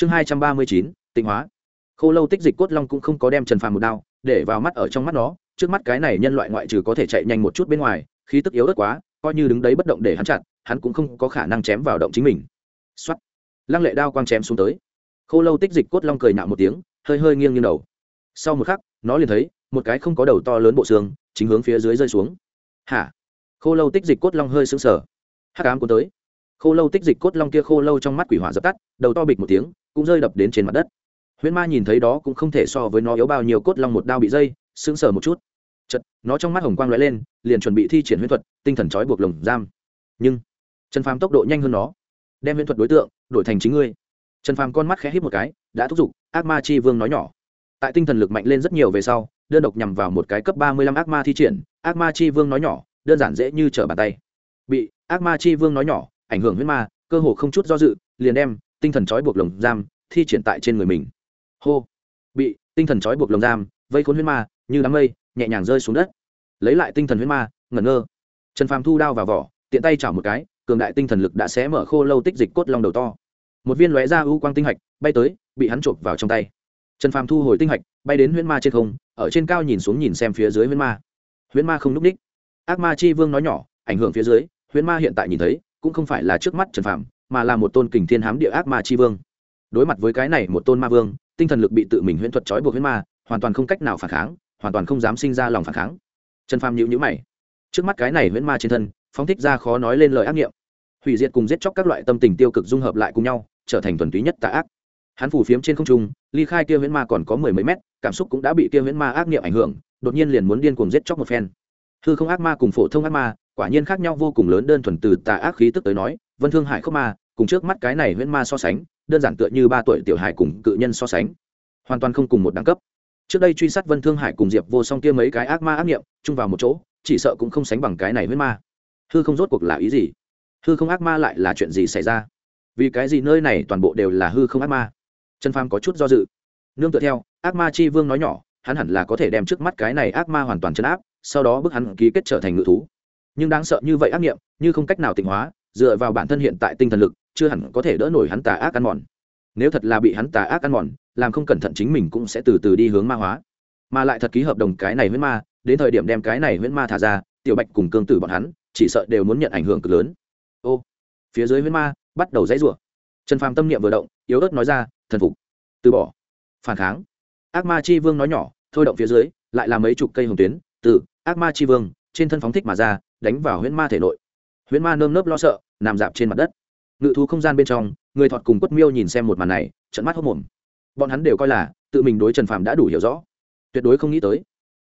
chương hai trăm ba mươi chín, tịnh hóa. Khô lâu tích dịch cốt long cũng không có đem trần phàm một đao để vào mắt ở trong mắt nó. Trước mắt cái này nhân loại ngoại trừ có thể chạy nhanh một chút bên ngoài, khí tức yếu ớt quá, coi như đứng đấy bất động để hắn chặn hắn cũng không có khả năng chém vào động chính mình. Xuất lăng lệ đao quang chém xuống tới. Khô lâu tích dịch cốt long cười nạo một tiếng, hơi hơi nghiêng nghiêng đầu. Sau một khắc, nó liền thấy, một cái không có đầu to lớn bộ xương, chính hướng phía dưới rơi xuống. Hả? Khô lâu tích dịch cốt long hơi sững sờ. Hắc ám cuốn tới. Khô lâu tích dịch cốt long kia khô lâu trong mắt quỷ hỏa dập tắt, đầu to bịch một tiếng cũng rơi đập đến trên mặt đất. Huyễn ma nhìn thấy đó cũng không thể so với nó yếu bao nhiêu cốt long một đao bị dây, sững sờ một chút. Chật nó trong mắt hồng quang lóe lên, liền chuẩn bị thi triển huyễn thuật, tinh thần trói buộc lồng giam. Nhưng, trần phàm tốc độ nhanh hơn nó, đem huyễn thuật đối tượng, đổi thành chính ngươi. Trần phàm con mắt khẽ hít một cái, đã thúc giục, ác ma chi vương nói nhỏ. Tại tinh thần lực mạnh lên rất nhiều về sau, đơn độc nhằm vào một cái cấp ba mươi lăm ác ma thi triển, ác ma chi vương nói nhỏ, đơn giản dễ như trở bàn tay. Bị ác ma chi vương nói nhỏ, ảnh hưởng huyết ma, cơ hồ không chút do dự, liền đem tinh thần trói buộc lồng giam, thi triển tại trên người mình. Hô. Bị tinh thần trói buộc lồng giam, vây khốn huyết ma, như đám mây, nhẹ nhàng rơi xuống đất. Lấy lại tinh thần huyết ma, ngẩn ngơ. Trần phàm thu đao vào vỏ, tiện tay chảo một cái, cường đại tinh thần lực đã xé mở khô lâu tích dịch cốt long đầu to. Một viên lóe ra u quang tinh hạch, bay tới, bị hắn chộp vào trong tay. Trần phàm thu hồi tinh hạch, bay đến huyễn ma trên không, ở trên cao nhìn xuống nhìn xem phía dưới huyễn ma. Huyễn ma không n ú c ních. Ác ma chi vương nói nhỏ, ảnh hưởng phía dưới huyễn ma hiện tại nhìn thấy, cũng không phải là trước mắt trần phàm mà là một tôn kình thiên hám địa ác ma chi vương. Đối mặt với cái này một tôn ma vương, tinh thần lực bị tự mình huyễn thuật trói buộc huyễn ma, hoàn toàn không cách nào phản kháng, hoàn toàn không dám sinh ra lòng phản kháng. Trần phàm nhịu nhữ mày. Trước mắt cái này huyễn ma trên thân, phóng thích ra khó nói lên lời ác nghiệm. Hủy diệt cùng giết chóc các loại tâm tình tiêu cực dung hợp lại cùng nhau, trở thành thuần túy nhất tà ác. Hắn phủ phiếm trên không trung, ly khai kia huyễn ma còn có mười mấy mét, cảm xúc cũng đã bị kia huyễn ma ác nghiệm ảnh hưởng, đột nhiên liền muốn điên cuồng giết chóc một phen. Hư không ác ma cùng phổ thông ác ma, quả nhiên khác nhau vô cùng lớn đơn thuần từ tà ác khí tức tới nói vân thương hải khốc ma, cùng trước mắt cái này huyễn ma so sánh, đơn giản tựa như ba tuổi tiểu hải cùng cự nhân so sánh. Hoàn toàn không cùng một đẳng cấp. Trước đây truy sát vân thương hải cùng diệp vô song kia mấy cái ác ma ác nghiệm, chung vào một chỗ, chỉ sợ cũng không sánh bằng cái này huyễn ma. Hư không rốt cuộc là ý gì? Hư không ác ma lại là chuyện gì xảy ra? Vì cái gì nơi này toàn bộ đều là hư không ác ma? Trần phàm có chút do dự. Nương tựa theo, ác ma chi vương nói nhỏ, hắn hẳn là có thể đem trước mắt cái này ác ma hoàn toàn chấn áp, sau đó bức hắn ký kết trở thành ngự thú. Nhưng đáng sợ như vậy ác nghiệm, như không cách nào tịnh hóa dựa vào bản thân hiện tại tinh thần lực, chưa hẳn có thể đỡ nổi hắn tà ác ăn mòn. Nếu thật là bị hắn tà ác ăn mòn, làm không cẩn thận chính mình cũng sẽ từ từ đi hướng ma hóa. Mà lại thật ký hợp đồng cái này huyễn ma, đến thời điểm đem cái này huyễn ma thả ra, tiểu bạch cùng cương tử bọn hắn, chỉ sợ đều muốn nhận ảnh hưởng cực lớn. Ô, phía dưới huyễn ma bắt đầu dãy rủa. Trần phàm tâm niệm vừa động, yếu ớt nói ra, thần phục, từ bỏ. Phản kháng. Ác ma chi vương nói nhỏ, thôi động phía dưới, lại là mấy chục cây hồng tuyến, từ ác ma chi vương trên thân phóng thích mà ra, đánh vào huyễn ma thể nội huyễn ma nơm nớp lo sợ, nằm dạp trên mặt đất. Ngự thú không gian bên trong, người thọt cùng quất miêu nhìn xem một màn này trận mắt hốc mồm. Bọn hắn đều coi là, tự mình đối trần phàm đã đủ hiểu rõ. Tuyệt đối không nghĩ tới.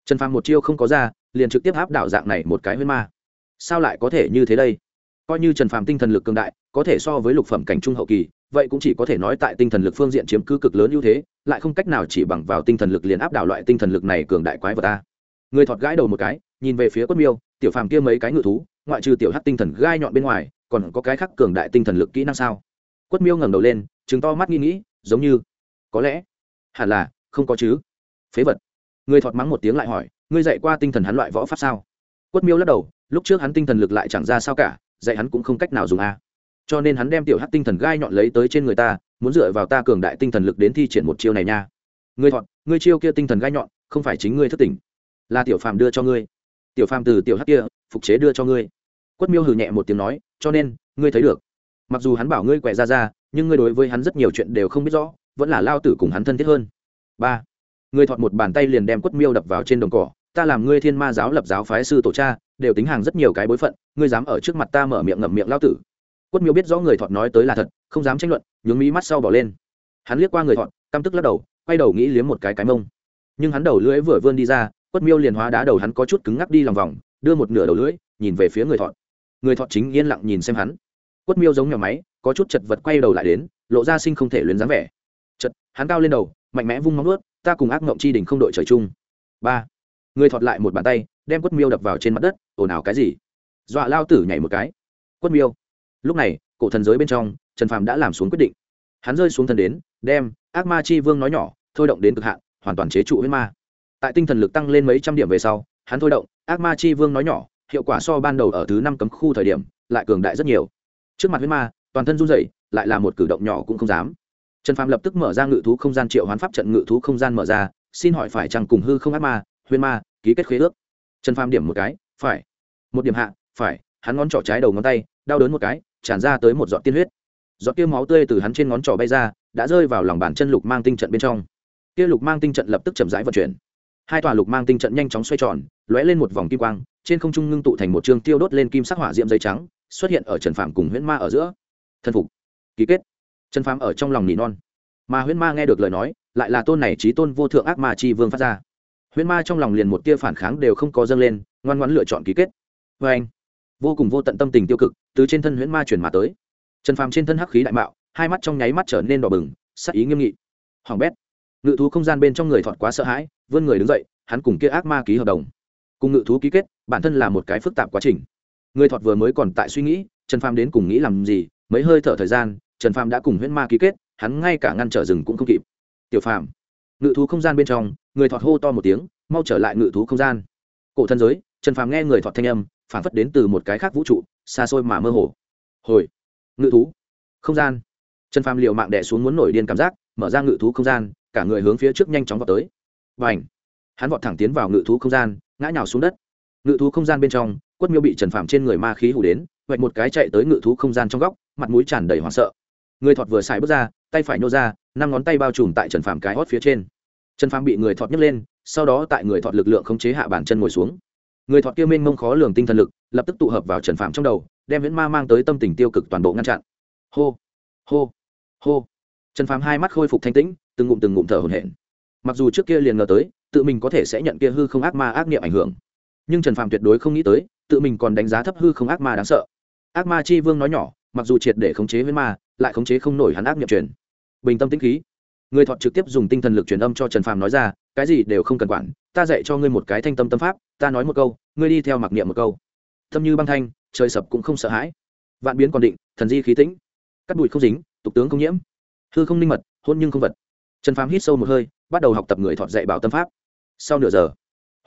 Trần phàm một chiêu không có ra, liền trực tiếp áp đảo dạng này một cái huyễn ma. Sao lại có thể như thế đây? Coi như trần phàm tinh thần lực cường đại, có thể so với lục phẩm cảnh trung hậu kỳ, vậy cũng chỉ có thể nói tại tinh thần lực phương diện chiếm cứ cực lớn ưu thế, lại không cách nào chỉ bằng vào tinh thần lực liền áp đảo loại tinh thần lực này cường đại quái vật ta. Người thọt gãi đầu một cái nhìn về phía quất miêu, tiểu phàm kia mấy cái ngự thú, ngoại trừ tiểu hát tinh thần gai nhọn bên ngoài, còn có cái khác cường đại tinh thần lực kỹ năng sao? Quất miêu ngẩng đầu lên chứng to mắt nghĩ nghĩ, giống như, có lẽ, hẳn là, không có chứ. Phế vật. Người thọt mắng một tiếng lại hỏi, ngươi dạy qua tinh thần hắn loại võ pháp sao? Quất miêu lắc đầu, lúc trước hắn tinh thần lực lại chẳng ra sao cả, dạy hắn cũng không cách nào dùng a. Cho nên hắn đem tiểu hát tinh thần gai nhọn lấy tới trên người ta, muốn dựa vào ta cường đại tinh thần lực đến thi triển một chiêu này nha. Ngươi thọt, ngươi chiêu kia tinh thần gai nhọn, không phải chính ngươi thất tỉnh, là tiểu phàm đưa cho ngươi tiểu phàm từ tiểu Hắc kia, phục chế đưa cho ngươi. Quất miêu hừ nhẹ một tiếng nói, cho nên, ngươi thấy được. Mặc dù hắn bảo ngươi quẹ ra ra, nhưng ngươi đối với hắn rất nhiều chuyện đều không biết rõ, vẫn là lao tử cùng hắn thân thiết hơn. Ba, ngươi thọt một bàn tay liền đem quất miêu đập vào trên đồng cỏ, ta làm ngươi thiên ma giáo lập giáo phái sư tổ cha, đều tính hàng rất nhiều cái bối phận, ngươi dám ở trước mặt ta mở miệng ngậm miệng lao tử. Quất miêu biết rõ người thọt nói tới là thật, không dám tranh luận, nhướng mí mắt sau bỏ lên. Hắn liếc qua người thọt, căm tức lắc đầu, quay đầu nghĩ liếm một cái cái mông. Nhưng hắn đầu lưỡi vừa vươn đi ra quất miêu liền hóa đá đầu hắn có chút cứng ngắc đi lòng vòng, đưa một nửa đầu lưỡi, nhìn về phía người thọt. Người thọt chính yên lặng nhìn xem hắn. Quất miêu giống nhà máy, có chút chật vật quay đầu lại đến, lộ ra sinh không thể luyến dáng vẻ. Chật, hắn cao lên đầu, mạnh mẽ vung móng ướt ta cùng ác ngộng chi đình không đội trời chung. Ba. Người thọt lại một bàn tay, đem quất miêu đập vào trên mặt đất, ồn ào cái gì? Dọa lao tử nhảy một cái. Quất miêu. Lúc này, cổ thần giới bên trong, trần phàm đã làm xuống quyết định. Hắn rơi xuống thần đến, đem ác ma chi vương nói nhỏ, thôi động đến cực hạn, hoàn toàn chế trụ huyết ma tại tinh thần lực tăng lên mấy trăm điểm về sau, hắn thôi động, ác ma chi vương nói nhỏ, hiệu quả so ban đầu ở thứ năm cấm khu thời điểm, lại cường đại rất nhiều. Trước mặt huyết ma, toàn thân run rẩy, lại là một cử động nhỏ cũng không dám. Trần phàm lập tức mở ra ngự thú không gian triệu hoán pháp trận ngự thú không gian mở ra, xin hỏi phải chăng cùng hư không ác ma huyên ma, ký kết khế ước? Trần phàm điểm một cái, phải. Một điểm hạ, phải, hắn ngón trỏ trái đầu ngón tay, đau đớn một cái, tràn ra tới một giọt tiên huyết. Giọt kia máu tươi từ hắn trên ngón trỏ bay ra, đã rơi vào lòng bàn chân lục mang tinh trận bên trong. Kia lục mang tinh trận lập tức chậm rãi vận chuyển hai tòa lục mang tinh trận nhanh chóng xoay tròn, lóe lên một vòng kim quang, trên không trung ngưng tụ thành một chương tiêu đốt lên kim sắc hỏa diệm giấy trắng, xuất hiện ở trần phạm cùng huyễn ma ở giữa. Thân phục. Ký kết. Trần phạm ở trong lòng nỉ non. Mà huyễn ma nghe được lời nói, lại là tôn này trí tôn vô thượng ác ma chi vương phát ra. Huyễn ma trong lòng liền một tia phản kháng đều không có dâng lên, ngoan ngoãn lựa chọn ký kết. Vê anh, vô cùng vô tận tâm tình tiêu cực, từ trên thân huyễn ma chuyển mà tới. Trần phàm trên thân hắc khí đại mạo, hai mắt trong nháy mắt trở nên đỏ bừng, sắc ý nghiêm nghị. Hoàng bét ngự thú không gian bên trong người thọt quá sợ hãi, vươn người đứng dậy, hắn cùng kia ác ma ký hợp đồng. Cùng ngự thú ký kết, bản thân là một cái phức tạp quá trình. Người thọt vừa mới còn tại suy nghĩ, trần phàm đến cùng nghĩ làm gì, mấy hơi thở thời gian, trần phàm đã cùng huyễn ma ký kết, hắn ngay cả ngăn trở rừng cũng không kịp. Tiểu phàm. Ngự thú không gian bên trong, người thọt hô to một tiếng, mau trở lại ngự thú không gian. Cổ thân giới, trần phàm nghe người thọt thanh âm, phản phất đến từ một cái khác vũ trụ, xa xôi mà mơ hồ. Hồi, ngự thú không gian. Trần phàm liều mạng đẻ xuống muốn nổi điên cảm giác, mở ra ngự thú không gian cả người hướng phía trước nhanh chóng vào tới. Và ảnh hắn vọt thẳng tiến vào ngự thú không gian, ngã nhào xuống đất. Ngự thú không gian bên trong, quất miêu bị trần phàm trên người ma khí hủ đến vạch một cái chạy tới ngự thú không gian trong góc, mặt mũi tràn đầy hoảng sợ. Người thọt vừa xài bước ra, tay phải nhô ra, năm ngón tay bao trùm tại trần phàm cái hót phía trên. Trần phàm bị người thọt nhấc lên, sau đó tại người thọt lực lượng khống chế hạ bàn chân ngồi xuống. Người thọt kia mênh mông khó lường tinh thần lực, lập tức tụ hợp vào trần phàm trong đầu, đem viễn ma mang tới tâm tình tiêu cực toàn bộ ngăn chặn. Hô! Hô! Hô! Trần phàm hai mắt khôi phục thanh tĩnh từng ngụm từng ngụm thở hổn hển. Mặc dù trước kia liền ngờ tới, tự mình có thể sẽ nhận kia hư không ác ma ác niệm ảnh hưởng. Nhưng trần phàm tuyệt đối không nghĩ tới, tự mình còn đánh giá thấp hư không ác ma đáng sợ. Ác ma chi vương nói nhỏ, mặc dù triệt để khống chế huyễn ma, lại khống chế không nổi hắn ác niệm truyền. Bình tâm tĩnh khí. Người thọ trực tiếp dùng tinh thần lực truyền âm cho trần phàm nói ra, cái gì đều không cần quản, ta dạy cho ngươi một cái thanh tâm tâm pháp, ta nói một câu, ngươi đi theo mặc niệm một câu. Tâm như băng thanh, trời sập cũng không sợ hãi. Vạn biến còn định, thần di khí tĩnh. Cắt bụi không dính, tục tướng không nhiễm. Hư không ninh mật, hôn nhưng không vật trần phàm hít sâu một hơi, bắt đầu học tập người thọt dạy bảo tâm pháp. Sau nửa giờ,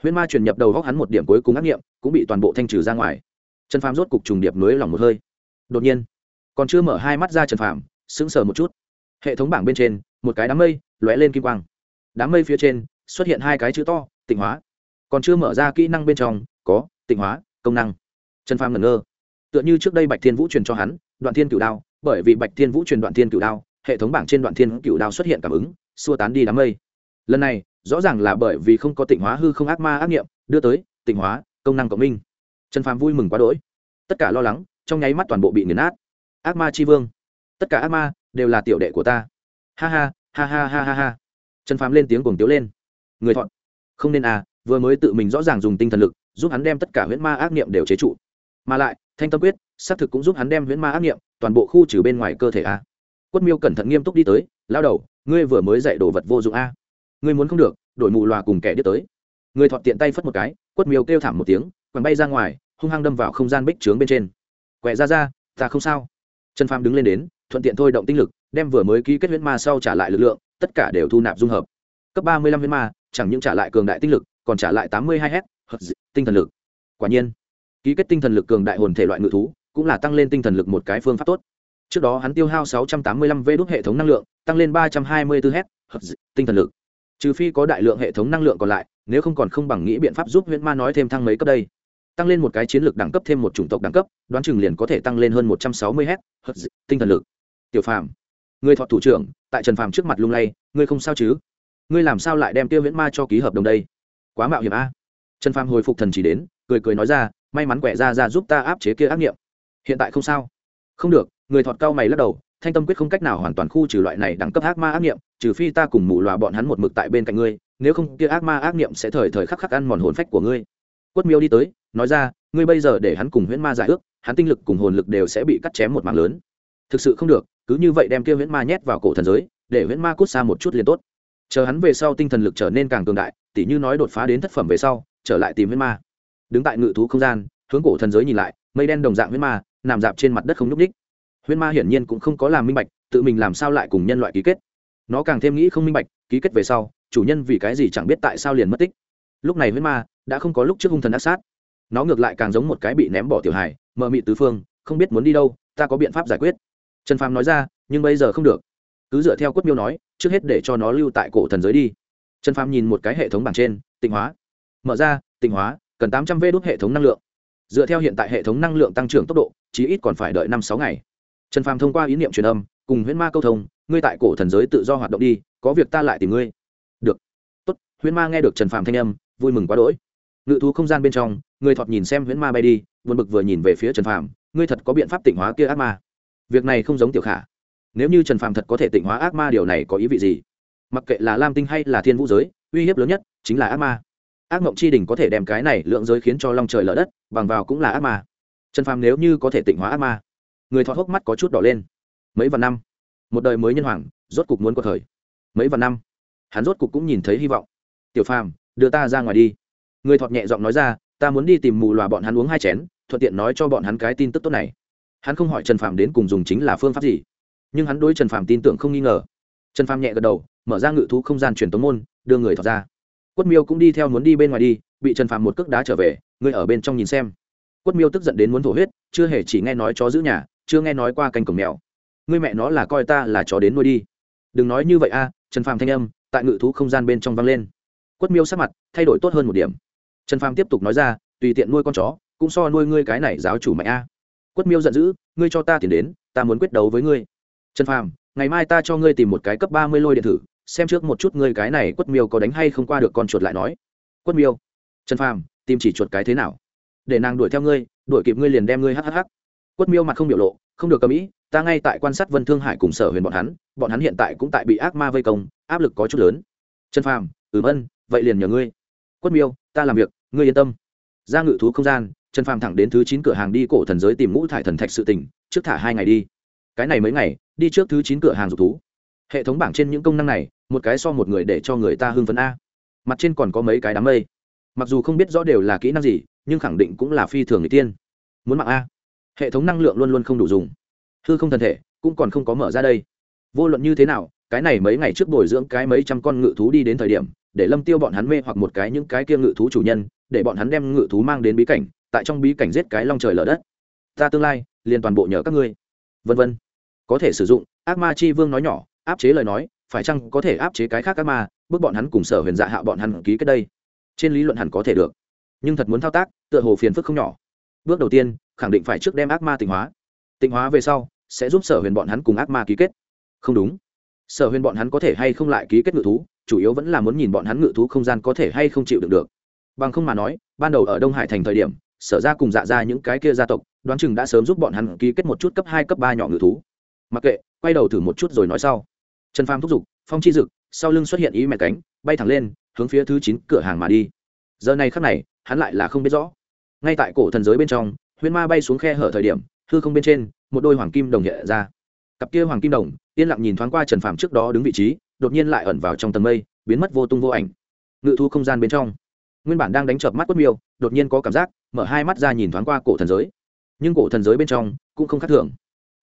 huyễn ma truyền nhập đầu góc hắn một điểm cuối cùng ác nghiệm, cũng bị toàn bộ thanh trừ ra ngoài. Trần phàm rốt cục trùng điệp nối lòng một hơi. Đột nhiên, còn chưa mở hai mắt ra trần phàm, sững sờ một chút. Hệ thống bảng bên trên, một cái đám mây lóe lên kim quang. Đám mây phía trên xuất hiện hai cái chữ to, tịnh hóa. Còn chưa mở ra kỹ năng bên trong, có tịnh hóa, công năng. Trần phàm ngẩn ngơ. Tựa như trước đây bạch thiên vũ truyền cho hắn, đoạn thiên cửu đao, bởi vì bạch thiên vũ truyền đoạn thiên cửu đao, hệ thống bảng trên đoạn thiên cửu đao xuất hiện cảm ứng xua tán đi đám mây. Lần này, rõ ràng là bởi vì không có tịnh hóa hư không ác ma ác nghiệm, đưa tới tịnh hóa, công năng cộng minh. Trần phàm vui mừng quá đỗi. Tất cả lo lắng, trong nháy mắt toàn bộ bị nghiền nát. Ác ma chi vương. Tất cả ác ma đều là tiểu đệ của ta. Ha ha ha ha ha ha ha. Trần phàm lên tiếng cuồng tiếu lên. Người thọn không nên à vừa mới tự mình rõ ràng dùng tinh thần lực, giúp hắn đem tất cả huyễn ma ác niệm đều chế trụ. Mà lại, thanh tâm quyết, xác thực cũng giúp hắn đem huyễn ma ác niệm toàn bộ khu trừ bên ngoài cơ thể a quất miêu cẩn thận nghiêm túc đi tới, lao đầu ngươi vừa mới dạy đồ vật vô dụng a. Ngươi muốn không được, đổi mù loà cùng kẻ đứt tới. Người thọ tiện tay phất một cái, quất miêu kêu thảm một tiếng quằn bay ra ngoài, hung hăng đâm vào không gian bích trướng bên trên. Quẹ ra ra, ta không sao. Trần phàm đứng lên đến, thuận tiện thôi động tinh lực, đem vừa mới ký kết huyễn ma sau trả lại lực lượng, tất cả đều thu nạp dung hợp. Cấp ba mươi lăm huyễn ma, chẳng những trả lại cường đại tinh lực, còn trả lại tám mươi hai h tinh thần lực. Quả nhiên, ký kết tinh thần lực cường đại hồn thể loại ngự thú, cũng là tăng lên tinh thần lực một cái phương pháp tốt trước đó hắn tiêu hao 685 v đúc hệ thống năng lượng, tăng lên 324 h tinh thần lực. Trừ phi có đại lượng hệ thống năng lượng còn lại, nếu không còn không bằng nghĩ biện pháp giúp huyễn ma nói thêm thăng mấy cấp đây. Tăng lên một cái chiến lược đẳng cấp thêm một chủng tộc đẳng cấp, đoán chừng liền có thể tăng lên hơn 160 h tinh thần lực. Tiểu phàm, người thọ thủ trưởng, tại trần phàm trước mặt lung lay, ngươi không sao chứ? Ngươi làm sao lại đem tiêu huyễn ma cho ký hợp đồng đây? Quá mạo hiểm a. Trần phàm hồi phục thần chỉ đến, cười cười nói ra, may mắn quẻ ra ra giúp ta áp chế kia ác nghiệm. Hiện tại không sao không được, người thọt cao mày lắc đầu, thanh tâm quyết không cách nào hoàn toàn khu trừ loại này đẳng cấp ác ma ác nghiệm trừ phi ta cùng mù loà bọn hắn một mực tại bên cạnh ngươi, nếu không kia ác ma ác nghiệm sẽ thời thời khắc khắc ăn mòn hồn phách của ngươi. Quất miêu đi tới, nói ra, ngươi bây giờ để hắn cùng huyễn ma giải ước, hắn tinh lực cùng hồn lực đều sẽ bị cắt chém một mạng lớn. Thực sự không được, cứ như vậy đem kia huyễn ma nhét vào cổ thần giới, để huyễn ma cút xa một chút liền tốt. Chờ hắn về sau tinh thần lực trở nên càng cường đại, tỉ như nói đột phá đến thất phẩm về sau, trở lại tìm huyễn ma. Đứng tại ngự thú không gian, hướng cổ thần giới nhìn lại, mây đen đồng dạng huyễn ma nằm dạp trên mặt đất không nhúc ních huyễn ma hiển nhiên cũng không có làm minh bạch, tự mình làm sao lại cùng nhân loại ký kết. Nó càng thêm nghĩ không minh bạch, ký kết về sau, chủ nhân vì cái gì chẳng biết tại sao liền mất tích. Lúc này huyễn ma đã không có lúc trước hung thần ác sát. Nó ngược lại càng giống một cái bị ném bỏ tiểu hài, mờ mị tứ phương, không biết muốn đi đâu, ta có biện pháp giải quyết. Trần phàm nói ra, nhưng bây giờ không được. Cứ dựa theo quất miêu nói, trước hết để cho nó lưu tại cổ thần giới đi. Trần phàm nhìn một cái hệ thống bảng trên, tịnh hóa. Mở ra, tịnh hóa, cần tám trăm v đốt hệ thống năng lượng dựa theo hiện tại hệ thống năng lượng tăng trưởng tốc độ, chí ít còn phải đợi năm sáu ngày. Trần phàm thông qua ý niệm truyền âm, cùng huyễn ma câu thông, ngươi tại cổ thần giới tự do hoạt động đi, có việc ta lại tìm ngươi. Được. Tốt, huyễn ma nghe được trần phàm thanh âm, vui mừng quá đỗi. Ngự thú không gian bên trong, người thọt nhìn xem huyễn ma bay đi vượt bực vừa nhìn về phía trần phàm, ngươi thật có biện pháp tịnh hóa kia ác ma. Việc này không giống tiểu khả. Nếu như trần phàm thật có thể tịnh hóa ác ma, điều này có ý vị gì? Mặc kệ là lam tinh hay là thiên vũ giới, uy hiếp lớn nhất chính là ác ma ác mộng chi đình có thể đem cái này lượng giới khiến cho long trời lở đất, bằng vào cũng là ác ma. Trần phàm nếu như có thể tịnh hóa ác ma, người thọ hốc mắt có chút đỏ lên. Mấy vạn năm, một đời mới nhân hoàng, rốt cục muốn có thời. Mấy vạn năm, hắn rốt cục cũng nhìn thấy hy vọng. Tiểu phàm, đưa ta ra ngoài đi. Người thọt nhẹ giọng nói ra, ta muốn đi tìm mù loà bọn hắn uống hai chén, thuận tiện nói cho bọn hắn cái tin tức tốt này. Hắn không hỏi trần phàm đến cùng dùng chính là phương pháp gì, nhưng hắn đối trần phàm tin tưởng không nghi ngờ. Trần phàm nhẹ gật đầu, mở ra ngự thú không gian truyền tống môn, đưa người thọt ra quất miêu cũng đi theo muốn đi bên ngoài đi, bị trần phàm một cước đá trở về Ngươi ở bên trong nhìn xem. Quất miêu tức giận đến muốn thổ huyết, chưa hề chỉ nghe nói chó giữ nhà, chưa nghe nói qua canh cổng mèo. Ngươi mẹ nó là coi ta là chó đến nuôi đi. Đừng nói như vậy a, trần phàm thanh âm, tại ngự thú không gian bên trong vang lên. Quất miêu sắc mặt thay đổi tốt hơn một điểm. Trần phàm tiếp tục nói ra, tùy tiện nuôi con chó, cũng so nuôi ngươi cái này giáo chủ mạnh a. Quất miêu giận dữ, ngươi cho ta tiền đến, ta muốn quyết đấu với ngươi. Trần phàm, ngày mai ta cho ngươi tìm một cái cấp ba mươi lôi điện thử xem trước một chút ngươi cái này quất miêu có đánh hay không qua được con chuột lại nói. Quất miêu? Trần phàm, tìm chỉ chuột cái thế nào? Để nàng đuổi theo ngươi, đuổi kịp ngươi liền đem ngươi hhh quất miêu mặt không biểu lộ, không được cầm ý, ta ngay tại quan sát vân thương hải cùng sở huyền bọn hắn bọn hắn hiện tại cũng tại bị ác ma vây công, áp lực có chút lớn. Trần phàm ừm ân vậy liền nhờ ngươi. Quất miêu, ta làm việc, ngươi yên tâm. Ra ngự thú không gian, trần phàm thẳng đến thứ chín cửa hàng đi cổ thần giới tìm ngũ thải thần thạch sự tỉnh trước thả hai ngày đi. Cái này mấy ngày, đi trước thứ chín cửa hàng dục thú. Hệ thống bảng trên những công năng này một cái so một người để cho người ta hưng phấn a. Mặt trên còn có mấy cái đám mây. Mặc dù không biết rõ đều là kỹ năng gì, nhưng khẳng định cũng là phi thường người tiên muốn mạng a. Hệ thống năng lượng luôn luôn không đủ dùng. Hư không thần thể cũng còn không có mở ra đây. Vô luận như thế nào, cái này mấy ngày trước bồi dưỡng cái mấy trăm con ngự thú đi đến thời điểm, để lâm tiêu bọn hắn mê hoặc một cái những cái kia ngự thú chủ nhân, để bọn hắn đem ngự thú mang đến bí cảnh, tại trong bí cảnh giết cái long trời lở đất. Ta tương lai, liền toàn bộ nhờ các ngươi. Vân vân. Có thể sử dụng, ác ma chi vương nói nhỏ, áp chế lời nói phải chăng có thể áp chế cái khác ác ma, bước bọn hắn cùng sở huyền dạ hạ bọn hắn ký kết đây? Trên lý luận hẳn có thể được, nhưng thật muốn thao tác, tựa hồ phiền phức không nhỏ. Bước đầu tiên, khẳng định phải trước đem ác ma tịnh hóa. Tịnh hóa về sau, sẽ giúp sở huyền bọn hắn cùng ác ma ký kết. Không đúng. Sở huyền bọn hắn có thể hay không lại ký kết ngự thú, chủ yếu vẫn là muốn nhìn bọn hắn ngự thú không gian có thể hay không chịu được được. Bằng không mà nói, ban đầu ở đông hải thành thời điểm, sở ra cùng dạ ra những cái kia gia tộc, đoán chừng đã sớm giúp bọn hắn ký kết một chút cấp hai, cấp ba nhỏ ngự thú. Mặc kệ, quay đầu thử một chút rồi nói sau trần phàm thúc giục, phong chi dực, sau lưng xuất hiện ý mẹ cánh, bay thẳng lên, hướng phía thứ chín cửa hàng mà đi. Giờ này khắc này, hắn lại là không biết rõ. Ngay tại cổ thần giới bên trong, huyễn ma bay xuống khe hở thời điểm, hư không bên trên, một đôi hoàng kim đồng hiện ra. Cặp kia hoàng kim đồng, yên lặng nhìn thoáng qua trần phàm trước đó đứng vị trí, đột nhiên lại ẩn vào trong tầng mây, biến mất vô tung vô ảnh. Ngự thu không gian bên trong, nguyên bản đang đánh chợp mắt quất miêu, đột nhiên có cảm giác, mở hai mắt ra nhìn thoáng qua cổ thần giới. Nhưng cổ thần giới bên trong cũng không khác thường.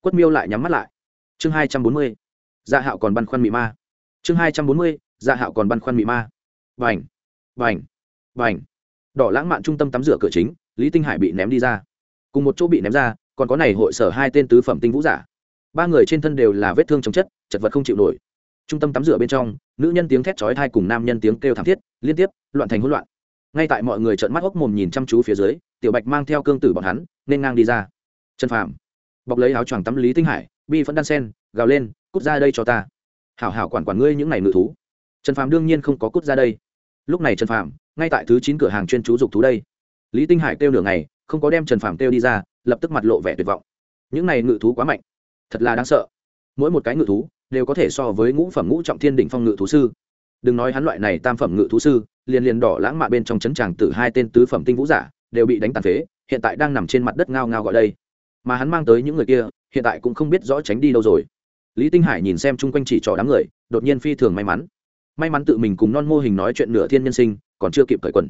Quất miêu lại nhắm mắt lại. Chương hai trăm bốn mươi dạ hạo còn băn khoăn mị ma. Chương hai trăm bốn mươi dạ hạo còn băn khoăn mị ma. Vành vành vành đỏ lãng mạn trung tâm tắm rửa cửa chính, lý tinh hải bị ném đi ra. Cùng một chỗ bị ném ra, còn có này hội sở hai tên tứ phẩm tinh vũ giả. Ba người trên thân đều là vết thương chống chất, chật vật không chịu nổi. Trung tâm tắm rửa bên trong, nữ nhân tiếng thét chói thai cùng nam nhân tiếng kêu thảm thiết, liên tiếp, loạn thành hỗn loạn. Ngay tại mọi người trợn mắt hốc mồm nhìn chăm chú phía dưới, tiểu bạch mang theo cương tử bọn hắn, nên ngang đi ra. Trần phàm. Bọc lấy áo choàng tắm lý tinh hải, bi vẫn đan sen, gào lên cút ra đây cho ta. Hảo hảo quản quản ngươi những ngày ngự thú. Trần phàm đương nhiên không có cút ra đây. Lúc này trần phàm, ngay tại thứ chín cửa hàng chuyên chú dục thú đây. Lý tinh hải kêu nửa ngày, không có đem trần phàm kêu đi ra, lập tức mặt lộ vẻ tuyệt vọng. Những này ngự thú quá mạnh. Thật là đáng sợ. Mỗi một cái ngự thú đều có thể so với ngũ phẩm ngũ trọng thiên đỉnh phong ngự thú sư. Đừng nói hắn loại này tam phẩm ngự thú sư, liền liền đỏ lãng mạ bên trong chấn tràng từ hai tên tứ phẩm tinh vũ giả đều bị đánh tàn phế, hiện tại đang nằm trên mặt đất ngao ngao gọi đây. Mà hắn mang tới những người kia, hiện tại cũng không biết rõ tránh đi đâu rồi lý tinh hải nhìn xem chung quanh chỉ trỏ đám người, đột nhiên phi thường may mắn. May mắn tự mình cùng non mô hình nói chuyện nửa thiên nhân sinh, còn chưa kịp cởi quần.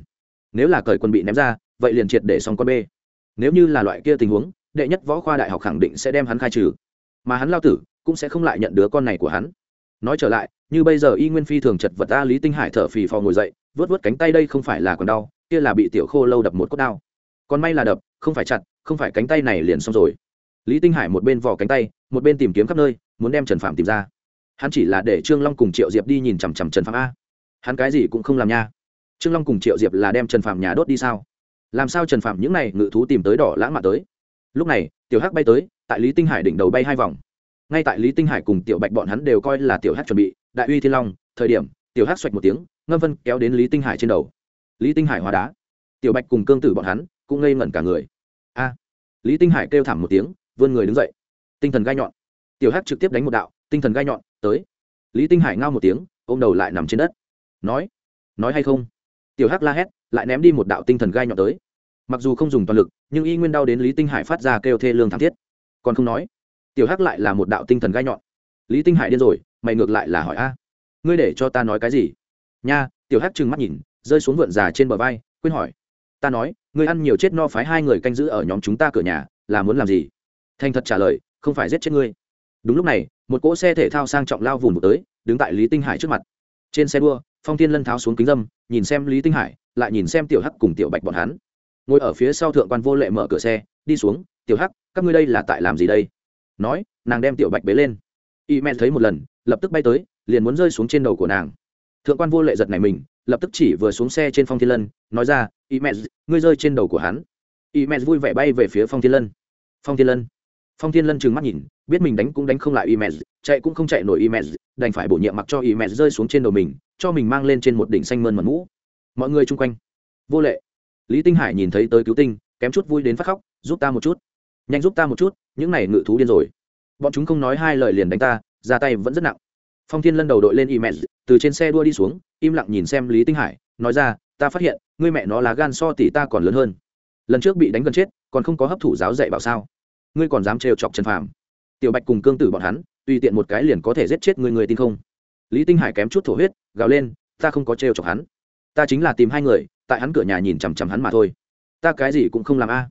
Nếu là cởi quần bị ném ra, vậy liền triệt để xong con bê. Nếu như là loại kia tình huống, đệ nhất võ khoa đại học khẳng định sẽ đem hắn khai trừ. Mà hắn lao tử cũng sẽ không lại nhận đứa con này của hắn. Nói trở lại, như bây giờ y nguyên phi thường chật vật ta lý tinh hải thở phì phò ngồi dậy, vớt vớt cánh tay đây không phải là còn đau, kia là bị tiểu khô lâu đập một cốt đau còn may là đập, không phải chặt, không phải cánh tay này liền xong rồi. Lý tinh hải một bên vò cánh tay, một bên tìm kiếm khắp nơi muốn đem trần phạm tìm ra. Hắn chỉ là để trương long cùng triệu diệp đi nhìn chằm chằm trần phạm a. Hắn cái gì cũng không làm nha. Trương long cùng triệu diệp là đem trần phạm nhà đốt đi sao? Làm sao trần phạm những n à y ngự thú tìm tới đỏ lãng mạn tới? Lúc này, tiểu hắc bay tới, tại lý tinh hải đỉnh đầu bay hai vòng. Ngay tại lý tinh hải cùng tiểu bạch bọn hắn đều coi là tiểu hắc chuẩn bị, đại uy thiên long, thời điểm, tiểu hắc xoạch một tiếng, ngâm vân kéo đến lý tinh hải trên đầu. Lý tinh hải hóa đá. Tiểu bạch cùng cương tử bọn hắn cũng ngây ngẩn cả người. A. Lý tinh hải kêu t h ẳm một tiếng, vươn người đứng dậy. Tinh thần gai nhọn tiểu hắc trực tiếp đánh một đạo, tinh thần gai nhọn, tới. Lý tinh hải ngao một tiếng, ôm đầu lại nằm trên đất. Nói nói hay không? Tiểu hắc la hét, lại ném đi một đạo tinh thần gai nhọn tới. Mặc dù không dùng toàn lực, nhưng y nguyên đau đến lý tinh hải phát ra kêu thê lương thảm thiết. Còn không nói, tiểu hắc lại là một đạo tinh thần gai nhọn. Lý tinh hải điên rồi, mày ngược lại là hỏi, a, ngươi để cho ta nói cái gì? Nha, tiểu hắc trừng mắt nhìn, rơi xuống vượn già trên bờ vai quên hỏi, ta nói, ngươi ăn nhiều chết no phái hai người canh giữ ở nhóm chúng ta cửa nhà, là muốn làm gì? Thành thật trả lời, không phải giết chết ngươi đúng lúc này, một cỗ xe thể thao sang trọng lao vùng một tới, đứng tại lý tinh hải trước mặt. Trên xe đua, phong thiên lân tháo xuống kính dâm, nhìn xem lý tinh hải, lại nhìn xem tiểu hắc cùng tiểu bạch bọn hắn. Ngồi ở phía sau thượng quan vô lệ mở cửa xe, đi xuống, tiểu hắc, các ngươi đây là tại làm gì đây? Nói, nàng đem tiểu bạch bế lên. Y men thấy một lần, lập tức bay tới, liền muốn rơi xuống trên đầu của nàng. Thượng quan vô lệ giật này mình, lập tức chỉ vừa xuống xe trên phong thiên lân, nói ra, y men ngươi rơi trên đầu của hắn. Y men vui vẻ bay về phía phong thiên lân. Phong thiên lân phong thiên lân trừng mắt nhìn, biết mình đánh cũng đánh không lại y chạy cũng không chạy nổi y đành phải bổ nhiệm mặc cho y rơi xuống trên đầu mình, cho mình mang lên trên một đỉnh xanh mơn mật mũ. Mọi người chung quanh. Vô lệ. Lý tinh hải nhìn thấy tới cứu tinh, kém chút vui đến phát khóc, giúp ta một chút. Nhanh giúp ta một chút, những này ngự thú điên rồi. Bọn chúng không nói hai lời liền đánh ta, ra tay vẫn rất nặng. Phong thiên lân đầu đội lên y mẹ từ trên xe đua đi xuống, im lặng nhìn xem lý tinh hải, nói ra, ta phát hiện, ngươi mẹ nó là gan so tỷ ta còn lớn hơn. Lần trước bị đánh gần chết, còn không có hấp thụ giáo dạy bảo sao? Ngươi còn dám trêu chọc trần phàm? Tiểu bạch cùng cương tử bọn hắn, tùy tiện một cái liền có thể giết chết người người tin không? Lý tinh hải kém chút thổ huyết, gào lên, ta không có trêu chọc hắn. Ta chính là tìm hai người, tại hắn cửa nhà nhìn chằm chằm hắn mà thôi. Ta cái gì cũng không làm a.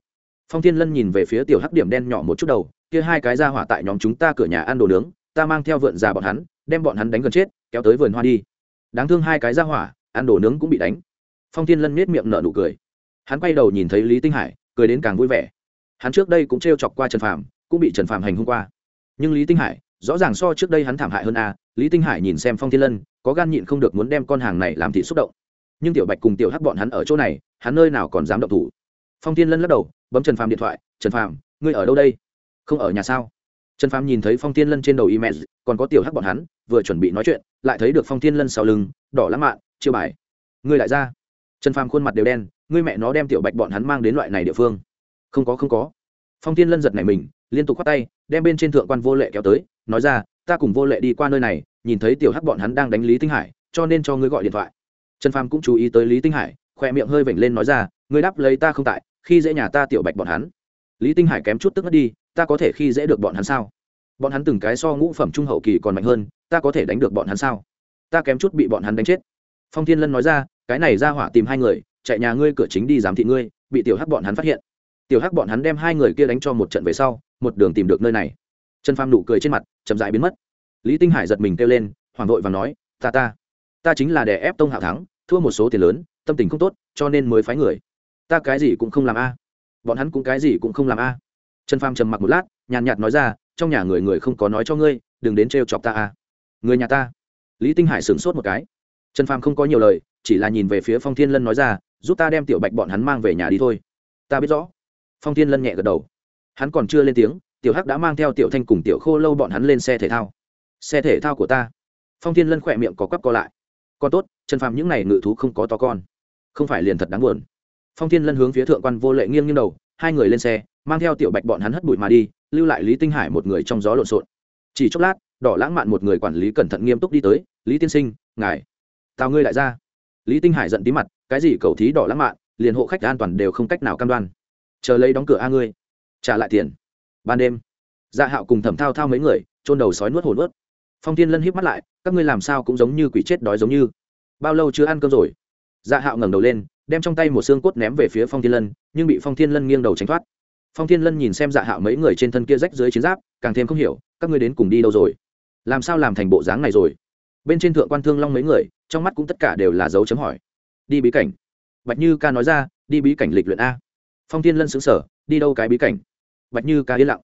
Phong thiên lân nhìn về phía tiểu hắc điểm đen nhỏ một chút đầu, kia hai cái ra hỏa tại nhóm chúng ta cửa nhà ăn đồ nướng, ta mang theo vượn già bọn hắn, đem bọn hắn đánh gần chết, kéo tới vườn hoa đi. Đáng thương hai cái ra hỏa, ăn đồ nướng cũng bị đánh. Phong thiên lân nết miệng nở nụ cười. Hắn quay đầu nhìn thấy lý tinh hải, cười đến càng vui vẻ hắn trước đây cũng t chọc qua trần phàm, cũng bị trần phàm hành hung qua. Nhưng lý tinh hải, rõ ràng so trước đây hắn thảm hại hơn a, lý tinh hải nhìn xem phong thiên lân, có gan nhịn không được muốn đem con hàng này làm thị xúc động. Nhưng tiểu bạch cùng tiểu hắc bọn hắn ở chỗ này, hắn nơi nào còn dám động thủ. Phong thiên lân lắc đầu, bấm trần phàm điện thoại, trần phàm, ngươi ở đâu đây? Không ở nhà sao? Trần phàm nhìn thấy phong thiên lân trên đầu email, còn có tiểu hắc bọn hắn, vừa chuẩn bị nói chuyện, lại thấy được phong thiên lân sau lưng, đỏ lãng mạn chiêu bài. Ngươi lại ra. Trần phàm khuôn mặt đều đen, ngươi mẹ nó đem tiểu bạch bọn hắn mang đến loại này địa phương không có không có. Phong thiên lân giật này mình, liên tục khoát tay, đem bên trên thượng quan vô lệ kéo tới, nói ra, ta cùng vô lệ đi qua nơi này, nhìn thấy tiểu hắc bọn hắn đang đánh lý tinh hải, cho nên cho ngươi gọi điện thoại. Trần phàm cũng chú ý tới lý tinh hải khoe miệng hơi vểnh lên nói ra, ngươi đáp lấy ta không tại, khi dễ nhà ta tiểu bạch bọn hắn. Lý tinh hải kém chút tức mất đi, ta có thể khi dễ được bọn hắn sao? Bọn hắn từng cái so ngũ phẩm trung hậu kỳ còn mạnh hơn, ta có thể đánh được bọn hắn sao? Ta kém chút bị bọn hắn đánh chết. Phong thiên lân nói ra, cái này ra hỏa tìm hai người, chạy nhà ngươi cửa chính đi giám thị ngươi, bị tiểu hắc bọn hắn phát hiện tiểu hắc bọn hắn đem hai người kia đánh cho một trận về sau, một đường tìm được nơi này. Trần phàm nụ cười trên mặt, chậm dại biến mất. Lý tinh hải giật mình kêu lên hoàng vội và nói, ta ta ta chính là đè ép tông hạo thắng, thua một số tiền lớn, tâm tình không tốt, cho nên mới phái người. Ta cái gì cũng không làm a. Bọn hắn cũng cái gì cũng không làm a. Trần phàm trầm mặc một lát, nhàn nhạt nói ra, trong nhà người người không có nói cho ngươi, đừng đến trêu chọc ta a. Người nhà ta? Lý tinh hải sửng sốt một cái. Trần phàm không có nhiều lời, chỉ là nhìn về phía phong thiên lân nói ra, giúp ta đem tiểu bạch bọn hắn mang về nhà đi thôi. Ta biết rõ phong thiên lân nhẹ gật đầu. Hắn còn chưa lên tiếng, tiểu hắc đã mang theo tiểu thanh cùng tiểu khô lâu bọn hắn lên xe thể thao. Xe thể thao của ta. Phong thiên lân khỏe miệng có quắp co lại. Còn tốt, trần phàm những n à y ngự thú không có to con. Không phải liền thật đáng buồn. Phong thiên lân hướng phía thượng quan vô lệ nghiêng nghiêng đầu, hai người lên xe, mang theo tiểu bạch bọn hắn hất bụi mà đi, lưu lại lý tinh hải một người trong gió lộn xộn. Chỉ chốc lát, đỏ lãng mạn một người quản lý cẩn thận nghiêm túc đi tới, lý tiên sinh, ngài, tào ngươi lại ra. Lý tinh hải giận tí mặt, cái gì cầu thí đỏ lãng mạn, liền hộ khách an toàn đều không cách nào cam đoan chờ lấy đóng cửa a ngươi, trả lại tiền. Ban đêm dạ hạo cùng thẩm thao thao mấy người trôn đầu sói nuốt hồn nuốt. Phong thiên lân híp mắt lại, các ngươi làm sao cũng giống như quỷ chết đói giống như. Bao lâu chưa ăn cơm rồi? Dạ hạo ngẩng đầu lên, đem trong tay một xương cốt ném về phía phong thiên lân, nhưng bị phong thiên lân nghiêng đầu tránh thoát. Phong thiên lân nhìn xem dạ hạo mấy người trên thân kia rách dưới chiến giáp, càng thêm không hiểu, các ngươi đến cùng đi đâu rồi? Làm sao làm thành bộ dáng này rồi? Bên trên thượng quan thương long mấy người, trong mắt cũng tất cả đều là dấu chấm hỏi. Đi bí cảnh. Bạch như ca nói ra, đi bí cảnh lịch luyện a phong thiên lân xứng sở đi đâu cái bí cảnh? Bạch như ca yên lặng.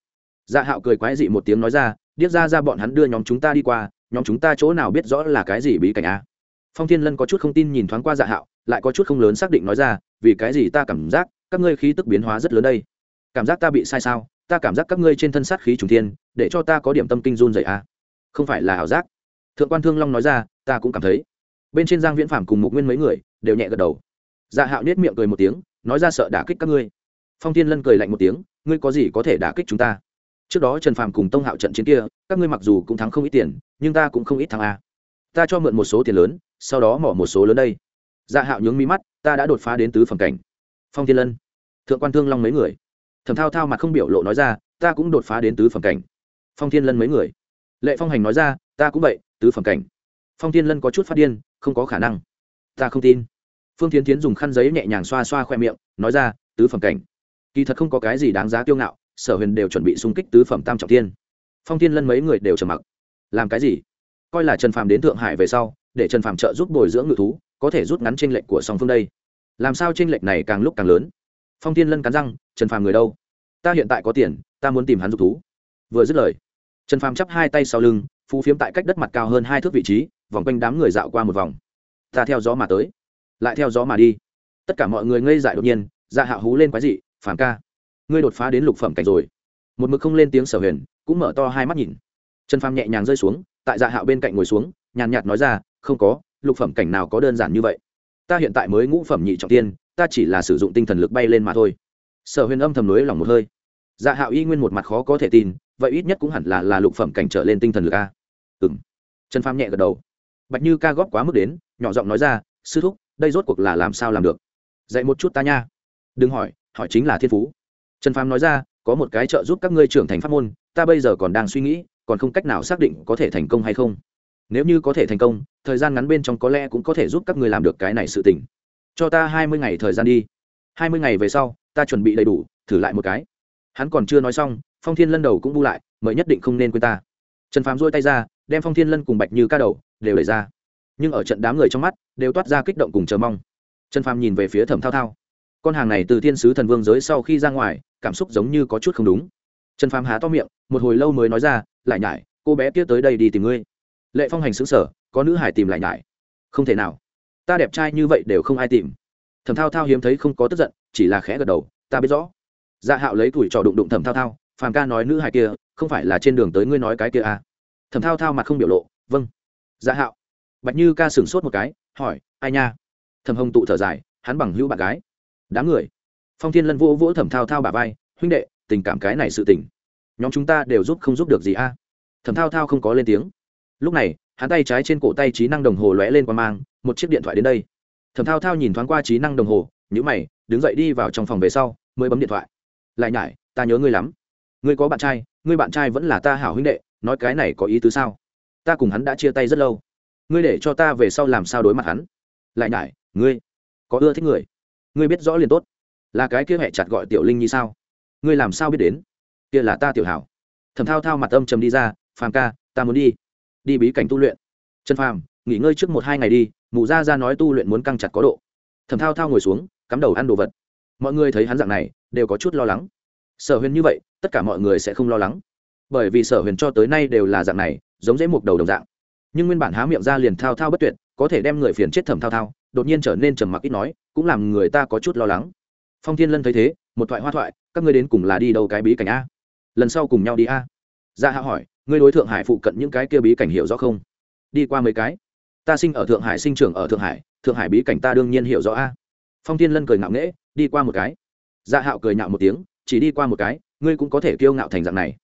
Dạ hạo cười quái dị một tiếng nói ra, điếc ra ra bọn hắn đưa nhóm chúng ta đi qua, nhóm chúng ta chỗ nào biết rõ là cái gì bí cảnh a? Phong thiên lân có chút không tin nhìn thoáng qua dạ hạo, lại có chút không lớn xác định nói ra, vì cái gì ta cảm giác các ngươi khí tức biến hóa rất lớn đây? Cảm giác ta bị sai sao? Ta cảm giác các ngươi trên thân sát khí trùng thiên, để cho ta có điểm tâm kinh run dậy a. Không phải là ảo giác. Thượng quan thương long nói ra, ta cũng cảm thấy. Bên trên giang viễn phạm cùng mục nguyên mấy người đều nhẹ gật đầu. Dạ hạo nết miệng cười một tiếng, nói ra sợ đả kích các ngươi phong thiên lân cười lạnh một tiếng, ngươi có gì có thể đả kích chúng ta? Trước đó trần phàm cùng tông hạo trận chiến kia, các ngươi mặc dù cũng thắng không ít tiền, nhưng ta cũng không ít thắng a. Ta cho mượn một số tiền lớn, sau đó mỏ một số lớn đây. Dạ hạo nhướng mi mắt, ta đã đột phá đến tứ phẩm cảnh. Phong thiên lân, thượng quan thương long mấy người? Thẩm thao thao mặt không biểu lộ nói ra, ta cũng đột phá đến tứ phẩm cảnh. Phong thiên lân mấy người, lệ phong hành nói ra, ta cũng vậy, tứ phẩm cảnh. Phong thiên lân có chút phát điên, không có khả năng. Ta không tin. Phương tiến tiến dùng khăn giấy nhẹ nhàng xoa xoa khoe miệng, nói ra, tứ phẩm cảnh kỳ thật không có cái gì đáng giá kiêu ngạo, sở huyền đều chuẩn bị xung kích tứ phẩm tam trọng thiên. Phong thiên lân mấy người đều trầm mặc. Làm cái gì? Coi là trần phàm đến thượng hải về sau, để trần phàm trợ giúp bồi dưỡng ngự thú, có thể rút ngắn tranh lệch của song phương đây. Làm sao tranh lệch này càng lúc càng lớn? Phong thiên lân cắn răng, trần phàm người đâu? Ta hiện tại có tiền, ta muốn tìm hắn dục thú. Vừa dứt lời, trần phàm chắp hai tay sau lưng, phú phiếm tại cách đất mặt cao hơn hai thước vị trí, vòng quanh đám người dạo qua một vòng. Ta theo gió mà tới, lại theo gió mà đi. Tất cả mọi người ngây dại đột nhiên dạ hạ hú lên quái dị phản ca, ngươi đột phá đến lục phẩm cảnh rồi. Một mực không lên tiếng sở huyền, cũng mở to hai mắt nhìn. Trần phàm nhẹ nhàng rơi xuống, tại dạ hạo bên cạnh ngồi xuống, nhàn nhạt nói ra, không có, lục phẩm cảnh nào có đơn giản như vậy? Ta hiện tại mới ngũ phẩm nhị trọng tiên, ta chỉ là sử dụng tinh thần lực bay lên mà thôi. Sở huyền âm thầm nối lòng một hơi. Dạ hạo y nguyên một mặt khó có thể tin, vậy ít nhất cũng hẳn là là lục phẩm cảnh trở lên tinh thần lực a. Ừ m trần phàm nhẹ gật đầu. Bạch như ca góp quá mức đến, nhỏ giọng nói ra, sư thúc, đây rốt cuộc là làm sao làm được? Dạy một chút ta nha. Đừng hỏi hỏi chính là thiên phú. Trần phàm nói ra, có một cái trợ giúp các ngươi trưởng thành pháp môn, ta bây giờ còn đang suy nghĩ, còn không cách nào xác định có thể thành công hay không. Nếu như có thể thành công, thời gian ngắn bên trong có lẽ cũng có thể giúp các ngươi làm được cái này sự tỉnh cho ta hai mươi ngày thời gian đi. hai mươi ngày về sau, ta chuẩn bị đầy đủ, thử lại một cái. Hắn còn chưa nói xong, phong thiên lân đầu cũng bu lại, mời nhất định không nên quên ta. Trần phàm dôi tay ra, đem phong thiên lân cùng bạch như ca đầu đều đẩy ra. Nhưng ở trận đám người trong mắt, đều toát ra kích động cùng chờ mong. Trần phàm nhìn về phía thẩm thao thao con hàng này từ thiên sứ thần vương giới sau khi ra ngoài, cảm xúc giống như có chút không đúng. Trần phàm há to miệng, một hồi lâu mới nói ra, lại nhải, cô bé kia tới đây đi tìm ngươi. Lệ phong hành xứng sở có nữ hải tìm lại nhải. Không thể nào. Ta đẹp trai như vậy đều không ai tìm. Thẩm thao thao hiếm thấy không có tức giận, chỉ là khẽ gật đầu, ta biết rõ. Dạ hạo lấy tuổi trò đụng đụng thẩm thao thao, phàm ca nói nữ hải kia, không phải là trên đường tới ngươi nói cái kia à. thẩm thao thao mặt không biểu lộ vâng. Dạ hạo, bạch như ca sửng sốt một cái, hỏi, ai nha? Thẩm hồng tụ thở dài, hắn bằng hữu bạn gái đám người. Phong thiên lân vỗ vỗ thẩm thao thao bà vai, huynh đệ, tình cảm cái này sự tình, nhóm chúng ta đều giúp không giúp được gì a? Thẩm thao thao không có lên tiếng. Lúc này, hắn tay trái trên cổ tay trí năng đồng hồ lóe lên qua mang, một chiếc điện thoại đến đây. Thẩm thao thao nhìn thoáng qua trí năng đồng hồ nhữ mày, đứng dậy đi vào trong phòng về sau, mới bấm điện thoại. Lại nhải, ta nhớ ngươi lắm. Ngươi có bạn trai, ngươi bạn trai vẫn là ta hảo huynh đệ, nói cái này có ý tứ sao? Ta cùng hắn đã chia tay rất lâu. Ngươi để cho ta về sau làm sao đối mặt hắn? Lại nhải, ngươi có ưa thích người? Ngươi biết rõ liền tốt. Là cái kia hẹ chặt gọi tiểu linh như sao? Ngươi làm sao biết đến? Kia là ta tiểu hảo. Thầm thao thao mặt âm trầm đi ra, phàm ca, ta muốn đi. Đi bí cảnh tu luyện. Trần phàm, nghỉ ngơi trước một hai ngày đi, mụ ra ra nói tu luyện muốn căng chặt có độ. Thầm thao thao ngồi xuống, cắm đầu ăn đồ vật. Mọi người thấy hắn dạng này, đều có chút lo lắng. Sở huyền như vậy, tất cả mọi người sẽ không lo lắng. Bởi vì sở huyền cho tới nay đều là dạng này, giống dễ mục đầu đồng dạng. Nhưng nguyên bản há miệng ra liền thao thao bất tuyệt, có thể đem người phiền chết thầm thao thao đột nhiên trở nên trầm mặc ít nói, cũng làm người ta có chút lo lắng. Phong thiên lân thấy thế, một thoại hoa thoại, các ngươi đến cùng là đi đâu cái bí cảnh a? Lần sau cùng nhau đi a. Gia hạ hỏi, ngươi đối thượng hải phụ cận những cái kia bí cảnh hiểu rõ không? Đi qua mấy cái. Ta sinh ở thượng hải, sinh trưởng ở thượng hải thượng hải bí cảnh ta đương nhiên hiểu rõ a. Phong thiên lân cười ngạo nghễ, đi qua một cái. Gia dạ hạo cười nhạo một tiếng, chỉ đi qua một cái, ngươi cũng có thể kiêu ngạo thành dạng này.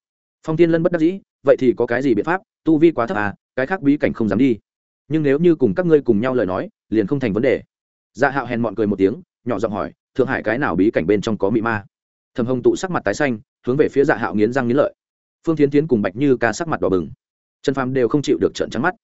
Phong thiên lân bất đắc dĩ, vậy thì có cái gì biện pháp? Tu vi quá thấp à cái khác bí cảnh không dám đi nhưng nếu như cùng các ngươi cùng nhau lời nói, liền không thành vấn đề. Dạ hạo hèn mọn cười một tiếng, nhỏ giọng hỏi, thượng hải cái nào bí cảnh bên trong có mị ma? Thầm hồng tụ sắc mặt tái xanh, hướng về phía dạ hạo nghiến răng nghiến lợi. Phương tiến tiến cùng bạch như ca sắc mặt đỏ bừng. Trần phàm đều không chịu được trận trắng mắt.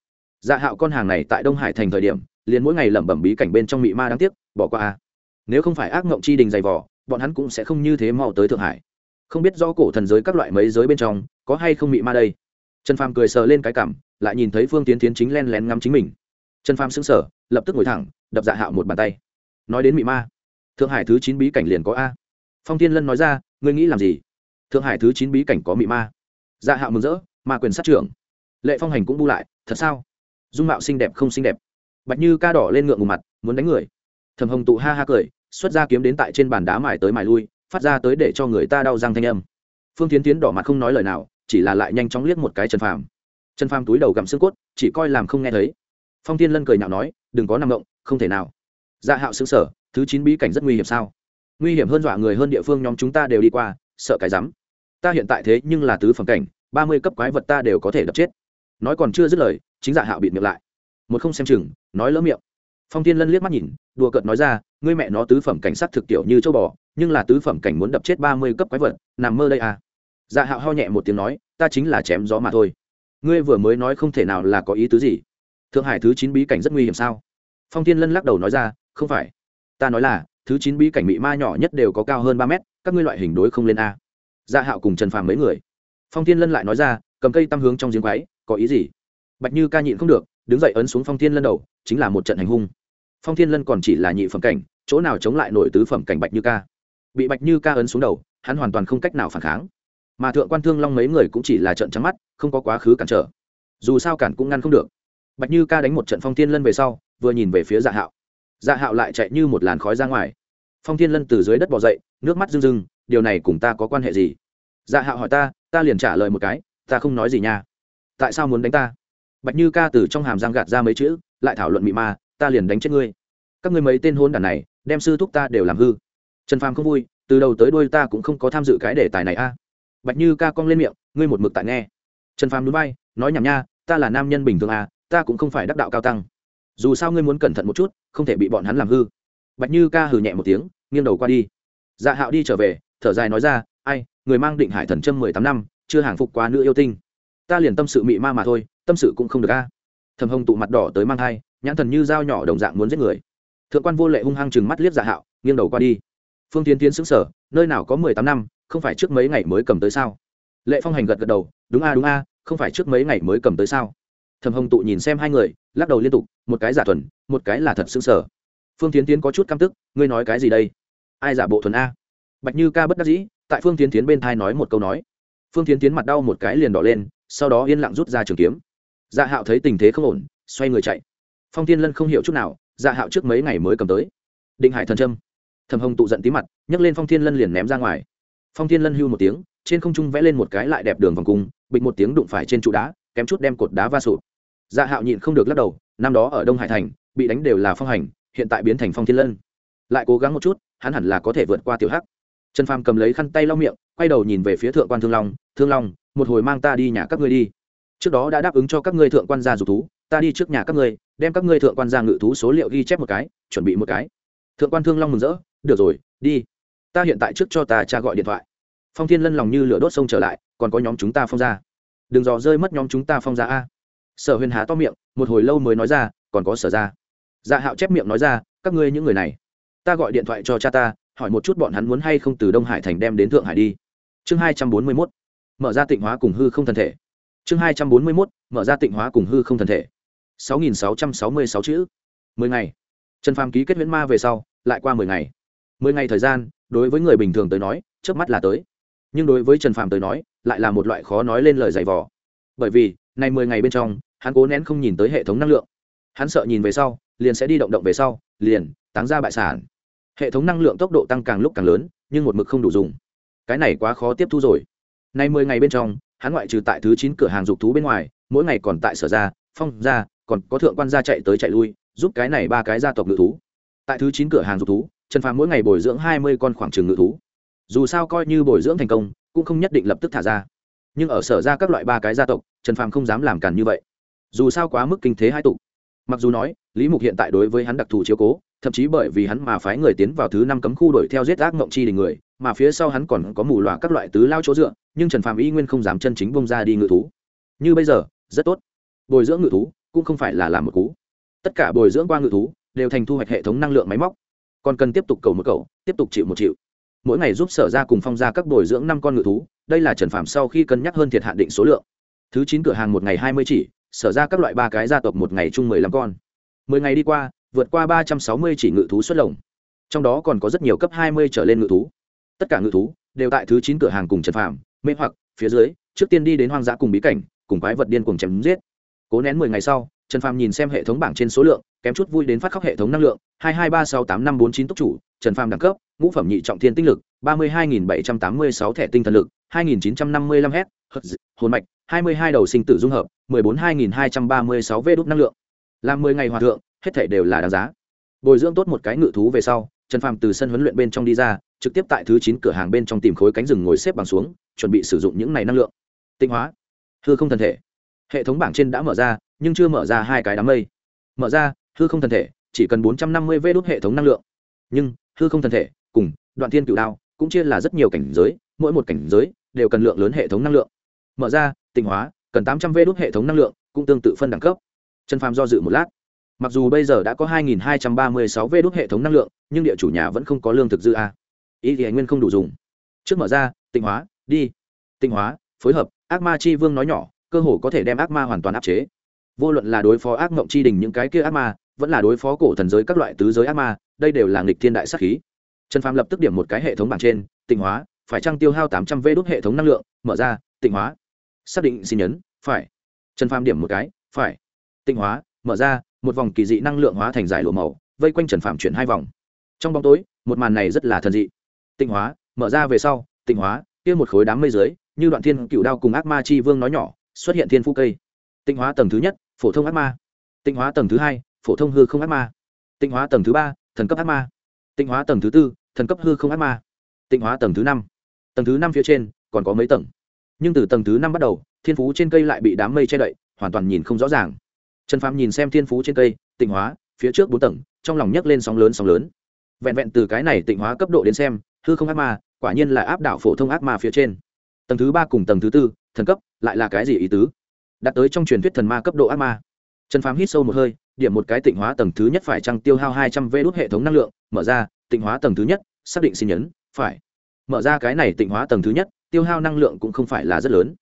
Dạ hạo con hàng này tại đông hải thành thời điểm, liền mỗi ngày lẩm bẩm bí cảnh bên trong mị ma đáng tiếc, bỏ qua a. Nếu không phải ác ngộng chi đình dày vỏ bọn hắn cũng sẽ không như thế mau tới thượng hải. Không biết do cổ thần giới các loại mấy giới bên trong, có hay không mị ma đây? Trần phàm cười sờ lên cái cảm lại nhìn thấy phương tiến tiến chính len lén ngắm chính mình. Trần phàm xứng sở lập tức ngồi thẳng, đập dạ hạo một bàn tay. Nói đến mị ma. Thượng hải thứ chín bí cảnh liền có a. Phong tiên lân nói ra, ngươi nghĩ làm gì? Thượng hải thứ chín bí cảnh có mị ma. Dạ hạo mừng rỡ, ma quyền sát trưởng. Lệ phong hành cũng bu lại, thật sao? Dung mạo xinh đẹp không xinh đẹp. Bạch như ca đỏ lên ngượng ngùng mặt, muốn đánh người. Thầm hồng tụ ha ha cười, xuất ra kiếm đến tại trên bàn đá mài tới mài lui, phát ra tới để cho người ta đau răng thanh âm. Phương tiến tiến đỏ mặt không nói lời nào, chỉ là lại nhanh chóng liếc một cái trần phàm trần phàm túi đầu gặm xương cốt, chỉ coi làm không nghe thấy. Phong thiên lân cười nhạo nói, đừng có nằm động, không thể nào. Dạ hạo xứng sở thứ chín bí cảnh rất nguy hiểm sao? Nguy hiểm hơn dọa người hơn địa phương nhóm chúng ta đều đi qua, sợ cái rắm. Ta hiện tại thế nhưng là tứ phẩm cảnh, ba mươi cấp quái vật ta đều có thể đập chết. Nói còn chưa dứt lời, chính dạ hạo bịt miệng lại. Một không xem chừng, nói lỡ miệng. Phong tiên lân liếc mắt nhìn, đùa cợt nói ra, ngươi mẹ nó tứ phẩm cảnh sát thực tiểu như châu bò, nhưng là tứ phẩm cảnh muốn đập chết ba mươi cấp quái vật, nằm mơ đây à. Dạ hạo ho nhẹ một tiếng nói, ta chính là chém gió mà thôi ngươi vừa mới nói không thể nào là có ý tứ gì? Thượng hải thứ chín bí cảnh rất nguy hiểm sao? Phong Thiên lân lắc đầu nói ra, không phải. Ta nói là, thứ chín bí cảnh mị ma nhỏ nhất đều có cao hơn ba mét, các ngươi loại hình đối không lên a. Gia hạo cùng trần phàm mấy người. Phong Thiên lân lại nói ra, cầm cây tăm hướng trong giếng quáy có ý gì? Bạch như ca nhịn không được, đứng dậy ấn xuống phong thiên lân đầu, chính là một trận hành hung. Phong thiên lân còn chỉ là nhị phẩm cảnh, chỗ nào chống lại nổi tứ phẩm cảnh bạch như ca? Bị bạch như ca ấn xuống đầu, hắn hoàn toàn không cách nào phản kháng mà thượng quan thương long mấy người cũng chỉ là trận trắng mắt, không có quá khứ cản trở. Dù sao cản cũng ngăn không được. Bạch như ca đánh một trận phong thiên lân về sau, vừa nhìn về phía dạ hạo. Dạ hạo lại chạy như một làn khói ra ngoài. Phong thiên lân từ dưới đất bỏ dậy, nước mắt rưng rưng, điều này cùng ta có quan hệ gì? Dạ hạo hỏi ta ta liền trả lời một cái, ta không nói gì nha. Tại sao muốn đánh ta? Bạch như ca từ trong hàm răng gạt ra mấy chữ, lại thảo luận mị ma, ta liền đánh chết ngươi. Các ngươi mấy tên hôn đàn này, đem sư thúc ta đều làm hư. Trần phàm không vui, từ đầu tới đôi ta cũng không có tham dự cái đề tài này a bạch như ca cong lên miệng, ngươi một mực tại nghe. Trần phàm núi bay, nói nhảm nha, ta là nam nhân bình thường à ta cũng không phải đắc đạo cao tăng. Dù sao ngươi muốn cẩn thận một chút, không thể bị bọn hắn làm hư. Bạch như ca hừ nhẹ một tiếng, nghiêng đầu qua đi. Dạ hạo đi trở về, thở dài nói ra, ai, người mang định hải thần trâm mười tám năm, chưa hàng phục qua nữ yêu tinh. Ta liền tâm sự mị ma mà thôi, tâm sự cũng không được a. Thầm hồng tụ mặt đỏ tới mang thai, nhãn thần như dao nhỏ đồng dạng muốn giết người. Thượng quan vô lệ hung hăng chừng mắt liếc dạ hạo, nghiêng đầu qua đi. Phương tiến tiến xứng sở nơi nào có mười tám năm không phải trước mấy ngày mới cầm tới sao? Lệ phong hành gật gật đầu, đúng a đúng a, không phải trước mấy ngày mới cầm tới sao? Thầm hồng tụ nhìn xem hai người, lắc đầu liên tục, một cái giả thuần, một cái là thật xứng sở phương tiến tiến có chút căm tức, ngươi nói cái gì đây? Ai giả bộ thuần a? Bạch như ca bất đắc dĩ, tại phương tiến tiến bên thai nói một câu nói. Phương tiến tiến mặt đau một cái liền đỏ lên, sau đó yên lặng rút ra trường kiếm. Dạ hạo thấy tình thế không ổn, xoay người chạy. Phong tiên lân không hiểu chút nào dạ hạo trước mấy ngày mới cầm tới. Định hải thần trâm thầm hồng tụ giận tí mặt, nhấc lên phong thiên lân liền ném ra ngoài phong thiên lân hưu một tiếng, trên không trung vẽ lên một cái lại đẹp đường vòng cung, bịch một tiếng đụng phải trên trụ đá, kém chút đem cột đá va sụp. Dạ hạo nhịn không được lắc đầu, năm đó ở đông hải thành, bị đánh đều là phong hành, hiện tại biến thành phong thiên lân. Lại cố gắng một chút, hắn hẳn là có thể vượt qua tiểu hắc. Trần phàm cầm lấy khăn tay lau miệng, quay đầu nhìn về phía thượng quan thương long thương long, một hồi mang ta đi nhà các ngươi đi. Trước đó đã đáp ứng cho các ngươi thượng quan gia dục thú, ta đi trước nhà các ngươi, đem các ngươi thượng quan gia ngự thú số liệu ghi chép một cái, chuẩn bị một cái. Thượng quan thương long mừng rỡ, được rồi, đi ta hiện tại trước cho ta cha gọi điện thoại. Phong thiên lân lòng như lửa đốt sông trở lại, còn có nhóm chúng ta phong ra. Đừng dò rơi mất nhóm chúng ta phong ra a. Sở huyền há to miệng, một hồi lâu mới nói ra, còn có sở ra. Dạ hạo chép miệng nói ra, các ngươi những người này, ta gọi điện thoại cho cha ta, hỏi một chút bọn hắn muốn hay không từ đông hải thành đem đến thượng hải đi. Chương hai trăm bốn mươi mốt, mở ra tịnh hóa cùng hư không thân thể. Chương hai trăm bốn mươi mốt, mở ra tịnh hóa cùng hư không thân thể. Sáu nghìn sáu trăm sáu mươi sáu chữ, mười ngày. Trần phàm ký kết huyễn ma về sau, lại qua mười ngày mười ngày thời gian đối với người bình thường tới nói trước mắt là tới. Nhưng đối với trần Phạm tới nói lại là một loại khó nói lên lời dày vò. Bởi vì này mười ngày bên trong hắn cố nén không nhìn tới hệ thống năng lượng. Hắn sợ nhìn về sau liền sẽ đi động động về sau liền táng ra bại sản. Hệ thống năng lượng tốc độ tăng càng lúc càng lớn nhưng một mực không đủ dùng. Cái này quá khó tiếp thu rồi. Nay mười ngày bên trong hắn ngoại trừ tại thứ chín cửa hàng dục thú bên ngoài mỗi ngày còn tại sở ra phong ra, còn có thượng quan gia chạy tới chạy lui giúp cái này ba cái gia tộc ngự thú. Tại thứ chín cửa hàng dục thú trần phàm mỗi ngày bồi dưỡng hai mươi con khoảng trường ngự thú. Dù sao coi như bồi dưỡng thành công, cũng không nhất định lập tức thả ra. Nhưng ở sở ra các loại ba cái gia tộc, trần phàm không dám làm càn như vậy. Dù sao quá mức kinh thế hai tục. Mặc dù nói, lý mục hiện tại đối với hắn đặc thù chiếu cố, thậm chí bởi vì hắn mà phái người tiến vào thứ năm cấm khu đuổi theo giết ác mộng chi đình người, mà phía sau hắn còn có mù loà các loại tứ lao chỗ dựa, nhưng trần phàm y nguyên không dám chân chính bông ra đi ngự thú. Như bây giờ, rất tốt. Bồi dưỡng ngự thú cũng không phải là làm một cú. Tất cả bồi dưỡng qua ngự thú đều thành thu hoạch hệ thống năng lượng máy móc còn cần tiếp tục cầu một cầu, tiếp tục chịu một chịu. Mỗi ngày giúp sở ra cùng phong ra các bồi dưỡng năm con ngự thú, đây là trần phạm sau khi cân nhắc hơn thiệt hạn định số lượng. Thứ chín cửa hàng một ngày hai mươi chỉ, sở ra các loại ba cái gia tộc một ngày chung mười lăm con. Mười ngày đi qua, vượt qua ba trăm sáu mươi chỉ ngự thú xuất lồng. Trong đó còn có rất nhiều cấp hai mươi trở lên ngự thú. Tất cả ngự thú đều tại thứ chín cửa hàng cùng trần phạm mê hoặc, phía dưới, trước tiên đi đến hoang dã cùng bí cảnh, cùng quái vật điên cùng chém giết. Cố nén mười ngày sau trần phàm nhìn xem hệ thống bảng trên số lượng, kém chút vui đến phát khóc hệ thống năng lượng, hai hai ba sáu tám năm bốn chín túc chủ, trần phàm đẳng cấp, ngũ phẩm nhị trọng thiên tinh lực, ba mươi hai nghìn bảy trăm tám mươi sáu thẻ tinh thần lực, hai nghìn chín trăm năm mươi lăm h hồn mạch, hai mươi hai đầu sinh tử dung hợp, mười bốn hai nghìn hai trăm ba mươi sáu v đốt năng lượng. Làm mười ngày hòa thượng, hết thể đều là đáng giá. Bồi dưỡng tốt một cái ngự thú về sau, trần phàm từ sân huấn luyện bên trong đi ra, trực tiếp tại thứ chín cửa hàng bên trong tìm khối cánh rừng ngồi xếp bằng xuống, chuẩn bị sử dụng những này năng lượng. Tinh hóa. Hư không thần thể. Hệ thống bảng trên đã mở ra nhưng chưa mở ra hai cái đám mây. Mở ra, hư không thần thể, chỉ cần bốn trăm năm mươi vê đốt hệ thống năng lượng. Nhưng, hư không thần thể, cùng đoạn thiên cựu đao, cũng chia là rất nhiều cảnh giới, mỗi một cảnh giới đều cần lượng lớn hệ thống năng lượng. Mở ra tinh hóa, cần tám trăm vê đốt hệ thống năng lượng, cũng tương tự phân đẳng cấp. Trần phàm do dự một lát. Mặc dù bây giờ đã có 2.236 vê đốt hệ thống năng lượng, nhưng địa chủ nhà vẫn không có lương thực dư a. Ý thì anh nguyên không đủ dùng. Trước mở ra tinh hóa, đi. Tinh hóa, phối hợp, ác ma chi vương nói nhỏ, cơ hồ có thể đem ác ma hoàn toàn áp chế vô luận là đối phó ác mộng chi đình những cái kia ác ma, vẫn là đối phó cổ thần giới các loại tứ giới ác ma, đây đều là nghịch thiên đại sắc khí. Trần phàm lập tức điểm một cái hệ thống bảng trên tinh hóa, phải trăng tiêu hao 800 vê đốt hệ thống năng lượng? Mở ra tinh hóa. Xác định xin nhấn, phải. Trần phàm điểm một cái, phải. Tinh hóa, mở ra, một vòng kỳ dị năng lượng hóa thành giải lụa màu, vây quanh trần phạm chuyển hai vòng. Trong bóng tối, một màn này rất là thần dị. Tịnh hóa, mở ra về sau, tịnh hóa, kia một khối đám mây dưới, như đoạn thiên cựu đao cùng ác ma chi vương nói nhỏ, xuất hiện thiên phu cây. Tịnh hóa tầng thứ nhất phổ thông ác ma. Tịnh hóa tầng thứ hai, phổ thông hư không ác ma. Tịnh hóa tầng thứ ba, thần cấp ác ma. Tịnh hóa tầng thứ tư, thần cấp hư không ác ma. Tịnh hóa tầng thứ năm. Tầng thứ năm phía trên, còn có mấy tầng. Nhưng từ tầng thứ năm bắt đầu, thiên phú trên cây lại bị đám mây che đậy, hoàn toàn nhìn không rõ ràng. Trần phàm nhìn xem thiên phú trên cây, tịnh hóa, phía trước bốn tầng, trong lòng nhấc lên sóng lớn sóng lớn. Vẹn vẹn từ cái này tịnh hóa cấp độ đến xem, hư không ác ma, quả nhiên là áp đảo phổ thông ác ma phía trên. Tầng thứ ba cùng tầng thứ tư, thần cấp, lại là cái gì ý tứ? Đạt tới trong truyền thuyết thần ma cấp độ ác ma. Trần phàm hít sâu một hơi, điểm một cái tịnh hóa tầng thứ nhất phải trăng tiêu hao hai trăm vê đốt hệ thống năng lượng, mở ra, tịnh hóa tầng thứ nhất, xác định xin nhấn, phải. Mở ra cái này tịnh hóa tầng thứ nhất, tiêu hao năng lượng cũng không phải là rất lớn.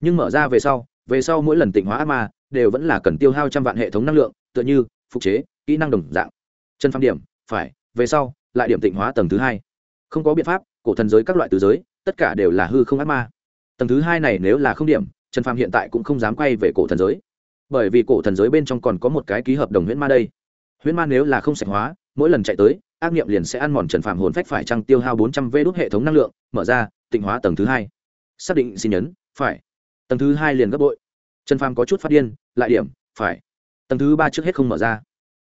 Nhưng mở ra về sau về sau mỗi lần tịnh hóa ác ma đều vẫn là cần tiêu hao trăm vạn hệ thống năng lượng, tựa như phục chế, kỹ năng đồng dạng. Chân Phong điểm, phải, về sau, lại điểm tịnh hóa tầng thứ hai. Không có biện pháp, cổ thần giới các loại từ giới, tất cả đều là hư không ác ma. Tầng thứ hai này nếu là không điểm trần phàm hiện tại cũng không dám quay về cổ thần giới. Bởi vì cổ thần giới bên trong còn có một cái ký hợp đồng huyễn ma đây. Huyễn ma nếu là không sạch hóa, mỗi lần chạy tới, ác nghiệm liền sẽ ăn mòn trần phàm hồn phách phải trăng tiêu hao bốn trăm v đốt hệ thống năng lượng, mở ra, tịnh hóa tầng thứ hai. Xác định xin nhấn, phải. Tầng thứ hai liền gấp bội. Trần phàm có chút phát điên, lại điểm, phải. Tầng thứ ba trước hết không mở ra.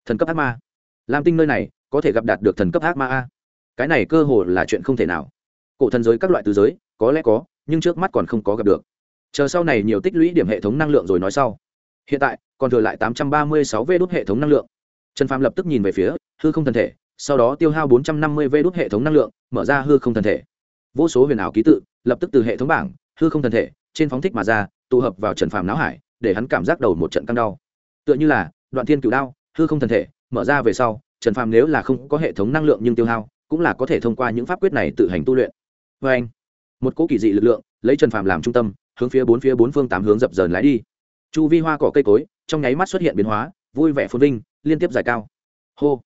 Thần cấp ác ma. Lam tinh nơi này, có thể gặp đạt được thần cấp ác ma a. Cái này cơ hồ là chuyện không thể nào. Cổ thần giới các loại từ giới, có lẽ có, nhưng trước mắt còn không có gặp được chờ sau này nhiều tích lũy điểm hệ thống năng lượng rồi nói sau. Hiện tại, còn thừa lại tám trăm ba mươi sáu v đốt hệ thống năng lượng. Trần phàm lập tức nhìn về phía hư không thần thể, sau đó tiêu hao bốn trăm năm mươi v đốt hệ thống năng lượng, mở ra hư không thần thể. Vô số huyền ảo ký tự, lập tức từ hệ thống bảng, hư không thần thể, trên phóng thích mà ra, tụ hợp vào trần phàm não hải, để hắn cảm giác đầu một trận căng đau. Tựa như là đoạn thiên cựu đao, hư không thần thể, mở ra về sau, trần phàm nếu là không có hệ thống năng lượng nhưng tiêu hao, cũng là có thể thông qua những pháp quyết này tự hành tu luyện. Vê anh một cỗ kỳ dị lực lượng, lấy trần phàm làm trung tâm hướng phía bốn phía bốn phương tám hướng dập dờn lái đi. Chu vi hoa cỏ cây cối, trong nháy mắt xuất hiện biến hóa, vui vẻ phồn vinh, liên tiếp dài cao. Hô!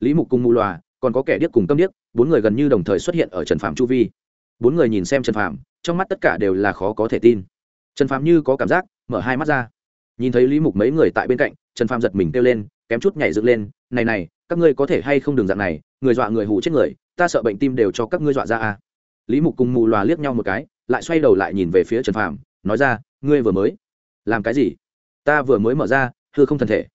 Lý mục cùng mù loà, còn có kẻ điếc cùng tâm điếc, bốn người gần như đồng thời xuất hiện ở trần phạm chu vi. Bốn người nhìn xem trần phạm trong mắt tất cả đều là khó có thể tin. Trần phạm như có cảm giác, mở hai mắt ra. Nhìn thấy lý mục mấy người tại bên cạnh, trần phạm giật mình kêu lên, kém chút nhảy dựng lên, này này, các ngươi có thể hay không đường dạng này, người dọa người hù chết người, ta sợ bệnh tim đều cho các ngươi dọa ra à. Lý mục cùng mù lòa liếc nhau một cái lại xoay đầu lại nhìn về phía trần phàm, nói ra, ngươi vừa mới làm cái gì? Ta vừa mới mở ra, hư không thân thể.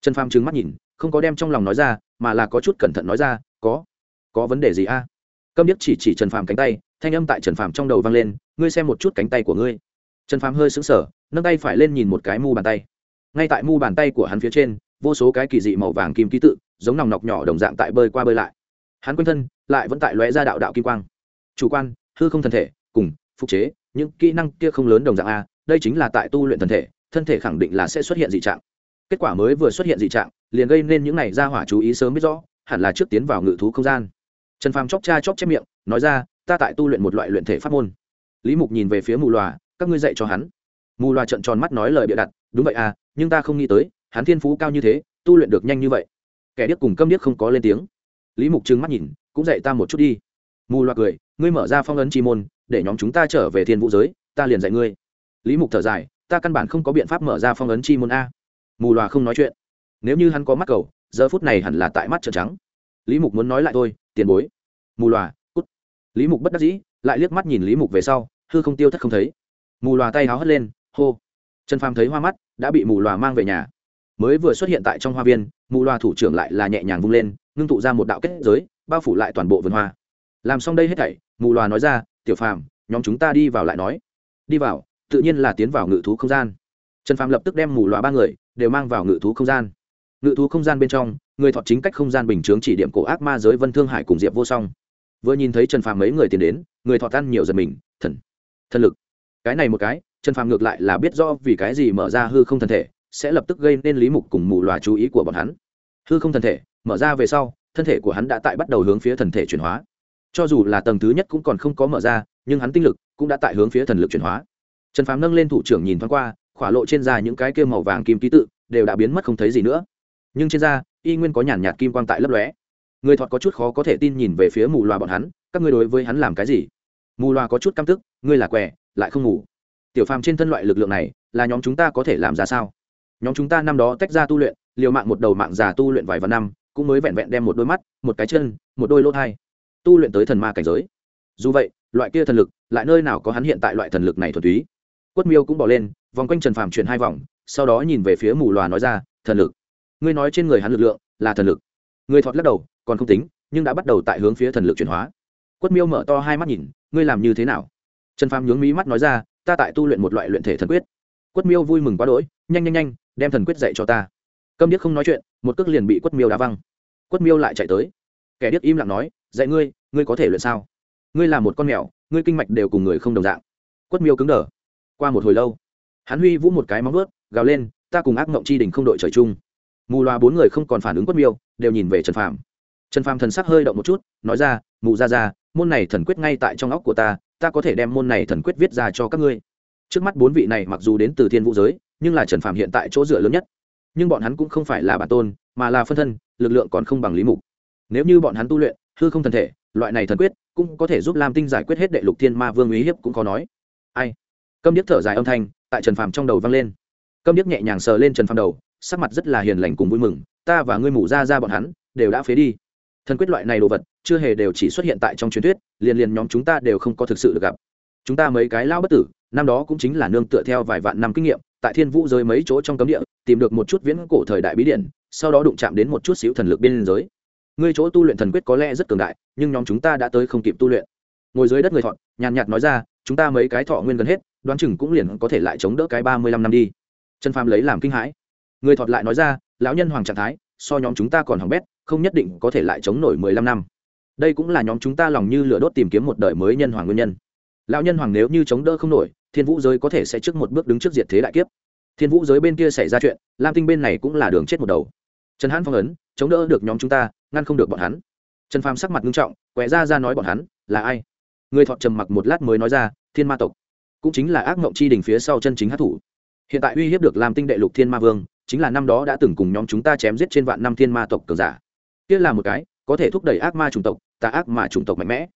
Trần phàm trừng mắt nhìn, không có đem trong lòng nói ra, mà là có chút cẩn thận nói ra, có có vấn đề gì a? À? câm điếc chỉ chỉ trần phàm cánh tay, thanh âm tại trần phàm trong đầu vang lên, ngươi xem một chút cánh tay của ngươi. Trần phàm hơi sững sờ, nâng tay phải lên nhìn một cái mu bàn tay. Ngay tại mu bàn tay của hắn phía trên, vô số cái kỳ dị màu vàng kim ký tự, giống nòng nọc nhỏ đồng dạng tại bơi qua bơi lại. Hắn quanh thân lại vẫn tại lóe ra đạo đạo kim quang. Chủ quan, hư không thân thể, cùng phục chế, những kỹ năng kia không lớn đồng dạng a, đây chính là tại tu luyện thân thể thân thể khẳng định là sẽ xuất hiện dị trạng. Kết quả mới vừa xuất hiện dị trạng, liền gây nên những này ra hỏa chú ý sớm biết rõ, hẳn là trước tiến vào ngự thú không gian. Trần phàm chóc cha chóc chép miệng, nói ra, ta tại tu luyện một loại luyện thể pháp môn. Lý mục nhìn về phía mù loà, các ngươi dạy cho hắn. Mù loà trận tròn mắt nói lời bịa đặt, đúng vậy à nhưng ta không nghĩ tới, hắn thiên phú cao như thế, tu luyện được nhanh như vậy. Kẻ điếc cùng câm điếc không có lên tiếng. Lý mục trừng mắt nhìn, cũng dạy ta một chút đi mù loà cười, ngươi mở ra phong ấn chi môn, để nhóm chúng ta trở về thiên vũ giới, ta liền dạy ngươi. Lý mục thở dài, ta căn bản không có biện pháp mở ra phong ấn chi môn a. Mù loà không nói chuyện. Nếu như hắn có mắt cầu, giờ phút này hẳn là tại mắt trợn trắng. Lý mục muốn nói lại thôi, tiền bối. Mù loà, cút. Lý mục bất đắc dĩ, lại liếc mắt nhìn lý mục về sau, hư không tiêu thất không thấy. Mù loà tay háo hất lên, hô. Trần phàm thấy hoa mắt, đã bị mù loà mang về nhà. Mới vừa xuất hiện tại trong hoa viên, mù loà thủ trưởng lại là nhẹ nhàng vung lên, ngưng tụ ra một đạo kết giới, bao phủ lại toàn bộ vườn hoa làm xong đây hết thảy, mù loà nói ra, tiểu phàm, nhóm chúng ta đi vào lại nói. Đi vào, tự nhiên là tiến vào ngự thú không gian. Trần phàm lập tức đem mù loà ba người đều mang vào ngự thú không gian. Ngự thú không gian bên trong, người thọ chính cách không gian bình chướng chỉ điểm cổ ác ma giới vân thương hải cùng diệp vô song. Vừa nhìn thấy trần phàm mấy người tiến đến, người thọ tan nhiều giật mình, thần thần lực. Cái này một cái, trần phàm ngược lại là biết do vì cái gì mở ra hư không thân thể, sẽ lập tức gây nên lý mục cùng mù loà chú ý của bọn hắn. Hư không thân thể, mở ra về sau, thân thể của hắn đã tại bắt đầu hướng phía thần thể chuyển hóa cho dù là tầng thứ nhất cũng còn không có mở ra, nhưng hắn tinh lực cũng đã tại hướng phía thần lực chuyển hóa. Trần phàm nâng lên thủ trưởng nhìn thoáng qua, khỏa lộ trên da những cái kia màu vàng kim ký tự đều đã biến mất không thấy gì nữa. Nhưng trên da, y nguyên có nhàn nhạt kim quang tại lấp lóe. Người thọt có chút khó có thể tin nhìn về phía mù loà bọn hắn, các ngươi đối với hắn làm cái gì? Mù loà có chút căm tức, ngươi là què, lại không ngủ. Tiểu phàm trên thân loại lực lượng này, là nhóm chúng ta có thể làm ra sao? Nhóm chúng ta năm đó tách ra tu luyện, liều mạng một đầu mạng già tu luyện vài vạn năm, cũng mới vẹn vẹn đem một đôi mắt, một cái chân, một đôi lỗ thai tu luyện tới thần ma cảnh giới. Dù vậy, loại kia thần lực, lại nơi nào có hắn hiện tại loại thần lực này thuần túy? Quất miêu cũng bỏ lên, vòng quanh trần phàm chuyển hai vòng, sau đó nhìn về phía mù loà nói ra, thần lực. Ngươi nói trên người hắn lực lượng là thần lực. Người thọt lắc đầu, còn không tính, nhưng đã bắt đầu tại hướng phía thần lực chuyển hóa. Quất miêu mở to hai mắt nhìn, ngươi làm như thế nào? Trần phàm nhướng mí mắt nói ra, ta tại tu luyện một loại luyện thể thần quyết. Quất miêu vui mừng quá đỗi, nhanh nhanh nhanh, đem thần quyết dạy cho ta. Câm điếc không nói chuyện, một cước liền bị quất miêu đá văng. Quất miêu lại chạy tới. Kẻ điếc im lặng nói dạy ngươi ngươi có thể luyện sao? Ngươi là một con mèo, ngươi kinh mạch đều cùng người không đồng dạng. Quất miêu cứng đờ. Qua một hồi lâu, hắn huy vũ một cái móng ướt gào lên, ta cùng ác mộng chi đình không đội trời chung. Mù loa bốn người không còn phản ứng quất miêu, đều nhìn về trần phàm. Trần phàm thần sắc hơi động một chút, nói ra, mù ra ra, môn này thần quyết ngay tại trong óc của ta ta có thể đem môn này thần quyết viết ra cho các ngươi. Trước mắt bốn vị này mặc dù đến từ thiên vũ giới, nhưng là trần phàm hiện tại chỗ dựa lớn nhất. Nhưng bọn hắn cũng không phải là bản tôn, mà là phân thân, lực lượng còn không bằng lý mục. Nếu như bọn hắn tu luyện hư không thần thể, loại này thần quyết cũng có thể giúp lam tinh giải quyết hết đệ lục thiên ma vương uy hiếp cũng có nói. Ai? Câm điếc thở dài âm thanh tại trần phàm trong đầu vang lên. Câm điếc nhẹ nhàng sờ lên trần phàm đầu, sắc mặt rất là hiền lành cùng vui mừng, ta và ngươi mủ ra ra bọn hắn đều đã phế đi. Thần quyết loại này đồ vật chưa hề đều chỉ xuất hiện tại trong truyền thuyết, liền liền nhóm chúng ta đều không có thực sự được gặp. Chúng ta mấy cái lao bất tử, năm đó cũng chính là nương tựa theo vài vạn năm kinh nghiệm, tại thiên vũ giới mấy chỗ trong cấm địa, tìm được một chút viễn cổ thời đại bí điện sau đó đụng chạm đến một chút xíu thần lực biên giới ngươi chỗ tu luyện thần quyết có lẽ rất cường đại, nhưng nhóm chúng ta đã tới không kịp tu luyện. Ngồi dưới đất người thọ, nhàn nhạt nói ra, chúng ta mấy cái thọ nguyên gần hết, đoán chừng cũng liền có thể lại chống đỡ cái ba mươi lăm năm đi. Trần phàm lấy làm kinh hãi. Người thọt lại nói ra, lão nhân hoàng trạng thái, so nhóm chúng ta còn hỏng bét, không nhất định có thể lại chống nổi mười lăm năm. Đây cũng là nhóm chúng ta lòng như lửa đốt tìm kiếm một đời mới nhân hoàng nguyên nhân. Lão nhân hoàng nếu như chống đỡ không nổi, thiên vũ giới có thể sẽ trước một bước đứng trước diệt thế đại kiếp. Thiên vũ giới bên kia xảy ra chuyện, lam tinh bên này cũng là đường chết một đầu. Trần hãn phong ấn, chống đỡ được nhóm chúng ta ngăn không được bọn hắn. Trần phàm sắc mặt nghiêm trọng quẹ ra ra nói bọn hắn, là ai? Người thọ trầm mặc một lát mới nói ra, thiên ma tộc. Cũng chính là ác mộng chi đình phía sau chân chính hát thủ. Hiện tại uy hiếp được lam tinh đệ lục thiên ma vương, chính là năm đó đã từng cùng nhóm chúng ta chém giết trên vạn năm thiên ma tộc cường giả. Kia là một cái, có thể thúc đẩy ác ma chủng tộc, tà ác mà chủng tộc mạnh mẽ.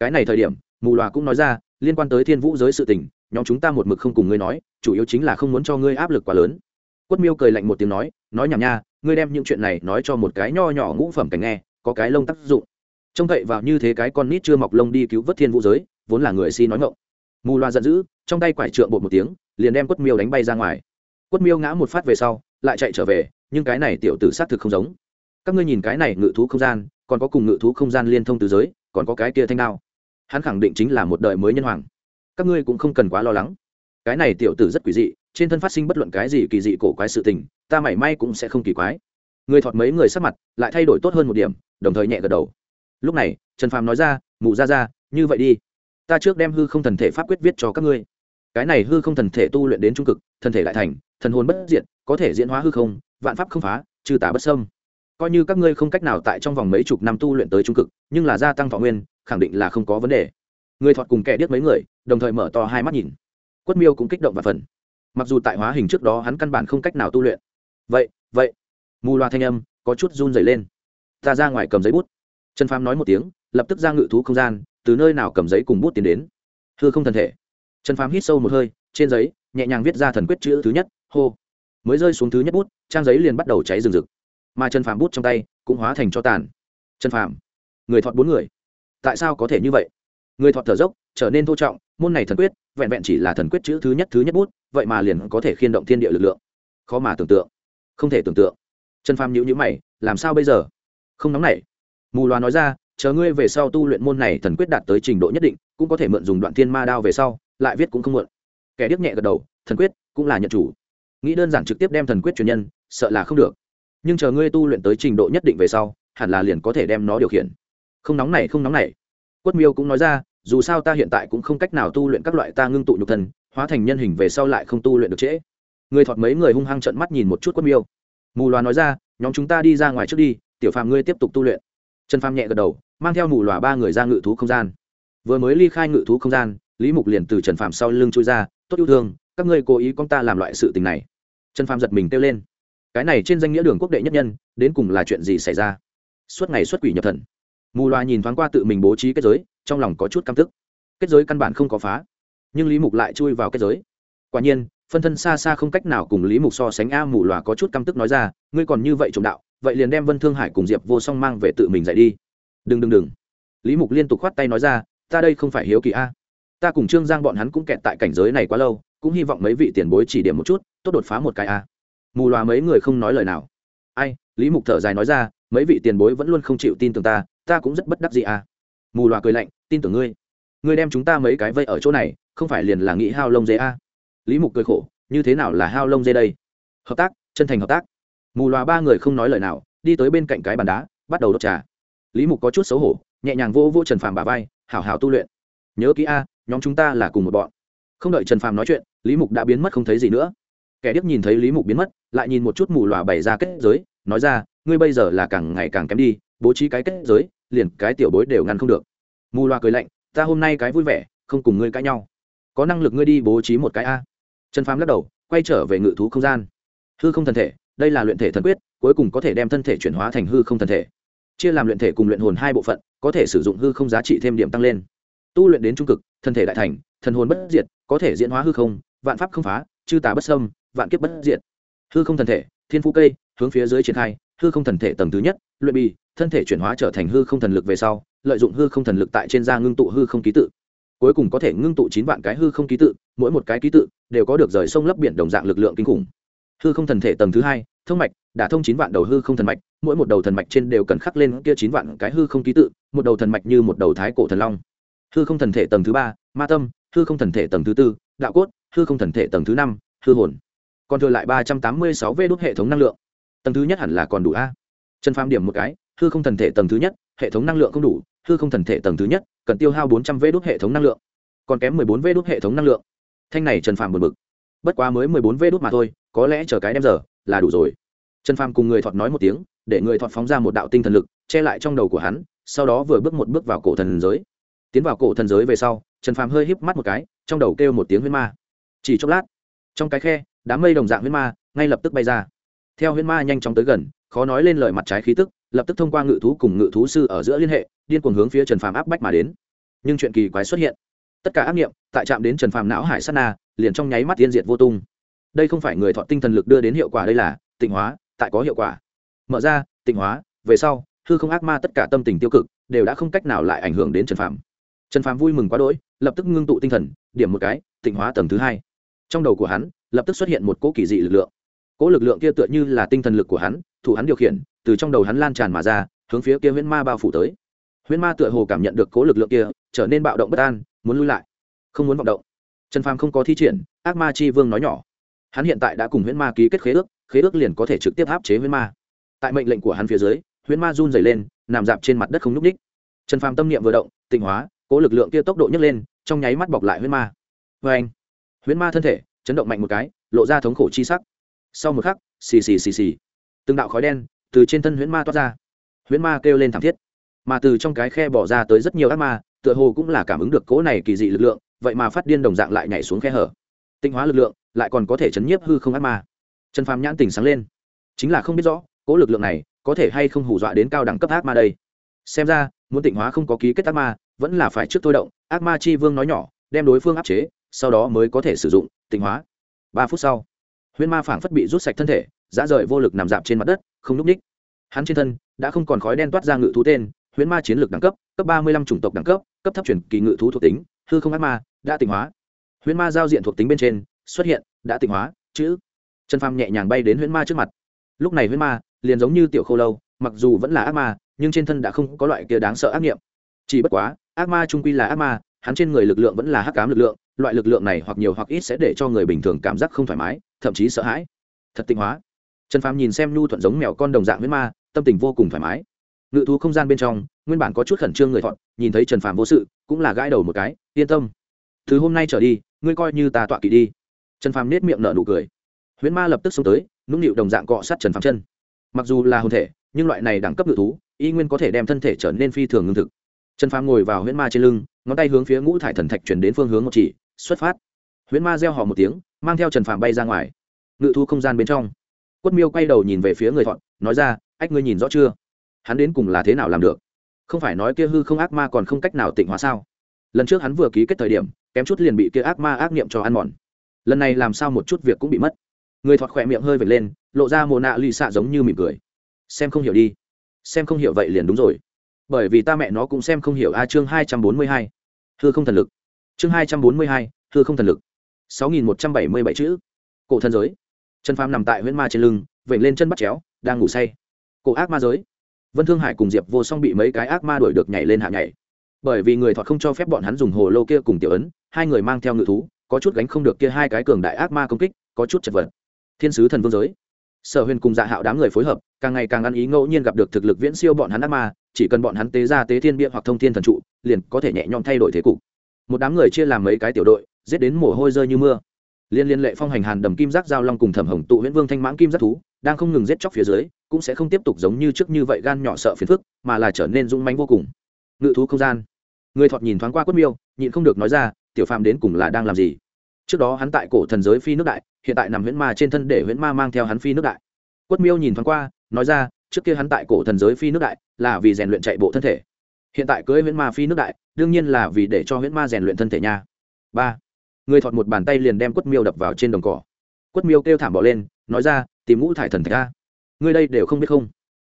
Cái này thời điểm, mù loà cũng nói ra, liên quan tới thiên vũ giới sự tình, nhóm chúng ta một mực không cùng ngươi nói, chủ yếu chính là không muốn cho ngươi áp lực quá lớn. Quất miêu cười lạnh một tiếng nói nói nhảm nha ngươi đem những chuyện này nói cho một cái nho nhỏ ngũ phẩm cảnh nghe, có cái lông tác dụng. Trông cậy vào như thế cái con nít chưa mọc lông đi cứu vớt thiên vũ giới, vốn là người si nói ngộng mù loa giận dữ, trong tay quải trượng bột một tiếng, liền đem quất miêu đánh bay ra ngoài. Quất miêu ngã một phát về sau, lại chạy trở về, nhưng cái này tiểu tử xác thực không giống. Các ngươi nhìn cái này ngự thú không gian, còn có cùng ngự thú không gian liên thông từ giới, còn có cái kia thanh đao. Hắn khẳng định chính là một đời mới nhân hoàng. Các ngươi cũng không cần quá lo lắng. Cái này tiểu tử rất quỷ dị trên thân phát sinh bất luận cái gì kỳ dị cổ quái sự tình, ta mảy may cũng sẽ không kỳ quái. Người thọt mấy người sắc mặt lại thay đổi tốt hơn một điểm, đồng thời nhẹ gật đầu. Lúc này, trần phàm nói ra, mụ ra ra như vậy đi. Ta trước đem hư không thần thể pháp quyết viết cho các ngươi. Cái này hư không thần thể tu luyện đến trung cực, thần thể lại thành, thần hồn bất diện có thể diễn hóa hư không, vạn pháp không phá, trừ tả bất sâm coi như các ngươi không cách nào tại trong vòng mấy chục năm tu luyện tới trung cực, nhưng là gia tăng thọ nguyên, khẳng định là không có vấn đề. Người thọt cùng kẻ điếc mấy người, đồng thời mở to hai mắt nhìn. Quất miêu cũng kích động và phần mặc dù tại hóa hình trước đó hắn căn bản không cách nào tu luyện. Vậy vậy, mù loa thanh âm có chút run dày lên. Ta ra ngoài cầm giấy bút. Trần phàm nói một tiếng, lập tức ra ngự thú không gian, từ nơi nào cầm giấy cùng bút tiến đến? Hư không thần thể. Trần phàm hít sâu một hơi, trên giấy nhẹ nhàng viết ra thần quyết chữ thứ nhất, hô. Mới rơi xuống thứ nhất bút, trang giấy liền bắt đầu cháy rừng rực. Mà trần phàm bút trong tay cũng hóa thành cho tàn. Trần phàm, người thọt bốn người. Tại sao có thể như vậy? Người thọt thở dốc trở nên thô trọng, môn này thần quyết, vẹn vẹn chỉ là thần quyết chữ thứ nhất thứ nhất bút, vậy mà liền có thể khiên động thiên địa lực lượng. Khó mà tưởng tượng. Không thể tưởng tượng. Trần phàm nhữ nhữ mày, làm sao bây giờ? Không nóng nảy. Mù loà nói ra, chờ ngươi về sau tu luyện môn này thần quyết đạt tới trình độ nhất định, cũng có thể mượn dùng đoạn thiên ma đao về sau, lại viết cũng không mượn kẻ điếc nhẹ gật đầu, thần quyết cũng là nhận chủ. Nghĩ đơn giản trực tiếp đem thần quyết truyền nhân, sợ là không được. Nhưng chờ ngươi tu luyện tới trình độ nhất định về sau, hẳn là liền có thể đem nó điều khiển. Không nóng này không nóng này quất miêu cũng nói ra dù sao ta hiện tại cũng không cách nào tu luyện các loại ta ngưng tụ nhục thần hóa thành nhân hình về sau lại không tu luyện được trễ. Người thọt mấy người hung hăng trận mắt nhìn một chút quất miêu. Mù loà nói ra, nhóm chúng ta đi ra ngoài trước đi, tiểu phàm ngươi tiếp tục tu luyện. Trần phàm nhẹ gật đầu, mang theo mù loà ba người ra ngự thú không gian. Vừa mới ly khai ngự thú không gian, lý mục liền từ trần phàm sau lưng trôi ra, tốt yêu thương, các ngươi cố ý con ta làm loại sự tình này. Trần phàm giật mình kêu lên, cái này trên danh nghĩa đường quốc đệ nhất nhân, đến cùng là chuyện gì xảy ra? Suốt ngày xuất quỷ nhập thần mù loà nhìn thoáng qua tự mình bố trí kết giới, trong lòng có chút căm tức. Kết giới căn bản không có phá, nhưng lý mục lại chui vào kết giới. Quả nhiên, phân thân xa xa không cách nào cùng lý mục so sánh a mù loà có chút căm tức nói ra, ngươi còn như vậy trộm đạo, vậy liền đem vân thương hải cùng diệp vô song mang về tự mình dạy đi. Đừng đừng đừng. Lý mục liên tục khoát tay nói ra, ta đây không phải hiếu kỳ a. Ta cùng trương giang bọn hắn cũng kẹt tại cảnh giới này quá lâu, cũng hy vọng mấy vị tiền bối chỉ điểm một chút, tốt đột phá một cái a. Mù loà mấy người không nói lời nào. Ai? Lý mục thở dài nói ra, mấy vị tiền bối vẫn luôn không chịu tin tưởng ta ta cũng rất bất đắc gì à. Mù loà cười lạnh, tin tưởng ngươi. Ngươi đem chúng ta mấy cái vây ở chỗ này, không phải liền là nghĩ hao lông dê à. lý mục cười khổ, như thế nào là hao lông dê đây? Hợp tác, chân thành hợp tác. Mù loà ba người không nói lời nào, đi tới bên cạnh cái bàn đá, bắt đầu đốt trà. Lý mục có chút xấu hổ, nhẹ nhàng vô vô trần phàm bà vai, hảo hảo tu luyện. Nhớ kỹ a, nhóm chúng ta là cùng một bọn. Không đợi trần phàm nói chuyện, lý mục đã biến mất không thấy gì nữa. Kẻ điếc nhìn thấy lý mục biến mất, lại nhìn một chút mù lòa bày ra kết giới, nói ra, ngươi bây giờ là càng ngày càng kém đi bố trí cái kết giới, liền cái tiểu bối đều ngăn không được. Mù loa cười lạnh, ta hôm nay cái vui vẻ, không cùng ngươi cãi nhau. Có năng lực ngươi đi bố trí một cái a. Trần phàm lắc đầu, quay trở về ngự thú không gian. Hư không thần thể, đây là luyện thể thần quyết, cuối cùng có thể đem thân thể chuyển hóa thành hư không thần thể. Chia làm luyện thể cùng luyện hồn hai bộ phận, có thể sử dụng hư không giá trị thêm điểm tăng lên. Tu luyện đến trung cực, thân thể đại thành, thần hồn bất diệt, có thể diễn hóa hư không, vạn pháp không phá, chư tà bất sâm vạn kiếp bất diệt. Hư không thần thể, thiên phú cây, hướng phía dưới triển khai hư không thần thể tầng thứ nhất, luyện bì, thân thể chuyển hóa trở thành hư không thần lực về sau, lợi dụng hư không thần lực tại trên da ngưng tụ hư không ký tự. Cuối cùng có thể ngưng tụ chín vạn cái hư không ký tự, mỗi một cái ký tự đều có được rời sông lấp biển đồng dạng lực lượng kinh khủng. Hư không thần thể tầng thứ hai, thông mạch, đã thông chín vạn đầu hư không thần mạch, mỗi một đầu thần mạch trên đều cần khắc lên kia chín vạn cái hư không ký tự, một đầu thần mạch như một đầu thái cổ thần long. Hư không thần thể tầng thứ ba, ma tâm, hư không thần thể tầng thứ tư, đạo cốt, hư không thần thể tầng thứ năm, hư hồn. Còn thừa lại ba trăm tám mươi sáu vê đốt hệ thống năng lượng tầng thứ nhất hẳn là còn đủ a. Trần phàm điểm một cái, hư không thần thể tầng thứ nhất, hệ thống năng lượng không đủ, hư không thần thể tầng thứ nhất, cần tiêu hao bốn trăm vê đốt hệ thống năng lượng. Còn kém mười bốn vê đốt hệ thống năng lượng. Thanh này trần phàm buồn bực. Bất quá mới mười bốn vê đốt mà thôi, có lẽ chờ cái đem giờ, là đủ rồi. Trần phàm cùng người thọt nói một tiếng, để người thọt phóng ra một đạo tinh thần lực, che lại trong đầu của hắn, sau đó vừa bước một bước vào cổ thần giới. Tiến vào cổ thần giới về sau trần phàm hơi híp mắt một cái, trong đầu kêu một tiếng huyết ma. Chỉ chốc lát, trong cái khe, đám mây đồng dạng huyết ma ngay lập tức bay ra theo huyễn ma nhanh chóng tới gần, khó nói lên lời mặt trái khí tức, lập tức thông qua ngự thú cùng ngự thú sư ở giữa liên hệ, điên cuồng hướng phía trần phàm áp bách mà đến. Nhưng chuyện kỳ quái xuất hiện. Tất cả ác nghiệm tại chạm đến trần phàm não hải sát na, liền trong nháy mắt tiên diệt vô tung. Đây không phải người thọ tinh thần lực đưa đến hiệu quả đây là, tịnh hóa, tại có hiệu quả. Mở ra, tịnh hóa, về sau, hư không ác ma tất cả tâm tình tiêu cực, đều đã không cách nào lại ảnh hưởng đến trần phàm. Trần phàm vui mừng quá đỗi, lập tức ngưng tụ tinh thần, điểm một cái, tịnh hóa tầng thứ hai. Trong đầu của hắn, lập tức xuất hiện một cỗ kỳ dị lực lượng cỗ lực lượng kia tựa như là tinh thần lực của hắn, thủ hắn điều khiển, từ trong đầu hắn lan tràn mà ra, hướng phía kia huyễn ma bao phủ tới. Huyễn ma tựa hồ cảm nhận được cỗ lực lượng kia, trở nên bạo động bất an, muốn lui lại, không muốn vọng động. Trần phàm không có thi triển, ác ma chi vương nói nhỏ. Hắn hiện tại đã cùng huyễn ma ký kết khế ước khế ước liền có thể trực tiếp áp chế huyễn ma. Tại mệnh lệnh của hắn phía dưới, huyễn ma run dày lên, nằm dạp trên mặt đất không n ú c ních trần phàm tâm niệm vừa động, tịnh hóa, cỗ lực lượng kia tốc độ nhấc lên, trong nháy mắt bọc lại huyễn ma. Vê anh huyễn ma thân thể, chấn động mạnh một cái, lộ ra thống khổ chi sắc sau một khắc, xì xì xì xì. Từng đạo khói đen từ trên thân huyễn ma toát ra. Huyễn ma kêu lên thảm thiết. Mà từ trong cái khe bỏ ra tới rất nhiều ác ma, tựa hồ cũng là cảm ứng được cỗ này kỳ dị lực lượng, vậy mà phát điên đồng dạng lại nhảy xuống khe hở. Tinh hóa lực lượng lại còn có thể chấn nhiếp hư không ác ma. Trần phàm nhãn tỉnh sáng lên. Chính là không biết rõ, cỗ lực lượng này có thể hay không hù dọa đến cao đẳng cấp ác ma đây. Xem ra, muốn tịnh hóa không có ký kết ác ma, vẫn là phải trước thôi động, ác ma chi vương nói nhỏ, đem đối phương áp chế, sau đó mới có thể sử dụng, tịnh hóa. Ba phút sau huyễn ma phảng phất bị rút sạch thân thể, dã rời vô lực nằm dạp trên mặt đất, không núp ních. Hắn trên thân đã không còn khói đen toát ra ngự thú tên, huyễn ma chiến lược đẳng cấp cấp ba mươi lăm chủng tộc đẳng cấp cấp thấp chuyển kỳ ngự thú thuộc tính, hư không ác ma, đã tịnh hóa. Huyễn ma giao diện thuộc tính bên trên, xuất hiện, đã tịnh hóa, chữ. Trần phàm nhẹ nhàng bay đến huyễn ma trước mặt. Lúc này huyễn ma liền giống như tiểu khô lâu, mặc dù vẫn là ác ma, nhưng trên thân đã không có loại kia đáng sợ ác nghiệm. Chỉ bất quá, ác ma trung quy là ác ma, hắn trên người lực lượng vẫn là hắc cám lực lượng, loại lực lượng này hoặc nhiều hoặc ít sẽ để cho người bình thường cảm giác không thoải mái thậm chí sợ hãi. Thật tịnh hóa. Trần phàm nhìn xem nhu thuận giống mèo con đồng dạng huyễn ma, tâm tình vô cùng thoải mái. Ngự thú không gian bên trong, nguyên bản có chút khẩn trương người thọn nhìn thấy trần phàm vô sự, cũng là gãi đầu một cái, yên tâm. Thứ hôm nay trở đi, ngươi coi như ta tọa kỵ đi. Trần phàm nết miệng nở nụ cười. Huyễn ma lập tức xông tới, nũng nịu đồng dạng cọ sát trần phàm chân. Mặc dù là hồn thể, nhưng loại này đẳng cấp ngự thú, y nguyên có thể đem thân thể trở nên phi thường ngưng thực. Trần phàm ngồi vào huyễn ma trên lưng, ngón tay hướng phía ngũ thải thần thạch chuyển đến phương hướng một chỉ, xuất phát. Huyễn ma reo họ một tiếng mang theo trần phàm bay ra ngoài ngự thu không gian bên trong quất miêu quay đầu nhìn về phía người thọn nói ra ách ngươi nhìn rõ chưa hắn đến cùng là thế nào làm được không phải nói kia hư không ác ma còn không cách nào tịnh hóa sao lần trước hắn vừa ký kết thời điểm kém chút liền bị kia ác ma ác niệm cho ăn mòn lần này làm sao một chút việc cũng bị mất người thọt khỏe miệng hơi vệt lên lộ ra mồ nạ lì xạ giống như mỉm cười xem không hiểu đi xem không hiểu vậy liền đúng rồi bởi vì ta mẹ nó cũng xem không hiểu a chương hai trăm bốn mươi hai hư không thần lực chương hai trăm bốn mươi hai hư không thần lực sáu nghìn một trăm bảy mươi bảy chữ. Cổ thần giới. Trần phàm nằm tại huyễn ma trên lưng, vểnh lên chân bắt chéo, đang ngủ say. Cổ ác ma giới. Vân thương hải cùng diệp vô song bị mấy cái ác ma đuổi được nhảy lên hạ nhảy. Bởi vì người thọ không cho phép bọn hắn dùng hồ lô kia cùng tiểu ấn, hai người mang theo ngự thú, có chút gánh không được kia hai cái cường đại ác ma công kích, có chút chật vật. Thiên sứ thần vương giới. Sở huyền cùng dạ hạo đám người phối hợp, càng ngày càng ăn ý ngẫu nhiên gặp được thực lực viễn siêu bọn hắn ác ma, chỉ cần bọn hắn tế ra tế thiên bia hoặc thông thiên thần trụ, liền có thể nhẹ nhõm thay đổi thế cục. Một đám người chia làm mấy cái tiểu đội giết đến mồ hôi rơi như mưa. Liên liên lệ phong hành hàn đầm kim giác giao long cùng thẩm hồng tụ huyễn vương thanh mãng kim giác thú, đang không ngừng giết chóc phía dưới, cũng sẽ không tiếp tục giống như trước như vậy gan nhỏ sợ phiền phức, mà là trở nên rung manh vô cùng. Ngự thú không gian. Người thọt nhìn thoáng qua quất miêu, nhịn không được nói ra, tiểu phàm đến cùng là đang làm gì? Trước đó hắn tại cổ thần giới phi nước đại, hiện tại nằm huyễn ma trên thân để huyễn ma mang theo hắn phi nước đại. Quất miêu nhìn thoáng qua, nói ra, trước kia hắn tại cổ thần giới phi nước đại, là vì rèn luyện chạy bộ thân thể. Hiện tại cưới huyễn ma phi nước đại, đương nhiên là vì để cho huyễn ma rèn luyện thân thể nha. Ba người thọt một bàn tay liền đem quất miêu đập vào trên đồng cỏ. Quất miêu kêu thảm bỏ lên, nói ra, tìm ngũ thải thần thạch ra ngươi đây đều không biết không?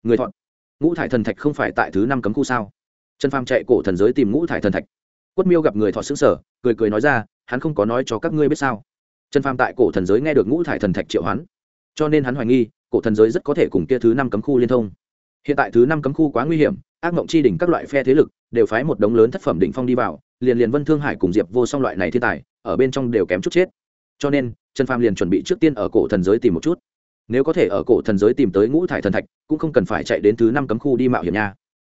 Người thọt, ngũ thải thần thạch không phải tại thứ năm cấm khu sao? Trần phàm chạy cổ thần giới tìm ngũ thải thần thạch. Quất miêu gặp người thọ xứng sở cười cười nói ra, hắn không có nói cho các ngươi biết sao. Trần phàm tại cổ thần giới nghe được ngũ thải thần thạch triệu hoán, cho nên hắn hoài nghi, cổ thần giới rất có thể cùng kia thứ năm cấm khu liên thông. Hiện tại thứ năm cấm khu quá nguy hiểm ác mộng chi đỉnh các loại phe thế lực đều phái một đống lớn thất phẩm đỉnh phong đi vào, liền liền vân thương hải cùng diệp vô song loại này thiên tài, ở bên trong đều kém chút chết. Cho nên, trần phàm liền chuẩn bị trước tiên ở cổ thần giới tìm một chút. Nếu có thể ở cổ thần giới tìm tới ngũ thải thần thạch, cũng không cần phải chạy đến thứ năm cấm khu đi mạo hiểm nha.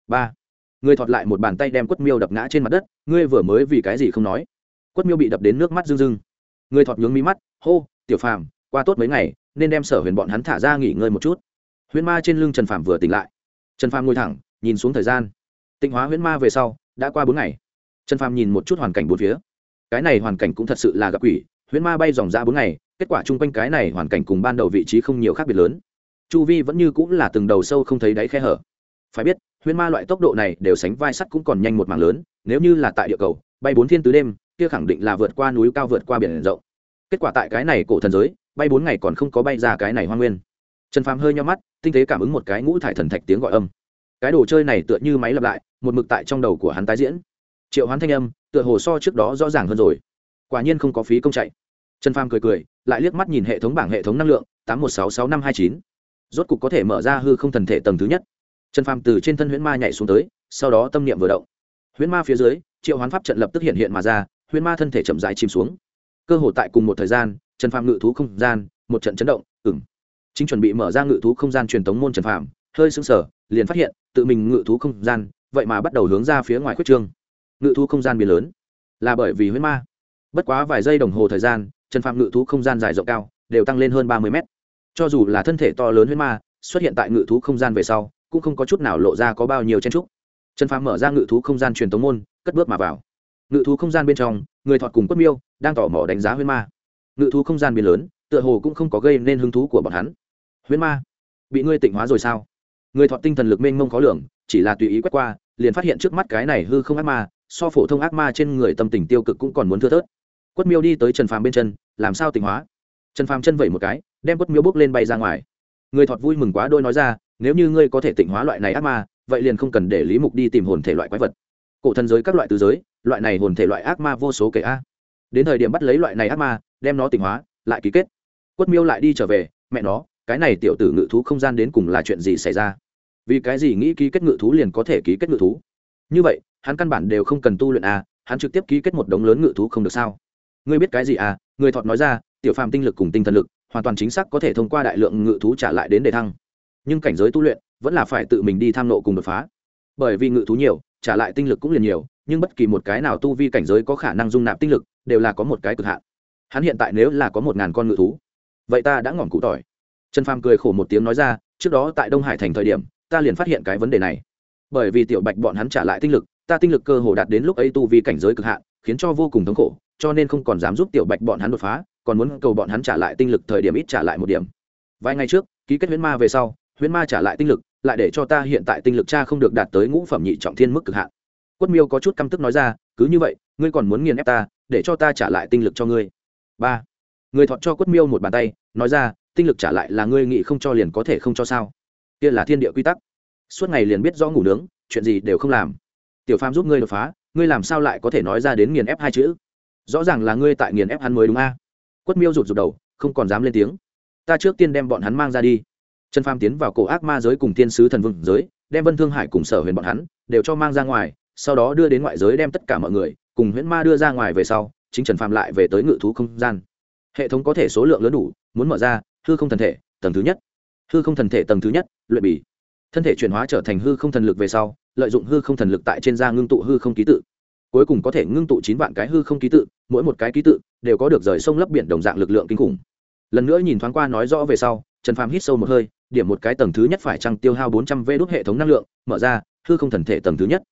Ba, người thọt lại một bàn tay đem quất miêu đập ngã trên mặt đất, ngươi vừa mới vì cái gì không nói? Quất miêu bị đập đến nước mắt rưng rưng. Người thọt nhướng mí mắt, hô, tiểu phàm, qua tốt mấy ngày, nên đem sở huyền bọn hắn thả ra nghỉ ngơi một chút. Huyền ma trên lưng trần phàm vừa tỉnh lại. Trần phàm ngồi thẳng nhìn xuống thời gian. Tịnh hóa huyễn ma về sau, đã qua bốn ngày. Trần phàm nhìn một chút hoàn cảnh bốn phía. Cái này hoàn cảnh cũng thật sự là gặp quỷ. Huyễn ma bay dòng ra bốn ngày, kết quả chung quanh cái này hoàn cảnh cùng ban đầu vị trí không nhiều khác biệt lớn. Chu vi vẫn như cũng là từng đầu sâu không thấy đáy khe hở. Phải biết, huyễn ma loại tốc độ này đều sánh vai sắt cũng còn nhanh một mảng lớn, nếu như là tại địa cầu, bay bốn thiên tứ đêm, kia khẳng định là vượt qua núi cao vượt qua biển rộng. Kết quả tại cái này cổ thần giới, bay bốn ngày còn không có bay ra cái này hoa nguyên. Trần phàm hơi nhau mắt, tinh tế cảm ứng một cái ngũ thải thần thạch tiếng gọi âm cái đồ chơi này tựa như máy lặp lại, một mực tại trong đầu của hắn tái diễn. Triệu hoán thanh âm, tựa hồ so trước đó rõ ràng hơn rồi. Quả nhiên không có phí công chạy. Trần pham cười cười, lại liếc mắt nhìn hệ thống bảng hệ thống năng lượng, tám một sáu sáu năm hai chín. Rốt cục có thể mở ra hư không thần thể tầng thứ nhất. Trần pham từ trên thân huyễn ma nhảy xuống tới, sau đó tâm niệm vừa động. Huyễn ma phía dưới, triệu hoán pháp trận lập tức hiện hiện mà ra, huyễn ma thân thể chậm rãi chìm xuống. Cơ hồ tại cùng một thời gian, trần pham ngự thú không gian, một trận chấn động ừng chính chuẩn bị mở ra ngự thú không gian truyền thống môn trần phàm hơi sững sờ, liền phát hiện tự mình ngự thú không gian, vậy mà bắt đầu hướng ra phía ngoài khuyết trương. Ngự thú không gian biến lớn, là bởi vì huyễn ma. Bất quá vài giây đồng hồ thời gian trần phàm ngự thú không gian dài rộng cao, đều tăng lên hơn ba mươi mét. Cho dù là thân thể to lớn huyễn ma, xuất hiện tại ngự thú không gian về sau, cũng không có chút nào lộ ra có bao nhiêu chen trúc. Trần phàm mở ra ngự thú không gian truyền tống môn, cất bước mà vào. Ngự thú không gian bên trong, người thọt cùng quất miêu, đang tỏ mò đánh giá huyễn ma. Ngự thú không gian biến lớn, tựa hồ cũng không có gây nên hứng thú của bọn hắn. Huyễn ma, bị ngươi tịnh hóa rồi sao? Người thọt tinh thần lực mênh mông khó lường, chỉ là tùy ý quét qua, liền phát hiện trước mắt cái này hư không ác ma, so phổ thông ác ma trên người tâm tình tiêu cực cũng còn muốn thưa thớt. Quất miêu đi tới trần phàm bên chân, làm sao tỉnh hóa? Trần phàm chân vẩy một cái, đem quất miêu bước lên bay ra ngoài. Người thọt vui mừng quá đôi nói ra, nếu như ngươi có thể tịnh hóa loại này ác ma, vậy liền không cần để lý mục đi tìm hồn thể loại quái vật. Cổ thần giới các loại từ giới, loại này hồn thể loại ác ma vô số kể a. Đến thời điểm bắt lấy loại này ác ma, đem nó tịnh hóa, lại ký kết. Quất miêu lại đi trở về, mẹ nó cái này tiểu tử ngự thú không gian đến cùng là chuyện gì xảy ra? Vì cái gì nghĩ ký kết ngự thú liền có thể ký kết ngự thú? Như vậy, hắn căn bản đều không cần tu luyện à hắn trực tiếp ký kết một đống lớn ngự thú không được sao? Ngươi biết cái gì à? Người thọt nói ra, tiểu phàm tinh lực cùng tinh thần lực, hoàn toàn chính xác có thể thông qua đại lượng ngự thú trả lại đến đề thăng. Nhưng cảnh giới tu luyện, vẫn là phải tự mình đi tham nộ cùng đột phá. Bởi vì ngự thú nhiều, trả lại tinh lực cũng liền nhiều, nhưng bất kỳ một cái nào tu vi cảnh giới có khả năng dung nạp tinh lực, đều là có một cái cực hạn. Hắn hiện tại nếu là có một ngàn con ngự thú, vậy ta đã ngỏm cụ tỏi trần phàm cười khổ một tiếng nói ra, trước đó tại đông hải thành thời điểm, ta liền phát hiện cái vấn đề này. Bởi vì tiểu bạch bọn hắn trả lại tinh lực, ta tinh lực cơ hồ đạt đến lúc ấy tu vi cảnh giới cực hạn, khiến cho vô cùng thống khổ, cho nên không còn dám giúp tiểu bạch bọn hắn đột phá, còn muốn cầu bọn hắn trả lại tinh lực thời điểm ít trả lại một điểm. Vài ngày trước, ký kết huyễn ma về sau, huyễn ma trả lại tinh lực, lại để cho ta hiện tại tinh lực cha không được đạt tới ngũ phẩm nhị trọng thiên mức cực hạn. Quất miêu có chút căm tức nói ra, cứ như vậy, ngươi còn muốn nghiền ép ta, để cho ta trả lại tinh lực cho ngươi. Ba. Người thọt cho quất miêu một bàn tay, nói ra tinh lực trả lại là ngươi nghĩ không cho liền có thể không cho sao? Kia là thiên địa quy tắc. Suốt ngày liền biết rõ ngủ nướng, chuyện gì đều không làm. Tiểu phàm giúp ngươi đột phá, ngươi làm sao lại có thể nói ra đến nghiền ép hai chữ? Rõ ràng là ngươi tại nghiền ép hắn mới đúng a. Quất miêu rụt rụt đầu, không còn dám lên tiếng. Ta trước tiên đem bọn hắn mang ra đi. Trần phàm tiến vào cổ ác ma giới cùng thiên sứ thần vương giới, đem vân thương hải cùng sở huyền bọn hắn đều cho mang ra ngoài, sau đó đưa đến ngoại giới đem tất cả mọi người cùng huyễn ma đưa ra ngoài về sau, chính trần phàm lại về tới ngự thú không gian. Hệ thống có thể số lượng lớn đủ, muốn mở ra hư không thần thể, tầng thứ nhất. Hư không thần thể tầng thứ nhất, luyện bì. Thân thể chuyển hóa trở thành hư không thần lực về sau, lợi dụng hư không thần lực tại trên da ngưng tụ hư không ký tự. Cuối cùng có thể ngưng tụ chín vạn cái hư không ký tự, mỗi một cái ký tự đều có được rời sông lấp biển đồng dạng lực lượng kinh khủng. Lần nữa nhìn thoáng qua nói rõ về sau, trần phàm hít sâu một hơi, điểm một cái tầng thứ nhất phải trăng tiêu hao bốn trăm v đốt hệ thống năng lượng, mở ra, hư không thần thể tầng thứ nhất.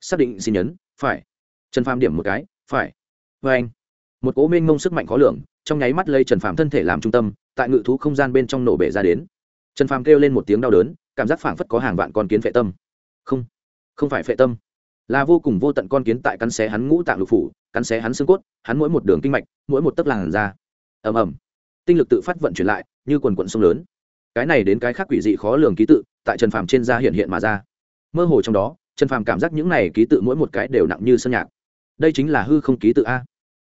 Xác định xin nhấn, phải. Trần phàm điểm một cái, phải. Vê anh, một cố minh mông sức mạnh khó lường, trong nháy mắt lây trần phàm thân thể làm trung tâm tại ngự thú không gian bên trong nổ bể ra đến. Trần phàm kêu lên một tiếng đau đớn, cảm giác phảng phất có hàng vạn con kiến phệ tâm. Không không phải phệ tâm. Là vô cùng vô tận con kiến tại cắn xé hắn ngũ tạng lục phủ, cắn xé hắn xương cốt, hắn mỗi một đường kinh mạch, mỗi một tấc làn da. Ầm ầm. Tinh lực tự phát vận chuyển lại, như quần quận sông lớn. Cái này đến cái khác quỷ dị khó lường ký tự, tại trần phàm trên da hiện hiện mà ra. Mơ hồ trong đó, trần phàm cảm giác những này ký tự mỗi một cái đều nặng như sân nhạc. Đây chính là hư không ký tự a.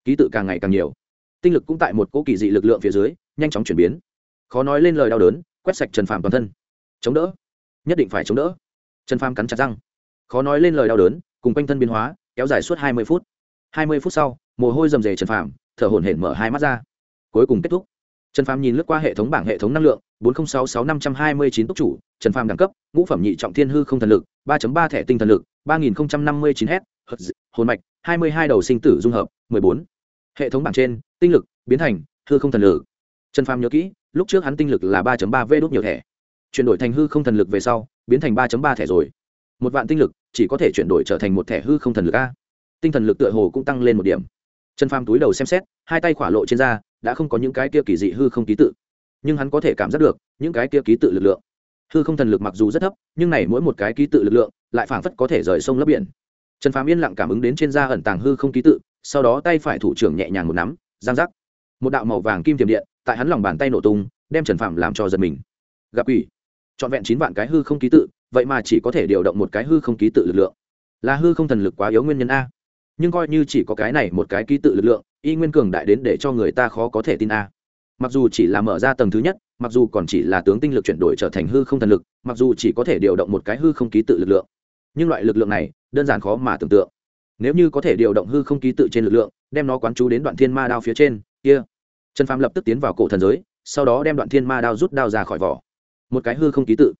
Ký tự càng ngày càng nhiều. Tinh lực cũng tại một cỗ kỳ dị lực lượng phía dưới nhanh chóng chuyển biến. Khó nói lên lời đau đớn, quét sạch trần phàm toàn thân. Chống đỡ. Nhất định phải chống đỡ. Trần phàm cắn chặt răng. Khó nói lên lời đau đớn, cùng quanh thân biến hóa, kéo dài suốt hai mươi phút. Hai mươi phút sau, mồ hôi rầm rề trần phàm, thở hổn hển mở hai mắt ra. Cuối cùng kết thúc. Trần phàm nhìn lướt qua hệ thống bảng hệ thống năng lượng, bốn nghìn sáu sáu năm trăm hai mươi chín túc chủ, trần phàm đẳng cấp, ngũ phẩm nhị trọng thiên hư không thần lực, ba ba thẻ tinh thần lực, ba nghìn năm mươi chín h hồn mạch, hai mươi hai đầu sinh tử dung hợp, mười bốn. Hệ thống bảng trên, tinh lực, biến thành, hư không thần lực trần phàm nhớ kỹ, lúc trước hắn tinh lực là ba ba v đốt nhiều thẻ. Chuyển đổi thành hư không thần lực về sau, biến thành ba ba thẻ rồi. Một vạn tinh lực, chỉ có thể chuyển đổi trở thành một thẻ hư không thần lực a. Tinh thần lực tựa hồ cũng tăng lên một điểm. Trần phàm túi đầu xem xét, hai tay khỏa lộ trên da, đã không có những cái kia kỳ dị hư không ký tự. Nhưng hắn có thể cảm giác được, những cái kia ký tự lực lượng. Hư không thần lực mặc dù rất thấp, nhưng này mỗi một cái ký tự lực lượng, lại phảng phất có thể rời sông lấp biển. Trần phàm yên lặng cảm ứng đến trên da ẩn tàng hư không ký tự, sau đó tay phải thủ trưởng nhẹ nhàng một nắm, giang giác. Một đạo màu vàng kim tiềm điện tại hắn lòng bàn tay nổ tung, đem trần phạm làm cho giật mình. Gặp quỷ. Trọn vẹn chín vạn cái hư không ký tự, vậy mà chỉ có thể điều động một cái hư không ký tự lực lượng. Là hư không thần lực quá yếu nguyên nhân a. Nhưng coi như chỉ có cái này một cái ký tự lực lượng, y nguyên cường đại đến để cho người ta khó có thể tin a. Mặc dù chỉ là mở ra tầng thứ nhất, mặc dù còn chỉ là tướng tinh lực chuyển đổi trở thành hư không thần lực, mặc dù chỉ có thể điều động một cái hư không ký tự lực lượng. Nhưng loại lực lượng này, đơn giản khó mà tưởng tượng. Nếu như có thể điều động hư không ký tự trên lực lượng, đem nó quán chú đến đoạn thiên ma đao phía trên, kia trần phàm lập tức tiến vào cổ thần giới, sau đó đem đoạn thiên ma đao rút đao ra khỏi vỏ. Một cái hư không ký tự.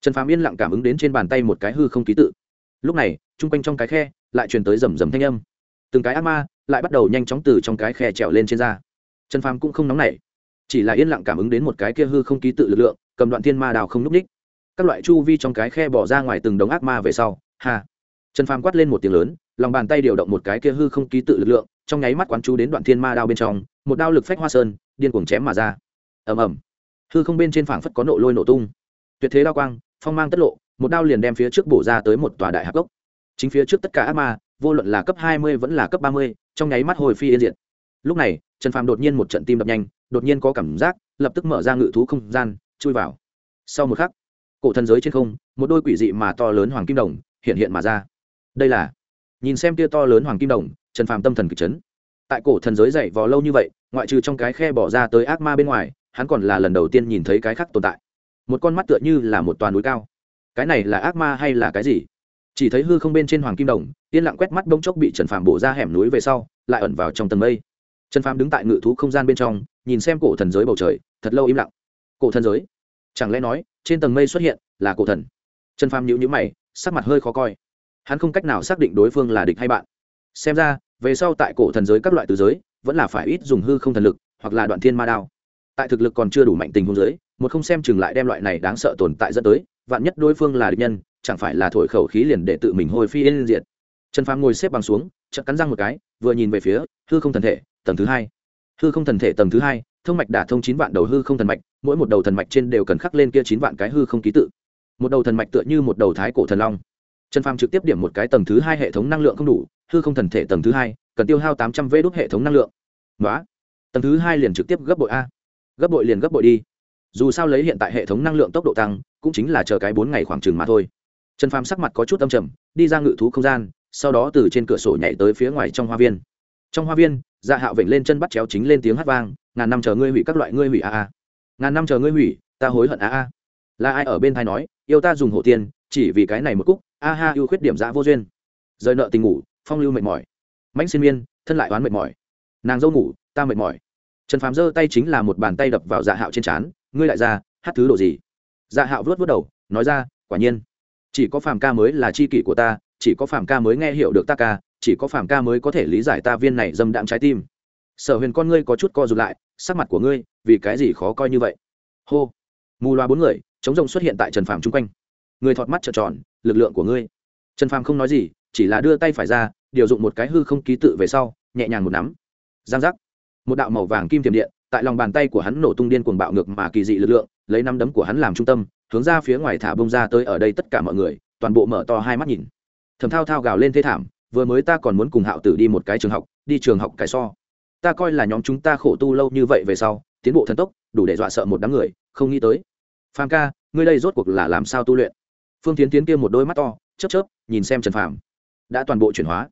Trần phàm yên lặng cảm ứng đến trên bàn tay một cái hư không ký tự. Lúc này, chung quanh trong cái khe lại truyền tới rầm rầm thanh âm. Từng cái ác ma lại bắt đầu nhanh chóng từ trong cái khe trèo lên trên da trần phàm cũng không nóng nảy, chỉ là yên lặng cảm ứng đến một cái kia hư không ký tự lực lượng, cầm đoạn thiên ma đào không n ú c ních. Các loại chu vi trong cái khe bỏ ra ngoài từng đống ác ma về sau hà trần phàm quát lên một tiếng lớn, lòng bàn tay điều động một cái kia hư không ký tự lực lượng, trong nháy mắt quán chú đến đoạn thiên ma đao bên trong một đao lực phách hoa sơn, điên cuồng chém mà ra. Ầm ầm. Hư không bên trên phảng phất có nộ lôi nổ tung. Tuyệt thế đao quang, phong mang tất lộ, một đao liền đem phía trước bổ ra tới một tòa đại hạc gốc. Chính phía trước tất cả ác ma, vô luận là cấp hai mươi vẫn là cấp ba mươi, trong nháy mắt hồi phi yên diện lúc này, trần phàm đột nhiên một trận tim đập nhanh, đột nhiên có cảm giác, lập tức mở ra ngự thú không gian, chui vào. Sau một khắc, cổ thần giới trên không, một đôi quỷ dị mà to lớn hoàng kim đồng hiện hiện mà ra. Đây là, nhìn xem tia to lớn hoàng kim đồng, trần phàm tâm thần kịch chấn tại cổ thần giới dậy vò lâu như vậy, ngoại trừ trong cái khe bỏ ra tới ác ma bên ngoài, hắn còn là lần đầu tiên nhìn thấy cái khác tồn tại. Một con mắt tựa như là một toàn núi cao. Cái này là ác ma hay là cái gì? Chỉ thấy hư không bên trên hoàng kim đồng, yên lặng quét mắt bông chốc bị trần phàm bổ ra hẻm núi về sau, lại ẩn vào trong tầng mây. Trần phàm đứng tại ngự thú không gian bên trong, nhìn xem cổ thần giới bầu trời, thật lâu im lặng. Cổ thần giới? Chẳng lẽ nói, trên tầng mây xuất hiện là cổ thần? Trần phàm nhíu nhíu mày, sắc mặt hơi khó coi. Hắn không cách nào xác định đối phương là địch hay bạn. Xem ra về sau tại cổ thần giới các loại từ giới, vẫn là phải ít dùng hư không thần lực, hoặc là đoạn thiên ma đao. Tại thực lực còn chưa đủ mạnh tình hôn giới, một không xem chừng lại đem loại này đáng sợ tồn tại dẫn tới, vạn nhất đối phương là địch nhân, chẳng phải là thổi khẩu khí liền để tự mình hồi phi yên diệt. Trần phàm ngồi xếp bằng xuống, chợt cắn răng một cái, vừa nhìn về phía hư không thần thể, tầng thứ hai. Hư không thần thể tầng thứ hai, thông mạch đả thông chín vạn đầu hư không thần mạch, mỗi một đầu thần mạch trên đều cần khắc lên kia chín vạn cái hư không ký tự. Một đầu thần mạch tựa như một đầu thái cổ thần long trần phàm trực tiếp điểm một cái tầng thứ hai hệ thống năng lượng không đủ, hư không thần thể tầng thứ hai, cần tiêu hao tám trăm vê đốt hệ thống năng lượng. Nói tầng thứ hai liền trực tiếp gấp bội a. Gấp bội liền gấp bội đi. Dù sao lấy hiện tại hệ thống năng lượng tốc độ tăng, cũng chính là chờ cái bốn ngày khoảng chừng mà thôi. Trần phàm sắc mặt có chút âm trầm, đi ra ngự thú không gian, sau đó từ trên cửa sổ nhảy tới phía ngoài trong hoa viên. Trong hoa viên dạ hạo vểnh lên chân bắt chéo chính lên tiếng hát vang, ngàn năm chờ ngươi hủy các loại ngươi hủy a a. Ngàn năm chờ ngươi hủy, ta hối hận a a. Là ai ở bên thai nói, yêu ta dùng hộ tiền, chỉ vì cái này một cúc a ha, ưu khuyết điểm dã vô duyên. Rời nợ tình ngủ, phong lưu mệt mỏi. Mãnh sinh miên, thân lại oán mệt mỏi. Nàng dâu ngủ, ta mệt mỏi. Trần phàm giơ tay chính là một bàn tay đập vào dạ hạo trên trán, ngươi lại ra, hát thứ đồ gì? Dạ hạo vớt vớt đầu, nói ra, quả nhiên. Chỉ có phàm ca mới là c h i kỷ của ta, chỉ có phàm ca mới nghe hiểu được ta ca, chỉ có phàm ca mới có thể lý giải ta viên này dâm đạm trái tim. Sở huyền con ngươi có chút co rụt lại, sắc mặt của ngươi, vì cái gì khó coi như vậy? Hô. Mù loa bốn người chống rồng xuất hiện tại trần phàm chung quanh người thọt mắt trợn tròn, lực lượng của ngươi. Trần phàm không nói gì, chỉ là đưa tay phải ra, điều dụng một cái hư không ký tự về sau, nhẹ nhàng một nắm. Giang giác. Một đạo màu vàng kim tiềm điện, tại lòng bàn tay của hắn nổ tung điên cuồng bạo ngược mà kỳ dị lực lượng, lấy năm đấm của hắn làm trung tâm, hướng ra phía ngoài thả bông ra tới ở đây tất cả mọi người, toàn bộ mở to hai mắt nhìn. Thầm thao thao gào lên thế thảm, vừa mới ta còn muốn cùng hạo tử đi một cái trường học, đi trường học cái so. Ta coi là nhóm chúng ta khổ tu lâu như vậy về sau, tiến bộ thần tốc, đủ để dọa sợ một đám người, không nghĩ tới. Phàm ca, ngươi đây rốt cuộc là làm sao tu luyện? Phương tiến tiến kia một đôi mắt to, chớp chớp, nhìn xem trần phàm. Đã toàn bộ chuyển hóa.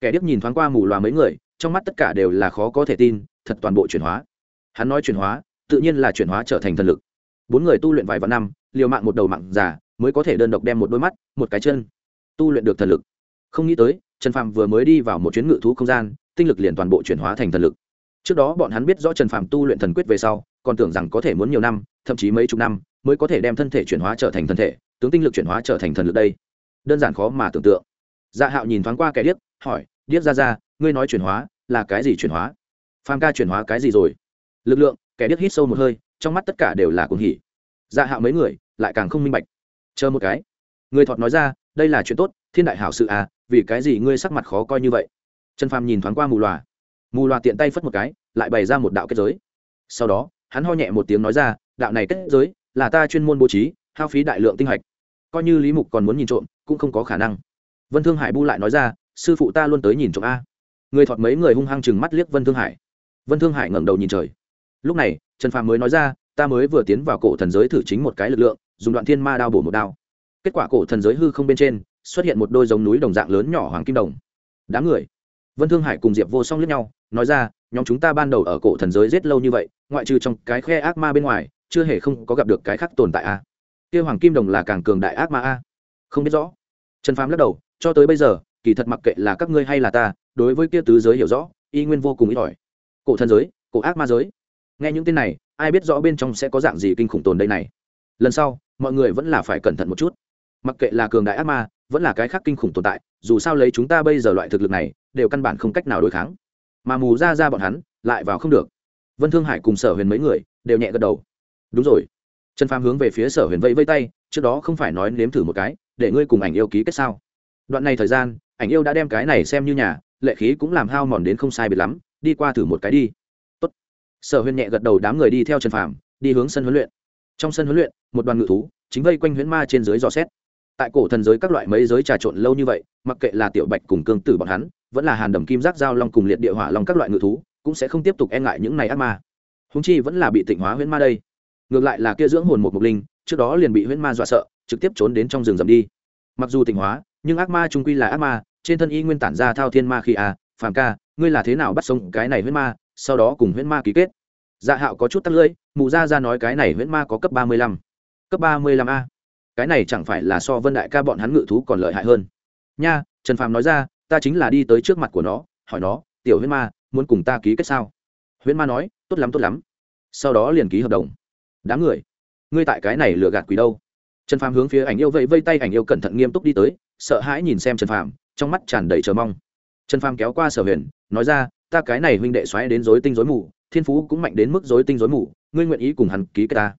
Kẻ điếc nhìn thoáng qua mù loà mấy người, trong mắt tất cả đều là khó có thể tin, thật toàn bộ chuyển hóa. Hắn nói chuyển hóa, tự nhiên là chuyển hóa trở thành thần lực. Bốn người tu luyện vài vạn năm, liều mạng một đầu mạng già, mới có thể đơn độc đem một đôi mắt, một cái chân, tu luyện được thần lực. Không nghĩ tới, trần phàm vừa mới đi vào một chuyến ngự thú không gian, tinh lực liền toàn bộ chuyển hóa thành thần lực. Trước đó bọn hắn biết rõ trần phàm tu luyện thần quyết về sau, còn tưởng rằng có thể muốn nhiều năm, thậm chí mấy chục năm, mới có thể đem thân thể chuyển hóa trở thành thân thể tướng tinh lực chuyển hóa trở thành thần lực đây. Đơn giản khó mà tưởng tượng. Dạ hạo nhìn thoáng qua kẻ điếc, hỏi, điếc ra ra, ngươi nói chuyển hóa là cái gì chuyển hóa? Phàm ca chuyển hóa cái gì rồi? Lực lượng, kẻ điếc hít sâu một hơi, trong mắt tất cả đều là cuồng hỉ. Dạ hạo mấy người lại càng không minh bạch. Chờ một cái. Người thọt nói ra, đây là chuyện tốt, thiên đại hảo sự à vì cái gì ngươi sắc mặt khó coi như vậy? Trần phàm nhìn thoáng qua mù loà. Mù loà tiện tay phất một cái, lại bày ra một đạo kết giới. Sau đó, hắn ho nhẹ một tiếng nói ra, đạo này kết giới là ta chuyên môn bố trí hao phí đại lượng tinh hạch. Coi như lý mục còn muốn nhìn trộm, cũng không có khả năng. Vân thương hải bu lại nói ra, sư phụ ta luôn tới nhìn trộm a. Người thọt mấy người hung hăng chừng mắt liếc vân thương hải. Vân thương hải ngẩng đầu nhìn trời. Lúc này, trần phàm mới nói ra, ta mới vừa tiến vào cổ thần giới thử chính một cái lực lượng, dùng đoạn thiên ma đao bổ một đao. Kết quả cổ thần giới hư không bên trên, xuất hiện một đôi giống núi đồng dạng lớn nhỏ hoàng kim đồng. Đám người. Vân thương hải cùng diệp vô song lướt nhau, nói ra, nhóm chúng ta ban đầu ở cổ thần giới rất lâu như vậy, ngoại trừ trong cái khe ác ma bên ngoài, chưa hề không có gặp được cái khác tồn tại a kia hoàng kim đồng là càng cường đại ác ma a. Không biết rõ. Trần phàm lắc đầu, cho tới bây giờ, kỳ thật mặc kệ là các ngươi hay là ta, đối với kia tứ giới hiểu rõ, y nguyên vô cùng ít ỏi. Cổ thần giới, cổ ác ma giới. Nghe những tên này, ai biết rõ bên trong sẽ có dạng gì kinh khủng tồn đây này. Lần sau, mọi người vẫn là phải cẩn thận một chút. Mặc kệ là cường đại ác ma, vẫn là cái khác kinh khủng tồn tại, dù sao lấy chúng ta bây giờ loại thực lực này, đều căn bản không cách nào đối kháng. Mà mù ra ra bọn hắn, lại vào không được. Vân thương hải cùng sở huyền mấy người, đều nhẹ gật đầu. Đúng rồi trần phàm hướng về phía sở huyền vẫy vây tay, trước đó không phải nói nếm thử một cái, để ngươi cùng ảnh yêu ký kết sao? Đoạn này thời gian, ảnh yêu đã đem cái này xem như nhà, lệ khí cũng làm hao mòn đến không sai biệt lắm, đi qua thử một cái đi. Tốt. sở huyền nhẹ gật đầu đám người đi theo trần phàm, đi hướng sân huấn luyện. Trong sân huấn luyện, một đoàn ngự thú, chính vây quanh huyễn ma trên dưới dò xét. Tại cổ thần giới các loại mấy giới trà trộn lâu như vậy, mặc kệ là tiểu bạch cùng cương tử bọn hắn, vẫn là hàn đầm kim giác giao long cùng liệt địa hỏa long các loại ngự thú, cũng sẽ không tiếp tục e ngại những này ác ma. Húng chi vẫn là bị tịnh hóa huyễn ma đây ngược lại là kia dưỡng hồn một mục linh, trước đó liền bị huyễn ma dọa sợ, trực tiếp trốn đến trong rừng rậm đi. Mặc dù tỉnh hóa, nhưng ác ma trung quy là ác ma, trên thân y nguyên tản ra thao thiên ma khi à phàm ca, ngươi là thế nào bắt sống cái này huyễn ma, sau đó cùng huyễn ma ký kết? Dạ hạo có chút tắt lưỡi, mù ra ra nói cái này huyễn ma có cấp ba mươi lăm. Cấp ba mươi lăm a. Cái này chẳng phải là so vân đại ca bọn hắn ngự thú còn lợi hại hơn. Nha, trần phàm nói ra, ta chính là đi tới trước mặt của nó, hỏi nó, tiểu huyễn ma, muốn cùng ta ký kết sao? Huyễn ma nói, tốt lắm tốt lắm. Sau đó liền ký hợp đồng đám người. Ngươi tại cái này lừa gạt quỷ đâu? Trần phàm hướng phía ảnh yêu vẫy vây tay, ảnh yêu cẩn thận nghiêm túc đi tới, sợ hãi nhìn xem trần phàm, trong mắt tràn đầy chờ mong. Trần phàm kéo qua sở huyền, nói ra, ta cái này huynh đệ xoáy đến dối tinh dối mù, thiên phú cũng mạnh đến mức dối tinh dối mù, ngươi nguyện ý cùng hắn ký kết ta?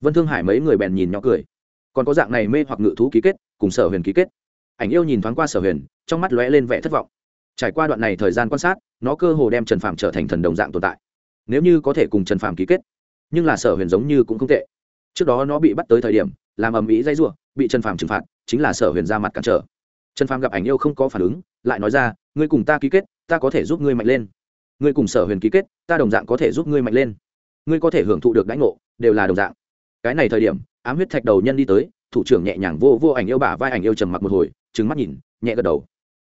Vân thương hải mấy người bèn nhìn nhỏ cười. Còn có dạng này mê hoặc ngự thú ký kết, cùng sở huyền ký kết. Ảnh yêu nhìn thoáng qua sở huyền, trong mắt lóe lên vẻ thất vọng. Trải qua đoạn này thời gian quan sát, nó cơ hồ đem trần phàm trở thành thần đồng dạng tồn tại. Nếu như có thể cùng trần phàm ký kết nhưng là sở huyền giống như cũng không tệ. Trước đó nó bị bắt tới thời điểm, làm ầm ĩ dây r bị trần phàm trừng phạt, chính là sở huyền ra mặt cản trở. Trần phàm gặp ảnh yêu không có phản ứng, lại nói ra, ngươi cùng ta ký kết, ta có thể giúp ngươi mạnh lên. Ngươi cùng sở huyền ký kết, ta đồng dạng có thể giúp ngươi mạnh lên. Ngươi có thể hưởng thụ được đãi ngộ, đều là đồng dạng. Cái này thời điểm, ám huyết thạch đầu nhân đi tới, thủ trưởng nhẹ nhàng vô vô ảnh yêu bả vai ảnh yêu trầm mặc một hồi trứng mắt nhìn, nhẹ gật đầu.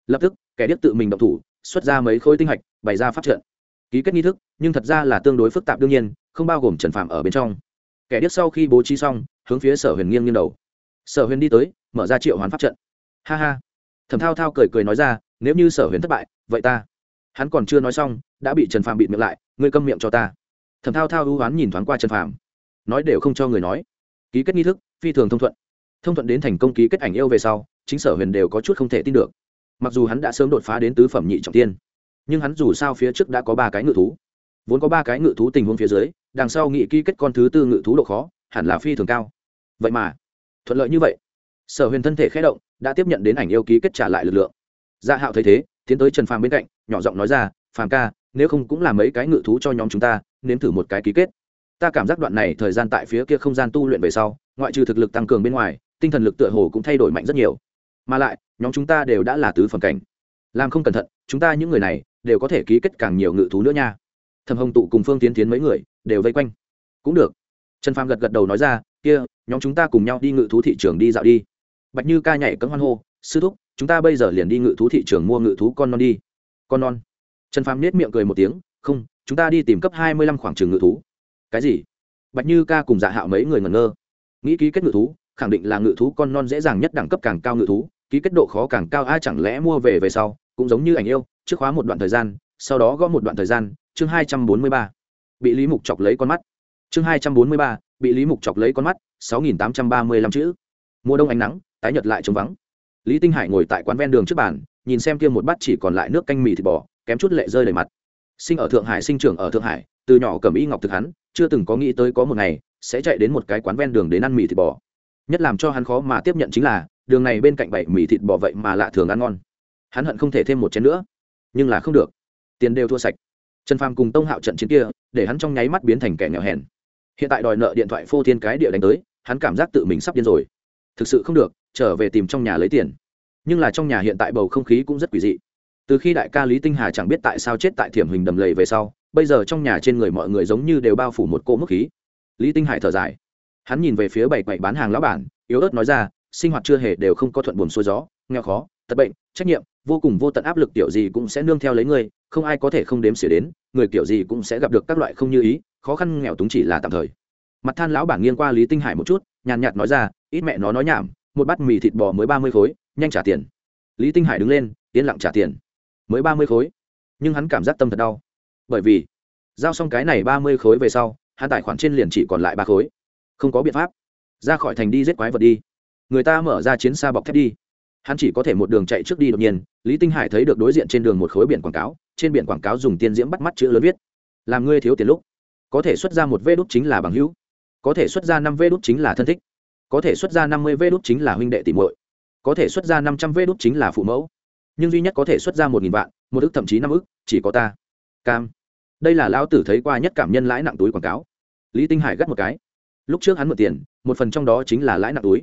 Lập tức, kẻ điếc tự mình động thủ, xuất ra mấy khối tinh hạch, bày ra phát trận. Ký kết nghi thức, nhưng thật ra là tương đối phức tạp đương nhiên không bao gồm trần phạm ở bên trong. Kẻ điếc sau khi bố trí xong, hướng phía sở huyền nghiêng nghiêng đầu. Sở huyền đi tới, mở ra triệu hoán pháp trận. Ha ha. Thẩm thao thao cười cười nói ra, nếu như sở huyền thất bại, vậy ta hắn còn chưa nói xong, đã bị trần phạm bịt miệng lại, ngươi câm miệng cho ta. Thẩm thao thao ưu oán nhìn thoáng qua trần phạm nói đều không cho người nói. Ký kết nghi thức, phi thường thông thuận. Thông thuận đến thành công ký kết ảnh yêu về sau, chính sở huyền đều có chút không thể tin được. Mặc dù hắn đã sớm đột phá đến tứ phẩm nhị trọng tiên, nhưng hắn dù sao phía trước đã có ba cái ngự thú vốn có ba cái ngự thú tình huống phía dưới, đằng sau nghị ký kết con thứ tư ngự thú độ khó, hẳn là phi thường cao. Vậy mà, thuận lợi như vậy, sở huyền thân thể khé động, đã tiếp nhận đến ảnh yêu ký kết trả lại lực lượng. Gia dạ hạo thấy thế, tiến tới trần phàm bên cạnh, nhỏ giọng nói ra, phàm ca, nếu không cũng là mấy cái ngự thú cho nhóm chúng ta, nếm thử một cái ký kết. Ta cảm giác đoạn này thời gian tại phía kia không gian tu luyện về sau, ngoại trừ thực lực tăng cường bên ngoài, tinh thần lực tựa hồ cũng thay đổi mạnh rất nhiều. Mà lại, nhóm chúng ta đều đã là tứ phẩm cảnh. Làm không cẩn thận, chúng ta những người này đều có thể ký kết càng nhiều ngự thú nữa nha thầm hồng tụ cùng phương tiến tiến mấy người, đều vây quanh. Cũng được. Trần phàm gật gật đầu nói ra, kia, nhóm chúng ta cùng nhau đi ngự thú thị trường đi dạo đi. Bạch như ca nhảy cấm hoan hô, sư thúc, chúng ta bây giờ liền đi ngự thú thị trường mua ngự thú con non đi. Con non? Trần phàm nết miệng cười một tiếng, không, chúng ta đi tìm cấp hai mươi lăm khoảng trường ngự thú. Cái gì? Bạch như ca cùng dạ hạo mấy người ngẩn ngơ. Nghĩ ký kết ngự thú, khẳng định là ngự thú con non dễ dàng nhất đẳng cấp càng cao ngự thú, ký kết độ khó càng cao ai chẳng lẽ mua về về sau cũng giống như ảnh yêu, trước khóa một đoạn thời gian, sau đó gõ một đoạn thời gian chương hai trăm bốn mươi ba, bị lý mục chọc lấy con mắt. Chương hai trăm bốn mươi ba, bị lý mục chọc lấy con mắt, sáu nghìn tám trăm ba mươi lăm chữ. Mùa đông ánh nắng, tái nhật lại trống vắng. Lý tinh hải ngồi tại quán ven đường trước bàn, nhìn xem kia một bát chỉ còn lại nước canh mì thịt bò, kém chút lệ rơi đầy mặt. Sinh ở thượng hải, sinh trưởng ở thượng hải, từ nhỏ cầm y ngọc thực hắn, chưa từng có nghĩ tới có một ngày sẽ chạy đến một cái quán ven đường đến ăn mì thịt bò. Nhất làm cho hắn khó mà tiếp nhận chính là, đường này bên cạnh bảy mì thịt bò vậy mà lạ thường ăn ngon. Hắn hận không thể thêm một chén nữa, nhưng là không được. Tiền đều thua sạch trần phàm cùng tông hạo trận chiến kia, để hắn trong nháy mắt biến thành kẻ nghèo hèn. Hiện tại đòi nợ điện thoại phô thiên cái địa đánh tới, hắn cảm giác tự mình sắp điên rồi. Thực sự không được, trở về tìm trong nhà lấy tiền. Nhưng là trong nhà hiện tại bầu không khí cũng rất quỷ dị. Từ khi đại ca lý tinh hà chẳng biết tại sao chết tại thiểm hình đầm lầy về sau, bây giờ trong nhà trên người mọi người giống như đều bao phủ một cỗ mức khí. Lý tinh hải thở dài. Hắn nhìn về phía bảy quậy bán hàng lão bản, yếu ớt nói ra, sinh hoạt chưa hề đều không có thuận buồn xuôi gió, nghèo khó, tật bệnh, trách nhiệm vô cùng vô tận áp lực kiểu gì cũng sẽ nương theo lấy ngươi, không ai có thể không đếm xỉa đến, người kiểu gì cũng sẽ gặp được các loại không như ý, khó khăn nghèo túng chỉ là tạm thời. Mặt than lão bản nghiêng qua lý tinh hải một chút, nhàn nhạt nói ra, ít mẹ nó nói nhảm, một bát mì thịt bò mới ba mươi khối, nhanh trả tiền. Lý tinh hải đứng lên, yên lặng trả tiền. Mới ba mươi khối. Nhưng hắn cảm giác tâm thật đau. Bởi vì, giao xong cái này ba mươi khối về sau, hắn tài khoản trên liền chỉ còn lại ba khối. Không có biện pháp. Ra khỏi thành đi giết quái vật đi. Người ta mở ra chiến xa bọc thép đi hắn chỉ có thể một đường chạy trước đi đột nhiên, lý tinh hải thấy được đối diện trên đường một khối biển quảng cáo, trên biển quảng cáo dùng tiên diễm bắt mắt chữ lớn viết, làm ngươi thiếu tiền lúc. Có thể xuất ra một vê đốt chính là bằng hữu. Có thể xuất ra năm vê đốt chính là thân thích. Có thể xuất ra năm mươi vê đốt chính là huynh đệ tìm muội. Có thể xuất ra năm trăm vê đốt chính là phụ mẫu. Nhưng duy nhất có thể xuất ra một nghìn vạn, một ức thậm chí năm ức, chỉ có ta. Cam. Đây là lão tử thấy qua nhất cảm nhân lãi nặng túi quảng cáo. Lý tinh hải gắt một cái. Lúc trước hắn mượn tiền, một phần trong đó chính là lãi nặng túi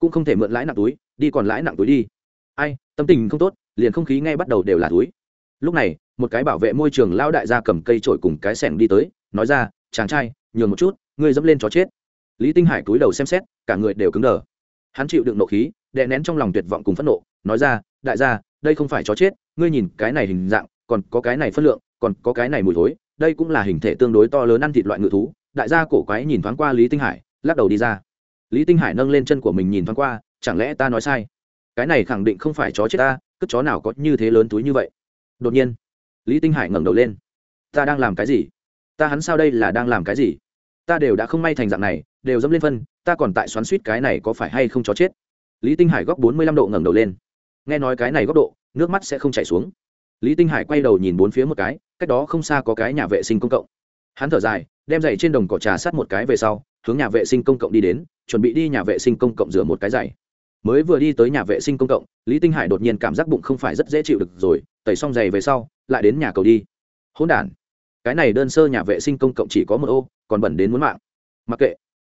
cũng không thể mượn lãi nặng túi, đi còn lãi nặng túi đi. Ai, tâm tình không tốt, liền không khí ngay bắt đầu đều là túi. Lúc này, một cái bảo vệ môi trường lao đại gia cầm cây trổi cùng cái sẻng đi tới, nói ra, chàng trai, nhường một chút, ngươi dẫm lên chó chết. Lý tinh hải cúi đầu xem xét, cả người đều cứng đờ. Hắn chịu đựng nộ khí, đè nén trong lòng tuyệt vọng cùng phẫn nộ, nói ra, đại gia, đây không phải chó chết, ngươi nhìn cái này hình dạng, còn có cái này phân lượng, còn có cái này mùi thối, đây cũng là hình thể tương đối to lớn ăn thịt loại ngự thú. Đại gia cổ quái nhìn thoáng qua lý tinh hải, lắc đầu đi ra lý tinh hải nâng lên chân của mình nhìn thoáng qua, chẳng lẽ ta nói sai? Cái này khẳng định không phải chó chết ta, cất chó nào có như thế lớn túi như vậy? Đột nhiên, lý tinh hải ngẩng đầu lên. Ta đang làm cái gì? Ta hắn sao đây là đang làm cái gì? Ta đều đã không may thành dạng này, đều dẫm lên phân, ta còn tại xoắn suýt cái này có phải hay không chó chết? Lý tinh hải góc bốn mươi lăm độ ngẩng đầu lên. Nghe nói cái này góc độ, nước mắt sẽ không chảy xuống. Lý tinh hải quay đầu nhìn bốn phía một cái, cách đó không xa có cái nhà vệ sinh công cộng. Hắn thở dài, đem giày trên đồng cỏ trà sát một cái về sau hướng nhà vệ sinh công cộng đi đến, chuẩn bị đi nhà vệ sinh công cộng rửa một cái giày. Mới vừa đi tới nhà vệ sinh công cộng, lý tinh hải đột nhiên cảm giác bụng không phải rất dễ chịu được rồi, tẩy xong giày về sau, lại đến nhà cầu đi. Hỗn đản. Cái này đơn sơ nhà vệ sinh công cộng chỉ có một ô, còn bẩn đến muốn mạng. Mặc kệ.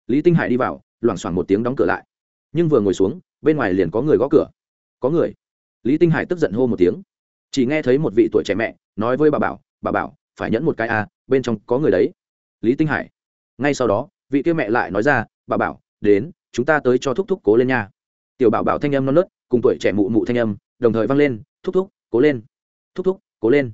Lý tinh hải đi vào, loảng xoảng một tiếng đóng cửa lại. Nhưng vừa ngồi xuống, bên ngoài liền có người gõ cửa. Có người. Lý tinh hải tức giận hô một tiếng. Chỉ nghe thấy một vị tuổi trẻ mẹ, nói với bà bảo bà bảo, phải nhẫn một cái a bên trong có người đấy. Lý tinh hải. Ngay sau đó vị kia mẹ lại nói ra, bà bảo, đến, chúng ta tới cho thúc thúc cố lên nha. Tiểu bảo bảo thanh âm non nớt, cùng tuổi trẻ mụ mụ thanh âm, đồng thời vang lên, thúc thúc, cố lên, thúc thúc, cố lên.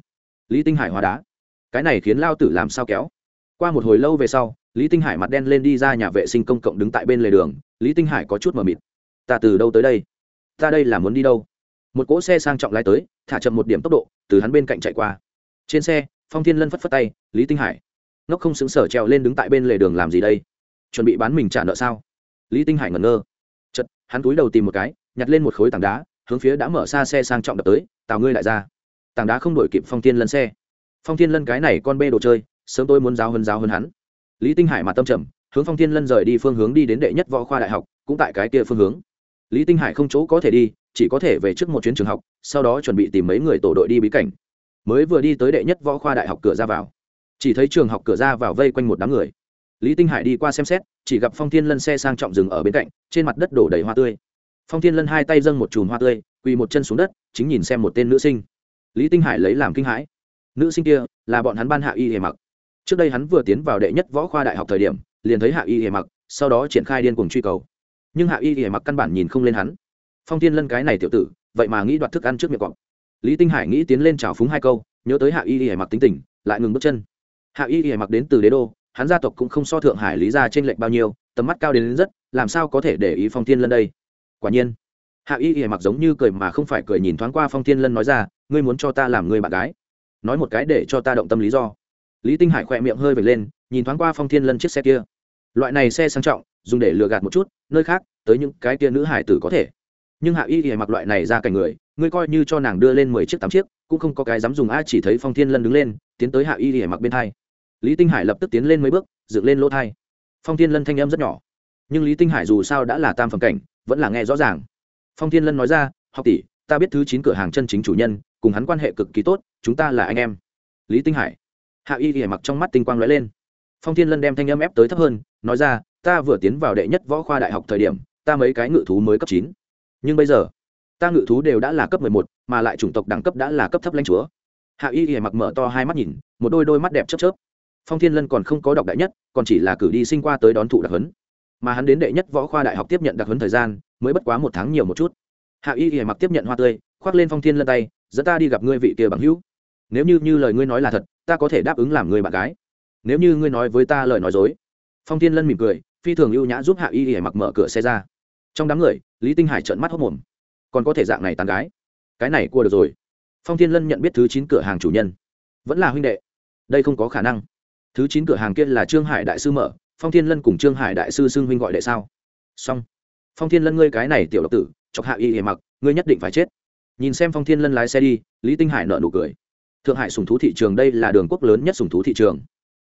Lý tinh hải hóa đá. Cái này khiến lao tử làm sao kéo? Qua một hồi lâu về sau, lý tinh hải mặt đen lên đi ra nhà vệ sinh công cộng đứng tại bên lề đường, lý tinh hải có chút mờ mịt. Ta từ đâu tới đây? Ta đây là muốn đi đâu? Một cỗ xe sang trọng lái tới, thả chậm một điểm tốc độ, từ hắn bên cạnh chạy qua. Trên xe, phong thiên lân phất phất tay, lý tinh hải, ngốc không xứng sở trèo lên đứng tại bên lề đường làm gì đây? Chuẩn bị bán mình trả nợ sao? Lý tinh hải ngẩn ngơ. Chật hắn túi đầu tìm một cái, nhặt lên một khối tảng đá, hướng phía đã mở xa xe sang trọng đập tới, tào ngươi lại ra. Tảng đá không đổi kịp phong thiên lân xe. Phong thiên lân cái này con bê đồ chơi, sớm tôi muốn giáo hơn giáo hơn hắn. Lý tinh hải mặt tâm trầm, hướng phong thiên lân rời đi phương hướng đi đến đệ nhất võ khoa đại học, cũng tại cái kia phương hướng. Lý tinh hải không chỗ có thể đi, chỉ có thể về trước một chuyến trường học, sau đó chuẩn bị tìm mấy người tổ đội đi bí cảnh. Mới vừa đi tới đệ nhất võ khoa đại học cửa ra vào. Chỉ thấy trường học cửa ra vào vây quanh một đám người lý tinh hải đi qua xem xét, chỉ gặp phong thiên lân xe sang trọng dừng ở bên cạnh, trên mặt đất đổ đầy hoa tươi. Phong thiên lân hai tay dâng một chùm hoa tươi, quỳ một chân xuống đất, chính nhìn xem một tên nữ sinh. Lý tinh hải lấy làm kinh hãi. Nữ sinh kia là bọn hắn ban hạ y hề mặc. Trước đây hắn vừa tiến vào đệ nhất võ khoa đại học thời điểm, liền thấy hạ y hề mặc, sau đó triển khai điên cuồng truy cầu. Nhưng hạ y hề mặc căn bản nhìn không lên hắn. Phong thiên lân cái này tiểu tử, vậy mà nghĩ đoạt thức ăn trước miệng cọp. Lý tinh hải nghĩ tiến lên trào phúng hai câu, nhớ tới hạ y hề mặc tính tình, lại ngừng bước chân. Hạ y hề mặc đến từ đế đô hắn gia tộc cũng không so thượng hải lý ra trên lệnh bao nhiêu tầm mắt cao đến, đến rất làm sao có thể để ý phong thiên lân đây? Quả nhiên hạ y y mặc giống như cười mà không phải cười nhìn thoáng qua phong thiên lân nói ra ngươi muốn cho ta làm người bạn gái? Nói một cái để cho ta động tâm lý do. Lý tinh hải khỏe miệng hơi vệt lên nhìn thoáng qua phong thiên lân chiếc xe kia. Loại này xe sang trọng dùng để lừa gạt một chút nơi khác tới những cái kia nữ hải tử có thể. Nhưng hạ y y mặc loại này ra cảnh người ngươi coi như cho nàng đưa lên mười chiếc tám chiếc cũng không có cái dám dùng a chỉ thấy phong thiên lân đứng lên tiến tới hạ y y mặc bên thai lý tinh hải lập tức tiến lên mấy bước, dựng lên lỗ thai. Phong thiên lân thanh âm rất nhỏ. Nhưng lý tinh hải dù sao đã là tam phẩm cảnh, vẫn là nghe rõ ràng. Phong thiên lân nói ra, học tỷ, ta biết thứ chín cửa hàng chân chính chủ nhân, cùng hắn quan hệ cực kỳ tốt, chúng ta là anh em. Lý tinh hải. Hạ y thì mặc trong mắt tinh quang lóe lên. Phong thiên lân đem thanh âm ép tới thấp hơn, nói ra, ta vừa tiến vào đệ nhất võ khoa đại học thời điểm, ta mấy cái ngự thú mới cấp chín. Nhưng bây giờ, ta ngự thú đều đã là cấp mười một, mà lại chủng tộc đẳng cấp đã là cấp thấp lãnh chúa. Hạ y thì mặc mở to hai mắt nhìn, một đôi đôi mắt đẹp chớp chớp phong thiên lân còn không có đọc đại nhất, còn chỉ là cử đi sinh qua tới đón thụ đặc huấn. Mà hắn đến đệ nhất võ khoa đại học tiếp nhận đặc huấn thời gian, mới bất quá một tháng nhiều một chút. Hạ y hề mặc tiếp nhận hoa tươi, khoác lên phong thiên lân tay, dẫn ta đi gặp ngươi vị kia bằng hữu. Nếu như như lời ngươi nói là thật, ta có thể đáp ứng làm người bạn gái. Nếu như ngươi nói với ta lời nói dối. Phong thiên lân mỉm cười, phi thường ưu nhã giúp hạ y hề mặc mở cửa xe ra. Trong đám người, lý tinh hải trợn mắt hốc mồm. Còn có thể dạng này tàn gái? Cái này cua được rồi. Phong thiên lân nhận biết thứ chín cửa hàng chủ nhân. Vẫn là huynh đệ. Đây không có khả năng thứ chín cửa hàng kia là trương hải đại sư mở, phong thiên lân cùng trương hải đại sư xưng huynh gọi đệ sao? Xong. Phong thiên lân ngươi cái này tiểu độc tử, chọc hạ y hề mặc, ngươi nhất định phải chết. Nhìn xem phong thiên lân lái xe đi, lý tinh hải nợ nụ cười. Thượng hải sùng thú thị trường đây là đường quốc lớn nhất sùng thú thị trường.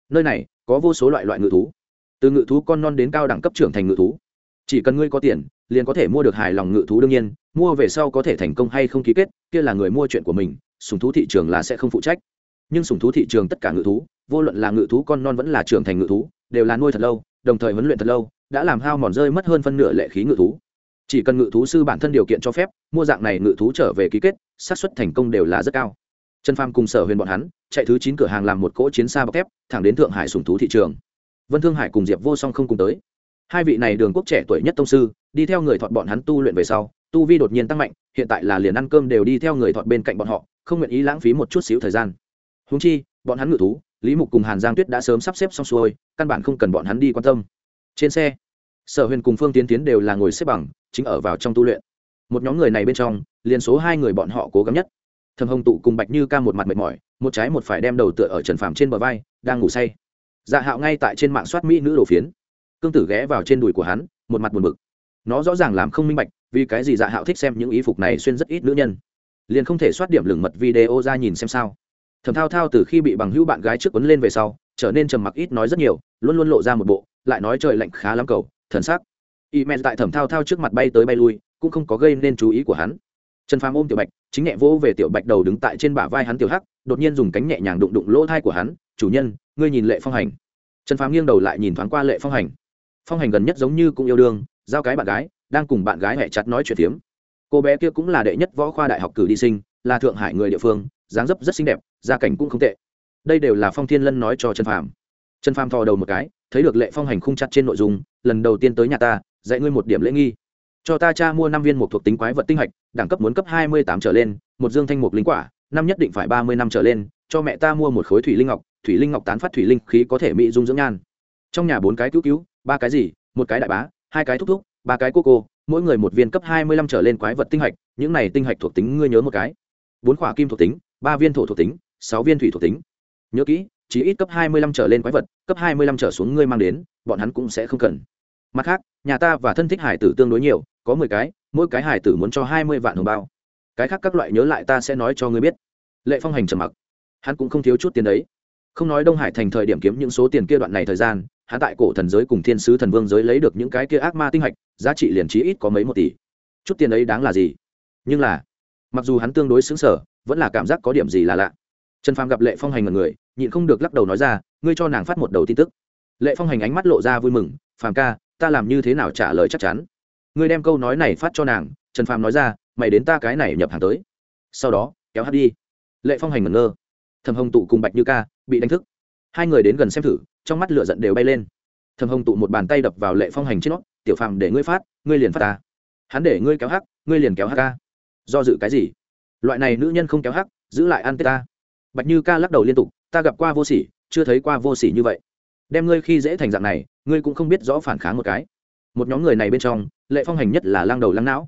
Nơi này, có vô số loại loại ngự thú. Từ ngự thú con non đến cao đẳng cấp trưởng thành ngự thú. Chỉ cần ngươi có tiền, liền có thể mua được hài lòng ngự thú đương nhiên, mua về sau có thể thành công hay không ký kết, kia là người mua chuyện của mình, sùng thú thị trường là sẽ không phụ trách. Nhưng sùng thú thị trường tất cả ngự thú vô luận là ngự thú con non vẫn là trưởng thành ngự thú, đều là nuôi thật lâu, đồng thời huấn luyện thật lâu, đã làm hao mòn rơi mất hơn phân nửa lệ khí ngự thú. Chỉ cần ngự thú sư bản thân điều kiện cho phép, mua dạng này ngự thú trở về ký kết, xác suất thành công đều là rất cao. Trần pham cùng sở huyền bọn hắn, chạy thứ chín cửa hàng làm một cỗ chiến xa bọc thép, thẳng đến thượng hải sùng thú thị trường. Vân thương hải cùng diệp vô song không cùng tới. Hai vị này đường quốc trẻ tuổi nhất tông sư, đi theo người thọt bọn hắn tu luyện về sau, tu vi đột nhiên tăng mạnh, hiện tại là liền ăn cơm đều đi theo người thọt bên cạnh bọn họ, không nguyện ý lãng phí một chút xíu thời gian. Húng chi, bọn hắn ngự thú lý mục cùng hàn giang tuyết đã sớm sắp xếp xong xuôi, căn bản không cần bọn hắn đi quan tâm. Trên xe, sở huyền cùng phương tiến tiến đều là ngồi xếp bằng, chính ở vào trong tu luyện. Một nhóm người này bên trong, liền số hai người bọn họ cố gắng nhất. Thầm hồng tụ cùng bạch như ca một mặt mệt mỏi, một trái một phải đem đầu tựa ở trần phàm trên bờ vai, đang ngủ say. Dạ hạo ngay tại trên mạng soát mỹ nữ đồ phiến. Cương tử ghé vào trên đùi của hắn, một mặt buồn bực. Nó rõ ràng làm không minh bạch, vì cái gì dạ hạo thích xem những ý phục này xuyên rất ít nữ nhân. Liền không thể soát điểm lửng mật video ra nhìn xem sao thầm thao thao từ khi bị bằng hữu bạn gái trước quấn lên về sau, trở nên trầm mặc ít nói rất nhiều, luôn luôn lộ ra một bộ, lại nói trời lạnh khá lắm cầu thần sắc. Y men tại thẩm thao thao trước mặt bay tới bay lui, cũng không có gây nên chú ý của hắn. Trần phàm ôm tiểu bạch, chính nhẹ vỗ về tiểu bạch đầu đứng tại trên bả vai hắn tiểu hắc, đột nhiên dùng cánh nhẹ nhàng đụng đụng lỗ thai của hắn, chủ nhân, ngươi nhìn lệ phong hành. Trần phàm nghiêng đầu lại nhìn thoáng qua lệ phong hành. Phong hành gần nhất giống như cũng yêu đương, giao cái bạn gái, đang cùng bạn gái hẹ chặt nói chuyện phiếm. Cô bé kia cũng là đệ nhất võ khoa đại học cử đi sinh, là thượng hải người địa phương, dáng dấp rất xinh đẹp gia cảnh cũng không tệ. Đây đều là phong thiên lân nói cho trần phàm. Trần phàm thò đầu một cái, thấy được lệ phong hành khung chặt trên nội dung, lần đầu tiên tới nhà ta, dạy ngươi một điểm lễ nghi. Cho ta cha mua năm viên một thuộc tính quái vật tinh hạch, đẳng cấp muốn cấp hai mươi tám trở lên, một dương thanh mục linh quả, năm nhất định phải ba mươi năm trở lên, cho mẹ ta mua một khối thủy linh ngọc, thủy linh ngọc tán phát thủy linh khí có thể mỹ dung dưỡng nhan. Trong nhà bốn cái cứu cứu, ba cái gì, một cái đại bá, hai cái thúc thúc, ba cái cô cô, mỗi người một viên cấp hai mươi lăm trở lên quái vật tinh hạch, những này tinh hạch thuộc tính ngươi nhớ một cái. Bốn khỏa kim thuộc tính, ba viên thổ thuộc tính sáu viên thủy thuộc tính. Nhớ kỹ chỉ ít cấp hai mươi lăm trở lên quái vật, cấp hai mươi lăm trở xuống ngươi mang đến, bọn hắn cũng sẽ không cần. Mặt khác, nhà ta và thân thích hải tử tương đối nhiều, có mười cái, mỗi cái hải tử muốn cho hai mươi vạn hồng bao. Cái khác các loại nhớ lại ta sẽ nói cho ngươi biết. Lệ phong hành trầm mặc. Hắn cũng không thiếu chút tiền đấy. Không nói đông hải thành thời điểm kiếm những số tiền kia đoạn này thời gian, hắn tại cổ thần giới cùng thiên sứ thần vương giới lấy được những cái kia ác ma tinh hạch, giá trị liền trí ít có mấy một tỷ. Chút tiền ấy đáng là gì? Nhưng là, mặc dù hắn tương đối xứng sở, vẫn là cảm giác có điểm gì là lạ trần phàm gặp lệ phong hành ngần người, nhịn không được lắc đầu nói ra, ngươi cho nàng phát một đầu tin tức. Lệ phong hành ánh mắt lộ ra vui mừng, phàm ca, ta làm như thế nào trả lời chắc chắn? Ngươi đem câu nói này phát cho nàng. Trần phàm nói ra, mày đến ta cái này nhập hàng tới. Sau đó, kéo hát đi. Lệ phong hành ngẩn ngơ. Thầm hồng tụ cùng bạch như ca bị đánh thức. Hai người đến gần xem thử, trong mắt lửa giận đều bay lên. Thầm hồng tụ một bàn tay đập vào lệ phong hành trên nó, tiểu phàm, để ngươi phát, ngươi liền phát ta. Hắn để ngươi kéo hắc ngươi liền kéo hắc ca. Do dự cái gì? Loại này nữ nhân không kéo hắc giữ lại ăn tết ta bạch như ca lắc đầu liên tục, ta gặp qua vô sỉ, chưa thấy qua vô sỉ như vậy. Đem ngươi khi dễ thành dạng này, ngươi cũng không biết rõ phản kháng một cái. Một nhóm người này bên trong, lệ phong hành nhất là lang đầu lang não.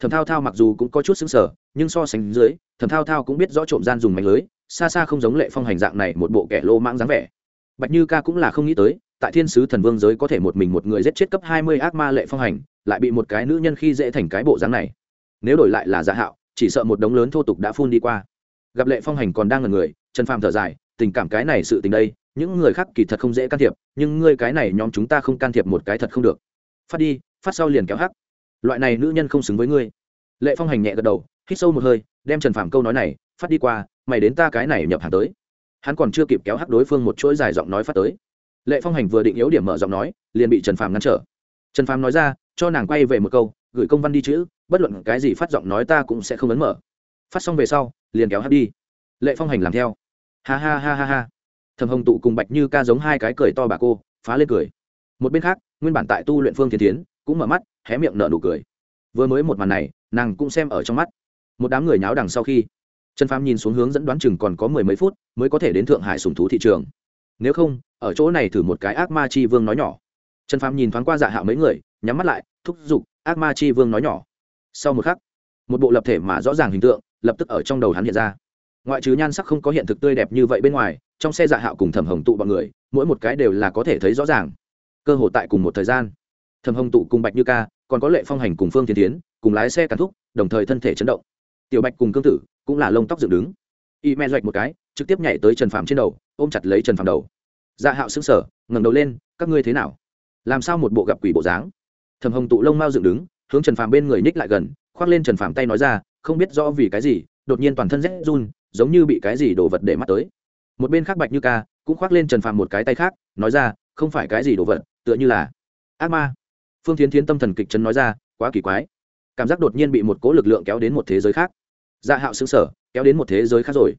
Thẩm thao thao mặc dù cũng có chút xứng sở nhưng so sánh dưới, thẩm thao thao cũng biết rõ trộm gian dùng mạnh lưới, xa xa không giống lệ phong hành dạng này một bộ kẻ lô mãng dáng vẻ. Bạch như ca cũng là không nghĩ tới, tại thiên sứ thần vương giới có thể một mình một người giết chết cấp hai mươi ác ma lệ phong hành, lại bị một cái nữ nhân khi dễ thành cái bộ dáng này. Nếu đổi lại là giả hạo, chỉ sợ một đống lớn thô tục đã phun đi qua gặp lệ phong hành còn đang ngần người, trần phàm thở dài, tình cảm cái này sự tình đây, những người khác kỳ thật không dễ can thiệp, nhưng ngươi cái này nhóm chúng ta không can thiệp một cái thật không được. Phát đi, phát sau liền kéo hắc. Loại này nữ nhân không xứng với ngươi. Lệ phong hành nhẹ gật đầu, hít sâu một hơi, đem trần phàm câu nói này phát đi qua, mày đến ta cái này nhập hàng tới. Hắn còn chưa kịp kéo hắc đối phương một chuỗi dài giọng nói phát tới. Lệ phong hành vừa định yếu điểm mở giọng nói, liền bị trần phàm ngăn trở. Trần phàm nói ra, cho nàng quay về một câu, gửi công văn đi chữ bất luận cái gì phát giọng nói ta cũng sẽ không ấn mở. Phát xong về sau liền kéo hắc đi. Lệ phong hành làm theo. Ha ha ha ha ha. Thầm hồng tụ cùng bạch như ca giống hai cái cười to bà cô, phá lên cười. Một bên khác, nguyên bản tại tu luyện phương thiên tiến cũng mở mắt, hé miệng nở nụ cười. Vừa mới một màn này, nàng cũng xem ở trong mắt. Một đám người nháo đằng sau khi, trần phàm nhìn xuống hướng dẫn đoán chừng còn có mười mấy phút, mới có thể đến thượng hải sùng thú thị trường. Nếu không, ở chỗ này thử một cái ác ma chi vương nói nhỏ. Trần phàm nhìn thoáng qua dạ hạ mấy người, nhắm mắt lại, thúc giục, ác ma chi vương nói nhỏ. Sau một khắc, một bộ lập thể mà rõ ràng hình tượng lập tức ở trong đầu hắn hiện ra. Ngoại trừ nhan sắc không có hiện thực tươi đẹp như vậy bên ngoài, trong xe dạ hạo cùng thẩm hồng tụ bọn người, mỗi một cái đều là có thể thấy rõ ràng. Cơ hội tại cùng một thời gian. Thẩm hồng tụ cùng bạch như ca, còn có lệ phong hành cùng phương tiến tiến cùng lái xe càn thúc, đồng thời thân thể chấn động. Tiểu bạch cùng cương tử cũng là lông tóc dựng đứng. Y me doạch một cái, trực tiếp nhảy tới trần phạm trên đầu, ôm chặt lấy trần phạm đầu. Dạ hạo xứng sở ngẩng đầu lên, các ngươi thế nào? Làm sao một bộ gặp quỷ bộ dáng? Thẩm hồng tụ lông mau dựng đứng, hướng trần phạm bên người ních lại gần, khoác lên trần phạm tay nói ra không biết rõ vì cái gì, đột nhiên toàn thân rét run, giống như bị cái gì đồ vật để mắt tới. Một bên khác bạch như ca cũng khoác lên trần phàm một cái tay khác, nói ra, không phải cái gì đồ vật, tựa như là ác ma. Phương tiến tiến tâm thần kịch chấn nói ra, quá kỳ quái. Cảm giác đột nhiên bị một cố lực lượng kéo đến một thế giới khác. Dạ hạo xứng sở kéo đến một thế giới khác rồi.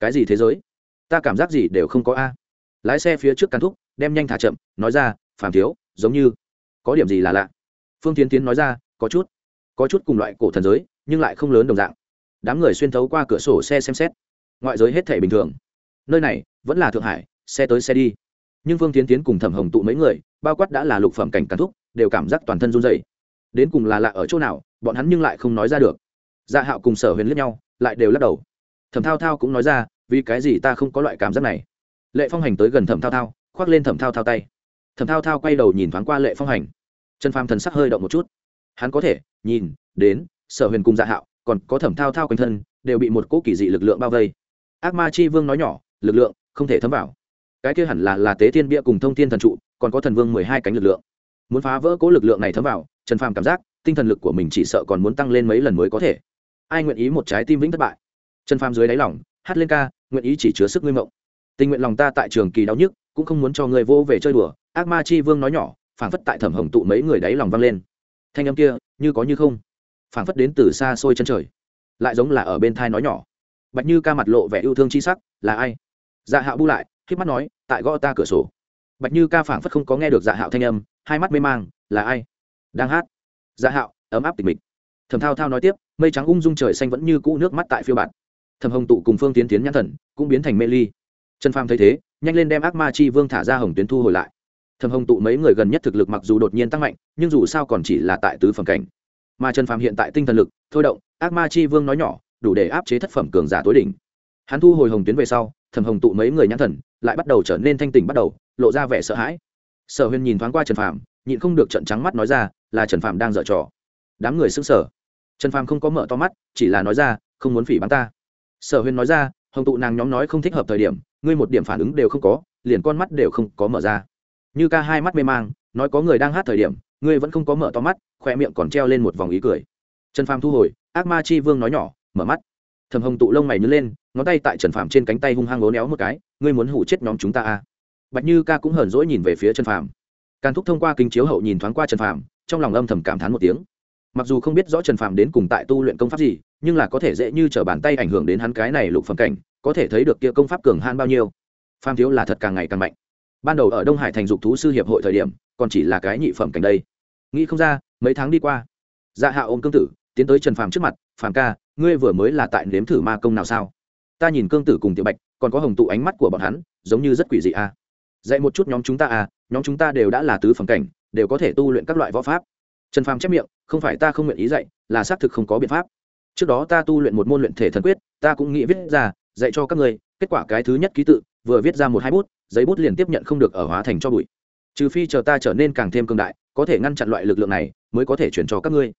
Cái gì thế giới? Ta cảm giác gì đều không có a. Lái xe phía trước cán thúc, đem nhanh thả chậm, nói ra, phàm thiếu, giống như có điểm gì là lạ. Phương tiến tiến nói ra, có chút có chút cùng loại cổ thần giới nhưng lại không lớn đồng dạng. Đám người xuyên thấu qua cửa sổ xe xem xét. Ngoại giới hết thể bình thường. Nơi này vẫn là thượng hải, xe tới xe đi. Nhưng phương tiến tiến cùng thẩm hồng tụ mấy người, bao quát đã là lục phẩm cảnh cắn thúc, đều cảm giác toàn thân run dày đến cùng là lạ ở chỗ nào, bọn hắn nhưng lại không nói ra được. Dạ hạo cùng sở huyền liếc nhau, lại đều lắc đầu. Thẩm thao thao cũng nói ra, vì cái gì ta không có loại cảm giác này? Lệ phong hành tới gần thẩm thao thao, khoác lên thẩm thao thao tay. Thẩm thao thao quay đầu nhìn thoáng qua lệ phong hành. Trần phàm thần sắc hơi động một chút. Hắn có thể nhìn, đến sở huyền cùng dạ hạo còn có thẩm thao thao quanh thân, đều bị một cỗ kỳ dị lực lượng bao vây. Ác ma chi vương nói nhỏ, lực lượng không thể thấm vào. Cái kia hẳn là là tế thiên bia cùng thông thiên thần trụ, còn có thần vương mười hai cánh lực lượng. Muốn phá vỡ cỗ lực lượng này thấm vào, trần phàm cảm giác, tinh thần lực của mình chỉ sợ còn muốn tăng lên mấy lần mới có thể. Ai nguyện ý một trái tim vĩnh thất bại? Trần phàm dưới đáy lòng, hát lên ca, nguyện ý chỉ chứa sức ngươi mộng. Tình nguyện lòng ta tại trường kỳ đau nhức, cũng không muốn cho người vô về chơi đùa. Ác ma chi vương nói nhỏ, phảng phất tại thẩm hồng tụ mấy người đáy lòng vang lên. Thanh âm kia, như có như không phảng phất đến từ xa xôi chân trời, lại giống là ở bên thai nói nhỏ. Bạch như ca mặt lộ vẻ yêu thương chi sắc, là ai? Dạ hạo bu lại k mắt nói, tại gõ ta cửa sổ. Bạch như ca phảng phất không có nghe được dạ hạo thanh âm, hai mắt mê mang, là ai? Đang hát. Dạ hạo, ấm áp tịch mịch. Thầm thao thao nói tiếp, mây trắng ung dung trời xanh vẫn như cũ nước mắt tại phiêu bạt. Thầm hồng tụ cùng phương tiến tiến nhãn thần, cũng biến thành mê ly. Trần phàm thấy thế, nhanh lên đem ác ma chi vương thả ra hồng tuyến thu hồi lại. Thầm hồng tụ mấy người gần nhất thực lực mặc dù đột nhiên tăng mạnh, nhưng dù sao còn chỉ là tại tứ phẩm cảnh mà trần phàm hiện tại tinh thần lực, thôi động, ác ma chi vương nói nhỏ, đủ để áp chế thất phẩm cường giả tối đỉnh. Hắn thu hồi hồng tuyến về sau thầm hồng tụ mấy người nhãn thần, lại bắt đầu trở nên thanh tỉnh bắt đầu, lộ ra vẻ sợ hãi. Sở huyền nhìn thoáng qua trần phàm, nhịn không được trận trắng mắt nói ra, là trần phàm đang dở trò. Đám người xứng sở trần phàm không có mở to mắt, chỉ là nói ra, không muốn phỉ bắn ta. Sở huyền nói ra, hồng tụ nàng nhóm nói không thích hợp thời điểm, ngươi một điểm phản ứng đều không có, liền con mắt đều không có mở ra. Như ca hai mắt mê mang, nói có người đang hát thời điểm ngươi vẫn không có mở to mắt, khoe miệng còn treo lên một vòng ý cười. Trần phàm thu hồi, ác ma chi vương nói nhỏ, mở mắt. Thầm hồng tụ lông mày nhớ lên, ngón tay tại trần phàm trên cánh tay hung hăng lố néo một cái, ngươi muốn hủ chết nhóm chúng ta à. bạch như ca cũng hờn dỗi nhìn về phía trần phàm. Càn thúc thông qua kinh chiếu hậu nhìn thoáng qua trần phàm, trong lòng âm thầm cảm thán một tiếng. Mặc dù không biết rõ trần phàm đến cùng tại tu luyện công pháp gì, nhưng là có thể dễ như t r ở bàn tay ảnh hưởng đến hắn cái này lục phẩm cảnh, có thể thấy được kia công pháp cường han bao nhiêu. Phàm thiếu là thật càng ngày càng mạnh. Ban đầu ở đông hải thành dục thú sư hiệp hội thời điểm, còn chỉ là cái nhị phẩm cảnh đây nghĩ không ra, mấy tháng đi qua. Dạ hạ ôm cương tử, tiến tới trần phàm trước mặt, phàm ca, ngươi vừa mới là tại nếm thử ma công nào sao? Ta nhìn cương tử cùng tiểu bạch, còn có hồng tụ ánh mắt của bọn hắn, giống như rất quỷ dị à. dạy một chút nhóm chúng ta à nhóm chúng ta đều đã là tứ phẩm cảnh, đều có thể tu luyện các loại võ pháp. Trần phàm chép miệng, không phải ta không nguyện ý dạy, là xác thực không có biện pháp. Trước đó ta tu luyện một môn luyện thể thần quyết, ta cũng nghĩ viết ra, dạy cho các ngươi, kết quả cái thứ nhất ký tự, vừa viết ra một hai bút, giấy bút liền tiếp nhận không được ở hóa thành cho bụi. Trừ phi chờ ta trở nên càng thêm cương đại có thể ngăn chặn loại lực lượng này mới có thể chuyển cho các ngươi.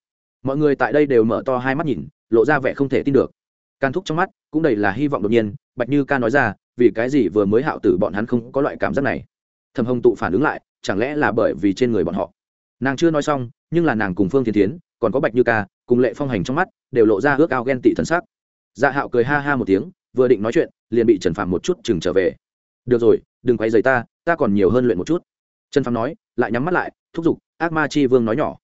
Mọi người tại đây đều mở to hai mắt nhìn, lộ ra vẻ không thể tin được. Can thúc trong mắt cũng đầy là hy vọng đột nhiên, bạch như ca nói ra, vì cái gì vừa mới hạo tử bọn hắn không có loại cảm giác này? Thầm hồng tụ phản ứng lại, chẳng lẽ là bởi vì trên người bọn họ? Nàng chưa nói xong, nhưng là nàng cùng phương thiên tiến còn có bạch như ca, cùng lệ phong hành trong mắt, đều lộ ra ước ao ghen tị thân xác dạ hạo cười ha ha một tiếng, vừa định nói chuyện, liền bị trần phạm một chút chừng trở về. Được rồi, đừng quay dày ta ta còn nhiều hơn luyện một chút trần phàm nói, lại nhắm mắt lại, thúc giục, ác ma chi vương nói nhỏ.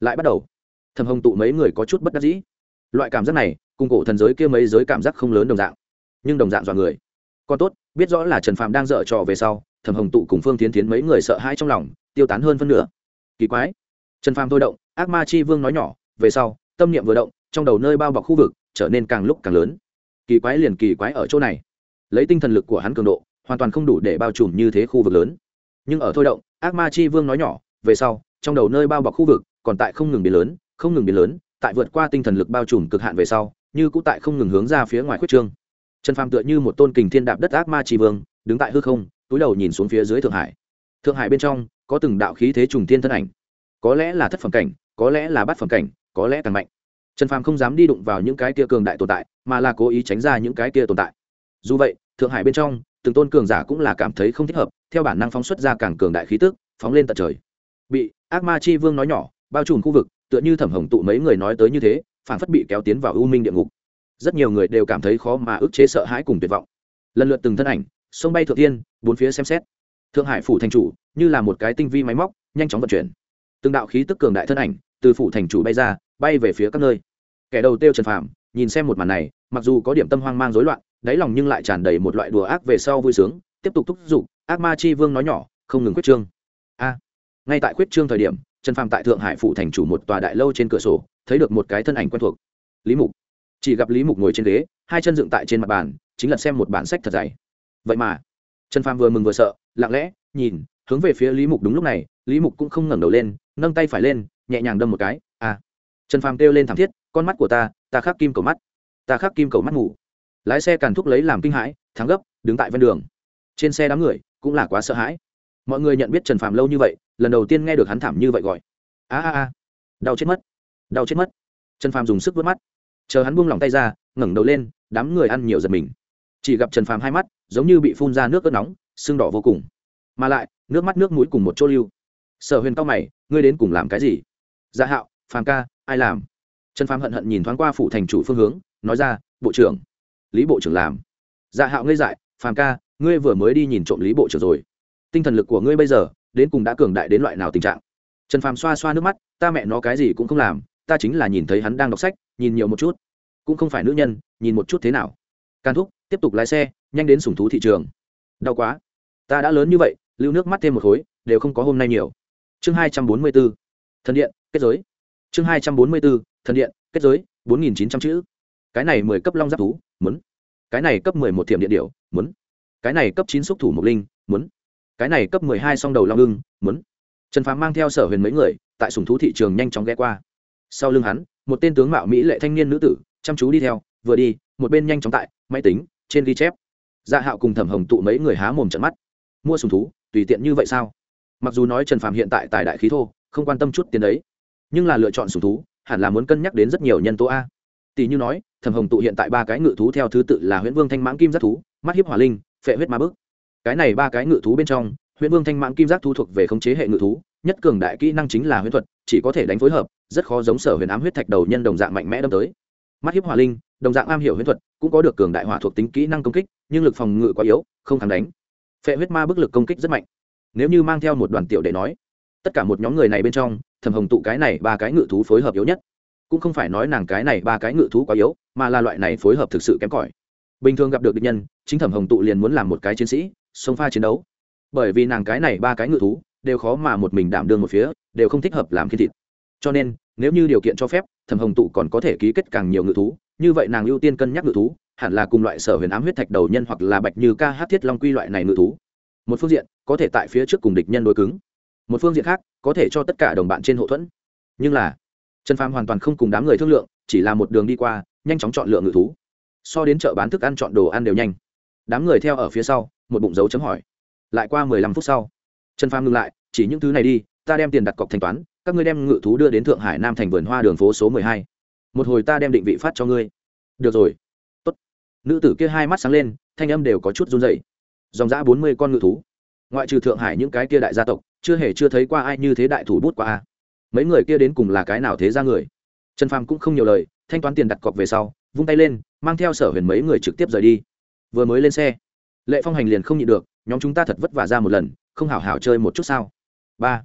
Lại bắt đầu. Thầm hồng tụ mấy người có chút bất đắc dĩ. Loại cảm giác này, cùng cổ thần giới kia mấy giới cảm giác không lớn đồng dạng, nhưng đồng dạng dọa người. Còn tốt, biết rõ là trần phàm đang dở trò về sau thầm hồng tụ cùng phương tiến tiến mấy người sợ hãi trong lòng, tiêu tán hơn phân nửa. Kỳ quái. Trần phàm thôi động, ác ma chi vương nói nhỏ, về sau, tâm niệm vừa động, trong đầu nơi bao bọc khu vực, trở nên càng lúc càng lớn. Kỳ quái liền kỳ quái ở chỗ này. Lấy tinh thần lực của hắn cường độ, hoàn toàn không đủ để bao trùm như thế khu vực lớn nhưng ở thôi động, ác ma chi vương nói nhỏ, về sau, trong đầu nơi bao bọc khu vực, còn tại không ngừng biến lớn, không ngừng biến lớn, tại vượt qua tinh thần lực bao trùm cực hạn về sau, như cũng tại không ngừng hướng ra phía ngoài khuyết trương. Trần phàm tựa như một tôn kình thiên đạp đất ác ma chi vương, đứng tại hư không, túi đầu nhìn xuống phía dưới thượng hải. Thượng hải bên trong, có từng đạo khí thế trùng thiên thân ảnh. Có lẽ là thất phẩm cảnh, có lẽ là bát phẩm cảnh, có lẽ càng mạnh. Trần phàm không dám đi đụng vào những cái kia cường đại tồn tại, mà là cố ý tránh ra những cái kia tồn tại. Dù vậy, thượng hải bên trong, từng tôn cường giả cũng là cảm thấy không thích hợp theo bản năng phóng xuất ra càng cường đại khí tức, phóng lên tận trời. Bị ác ma chi vương nói nhỏ, bao trùm khu vực, tựa như thẩm hồng tụ mấy người nói tới như thế, phản phất bị kéo tiến vào u minh địa ngục. Rất nhiều người đều cảm thấy khó mà ức chế sợ hãi cùng tuyệt vọng. Lần lượt từng thân ảnh, sông bay thượng tiên bốn phía xem xét. Thượng hải phủ thành chủ, như là một cái tinh vi máy móc, nhanh chóng vận chuyển. Từng đạo khí tức cường đại thân ảnh, từ phủ thành chủ bay ra, bay về phía các nơi. Kẻ đầu tiêu trần phàm, nhìn xem một màn này, mặc dù có điểm tâm hoang mang rối loạn, đáy lòng nhưng lại tràn đầy một loại đùa ác về sau vui sướng, tiếp tục thúc giục ác ma chi vương nói nhỏ, không ngừng quyết trương. A, ngay tại quyết trương thời điểm, trần phàm tại thượng hải phủ thành chủ một tòa đại lâu trên cửa sổ, thấy được một cái thân ảnh quen thuộc. Lý mục. Chỉ gặp lý mục ngồi trên ghế, hai chân dựng tại trên mặt bàn, chính là xem một bản sách thật dày. Vậy mà, trần phàm vừa mừng vừa sợ, lặng lẽ, nhìn, hướng về phía lý mục đúng lúc này, lý mục cũng không ngẩng đầu lên, nâng tay phải lên, nhẹ nhàng đâm một cái, a. Trần phàm kêu lên thảm thiết, con mắt của ta ta khắc kim cầu mắt, ta khắc kim cầu mắt ngủ. Lái xe càn thúc lấy làm kinh hãi, thắng gấp, đứng tại ven đường. Trên xe đám người cũng là quá sợ hãi. Mọi người nhận biết trần phạm lâu như vậy, lần đầu tiên nghe được hắn thảm như vậy gọi. A a a. Đau chết mất. Đau chết mất. Trần phạm dùng sức vớt mắt. Chờ hắn buông lỏng tay ra, ngẩng đầu lên, đám người ăn nhiều giật mình. Chỉ gặp trần phạm hai mắt, giống như bị phun ra nước ớt nóng, sưng đỏ vô cùng. Mà lại, nước mắt nước mũi cùng một chỗ lưu. Sở huyền cao mày, ngươi đến cùng làm cái gì? Dạ hạo, phàm ca, ai làm? Trần phàm hận hận nhìn thoáng qua phủ thành chủ phương hướng, nói ra, bộ trưởng. Lý bộ trưởng làm. Dạ hạo ngây dại phàm ca ngươi vừa mới đi nhìn trộm lý bộ trưởng rồi. Tinh thần lực của ngươi bây giờ, đến cùng đã cường đại đến loại nào tình trạng? Trần phàm xoa xoa nước mắt, ta mẹ nó cái gì cũng không làm, ta chính là nhìn thấy hắn đang đọc sách, nhìn nhiều một chút. Cũng không phải nữ nhân, nhìn một chút thế nào. Can thúc, tiếp tục lái xe, nhanh đến sùng thú thị trường. Đau quá. Ta đã lớn như vậy, lưu nước mắt thêm một khối, đều không có hôm nay nhiều. Chương hai trăm bốn mươi b ố thần điện, kết giới. Chương hai trăm bốn mươi b ố thần điện, kết giới, bốn nghìn chín trăm chữ. Cái này mười cấp long giáp thú, muốn. Cái này cấp mười một thiểm điện điệu muốn cái này cấp chín xúc thủ mộc linh, muốn. Cái này cấp mười hai song đầu long ưng, muốn. Trần phàm mang theo sở huyền mấy người, tại sùng thú thị trường nhanh chóng ghé qua. Sau lưng hắn, một tên tướng mạo mỹ lệ thanh niên nữ tử, chăm chú đi theo, vừa đi, một bên nhanh chóng tại, máy tính, trên ghi chép. Dạ hạo cùng thẩm hồng tụ mấy người há mồm trận mắt. Mua sùng thú, tùy tiện như vậy sao? Mặc dù nói trần phàm hiện tại tại đại khí thô, không quan tâm chút tiền đấy, nhưng là lựa chọn sùng thú, hẳn là muốn cân nhắc đến rất nhiều nhân tố a. Tỷ như nói, thẩm hồng tụ hiện tại ba cái ngự thú theo thứ tự là huyễn vương thanh mãng kim giác thú, mắt hiếp hỏa linh phệ huyết ma bức. Cái này ba cái ngự thú bên trong, huyễn vương thanh mãng kim giác thu thuộc về khống chế hệ ngự thú, nhất cường đại kỹ năng chính là huyễn thuật, chỉ có thể đánh phối hợp, rất khó giống sở huyền ám huyết thạch đầu nhân đồng dạng mạnh mẽ đâm tới. Mắt hiếp hỏa linh, đồng dạng am hiểu huyễn thuật, cũng có được cường đại hỏa thuộc tính kỹ năng công kích, nhưng lực phòng ngự quá yếu, không thắng đánh. Phệ huyết ma bức lực công kích rất mạnh. Nếu như mang theo một đoàn tiểu đệ nói, tất cả một nhóm người này bên trong, thẩm hồng tụ cái này ba cái ngự thú phối hợp yếu nhất. Cũng không phải nói nàng cái này ba cái ngự thú quá yếu, mà là loại này phối hợp thực sự kém cỏi bình thường gặp được địch nhân, chính thẩm hồng tụ liền muốn làm một cái chiến sĩ sông pha chiến đấu. Bởi vì nàng cái này ba cái ngự thú, đều khó mà một mình đảm đương một phía, đều không thích hợp làm khiên thịt cho nên, nếu như điều kiện cho phép, thẩm hồng tụ còn có thể ký kết càng nhiều ngự thú, như vậy nàng ưu tiên cân nhắc ngự thú, hẳn là cùng loại sở huyền ám huyết thạch đầu nhân hoặc là bạch như ca hát thiết long quy loại này ngự thú. Một phương diện, có thể tại phía trước cùng địch nhân đối cứng. Một phương diện khác, có thể cho tất cả đồng bạn trên hậu thuẫn. Nhưng là, trần phàm hoàn toàn không cùng đám người thương lượng, chỉ là một đường đi qua, nhanh chóng chọn lựa ngự thú so đến chợ bán thức ăn chọn đồ ăn đều nhanh. Đám người theo ở phía sau, một bụng dấu chấm hỏi. Lại qua mười lăm phút sau, trần phàm ngừng lại, chỉ những thứ này đi, ta đem tiền đặt cọc thanh toán, các ngươi đem ngự thú đưa đến thượng hải nam thành vườn hoa đường phố số mười hai. Một hồi ta đem định vị phát cho ngươi. Được rồi. Tốt. nữ tử kia hai mắt sáng lên, thanh âm đều có chút run dậy dòng giã bốn mươi con ngự thú. Ngoại trừ thượng hải những cái kia đại gia tộc, chưa hề chưa thấy qua ai như thế đại thủ bút qua a. Mấy người kia đến cùng là cái nào thế ra người? Trần phàm cũng không nhiều lời, thanh toán tiền đặt cọc về sau, vung tay lên mang theo sở huyền mấy người trực tiếp rời đi. Vừa mới lên xe, lệ phong hành liền không nhịn được, nhóm chúng ta thật vất vả ra một lần, không hảo hảo chơi một chút sao? Ba.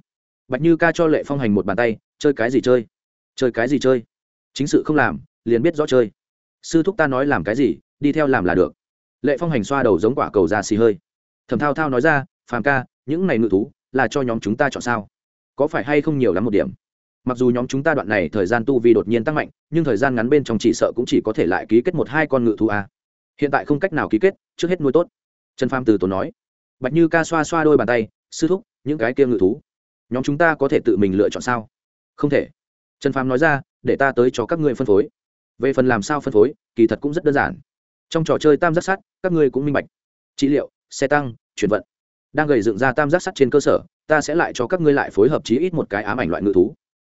Bạch như ca cho lệ phong hành một bàn tay, chơi cái gì chơi? Chơi cái gì chơi? Chính sự không làm, liền biết rõ chơi. Sư thúc ta nói làm cái gì, đi theo làm là được. Lệ phong hành xoa đầu giống quả cầu ra xì hơi. Thầm thao thao nói ra, phàm ca, những này ngự thú, là cho nhóm chúng ta chọn sao? Có phải hay không nhiều lắm một điểm? Mặc dù nhóm chúng ta đoạn này thời gian tu vi đột nhiên tăng mạnh, nhưng thời gian ngắn bên trong chỉ sợ cũng chỉ có thể lại ký kết một hai con ngự thú a. Hiện tại không cách nào ký kết, trước hết nuôi tốt. Trần pham từ tốn nói. Bạch như ca xoa xoa đôi bàn tay, sư thúc, những cái kia ngự thú, nhóm chúng ta có thể tự mình lựa chọn sao? Không thể. Trần pham nói ra, để ta tới cho các ngươi phân phối. Về phần làm sao phân phối, kỳ thật cũng rất đơn giản. Trong trò chơi tam giác sắt, các ngươi cũng minh bạch. Trị liệu, xe tăng, chuyển vận. Đang gầy dựng ra tam giác sắt trên cơ sở, ta sẽ lại cho các ngươi lại phối hợp chí ít một cái ám ảnh loại ngự thú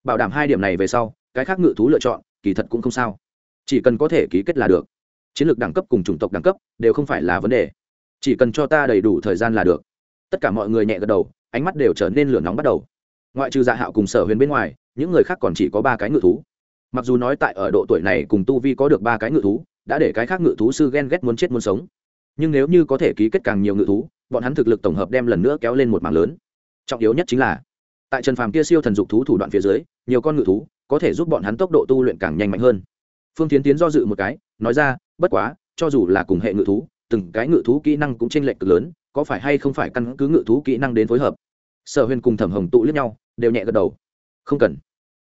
bảo đảm hai điểm này về sau, cái khác ngự thú lựa chọn, kỳ thật cũng không sao. Chỉ cần có thể ký kết là được. Chiến lược đẳng cấp cùng chủng tộc đẳng cấp đều không phải là vấn đề. Chỉ cần cho ta đầy đủ thời gian là được. Tất cả mọi người nhẹ gật đầu, ánh mắt đều trở nên lửa nóng bắt đầu. Ngoại trừ dạ hạo cùng sở huyền bên ngoài, những người khác còn chỉ có ba cái ngự thú. Mặc dù nói tại ở độ tuổi này cùng tu vi có được ba cái ngự thú, đã để cái khác ngự thú sư ghen ghét muốn chết muốn sống. Nhưng nếu như có thể ký kết càng nhiều ngự thú, bọn hắn thực lực tổng hợp đem lần nữa kéo lên một mảng lớn. Trọng yếu nhất chính là, tại trần phàm kia siêu thần dục thú thủ đoạn phía dưới nhiều con ngự thú, có thể giúp bọn hắn tốc độ tu luyện càng nhanh mạnh hơn. Phương tiến tiến do dự một cái, nói ra, bất quá, cho dù là cùng hệ ngự thú, từng cái ngự thú kỹ năng cũng chênh lệch cực lớn, có phải hay không phải căn cứ ngự thú kỹ năng đến phối hợp? Sở huyền cùng thẩm hồng tụ liếc nhau, đều nhẹ gật đầu. Không cần.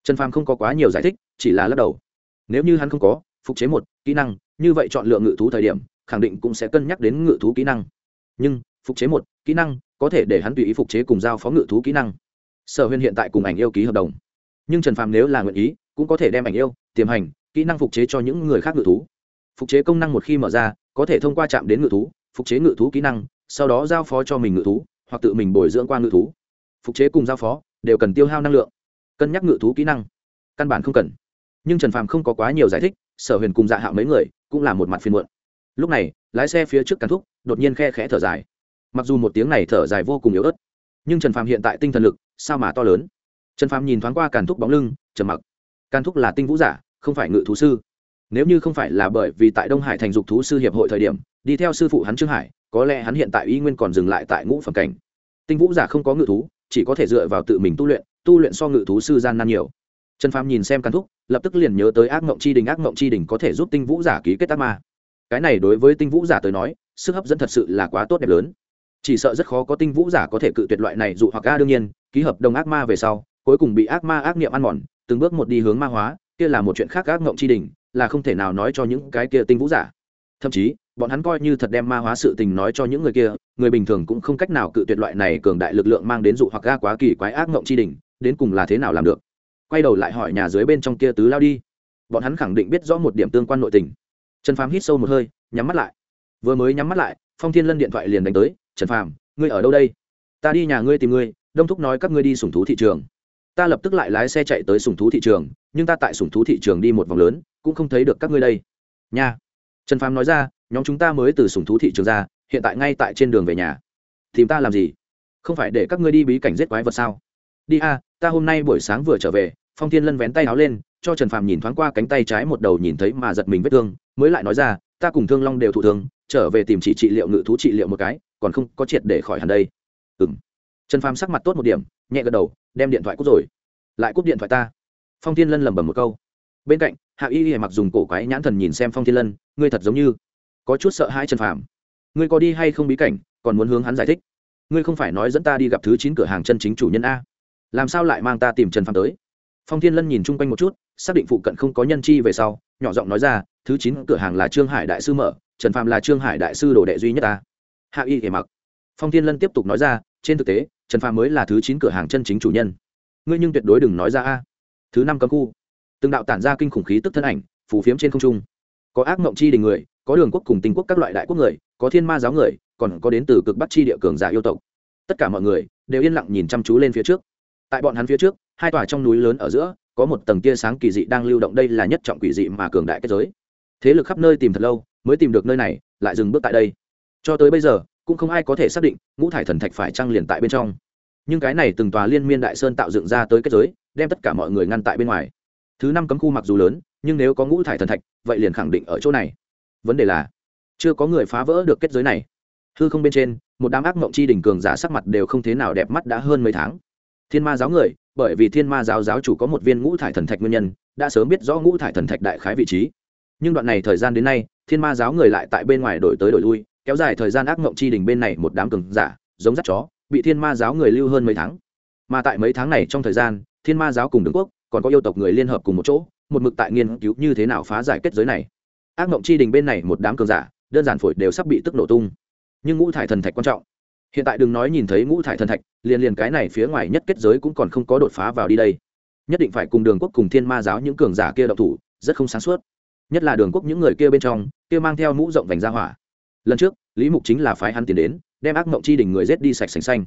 Trần phàm không có quá nhiều giải thích, chỉ là lắc đầu. Nếu như hắn không có, phục chế một kỹ năng, như vậy chọn lựa ngự thú thời điểm, khẳng định cũng sẽ cân nhắc đến ngự thú kỹ năng. Nhưng, phục chế một kỹ năng, có thể để hắn tùy ý phục chế cùng giao phó ngự thú kỹ năng. Sở huyền hiện tại cùng ảnh yêu ký hợp đồng nhưng trần phàm nếu là nguyện ý, cũng có thể đem ảnh yêu, tiềm hành, kỹ năng phục chế cho những người khác ngự thú. Phục chế công năng một khi mở ra, có thể thông qua chạm đến ngự thú, phục chế ngự thú kỹ năng, sau đó giao phó cho mình ngự thú, hoặc tự mình bồi dưỡng qua ngự thú. Phục chế cùng giao phó, đều cần tiêu hao năng lượng, cân nhắc ngự thú kỹ năng, căn bản không cần. Nhưng trần phàm không có quá nhiều giải thích, sở huyền cùng dạ hạo mấy người, cũng là một mặt phiên muộn. Lúc này, lái xe phía trước cắn thúc, đột nhiên khe khẽ thở dài. Mặc dù một tiếng này thở dài vô cùng yếu ớt, nhưng trần phàm hiện tại tinh thần lực, sao mà to lớn? Trần phàm nhìn thoáng qua càn thúc bóng lưng, trầm mặc. Càn thúc là tinh vũ giả, không phải ngự thú sư. Nếu như không phải là bởi vì tại đông hải thành dục thú sư hiệp hội thời điểm, đi theo sư phụ hắn trương hải, có lẽ hắn hiện tại y nguyên còn dừng lại tại ngũ phẩm cảnh. Tinh vũ giả không có ngự thú, chỉ có thể dựa vào tự mình tu luyện tu luyện so ngự thú sư gian nan nhiều. Trần phàm nhìn xem càn thúc, lập tức liền nhớ tới ác mộng chi đình, ác mộng chi đình có thể giúp tinh vũ giả ký kết ác ma. Cái này đối với tinh vũ giả tới nói, sức hấp dẫn thật sự là quá tốt đẹp lớn. Chỉ sợ rất khó có tinh vũ giả có thể cự tuyệt loại này dụ hoặc a đương nhiên, ký hợp đồng ác ma về sau cuối cùng bị ác ma ác niệm ăn mòn, từng bước một đi hướng ma hóa, kia là một chuyện khác ác ngộng chi đình là không thể nào nói cho những cái kia tinh vũ giả. Thậm chí, bọn hắn coi như thật đem ma hóa sự tình nói cho những người kia, người bình thường cũng không cách nào cự tuyệt loại này cường đại lực lượng mang đến dụ hoặc ga quá kỳ quái ác ngộng chi đình đến cùng là thế nào làm được? Quay đầu lại hỏi nhà dưới bên trong kia tứ lao đi. Bọn hắn khẳng định biết rõ một điểm tương quan nội tình. Trần phàm hít sâu một hơi, nhắm mắt lại. Vừa mới nhắm mắt lại, phong thiên lân điện thoại liền đánh tới, trần phàm, ngươi ở đâu đây? Ta đi nhà ngươi tìm ngươi, đông thúc nói các ngươi đi sùng thú thị trường ta lập tức lại lái xe chạy tới sùng thú thị trường, nhưng ta tại sùng thú thị trường đi một vòng lớn, cũng không thấy được các ngươi đây. Nha. Trần phàm nói ra, nhóm chúng ta mới từ sùng thú thị trường ra, hiện tại ngay tại trên đường về nhà. Tìm ta làm gì? Không phải để các ngươi đi bí cảnh giết quái vật sao? Đi a, ta hôm nay buổi sáng vừa trở về, phong thiên lân vén tay áo lên, cho trần phàm nhìn thoáng qua cánh tay trái một đầu nhìn thấy mà giật mình vết thương, mới lại nói ra, ta cùng thương long đều thụ thương, trở về tìm chỉ trị liệu ngự thú trị liệu một cái, còn không có triệt để khỏi hẳn đây. Ừ m trần phàm sắc mặt tốt một điểm, nhẹ gật đầu đem điện thoại cút rồi. Lại cúp điện thoại ta. Phong thiên lân lẩm bẩm một câu. Bên cạnh, hạ y hề mặc dùng cổ quái nhãn thần nhìn xem phong thiên lân, ngươi thật giống như có chút sợ hãi trần phàm. Ngươi có đi hay không bí cảnh, còn muốn hướng hắn giải thích. Ngươi không phải nói dẫn ta đi gặp thứ chín cửa hàng chân chính chủ nhân a. Làm sao lại mang ta tìm trần phàm tới? Phong thiên lân nhìn chung quanh một chút, xác định phụ cận không có nhân chi về sau, nhỏ giọng nói ra, thứ chín cửa hàng là trương hải đại sư mở, trần phàm là trương hải đại sư đồ đệ duy nhất ta hạ y hề mặc. Phong thiên lân tiếp tục nói ra trên thực tế, trần phàm mới là thứ chín cửa hàng chân chính chủ nhân. Ngươi nhưng tuyệt đối đừng nói ra a. Thứ năm cấm khu. Từng đạo tản ra kinh khủng khí tức thân ảnh phủ phiếm trên không trung. Có ác mộng chi đình người, có đường quốc cùng tình quốc các loại đại quốc người, có thiên ma giáo người, còn có đến từ cực bắc chi địa cường giả yêu tộc. Tất cả mọi người đều yên lặng nhìn chăm chú lên phía trước. Tại bọn hắn phía trước, hai tòa trong núi lớn ở giữa, có một tầng tia sáng kỳ dị đang lưu động đây là nhất trọng quỷ dị mà cường đại kết giới. Thế lực khắp nơi tìm thật lâu, mới tìm được nơi này, lại dừng bước tại đây. Cho tới bây giờ cũng không ai có thể xác định ngũ thải thần thạch phải trăng liền tại bên trong. Nhưng cái này từng tòa liên miên đại sơn tạo dựng ra tới kết giới, đem tất cả mọi người ngăn tại bên ngoài. Thứ năm cấm khu mặc dù lớn, nhưng nếu có ngũ thải thần thạch, vậy liền khẳng định ở chỗ này. Vấn đề là, chưa có người phá vỡ được kết giới này. Hư không bên trên, một đám ác mộng chi đỉnh cường giả sắc mặt đều không thế nào đẹp mắt đã hơn mấy tháng. Thiên ma giáo người, bởi vì thiên ma giáo giáo chủ có một viên ngũ thải thần thạch nguyên nhân, đã sớm biết rõ ngũ thải thần thạch đại khái vị trí. Nhưng đoạn này thời gian đến nay, thiên ma giáo người lại tại bên ngoài đổi tới đổi lui kéo dài thời gian ác mộng chi đỉnh bên này một đám cường giả, giống dắt chó, bị thiên ma giáo người lưu hơn mấy tháng. Mà tại mấy tháng này trong thời gian, thiên ma giáo cùng đường quốc còn có yêu tộc người liên hợp cùng một chỗ, một mực tại nghiên cứu như thế nào phá giải kết giới này. Ác mộng chi đình bên này một đám cường giả, đơn giản phổi đều sắp bị tức nổ tung. Nhưng ngũ thải thần thạch quan trọng. Hiện tại đừng nói nhìn thấy ngũ thải thần thạch, liền liền cái này phía ngoài nhất kết giới cũng còn không có đột phá vào đi đây. Nhất định phải cùng đường quốc cùng thiên ma giáo những cường giả kia độc thủ, rất không sáng suốt. Nhất là đường quốc những người kia bên trong, kia mang theo mũ rộng vành ra hỏa lần trước, lý mục chính là phái hắn tiền đến, đem ác mộng chi đỉnh người rết đi sạch sành xanh.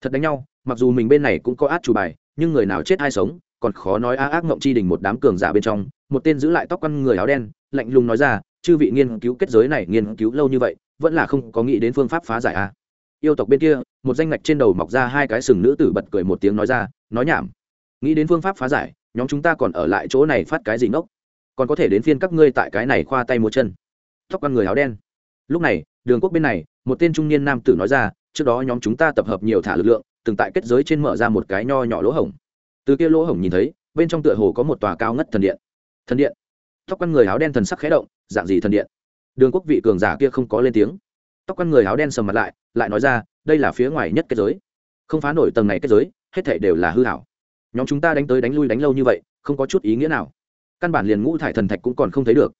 Thật đánh nhau, mặc dù mình bên này cũng có át chủ bài, nhưng người nào chết ai sống, còn khó nói a ác mộng chi đỉnh một đám cường giả bên trong, một tên giữ lại tóc con người áo đen, lạnh lùng nói ra, chư vị nghiên cứu kết giới này, nghiên cứu lâu như vậy, vẫn là không có nghĩ đến phương pháp phá giải a. Yêu tộc bên kia, một danh ngạch trên đầu mọc ra hai cái sừng nữ tử bật cười một tiếng nói ra, nói nhảm. Nghĩ đến phương pháp phá giải, nhóm chúng ta còn ở lại chỗ này phát cái gì ngốc? Còn có thể đến phiên các ngươi tại cái này khoa tay một chân. Tóc con người áo đen lúc này, đường quốc bên này, một tên trung niên nam tử nói ra, trước đó nhóm chúng ta tập hợp nhiều thả lực lượng, từng tại kết giới trên mở ra một cái nho nhỏ lỗ hổng. Từ kia lỗ hổng nhìn thấy, bên trong tựa hồ có một tòa cao ngất thần điện. Thần điện? Tóc con người áo đen thần sắc khẽ động, dạng gì thần điện? Đường quốc vị cường giả kia không có lên tiếng. Tóc con người áo đen sầm mặt lại lại nói ra, đây là phía ngoài nhất kết giới. Không phá nổi tầng này kết giới, hết thảy đều là hư hảo. Nhóm chúng ta đánh tới đánh lui đánh lâu như vậy, không có chút ý nghĩa nào. Căn bản liền ngũ thải thần thạch cũng còn không thấy được.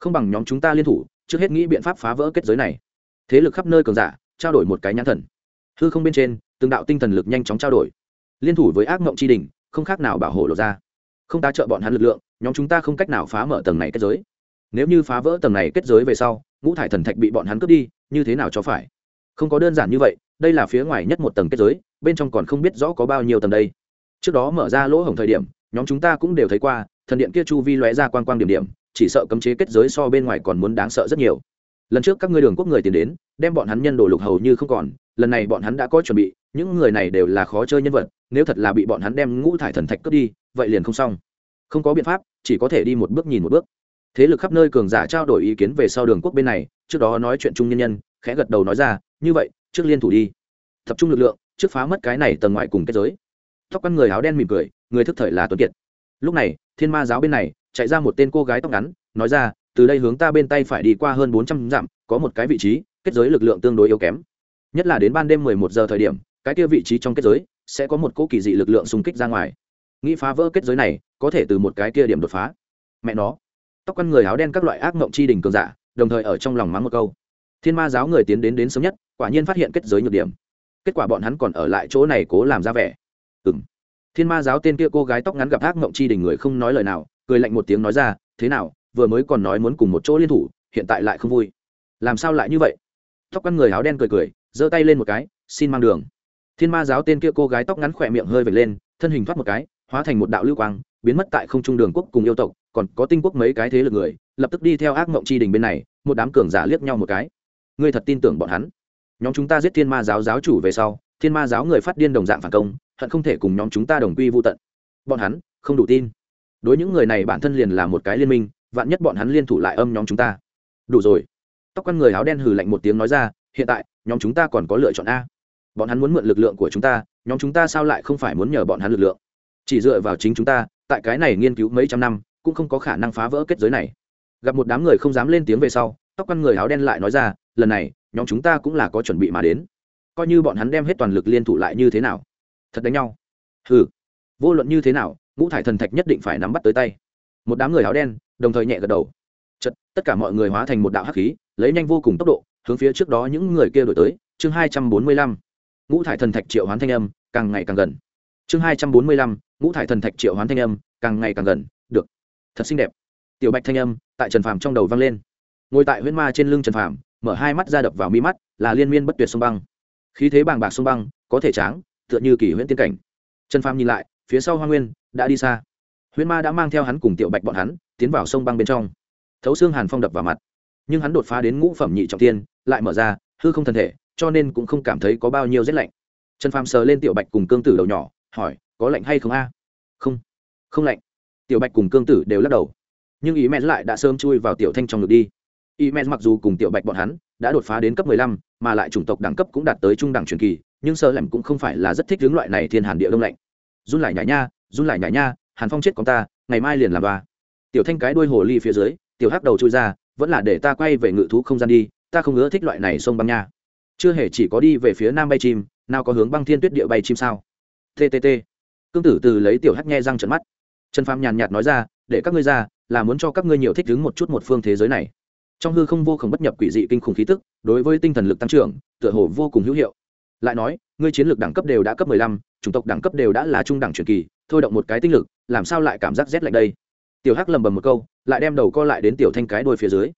Không bằng nhóm chúng ta liên thủ trước hết nghĩ biện pháp phá vỡ kết giới này. Thế lực khắp nơi cường giả, trao đổi một cái nhãn thần. Hư không bên trên, từng đạo tinh thần lực nhanh chóng trao đổi. Liên thủ với ác mộng tri đình không khác nào bảo hộ lộ ra. Không ta trợ bọn hắn lực lượng, nhóm chúng ta không cách nào phá mở tầng này kết giới. Nếu như phá vỡ tầng này kết giới về sau, ngũ thải thần thạch bị bọn hắn cướp đi, như thế nào cho phải? Không có đơn giản như vậy, đây là phía ngoài nhất một tầng kết giới, bên trong còn không biết rõ có bao nhiêu tầng đây. Trước đó mở ra lỗ hổng thời điểm, nhóm chúng ta cũng đều thấy qua, thần điện kia chu vi lóe ra quang quang điểm điểm chỉ sợ cấm chế kết giới so bên ngoài còn muốn đáng sợ rất nhiều. Lần trước các ngươi đường quốc người tiến đến, đem bọn hắn nhân đồ lục hầu như không còn, lần này bọn hắn đã có chuẩn bị, những người này đều là khó chơi nhân vật, nếu thật là bị bọn hắn đem ngũ thải thần thạch cướp đi, vậy liền không xong. Không có biện pháp, chỉ có thể đi một bước nhìn một bước. Thế lực khắp nơi cường giả trao đổi ý kiến về sau đường quốc bên này, trước đó nói chuyện chung nhân nhân, khẽ gật đầu nói ra, như vậy, trước liên thủ đi. Tập trung lực lượng, trước phá mất cái này tầng ngoại cùng kết giới. Tóc con người áo đen mỉm cười, người thức thời là tuấn kiệt. Lúc này, thiên ma giáo bên này chạy ra một tên cô gái tóc ngắn, nói ra, từ đây hướng ta bên tay phải đi qua hơn bốn trăm dặm, có một cái vị trí, kết giới lực lượng tương đối yếu kém. Nhất là đến ban đêm mười một giờ thời điểm, cái kia vị trí trong kết giới sẽ có một cỗ kỳ dị lực lượng xung kích ra ngoài. Nghĩ phá vỡ kết giới này, có thể từ một cái kia điểm đột phá. Mẹ nó. Tóc con người áo đen các loại ác mộng chi đình cường giả, đồng thời ở trong lòng mắng một câu. Thiên ma giáo người tiến đến đến sớm nhất, quả nhiên phát hiện kết giới nhược điểm. Kết quả bọn hắn còn ở lại chỗ này cố làm ra vẻ. Ừng thiên ma giáo tên kia cô gái tóc ngắn gặp ác mộng chi đình người không nói lời nào cười lạnh một tiếng nói ra, thế nào, vừa mới còn nói muốn cùng một chỗ liên thủ, hiện tại lại không vui. Làm sao lại như vậy? Tóc con người áo đen cười cười, giơ tay lên một cái, xin mang đường. Thiên ma giáo tên kia cô gái tóc ngắn khỏe miệng hơi vệt lên, thân hình thoát một cái, hóa thành một đạo lưu quang, biến mất tại không trung đường quốc cùng yêu tộc, còn có tinh quốc mấy cái thế lực người, lập tức đi theo ác mộng chi đình bên này, một đám cường giả liếc nhau một cái. Ngươi thật tin tưởng bọn hắn? Nhóm chúng ta giết thiên ma giáo giáo chủ về sau, thiên ma giáo người phát điên đồng dạng phản công, hận không thể cùng nhóm chúng ta đồng quy vô tận. Bọn hắn không đủ tin đối những người này bản thân liền là một cái liên minh, vạn nhất bọn hắn liên thủ lại âm nhóm chúng ta. Đủ rồi. Tóc con người áo đen hừ lạnh một tiếng nói ra, hiện tại, nhóm chúng ta còn có lựa chọn a. Bọn hắn muốn mượn lực lượng của chúng ta, nhóm chúng ta sao lại không phải muốn nhờ bọn hắn lực lượng? Chỉ dựa vào chính chúng ta, tại cái này nghiên cứu mấy trăm năm, cũng không có khả năng phá vỡ kết giới này. Gặp một đám người không dám lên tiếng về sau, tóc con người áo đen lại nói ra, lần này, nhóm chúng ta cũng là có chuẩn bị mà đến. Coi như bọn hắn đem hết toàn lực liên thủ lại như thế nào? Thật đánh nhau. Ừ vô luận như thế nào ngũ thải thần thạch nhất định phải nắm bắt tới tay. Một đám người áo đen, đồng thời nhẹ gật đầu. Chật tất cả mọi người hóa thành một đạo hắc khí, lấy nhanh vô cùng tốc độ, hướng phía trước đó những người kia đổi tới. Chương hai trăm bốn mươi lăm, ngũ thải thần thạch triệu hoán thanh âm, càng ngày càng gần. Chương hai trăm bốn mươi lăm, ngũ thải thần thạch triệu hoán thanh âm, càng ngày càng gần. Được. Thật xinh đẹp. Tiểu bạch thanh âm tại trần phàm trong đầu vang lên. Ngồi tại huyễn ma trên lưng trần phàm, mở hai mắt ra đập vào mi mắt, là liên miên bất tuyệt sông băng. Khí thế bàng bạc sông băng, có thể tráng, tựa như kỷ huyễn tiên cảnh. Trần phàm nhìn lại, phía sau hoa nguyên đã đi xa. Huyễn ma đã mang theo hắn cùng tiểu bạch bọn hắn tiến vào sông băng bên trong. Thấu xương hàn phong đập vào mặt. Nhưng hắn đột phá đến ngũ phẩm nhị trọng tiên, lại mở ra, hư không thân thể, cho nên cũng không cảm thấy có bao nhiêu rét lạnh. Trần phàm sờ lên tiểu bạch cùng cương tử đầu nhỏ, hỏi, có lạnh hay không a? Không không lạnh. Tiểu bạch cùng cương tử đều lắc đầu. Nhưng ý mẹ lại đã sớm chui vào tiểu thanh trong ngực đi. Ý mẹ mặc dù cùng tiểu bạch bọn hắn đã đột phá đến cấp mười lăm, mà lại chủng tộc đẳng cấp cũng đạt tới trung đẳng truyền kỳ, nhưng sơ lạnh cũng không phải là rất thích hướng loại này thiên hàn địa đông lạnh. Run lại nhảy nha run lại nhảy nha, hàn phong chết con ta, ngày mai liền làm ba tiểu thanh cái đuôi hồ ly phía dưới, tiểu hắc đầu chui ra, vẫn là để ta quay về ngự thú không gian đi, ta không ngứa thích loại này sông băng nha. Chưa hề chỉ có đi về phía nam bay chim, nào có hướng băng thiên tuyết địa bay chim sao. Ttt cương tử từ lấy tiểu hắc nghe răng trận mắt. Trần phàm nhàn nhạt nói ra, để các ngươi ra, là muốn cho các ngươi nhiều thích đứng một chút một phương thế giới này. Trong hư không vô khổng bất nhập quỷ dị kinh khủng khí tức, đối với tinh thần lực tăng trưởng, tựa hồ vô cùng hữu hiệu. Lại nói, ngươi chiến lược đẳng cấp đều đã cấp mười lăm, chủng tộc đẳng cấp đều đã là trung đẳng truyền kỳ thôi động một cái tinh lực, làm sao lại cảm giác rét lạnh đây? Tiểu hắc lầm bầm một câu, lại đem đầu co lại đến tiểu thanh cái đôi phía dưới.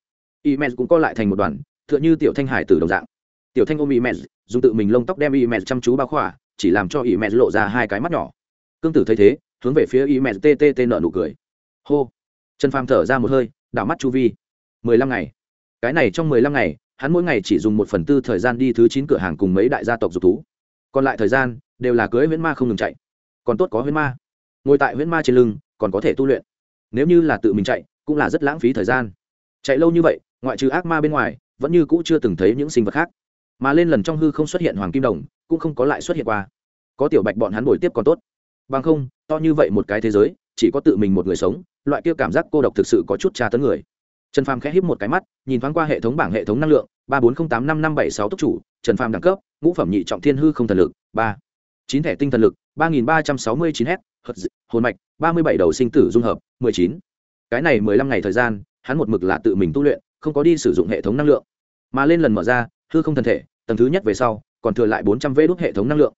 Y mẹ cũng co lại thành một đoàn, tựa như tiểu thanh hải tử đồng dạng. Tiểu thanh ôm y mẹ dùng tự mình lông tóc đem y mẹ chăm chú bao khỏa, chỉ làm cho y mẹ lộ ra hai cái mắt nhỏ. Cương tử thấy thế, hướng về phía y mẹ tê nợ nụ cười. Hô. Trần phàm thở ra một hơi, đảo mắt chu vi. Mười lăm ngày. Cái này trong mười lăm ngày, hắn mỗi ngày chỉ dùng một phần tư thời gian đi thứ chín cửa hàng cùng mấy đại gia tộc dục thú. Còn lại thời gian, đều là cưới viễn ma không ngừng chạy còn tốt có huyễn ma. Ngồi tại huyễn ma trên lưng, còn có thể tu luyện. Nếu như là tự mình chạy, cũng là rất lãng phí thời gian. Chạy lâu như vậy, ngoại trừ ác ma bên ngoài, vẫn như cũ chưa từng thấy những sinh vật khác. Mà lên lần trong hư không xuất hiện hoàng kim đồng, cũng không có lại xuất hiện qua. Có tiểu bạch bọn hắn bồi tiếp còn tốt. Bằng không, to như vậy một cái thế giới, chỉ có tự mình một người sống, loại kia cảm giác cô độc thực sự có chút tra tấn người. Trần phàm khẽ híp một cái mắt, nhìn thoáng qua hệ thống bảng hệ thống năng lượng, ba bốn không tám năm năm bảy sáu tốc chủ, trần phàm đẳng cấp, ngũ phẩm nhị trọng thiên hư không thần lực, ba chín thẻ tinh thần lực, ba nghìn ba trăm sáu mươi chín h hồn mạch, ba mươi bảy đầu sinh tử dung hợp, mười chín. Cái này mười lăm ngày thời gian, hắn một mực là tự mình tu luyện, không có đi sử dụng hệ thống năng lượng. Mà lên lần mở ra, hư không thân thể, tầng thứ nhất về sau, còn thừa lại bốn trăm vê đốt hệ thống năng lượng.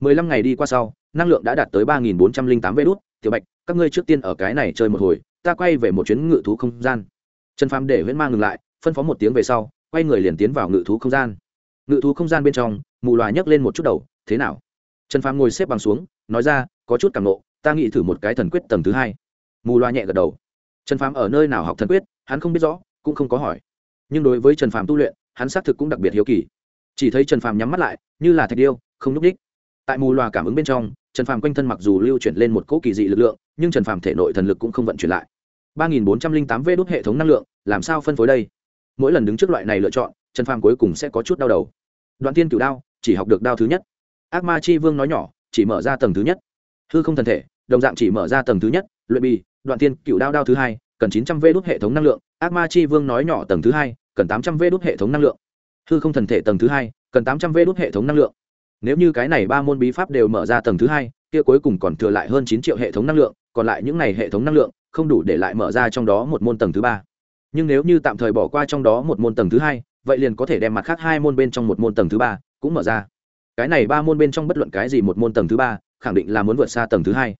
mười lăm ngày đi qua sau, năng lượng đã đạt tới ba nghìn bốn trăm linh tám vê đốt tiểu bạch, các ngươi trước tiên ở cái này chơi một hồi, ta quay về một chuyến ngự thú không gian. Trần phàm để huyễn mang ngừng lại, phân phó một tiếng về sau, quay người liền tiến vào ngự thú không gian. Ngự thú không gian bên trong, mù loà nhấc lên một chút đầu, thế nào? Trần phàm ngồi xếp bằng xuống, nói ra, có chút cảm nộ, ta nghĩ thử một cái thần quyết tầng thứ hai. Mù loa nhẹ gật đầu. Trần phàm ở nơi nào học thần quyết, hắn không biết rõ, cũng không có hỏi. Nhưng đối với trần phàm tu luyện, hắn xác thực cũng đặc biệt hiếu kỳ. Chỉ thấy trần phàm nhắm mắt lại, như là thạch điêu, không n ú c đích tại mù loa cảm ứng bên trong, trần phàm quanh thân mặc dù lưu chuyển lên một cỗ kỳ dị lực lượng, nhưng trần phàm thể nội thần lực cũng không vận chuyển lại. ba nghìn bốn trăm linh tám vê đốt hệ thống năng lượng, làm sao phân phối đây? Mỗi lần đứng trước loại này lựa chọn, trần phàm cuối cùng sẽ có chút đau đầu. Đoạn tiên cửu đao, chỉ học được đao thứ nhất ác ma chi vương nói nhỏ, chỉ mở ra tầng thứ nhất. Hư không thần thể, đồng dạng chỉ mở ra tầng thứ nhất, luyện bì, đoạn tiên, cựu đao đao thứ hai, cần chín trăm vê đốt hệ thống năng lượng. Ác ma chi vương nói nhỏ tầng thứ hai, cần tám trăm vê đốt hệ thống năng lượng. Hư không thần thể tầng thứ hai, cần tám trăm vê đốt hệ thống năng lượng. Nếu như cái này ba môn bí pháp đều mở ra tầng thứ hai, kia cuối cùng còn thừa lại hơn chín triệu hệ thống năng lượng, còn lại những này hệ thống năng lượng, không đủ để lại mở ra trong đó một môn tầng thứ ba. Nhưng nếu như tạm thời bỏ qua trong đó một môn tầng thứ hai, vậy liền có thể đem mặt khác hai môn bên trong một môn tầng thứ ba cũng mở ra cái này ba môn bên trong bất luận cái gì một môn tầng thứ ba, khẳng định là muốn vượt xa tầng thứ hai.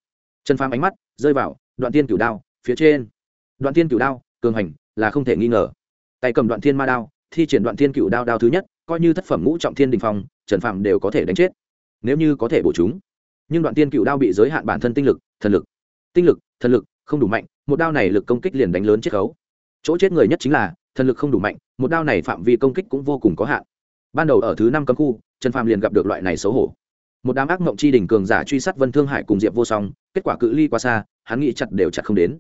Trần phàm ánh mắt rơi vào đoạn tiên cửu đao phía trên. Đoạn tiên cửu đao, cường hành, là không thể nghi ngờ. Tay cầm đoạn thiên ma đao, thi triển đoạn thiên cửu đao đao thứ nhất, coi như thất phẩm ngũ trọng thiên đình phong, trần phàm đều có thể đánh chết. Nếu như có thể bổ chúng. Nhưng đoạn tiên cửu đao bị giới hạn bản thân tinh lực, thần lực. Tinh lực, thần lực, không đủ mạnh, một đao này lực công kích liền đánh lớn chiết khấu. Chỗ chết người nhất chính là, thần lực không đủ mạnh, một đao này phạm vi công kích cũng vô cùng có hạn ban đầu ở thứ năm cấm khu, trần phàm liền gặp được loại này xấu hổ. Một đám ác mộng chi đỉnh cường giả truy sát vân thương hải cùng diệp vô song, kết quả cự ly quá xa, hắn nghĩ chặt đều chặt không đến.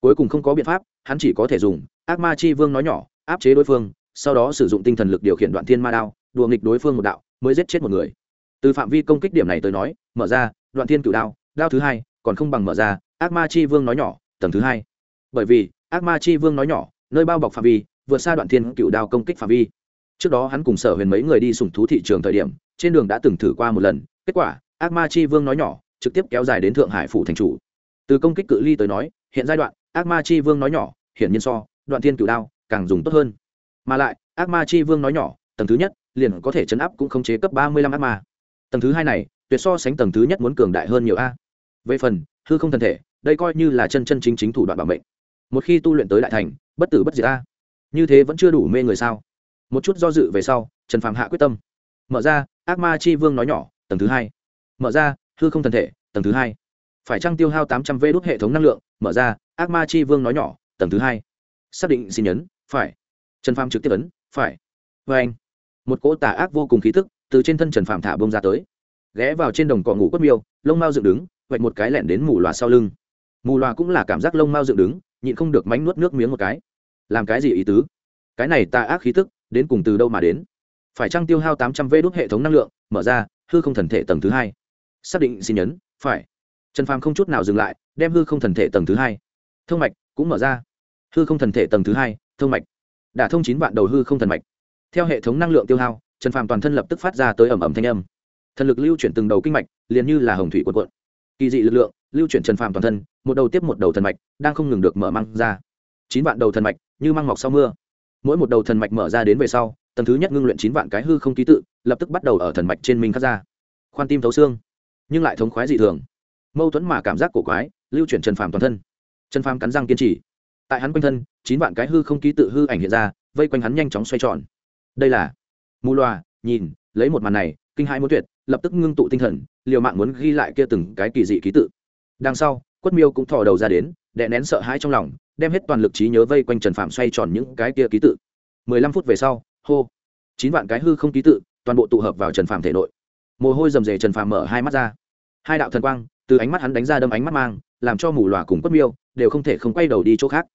Cuối cùng không có biện pháp, hắn chỉ có thể dùng ác ma chi vương nói nhỏ, áp chế đối phương, sau đó sử dụng tinh thần lực điều khiển đoạn thiên ma đao, đùa nghịch đối phương một đạo, mới giết chết một người. Từ phạm vi công kích điểm này tới nói, mở ra, đoạn thiên cửu đao đao thứ hai, còn không bằng mở ra, ác ma chi vương nói nhỏ, tầng thứ hai. Bởi vì, ác ma chi vương nói nhỏ, nơi bao bọc phạm vi, vượt xa đoạn thiên cựu đao công kích phạm vi trước đó hắn cùng sở huyền mấy người đi sùng thú thị trường thời điểm, trên đường đã từng thử qua một lần, kết quả, ác ma chi vương nói nhỏ, trực tiếp kéo dài đến thượng hải phủ thành chủ. Từ công kích cự ly tới nói, hiện giai đoạn, ác ma chi vương nói nhỏ hiện nhiên so, đoạn thiên cửu đao, càng dùng tốt hơn. Mà lại, ác ma chi vương nói nhỏ, tầng thứ nhất, liền có thể chấn áp cũng không chế cấp ba mươi lăm ác ma. Tầng thứ hai này, tuyệt so sánh tầng thứ nhất muốn cường đại hơn nhiều a. Về phần, hư không thân thể, đây coi như là chân chân chính chính thủ đoạn bảo mệnh. Một khi tu luyện tới đại thành, bất tử bất diệt a. Như thế vẫn chưa đủ mê người sao? Một chút do dự về sau, trần phàm hạ quyết tâm. Mở ra, ác ma chi vương nói nhỏ, tầng thứ hai. Mở ra, hư không thần thể, tầng thứ hai. Phải trăng tiêu hao tám trăm vê đốt hệ thống năng lượng? Mở ra, ác ma chi vương nói nhỏ, tầng thứ hai. Xác định xin nhấn, phải. Trần phàm trực tiếp ấn, phải. Vê anh, một cỗ tà ác vô cùng khí tức từ trên thân trần phàm thả bông ra tới. Ghé vào trên đồng cỏ ngủ quất miêu, lông mao dựng đứng, vạch một cái lẹn đến mù loà sau lưng. Mù loà cũng là cảm giác lông mao dựng đứng, nhịn không được mánh nuốt nước miếng một cái. Làm cái gì ý tứ? Cái này tà ác khí tức đến cùng từ đâu mà đến? Phải trang tiêu hao tám trăm v đốt hệ thống năng lượng, mở ra, hư không thần thể tầng thứ hai? Xác định xin nhấn, phải. Trần phàm không chút nào dừng lại, đem hư không thần thể tầng thứ hai. Thương mạch cũng mở ra. Hư không thần thể tầng thứ hai thương mạch. Đã thông chín vạn đầu hư không thần mạch. Theo hệ thống năng lượng tiêu hao, trần phàm toàn thân lập tức phát ra tới ẩm ẩm thanh âm. Thần lực lưu chuyển từng đầu kinh mạch, liền như là hồng thủy quần quận kỳ dị lực lượng, lưu chuyển trần phàm toàn thân, một đầu tiếp một đầu thần mạch, đang không ngừng được mở măng ra. Chín vạn đầu thần mạch, như măng mọc sau mưa mỗi một đầu thần mạch mở ra đến về sau, tầng thứ nhất ngưng luyện chín vạn cái hư không ký tự, lập tức bắt đầu ở thần mạch trên mình khắc ra. Khoan tim thấu xương, nhưng lại thống khoái dị thường. Mâu thuẫn mà cảm giác cổ quái, lưu chuyển trần phàm toàn thân. Trần phàm cắn răng kiên trì. Tại hắn quanh thân, chín vạn cái hư không ký tự hư ảnh hiện ra, vây quanh hắn nhanh chóng xoay tròn. Đây là mù loà, nhìn, lấy một màn này, kinh hai muốn tuyệt, lập tức ngưng tụ tinh thần, liều mạng muốn ghi lại kia từng cái kỳ dị ký tự. Đằng sau, quất miêu cũng thò đầu ra đến đè nén sợ hãi trong lòng, đem hết toàn lực trí nhớ vây quanh trần phạm xoay tròn những cái kia ký tự. Mười lăm phút về sau, hô, chín vạn cái hư không ký tự, toàn bộ tụ hợp vào trần phạm thể nội. Mồ hôi rầm rề trần phạm mở hai mắt ra. Hai đạo thần quang, từ ánh mắt hắn đánh ra đâm ánh mắt mang, làm cho mù lòa cùng quất miêu đều không thể không quay đầu đi chỗ khác.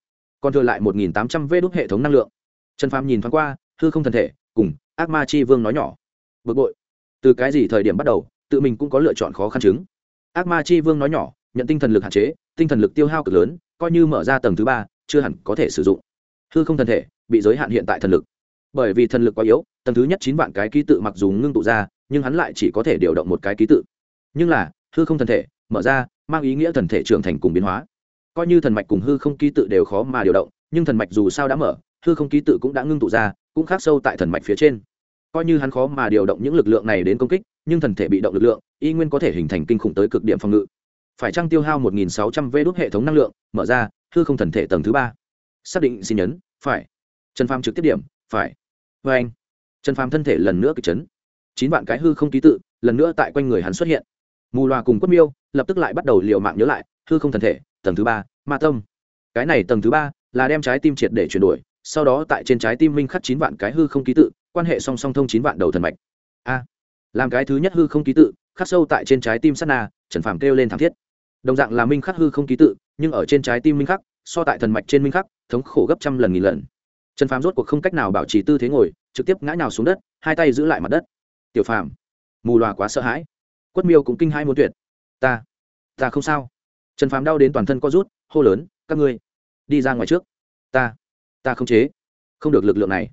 Còn thừa lại một nghìn tám trăm vê đốt hệ thống năng lượng. Trần phạm nhìn thoáng qua, hư không thần thể, cùng ác ma chi vương nói nhỏ. Bực bội. Từ cái gì thời điểm bắt đầu, tự mình cũng có lựa chọn khó khăn chứng. Ác ma chi vương nói nhỏ nhận tinh thần lực hạn chế, tinh thần lực tiêu hao cực lớn, coi như mở ra tầng thứ ba, chưa hẳn có thể sử dụng. Hư không thần thể, bị giới hạn hiện tại thần lực. Bởi vì thần lực quá yếu, tầng thứ nhất chín vạn cái ký tự mặc dù ngưng tụ ra, nhưng hắn lại chỉ có thể điều động một cái ký tự. Nhưng là, hư không thần thể, mở ra, mang ý nghĩa thần thể trưởng thành cùng biến hóa. Coi như thần mạch cùng hư không ký tự đều khó mà điều động, nhưng thần mạch dù sao đã mở, hư không ký tự cũng đã ngưng tụ ra, cũng khác sâu tại thần mạch phía trên. Coi như hắn khó mà điều động những lực lượng này đến công kích, nhưng thần thể bị động lực lượng, y nguyên có thể hình thành kinh khủng tới cực điểm phòng ngự phải trăng tiêu hao 1.600 v đốt hệ thống năng lượng, mở ra, hư không thần thể tầng thứ ba. Xác định xin nhấn, phải. Trần phàm trực tiếp điểm, phải. Vê anh trần phàm thân thể lần nữa kịch chấn. Chín vạn cái hư không ký tự, lần nữa tại quanh người hắn xuất hiện. Mù loà cùng quất miêu, lập tức lại bắt đầu liều mạng nhớ lại, hư không thần thể, tầng thứ ba, ma tâm. Cái này tầng thứ ba là đem trái tim triệt để chuyển đổi, sau đó tại trên trái tim minh khắc chín vạn cái hư không ký tự, quan hệ song song thông chín vạn đầu thần mạch. A. Làm cái thứ nhất hư không ký tự, khắc sâu tại trên trái tim sát na, trần phàm kêu lên thảm thiết đồng dạng là minh khắc hư không ký tự, nhưng ở trên trái tim minh khắc, so tại thần mạch trên minh khắc, thống khổ gấp trăm lần nghìn lần. Trần phàm rốt cuộc không cách nào bảo trì tư thế ngồi, trực tiếp ngã nhào xuống đất, hai tay giữ lại mặt đất. Tiểu phàm, mù loà quá sợ hãi. Quất miêu cũng kinh hai muốn tuyệt. Ta ta không sao. Trần phàm đau đến toàn thân co rút, hô lớn, các ngươi, đi ra ngoài trước. Ta ta không chế. Không được lực lượng này.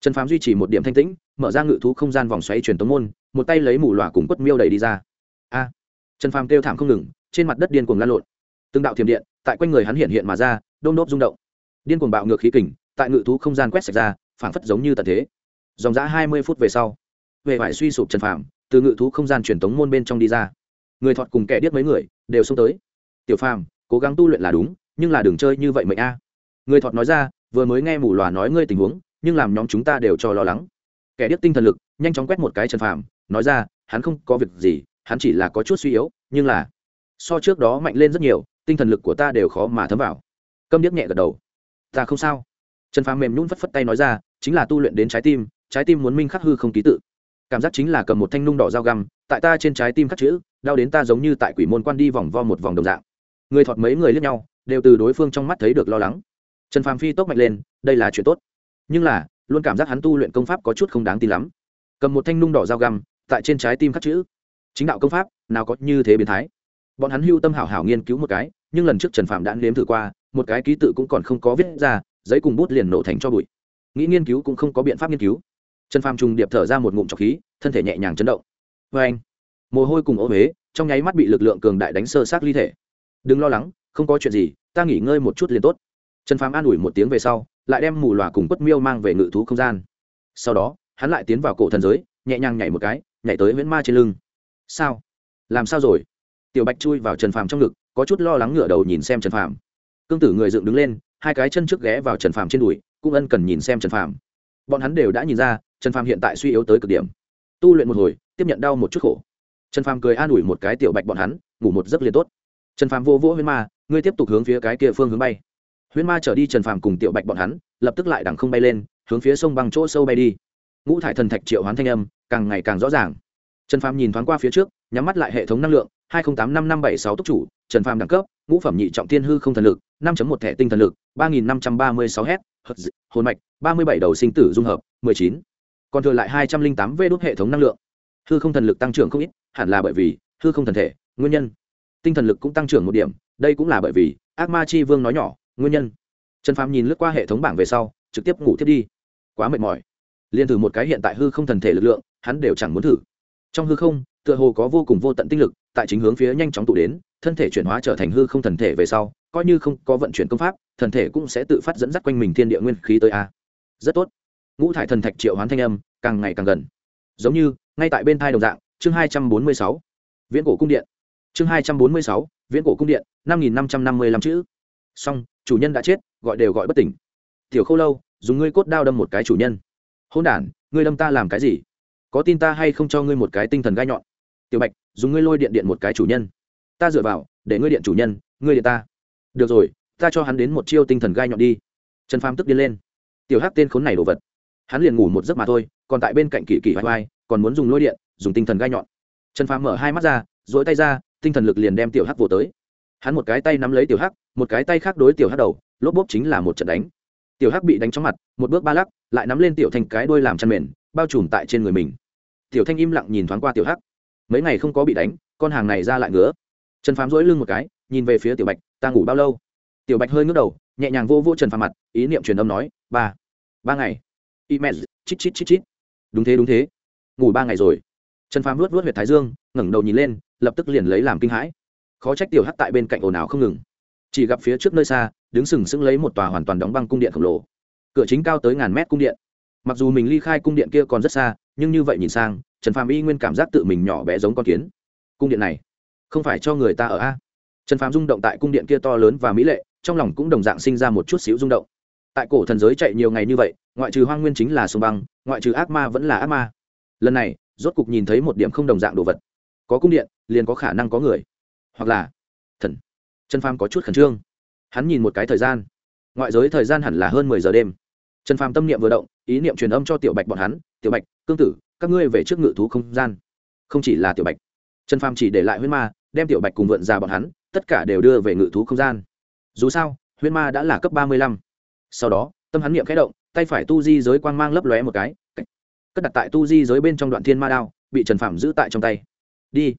Trần phàm duy trì một điểm thanh tĩnh, mở ra ngự thú không gian vòng xoáy truyền tống môn, một tay lấy mù loà cùng quất miêu đẩy đi ra. A. Trần phàm kêu thảm không ngừng trên mặt đất điên cuồng lan lộn. Từng đạo thiểm điện tại quanh người hắn hiện hiện mà ra, đôm đốp rung động. Điên cuồng bạo ngược khí kình tại ngự thú không gian quét sạch ra, phảng phất giống như tận thế. Dòng dã hai mươi phút về sau về vải suy sụp trần phàm, từ ngự thú không gian truyền tống môn bên trong đi ra. Người thọt cùng kẻ điếc mấy người đều xông tới. Tiểu phàm, cố gắng tu luyện là đúng, nhưng là đường chơi như vậy mệnh a. Người thọt nói ra, vừa mới nghe mù lòa nói ngươi tình huống, nhưng làm nhóm chúng ta đều cho lo lắng. Kẻ điếc tinh thần lực nhanh chóng quét một cái trần phàm, nói ra, hắn không có việc gì, hắn chỉ là có chút suy yếu, nhưng là so trước đó mạnh lên rất nhiều, tinh thần lực của ta đều khó mà thấm vào. Câm điếc nhẹ gật đầu. Ta không sao. Trần phàm mềm nhún phất phất tay nói ra, chính là tu luyện đến trái tim trái tim muốn minh khắc hư không ký tự. Cảm giác chính là cầm một thanh nung đỏ dao găm, tại ta trên trái tim khắc chữ, đau đến ta giống như tại quỷ môn quan đi vòng vo một vòng đồng dạng. Người thọt mấy người lướt nhau, đều từ đối phương trong mắt thấy được lo lắng. Trần phàm phi tốc mạnh lên, đây là chuyện tốt. Nhưng là, luôn cảm giác hắn tu luyện công pháp có chút không đáng tin lắm. Cầm một thanh nung đỏ dao găm, tại trên trái tim khắc chữ. Chính đạo công pháp, nào có như thế biến thái bọn hắn hưu tâm hảo hảo nghiên cứu một cái, nhưng lần trước trần phạm đã nếm thử qua, một cái ký tự cũng còn không có viết ra, giấy cùng bút liền nổ thành cho bụi. Nghĩ nghiên cứu cũng không có biện pháp nghiên cứu. Trần phạm trùng điệp thở ra một ngụm trọc khí, thân thể nhẹ nhàng chấn động. Vê anh, mồ hôi cùng ô huế, trong nháy mắt bị lực lượng cường đại đánh sơ sát ly thể. Đừng lo lắng, không có chuyện gì, ta nghỉ ngơi một chút liền tốt. Trần phạm an ủi một tiếng về sau, lại đem mù lòa cùng quất miêu mang về ngự thú không gian. Sau đó, hắn lại tiến vào cổ thần giới, nhẹ nhàng nhảy một cái, nhảy tới viễn ma trên lưng. Sao? Làm sao rồi? Tiểu bạch chui vào trần phàm trong ngực, có chút lo lắng ngửa đầu nhìn xem trần phàm. Cương tử người dựng đứng lên, hai cái chân trước ghé vào trần phàm trên đùi, cũng ân cần nhìn xem trần phàm. Bọn hắn đều đã nhìn ra, trần phàm hiện tại suy yếu tới cực điểm. Tu luyện một hồi, tiếp nhận đau một chút khổ. Trần phàm cười an ủi một cái tiểu bạch bọn hắn, ngủ một giấc liền tốt. Trần phàm vô vỗ huyên ma, ngươi tiếp tục hướng phía cái kia phương hướng bay. Huyên ma trở đi trần phàm cùng tiểu bạch bọn hắn, lập tức lại đằng không bay lên, hướng phía sông bằng chỗ sâu bay đi. Ngũ thải thần thạch triệu hoán thanh âm, càng ngày càng rõ ràng. Trần phàm nhìn thoáng qua phía trước, nhắm mắt lại hệ thống năng lượng hai nghìn tám năm năm bảy sáu chủ, trần phàm đẳng cấp, ngũ phẩm nhị trọng thiên hư không thần lực, năm một thẻ tinh thần lực, ba nghìn năm trăm ba mươi sáu h hồn mạch, ba mươi bảy đầu sinh tử dung hợp, mười chín. Còn thừa lại hai trăm linh tám v đốt hệ thống năng lượng. Hư không thần lực tăng trưởng không ít, hẳn là bởi vì hư không thần thể, nguyên nhân. Tinh thần lực cũng tăng trưởng một điểm, đây cũng là bởi vì ác ma chi vương nói nhỏ, nguyên nhân. Trần phàm nhìn lướt qua hệ thống bảng về sau, trực tiếp ngủ thiết đi. Quá mệt mỏi. Liên thử một cái hiện tại hư không thần thể lực lượng, hắn đều chẳng muốn thử trong hư không, tựa hồ có vô cùng vô tận tinh lực, tại chính hướng phía nhanh chóng tụ đến, thân thể chuyển hóa trở thành hư không thần thể về sau, coi như không có vận chuyển công pháp, thần thể cũng sẽ tự phát dẫn dắt quanh mình thiên địa nguyên khí tới a. Rất tốt. Ngũ thải thần thạch triệu hoán thanh âm, càng ngày càng gần. Giống như, ngay tại bên thai đồng dạng, chương hai trăm bốn mươi sáu. Viễn cổ cung điện. Chương hai trăm bốn mươi sáu, viễn cổ cung điện, năm nghìn năm trăm năm mươi lăm chữ. Song chủ nhân đã chết, gọi đều gọi bất tỉnh. Tiểu khâu lâu, dùng ngươi cốt đao đâm một cái chủ nhân. Hôn đản, ngươi đâm ta làm cái gì? Có tin ta hay không cho ngươi một cái tinh thần gai nhọn? Tiểu bạch, dùng ngươi lôi điện điện một cái chủ nhân. Ta dựa vào, để ngươi điện chủ nhân, ngươi điện ta. Được rồi, ta cho hắn đến một chiêu tinh thần gai nhọn đi. Trần phàm tức điên lên. Tiểu hắc tên khốn này đồ vật. Hắn liền ngủ một giấc mà thôi, còn tại bên cạnh kỳ kỳ vai vai còn muốn dùng lôi điện, dùng tinh thần gai nhọn. Trần phàm mở hai mắt ra dỗi tay ra, tinh thần lực liền đem tiểu hắc vỗ tới. Hắn một cái tay nắm lấy tiểu hắc, một cái tay khác đối tiểu hắc đầu, lốp bốp chính là một trận đánh. Tiểu hắc bị đánh chóng mặt, một bước ba lắc, lại nắm lên tiểu thành cái đuôi làm chăn mền, bao trùm tại trên người mình tiểu thanh im lặng nhìn thoáng qua tiểu hắc. Mấy ngày không có bị đánh, con hàng này ra lại ngứa. Trần phàm dỗi lưng một cái, nhìn về phía tiểu bạch, ta ngủ bao lâu? Tiểu bạch hơi ngước đầu, nhẹ nhàng vô vô trần phàm mặt, ý niệm truyền âm nói, ba ba ngày. Email, chít chít chít chít. Đúng thế đúng thế. Ngủ ba ngày rồi. Trần phàm luốt luốt huyệt thái dương, ngẩng đầu nhìn lên, lập tức liền lấy làm kinh hãi. Khó trách tiểu hắc tại bên cạnh ồn ào không ngừng. Chỉ gặp phía trước nơi xa, đứng sừng sững lấy một tòa hoàn toàn đóng băng cung điện khổng lồ. Cửa chính cao tới ngàn mét cung điện mặc dù mình ly khai cung điện kia còn rất xa, nhưng như vậy nhìn sang, trần phàm y nguyên cảm giác tự mình nhỏ bé giống con kiến. Cung điện này, không phải cho người ta ở a? Trần phàm rung động tại cung điện kia to lớn và mỹ lệ, trong lòng cũng đồng dạng sinh ra một chút xíu rung động. Tại cổ thần giới chạy nhiều ngày như vậy, ngoại trừ hoang nguyên chính là sông băng, ngoại trừ ác ma vẫn là ác ma. Lần này, rốt cục nhìn thấy một điểm không đồng dạng đồ vật. Có cung điện, liền có khả năng có người. Hoặc là, thần. Trần phàm có chút khẩn trương. Hắn nhìn một cái thời gian. Ngoại giới thời gian hẳn là hơn mười giờ đêm trần phàm tâm niệm vừa động, ý niệm truyền âm cho tiểu bạch bọn hắn, tiểu bạch, cương tử, các ngươi về trước ngự thú không gian. Không chỉ là tiểu bạch. Trần phàm chỉ để lại huyết ma, đem tiểu bạch cùng vượn ra bọn hắn, tất cả đều đưa về ngự thú không gian. Dù sao huyết ma đã là cấp ba mươi lăm. Sau đó, tâm hắn niệm khẽ động, tay phải tu di giới quang mang lấp lóe một cái cất đặt tại tu di giới bên trong đoạn thiên ma đao, bị trần phàm giữ tại trong tay. Đi.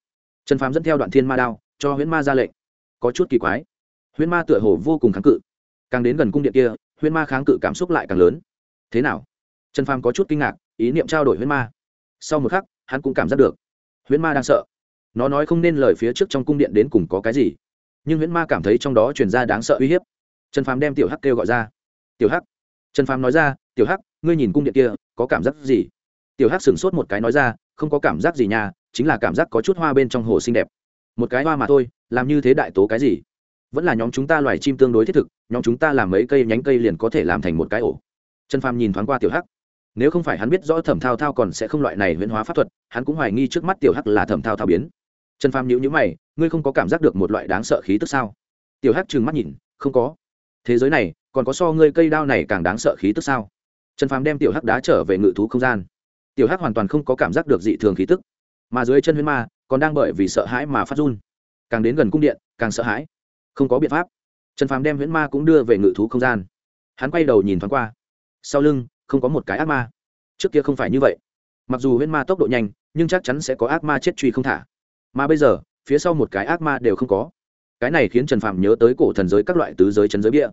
Trần phàm dẫn theo đoạn thiên ma đao, cho huyễn ma ra lệnh. Có chút kỳ quái. Huyễn ma tựa hồ vô cùng kháng cự. Càng đến gần cung điện kia huyễn ma kháng cự cảm xúc lại càng lớn. Thế nào? Trần phàm có chút kinh ngạc, ý niệm trao đổi huyễn ma. Sau một khắc, hắn cũng cảm giác được. Huyễn ma đang sợ. Nó nói không nên lời phía trước trong cung điện đến cùng có cái gì. Nhưng huyễn ma cảm thấy trong đó truyền ra đáng sợ uy hiếp. Trần phàm đem tiểu hắc kêu gọi ra. Tiểu hắc. Trần phàm nói ra, tiểu hắc, ngươi nhìn cung điện kia, có cảm giác gì? Tiểu hắc sửng sốt một cái nói ra, không có cảm giác gì nha, chính là cảm giác có chút hoa bên trong hồ xinh đẹp. Một cái hoa mà thôi, làm như thế đại tố cái gì? Vẫn là nhóm chúng ta loài chim tương đối thiết thực nhóm chúng ta làm mấy cây nhánh cây liền có thể làm thành một cái ổ. Trần phàm nhìn thoáng qua tiểu hắc. Nếu không phải hắn biết rõ thẩm thao thao còn sẽ không loại này huyễn hóa pháp thuật, hắn cũng hoài nghi trước mắt tiểu hắc là thẩm thao thao biến. Trần phàm nhữ nhữ mày, ngươi không có cảm giác được một loại đáng sợ khí tức sao? Tiểu hắc trừng mắt nhìn, không có. Thế giới này, còn có so ngươi cây đao này càng đáng sợ khí tức sao? Trần phàm đem tiểu hắc đá trở về ngự thú không gian. Tiểu hắc hoàn toàn không có cảm giác được dị thường khí tức, mà dưới chân huyễn ma, còn đang bởi vì sợ hãi mà phát run. Càng đến gần cung điện, càng sợ hãi. Không có biện pháp trần phàm đem huyễn ma cũng đưa về ngự thú không gian. Hắn quay đầu nhìn thoáng qua. Sau lưng, không có một cái ác ma. Trước kia không phải như vậy. Mặc dù huyễn ma tốc độ nhanh, nhưng chắc chắn sẽ có ác ma chết truy không thả. Mà bây giờ, phía sau một cái ác ma đều không có. Cái này khiến trần phàm nhớ tới cổ thần giới các loại tứ giới chấn giới bia.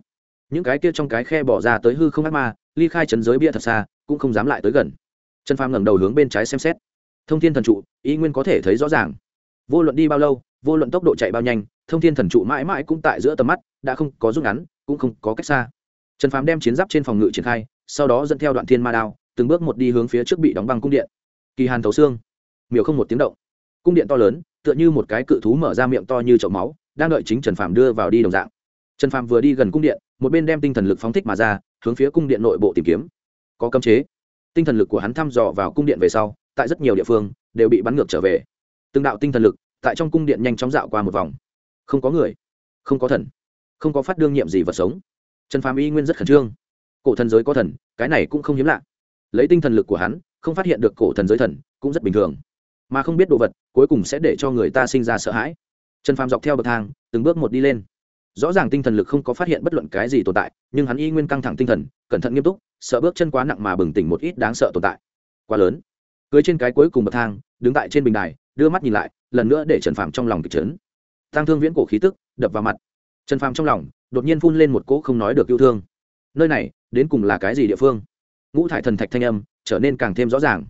Những cái kia trong cái khe bỏ ra tới hư không ác ma, ly khai chấn giới bia thật xa, cũng không dám lại tới gần. Trần phàm ngẩng đầu hướng bên trái xem xét. Thông thiên thần trụ, ý nguyên có thể thấy rõ ràng vô luận đi bao lâu, vô luận tốc độ chạy bao nhanh, thông thiên thần trụ mãi mãi cũng tại giữa tầm mắt, đã không có rút ngắn, cũng không có cách xa. Trần phàm đem chiến giáp trên phòng ngự triển khai, sau đó dẫn theo đoạn thiên ma đao, từng bước một đi hướng phía trước bị đóng băng cung điện. Kỳ hàn thấu xương. Miều không một tiếng động. Cung điện to lớn, tựa như một cái cự thú mở ra miệng to như chậu máu, đang đợi chính trần phàm đưa vào đi đồng dạng. Trần phàm vừa đi gần cung điện, một bên đem tinh thần lực phóng thích mà ra, hướng phía cung điện nội bộ tìm kiếm. Có cấm chế. Tinh thần lực của hắn thăm dò vào cung điện về sau, tại rất nhiều địa phương, đều bị bắn ngược trở về từng đạo tinh thần lực tại trong cung điện nhanh chóng dạo qua một vòng. Không có người, không có thần, không có phát đương nhiệm gì vật sống. Trần phàm y nguyên rất khẩn trương. Cổ thần giới có thần, cái này cũng không hiếm lạ. Lấy tinh thần lực của hắn, không phát hiện được cổ thần giới thần, cũng rất bình thường. Mà không biết đồ vật, cuối cùng sẽ để cho người ta sinh ra sợ hãi. Trần phàm dọc theo bậc thang, từng bước một đi lên. Rõ ràng tinh thần lực không có phát hiện bất luận cái gì tồn tại, nhưng hắn y nguyên căng thẳng tinh thần, cẩn thận nghiêm túc, sợ bước chân quá nặng mà bừng tỉnh một ít đáng sợ tồn tại. Quá lớn. Cưới trên cái cuối cùng bậc thang, đứng tại trên bình đài đưa mắt nhìn lại, lần nữa để trần phàm trong lòng kịch trấn tăng thương viễn cổ khí tức, đập vào mặt. Trần phàm trong lòng, đột nhiên phun lên một cỗ không nói được yêu thương. Nơi này, đến cùng là cái gì địa phương? Ngũ thải thần thạch thanh âm, trở nên càng thêm rõ ràng.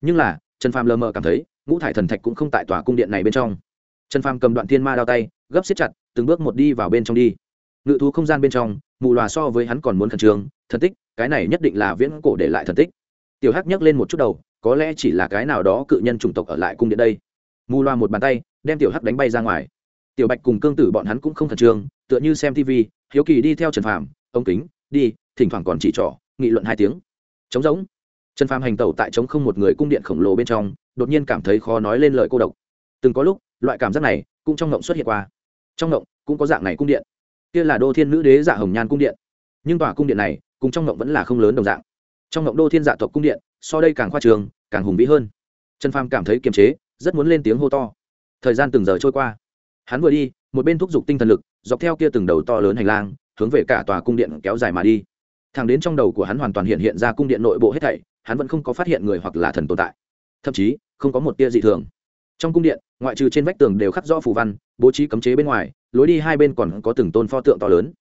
Nhưng là, trần phàm lờ mờ cảm thấy, ngũ thải thần thạch cũng không tại tòa cung điện này bên trong. Trần phàm cầm đoạn thiên ma đao tay, gấp xiết chặt, từng bước một đi vào bên trong đi. Ngự thú không gian bên trong, mù loà so với hắn còn muốn khẩn trương, thần tích, cái này nhất định là viễn cổ để lại thần tích. Tiểu hắc nhấc lên một chút đầu, có lẽ chỉ là cái nào đó cự nhân chủng tộc ở lại cung điện đây mù loa một bàn tay, đem tiểu hắc đánh bay ra ngoài. Tiểu bạch cùng cương tử bọn hắn cũng không khẩn trương, tựa như xem tv hiếu kỳ đi theo trần phàm, ông kính, đi, thỉnh thoảng còn chỉ trỏ, nghị luận hai tiếng. Trống giống trần phàm hành tẩu tại trống không một người cung điện khổng lồ bên trong, đột nhiên cảm thấy khó nói lên lời cô độc. Từng có lúc, loại cảm giác này cũng trong ngộng xuất hiện qua. Trong ngộng cũng có dạng này cung điện. Kia là đô thiên nữ đế dạ hồng nhan cung điện. Nhưng tòa cung điện này cùng trong ngộng vẫn là không lớn đồng dạng. Trong ngộng đô thiên dạ tộc cung điện so đây càng khoa trường, càng hùng vĩ hơn. Trần phàm cảm thấy kiềm chế rất muốn lên tiếng hô to. Thời gian từng giờ trôi qua. Hắn vừa đi, một bên thúc giục tinh thần lực, dọc theo kia từng đầu to lớn hành lang, hướng về cả tòa cung điện kéo dài mà đi. Thẳng đến trong đầu của hắn hoàn toàn hiện hiện ra cung điện nội bộ hết thảy, hắn vẫn không có phát hiện người hoặc là thần tồn tại. Thậm chí, không có một tia dị thường. Trong cung điện, ngoại trừ trên vách tường đều khắc rõ phù văn, bố trí cấm chế bên ngoài, lối đi hai bên còn có từng tôn pho tượng to lớn.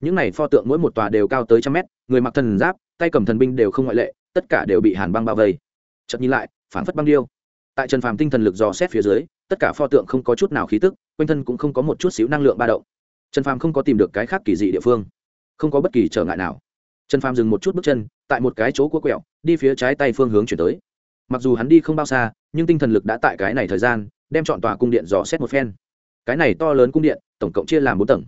Những này pho tượng mỗi một tòa đều cao tới trăm mét, người mặc thần giáp, tay cầm thần binh đều không ngoại lệ, tất cả đều bị hàn băng bao vây. Chậm nhìn lại phản phất băng điêu tại trần phàm tinh thần lực dò xét phía dưới, tất cả pho tượng không có chút nào khí tức, quanh thân cũng không có một chút xíu năng lượng ba động. Trần phàm không có tìm được cái khác kỳ dị địa phương, không có bất kỳ trở ngại nào. Trần phàm dừng một chút bước chân, tại một cái chỗ cua quẹo, đi phía trái tay phương hướng chuyển tới. Mặc dù hắn đi không bao xa, nhưng tinh thần lực đã tại cái này thời gian, đem chọn tòa cung điện dò xét một phen. Cái này to lớn cung điện, tổng cộng chia làm bốn tầng.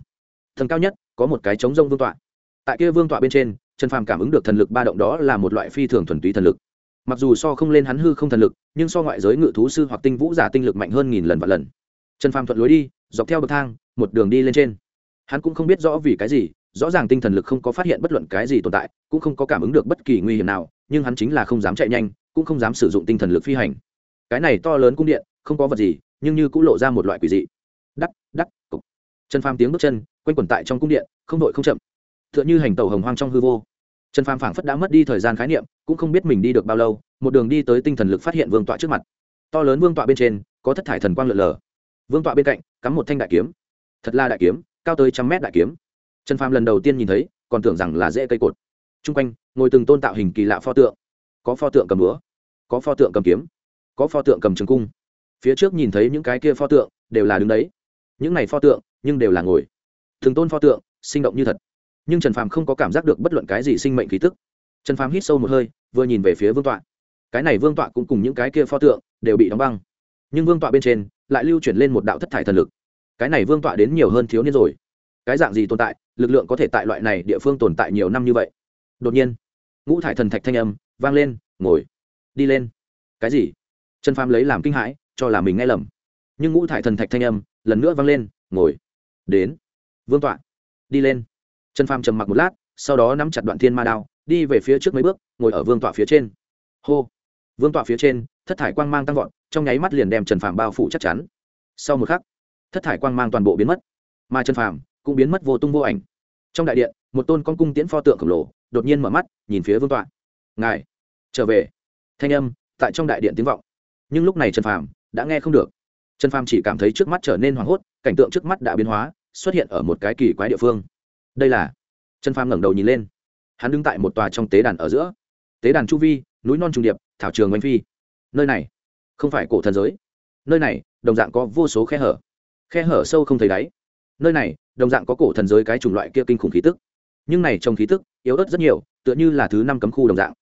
Tầng cao nhất, có một cái trống rông vương tọa. Tại kia vương tọa bên trên, trần phàm cảm ứng được thần lực ba động đó là một loại phi thường thuần túy thần lực mặc dù so không lên hắn hư không thần lực, nhưng so ngoại giới ngự thú sư hoặc tinh vũ giả tinh lực mạnh hơn nghìn lần và lần. Trần phàm thuận lối đi, dọc theo bậc thang, một đường đi lên trên. Hắn cũng không biết rõ vì cái gì, rõ ràng tinh thần lực không có phát hiện bất luận cái gì tồn tại, cũng không có cảm ứng được bất kỳ nguy hiểm nào, nhưng hắn chính là không dám chạy nhanh, cũng không dám sử dụng tinh thần lực phi hành. Cái này to lớn cung điện, không có vật gì, nhưng như cũng lộ ra một loại quỷ dị. Đắc đắc, cục. Trần phàm tiếng bước chân, quanh quẩn tại trong cung điện, không đội không chậm. T h ư ợ n h ư hành tàu hồng hoang trong hư vô trần phàm phảng phất đã mất đi thời gian khái niệm, cũng không biết mình đi được bao lâu, một đường đi tới tinh thần lực phát hiện vương tọa trước mặt. To lớn vương tọa bên trên, có thất thải thần quang lượn lờ. Vương tọa bên cạnh, cắm một thanh đại kiếm. Thật là đại kiếm, cao tới trăm mét đại kiếm. Trần phàm lần đầu tiên nhìn thấy, còn tưởng rằng là dễ cây cột. T r u n g quanh, ngồi từng tôn tạo hình kỳ lạ pho tượng. Có pho tượng cầm búa, có pho tượng cầm kiếm, có pho tượng cầm trường cung. Phía trước nhìn thấy những cái kia pho tượng, đều là đứng đấy. Những này pho tượng, nhưng đều là ngồi. Thường tôn pho tượng, sinh động như thật nhưng trần phàm không có cảm giác được bất luận cái gì sinh mệnh khí tức. Trần phàm hít sâu một hơi, vừa nhìn về phía vương tọa. Cái này vương tọa cũng cùng những cái kia pho tượng đều bị đóng băng. Nhưng vương tọa bên trên lại lưu chuyển lên một đạo thất thải thần lực. Cái này vương tọa đến nhiều hơn thiếu niên rồi. Cái dạng gì tồn tại, lực lượng có thể tại loại này địa phương tồn tại nhiều năm như vậy? Đột nhiên, ngũ thải thần thạch thanh âm vang lên, ngồi, đi lên. Cái gì? Trần phàm lấy làm kinh hãi, cho là mình nghe lầm. Nhưng ngũ thải thần thạch thanh âm lần nữa vang lên, ngồi, đến. Vương tọa, đi lên trần phàm trầm mặc một lát, sau đó nắm chặt đoạn thiên ma đao, đi về phía trước mấy bước, ngồi ở vương tọa phía trên. Hô! Vương tọa phía trên, thất thải quang mang tăng vọt, trong nháy mắt liền đem trần phàm bao phủ chắc chắn. Sau một khắc, thất thải quang mang toàn bộ biến mất. Mà trần phàm cũng biến mất vô tung vô ảnh. Trong đại điện, một tôn con cung tiễn pho tượng khổng lồ, đột nhiên mở mắt, nhìn phía vương tọa. Ngài, trở về. Thanh âm tại trong đại điện tiếng vọng. Nhưng lúc này trần phàm đã nghe không được. Trần phàm chỉ cảm thấy trước mắt trở nên hoảng hốt, cảnh tượng trước mắt đã biến hóa, xuất hiện ở một cái kỳ quái địa phương đây là trần phàm ngẩng đầu nhìn lên hắn đứng tại một tòa trong tế đàn ở giữa tế đàn chu vi núi non trùng điệp thảo trường oanh phi nơi này không phải cổ thần giới nơi này đồng dạng có vô số khe hở khe hở sâu không thấy đáy nơi này đồng dạng có cổ thần giới cái chủng loại kia kinh khủng khí tức nhưng này trong khí tức yếu ớt rất nhiều tựa như là thứ năm cấm khu đồng dạng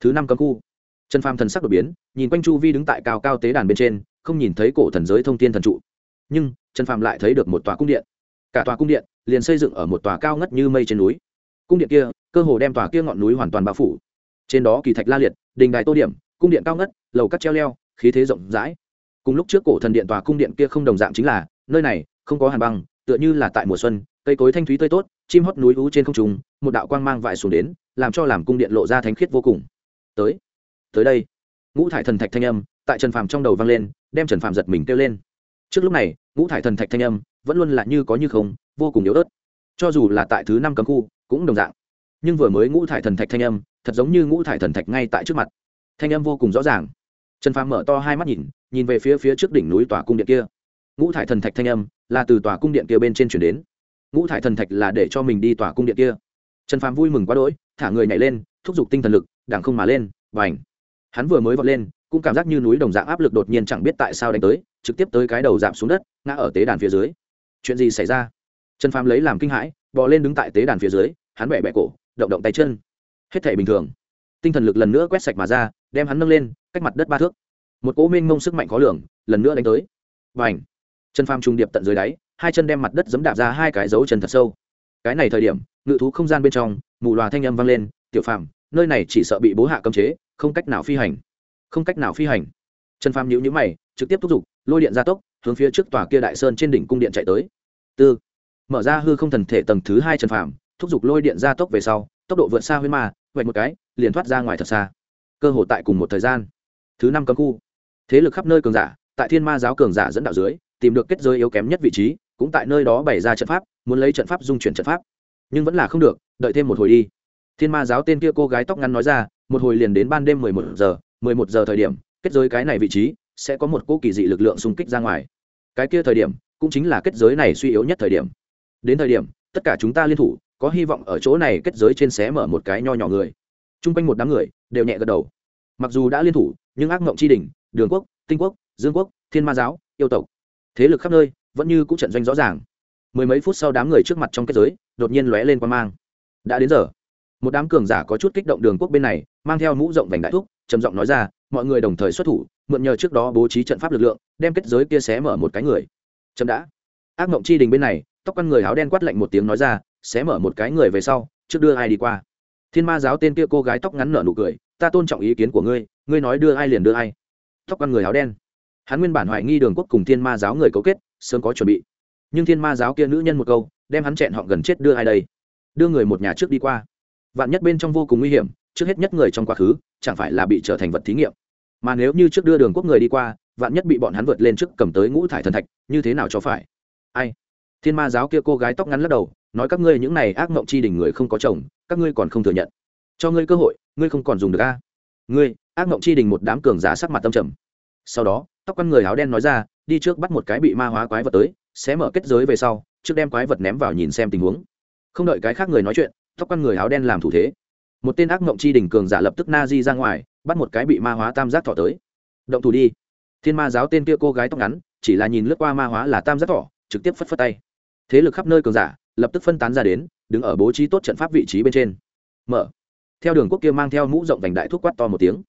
thứ năm cấm khu trần phàm thần sắc đột biến nhìn quanh chu vi đứng tại cao cao tế đàn bên trên không nhìn thấy cổ thần giới thông tin thần trụ nhưng trần phàm lại thấy được một tòa cung điện cả tòa cung điện liền xây dựng ở một tòa cao ngất như mây trên núi. Cung điện kia, cơ hồ đem tòa kia ngọn núi hoàn toàn bao phủ. Trên đó kỳ thạch la liệt, đình đài tô điểm, cung điện cao ngất, lầu cắt treo leo, khí thế rộng rãi. Cùng lúc trước cổ thần điện tòa cung điện kia không đồng dạng chính là, nơi này không có hàn băng, tựa như là tại mùa xuân, cây cối thanh thúy tươi tốt, chim hót núi ú trên không trùng một đạo quang mang vải xuống đến, làm cho làm cung điện lộ ra thánh khiết vô cùng. Tới tới đây. Ngũ thải thần thạch thanh âm tại trần phàm trong đầu vang lên, đem trần phàm giật mình kêu lên. Trước lúc này, ngũ thải thần thạch thanh âm vẫn luôn là như có như không vô cùng yếu ớt. Cho dù là tại thứ năm cấm khu, cũng đồng dạng. Nhưng vừa mới ngũ thải thần thạch thanh âm, thật giống như ngũ thải thần thạch ngay tại trước mặt. Thanh âm vô cùng rõ ràng. Trần phàm mở to hai mắt nhìn nhìn về phía phía trước đỉnh núi tòa cung điện kia. Ngũ thải thần thạch thanh âm là từ tòa cung điện kia bên trên chuyển đến. Ngũ thải thần thạch là để cho mình đi tòa cung điện kia. Trần phàm vui mừng quá đỗi, thả người nhảy lên, thúc giục tinh thần lực đảng không mà lên và ảnh hắn vừa mới vọt lên, cũng cảm giác như núi đồng dạng áp lực đột nhiên chẳng biết tại sao đánh tới, trực tiếp tới cái đầu giảm xuống đất, ngã ở tế đàn phía dưới. Chuyện gì xảy ra? Trần phàm lấy làm kinh hãi, bò lên đứng tại tế đàn phía dưới, hắn bẹ bẹ cổ, động động tay chân. Hết thể bình thường. Tinh thần lực lần nữa quét sạch mà ra, đem hắn nâng lên, cách mặt đất ba thước. Một cỗ mênh mông sức mạnh khó lường, lần nữa đánh tới. Và Trần chân phàm trung điệp tận dưới đáy, hai chân đem mặt đất giấm đạp ra hai cái dấu chân thật sâu. Cái này thời điểm, ngự thú không gian bên trong, mù loà thanh âm vang lên, tiểu phàm, nơi này chỉ sợ bị bố hạ cấm chế, không cách nào phi hành. Không cách nào phi hành. Trần phàm nhíu nhíu mày, trực tiếp thúc giục, lôi điện gia tốc, hướng phía trước tòa kia đại sơn trên đỉnh cung điện chạy tới. Tư mở ra hư không thần thể tầng thứ hai trần phàm, thúc giục lôi điện gia tốc về sau, tốc độ vượt xa huyên ma vạch một cái, liền thoát ra ngoài thật xa. Cơ hội tại cùng một thời gian. Thứ năm cấm khu. Thế lực khắp nơi cường giả, tại thiên ma giáo cường giả dẫn đạo dưới, tìm được kết giới yếu kém nhất vị trí, cũng tại nơi đó bày ra trận pháp, muốn lấy trận pháp dung chuyển trận pháp. Nhưng vẫn là không được, đợi thêm một hồi đi. Thiên ma giáo tên kia cô gái tóc ngắn nói ra, một hồi liền đến ban đêm mười một giờ, mười một giờ thời điểm, kết giới cái này vị trí, sẽ có một cô kỳ dị lực lượng xung kích ra ngoài. Cái kia thời điểm, cũng chính là kết giới này suy yếu nhất thời điểm đến thời điểm, tất cả chúng ta liên thủ, có hy vọng ở chỗ này kết giới trên xé mở một cái nho nhỏ người. Chung quanh một đám người, đều nhẹ gật đầu. Mặc dù đã liên thủ, nhưng ác mộng tri đình đường quốc, tinh quốc, dương quốc, thiên ma giáo, yêu tộc, thế lực khắp nơi, vẫn như cũng trận doanh rõ ràng. Mười mấy phút sau đám người trước mặt trong kết giới, đột nhiên lóe lên qua mang. Đã đến giờ. Một đám cường giả có chút kích động đường quốc bên này, mang theo mũ rộng vành đại thúc, trầm giọng nói ra, mọi người đồng thời xuất thủ, mượn nhờ trước đó bố trí trận pháp lực lượng, đem kết giới kia xé mở một cái người. Chậm đã. Ác mộng chi đình bên này tóc con người áo đen quát lạnh một tiếng nói ra, xé mở một cái người về sau, trước đưa ai đi qua. Thiên ma giáo tên kia cô gái tóc ngắn nở nụ cười, ta tôn trọng ý kiến của ngươi ngươi nói đưa ai liền đưa ai. Tóc con người áo đen. Hắn nguyên bản hoài nghi đường quốc cùng thiên ma giáo người cấu kết, sớm có chuẩn bị. Nhưng thiên ma giáo kia nữ nhân một câu, đem hắn chẹn họ gần chết đưa ai đây? Đưa người một nhà trước đi qua. Vạn nhất bên trong vô cùng nguy hiểm, trước hết nhất người trong quá khứ, chẳng phải là bị trở thành vật thí nghiệm. Mà nếu như trước đưa đường quốc người đi qua, vạn nhất bị bọn hắn vượt lên trước cầm tới ngũ thải thần thạch, như thế nào cho phải? Ai? Thiên ma giáo kia cô gái tóc ngắn lắc đầu, nói các ngươi những này ác mộng chi đình người không có chồng, các ngươi còn không thừa nhận. Cho ngươi cơ hội, ngươi không còn dùng được a. Ngươi, ác mộng chi đình một đám cường giả sắc mặt tâm trầm. Sau đó, tóc con người áo đen nói ra, đi trước bắt một cái bị ma hóa quái vật tới, sẽ mở kết giới về sau, trước đem quái vật ném vào nhìn xem tình huống. Không đợi cái khác người nói chuyện, tóc con người áo đen làm thủ thế. Một tên ác mộng chi đình cường giả lập tức na di ra ngoài, bắt một cái bị ma hóa tam giác thọ tới. Động thủ đi. Thiên ma giáo tên kia cô gái tóc ngắn, chỉ là nhìn lướt qua ma hóa là tam giác thọ, trực tiếp phất phất tay thế lực khắp nơi cường giả, lập tức phân tán ra đến, đứng ở bố trí tốt trận pháp vị trí bên trên. Mở. Theo đường quốc kia mang theo mũ rộng vành đại thuốc quát to một tiếng.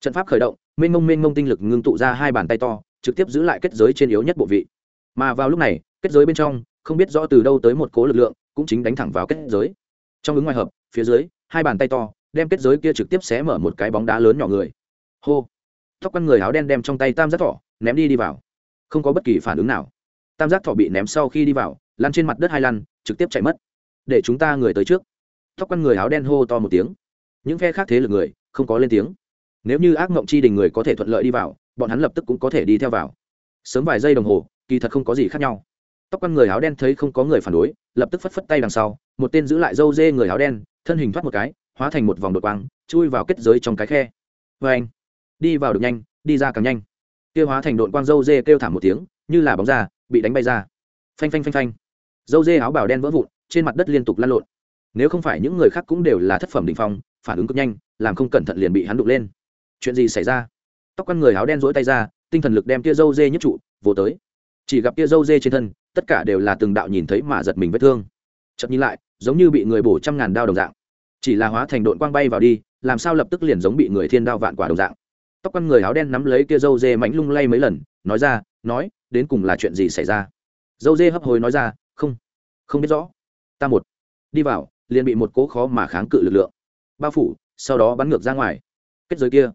Trận pháp khởi động, mênh mông mênh mông tinh lực ngưng tụ ra hai bàn tay to, trực tiếp giữ lại kết giới trên yếu nhất bộ vị. Mà vào lúc này, kết giới bên trong, không biết rõ từ đâu tới một cố lực lượng, cũng chính đánh thẳng vào kết giới. Trong ứng ngoài hợp, phía dưới, hai bàn tay to, đem kết giới kia trực tiếp xé mở một cái bóng đá lớn nhỏ người. Hô. Tóc con người áo đen đem trong tay tam giác thỏ ném đi đi vào. Không có bất kỳ phản ứng nào. Tam giác thỏ bị ném sau khi đi vào lăn trên mặt đất hai lăn, trực tiếp chạy mất. Để chúng ta người tới trước. Tóc con người áo đen hô to một tiếng. Những phe khác thế lực người, không có lên tiếng. Nếu như ác mộng chi đình người có thể thuận lợi đi vào, bọn hắn lập tức cũng có thể đi theo vào. Sớm vài giây đồng hồ, kỳ thật không có gì khác nhau. Tóc con người áo đen thấy không có người phản đối, lập tức phất phất tay đằng sau, một tên giữ lại dâu dê người áo đen, thân hình thoát một cái, hóa thành một vòng đột quang, chui vào kết giới trong cái khe. Vê anh, đi vào được nhanh, đi ra càng nhanh. Tiêu hóa thành đội quang dâu dê kêu thảm một tiếng, như là bóng da, bị đánh bay ra phanh phanh phanh phanh. Dâu dê áo bào đen vỡ vụn, trên mặt đất liên tục lăn lộn. Nếu không phải những người khác cũng đều là thất phẩm đình phong, phản ứng cực nhanh, làm không cẩn thận liền bị hắn đụng lên. Chuyện gì xảy ra? Tóc con người áo đen rỗi tay ra, tinh thần lực đem tia dâu dê nhất trụ vô tới. Chỉ gặp tia dâu dê trên thân, tất cả đều là từng đạo nhìn thấy mà giật mình vết thương. Chậm nhìn lại, giống như bị người bổ trăm ngàn đao đồng dạng. Chỉ là hóa thành đội quang bay vào đi, làm sao lập tức liền giống bị người thiên đao vạn quả đồng dạng. Tóc con người áo đen nắm lấy tia dâu dê mánh lung lay mấy lần, nói ra, nói, đến cùng là chuyện gì xảy ra? Dâu dê hấp hối nói ra, không không biết rõ. Ta một, đi vào, liền bị một cố khó mà kháng cự lực lượng. Bao phủ, sau đó bắn ngược ra ngoài. Kết giới kia,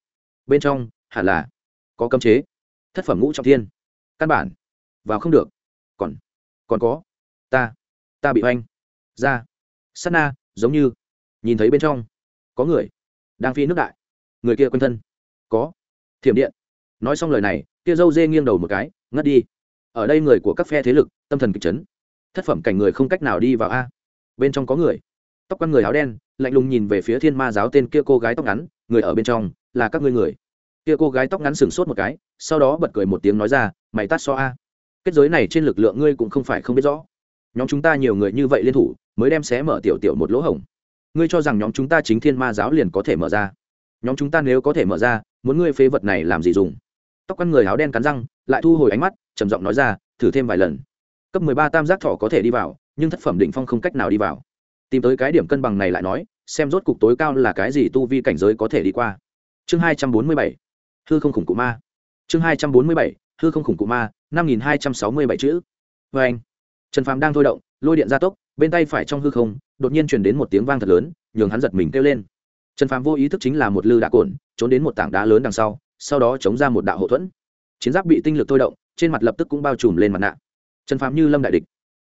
bên trong, hẳn là có cấm chế. Thất phẩm ngũ trọng thiên. Căn bản, vào không được. Còn còn có, ta ta bị oanh. Ra, sát na, giống như, nhìn thấy bên trong, có người đang phi nước đại. Người kia quanh thân, có thiểm điện. Nói xong lời này, kia dâu dê nghiêng đầu một cái, ngất đi ở đây người của các phe thế lực, tâm thần kịch chấn. Thất phẩm cảnh người không cách nào đi vào a. Bên trong có người. Tóc quăn người áo đen, lạnh lùng nhìn về phía thiên ma giáo tên kia cô gái tóc ngắn, người ở bên trong, là các ngươi người. Kia cô gái tóc ngắn sừng sốt một cái, sau đó bật cười một tiếng nói ra, mày tát so a. Kết giới này trên lực lượng ngươi cũng không phải không biết rõ. Nhóm chúng ta nhiều người như vậy liên thủ, mới đem xé mở tiểu tiểu một lỗ hổng. Ngươi cho rằng nhóm chúng ta chính thiên ma giáo liền có thể mở ra. Nhóm chúng ta nếu có thể mở ra, muốn ngươi phế vật này làm gì dùng? Tóc con người áo đen cắn răng, lại thu hồi ánh mắt, trầm giọng nói ra, thử thêm vài lần. Cấp mười ba tam giác thọ có thể đi vào, nhưng thất phẩm định phong không cách nào đi vào. Tìm tới cái điểm cân bằng này lại nói, xem rốt cục tối cao là cái gì tu vi cảnh giới có thể đi qua. Chương hai trăm bốn mươi bảy, hư không khủng cụ ma. Chương hai trăm bốn mươi bảy, hư không khủng cụ ma, năm nghìn hai trăm sáu mươi bảy chữ. Vê anh, trần phàm đang thôi động, lôi điện gia tốc, bên tay phải trong hư không, đột nhiên chuyển đến một tiếng vang thật lớn, nhường hắn giật mình kêu lên. Trần phàm vô ý thức chính là một lư đạ cồn, trốn đến một tảng đá lớn đằng sau sau đó chống ra một đạo hậu thuẫn. Chiến giáp bị tinh lực thôi động, trên mặt lập tức cũng bao trùm lên mặt nạ. Trần phàm như lâm đại địch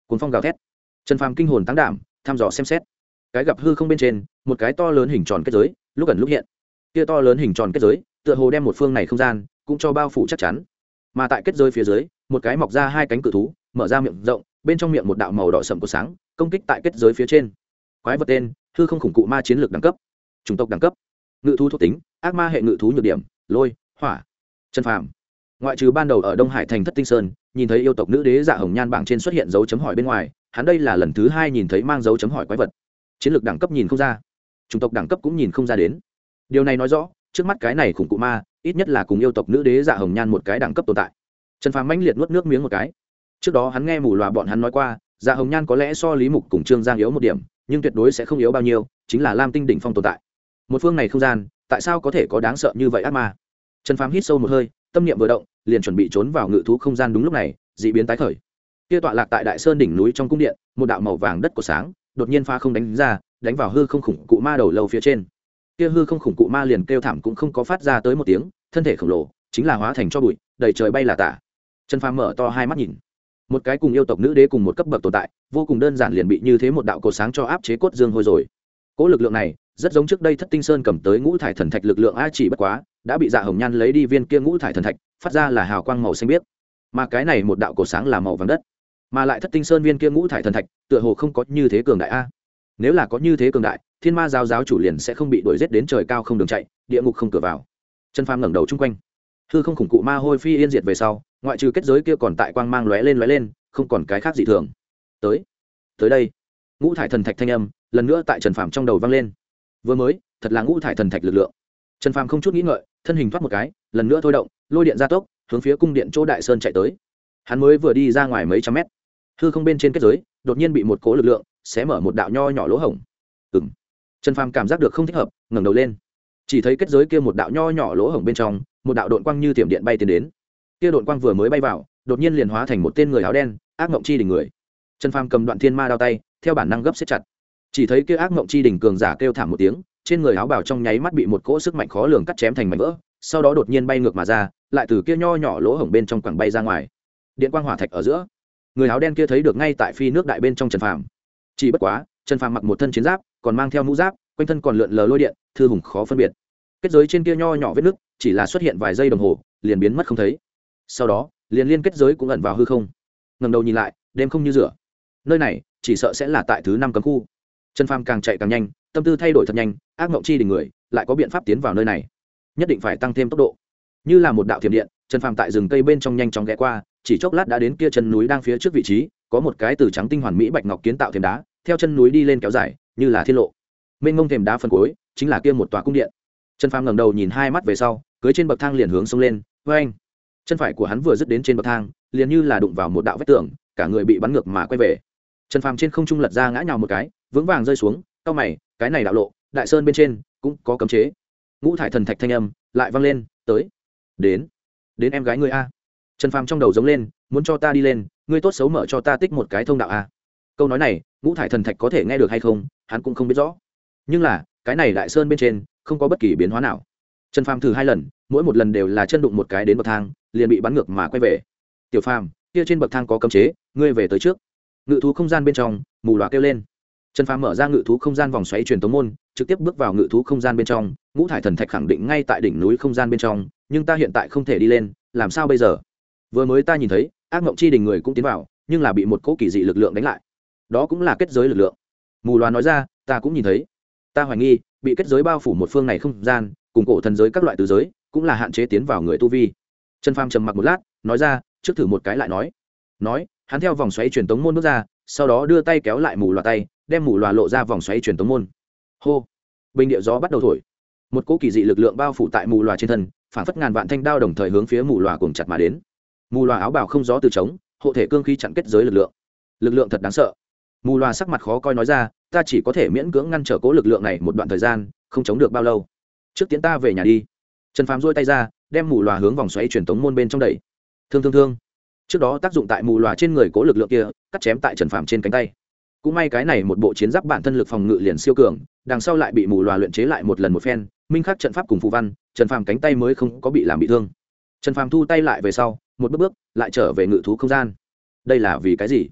cuốn phong gào thét. Trần phàm kinh hồn tăng đảm thăm dò xem xét. Cái gặp hư không bên trên, một cái to lớn hình tròn kết giới, lúc ẩn lúc hiện. Kia to lớn hình tròn kết giới, tựa hồ đem một phương này không gian, cũng cho bao phủ chắc chắn. Mà tại kết giới phía dưới, một cái mọc ra hai cánh cự thú, mở ra miệng rộng, bên trong miệng một đạo màu đỏ sậm của sáng, công kích tại kết giới phía trên. Quái vật tên, hư không khủng cụ ma chiến lược đẳng cấp. Chủng tộc đẳng cấp ngự thú thuộc tính, ác ma hệ ngự thú nhược điểm, lôi, hỏa, chân phàm. Ngoại trừ ban đầu ở đông hải thành thất tinh sơn, nhìn thấy yêu tộc nữ đế dạ hồng nhan bảng trên xuất hiện dấu chấm hỏi bên ngoài, hắn đây là lần thứ hai nhìn thấy mang dấu chấm hỏi quái vật. Chiến lược đẳng cấp nhìn không ra, chủng tộc đẳng cấp cũng nhìn không ra đến. Điều này nói rõ, trước mắt cái này khủng cụ ma, ít nhất là cùng yêu tộc nữ đế dạ hồng nhan một cái đẳng cấp tồn tại. Trần phàm mãnh liệt nuốt nước miếng một cái. Trước đó hắn nghe mù loà bọn hắn nói qua dạ hồng nhan có lẽ so lý mục cùng trương giang yếu một điểm, nhưng tuyệt đối sẽ không yếu bao nhiêu, chính là lam tinh đỉnh phong tồn tại một phương này không gian, tại sao có thể có đáng sợ như vậy ác ma? Trần phàm hít sâu một hơi, tâm niệm vừa động, liền chuẩn bị trốn vào ngự thú không gian đúng lúc này d ị biến tái khởi. Kia tọa lạc tại đại sơn đỉnh núi trong cung điện, một đạo màu vàng đất của sáng, đột nhiên pha không đánh ra, đánh vào hư không khủng cụ ma đầu lâu phía trên. Kia hư không khủng cụ ma liền kêu thảm cũng không có phát ra tới một tiếng, thân thể khổng lồ, chính là hóa thành cho bụi, đầy trời bay là tả. Trần phàm mở to hai mắt nhìn. Một cái cùng yêu tộc nữ đế cùng một cấp bậc tồn tại, vô cùng đơn giản liền bị như thế một đạo cột sáng cho áp chế cốt dương hôi rồi. Cỗ lực lượng này rất giống trước đây thất tinh sơn cầm tới ngũ thải thần thạch lực lượng a chỉ bất quá, đã bị dạ hồng nhan lấy đi viên kia ngũ thải thần thạch, phát ra là hào quang màu xanh biếc. Mà cái này một đạo cổ sáng là màu vàng đất. Mà lại thất tinh sơn viên kia ngũ thải thần thạch, tựa hồ không có như thế cường đại a. Nếu là có như thế cường đại, thiên ma giáo giáo chủ liền sẽ không bị đuổi g đến trời cao không đường chạy, địa ngục không cửa vào. Chân pham ngẩng đầu chung quanh. Hư không khủng cụ ma hôi phi yên diệt về sau, ngoại trừ kết giới kia còn tại quang mang lóe lên lóe lên, không còn cái khác gì thường. Tới tới đây. Ngũ thải thần thạch thanh âm, lần nữa tại trần phàm trong đầu vang lên vừa mới, thật là ngũ thải thần thạch lực lượng. Trần phàm không chút nghĩ ngợi, thân hình thoát một cái, lần nữa thôi động, lôi điện ra tốc, hướng phía cung điện chỗ đại sơn chạy tới. Hắn mới vừa đi ra ngoài mấy trăm mét, hư không bên trên kết giới, đột nhiên bị một cố lực lượng sẽ mở một đạo nho nhỏ lỗ hổng. Ừng trần phàm cảm giác được không thích hợp, ngẩng đầu lên. Chỉ thấy kết giới kia một đạo nho nhỏ lỗ hổng bên trong, một đạo đội quang như tiệm điện bay tiến đến. Kia đội quang vừa mới bay vào, đột nhiên liền hóa thành một tên người áo đen, ác mộng chi đỉnh người. Trần phàm cầm đoạn thiên ma đao tay, theo bản năng gấp xếp chặt chỉ thấy kia ác mộng chi đỉnh cường giả kêu thảm một tiếng, trên người áo bào trong nháy mắt bị một cỗ sức mạnh khó lường cắt chém thành mảnh vỡ, sau đó đột nhiên bay ngược mà ra, lại từ kia nho nhỏ lỗ hổng bên trong quẳng bay ra ngoài. Điện quang hỏa thạch ở giữa. Người áo đen kia thấy được ngay tại phi nước đại bên trong trần phàm. Chỉ bất quá, trần phàm mặc một thân chiến giáp, còn mang theo mũ giáp, quanh thân còn lượn lờ lôi điện, thư hùng khó phân biệt. Kết giới trên kia nho nhỏ vết nứt, chỉ là xuất hiện vài giây đồng hồ, liền biến mất không thấy. Sau đó, liền liên kết giới cũng ẩn vào hư không. Ngầm đầu nhìn lại, đêm không như rửa. Nơi này, chỉ sợ sẽ là tại thứ năm cấm khu trần phàm càng chạy càng nhanh, tâm tư thay đổi thật nhanh, ác mộng chi đình người, lại có biện pháp tiến vào nơi này. Nhất định phải tăng thêm tốc độ. Như là một đạo thiểm điện, trần phàm tại rừng cây bên trong nhanh chóng ghé qua, chỉ chốc lát đã đến kia chân núi đang phía trước vị trí, có một cái từ trắng tinh hoàn mỹ bạch ngọc kiến tạo thềm đá, theo chân núi đi lên kéo dài, như là thiên lộ. Mênh ngông thềm đá phân cối chính là kia một tòa cung điện. Trần phàm ngẩng đầu nhìn hai mắt về sau, cưới trên bậc thang liền hướng xông lên vê anh chân phải của hắn vừa dứt đến trên bậc thang, liền như là đụng vào một đạo vách tường, cả người bị bắn ngược mà quay về. Trần phàm trên không trung lật ra ngã nhào một cái vững vàng rơi xuống, cao mày, cái này đạo lộ, đại sơn bên trên, cũng có cấm chế. Ngũ thải thần thạch thanh âm lại vang lên, tới, đến đến em gái ngươi a. Trần phàm trong đầu giống lên, muốn cho ta đi lên, ngươi tốt xấu mở cho ta tích một cái thông đạo a. Câu nói này, ngũ thải thần thạch có thể nghe được hay không, hắn cũng không biết rõ. Nhưng là, cái này đại sơn bên trên, không có bất kỳ biến hóa nào. Trần phàm thử hai lần, mỗi một lần đều là chân đụng một cái đến bậc thang, liền bị bắn ngược mà quay về. Tiểu phàm, kia trên bậc thang có cấm chế, ngươi về tới trước. Ngự thú không gian bên trong, mù loà kêu lên trần phàm mở ra ngự thú không gian vòng xoáy truyền tống môn, trực tiếp bước vào ngự thú không gian bên trong. Ngũ thải thần thạch khẳng định ngay tại đỉnh núi không gian bên trong, nhưng ta hiện tại không thể đi lên, làm sao bây giờ? Vừa mới ta nhìn thấy, ác mộng chi đình người cũng tiến vào, nhưng là bị một cỗ kỳ dị lực lượng đánh lại. Đó cũng là kết giới lực lượng. Mù loà nói ra, ta cũng nhìn thấy. Ta hoài nghi, bị kết giới bao phủ một phương này không gian, cùng cổ thần giới các loại từ giới, cũng là hạn chế tiến vào người tu vi. Trần phàm trầm mặc một lát, nói ra, trước thử một cái lại nói. Nói, hắn theo vòng xoáy truyền tống môn bước ra, sau đó đưa tay kéo lại mù loà tay đem mù loà lộ ra vòng xoáy truyền tống môn. Hô! Bình địa gió bắt đầu thổi. Một cỗ kỳ dị lực lượng bao phủ tại mù loà trên thân, phản phất ngàn vạn thanh đao đồng thời hướng phía mù loà cùng chặt mà đến. Mù loà áo bào không gió từ trống, hộ thể cương khí chặn kết giới lực lượng. Lực lượng thật đáng sợ. Mù loà sắc mặt khó coi nói ra, ta chỉ có thể miễn cưỡng ngăn trở cố lực lượng này một đoạn thời gian, không chống được bao lâu. Trước tiến ta về nhà đi. Trần phàm dôi tay ra, đem mù loà hướng vòng xoáy truyền tống môn bên trong đẩy. Thương thương thương. Trước đó tác dụng tại mù loà trên người cố lực lượng kia, cắt chém tại trần phàm trên cánh tay cũng may cái này một bộ chiến giáp bản thân lực phòng ngự liền siêu cường, đằng sau lại bị mù loà luyện chế lại một lần một phen, minh khắc trận pháp cùng phù văn, trần phàm cánh tay mới không có bị làm bị thương. Trần phàm thu tay lại về sau, một bước bước, lại trở về ngự thú không gian. Đây là vì cái gì?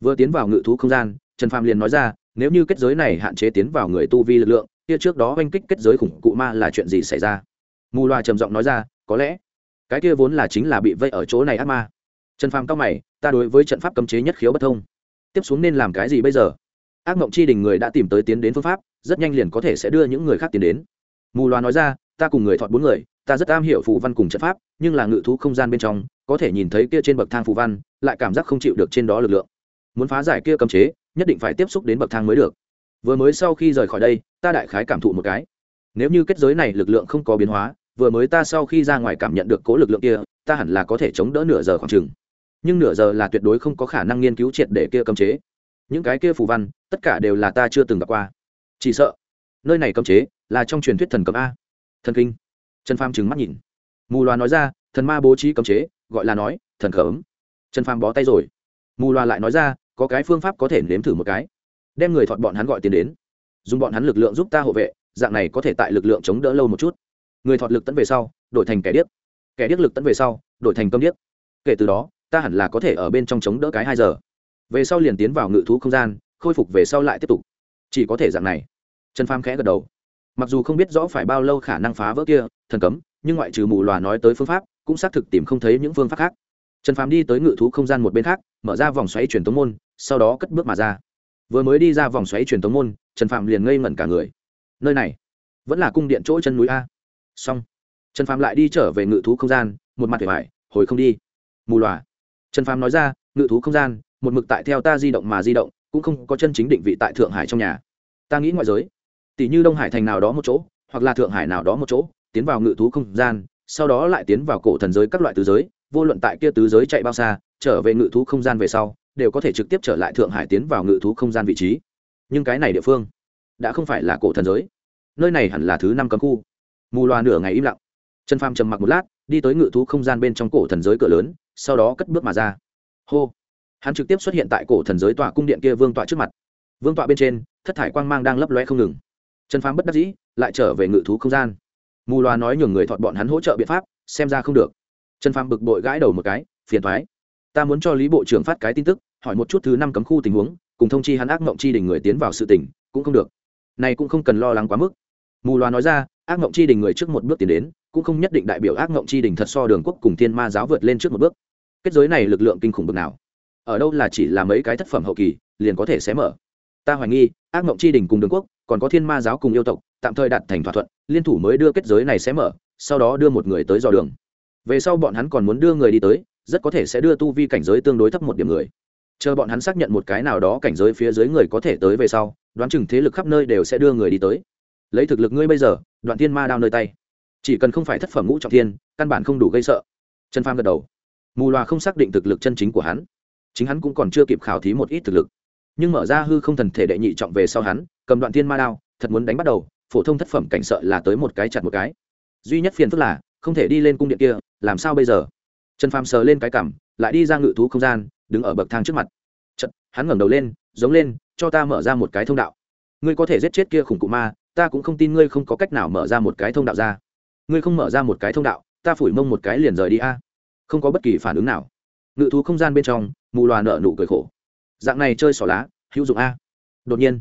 Vừa tiến vào ngự thú không gian, trần phàm liền nói ra, nếu như kết giới này hạn chế tiến vào người tu vi lực lượng, kia trước đó oanh kích kết giới khủng cụ ma là chuyện gì xảy ra? Mù loà trầm giọng nói ra, có lẽ cái kia vốn là chính là bị vây ở chỗ này ác ma. Trần phàm cao mày, ta đối với trận pháp cấm chế nhất khiếu bất thông tiếp xuống nên làm cái gì bây giờ? Ác mộng chi đình người đã tìm tới tiến đến phương pháp, rất nhanh liền có thể sẽ đưa những người khác tiến đến. Mù loà nói ra, ta cùng người thọt bốn người, ta rất am hiểu phù văn cùng trận pháp, nhưng là ngự thú không gian bên trong, có thể nhìn thấy kia trên bậc thang phù văn, lại cảm giác không chịu được trên đó lực lượng. Muốn phá giải kia cấm chế, nhất định phải tiếp xúc đến bậc thang mới được. Vừa mới sau khi rời khỏi đây, ta đại khái cảm thụ một cái. Nếu như kết giới này lực lượng không có biến hóa, vừa mới ta sau khi ra ngoài cảm nhận được cố lực lượng kia, ta hẳn là có thể chống đỡ nửa giờ khoảng chừng nhưng nửa giờ là tuyệt đối không có khả năng nghiên cứu triệt để kia cấm chế. Những cái kia phù văn, tất cả đều là ta chưa từng gặp qua. Chỉ sợ, nơi này cấm chế là trong truyền thuyết thần cấm a. Thần kinh. Trần pham trừng mắt nhìn. Mù loa nói ra, thần ma bố trí cấm chế, gọi là nói, thần cấm. Trần pham bó tay rồi. Mù loa lại nói ra, có cái phương pháp có thể nếm thử một cái. Đem người thọt bọn hắn gọi tiền đến. Dùng bọn hắn lực lượng giúp ta hộ vệ, dạng này có thể tại lực lượng chống đỡ lâu một chút. Người thọt lực tấn về sau, đổi thành kẻ điếc. Kẻ điếc lực tấn về sau, đổi thành câm điếc. Kể từ đó ta hẳn là có thể ở bên trong chống đỡ cái hai giờ. Về sau liền tiến vào ngự thú không gian, khôi phục về sau lại tiếp tục. Chỉ có thể dạng này. Trần pham khẽ gật đầu. Mặc dù không biết rõ phải bao lâu khả năng phá vỡ kia thần cấm, nhưng ngoại trừ mù loà nói tới phương pháp, cũng xác thực tìm không thấy những phương pháp khác. Trần phàm đi tới ngự thú không gian một bên khác, mở ra vòng xoáy truyền tống môn, sau đó cất bước mà ra. Vừa mới đi ra vòng xoáy truyền tống môn, trần Phàm liền ngây ngẩn cả người. Nơi này, vẫn là cung điện chỗ chân núi a. Xong. Trần Phàm lại đi trở về ngự thú không gian, một mặt để vải hồi không đi. Mù loà trần Phàm nói ra, ngự thú không gian, một mực tại theo ta di động mà di động, cũng không có chân chính định vị tại thượng hải trong nhà. Ta nghĩ ngoại giới, tỷ như đông hải thành nào đó một chỗ, hoặc là thượng hải nào đó một chỗ, tiến vào ngự thú không gian, sau đó lại tiến vào cổ thần giới các loại tứ giới, vô luận tại kia tứ giới chạy bao xa, trở về ngự thú không gian về sau, đều có thể trực tiếp trở lại thượng hải tiến vào ngự thú không gian vị trí. Nhưng cái này địa phương, đã không phải là cổ thần giới. Nơi này hẳn là thứ năm cấm khu. Mù loà nửa ngày im lặng. Trần phàm trầm mặc một lát, đi tới ngự thú không gian bên trong cổ thần giới cửa lớn sau đó cất bước mà ra. Hô! Hắn trực tiếp xuất hiện tại cổ thần giới tọa cung điện kia vương tọa trước mặt. Vương tọa bên trên, thất thải quang mang đang lấp loe không ngừng. Trần phám bất đắc dĩ, lại trở về ngự thú không gian. Mù loà nói nhường người thọt bọn hắn hỗ trợ biện pháp, xem ra không được. Trần phám bực bội gãi đầu một cái, phiền thoái ta muốn cho lý bộ trưởng phát cái tin tức, hỏi một chút thứ năm cấm khu tình huống, cùng thông chi hắn ác mộng chi đình người tiến vào sự tỉnh cũng không được. Này cũng không cần lo lắng quá mức. Mù loà nói ra, ác mộng chi đình người trước một bước tiến đến, cũng không nhất định đại biểu ác mộng chi đình thật so đường quốc cùng thiên ma giáo vượt lên trước một bước kết giới này lực lượng kinh khủng bực nào? Ở đâu là chỉ là mấy cái thất phẩm hậu kỳ, liền có thể xé mở? Ta hoài nghi, ác mộng chi đình cùng đường quốc, còn có thiên ma giáo cùng yêu tộc, tạm thời đạt thành thỏa thuận, liên thủ mới đưa kết giới này xé mở, sau đó đưa một người tới dò đường. Về sau bọn hắn còn muốn đưa người đi tới, rất có thể sẽ đưa tu vi cảnh giới tương đối thấp một điểm người. Chờ bọn hắn xác nhận một cái nào đó cảnh giới phía dưới người có thể tới về sau, đoán chừng thế lực khắp nơi đều sẽ đưa người đi tới. Lấy thực lực ngươi bây giờ, đoạn thiên ma đao nơi tay. Chỉ cần không phải thất phẩm ngũ trọng thiên, căn bản không đủ gây sợ. Trần pham gật đầu mù loà không xác định thực lực chân chính của hắn. Chính hắn cũng còn chưa kịp khảo thí một ít thực lực. Nhưng mở ra hư không thần thể đệ nhị trọng về sau hắn cầm đoạn thiên ma đao thật muốn đánh bắt đầu phổ thông thất phẩm cảnh sợ là tới một cái chặt một cái. Duy nhất phiền phức là không thể đi lên cung điện kia làm sao bây giờ? Trần phàm sờ lên cái cằm lại đi ra ngự thú không gian đứng ở bậc thang trước mặt. Chật, hắn ngẩng đầu lên giống lên cho ta mở ra một cái thông đạo. Ngươi có thể giết chết kia khủng cụ ma ta cũng không tin ngươi không có cách nào mở ra một cái thông đạo ra. Ngươi không mở ra một cái thông đạo ta phủi mông một cái liền rời đi a không có bất kỳ phản ứng nào. Ngự thú không gian bên trong, mù loà nợ nụ cười khổ. Dạng này chơi xỏ lá, hữu dụng a. Đột nhiên,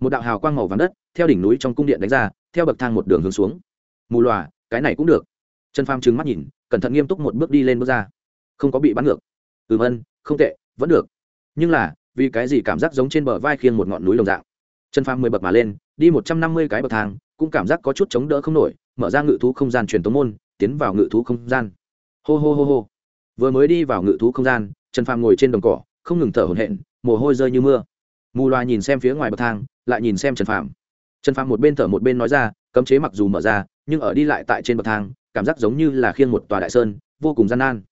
một đạo hào quang màu vàng đất, theo đỉnh núi trong cung điện đánh ra, theo bậc thang một đường hướng xuống. Mù loà, cái này cũng được. Trần pham trừng mắt nhìn, cẩn thận nghiêm túc một bước đi lên bước ra. Không có bị bắn ngược. Ừm ân không tệ, vẫn được. Nhưng là, vì cái gì cảm giác giống trên bờ vai khiêng một ngọn núi đồng dạng? Trần pham mười bậc mà lên, đi một trăm năm mươi cái bậc thang, cũng cảm giác có chút chống đỡ không nổi, mở ra ngự thú không gian truyền tống môn, tiến vào ngự thú không gian hô hô hô hô. Vừa mới đi vào ngự thú không gian, trần phàm ngồi trên đồng cỏ, không ngừng thở hổn hển, mồ hôi rơi như mưa. Mù loà nhìn xem phía ngoài bậc thang, lại nhìn xem trần phàm. Trần phàm một bên thở một bên nói ra, cấm chế mặc dù mở ra, nhưng ở đi lại tại trên bậc thang, cảm giác giống như là khiêng một tòa đại sơn, vô cùng gian nan.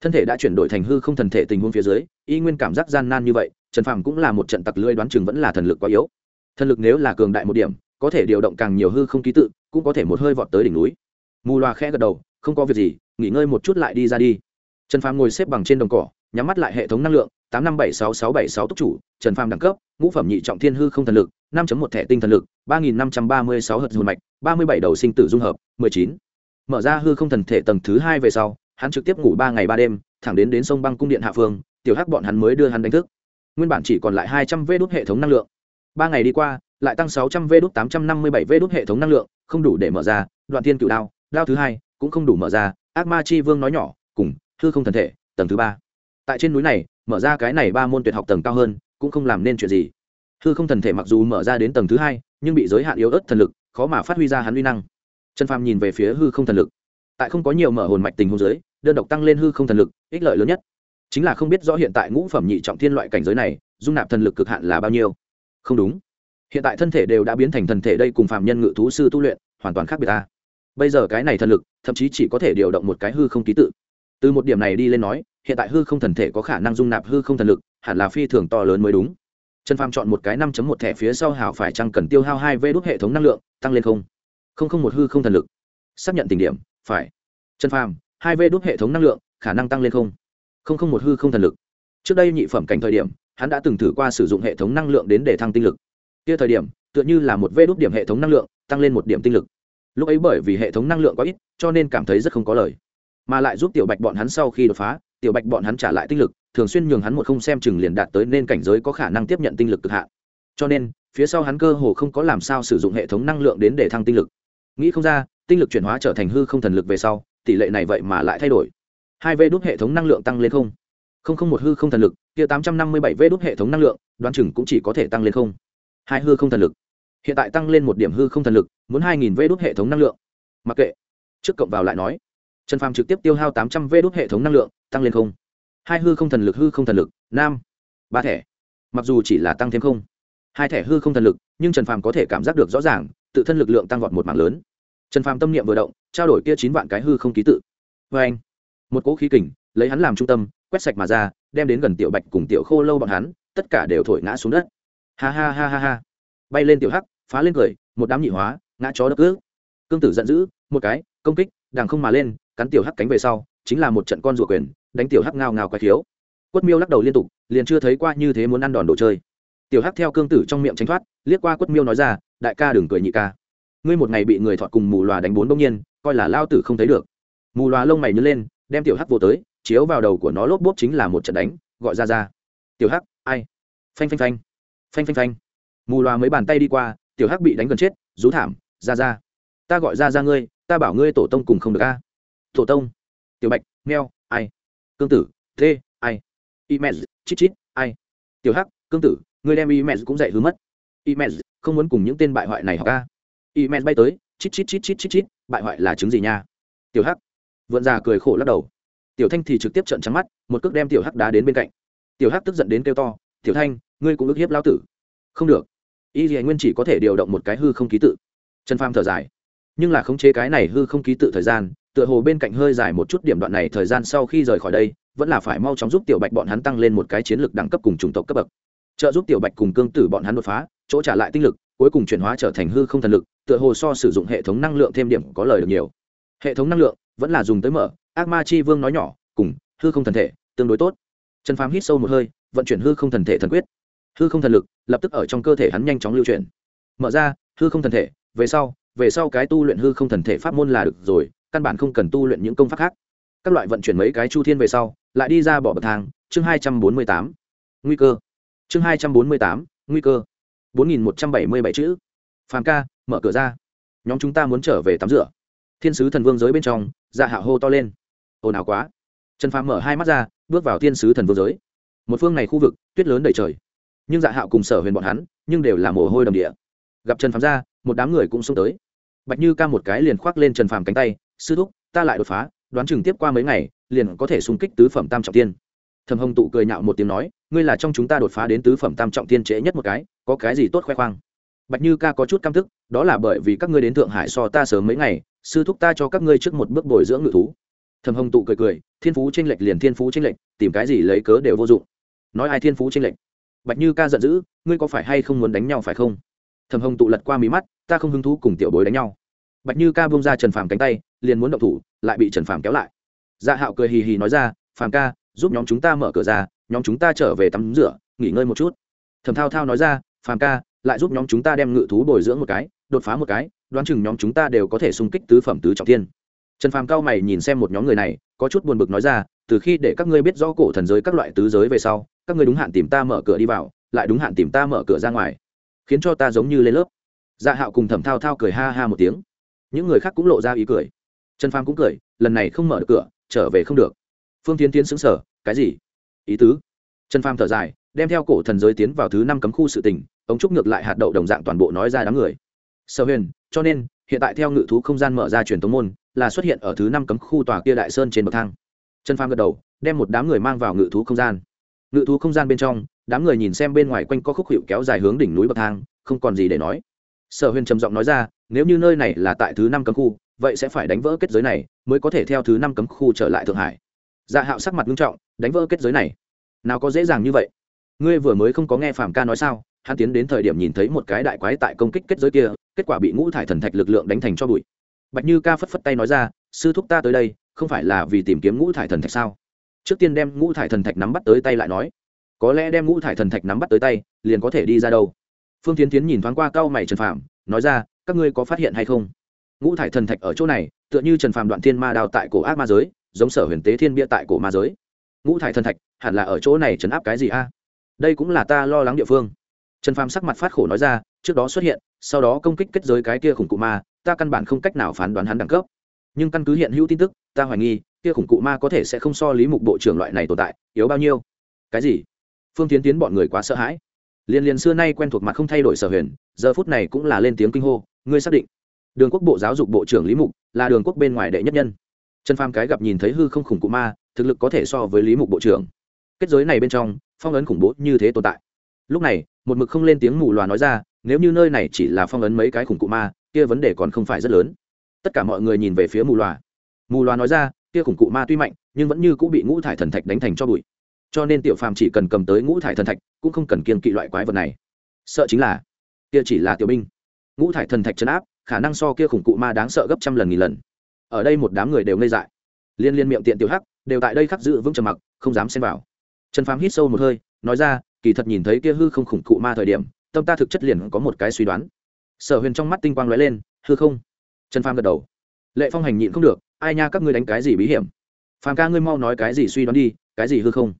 Thân thể đã chuyển đổi thành hư không thần thể tình huống phía dưới, y nguyên cảm giác gian nan như vậy, trần phàm cũng là một trận tặc lưỡi đoán chừng vẫn là thần lực quá yếu. Thần lực nếu là cường đại một điểm, có thể điều động càng nhiều hư không ký tự, cũng có thể một hơi vọt tới đỉnh núi. Mù loà khẽ gật đầu, không có việc gì nghỉ ngơi một chút lại đi ra đi. Trần phàm ngồi xếp bằng trên đồng cỏ, nhắm mắt lại hệ thống năng lượng, tám năm bảy sáu sáu bảy sáu túc chủ, trần phàm đẳng cấp, ngũ phẩm nhị trọng thiên hư không thần lực, năm một thẻ tinh thần lực, ba nghìn năm trăm ba mươi sáu hợp dùn mạch, ba mươi bảy đầu sinh tử dung hợp, mười chín. Mở ra hư không thần thể tầng thứ hai về sau, hắn trực tiếp ngủ ba ngày ba đêm, thẳng đến đến sông băng cung điện hạ phương, tiểu hắc bọn hắn mới đưa hắn đánh thức. Nguyên bản chỉ còn lại hai trăm vê đốt hệ thống năng lượng. Ba ngày đi qua, lại tăng sáu trăm vê đốt tám trăm năm mươi bảy vê đốt hệ thống năng lượng, không đủ để mở ra, đoạn thiên cựu đao đao thứ hai cũng không đủ mở ra ác ma chi vương nói nhỏ, cùng, hư không thần thể, tầng thứ ba. Tại trên núi này, mở ra cái này ba môn tuyệt học tầng cao hơn, cũng không làm nên chuyện gì. Hư không thần thể mặc dù mở ra đến tầng thứ hai, nhưng bị giới hạn yếu ớt thần lực, khó mà phát huy ra hắn uy năng. Trần phàm nhìn về phía hư không thần lực. Tại không có nhiều mở hồn mạch tình hồn giới đơn độc tăng lên hư không thần lực, ích lợi lớn nhất. Chính là không biết rõ hiện tại ngũ phẩm nhị trọng thiên loại cảnh giới này, dung nạp thần lực cực hạn là bao nhiêu. Không đúng. Hiện tại thân thể đều đã biến thành thần thể đây cùng phạm nhân ngự thú sư tu luyện, hoàn toàn khác biệt ta bây giờ cái này thần lực, thậm chí chỉ có thể điều động một cái hư không ký tự. Từ một điểm này đi lên nói, hiện tại hư không thần thể có khả năng dung nạp hư không thần lực, hẳn là phi thường to lớn mới đúng. Trần phàm chọn một cái năm một thẻ phía sau hào phải chăng cần tiêu hao hai vê đốt hệ thống năng lượng, tăng lên không? Không không một hư không thần lực. Xác nhận tình điểm, phải. Trần phàm, hai vê đốt hệ thống năng lượng, khả năng tăng lên không? Không không một hư không thần lực. Trước đây nhị phẩm cảnh thời điểm, hắn đã từng thử qua sử dụng hệ thống năng lượng đến để thăng tinh lực. Kia thời điểm, tựa như là một vê đốt điểm hệ thống năng lượng, tăng lên một điểm tinh lực lúc ấy bởi vì hệ thống năng lượng quá ít, cho nên cảm thấy rất không có lời. Mà lại giúp tiểu bạch bọn hắn sau khi đột phá, tiểu bạch bọn hắn trả lại tinh lực, thường xuyên nhường hắn một không xem chừng liền đạt tới nên cảnh giới có khả năng tiếp nhận tinh lực cực hạn. Cho nên, phía sau hắn cơ hồ không có làm sao sử dụng hệ thống năng lượng đến để thăng tinh lực. Nghĩ không ra, tinh lực chuyển hóa trở thành hư không thần lực về sau, tỷ lệ này vậy mà lại thay đổi. Hai v đốt hệ thống năng lượng tăng lên không? Không không một hư không thần lực, kia tám trăm năm mươi bảy v đốt hệ thống năng lượng, đoán chừng cũng chỉ có thể tăng lên không? Hai hư không thần lực hiện tại tăng lên một điểm hư không thần lực, muốn hai nghìn vê đốt hệ thống năng lượng. Mặc kệ. Trước cộng vào lại nói. Trần phàm trực tiếp tiêu hao tám trăm vê đốt hệ thống năng lượng, tăng lên không. Hai hư không thần lực, hư không thần lực nam ba thẻ. Mặc dù chỉ là tăng thêm không. Hai thẻ hư không thần lực, nhưng trần phàm có thể cảm giác được rõ ràng, tự thân lực lượng tăng vọt một mảng lớn. Trần phàm tâm niệm vừa động, trao đổi kia chín vạn cái hư không ký tự. Vê anh, một cỗ khí kình, lấy hắn làm trung tâm, quét sạch mà ra, đem đến gần tiểu bạch cùng tiểu khô lâu bọn hắn, tất cả đều thổi ngã xuống đất. Ha ha ha ha ha. Bay lên tiểu hắc phá lên cười, một đám nhị hóa, ngã chó đất ước. Cương tử giận dữ, một cái, công kích, đằng không mà lên, cắn tiểu hắc cánh về sau, chính là một trận con rùa quyền, đánh tiểu hắc ngao ngao quái thiếu quất miêu lắc đầu liên tục, liền chưa thấy qua như thế muốn ăn đòn đồ chơi. Tiểu hắc theo cương tử trong miệng tránh thoát, liếc qua quất miêu nói ra, đại ca đừng cười nhị ca. Ngươi một ngày bị người thọt cùng mù loà đánh bốn đông nhiên, coi là lao tử không thấy được. Mù loà lông mày nhớ lên, đem tiểu hắc vô tới, chiếu vào đầu của nó lốp bốp chính là một trận đánh, gọi ra ra. Tiểu hắc, ai? Phanh phanh phanh. Phanh phanh phanh. Mù loà mấy bàn tay đi qua tiểu hắc bị đánh gần chết, rú thảm, ra ra, ta gọi ra ra ngươi, ta bảo ngươi tổ tông cùng không được a. Tổ tông? Tiểu bạch, meo, ai? Cương tử, thê, ai? Imez chít chít, ai? Tiểu hắc, cương tử, ngươi đem imez cũng dạy hứa mất. Imez không muốn cùng những tên bại hoại này học a. Imez bay tới, chít chít chít chít chít chít, bại hoại là chứng gì nha? Tiểu hắc. Vượn già cười khổ lắc đầu. Tiểu thanh thì trực tiếp trận trắng mắt, một cước đem tiểu hắc đá đến bên cạnh. Tiểu hắc tức giận đến kêu to, tiểu thanh, ngươi cũng ức hiếp lao tử. Không được y dì nguyên chỉ có thể điều động một cái hư không ký tự. Trần pham thở dài. Nhưng là khống chế cái này hư không ký tự thời gian, tựa hồ bên cạnh hơi dài một chút điểm đoạn này thời gian sau khi rời khỏi đây, vẫn là phải mau chóng giúp tiểu bạch bọn hắn tăng lên một cái chiến lược đẳng cấp cùng chủng tộc cấp bậc. Trợ giúp tiểu bạch cùng cương tử bọn hắn đột phá, chỗ trả lại tinh lực, cuối cùng chuyển hóa trở thành hư không thần lực, tựa hồ so sử dụng hệ thống năng lượng thêm điểm có lời được nhiều. Hệ thống năng lượng vẫn là dùng tới mở, ác ma chi vương nói nhỏ, cùng hư không thần thể tương đối tốt. Trần phàm hít sâu một hơi, vận chuyển hư không thần thể thần quyết hư không thần lực, lập tức ở trong cơ thể hắn nhanh chóng lưu chuyển. Mở ra, hư không thần thể, về sau về sau cái tu luyện hư không thần thể pháp môn là được rồi, căn bản không cần tu luyện những công pháp khác. Các loại vận chuyển mấy cái chu thiên về sau, lại đi ra bỏ bậc thang, chương hai trăm bốn mươi tám. Nguy cơ. Chương hai trăm bốn mươi tám, nguy cơ. Bốn nghìn một trăm bảy mươi bảy chữ. Phàm ca, mở cửa ra. Nhóm chúng ta muốn trở về tắm rửa. Thiên sứ thần vương giới bên trong dạ hạ hô to lên. Ồn ào quá. Trần phàm mở hai mắt ra, bước vào thiên sứ thần vương giới. Một phương này khu vực, tuyết lớn đầy trời nhưng dạ hạo cùng sở huyền bọn hắn nhưng đều là mồ hôi đầm địa. Gặp trần phàm ra, một đám người cũng xông tới. Bạch như ca một cái liền khoác lên trần phàm cánh tay, sư thúc, ta lại đột phá, đoán chừng tiếp qua mấy ngày, liền có thể xung kích tứ phẩm tam trọng tiên. Thầm hồng tụ cười nhạo một tiếng nói, ngươi là trong chúng ta đột phá đến tứ phẩm tam trọng tiên trễ nhất một cái, có cái gì tốt khoe khoang? Bạch như ca có chút căm thức đó là bởi vì các ngươi đến thượng hải so ta sớm mấy ngày, sư thúc ta cho các ngươi trước một bước bồi dưỡng ngự thú. Thầm hồng tụ cười cười, thiên phú tranh lệch liền thiên phú tranh lệch, tìm cái gì lấy cớ đều vô dụng. Nói ai thiên phú tranh lệch? Bạch như ca giận dữ, ngươi có phải hay không muốn đánh nhau phải không? Thầm hồng tụ lật qua mí mắt, ta không hứng thú cùng tiểu bối đánh nhau. Bạch như ca bông ra trần phàm cánh tay, liền muốn động thủ, lại bị trần phàm kéo lại. Dạ hạo cười hì hì nói ra, phàm ca, giúp nhóm chúng ta mở cửa ra, nhóm chúng ta trở về tắm rửa, nghỉ ngơi một chút. Thầm thao thao nói ra, phàm ca, lại giúp nhóm chúng ta đem ngự thú bồi dưỡng một cái, đột phá một cái, đoán chừng nhóm chúng ta đều có thể xung kích tứ phẩm tứ trọng tiên trần phàm cao mày nhìn xem một nhóm người này, có chút buồn bực nói ra, từ khi để các ngươi biết rõ cổ thần giới các loại tứ giới về sau các ngươi đúng hạn tìm ta mở cửa đi vào, lại đúng hạn tìm ta mở cửa ra ngoài, khiến cho ta giống như lên lớp. Dạ hạo cùng thẩm thao thao cười ha ha một tiếng. Những người khác cũng lộ ra ý cười. Trần phàm cũng cười, lần này không mở được cửa, trở về không được. Phương tiến tiến xứng sở cái gì? Ý tứ? Trần phàm thở dài, đem theo cổ thần giới tiến vào thứ năm cấm khu sự tình ông trúc ngược lại hạt đậu đồng dạng toàn bộ nói ra đám người. Sở huyền, cho nên, hiện tại theo ngự thú không gian mở ra truyền thống môn, là xuất hiện ở thứ năm cấm khu tòa kia đại sơn trên bậc thang. Trần phàm gật đầu, đem một đám người mang vào ngự thú không gian ngự thú không gian bên trong, đám người nhìn xem bên ngoài quanh có khúc hiệu kéo dài hướng đỉnh núi bậc thang, không còn gì để nói. Sở huyền trầm giọng nói ra, nếu như nơi này là tại thứ năm cấm khu, vậy sẽ phải đánh vỡ kết giới này mới có thể theo thứ năm cấm khu trở lại thượng hải. Dạ hạo sắc mặt nghiêm trọng, đánh vỡ kết giới này. Nào có dễ dàng như vậy. Ngươi vừa mới không có nghe phạm ca nói sao? Hắn tiến đến thời điểm nhìn thấy một cái đại quái tại công kích kết giới kia, kết quả bị ngũ thải thần thạch lực lượng đánh thành cho bụi. Bạch như ca phất phất tay nói ra, sư thúc ta tới đây, không phải là vì tìm kiếm ngũ thải thần thạch sao? Trước tiên đem ngũ thải thần thạch nắm bắt tới tay lại nói. Có lẽ đem ngũ thải thần thạch nắm bắt tới tay, liền có thể đi ra đâu. Phương tiến tiến nhìn thoáng qua cao mày trần phạm nói ra, các ngươi có phát hiện hay không? Ngũ thải thần thạch ở chỗ này, tựa như trần phàm đoạn thiên ma đào tại cổ ác ma giới, giống sở huyền tế thiên bia tại cổ ma giới. Ngũ thải thần thạch, hẳn là ở chỗ này trấn áp cái gì a? Đây cũng là ta lo lắng địa phương. Trần phàm sắc mặt phát khổ nói ra, trước đó xuất hiện, sau đó công kích kết giới cái kia khủng cụ ma, ta căn bản không cách nào phán đoán hắn đẳng cấp. Nhưng căn cứ hiện hữu tin tức, ta hoài nghi kia khủng cụ ma có thể sẽ không so lý mục bộ trưởng loại này tồn tại, yếu bao nhiêu? Cái gì? Phương tiến tiến bọn người quá sợ hãi. Liên liên xưa nay quen thuộc mặt không thay đổi sở huyền, giờ phút này cũng là lên tiếng kinh hô, ngươi xác định đường quốc bộ giáo dục bộ trưởng lý mục là đường quốc bên ngoài đệ nhất nhân? Trần pham cái gặp nhìn thấy hư không khủng cụ ma, thực lực có thể so với lý mục bộ trưởng. Kết giới này bên trong, phong ấn khủng bố như thế tồn tại. Lúc này, một mực không lên tiếng mù loà nói ra, nếu như nơi này chỉ là phong ấn mấy cái khủng cụ ma, kia vấn đề còn không phải rất lớn. Tất cả mọi người nhìn về phía mù loà. Mù loà nói ra kia khủng cụ ma tuy mạnh, nhưng vẫn như cũng bị ngũ thải thần thạch đánh thành cho bụi. Cho nên tiểu phàm chỉ cần cầm tới ngũ thải thần thạch, cũng không cần kiên kỵ loại quái vật này. Sợ chính là, kia chỉ là tiểu binh. Ngũ thải thần thạch chấn áp, khả năng so kia khủng cụ ma đáng sợ gấp trăm lần nghìn lần. Ở đây một đám người đều ngây dại. Liên liên miệng tiện tiểu hắc, đều tại đây khắc giữ vững trầm mặc, không dám xen vào. Trần phàm hít sâu một hơi, nói ra, kỳ thật nhìn thấy kia hư không khủng cụ ma thời điểm, tâm ta thực chất liền có một cái suy đoán. Sở huyền trong mắt tinh quang lóe lên, hư không? Trần phàm gật đầu. Lệ phong hành nhịn không được ai nha, các ngươi đánh cái gì bí hiểm? Phàm ca, ngươi mau nói cái gì suy đoán đi, cái gì hư không?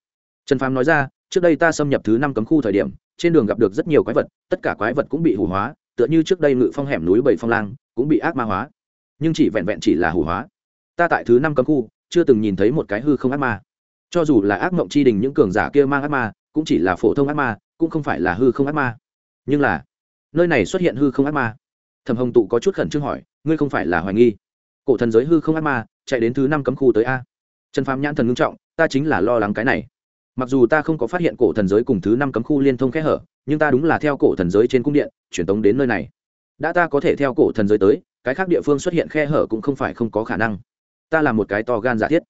Trần phàm nói ra, trước đây ta xâm nhập thứ năm cấm khu thời điểm, trên đường gặp được rất nhiều quái vật, tất cả quái vật cũng bị hủ hóa, tựa như trước đây ngự phong hẻm núi bảy phong lang, cũng bị ác ma hóa. Nhưng chỉ vẹn vẹn chỉ là hủ hóa. Ta tại thứ năm cấm khu, chưa từng nhìn thấy một cái hư không ác ma. Cho dù là ác mộng chi đình những cường giả kia mang ác ma, cũng chỉ là phổ thông ác ma, cũng không phải là hư không ác ma. Nhưng là, nơi này xuất hiện hư không ác ma. Thầm hồng tụ có chút khẩn trương hỏi, ngươi không phải là hoài nghi? Cổ thần giới hư không ác ma, chạy đến thứ năm cấm khu tới a. Trần phàm nhãn thần ngưng trọng, ta chính là lo lắng cái này. Mặc dù ta không có phát hiện cổ thần giới cùng thứ năm cấm khu liên thông kẽ hở, nhưng ta đúng là theo cổ thần giới trên cung điện truyền tống đến nơi này. Đã ta có thể theo cổ thần giới tới, cái khác địa phương xuất hiện khe hở cũng không phải không có khả năng. Ta là một cái to gan giả thiết.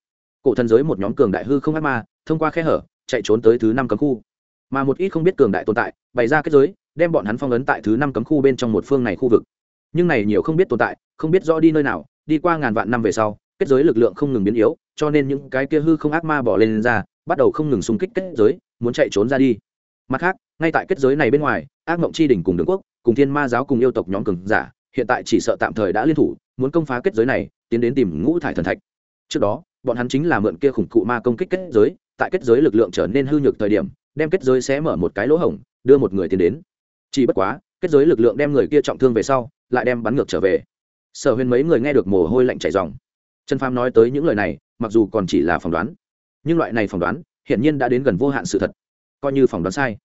Cổ thần giới một nhóm cường đại hư không ác ma, thông qua khe hở, chạy trốn tới thứ năm cấm khu. Mà một ít không biết cường đại tồn tại, bày ra kết giới, đem bọn hắn phong ấn tại thứ năm cấm khu bên trong một phương này khu vực. Nhưng này nhiều không biết tồn tại, không biết rõ đi nơi nào đi qua ngàn vạn năm về sau kết giới lực lượng không ngừng biến yếu cho nên những cái kia hư không ác ma bỏ lên, lên ra bắt đầu không ngừng xung kích kết giới muốn chạy trốn ra đi. Mặt khác ngay tại kết giới này bên ngoài ác mộng chi đỉnh cùng đường quốc cùng thiên ma giáo cùng yêu tộc nhóm cường giả hiện tại chỉ sợ tạm thời đã liên thủ muốn công phá kết giới này tiến đến tìm ngũ thải thần thạch. Trước đó bọn hắn chính là mượn kia khủng cụ ma công kích kết giới tại kết giới lực lượng trở nên hư nhược thời điểm đem kết giới xé mở một cái lỗ hổng đưa một người tiến đến. Chỉ bất quá kết giới lực lượng đem người kia trọng thương về sau lại đem bắn ngược trở về sở huyền mấy người nghe được mồ hôi lạnh chảy dòng. Trần phàm nói tới những lời này, mặc dù còn chỉ là phỏng đoán, nhưng loại này phỏng đoán hiển nhiên đã đến gần vô hạn sự thật, coi như phỏng đoán sai.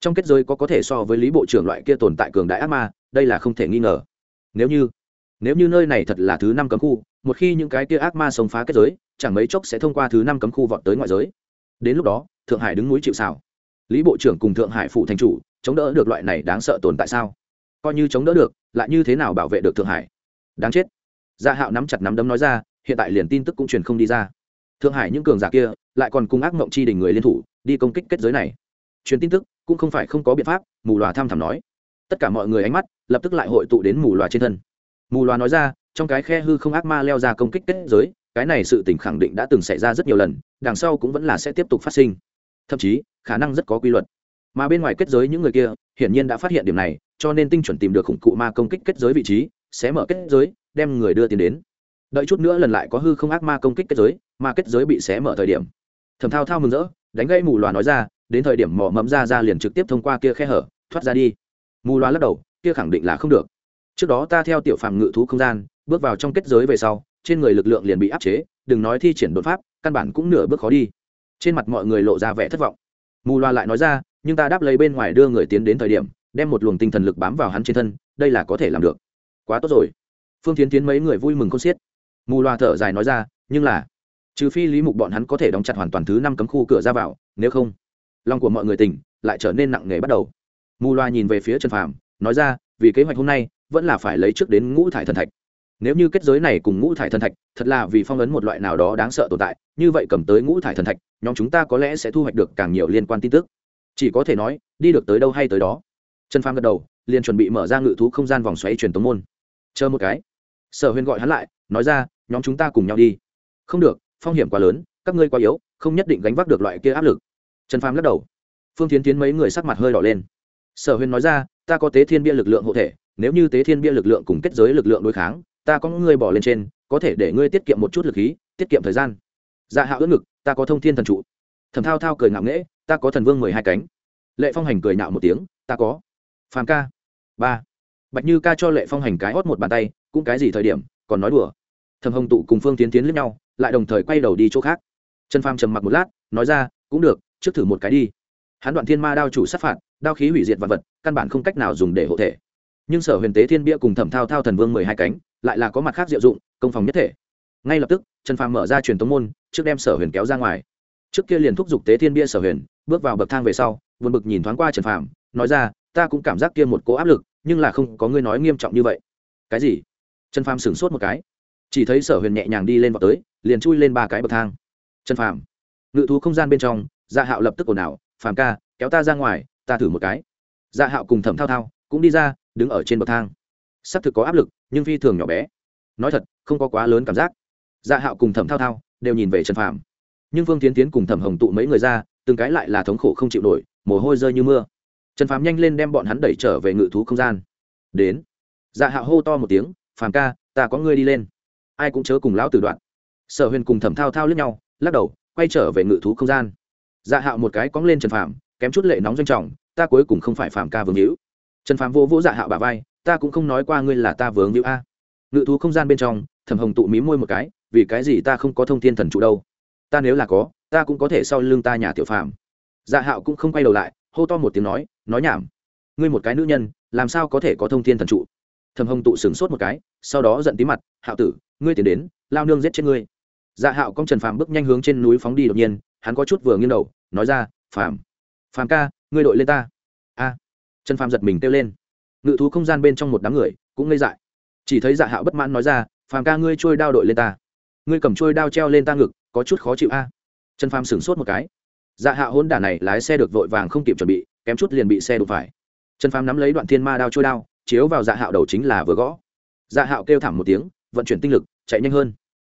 Trong kết giới có có thể so với lý bộ trưởng loại kia tồn tại cường đại ác ma, đây là không thể nghi ngờ. Nếu như nếu như nơi này thật là thứ năm cấm khu, một khi những cái kia ác ma sống phá kết giới, chẳng mấy chốc sẽ thông qua thứ năm cấm khu vọt tới ngoại giới. Đến lúc đó, thượng hải đứng núi chịu xào lý bộ trưởng cùng thượng hải phụ thành chủ, chống đỡ được loại này đáng sợ tồn tại sao? Coi như chống đỡ được, lại như thế nào bảo vệ được thượng hải? Đáng chết. Gia hạo nắm chặt nắm đấm nói ra, hiện tại liền tin tức cũng truyền không đi ra. Thượng hải những cường giả kia lại còn cùng ác mộng chi đình người liên thủ, đi công kích kết giới này. Truyền tin tức cũng không phải không có biện pháp, mù loà tham thảm nói. Tất cả mọi người ánh mắt lập tức lại hội tụ đến mù loà trên thân. Mù loà nói ra, trong cái khe hư không ác ma leo ra công kích kết giới, cái này sự tình khẳng định đã từng xảy ra rất nhiều lần, đằng sau cũng vẫn là sẽ tiếp tục phát sinh. Thậm chí, khả năng rất có quy luật. Mà bên ngoài kết giới những người kia, hiển nhiên đã phát hiện điểm này, cho nên tinh chuẩn tìm được khủng cụ ma công kích kết giới vị trí sẽ mở kết giới, đem người đưa tiền đến. Đợi chút nữa lần lại có hư không ác ma công kích kết giới, mà kết giới bị xé mở thời điểm. Thầm thao thao mừng rỡ, đánh gây mù loà nói ra, đến thời điểm mỏ mẫm ra ra liền trực tiếp thông qua kia khe hở, thoát ra đi. Mù loà lắc đầu, kia khẳng định là không được. Trước đó ta theo tiểu phàm ngự thú không gian, bước vào trong kết giới về sau, trên người lực lượng liền bị áp chế, đừng nói thi triển đột pháp, căn bản cũng nửa bước khó đi. Trên mặt mọi người lộ ra vẻ thất vọng. Mù loà lại nói ra, nhưng ta đáp lấy bên ngoài đưa người tiến đến thời điểm, đem một luồng tinh thần lực bám vào hắn trên thân, đây là có thể làm được quá tốt rồi. Phương tiến tiến mấy người vui mừng con xiết. Mù loà thở dài nói ra, nhưng là, trừ phi lý mục bọn hắn có thể đóng chặt hoàn toàn thứ năm cấm khu cửa ra vào, nếu không, lòng của mọi người tỉnh, lại trở nên nặng nề bắt đầu. Mù loà nhìn về phía trần phàm, nói ra, vì kế hoạch hôm nay, vẫn là phải lấy trước đến ngũ thải thần thạch. Nếu như kết giới này cùng ngũ thải thần thạch, thật là vì phong ấn một loại nào đó đáng sợ tồn tại, như vậy cầm tới ngũ thải thần thạch, nhóm chúng ta có lẽ sẽ thu hoạch được càng nhiều liên quan tin tức. Chỉ có thể nói, đi được tới đâu hay tới đó. Trần phàm gật đầu, liền chuẩn bị mở ra ngự thú không gian vòng xoáy truyền tống môn chờ một cái. Sở huyền gọi hắn lại, nói ra, nhóm chúng ta cùng nhau đi. Không được, phong hiểm quá lớn, các ngươi quá yếu, không nhất định gánh vác được loại kia áp lực. Trần phàm lắc đầu. Phương tiến tiến mấy người sắc mặt hơi đỏ lên. Sở huyền nói ra, ta có tế thiên bia lực lượng hộ thể, nếu như tế thiên bia lực lượng cùng kết giới lực lượng đối kháng, ta có ngươi bỏ lên trên, có thể để ngươi tiết kiệm một chút lực khí, tiết kiệm thời gian. Dạ hạo ướt ngực, ta có thông thiên thần trụ. Thầm thao thao cười ngạo nghễ, ta có thần vương mười hai cánh. Lệ phong hành cười nạo một tiếng, ta có. Phàm ca, ba bạch như ca cho lệ phong hành cái hót một bàn tay, cũng cái gì thời điểm, còn nói đùa. Thầm hồng tụ cùng phương tiến tiến lướt nhau, lại đồng thời quay đầu đi chỗ khác. Trần pham trầm mặc một lát, nói ra, cũng được, trước thử một cái đi. Hắn đoạn thiên ma đao chủ sát phạt, đao khí hủy diệt vật vật, căn bản không cách nào dùng để hộ thể. Nhưng sở huyền tế thiên bia cùng thẩm thao thao thần vương mười hai cánh, lại là có mặt khác diệu dụng, công phòng nhất thể. Ngay lập tức, trần phàm mở ra truyền tống môn, trước đem sở huyền kéo ra ngoài. Trước kia liền thúc giục tế thiên bia sở huyền, bước vào bậc thang về sau vượt bực nhìn thoáng qua trần phàm, nói ra, ta cũng cảm giác kia một cố áp lực nhưng là không có ngươi nói nghiêm trọng như vậy. Cái gì? Trần phàm sửng sốt một cái. Chỉ thấy sở huyền nhẹ nhàng đi lên vào tới, liền chui lên ba cái bậc thang. Trần phàm, ngự thú không gian bên trong dạ hạo lập tức ồn ào, phàm ca, kéo ta ra ngoài, ta thử một cái. Dạ hạo cùng thẩm thao thao cũng đi ra, đứng ở trên bậc thang. S ắ c thực có áp lực, nhưng phi thường nhỏ bé. Nói thật, không có quá lớn cảm giác. Dạ hạo cùng thẩm thao thao đều nhìn về trần phàm. Nhưng phương tiến tiến cùng thẩm hồng tụ mấy người ra, từng cái lại là thống khổ không chịu nổi, mồ hôi rơi như mưa trần phàm nhanh lên đem bọn hắn đẩy trở về ngự thú không gian. Đến. Dạ hạo hô to một tiếng, phàm ca, ta có ngươi đi lên. Ai cũng chớ cùng lão tử đoạn. Sở huyền cùng thẩm thao thao lướt nhau, lắc đầu, quay trở về ngự thú không gian. Dạ hạo một cái cóng lên trần phàm, kém chút lệ nóng doanh trọng, ta cuối cùng không phải phàm ca vương hữu. Trần phàm vô vỗ dạ hạo bà vai, ta cũng không nói qua ngươi là ta vướng hữu a. Ngự thú không gian bên trong, thẩm hồng tụ mí môi một cái, vì cái gì ta không có thông tin thần trụ đâu? Ta nếu là có, ta cũng có thể sau lưng ta nhà tiểu phàm. Dạ hạo cũng không quay đầu lại hô to một tiếng nói nói nhảm. Ngươi một cái nữ nhân, làm sao có thể có thông tin thần trụ? Thẩm hồng tụ sửng sốt một cái, sau đó giận tí mặt, hạo tử, ngươi tiến đến, lao nương giết chết ngươi. Dạ hạo công trần phàm bước nhanh hướng trên núi phóng đi đột nhiên, hắn có chút vừa nghiêng đầu, nói ra, phàm phàm ca, ngươi đội lên ta. A. Trần phàm giật mình kêu lên. Ngự thú không gian bên trong một đám người cũng ngây dại. Chỉ thấy dạ hạo bất mãn nói ra, phàm ca, ngươi trôi đao đội lên ta. Ngươi cầm trôi đao treo lên ta ngực, có chút khó chịu a. Trần phàm sửng sốt một cái dạ hạo hôn đả này lái xe được vội vàng không kịp chuẩn bị, kém chút liền bị xe đụng phải. Trần phàm nắm lấy đoạn thiên ma đao trôi đao, chiếu vào dạ hạo đầu chính là vừa gõ. Dạ hạo kêu thảm một tiếng, vận chuyển tinh lực, chạy nhanh hơn.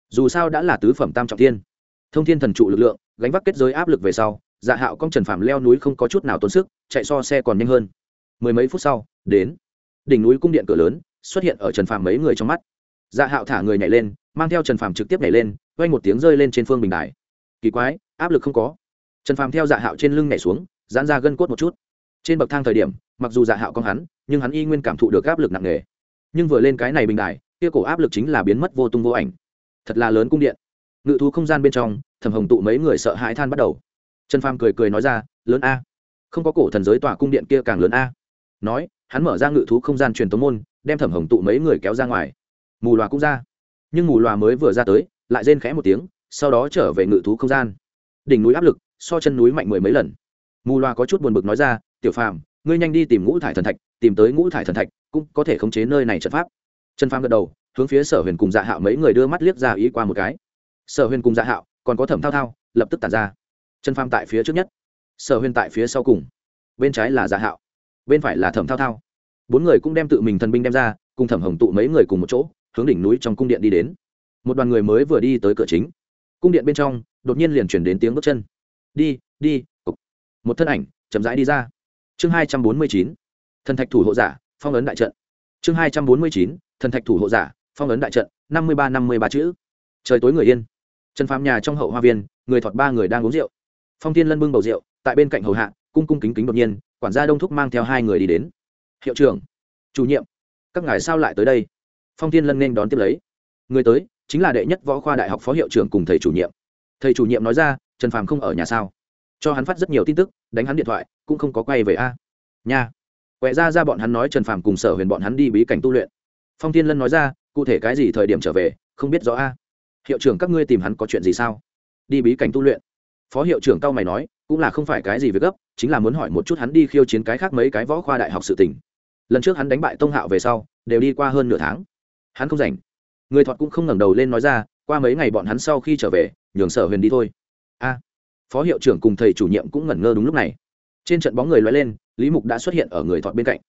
Dù sao đã là tứ phẩm tam trọng thiên. Thông thiên thần trụ lực lượng, gánh vác kết giới áp lực về sau dạ hạo công trần Phàm leo núi không có chút nào tốn sức, chạy so xe còn nhanh hơn. Mười mấy phút sau, đến. Đỉnh núi cung điện cửa lớn, xuất hiện ở trần Phàm mấy người trong mắt. Dạ hạo thả người nhảy lên, mang theo trần Phàm trực tiếp nhảy lên quay một tiếng rơi lên trên phương bình đài. Kỳ quái, áp lực không có trần phàm theo dạ hạo trên lưng nhảy xuống, giãn ra gân cốt một chút. Trên bậc thang thời điểm, mặc dù dạ hạo con hắn, nhưng hắn y nguyên cảm thụ được áp lực nặng nề. Nhưng vừa lên cái này bình đài, kia cổ áp lực chính là biến mất vô tung vô ảnh. Thật là lớn cung điện. Ngự thú không gian bên trong thầm hồng tụ mấy người sợ hãi than bắt đầu. Trần phàm cười cười nói ra, lớn a. Không có cổ thần giới tòa cung điện kia càng lớn a. Nói, hắn mở ra ngự thú không gian truyền tống môn, đem thẩm hồng tụ mấy người kéo ra ngoài. Mù loà cũng ra. Nhưng mù loà mới vừa ra tới, lại rên khẽ một tiếng, sau đó trở về ngự thú không gian. Đỉnh núi áp lực so chân núi mạnh mười mấy lần. Mù Loa có chút buồn bực nói ra, tiểu phàm, ngươi nhanh đi tìm ngũ thải thần thạch, tìm tới ngũ thải thần thạch cũng có thể khống chế nơi này trận pháp. Trần phàm gật đầu, hướng phía sở huyền cùng dạ hạo mấy người đưa mắt liếc ra ý qua một cái. Sở huyền cùng dạ hạo còn có thẩm thao thao, lập tức tàn ra. Trần phàm tại phía trước nhất, sở huyền tại phía sau cùng. Bên trái là dạ hạo, bên phải là thẩm thao thao. Bốn người cũng đem tự mình thần binh đem ra, cùng thẩm hồng tụ mấy người cùng một chỗ, hướng đỉnh núi trong cung điện đi đến. Một đoàn người mới vừa đi tới cửa chính. Cung điện bên trong, đột nhiên liền chuyển đến tiếng bước chân đi đi, cục. Một thân ảnh, chậm rãi đi ra. Chương hai trăm bốn mươi chín, thần thạch thủ hộ giả, phong ấn đại trận. Chương hai trăm bốn mươi chín, thần thạch thủ hộ giả, phong ấn đại trận, năm mươi ba, năm mươi ba chữ. Trời tối người yên. Trần phàm nhà trong hậu hoa viên, người thọt ba người đang uống rượu. Phong tiên lân bưng bầu rượu, tại bên cạnh hầu hạ, cung cung kính kính đột nhiên, quản gia đông thúc mang theo hai người đi đến. Hiệu trưởng, chủ nhiệm, các ngài sao lại tới đây? Phong tiên lân nên đón tiếp lấy. Người tới, chính là đệ nhất võ khoa đại học phó hiệu trưởng cùng thầy chủ nhiệm. Thầy chủ nhiệm nói ra trần phàm không ở nhà sao? Cho hắn phát rất nhiều tin tức, đánh hắn điện thoại, cũng không có quay về a. Nha. Quẹ ra ra bọn hắn nói trần phàm cùng sở huyền bọn hắn đi bí cảnh tu luyện. Phong tiên lân nói ra, cụ thể cái gì thời điểm trở về, không biết rõ a. Hiệu trưởng các ngươi tìm hắn có chuyện gì sao? Đi bí cảnh tu luyện. Phó hiệu trưởng cao mày nói, cũng là không phải cái gì việc gấp, chính là muốn hỏi một chút hắn đi khiêu chiến cái khác mấy cái võ khoa đại học sự tình. Lần trước hắn đánh bại tông hạo về sau, đều đi qua hơn nửa tháng. Hắn không rảnh. Người thọt cũng không ngẩng đầu lên nói ra, qua mấy ngày bọn hắn sau khi trở về, nhường sở huyền đi thôi a. Phó hiệu trưởng cùng thầy chủ nhiệm cũng ngẩn ngơ đúng lúc này. Trên trận bóng người loay lên, lý mục đã xuất hiện ở người thọt bên cạnh.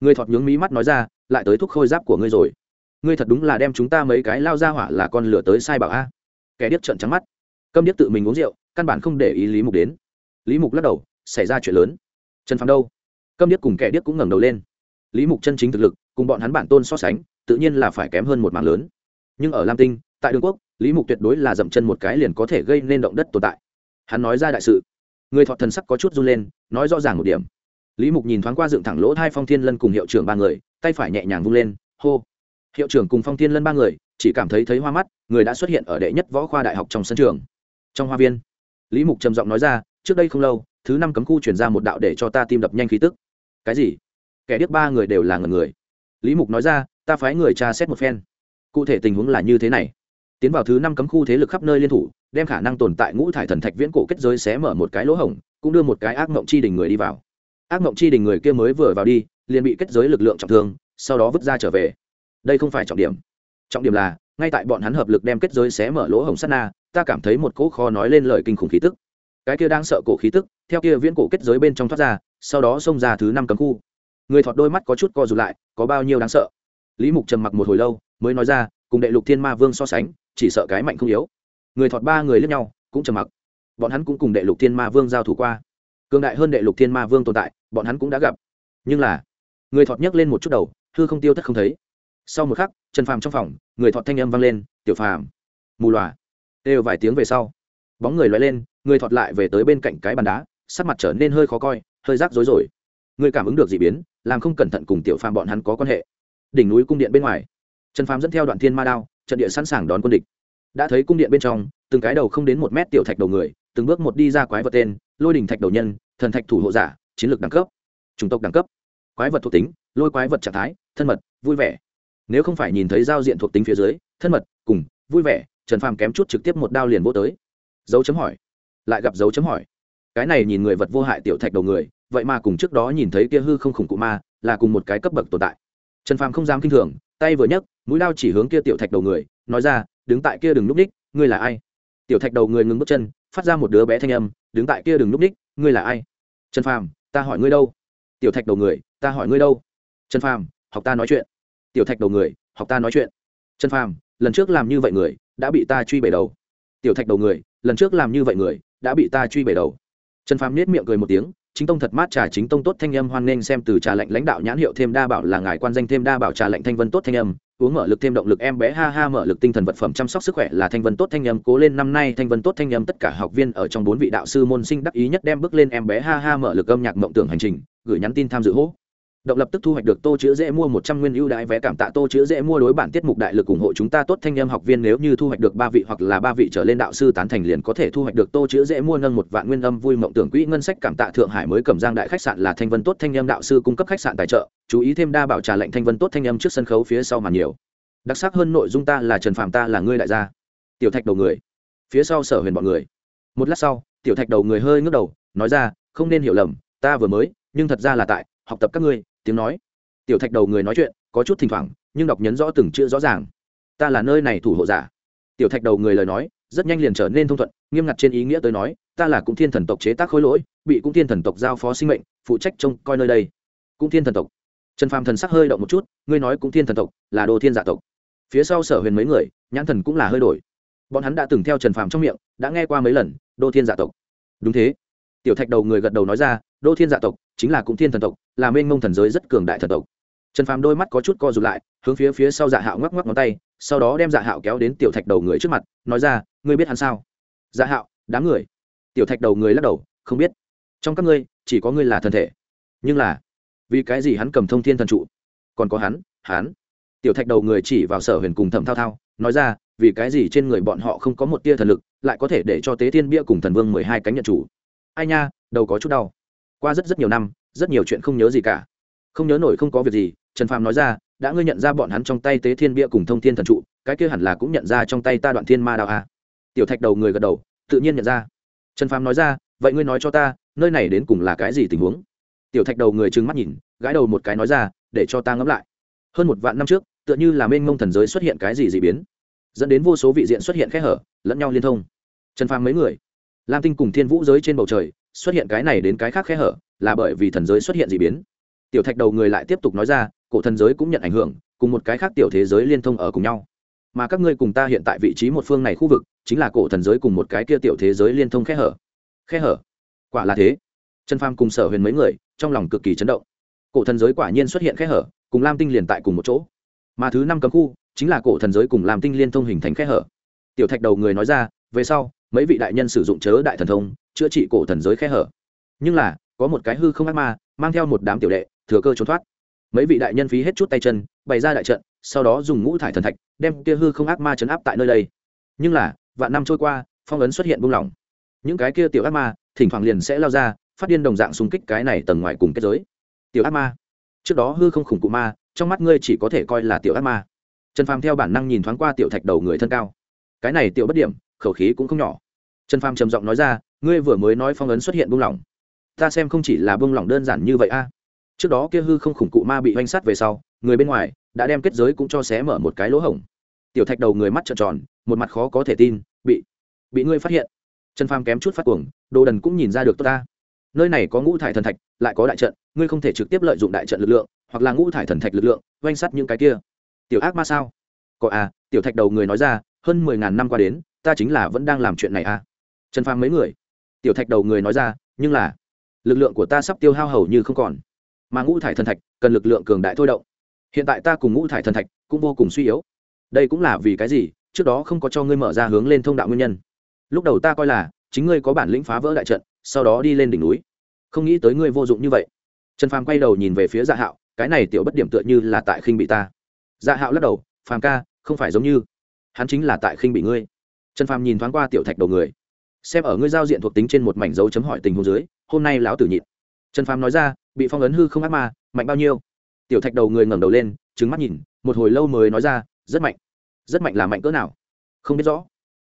Người thọt nhướng mí mắt nói ra, lại tới thúc khôi giáp của ngươi rồi. Ngươi thật đúng là đem chúng ta mấy cái lao ra hỏa là con lửa tới sai bảo a. Kẻ điếc trận trắng mắt. Câm điếc tự mình uống rượu, căn bản không để ý lý mục đến. Lý mục lắc đầu, xảy ra chuyện lớn. Trần phạm đâu? Câm điếc cùng kẻ điếc cũng ngẩng đầu lên. Lý mục chân chính thực lực, cùng bọn hắn bản tôn so sánh, tự nhiên là phải kém hơn một mảng lớn. Nhưng ở lam tinh, tại đường quốc, lý mục tuyệt đối là dậm chân một cái liền có thể gây nên động đất tồn tại hắn nói ra đại sự. Người thọ thần sắc có chút run lên, nói rõ ràng một điểm. Lý mục nhìn thoáng qua dựng thẳng lỗ hai phong thiên lân cùng hiệu trưởng ba người, tay phải nhẹ nhàng vung lên, hô. Hiệu trưởng cùng phong thiên lân ba người, chỉ cảm thấy thấy hoa mắt, người đã xuất hiện ở đệ nhất võ khoa đại học trong sân trường. Trong hoa viên, lý mục trầm giọng nói ra, trước đây không lâu, thứ năm cấm khu chuyển ra một đạo để cho ta tim đập nhanh khí tức. Cái gì? Kẻ biết ba người đều là ngần người. Lý mục nói ra, ta phái người tra xét một phen. Cụ thể tình huống là như thế này. Tiến vào thứ năm cấm khu thế lực khắp nơi liên thủ đem khả năng tồn tại ngũ thải thần thạch viễn cổ kết giới xé mở một cái lỗ hổng, cũng đưa một cái ác mộng chi đình người đi vào. Ác mộng chi đình người kia mới vừa vào đi, liền bị kết giới lực lượng trọng thương, sau đó vứt ra trở về. Đây không phải trọng điểm. Trọng điểm là, ngay tại bọn hắn hợp lực đem kết giới xé mở lỗ hổng sắt na, ta cảm thấy một cỗ kho nói lên lời kinh khủng khí tức. Cái kia đang sợ cổ khí tức, theo kia viễn cổ kết giới bên trong thoát ra, sau đó xông ra thứ năm cấm khu. Người thọt đôi mắt có chút co rụt lại, có bao nhiêu đáng sợ? Lý mục trầm mặc một hồi lâu, mới nói ra, cùng đệ lục thiên ma vương so sánh, chỉ sợ cái mạnh không yếu người thọt ba người lẫn nhau, cũng trầm mặc. Bọn hắn cũng cùng đệ lục thiên ma vương giao thủ qua. Cường đại hơn đệ lục thiên ma vương tồn tại, bọn hắn cũng đã gặp. Nhưng là, người thọt nhấc lên một chút đầu, hư không tiêu thất không thấy. Sau một khắc, trần phàm trong phòng, người thọt thanh âm vang lên, tiểu phàm. Mù loà. Đều vài tiếng về sau, bóng người loay lên, người thọt lại về tới bên cạnh cái bàn đá, sắc mặt trở nên hơi khó coi, hơi rác rối rồi. Người cảm ứng được d ị biến, làm không cẩn thận cùng tiểu phàm bọn hắn có quan hệ. Đỉnh núi cung điện bên ngoài, trần phàm dẫn theo đoạn thiên ma đao, trận địa sẵn sàng đón quân địch đã thấy cung điện bên trong, từng cái đầu không đến một mét tiểu thạch đầu người, từng bước một đi ra quái vật tên, lôi đình thạch đầu nhân, thần thạch thủ hộ giả, chiến lược đẳng cấp, chủng tộc đẳng cấp. Quái vật thuộc tính, lôi quái vật trạng thái, thân mật, vui vẻ. Nếu không phải nhìn thấy giao diện thuộc tính phía dưới, thân mật, cùng, vui vẻ, trần phàm kém chút trực tiếp một đao liền vô tới. Dấu chấm hỏi. Lại gặp dấu chấm hỏi. Cái này nhìn người vật vô hại tiểu thạch đầu người, vậy mà cùng trước đó nhìn thấy kia hư không khủng cụ ma, là cùng một cái cấp bậc tồn tại. Trần phàm không dám kinh thường, tay vừa nhấc, mũi lao chỉ hướng kia tiểu thạch đầu người, nói ra đứng tại kia đừng núp ních ngươi là ai? Tiểu thạch đầu người ngừng bước chân, phát ra một đứa bé thanh âm, đứng tại kia đừng núp ních ngươi là ai? Trần phàm, ta hỏi ngươi đâu? Tiểu thạch đầu người, ta hỏi ngươi đâu? Trần phàm, học ta nói chuyện. Tiểu thạch đầu người, học ta nói chuyện. Trần phàm, lần trước làm như vậy người, đã bị ta truy bể đầu. Tiểu thạch đầu người, lần trước làm như vậy người, đã bị ta truy bể đầu. Trần phàm nết miệng cười một tiếng, chính tông thật mát trà chính tông tốt thanh âm hoan nghênh xem từ trà lệnh lãnh đạo nhãn hiệu thêm đa bảo là ngài quan danh thêm đa bảo trà lệnh thanh vân tốt thanh âm uống mở lực thêm động lực em bé ha ha mở lực tinh thần vật phẩm chăm sóc sức khỏe là thanh vân tốt thanh âm, cố lên năm nay thanh vân tốt thanh âm, tất cả học viên ở trong bốn vị đạo sư môn sinh đắc ý nhất đem bước lên em bé ha ha mở lực âm nhạc mộng tưởng hành trình, gửi nhắn tin tham dự hỗ động lập tức thu hoạch được tô chữ dễ mua một trăm nguyên ưu đãi vé cảm tạ. Tô chữ dễ mua đối bản tiết mục đại lực ủng hộ chúng ta. Tốt thanh em học viên nếu như thu hoạch được ba vị hoặc là ba vị trở lên đạo sư tán thành liền có thể thu hoạch được tô chữ dễ mua nâng một vạn nguyên âm vui mộng tưởng quỹ ngân sách cảm tạ. Thượng hải mới cầm giang đại khách sạn là thanh vân tốt thanh em đạo sư cung cấp khách sạn tài trợ. Chú ý thêm đa bảo trà lệnh thanh vân tốt thanh em trước sân khấu phía sau màn nhiều. Đặc sắc hơn nội dung ta là trần phạm ta là ngươi đại gia. Tiểu thạch đầu người. Phía sau sở huyền bọn người. Một lát sau, tiểu thạch đầu người hơi ngước đầu, nói ra, không nên hiểu lầm, ta vừa mới, nhưng thật ra là tại, học tập các ngươi tiếng nói. Tiểu thạch đầu người nói chuyện, có chút thỉnh thoảng, nhưng đọc nhấn rõ từng chữ rõ ràng. Ta là nơi này thủ hộ giả. Tiểu thạch đầu người lời nói, rất nhanh liền trở nên thông thuận, nghiêm ngặt trên ý nghĩa tới nói, ta là cung thiên thần tộc chế tác khối lỗi, bị cung thiên thần tộc giao phó sinh mệnh, phụ trách trông coi nơi đây. Cung thiên thần tộc. Trần phàm thần sắc hơi động một chút, ngươi nói cung thiên thần tộc, là đồ thiên giả tộc. Phía sau sở huyền mấy người, nhãn thần cũng là hơi đổi. Bọn hắn đã từng theo trần phàm trong miệng, đã nghe qua mấy lần đô thiên giả tộc. Đúng thế. Tiểu thạch đầu người gật đầu nói ra đô thiên giả tộc, chính là cung thiên thần tộc, là mênh mông thần giới rất cường đại thần tộc. Trần phàm đôi mắt có chút co rụt lại, hướng phía phía sau dạ hạo ngoắc ngoắc ngón tay, sau đó đem dạ hạo kéo đến tiểu thạch đầu người trước mặt, nói ra, ngươi biết hắn sao? Dạ hạo, đám người. Tiểu thạch đầu người lắc đầu, không biết. Trong các ngươi, chỉ có ngươi là thần thể. Nhưng là, vì cái gì hắn cầm thông thiên thần trụ? Còn có hắn hắn. Tiểu thạch đầu người chỉ vào sở huyền cùng thẩm thao thao, nói ra, vì cái gì trên người bọn họ không có một tia thần lực, lại có thể để cho tế thiên bia cùng thần vương mười hai cánh nhận chủ? Ai nha, đầu có chút đau qua rất rất nhiều năm, rất nhiều chuyện không nhớ gì cả. Không nhớ nổi không có việc gì, trần phàm nói ra, đã ngươi nhận ra bọn hắn trong tay tế thiên bia cùng thông thiên thần trụ, cái kia hẳn là cũng nhận ra trong tay ta đoạn thiên ma đạo a à. tiểu thạch đầu người gật đầu, tự nhiên nhận ra. Trần phàm nói ra, vậy ngươi nói cho ta, nơi này đến cùng là cái gì tình huống? Tiểu thạch đầu người trừng mắt nhìn, gãi đầu một cái nói ra, để cho ta ngẫm lại. Hơn một vạn năm trước, tựa như là mênh mông thần giới xuất hiện cái gì dị biến, dẫn đến vô số vị diện xuất hiện kẽ hở, lẫn nhau liên thông. Trần phàm mấy người, lam tinh cùng thiên vũ giới trên bầu trời xuất hiện cái này đến cái khác khe hở, là bởi vì thần giới xuất hiện dị biến. Tiểu thạch đầu người lại tiếp tục nói ra, cổ thần giới cũng nhận ảnh hưởng, cùng một cái khác tiểu thế giới liên thông ở cùng nhau. Mà các ngươi cùng ta hiện tại vị trí một phương này khu vực, chính là cổ thần giới cùng một cái kia tiểu thế giới liên thông khe hở. Khe hở? Quả là thế. Trần pham cùng sở huyền mấy người, trong lòng cực kỳ chấn động. Cổ thần giới quả nhiên xuất hiện khe hở, cùng lam tinh liền tại cùng một chỗ. Mà thứ năm cấm khu, chính là cổ thần giới cùng lam tinh liên thông hình thành khe hở. Tiểu thạch đầu người nói ra, về sau, mấy vị đại nhân sử dụng chớ đại thần thông chữa trị cổ thần giới khe hở. Nhưng là, có một cái hư không ác ma, mang theo một đám tiểu đệ, thừa cơ trốn thoát. Mấy vị đại nhân phí hết chút tay chân, bày ra đại trận, sau đó dùng ngũ thải thần thạch, đem kia hư không ác ma chấn áp tại nơi đây. Nhưng là, vạn năm trôi qua, phong ấn xuất hiện buông lỏng. Những cái kia tiểu ác ma, thỉnh thoảng liền sẽ lao ra, phát điên đồng dạng xung kích cái này tầng ngoài cùng kết giới. Tiểu ác ma. Trước đó hư không khủng cụ ma, trong mắt ngươi chỉ có thể coi là tiểu ác ma. Trần phàm theo bản năng nhìn thoáng qua tiểu thạch đầu người thân cao. Cái này tiểu bất điểm, khẩu khí cũng không nhỏ trần phàm trầm giọng nói ra, ngươi vừa mới nói phong ấn xuất hiện buông lỏng. Ta xem không chỉ là buông lỏng đơn giản như vậy a. Trước đó kia hư không khủng cụ ma bị oanh sát về sau, người bên ngoài đã đem kết giới cũng cho xé mở một cái lỗ hổng. Tiểu thạch đầu người mắt trợn tròn, một mặt khó có thể tin, bị bị ngươi phát hiện. Trần phàm kém chút phát cuồng, đồ đần cũng nhìn ra được tốt ta. Nơi này có ngũ thải thần thạch, lại có đại trận, ngươi không thể trực tiếp lợi dụng đại trận lực lượng, hoặc là ngũ thải thần thạch lực lượng oanh sắt những cái kia. Tiểu ác ma sao? Có à tiểu thạch đầu người nói ra, hơn mười ngàn năm qua đến, ta chính là vẫn đang làm chuyện này à trần phàm mấy người. Tiểu thạch đầu người nói ra, nhưng là, lực lượng của ta sắp tiêu hao hầu như không còn, mà ngũ thải thần thạch cần lực lượng cường đại thôi động. Hiện tại ta cùng ngũ thải thần thạch cũng vô cùng suy yếu. Đây cũng là vì cái gì? Trước đó không có cho ngươi mở ra hướng lên thông đạo nguyên nhân. Lúc đầu ta coi là, chính ngươi có bản lĩnh phá vỡ đại trận, sau đó đi lên đỉnh núi. Không nghĩ tới ngươi vô dụng như vậy. Trần phàm quay đầu nhìn về phía dạ hạo, cái này tiểu bất điểm tựa như là tại khinh bị ta. Dạ hạo lắc đầu, phàm ca, không phải giống như, hắn chính là tại khinh bị ngươi. Trần phàm nhìn thoáng qua tiểu thạch đầu người xem ở ngươi giao diện thuộc tính trên một mảnh dấu chấm hỏi tình huống dưới, hôm nay lão tử nhịn. Trần phàm nói ra, bị phong ấn hư không ác ma, mạnh bao nhiêu? Tiểu thạch đầu người ngẩng đầu lên trứng mắt nhìn, một hồi lâu mới nói ra, rất mạnh. Rất mạnh là mạnh cỡ nào? Không biết rõ.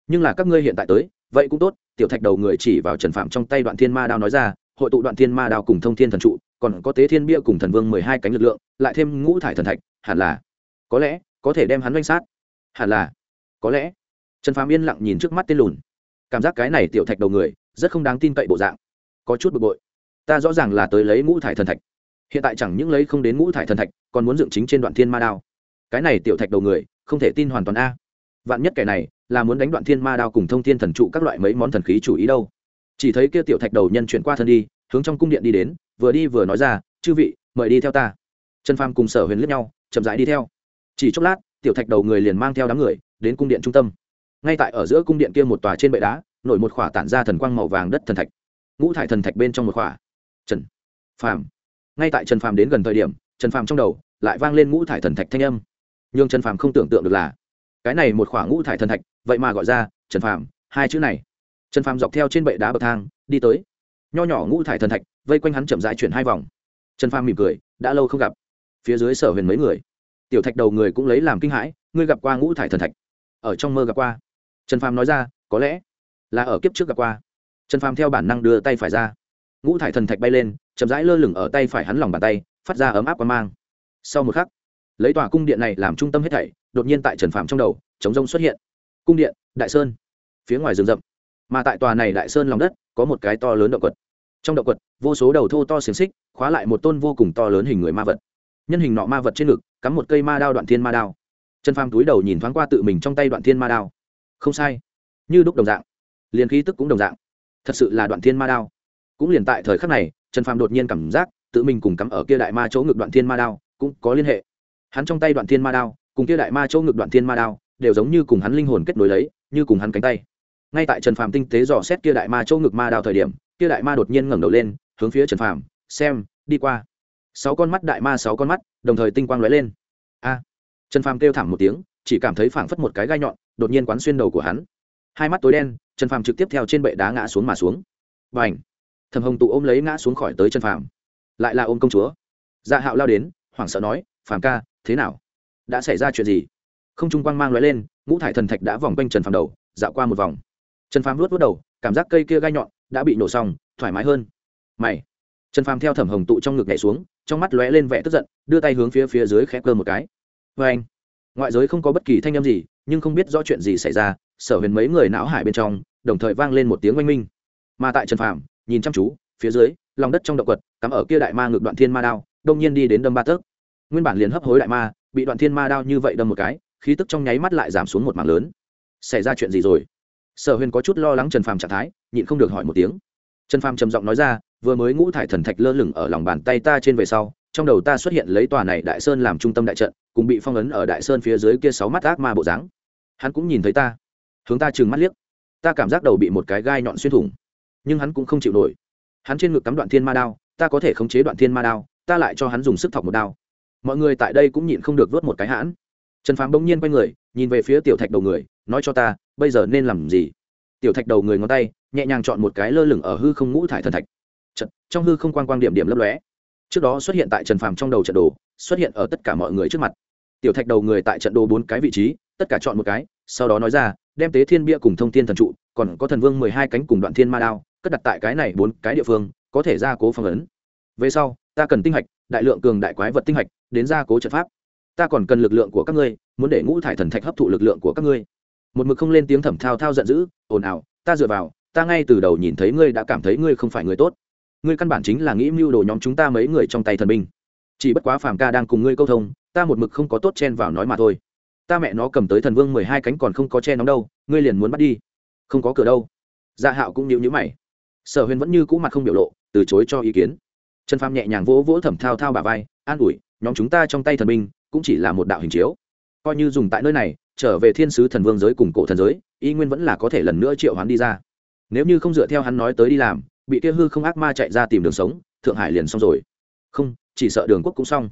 Nhưng là các ngươi hiện tại tới, vậy cũng tốt, tiểu thạch đầu người chỉ vào trần phạm trong tay đoạn thiên ma đao nói ra, hội tụ đoạn thiên ma đao cùng thông thiên thần trụ, còn có tế thiên bia cùng thần vương mười hai cánh lực lượng, lại thêm ngũ thải thần thạch, hẳn là. Có lẽ, có thể đem hắn doanh sát. Hẳn là. Có lẽ. Trần phạm yên lặng nhìn trước mắt tên lùn cảm giác cái này tiểu thạch đầu người rất không đáng tin cậy bộ dạng. Có chút bực bội. Ta rõ ràng là tới lấy ngũ thải thần thạch. Hiện tại chẳng những lấy không đến ngũ thải thần thạch, còn muốn dựng chính trên đoạn thiên ma đao. Cái này tiểu thạch đầu người, không thể tin hoàn toàn a. Vạn nhất kẻ này là muốn đánh đoạn thiên ma đao cùng thông thiên thần trụ các loại mấy món thần khí chủ ý đâu. Chỉ thấy kia tiểu thạch đầu nhân chuyển qua thân đi, hướng trong cung điện đi đến, vừa đi vừa nói ra, chư vị, mời đi theo ta. Trần pham cùng sở huyền lướt nhau, chậm rãi đi theo. Chỉ chốc lát, tiểu thạch đầu người liền mang theo đám người đến cung điện trung tâm ngay tại ở giữa cung điện kia một tòa trên bệ đá, nổi một khỏa tản ra thần quang màu vàng đất thần thạch. Ngũ thải thần thạch bên trong một khỏa. Trần phàm. Ngay tại trần phàm đến gần thời điểm, trần phàm trong đầu lại vang lên ngũ thải thần thạch thanh âm. Nhưng trần phàm không tưởng tượng được là, cái này một khỏa ngũ thải thần thạch, vậy mà gọi ra, trần phàm, hai chữ này. Trần phàm dọc theo trên bệ đá bậc thang, đi tới. Nho nhỏ ngũ thải thần thạch, vây quanh hắn chậm rãi chuyển hai vòng. Trần phàm mỉm cười, đã lâu không gặp. Phía dưới sở huyền mấy người. Tiểu thạch đầu người cũng lấy làm kinh hãi, ngươi gặp qua ngũ thải thần thạch. Ở trong mơ gặp qua trần phàm nói ra, có lẽ là ở kiếp trước gặp qua. Trần phàm theo bản năng đưa tay phải ra. Ngũ thải thần thạch bay lên, chậm rãi lơ lửng ở tay phải hắn lòng bàn tay, phát ra ấm áp qua mang. Sau một khắc, lấy tòa cung điện này làm trung tâm hết thảy, đột nhiên tại trần Phàm trong đầu chống rông xuất hiện. Cung điện, đại sơn. Phía ngoài rừng rậm. Mà tại tòa này đại sơn lòng đất, có một cái to lớn động quật. Trong động quật, vô số đầu thô to xiềng xích, khóa lại một tôn vô cùng to lớn hình người ma vật. Nhân hình nọ ma vật trên ngực, cắm một cây ma đao đoạn thiên ma đao. Trần phàm túi đầu nhìn thoáng qua tự mình trong tay đoạn thiên ma đao không sai. Như đúc đồng dạng. Liền khí tức cũng đồng dạng. Thật sự là đoạn thiên ma đao. Cũng liền tại thời khắc này, trần phàm đột nhiên cảm giác, tự mình cùng cắm ở kia đại ma chỗ ngực đoạn thiên ma đao cũng có liên hệ. Hắn trong tay đoạn thiên ma đao, cùng kia đại ma chỗ ngực đoạn thiên ma đao, đều giống như cùng hắn linh hồn kết nối lấy, như cùng hắn cánh tay. Ngay tại trần phàm tinh tế dò xét kia đại ma chỗ ngực ma đao thời điểm, kia đại ma đột nhiên ngẩng đầu lên, hướng phía trần phàm, xem, đi qua. Sáu con mắt đại ma sáu con mắt, đồng thời tinh quang lóe lên. A! Trần phàm kêu thảm một tiếng, chỉ cảm thấy phảng phất một cái gai nhọn đột nhiên quán xuyên đầu của hắn. Hai mắt tối đen, trần phàm trực tiếp theo trên bệ đá ngã xuống mà xuống. Và ảnh thầm hồng tụ ôm lấy ngã xuống khỏi tới trần phàm. Lại là ôm công chúa. Dạ hạo lao đến, hoảng sợ nói, phàm ca, thế nào? Đã xảy ra chuyện gì? Không trung quang mang lóe lên, ngũ thải thần thạch đã vòng quanh trần phàm đầu, dạo qua một vòng. Trần phàm luốt vớt đầu, cảm giác cây kia gai nhọn đã bị nổ xong, thoải mái hơn. Mày! Trần phàm theo thẩm hồng tụ trong ngực nhảy xuống, trong mắt lóe lên vẻ tức giận, đưa tay hướng phía phía dưới khẽ cơ một cái. Vê anh ngoại giới không có bất kỳ thanh â m gì nhưng không biết rõ chuyện gì xảy ra, sở huyền mấy người não hải bên trong, đồng thời vang lên một tiếng oanh minh. Mà tại trần phàm, nhìn chăm chú, phía dưới, lòng đất trong động quật, cắm ở kia đại ma ngược đoạn thiên ma đao, đông nhiên đi đến đâm ba tấc. Nguyên bản liền hấp hối đại ma, bị đoạn thiên ma đao như vậy đâm một cái, khí tức trong nháy mắt lại giảm xuống một mảng lớn. Xảy ra chuyện gì rồi? Sở huyền có chút lo lắng trần phàm trạng thái, nhịn không được hỏi một tiếng. Trần phàm trầm giọng nói ra, vừa mới ngũ thải thần thạch lơ lửng ở lòng bàn tay ta trên về sau, trong đầu ta xuất hiện lấy tòa này đại sơn làm trung tâm đại trận, cùng bị phong ấn ở đại sơn phía dưới kia sáu mắt ác ma bộ dáng hắn cũng nhìn thấy ta. Hướng ta trừng mắt liếc. Ta cảm giác đầu bị một cái gai nhọn xuyên thủng, nhưng hắn cũng không chịu nổi. Hắn trên ngực cắm đoạn thiên ma đao, ta có thể khống chế đoạn thiên ma đao, ta lại cho hắn dùng sức thọc một đao. Mọi người tại đây cũng nhịn không được vớt một cái hãn. Trần phàm bỗng nhiên quay người, nhìn về phía tiểu thạch đầu người, nói cho ta, bây giờ nên làm gì? Tiểu thạch đầu người ngón tay, nhẹ nhàng chọn một cái lơ lửng ở hư không ngũ thải thần thạch. Trận trong hư không quang quang điểm điểm lấp lóe. Trước đó xuất hiện tại trần phàm trong đầu trận đồ, xuất hiện ở tất cả mọi người trước mặt. Tiểu thạch đầu người tại trận đồ bốn cái vị trí tất cả chọn một cái, sau đó nói ra, đem tế thiên bia cùng thông thiên thần trụ, còn có thần vương mười hai cánh cùng đoạn thiên ma đao, cất đặt tại cái này bốn cái địa phương, có thể gia cố phong ấn. Về sau, ta cần tinh hạch, đại lượng cường đại quái vật tinh hạch, đến gia cố trận pháp. Ta còn cần lực lượng của các ngươi, muốn để ngũ thải thần thạch hấp thụ lực lượng của các ngươi. Một mực không lên tiếng thẩm thao thao giận dữ, ồn ào, ta dựa vào, ta ngay từ đầu nhìn thấy ngươi đã cảm thấy ngươi không phải người tốt. Ngươi căn bản chính là nghĩ mưu đồ nhóm chúng ta mấy người trong tay thần binh. Chỉ bất quá phàm ca đang cùng ngươi câu thông, ta một mực không có tốt chen vào nói mà thôi ta mẹ nó cầm tới thần vương mười hai cánh còn không có che nóng đâu, ngươi liền muốn bắt đi. Không có cửa đâu. Dạ hạo cũng nhịu nhữ mày. Sở huyền vẫn như cũ mặt không biểu lộ, từ chối cho ý kiến. Trần phàm nhẹ nhàng vỗ vỗ thẩm thao thao bà vai, an ủi, nhóm chúng ta trong tay thần binh cũng chỉ là một đạo hình chiếu. Coi như dùng tại nơi này, trở về thiên sứ thần vương giới cùng cổ thần giới, y nguyên vẫn là có thể lần nữa triệu hắn đi ra. Nếu như không dựa theo hắn nói tới đi làm, bị kia hư không ác ma chạy ra tìm đường sống, thượng hải liền xong rồi. Không, chỉ sợ đường quốc cũng xong.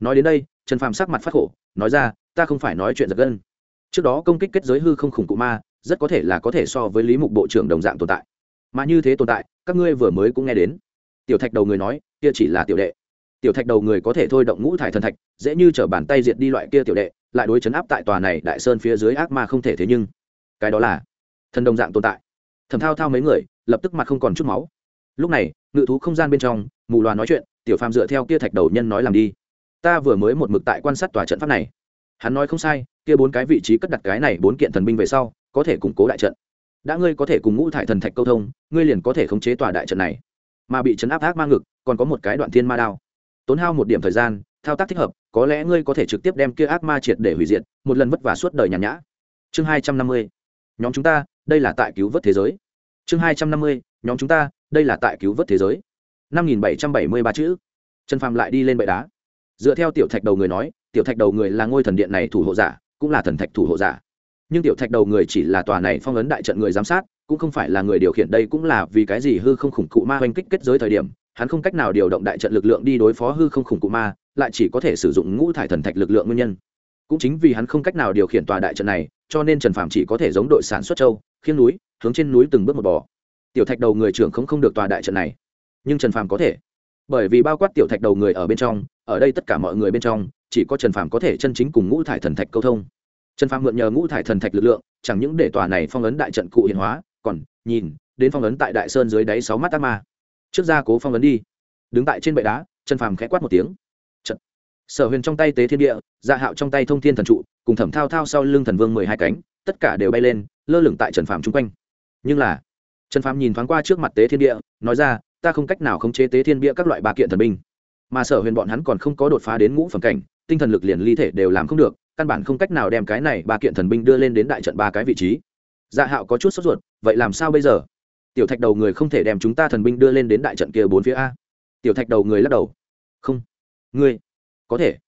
Nói đến đây, trần phàm sắc mặt phát khổ, nói ra ta không phải nói chuyện giật gân. Trước đó công kích kết giới hư không khủng cụ ma, rất có thể là có thể so với lý mục bộ trưởng đồng dạng tồn tại. Mà như thế tồn tại, các ngươi vừa mới cũng nghe đến. Tiểu thạch đầu người nói, kia chỉ là tiểu đệ. Tiểu thạch đầu người có thể thôi động ngũ thải thần thạch, dễ như t r ở bàn tay diệt đi loại kia tiểu đệ, lại đối chấn áp tại tòa này đại sơn phía dưới ác ma không thể thế nhưng. Cái đó là thần đồng dạng tồn tại. Thầm thao thao mấy người, lập tức mặt không còn chút máu. Lúc này, ngự thú không gian bên trong, mù loà nói chuyện, tiểu phàm dựa theo kia thạch đầu nhân nói làm đi. Ta vừa mới một mực tại quan sát tòa trận pháp này hắn nói không sai, kia bốn cái vị trí cất đặt cái này bốn kiện thần binh về sau, có thể củng cố đại trận. Đã ngươi có thể cùng ngũ thải thần thạch câu thông, ngươi liền có thể khống chế tòa đại trận này. Mà bị chấn áp ác mang ngực, còn có một cái đoạn thiên ma đao. Tốn hao một điểm thời gian, thao tác thích hợp, có lẽ ngươi có thể trực tiếp đem kia ác ma triệt để hủy diệt, một lần vất vả suốt đời nhàn nhã. Chương hai trăm năm mươi, nhóm chúng ta, đây là tại cứu vớt thế giới. Chương hai trăm năm mươi, nhóm chúng ta, đây là tại cứu vớt thế giới. Năm nghìn bảy trăm bảy mươi ba chữ. Trần phàm lại đi lên bệ đá. Dựa theo tiểu thạch đầu người nói tiểu thạch đầu người là ngôi thần điện này thủ hộ giả, cũng là thần thạch thủ hộ giả. Nhưng tiểu thạch đầu người chỉ là tòa này phong ấn đại trận người giám sát, cũng không phải là người điều khiển, đây cũng là vì cái gì hư không khủng cụ ma oanh kích kết giới thời điểm, hắn không cách nào điều động đại trận lực lượng đi đối phó hư không khủng cụ ma, lại chỉ có thể sử dụng ngũ thải thần thạch lực lượng nguyên nhân. Cũng chính vì hắn không cách nào điều khiển tòa đại trận này, cho nên trần phạm chỉ có thể giống đội sản xuất châu, khiêng núi, hướng trên núi từng bước một bò. Tiểu thạch đầu người trưởng không không được tòa đại trận này. Nhưng trần phạm có thể. Bởi vì bao quát tiểu thạch đầu người ở bên trong, ở đây tất cả mọi người bên trong chỉ có trần phạm có thể chân chính cùng ngũ thải thần thạch câu thông. Trần phạm mượn nhờ ngũ thải thần thạch lực lượng, chẳng những để tòa này phong ấn đại trận cụ hiện hóa, còn, nhìn, đến phong ấn tại đại sơn dưới đáy sáu mắt ác ma. Trước ra cố phong ấn đi. Đứng tại trên bệ đá, trần phàm khẽ quát một tiếng. Trận. Sở huyền trong tay tế thiên địa dạ hạo trong tay thông thiên thần trụ, cùng thẩm thao thao sau lưng thần vương mười hai cánh, tất cả đều bay lên, lơ lửng tại trần phàm chung quanh. Nhưng là, trần phàm nhìn thoáng qua trước mặt tế thiên địa, nói ra, ta không cách nào khống chế tế thiên bia các loại ba kiện thần binh. Mà sở huyền bọn hắn còn không có đột phá đến ngũ phẩm cảnh tinh thần lực liền ly thể đều làm không được, căn bản không cách nào đem cái này ba kiện thần binh đưa lên đến đại trận ba cái vị trí. Dạ hạo có chút sốt ruột, vậy làm sao bây giờ? Tiểu thạch đầu người không thể đem chúng ta thần binh đưa lên đến đại trận kia bốn phía a. Tiểu thạch đầu người lắc đầu. Không. Ngươi. Có thể.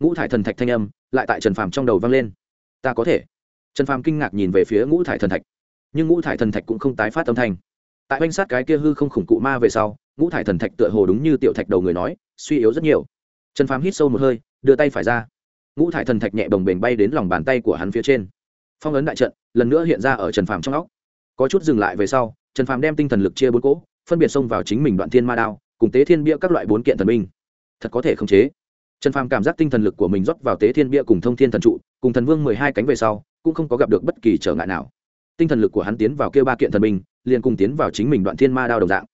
Ngũ thải thần thạch thanh âm lại tại trần phàm trong đầu vang lên. Ta có thể. Trần phàm kinh ngạc nhìn về phía ngũ thải thần thạch. Nhưng ngũ thải thần thạch cũng không tái phát âm thanh. Tại oanh sát cái kia hư không khủng cụ ma về sau, ngũ thải thần thạch tựa hồ đúng như tiểu thạch đầu người nói, suy yếu rất nhiều. Trần phàm hít sâu một hơi đưa tay phải ra. Ngũ thải thần thạch nhẹ bồng bềnh bay đến lòng bàn tay của hắn phía trên. Phong ấn đại trận, lần nữa hiện ra ở trần phàm trong óc. Có chút dừng lại về sau, trần phàm đem tinh thần lực chia bốn cỗ, phân biệt xông vào chính mình đoạn thiên ma đao, cùng tế thiên bia các loại bốn kiện thần binh. Thật có thể khống chế. Trần phàm cảm giác tinh thần lực của mình rót vào tế thiên bia cùng thông thiên thần trụ, cùng thần vương mười hai cánh về sau, cũng không có gặp được bất kỳ trở ngại nào. Tinh thần lực của hắn tiến vào kêu ba kiện thần binh, liền cùng tiến vào chính mình đoạn thiên ma đao đồng dạng.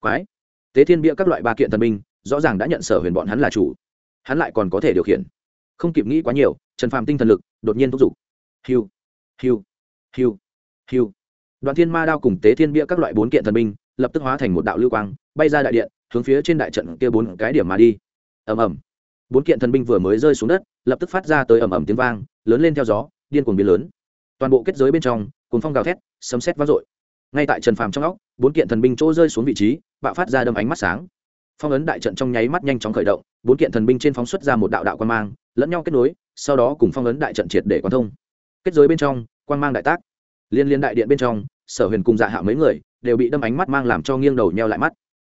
Quái. Tế thiên bia các loại ba kiện thần binh, rõ ràng đã nhận sở huyền bọn hắn là chủ hắn lại còn có thể điều khiển. Không kịp nghĩ quá nhiều, trần phàm tinh thần lực đột nhiên thúc giục. Hiu hiu hiu hiu. Đoàn thiên ma đao cùng tế thiên bia các loại bốn kiện thần binh lập tức hóa thành một đạo lưu quang, bay ra đại điện, hướng phía trên đại trận kia bốn cái điểm mà đi. Ầm ầm. Bốn kiện thần binh vừa mới rơi xuống đất, lập tức phát ra tới ầm ầm tiếng vang, lớn lên theo gió, điên cuồng biến lớn. Toàn bộ kết giới bên trong cuốn phong gào thét, sấm sét vang dội. Ngay tại trần phàm trong óc, bốn kiện thần binh chỗ rơi xuống vị trí, bạo phát ra đâm ánh mắt sáng phong ấn đại trận trong nháy mắt nhanh chóng khởi động, bốn kiện thần binh trên phóng xuất ra một đạo đạo quan mang, lẫn nhau kết nối, sau đó cùng phong ấn đại trận triệt để quan thông. Kết giới bên trong quan mang đại tác. Liên liên đại điện bên trong, sở huyền cùng dạ hạ mấy người đều bị đâm ánh mắt mang làm cho nghiêng đầu nheo lại mắt.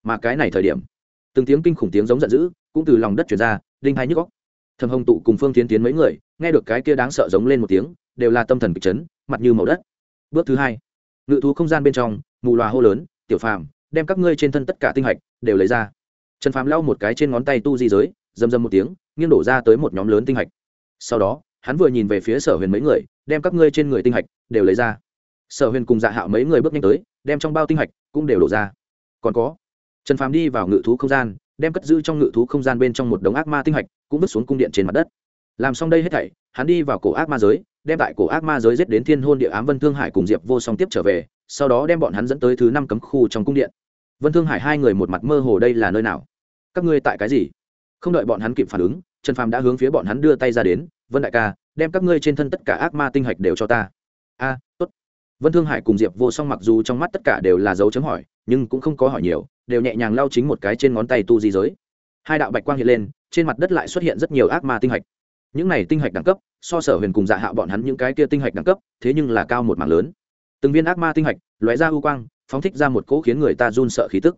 Mà cái này thời điểm, từng tiếng kinh khủng tiếng giống giận dữ cũng từ lòng đất chuyển ra, đinh hai nhức góc thầm hồng tụ cùng phương tiến tiến mấy người, nghe được cái kia đáng sợ giống lên một tiếng, đều là tâm thần kịch chấn, mặt như màu đất. Bước thứ hai, ngự thú không gian bên trong, mù loà hô lớn, tiểu phàm, đem các ngươi trên thân tất cả tinh hạch đều lấy ra trần phàm lau một cái trên ngón tay tu di giới dầm dầm một tiếng, nghiêng đổ ra tới một nhóm lớn tinh hạch. Sau đó, hắn vừa nhìn về phía sở huyền mấy người, đem các ngươi trên người tinh hạch đều lấy ra. Sở huyền cùng dạ hạo mấy người bước nhanh tới, đem trong bao tinh hạch cũng đều đổ ra. Còn có trần phàm đi vào ngự thú không gian, đem cất giữ trong ngự thú không gian bên trong một đống ác ma tinh hạch cũng vứt xuống cung điện trên mặt đất. Làm xong đây hết thảy, hắn đi vào cổ ác ma giới, đem tại cổ ác ma giới giết đến thiên hôn địa ám vân thương hải cùng diệp vô song tiếp trở về, sau đó đem bọn hắn dẫn tới thứ năm cấm khu trong cung điện. Vân thương hải hai người một mặt mơ hồ đây là nơi nào? Các ngươi tại cái gì? Không đợi bọn hắn kịp phản ứng, trần phàm đã hướng phía bọn hắn đưa tay ra đến, vân đại ca, đem các ngươi trên thân tất cả ác ma tinh hạch đều cho ta. A, tốt. Vân thương hải cùng diệp vô song mặc dù trong mắt tất cả đều là dấu chấm hỏi, nhưng cũng không có hỏi nhiều, đều nhẹ nhàng lao chính một cái trên ngón tay tu di giới. Hai đạo bạch quang hiện lên, trên mặt đất lại xuất hiện rất nhiều ác ma tinh hạch. Những này tinh hạch đẳng cấp, so sở huyền cùng dạ hạ bọn hắn những cái kia tinh hạch đẳng cấp, thế nhưng là cao một mảng lớn. Từng viên ác ma tinh hạch, lóe ra u quang, phóng thích ra một cỗ khiến người ta run sợ khí tức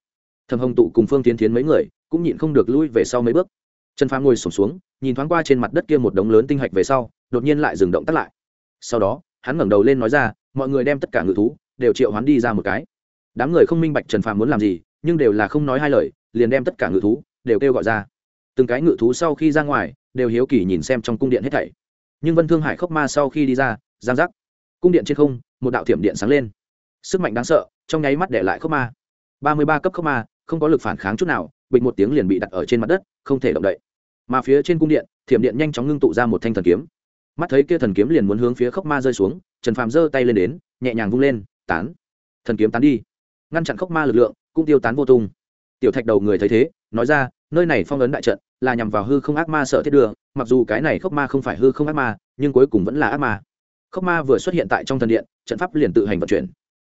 thầm hồng tụ cùng phương tiến tiến mấy người, cũng nhịn không được lui về sau mấy bước. Trần phàm ngồi sổm xuống, nhìn thoáng qua trên mặt đất kia một đống lớn tinh hạch về sau, đột nhiên lại dừng động tắt lại. Sau đó, hắn ngẩng đầu lên nói ra, mọi người đem tất cả ngự thú đều triệu hoán đi ra một cái. Đám người không minh bạch trần phàm muốn làm gì, nhưng đều là không nói hai lời, liền đem tất cả ngự thú đều kêu gọi ra. Từng cái ngự thú sau khi ra ngoài, đều hiếu kỳ nhìn xem trong cung điện hết thảy. Nhưng vân thương hải khốc ma sau khi đi ra, giang giác. Cung điện trên không, một đạo thiểm điện sáng lên. Sức mạnh đáng sợ, trong nháy mắt để lại khốc ma. Ba mươi ba cấp khốc ma không có lực phản kháng chút nào, bịch một tiếng liền bị đặt ở trên mặt đất, không thể động đậy. Mà phía trên cung điện, thiểm điện nhanh chóng ngưng tụ ra một thanh thần kiếm. Mắt thấy kia thần kiếm liền muốn hướng phía khốc ma rơi xuống, trần phàm giơ tay lên đến, nhẹ nhàng vung lên, tán. Thần kiếm tán đi. Ngăn chặn khốc ma lực lượng, cũng tiêu tán vô tung. Tiểu thạch đầu người thấy thế, nói ra, nơi này phong ấn đại trận, là nhằm vào hư không ác ma sợ thiết đưa, mặc dù cái này khốc ma không phải hư không ác ma, nhưng cuối cùng vẫn là ác ma. Khốc ma vừa xuất hiện tại trong thần điện, trận pháp liền tự hành vận chuyển.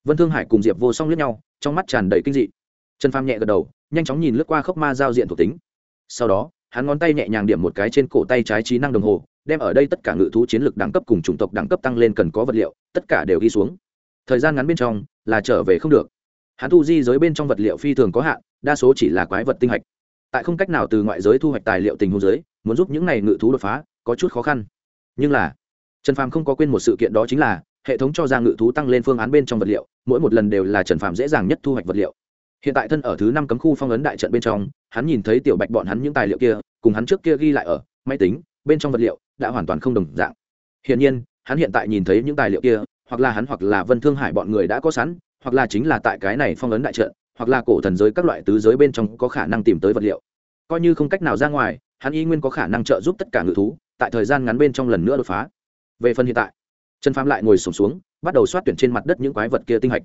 Vân thương hải cùng diệp vô song lướt nhau, trong mắt tràn đầy kinh dị trần phàm nhẹ gật đầu, nhanh chóng nhìn lướt qua khốc ma giao diện thuộc tính. Sau đó, hắn ngón tay nhẹ nhàng điểm một cái trên cổ tay trái trí năng đồng hồ, đem ở đây tất cả ngự thú chiến lược đẳng cấp cùng chủng tộc đẳng cấp tăng lên cần có vật liệu, tất cả đều ghi xuống. Thời gian ngắn bên trong, là trở về không được. Hắn thu di giới bên trong vật liệu phi thường có hạn, đa số chỉ là quái vật tinh hạch. Tại không cách nào từ ngoại giới thu hoạch tài liệu tình huống giới, muốn giúp những này ngự thú đột phá, có chút khó khăn. Nhưng là, trần phàm không có quên một sự kiện đó chính là, hệ thống cho ra ngự thú tăng lên phương án bên trong vật liệu, mỗi một lần đều là trần phàm dễ dàng nhất thu hoạch vật liệu hiện tại thân ở thứ năm cấm khu phong ấn đại trận bên trong, hắn nhìn thấy tiểu bạch bọn hắn những tài liệu kia, cùng hắn trước kia ghi lại ở, máy tính, bên trong vật liệu, đã hoàn toàn không đồng dạng. Hiển nhiên, hắn hiện tại nhìn thấy những tài liệu kia, hoặc là hắn hoặc là vân thương hải bọn người đã có sẵn, hoặc là chính là tại cái này phong ấn đại trận, hoặc là cổ thần giới các loại tứ giới bên trong có khả năng tìm tới vật liệu. Coi như không cách nào ra ngoài, hắn y nguyên có khả năng trợ giúp tất cả ngự thú, tại thời gian ngắn bên trong lần nữa đột phá. Về phần hiện tại, trần phàm lại ngồi sổm xuống, bắt đầu xoát tuyển trên mặt đất những quái vật kia tinh hạch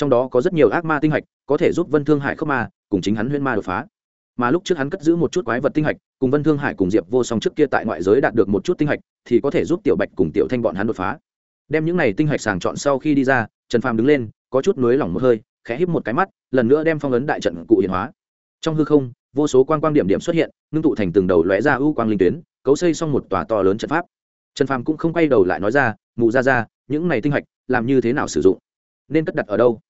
trong đó có rất nhiều ác ma tinh hạch, có thể giúp vân thương hải khốc ma, cùng chính hắn huyên ma đột phá. Mà lúc trước hắn cất giữ một chút quái vật tinh hạch, cùng vân thương hải cùng diệp vô song trước kia tại ngoại giới đạt được một chút tinh hạch, thì có thể giúp tiểu bạch cùng tiểu thanh bọn hắn đột phá. Đem những này tinh hạch sàng chọn sau khi đi ra, trần phàm đứng lên, có chút nới lỏng một hơi, khẽ híp một cái mắt, lần nữa đem phong ấn đại trận cụ hiện hóa. Trong hư không, vô số quan quang điểm điểm xuất hiện, ngưng tụ thành từng đầu lóe ra ưu quang linh tuyến, cấu xây xong một tòa to lớn trận pháp. Trần phàm cũng không quay đầu lại nói ra, mụ ra ra những này tinh hạch làm như thế nào sử dụng? Nên cất đặt ở đâu?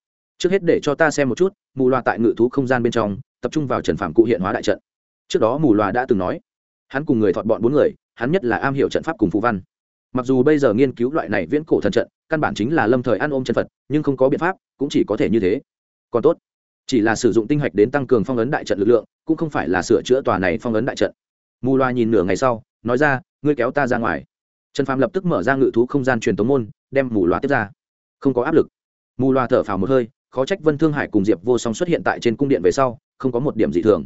Trước hết để cho ta xem một chút, mù loà tại ngự thú không gian bên trong, tập trung vào trần phàm cụ hiện hóa đại trận. Trước đó mù loà đã từng nói, hắn cùng người thọt bọn bốn người, hắn nhất là am hiểu trận pháp cùng phú văn. Mặc dù bây giờ nghiên cứu loại này viễn cổ thần trận, căn bản chính là lâm thời ăn ôm chân phật, nhưng không có biện pháp, cũng chỉ có thể như thế. Còn tốt, chỉ là sử dụng tinh hạch đến tăng cường phong ấn đại trận lực lượng, cũng không phải là sửa chữa tòa này phong ấn đại trận. Mù loa nhìn nửa ngày sau, nói ra, ngươi kéo ta ra ngoài. Trần phàm lập tức mở ra ngự thú không gian truyền tống môn, đem mù loa tiếp ra. Không có áp lực. Mù loa thở phào một hơi khó trách vân thương hải cùng diệp vô song xuất hiện tại trên cung điện về sau, không có một điểm dị thường.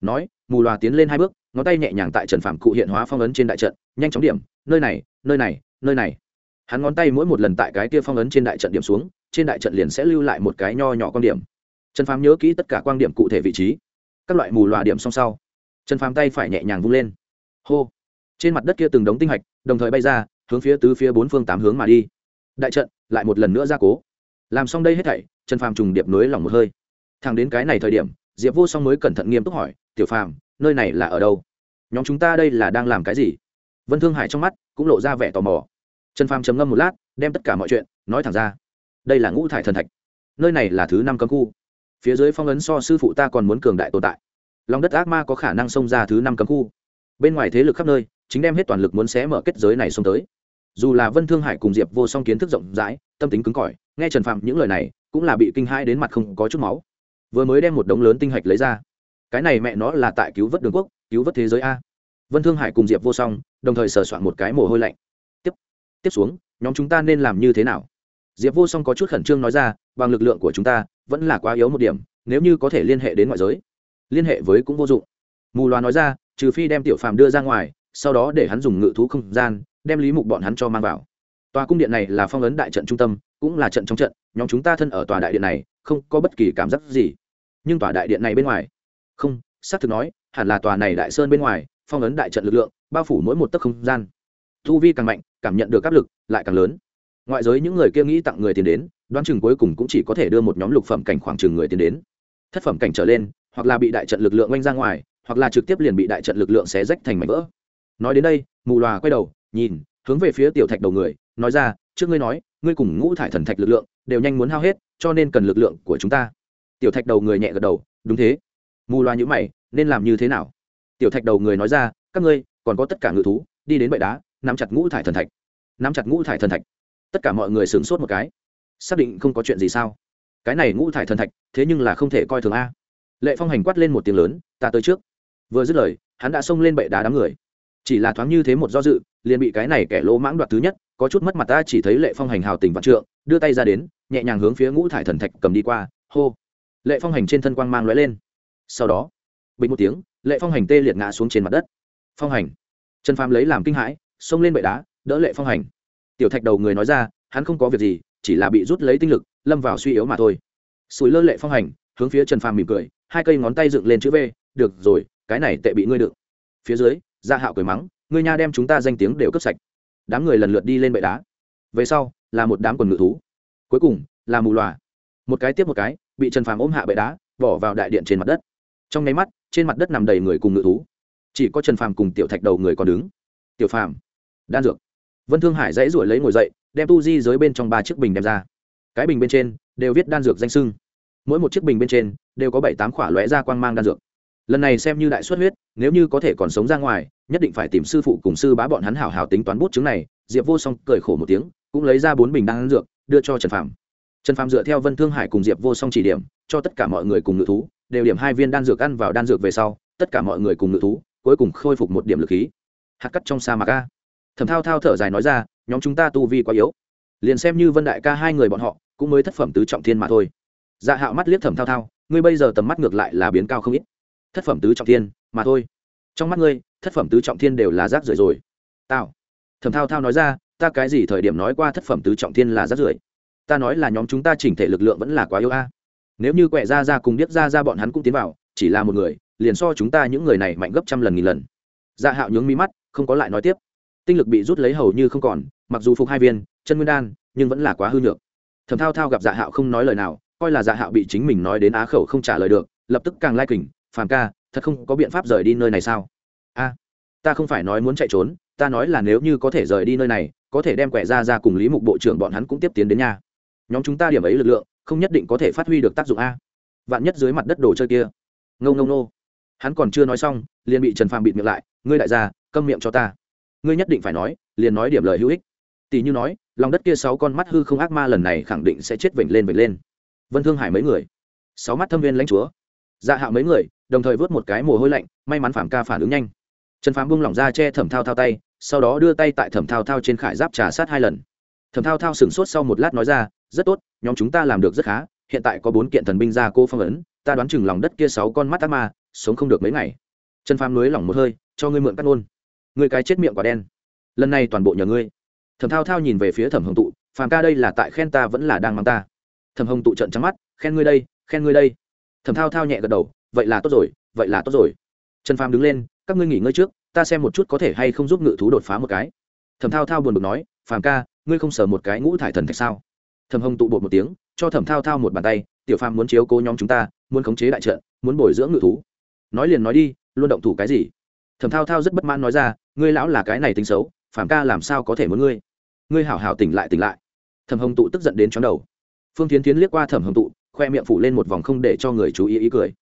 Nói, mù loà tiến lên hai bước, ngón tay nhẹ nhàng tại trần phạm cụ hiện hóa phong ấn trên đại trận, nhanh chóng điểm, nơi này nơi này nơi này. Hắn ngón tay mỗi một lần tại cái kia phong ấn trên đại trận điểm xuống, trên đại trận liền sẽ lưu lại một cái nho nhỏ quan điểm. Trần phàm nhớ kỹ tất cả quan điểm cụ thể vị trí. Các loại mù loà điểm song sau, trần phàm tay phải nhẹ nhàng vung lên. Hô! Trên mặt đất kia từng đống tinh hạch, đồng thời bay ra, hướng phía tứ phía bốn phương tám hướng mà đi. Đại trận lại một lần nữa ra cố. Làm xong đây hết thảy trần phàm trùng điệp nối lòng một hơi. Thẳng đến cái này thời điểm, diệp vô song mới cẩn thận nghiêm túc hỏi, tiểu phàm, nơi này là ở đâu? Nhóm chúng ta đây là đang làm cái gì? Vân thương hải trong mắt cũng lộ ra vẻ tò mò. Trần phàm trầm ngâm một lát, đem tất cả mọi chuyện nói thẳng ra. Đây là ngũ thải thần thạch. Nơi này là thứ năm cấm khu. Phía dưới phong ấn so sư phụ ta còn muốn cường đại tồn tại. Lòng đất ác ma có khả năng xông ra thứ năm cấm khu. Bên ngoài thế lực khắp nơi, chính đem hết toàn lực muốn xé mở kết giới này xông tới. Dù là vân thương hải cùng diệp vô song kiến thức rộng rãi, tâm tính cứng cỏi, nghe trần phạm những lời này cũng là bị kinh hãi đến mặt không có chút máu. Vừa mới đem một đống lớn tinh hạch lấy ra. Cái này mẹ nó là tại cứu vớt đường quốc, cứu vớt thế giới a. Vân thương hải cùng diệp vô song, đồng thời sửa soạn một cái mồ hôi lạnh. Tiếp tiếp xuống, nhóm chúng ta nên làm như thế nào? Diệp vô song có chút khẩn trương nói ra, bằng lực lượng của chúng ta, vẫn là quá yếu một điểm, nếu như có thể liên hệ đến ngoại giới, liên hệ với cũng vô dụng. Mù loà nói ra, trừ phi đem tiểu phàm đưa ra ngoài, sau đó để hắn dùng ngự thú không gian, đem lý mục bọn hắn cho mang vào. Tòa cung điện này là phong ấn đại trận trung tâm, cũng là trận trong trận nhóm chúng ta thân ở tòa đại điện này, không có bất kỳ cảm giác gì. Nhưng tòa đại điện này bên ngoài, không, xác thực nói, hẳn là tòa này đại sơn bên ngoài, phong ấn đại trận lực lượng, bao phủ mỗi một tấc không gian. Thu vi càng mạnh, cảm nhận được áp lực lại càng lớn. Ngoại giới những người kia nghĩ tặng người tiền đến, đoán chừng cuối cùng cũng chỉ có thể đưa một nhóm lục phẩm cảnh khoảng chừng người tiền đến. Thất phẩm cảnh trở lên, hoặc là bị đại trận lực lượng oanh ra ngoài, hoặc là trực tiếp liền bị đại trận lực lượng xé rách thành mảnh vỡ. Nói đến đây, mù loà quay đầu, nhìn, hướng về phía tiểu thạch đầu người, nói ra trước ngươi nói, ngươi cùng ngũ thải thần thạch lực lượng đều nhanh muốn hao hết, cho nên cần lực lượng của chúng ta. Tiểu thạch đầu người nhẹ gật đầu, đúng thế. Mù loa nhữ mày, nên làm như thế nào? Tiểu thạch đầu người nói ra, các ngươi, còn có tất cả ngự thú, đi đến bệ đá, nắm chặt ngũ thải thần thạch. Nắm chặt ngũ thải thần thạch. Tất cả mọi người sửng sốt một cái. Xác định không có chuyện gì sao? Cái này ngũ thải thần thạch, thế nhưng là không thể coi thường a. Lệ phong hành quát lên một tiếng lớn, ta tới trước. Vừa dứt lời, hắn đã xông lên bệ đá đám người. Chỉ là thoáng như thế một do dự, liền bị cái này kẻ lỗ mãng đoạt thứ nhất có chút mất mặt ta chỉ thấy lệ phong hành hào tình vạn trượng, đưa tay ra đến, nhẹ nhàng hướng phía ngũ thải thần thạch cầm đi qua, hô. Lệ phong hành trên thân quang mang lóe lên. Sau đó, bình một tiếng, lệ phong hành tê liệt ngã xuống trên mặt đất. Phong hành. Trần phàm lấy làm kinh hãi, xông lên bệ đá, đỡ lệ phong hành. Tiểu thạch đầu người nói ra, hắn không có việc gì, chỉ là bị rút lấy tinh lực, lâm vào suy yếu mà thôi. Sùi lơ lệ phong hành, hướng phía trần phàm mỉm cười, hai cây ngón tay dựng lên chữ v, được rồi, cái này tệ bị ngươi đựng. Phía dưới gia hạo cười mắng, ngươi nha đem chúng ta danh tiếng đều cướp sạch đám người lần lượt đi lên bệ đá. Về sau, là một đám quần ngự thú. Cuối cùng, là mù loà. Một cái tiếp một cái, bị trần phàm ôm hạ bệ đá, bỏ vào đại điện trên mặt đất. Trong nháy mắt, trên mặt đất nằm đầy người cùng ngự thú. Chỉ có trần phàm cùng tiểu thạch đầu người còn đứng. Tiểu phàm, đan dược. Vân thương hải dãy ruổi lấy ngồi dậy, đem tu di dưới bên trong ba chiếc bình đem ra. Cái bình bên trên, đều viết đan dược danh sưng. Mỗi một chiếc bình bên trên, đều có bảy tám khỏa lóe ra quang mang đan dược. Lần này xem như đại xuất huyết, nếu như có thể còn sống ra ngoài nhất định phải tìm sư phụ cùng sư bá bọn hắn hảo hảo tính toán bút chứng này. Diệp vô song cười khổ một tiếng, cũng lấy ra bốn bình đan dược, đưa cho trần phạm trần phạm dựa theo vân thương hải cùng diệp vô song chỉ điểm, cho tất cả mọi người cùng ngự thú, đều điểm hai viên đan dược ăn vào đan dược về sau, tất cả mọi người cùng ngự thú, cuối cùng khôi phục một điểm lực khí. Hạt cắt trong sa mạc a. Thẩm thao thao thở dài nói ra, nhóm chúng ta tu vi quá yếu. Liền xem như vân đại ca hai người bọn họ, cũng mới thất phẩm tứ trọng thiên mà thôi. Dạ hạo mắt liếc thẩm thao thao, ngươi bây giờ tầm mắt ngược lại là biến cao không ít. Thất phẩm tứ trọng thiên mà thôi. Trong mắt ngươi thất phẩm tứ trọng thiên đều là rác rưởi rồi. Tao thẩm thao thao nói ra, ta cái gì thời điểm nói qua thất phẩm tứ trọng thiên là rác rưởi? Ta nói là nhóm chúng ta chỉnh thể lực lượng vẫn là quá yếu a. Nếu như quẹ ra ra cùng biết ra ra bọn hắn cũng tiến vào, chỉ là một người, liền so chúng ta những người này mạnh gấp trăm lần nghìn lần. Dạ hạo nhướng mi mắt, không có lại nói tiếp. Tinh lực bị rút lấy hầu như không còn, mặc dù phục hai viên, chân nguyên đan, nhưng vẫn là quá hư nhược. Thẩm thao thao gặp dạ hạo không nói lời nào, coi là dạ hạo bị chính mình nói đến á khẩu không trả lời được, lập tức càng lai kình, phàm ca, thật không có biện pháp rời đi nơi này sao? A ta không phải nói muốn chạy trốn, ta nói là nếu như có thể rời đi nơi này, có thể đem quẻ ra ra cùng lý mục bộ trưởng bọn hắn cũng tiếp tiến đến nhà. Nhóm chúng ta điểm ấy lực lượng, không nhất định có thể phát huy được tác dụng a. Vạn nhất dưới mặt đất đồ chơi kia. Ngâu ngâu nô hắn còn chưa nói xong, liền bị trần phàm bịt miệng lại, ngươi đại gia, câm miệng cho ta. Ngươi nhất định phải nói, liền nói điểm lời hữu ích. Tỷ như nói, lòng đất kia sáu con mắt hư không ác ma lần này khẳng định sẽ chết vểnh lên vểnh lên. Vân thương hải mấy người. Sáu mắt thâm viên lãnh chúa. Dạ hạo mấy người, đồng thời vớt một cái mồ hôi lạnh, may mắn phạm ca phản ứng nhanh trần phàm bung lỏng ra che thẩm thao thao tay, sau đó đưa tay tại thẩm thao thao trên khải giáp trà sát hai lần. Thẩm thao thao sửng sốt sau một lát nói ra, rất tốt, nhóm chúng ta làm được rất khá, hiện tại có bốn kiện thần binh ra cô phong ấn, ta đoán chừng lòng đất kia sáu con mắt ác ma, sống không được mấy ngày. Trần phàm nới lỏng một hơi, cho ngươi mượn cắt ngôn. Ngươi cái chết miệng quả đen. Lần này toàn bộ nhờ ngươi. Thẩm thao thao nhìn về phía thẩm hồng tụ, phàm ca đây là tại khen ta vẫn là đang mắng ta. Thẩm hồng tụ trận trắng mắt, khen ngươi đây, khen ngươi đây. Thẩm thao thao nhẹ gật đầu, vậy là tốt rồi, vậy là tốt rồi. Trần phàm đứng lên các ngươi nghỉ ngơi trước, ta xem một chút có thể hay không giúp ngự thú đột phá một cái. Thẩm thao thao buồn bực nói, phàm ca, ngươi không sờ một cái ngũ thải thần thạch sao? Thẩm hồng tụ bột một tiếng, cho thẩm thao thao một bàn tay, tiểu phàm muốn chiếu cố nhóm chúng ta, muốn khống chế đại trận, muốn bồi dưỡng ngự thú. Nói liền nói đi, luôn động thủ cái gì? Thẩm thao thao rất bất mãn nói ra, ngươi lão là cái này tính xấu, phàm ca làm sao có thể muốn ngươi? Ngươi hảo hảo tỉnh lại tỉnh lại. Thẩm hồng tụ tức giận đến chóng đầu. Phương tiến tiến liếc qua thẩm hồng tụ, khoe miệng phủ lên một vòng không để cho người chú ý ý cười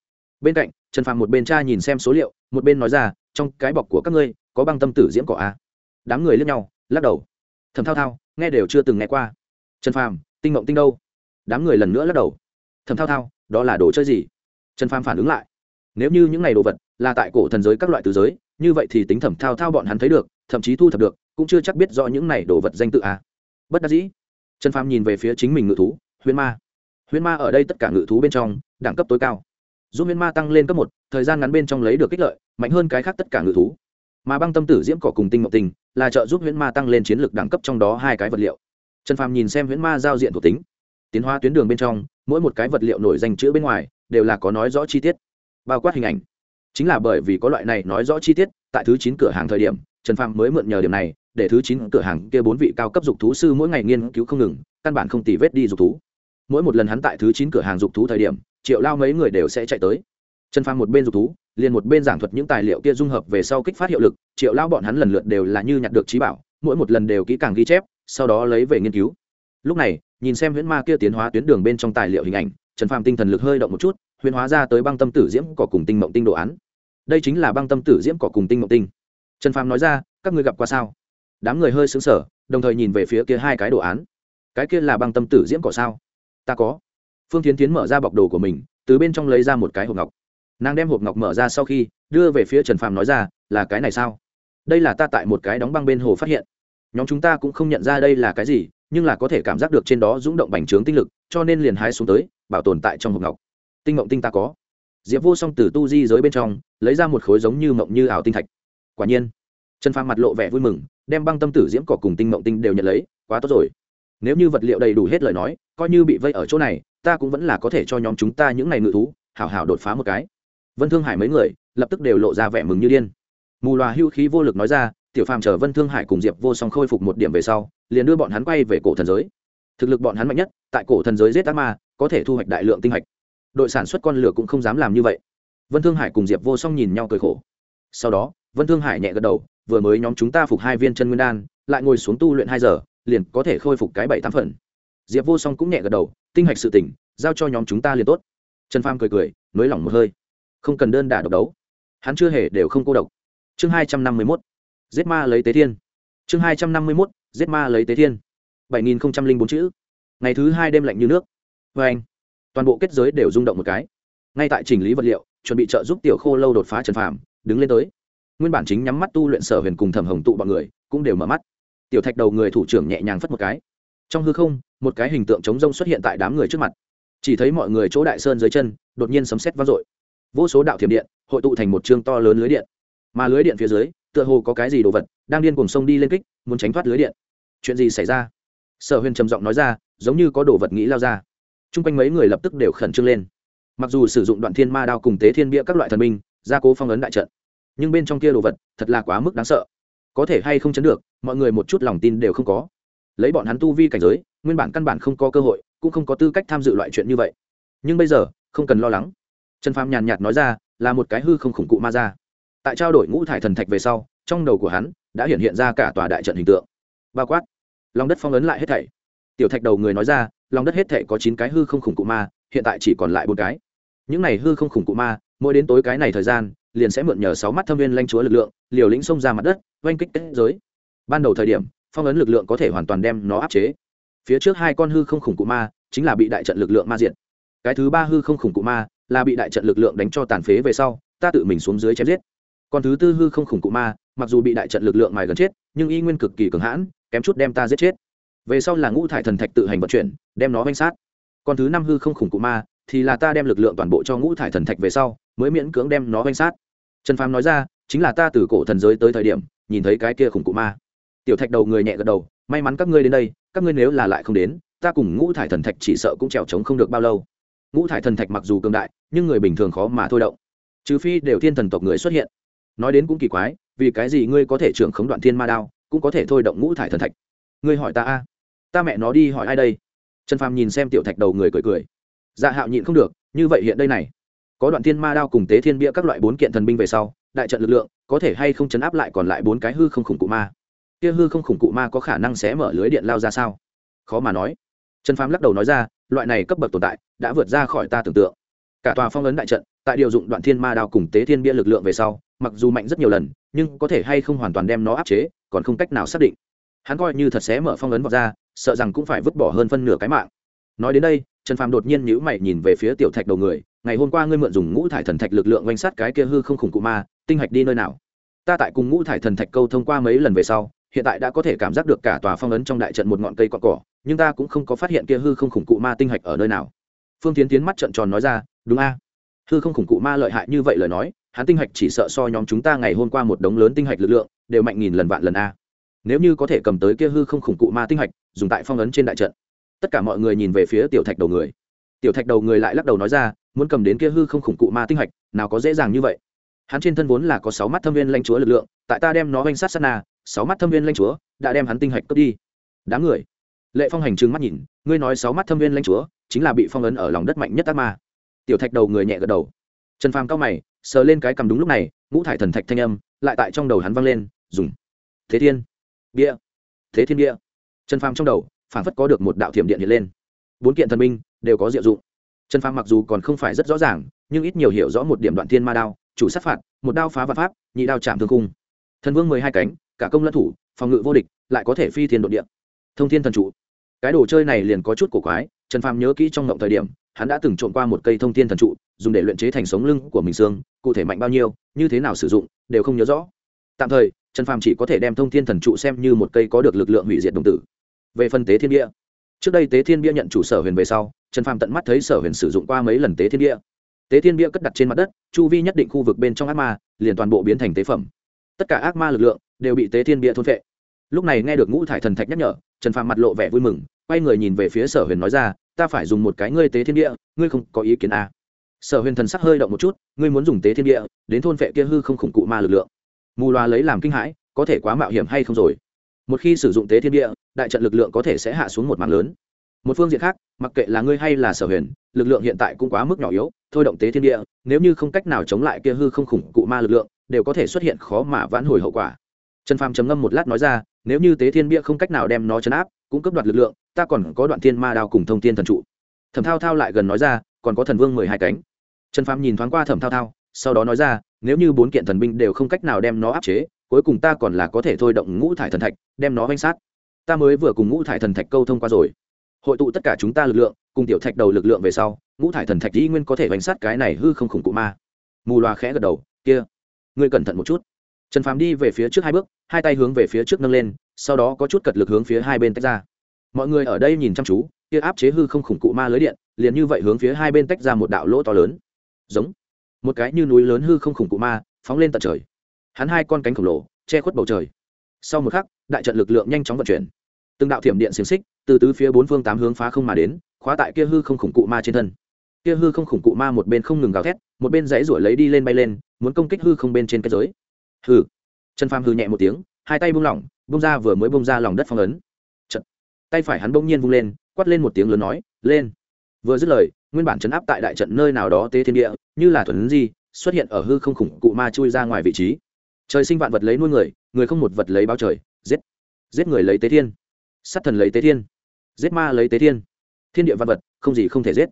bên cạnh, trần phàm một bên cha nhìn xem số liệu, một bên nói ra, trong cái bọc của các ngươi, có băng tâm tử diễm cỏ a đám người liếc nhau, lắc đầu. Thầm thao thao, nghe đều chưa từng nghe qua. Trần phàm, tinh mộng tinh đâu? Đám người lần nữa lắc đầu. Thầm thao thao, đó là đồ chơi gì? Trần phàm phản ứng lại. Nếu như những ngày đồ vật là tại cổ thần giới các loại từ giới, như vậy thì tính thẩm thao thao bọn hắn thấy được, thậm chí thu thập được, cũng chưa chắc biết rõ những này đồ vật danh tự à? bất đắc dĩ. Trần phàm nhìn về phía chính mình ngự thú huyên ma. Huyên ma ở đây tất cả ngự thú bên trong, đẳng cấp tối cao giúp Huyễn ma tăng lên cấp một, thời gian ngắn bên trong lấy được kích lợi, mạnh hơn cái khác tất cả ngự thú. Mà băng tâm tử diễm cỏ cùng tinh mộng tình là trợ giúp huyễn ma tăng lên chiến lược đẳng cấp trong đó hai cái vật liệu. Trần phàm nhìn xem huyễn ma giao diện thuộc tính. Tiến hóa tuyến đường bên trong, mỗi một cái vật liệu nổi danh chữ bên ngoài đều là có nói rõ chi tiết, bao quát hình ảnh. Chính là bởi vì có loại này nói rõ chi tiết, tại thứ chín cửa hàng thời điểm, trần phàm mới mượn nhờ điểm này để thứ chín cửa hàng kia bốn vị cao cấp dục thú sư mỗi ngày nghiên cứu không ngừng, căn bản không tì vết đi dục thú. Mỗi một lần hắn tại thứ chín cửa hàng dục thú thời điểm triệu lao mấy người đều sẽ chạy tới. Trần phàm một bên dục thú, liền một bên giảng thuật những tài liệu kia dung hợp về sau kích phát hiệu lực, triệu lao bọn hắn lần lượt đều là như nhặt được trí bảo, mỗi một lần đều kỹ càng ghi chép, sau đó lấy về nghiên cứu. Lúc này, nhìn xem huyễn ma kia tiến hóa tuyến đường bên trong tài liệu hình ảnh, trần phàm tinh thần lực hơi động một chút, huyễn hóa ra tới băng tâm tử diễm cỏ cùng tinh mộng tinh đồ án. Đây chính là băng tâm tử diễm cỏ cùng tinh mộng tinh. Trần phàm nói ra, các ngươi gặp qua sao? Đám người hơi xứng sở đồng thời nhìn về phía kia hai cái đồ án. Cái kia là băng tâm tử diễm cỏ sao? Ta có phương tiến tiến mở ra bọc đồ của mình, từ bên trong lấy ra một cái hộp ngọc. Nàng đem hộp ngọc mở ra sau khi, đưa về phía trần phàm nói ra, là cái này sao? Đây là ta tại một cái đóng băng bên hồ phát hiện. Nhóm chúng ta cũng không nhận ra đây là cái gì, nhưng là có thể cảm giác được trên đó rúng động bành trướng tinh lực, cho nên liền hái xuống tới, bảo tồn tại trong hộp ngọc. Tinh mộng tinh ta có. Diệp vô song từ tu di giới bên trong, lấy ra một khối giống như mộng như ảo tinh thạch. Quả nhiên, trần phàm mặt lộ vẻ vui mừng, đem băng tâm tử diễm cỏ cùng tinh mộng tinh đều nhận lấy, quá tốt rồi nếu như vật liệu đầy đủ hết lời nói, coi như bị vây ở chỗ này, ta cũng vẫn là có thể cho nhóm chúng ta những ngày ngự thú, hảo hảo đột phá một cái. Vân thương hải mấy người, lập tức đều lộ ra vẻ mừng như điên. Mù loà hưu khí vô lực nói ra, tiểu phàm chờ vân thương hải cùng diệp vô song khôi phục một điểm về sau, liền đưa bọn hắn quay về cổ thần giới. Thực lực bọn hắn mạnh nhất, tại cổ thần giới giết ác ma, có thể thu hoạch đại lượng tinh hạch. Đội sản xuất con lửa cũng không dám làm như vậy. Vân thương hải cùng diệp vô song nhìn nhau cười khổ. Sau đó, vân thương hải nhẹ gật đầu, vừa mới nhóm chúng ta phục hai viên chân nguyên đan, lại ngồi xuống tu luyện hai giờ liền có thể khôi phục cái bảy tám phần. Diệp vô song cũng nhẹ gật đầu, tinh hạch sự tỉnh giao cho nhóm chúng ta liền tốt. Trần pham cười cười, nới lỏng một hơi. Không cần đơn đả độc đấu. Hắn chưa hề đều không cô độc. Chương hai trăm năm mươi mốt. Giết ma lấy tế thiên. Chương hai trăm năm mươi mốt, giết ma lấy tế thiên. Bảy nghìn không trăm linh bốn chữ. Ngày thứ hai đêm lạnh như nước. Vê anh, toàn bộ kết giới đều rung động một cái. Ngay tại chỉnh lý vật liệu, chuẩn bị trợ giúp tiểu khô lâu đột phá trần phàm, đứng lên tới. Nguyên bản chính nhắm mắt tu luyện sở huyền cùng thẩm hồng tụ bọn người, cũng đều mở mắt tiểu thạch đầu người thủ trưởng nhẹ nhàng phất một cái. Trong hư không, một cái hình tượng chống rông xuất hiện tại đám người trước mặt. Chỉ thấy mọi người chỗ đại sơn dưới chân, đột nhiên sấm sét vang dội. Vô số đạo thiểm điện hội tụ thành một chương to lớn lưới điện. Mà lưới điện phía dưới, tựa hồ có cái gì đồ vật đang điên cùng sông đi lên kích, muốn tránh thoát lưới điện. Chuyện gì xảy ra? Sở huyền trầm giọng nói ra, giống như có đồ vật nghĩ lao ra. T r u n g quanh mấy người lập tức đều khẩn trương lên. Mặc dù sử dụng đoạn thiên ma đao cùng tế thiên bia các loại thần binh, gia cố phong ấn đại trận, nhưng bên trong kia đồ vật thật là quá mức đáng sợ có thể hay không chấn được, mọi người một chút lòng tin đều không có. Lấy bọn hắn tu vi cảnh giới, nguyên bản căn bản không có cơ hội, cũng không có tư cách tham dự loại chuyện như vậy. Nhưng bây giờ, không cần lo lắng. Trần phàm nhàn nhạt nói ra, là một cái hư không khủng cụ ma ra tại trao đổi ngũ thải thần thạch về sau, trong đầu của hắn đã hiện hiện ra cả tòa đại trận hình tượng. Bao quát, lòng đất phong ấn lại hết thảy. Tiểu thạch đầu người nói ra, lòng đất hết thảy có chín cái hư không khủng cụ ma, hiện tại chỉ còn lại bốn cái. Những này hư không khủng cụ ma, mỗi đến tối cái này thời gian liền sẽ mượn nhờ sáu mắt thâm viên lanh chúa lực lượng, liều lĩnh xông ra mặt đất, oanh kích kết giới. Ban đầu thời điểm, phong ấn lực lượng có thể hoàn toàn đem nó áp chế. Phía trước hai con hư không khủng cụ ma, chính là bị đại trận lực lượng ma diện cái thứ ba hư không khủng cụ ma, là bị đại trận lực lượng đánh cho tàn phế về sau, ta tự mình xuống dưới chém giết. Còn thứ tư hư không khủng cụ ma, mặc dù bị đại trận lực lượng mài gần chết, nhưng y nguyên cực kỳ cường hãn, kém chút đem ta giết chết. Về sau là ngũ thải thần thạch tự hành vận chuyển, đem nó oanh sát. Còn thứ năm hư không khủng cụ ma thì là ta đem lực lượng toàn bộ cho ngũ thải thần thạch về sau, mới miễn cưỡng đem nó oanh sát. Trần phàm nói ra, chính là ta từ cổ thần giới tới thời điểm, nhìn thấy cái kia khủng cụ ma. Tiểu thạch đầu người nhẹ gật đầu, may mắn các ngươi đến đây, các ngươi nếu là lại không đến, ta cùng ngũ thải thần thạch chỉ sợ cũng trèo trống không được bao lâu. Ngũ thải thần thạch mặc dù cường đại, nhưng người bình thường khó mà thôi động. Trừ phi đều thiên thần tộc người xuất hiện. Nói đến cũng kỳ quái, vì cái gì ngươi có thể trưởng khống đoạn thiên ma đao, cũng có thể thôi động ngũ thải thần thạch? Ngươi hỏi ta a. Ta mẹ nó đi hỏi ai đây? Trần phàm nhìn xem tiểu thạch đầu người cười cười dạ hạo nhịn không được, như vậy hiện đây này. Có đoạn thiên ma đao cùng tế thiên bia các loại bốn kiện thần binh về sau, đại trận lực lượng, có thể hay không chấn áp lại còn lại bốn cái hư không khủng cụ ma? Kia hư không khủng cụ ma có khả năng sẽ mở lưới điện lao ra sao? Khó mà nói. Trần phám lắc đầu nói ra, loại này cấp bậc tồn tại, đã vượt ra khỏi ta tưởng tượng. Cả tòa phong ấn đại trận, tại điều dụng đoạn thiên ma đao cùng tế thiên bia lực lượng về sau, mặc dù mạnh rất nhiều lần, nhưng có thể hay không hoàn toàn đem nó áp chế, còn không cách nào xác định. Hắn coi như thật sẽ mở phong ấn vào ra, sợ rằng cũng phải vứt bỏ hơn phân nửa cái mạng. Nói đến đây trần phàm đột nhiên nhữ mày nhìn về phía tiểu thạch đầu người, ngày hôm qua ngươi mượn dùng ngũ thải thần thạch lực lượng oanh sát cái kia hư không khủng cụ ma, tinh hạch đi nơi nào? Ta tại cùng ngũ thải thần thạch câu thông qua mấy lần về sau, hiện tại đã có thể cảm giác được cả tòa phong ấn trong đại trận một ngọn cây cọn cỏ, nhưng ta cũng không có phát hiện kia hư không khủng cụ ma tinh hạch ở nơi nào. Phương tiến tiến mắt trận tròn nói ra, đúng a. Hư không khủng cụ ma lợi hại như vậy lời nói, hắn tinh hạch chỉ sợ so nhóm chúng ta ngày hôm qua một đống lớn tinh hạch lực lượng, đều mạnh nghìn lần vạn lần a. Nếu như có thể cầm tới kia hư không khủng cụ ma tinh hạch, dùng tại phong ấn trên đại trận tất cả mọi người nhìn về phía tiểu thạch đầu người. Tiểu thạch đầu người lại lắc đầu nói ra, muốn cầm đến kia hư không khủng cụ ma tinh hạch, nào có dễ dàng như vậy. Hắn trên thân vốn là có sáu mắt thâm viên lanh chúa lực lượng, tại ta đem nó oanh sát sát na, sáu mắt thâm viên lanh chúa đã đem hắn tinh hạch cướp đi. Đám người. Lệ phong hành trừng mắt nhìn, ngươi nói sáu mắt thâm viên lanh chúa chính là bị phong ấn ở lòng đất mạnh nhất ác ma. Tiểu thạch đầu người nhẹ gật đầu. Trần phàm cao mày, sờ lên cái cầm đúng lúc này, ngũ thải thần thạch thanh âm lại tại trong đầu hắn vang lên, dùng. Thế thiên bia. Thế thiên bia. Trần phàm trong đầu phản phất có được một đạo thiểm điện hiện lên. Bốn kiện thần binh đều có diệu dụng. Trần phàm mặc dù còn không phải rất rõ ràng, nhưng ít nhiều hiểu rõ một điểm đoạn thiên ma đao, chủ sát phạt, một đao phá vật pháp, nhị đao chạm thương cung. Thần vương mười hai cánh, cả công lẫn thủ, phòng ngự vô địch, lại có thể phi thiên độn điện. địa. Thông thiên thần trụ. Cái đồ chơi này liền có chút cổ quái, trần phàm nhớ kỹ trong ngộng thời điểm, hắn đã từng trộn qua một cây thông thiên thần trụ, dùng để luyện chế thành sống lưng của mình xương, cụ thể mạnh bao nhiêu, như thế nào sử dụng, đều không nhớ rõ. Tạm thời, trần phàm chỉ có thể đem thông thiên thần trụ xem như một cây có được lực lượng hủy diệt đồng tử về phần tế thiên bia. Trước đây tế thiên bia nhận chủ sở huyền về sau, trần phàm tận mắt thấy sở huyền sử dụng qua mấy lần tế thiên bia. Tế thiên bia cất đặt trên mặt đất, chu vi nhất định khu vực bên trong ác ma, liền toàn bộ biến thành tế phẩm. Tất cả ác ma lực lượng đều bị tế thiên bia thôn vệ lúc này nghe được ngũ thải thần thạch nhắc nhở, trần phàm mặt lộ vẻ vui mừng, quay người nhìn về phía sở huyền nói ra, ta phải dùng một cái ngươi tế thiên địa ngươi không có ý kiến à. sở huyền thần sắc hơi động một chút, ngươi muốn dùng tế thiên địa đến thôn vệ kia hư không khủng cụ ma lực lượng. Mù loa lấy làm kinh hãi, có thể quá mạo hiểm hay không rồi? Một khi sử dụng tế thiên địa, đại trận lực lượng có thể sẽ hạ xuống một mạng lớn. Một phương diện khác, mặc kệ là ngươi hay là sở huyền, lực lượng hiện tại cũng quá mức nhỏ yếu, thôi động tế thiên địa, nếu như không cách nào chống lại kia hư không khủng cụ ma lực lượng, đều có thể xuất hiện khó mà vãn hồi hậu quả. Trần phàm trầm ngâm một lát nói ra, nếu như tế thiên bia không cách nào đem nó chấn áp, cũng cấp đoạt lực lượng, ta còn có đoạn thiên ma đao cùng thông thiên thần trụ. Thẩm thao thao lại gần nói ra, còn có thần vương mười hai cánh. Trần phàm nhìn thoáng qua thẩm thao thao, sau đó nói ra, nếu như bốn kiện thần binh đều không cách nào đem nó áp chế cuối cùng ta còn là có thể thôi động ngũ thải thần thạch, đem nó vanh sát. Ta mới vừa cùng ngũ thải thần thạch câu thông qua rồi. Hội tụ tất cả chúng ta lực lượng, cùng tiểu thạch đầu lực lượng về sau, ngũ thải thần thạch dĩ nguyên có thể vanh sát cái này hư không khủng cụ ma. Mù loà khẽ gật đầu, kia, ngươi cẩn thận một chút. Trần phàm đi về phía trước hai bước, hai tay hướng về phía trước nâng lên, sau đó có chút cật lực hướng phía hai bên tách ra. Mọi người ở đây nhìn chăm chú, kia áp chế hư không khủng cụ ma lưới điện, liền như vậy hướng phía hai bên tách ra một đạo lỗ to lớn. Giống, một cái như núi lớn hư không khủng cụ ma, phóng lên tận trời hắn hai con cánh khổng lồ che khuất bầu trời. Sau một khắc đại trận lực lượng nhanh chóng vận chuyển. Từng đạo thiểm điện xiềng xích từ tứ phía bốn phương tám hướng phá không mà đến khóa tại kia hư không khủng cụ ma trên thân. Kia hư không khủng cụ ma một bên không ngừng gào thét một bên dãy ruổi lấy đi lên bay lên muốn công kích hư không bên trên kết giới. Hư trần phàm hư nhẹ một tiếng hai tay buông lỏng bung ra vừa mới bung ra lòng đất phong ấn. Trận, tay phải hắn bỗng nhiên vung lên quát lên một tiếng lớn nói lên. Vừa dứt lời nguyên bản chấn áp tại đại trận nơi nào đó tế thiên địa như là thuần di xuất hiện ở hư không khủng cụ ma chui ra ngoài vị trí trời sinh vạn vật lấy nuôi người người không một vật lấy bao trời, giết. Giết người lấy tế thiên. Sát thần lấy tế thiên. Giết ma lấy tế thiên. Thiên địa vạn vật, không gì không thể giết.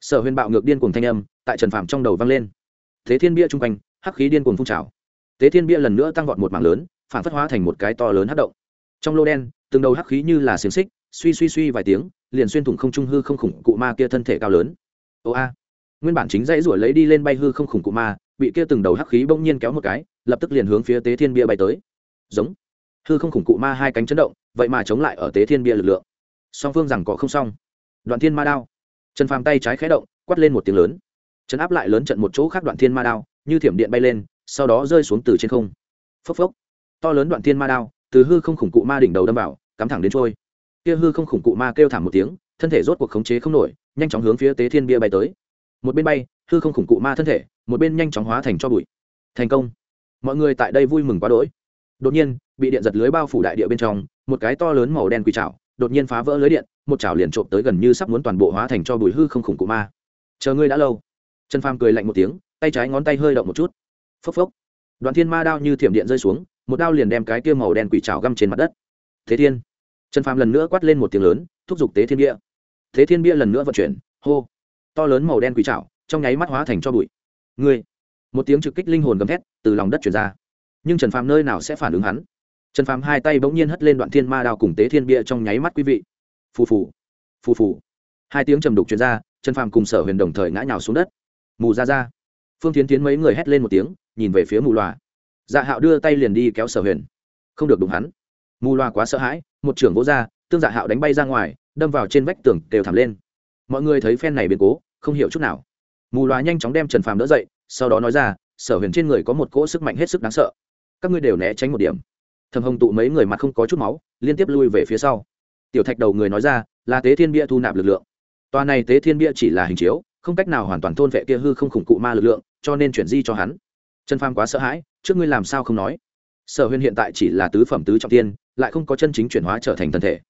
Sở huyền bạo ngược điên cuồng thanh âm, tại trần phạm trong đầu vang lên. Thế thiên bia chung quanh, hắc khí điên cuồng phun trào. Tế thiên bia lần nữa tăng vọt một mảng lớn, phản phất hóa thành một cái to lớn hắc động. Trong lô đen, từng đầu hắc khí như là xiềng xích, suy suy suy vài tiếng, liền xuyên thủng không trung hư không khủng cụ ma kia thân thể cao lớn. Ô a. Nguyên bản chính dãy ruổi lấy đi lên bay hư không khủng cụ ma, bị kia từng đầu hắc khí bỗng nhiên kéo một cái lập tức liền hướng phía tế thiên bia bay tới. Giống. Hư không khủng cụ ma hai cánh chấn động, vậy mà chống lại ở tế thiên bia lực lượng. Song phương rằng có không xong. Đoạn thiên ma đao. Trần phàm tay trái khé động, quát lên một tiếng lớn. Trấn áp lại lớn trận một chỗ khác đoạn thiên ma đao, như thiểm điện bay lên, sau đó rơi xuống từ trên không. Phốc phốc. To lớn đoạn thiên ma đao, từ hư không khủng cụ ma đỉnh đầu đâm vào, cắm thẳng đến trôi. Kia hư không khủng cụ ma kêu thảm một tiếng, thân thể rốt cuộc khống chế không nổi, nhanh chóng hướng phía tế thiên bia bay tới. Một bên bay, hư không khủng cụ ma thân thể, một bên nhanh chóng hóa thành cho bụi. Thành công mọi người tại đây vui mừng quá đỗi. Đột nhiên, bị điện giật lưới bao phủ đại địa bên trong, một cái to lớn màu đen quỳ chảo đột nhiên phá vỡ lưới điện, một chảo liền trộm tới gần như sắp muốn toàn bộ hóa thành cho bụi hư không khủng cụ ma. Chờ ngươi đã lâu. Trần phàm cười lạnh một tiếng, tay trái ngón tay hơi động một chút. Phốc phốc. Đoạn thiên ma đao như thiểm điện rơi xuống, một đao liền đem cái kia màu đen quỷ trào găm trên mặt đất. Thế thiên. Trần phàm lần nữa quát lên một tiếng lớn, thúc giục tế thiên bia. Thế thiên bia lần nữa vận chuyển, hô. To lớn màu đen quỷ trào trong nháy mắt hóa thành cho bụi. Ngươi một tiếng trực kích linh hồn gầm thét từ lòng đất chuyển ra. Nhưng trần phàm nơi nào sẽ phản ứng hắn? Trần phàm hai tay bỗng nhiên hất lên đoạn thiên ma đao cùng tế thiên bia trong nháy mắt quý vị. Phù phù phù phù. Hai tiếng trầm đục chuyển ra, trần phàm cùng sở huyền đồng thời ngã nhào xuống đất. Mù ra ra. Phương tiến tiến mấy người hét lên một tiếng, nhìn về phía mù loà. Dạ hạo đưa tay liền đi kéo sở huyền. Không được đụng hắn. Mù loà quá sợ hãi, một trưởng vỗ ra, tương dạ hạo đánh bay ra ngoài, đâm vào trên vách tường đều thẳm lên. Mọi người thấy phen này biến cố, không hiểu chút nào. Mù loà nhanh chóng đem trần phàm đỡ dậy sau đó nói ra, sở huyền trên người có một cỗ sức mạnh hết sức đáng sợ. Các ngươi đều né tránh một điểm. Thầm hồng tụ mấy người mặt không có chút máu, liên tiếp lui về phía sau. Tiểu thạch đầu người nói ra, là tế thiên bia thu nạp lực lượng. Tòa này tế thiên bia chỉ là hình chiếu, không cách nào hoàn toàn thôn vệ kia hư không khủng cụ ma lực lượng, cho nên chuyển di cho hắn. Trần pham quá sợ hãi, trước ngươi làm sao không nói? Sở huyền hiện tại chỉ là tứ phẩm tứ trọng tiên, lại không có chân chính chuyển hóa trở thành thân thể.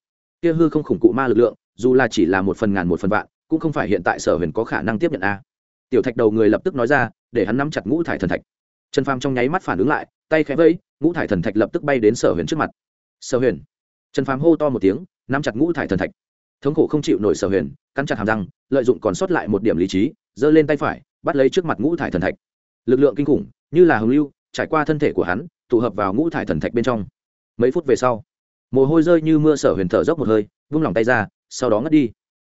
Kia hư không khủng cụ ma lực lượng, dù là chỉ là một phần ngàn một phần vạn, cũng không phải hiện tại sở huyền có khả năng tiếp nhận a tiểu thạch đầu người lập tức nói ra, để hắn nắm chặt ngũ thải thần thạch. Trần phàm trong nháy mắt phản ứng lại, tay khẽ vẫy, ngũ thải thần thạch lập tức bay đến sở huyền trước mặt. Sở huyền? Trần phàm hô to một tiếng, nắm chặt ngũ thải thần thạch. Thống khổ không chịu nổi sở huyền, cắn chặt hàm răng, lợi dụng còn sót lại một điểm lý trí, giơ lên tay phải, bắt lấy trước mặt ngũ thải thần thạch. Lực lượng kinh khủng, như là hồng lưu, trải qua thân thể của hắn, tụ hợp vào ngũ thải thần thạch bên trong. Mấy phút về sau, mồ hôi rơi như mưa sở huyền thở dốc một hơi, vung lòng tay ra, sau đó ngất đi.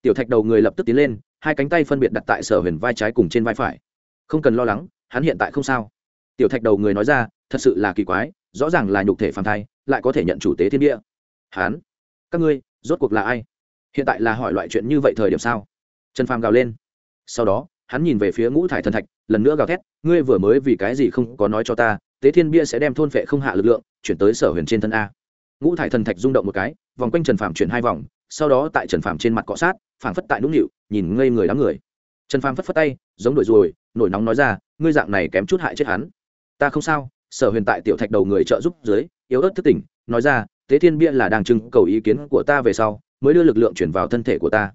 Tiểu thạch đầu người lập tức tiến lên hai cánh tay phân biệt đặt tại sở huyền vai trái cùng trên vai phải. Không cần lo lắng, hắn hiện tại không sao. Tiểu thạch đầu người nói ra, thật sự là kỳ quái, rõ ràng là nhục thể phàm thai, lại có thể nhận chủ tế thiên địa. Hắn, các ngươi, rốt cuộc là ai? Hiện tại là hỏi loại chuyện như vậy thời điểm sao? Trần phàm gào lên. Sau đó, hắn nhìn về phía ngũ thải thần thạch, lần nữa gào thét, ngươi vừa mới vì cái gì không có nói cho ta, tế thiên bia sẽ đem thôn phệ không hạ lực lượng, chuyển tới sở huyền trên thân a. Ngũ thải thần thạch rung động một cái, vòng quanh trần phàm chuyển hai vòng sau đó tại trần phàm trên mặt cọ sát, phảng phất tại nũng nịu, nhìn ngây người đám người. Trần phàm phất phất tay, giống đổi ruồi, nổi nóng nói ra, ngươi dạng này kém chút hại chết hắn. Ta không sao, sở huyền tại tiểu thạch đầu người trợ giúp dưới, yếu ớt thức tỉnh, nói ra, tế thiên bia là đang trưng cầu ý kiến của ta về sau, mới đưa lực lượng chuyển vào thân thể của ta.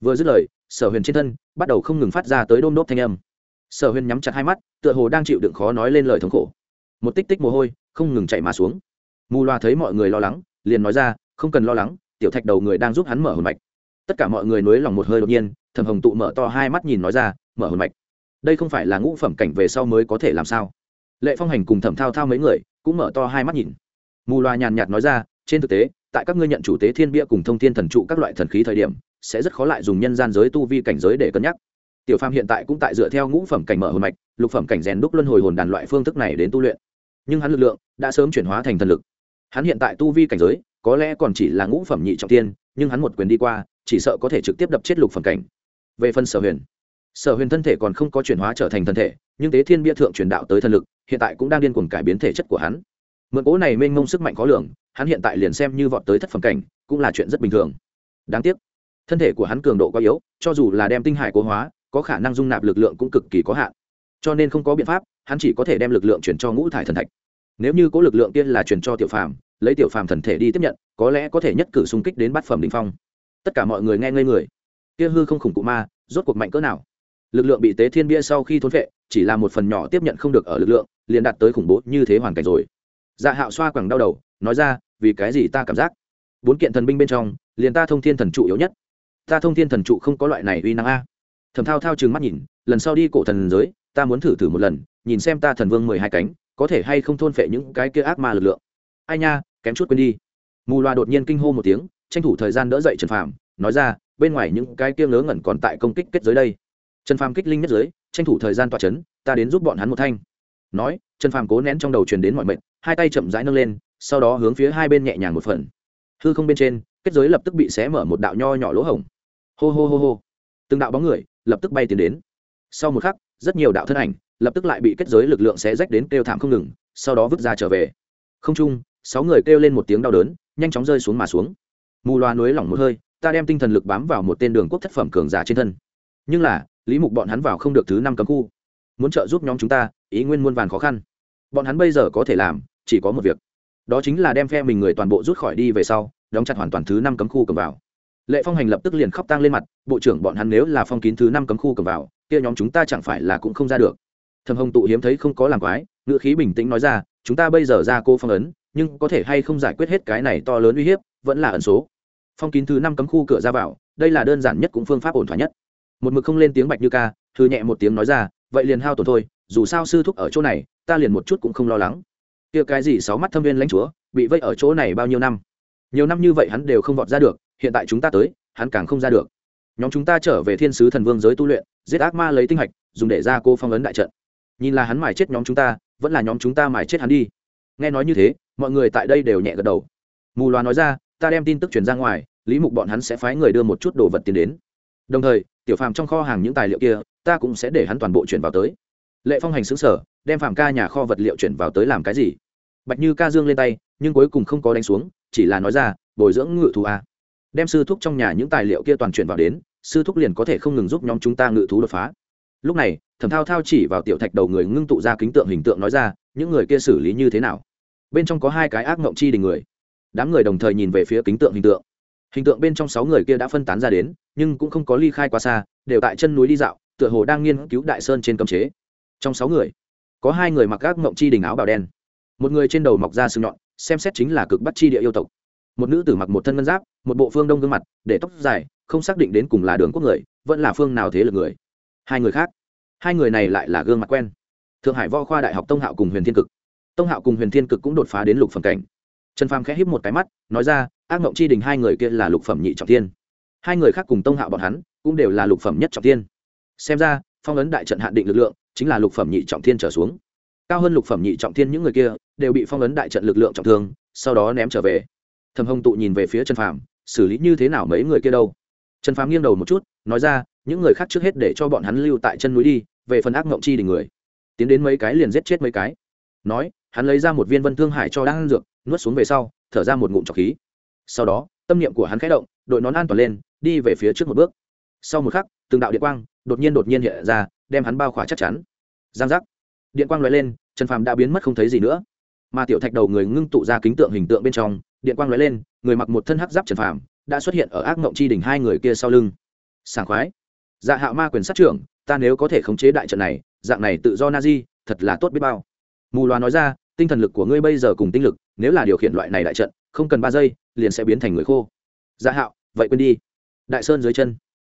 Vừa dứt lời, sở huyền trên thân bắt đầu không ngừng phát ra tới đôm đốt thanh âm. Sở huyền nhắm chặt hai mắt, tựa hồ đang chịu đựng khó nói lên lời thống khổ. Một tích tích mồ hôi, không ngừng chạy mà xuống. Mù loa thấy mọi người lo lắng, liền nói ra, không cần lo lắng tiểu thạch đầu người đang giúp hắn mở hồn mạch. Tất cả mọi người nối lòng một hơi đột nhiên, Thẩm hồng tụ mở to hai mắt nhìn nói ra, mở hồn mạch? Đây không phải là ngũ phẩm cảnh về sau mới có thể làm sao? Lệ phong hành cùng thẩm thao thao mấy người cũng mở to hai mắt nhìn. Mù loa nhàn nhạt nói ra, trên thực tế, tại các ngươi nhận chủ tế thiên bia cùng thông thiên thần trụ các loại thần khí thời điểm, sẽ rất khó lại dùng nhân gian giới tu vi cảnh giới để cân nhắc. Tiểu phàm hiện tại cũng tại dựa theo ngũ phẩm cảnh mở hồn mạch, lục phẩm cảnh rèn đúc luân hồi hồn đàn loại phương thức này đến tu luyện. Nhưng hắn lực lượng đã sớm chuyển hóa thành thần lực. Hắn hiện tại tu vi cảnh giới có lẽ còn chỉ là ngũ phẩm nhị trọng tiên, nhưng hắn một quyền đi qua, chỉ sợ có thể trực tiếp đập chết lục phẩm cảnh. Về phần sở huyền sở huyền thân thể còn không có chuyển hóa trở thành thân thể, nhưng tế thiên bia thượng truyền đạo tới thần lực, hiện tại cũng đang điên cuồng cải biến thể chất của hắn. Mượn cố này mênh mông sức mạnh khó lường, hắn hiện tại liền xem như vọt tới thất phẩm cảnh, cũng là chuyện rất bình thường. Đáng tiếc, thân thể của hắn cường độ quá yếu, cho dù là đem tinh hải cố hóa, có khả năng dung nạp lực lượng cũng cực kỳ có hạn. Cho nên không có biện pháp, hắn chỉ có thể đem lực lượng chuyển cho ngũ thải thần thạch. Nếu như có lực lượng tiên là chuyển cho tiểu phàm lấy tiểu phàm thần thể đi tiếp nhận, có lẽ có thể nhất cử xung kích đến bát phẩm đình phong. Tất cả mọi người nghe ngây người. Kia hư không khủng cụ ma, rốt cuộc mạnh cỡ nào? Lực lượng bị tế thiên bia sau khi thốn vệ chỉ là một phần nhỏ tiếp nhận không được ở lực lượng, liền đạt tới khủng bố như thế hoàn cảnh rồi. Dạ hạo xoa quẳng đau đầu, nói ra, vì cái gì ta cảm giác? Bốn kiện thần binh bên trong, liền ta thông thiên thần trụ yếu nhất. Ta thông thiên thần trụ không có loại này uy năng a. Thầm thao thao trừng mắt nhìn, lần sau đi cổ thần giới, ta muốn thử thử một lần, nhìn xem ta thần vương mười hai cánh, có thể hay không thôn phệ những cái kia ác ma lực lượng. Ai nha kém chút quên đi. Mù loa đột nhiên kinh hô một tiếng, tranh thủ thời gian đỡ dậy trần phàm, nói ra, bên ngoài những cái kia ngớ ngẩn còn tại công kích kết giới đây. Trần phàm kích linh nhất giới, tranh thủ thời gian tỏa chấn, ta đến giúp bọn hắn một thanh. Nói, trần phàm cố nén trong đầu truyền đến mọi mệnh, hai tay chậm rãi nâng lên, sau đó hướng phía hai bên nhẹ nhàng một phần. Hư không bên trên, kết giới lập tức bị xé mở một đạo nho nhỏ lỗ hổng. Hô hô hô hô. Từng đạo bóng người lập tức bay tiến đến. Sau một khắc, rất nhiều đạo thân ảnh lập tức lại bị kết giới lực lượng xé rách đến kêu thảm không ngừng, sau đó vứt ra trở về. Không trung sáu người kêu lên một tiếng đau đớn, nhanh chóng rơi xuống mà xuống. Mù loa núi lỏng một hơi, ta đem tinh thần lực bám vào một tên đường quốc thất phẩm cường giả trên thân. Nhưng là, lý mục bọn hắn vào không được thứ năm cấm khu. Muốn trợ giúp nhóm chúng ta, ý nguyên muôn vàn khó khăn. Bọn hắn bây giờ có thể làm, chỉ có một việc. Đó chính là đem phe mình người toàn bộ rút khỏi đi về sau, đóng chặt hoàn toàn thứ năm cấm khu cầm vào. Lệ phong hành lập tức liền khóc tang lên mặt, bộ trưởng, bọn hắn nếu là phong kín thứ năm cấm khu cầm vào, kia nhóm chúng ta chẳng phải là cũng không ra được. Thầm hồng tụ hiếm thấy không có làm quái, ngữ khí bình tĩnh nói ra, chúng ta bây giờ ra cô phong ấn nhưng có thể hay không giải quyết hết cái này to lớn uy hiếp, vẫn là ẩn số. Phong kín thứ năm cấm khu cửa ra vào, đây là đơn giản nhất cũng phương pháp ổn thỏa nhất. Một mực không lên tiếng bạch như ca thư nhẹ một tiếng nói ra, vậy liền hao tổn thôi, dù sao sư thúc ở chỗ này, ta liền một chút cũng không lo lắng. Kia cái gì sáu mắt thâm viên lãnh chúa, bị vây ở chỗ này bao nhiêu năm? Nhiều năm như vậy hắn đều không vọt ra được, hiện tại chúng ta tới, hắn càng không ra được. Nhóm chúng ta trở về thiên sứ thần vương giới tu luyện, giết ác ma lấy tinh hạch, dùng để ra cô phong ấn đại trận. Nhìn là hắn mài chết nhóm chúng ta, vẫn là nhóm chúng ta mài chết hắn đi. Nghe nói như thế mọi người tại đây đều nhẹ gật đầu. Mù loà nói ra, ta đem tin tức truyền ra ngoài, lý mục bọn hắn sẽ phái người đưa một chút đồ vật tiền đến. Đồng thời, tiểu phàm trong kho hàng những tài liệu kia, ta cũng sẽ để hắn toàn bộ chuyển vào tới. Lệ phong hành xứ sở, đem phàm ca nhà kho vật liệu chuyển vào tới làm cái gì? Bạch như ca dương lên tay, nhưng cuối cùng không có đánh xuống, chỉ là nói ra, bồi dưỡng ngự thú a. Đem sư thúc trong nhà những tài liệu kia toàn chuyển vào đến, sư thúc liền có thể không ngừng giúp nhóm chúng ta ngự thú đột phá. Lúc này, thẩm thao thao chỉ vào tiểu thạch đầu người ngưng tụ ra kính tượng hình tượng nói ra, những người kia xử lý như thế nào? Bên trong có hai cái ác mộng chi đình người. Đám người đồng thời nhìn về phía kính tượng hình tượng. Hình tượng bên trong sáu người kia đã phân tán ra đến, nhưng cũng không có ly khai quá xa, đều tại chân núi đi dạo, tựa hồ đang nghiên cứu đại sơn trên cấm chế. Trong sáu người, có hai người mặc ác mộng chi đình áo bào đen. Một người trên đầu mọc ra sừng nhọn, xem xét chính là cực bắt chi địa yêu tộc. Một nữ tử mặc một thân ngân giáp, một bộ phương đông gương mặt, để tóc dài, không xác định đến cùng là đường quốc người, vẫn là phương nào thế lực người. Hai người khác, hai người này lại là gương mặt quen. Thượng hải võ khoa đại học tông hạo cùng huyền thiên cực tông hạo cùng huyền thiên cực cũng đột phá đến lục phẩm cảnh. Trần phàm khẽ híp một cái mắt, nói ra, ác mộng chi đình hai người kia là lục phẩm nhị trọng tiên hai người khác cùng tông hạo bọn hắn cũng đều là lục phẩm nhất trọng tiên xem ra, phong ấn đại trận hạn định lực lượng chính là lục phẩm nhị trọng thiên trở xuống. Cao hơn lục phẩm nhị trọng thiên những người kia đều bị phong ấn đại trận lực lượng trọng thương, sau đó ném trở về. Thầm hồng tụ nhìn về phía trần phàm, xử lý như thế nào mấy người kia đâu? Trần phàm nghiêng đầu một chút, nói ra, những người khác trước hết để cho bọn hắn lưu tại chân núi đi, về phần ác mộng chi đình người. Tiến đến mấy cái liền giết chết mấy cái. Nói hắn lấy ra một viên vân thương hải cho đang ăn dược, nuốt xuống về sau, thở ra một ngụm trọc khí. Sau đó, tâm niệm của hắn khẽ động, đội nón an toàn lên, đi về phía trước một bước. Sau một khắc, từng đạo điện quang đột nhiên đột nhiên hiện ra, đem hắn bao khỏa chắc chắn. Giang giác. Điện quang lóe lên, trần phàm đã biến mất không thấy gì nữa. Mà tiểu thạch đầu người ngưng tụ ra kính tượng hình tượng bên trong, điện quang lóe lên, người mặc một thân hắc giáp trần phàm đã xuất hiện ở ác mộng chi đỉnh hai người kia sau lưng. Sảng khoái. Dạ hạo ma quyền sát trưởng, ta nếu có thể khống chế đại trận này, dạng này tự do na di, thật là tốt biết bao mù loà nói ra, tinh thần lực của ngươi bây giờ cùng tinh lực, nếu là điều khiển loại này đại trận, không cần ba giây, liền sẽ biến thành người khô. Dạ hạo, vậy quên đi. Đại sơn dưới chân.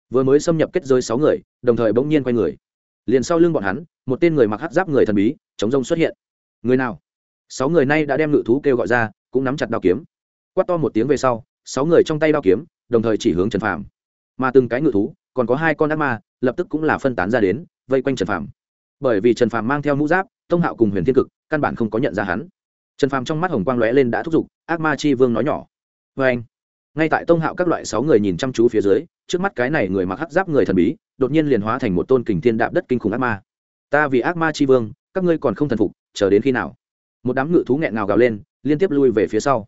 Vừa mới xâm nhập kết giới sáu người, đồng thời bỗng nhiên quay người. Liền sau lưng bọn hắn, một tên người mặc hắc giáp người thần bí, chống rông xuất hiện. Người nào? Sáu người nay đã đem ngự thú kêu gọi ra, cũng nắm chặt đao kiếm. Quát to một tiếng về sau, sáu người trong tay đao kiếm, đồng thời chỉ hướng trần phàm. Mà từng cái ngự thú, còn có hai con ác ma, lập tức cũng là phân tán ra đến, vây quanh trần phàm. Bởi vì trần phàm mang theo mũ giáp tông hạo cùng huyền thiên cực, căn bản không có nhận ra hắn. Trần phàm trong mắt hồng quang lóe lên đã thúc giục, ác ma chi vương nói nhỏ. Vê anh, ngay tại tông hạo các loại sáu người nhìn chăm chú phía dưới, trước mắt cái này người mặc hắc giáp người thần bí, đột nhiên liền hóa thành một tôn kình thiên đạp đất kinh khủng ác ma. Ta vì ác ma chi vương, các ngươi còn không thần phục, chờ đến khi nào? Một đám ngự thú nghẹn ngào gào lên, liên tiếp lui về phía sau.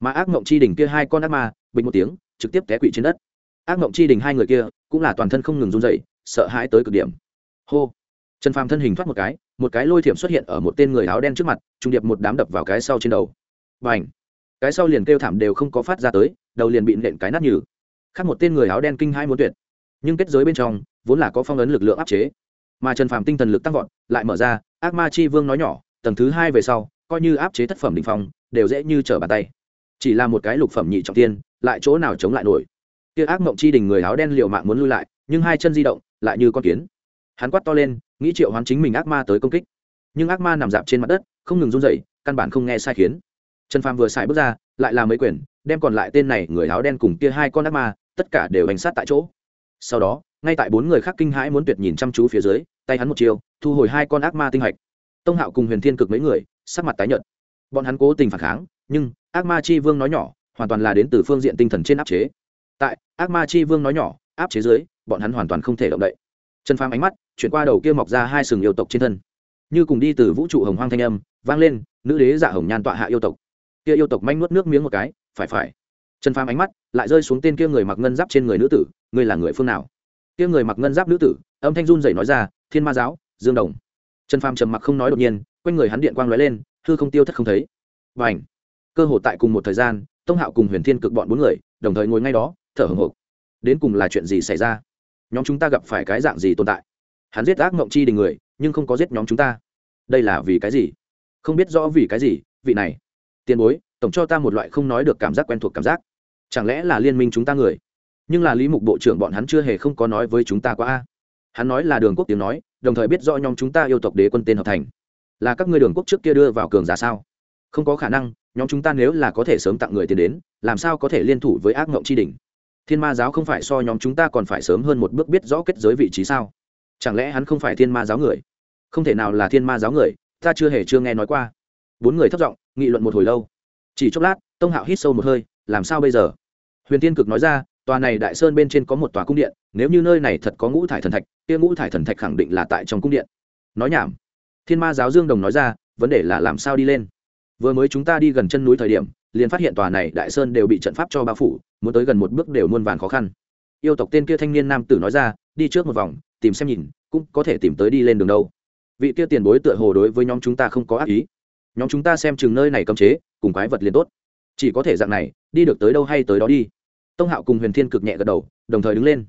Mà ác mộng chi đỉnh kia hai con ác ma, bình một tiếng, trực tiếp té quỵ trên đất. Ác mộng chi đỉnh hai người kia, cũng là toàn thân không ngừng run dậy sợ hãi tới cực điểm. Hô! Trần phàm thân hình thoát một cái một cái lôi thiểm xuất hiện ở một tên người áo đen trước mặt, trung điệp một đám đập vào cái sau trên đầu. Và ảnh cái sau liền kêu thảm đều không có phát ra tới, đầu liền bị nện cái nát nhừ. Khác một tên người áo đen kinh hai muốn tuyệt. Nhưng kết giới bên trong, vốn là có phong ấn lực lượng áp chế. Mà trần phàm tinh thần lực tăng vọt, lại mở ra, ác ma chi vương nói nhỏ, tầng thứ hai về sau, coi như áp chế thất phẩm đ ỉ n h phong, đều dễ như trở bàn tay. Chỉ là một cái lục phẩm nhị trọng tiên, lại chỗ nào chống lại nổi. Kia ác mộng chi đình người áo đen liệu mạng muốn lui lại, nhưng hai chân di động, lại như con kiến. Hắn quát to lên nghĩ triệu hoán chính mình ác ma tới công kích. Nhưng ác ma nằm dạp trên mặt đất, không ngừng run dậy căn bản không nghe sai khiến. Trần phàm vừa xài bước ra, lại làm mấy quyền đem còn lại tên này, người áo đen cùng kia hai con ác ma, tất cả đều bánh sát tại chỗ. Sau đó, ngay tại bốn người khác kinh hãi muốn tuyệt nhìn chăm chú phía dưới, tay hắn một chiều thu hồi hai con ác ma tinh hạch. Tông hạo cùng huyền thiên cực mấy người, sắc mặt tái nhợt. Bọn hắn cố tình phản kháng, nhưng ác ma chi vương nói nhỏ, hoàn toàn là đến từ phương diện tinh thần trên áp chế. Tại ác ma chi vương nói nhỏ, áp chế dưới, bọn hắn hoàn toàn không thể động đậy trần phàm ánh mắt, chuyển qua đầu kia mọc ra hai sừng yêu tộc trên thân. Như cùng đi từ vũ trụ hồng hoang thanh âm, vang lên, nữ đế dạ hồng nhan tọa hạ yêu tộc. Kia yêu tộc manh nuốt nước miếng một cái, phải phải. Trần phàm ánh mắt lại rơi xuống tên kia người mặc ngân giáp trên người nữ tử, ngươi là người phương nào? Kia người mặc ngân giáp nữ tử, âm thanh run rẩy nói ra, thiên ma giáo, dương đồng. Trần phàm trầm mặc không nói đột nhiên, quanh người hắn điện quang lóe lên, hư không tiêu thất không thấy. Và ảnh cơ hội tại cùng một thời gian, tông hạo cùng huyền thiên cực bọn bốn người, đồng thời ngồi ngay đó, thở hồng hộc. Đến cùng là chuyện gì xảy ra? Nhóm chúng ta gặp phải cái dạng gì tồn tại? Hắn giết ác mộng chi đình người, nhưng không có giết nhóm chúng ta. Đây là vì cái gì? Không biết rõ vì cái gì, vị này. Tiền bối, tổng cho ta một loại không nói được cảm giác quen thuộc cảm giác. Chẳng lẽ là liên minh chúng ta người? Nhưng là lý mục bộ trưởng bọn hắn chưa hề không có nói với chúng ta qua a. Hắn nói là đường quốc tiếng nói, đồng thời biết rõ nhóm chúng ta yêu tộc đế quân tên hợp thành. Là các ngươi đường quốc trước kia đưa vào cường giả sao? Không có khả năng, nhóm chúng ta nếu là có thể sớm tặng người tiền đến, làm sao có thể liên thủ với ác mộng tri đình? Thiên ma giáo không phải so nhóm chúng ta còn phải sớm hơn một bước biết rõ kết giới vị trí sao? Chẳng lẽ hắn không phải thiên ma giáo người? Không thể nào là thiên ma giáo người, ta chưa hề chưa nghe nói qua. Bốn người thất giọng, nghị luận một hồi lâu. Chỉ chốc lát, tông hạo hít sâu một hơi, làm sao bây giờ? Huyền tiên cực nói ra, tòa này đại sơn bên trên có một tòa cung điện, nếu như nơi này thật có ngũ thải thần thạch, kia ngũ thải thần thạch khẳng định là tại trong cung điện. Nói nhảm. Thiên ma giáo dương đồng nói ra, vấn đề là làm sao đi lên? Vừa mới chúng ta đi gần chân núi thời điểm liền phát hiện tòa này đại sơn đều bị trận pháp cho bao phủ, muốn tới gần một bước đều muôn vàn khó khăn. Yêu tộc tên kia thanh niên nam tử nói ra, đi trước một vòng, tìm xem nhìn, cũng có thể tìm tới đi lên đường đâu. Vị kia tiền bối tựa hồ đối với nhóm chúng ta không có ác ý. Nhóm chúng ta xem chừng nơi này cấm chế, cùng quái vật liền tốt. Chỉ có thể dạng này, đi được tới đâu hay tới đó đi. Tông hạo cùng huyền thiên cực nhẹ gật đầu, đồng thời đứng lên.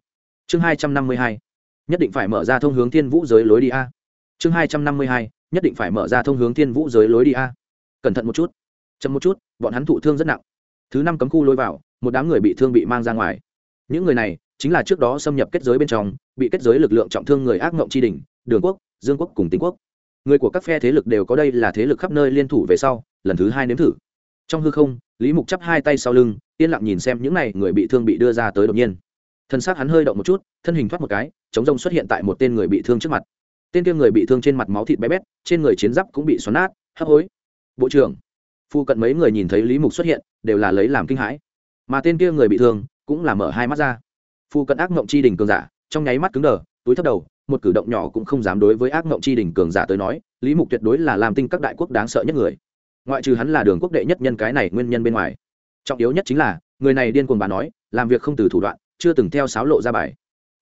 Chương hai trăm năm mươi hai, nhất định phải mở ra thông hướng thiên vũ giới lối đi a. Chương hai trăm năm mươi hai, nhất định phải mở ra thông hướng thiên vũ giới lối đi a. Cẩn thận một chút chậm một chút, bọn hắn thụ thương rất nặng. Thứ năm cấm khu lôi vào, một đám người bị thương bị mang ra ngoài. Những người này chính là trước đó xâm nhập kết giới bên trong, bị kết giới lực lượng trọng thương người ác ngộng tri đình đường quốc, dương quốc cùng tính quốc. Người của các phe thế lực đều có đây là thế lực khắp nơi liên thủ về sau, lần thứ hai nếm thử. Trong hư không, lý mục chắp hai tay sau lưng, yên lặng nhìn xem những n à y người bị thương bị đưa ra tới đột nhiên. Thân xác hắn hơi động một chút, thân hình thoát một cái, chống rông xuất hiện tại một tên người bị thương trước mặt. Tên kia người bị thương trên mặt máu thịt bé bét, trên người chiến giáp cũng bị xoắn nát, hấp hối. Bộ trưởng phu cận mấy người nhìn thấy lý mục xuất hiện, đều là lấy làm kinh hãi. Mà tên kia người bị thương, cũng là mở hai mắt ra. Phu cận ác mộng chi đình cường giả, trong nháy mắt cứng đờ, túi thấp đầu, một cử động nhỏ cũng không dám đối với ác mộng chi đình cường giả tới nói, lý mục tuyệt đối là làm tinh các đại quốc đáng sợ nhất người. Ngoại trừ hắn là đường quốc đệ nhất nhân cái này nguyên nhân bên ngoài. Trọng yếu nhất chính là, người này điên cuồng bà nói, làm việc không từ thủ đoạn, chưa từng theo sáo lộ ra bài.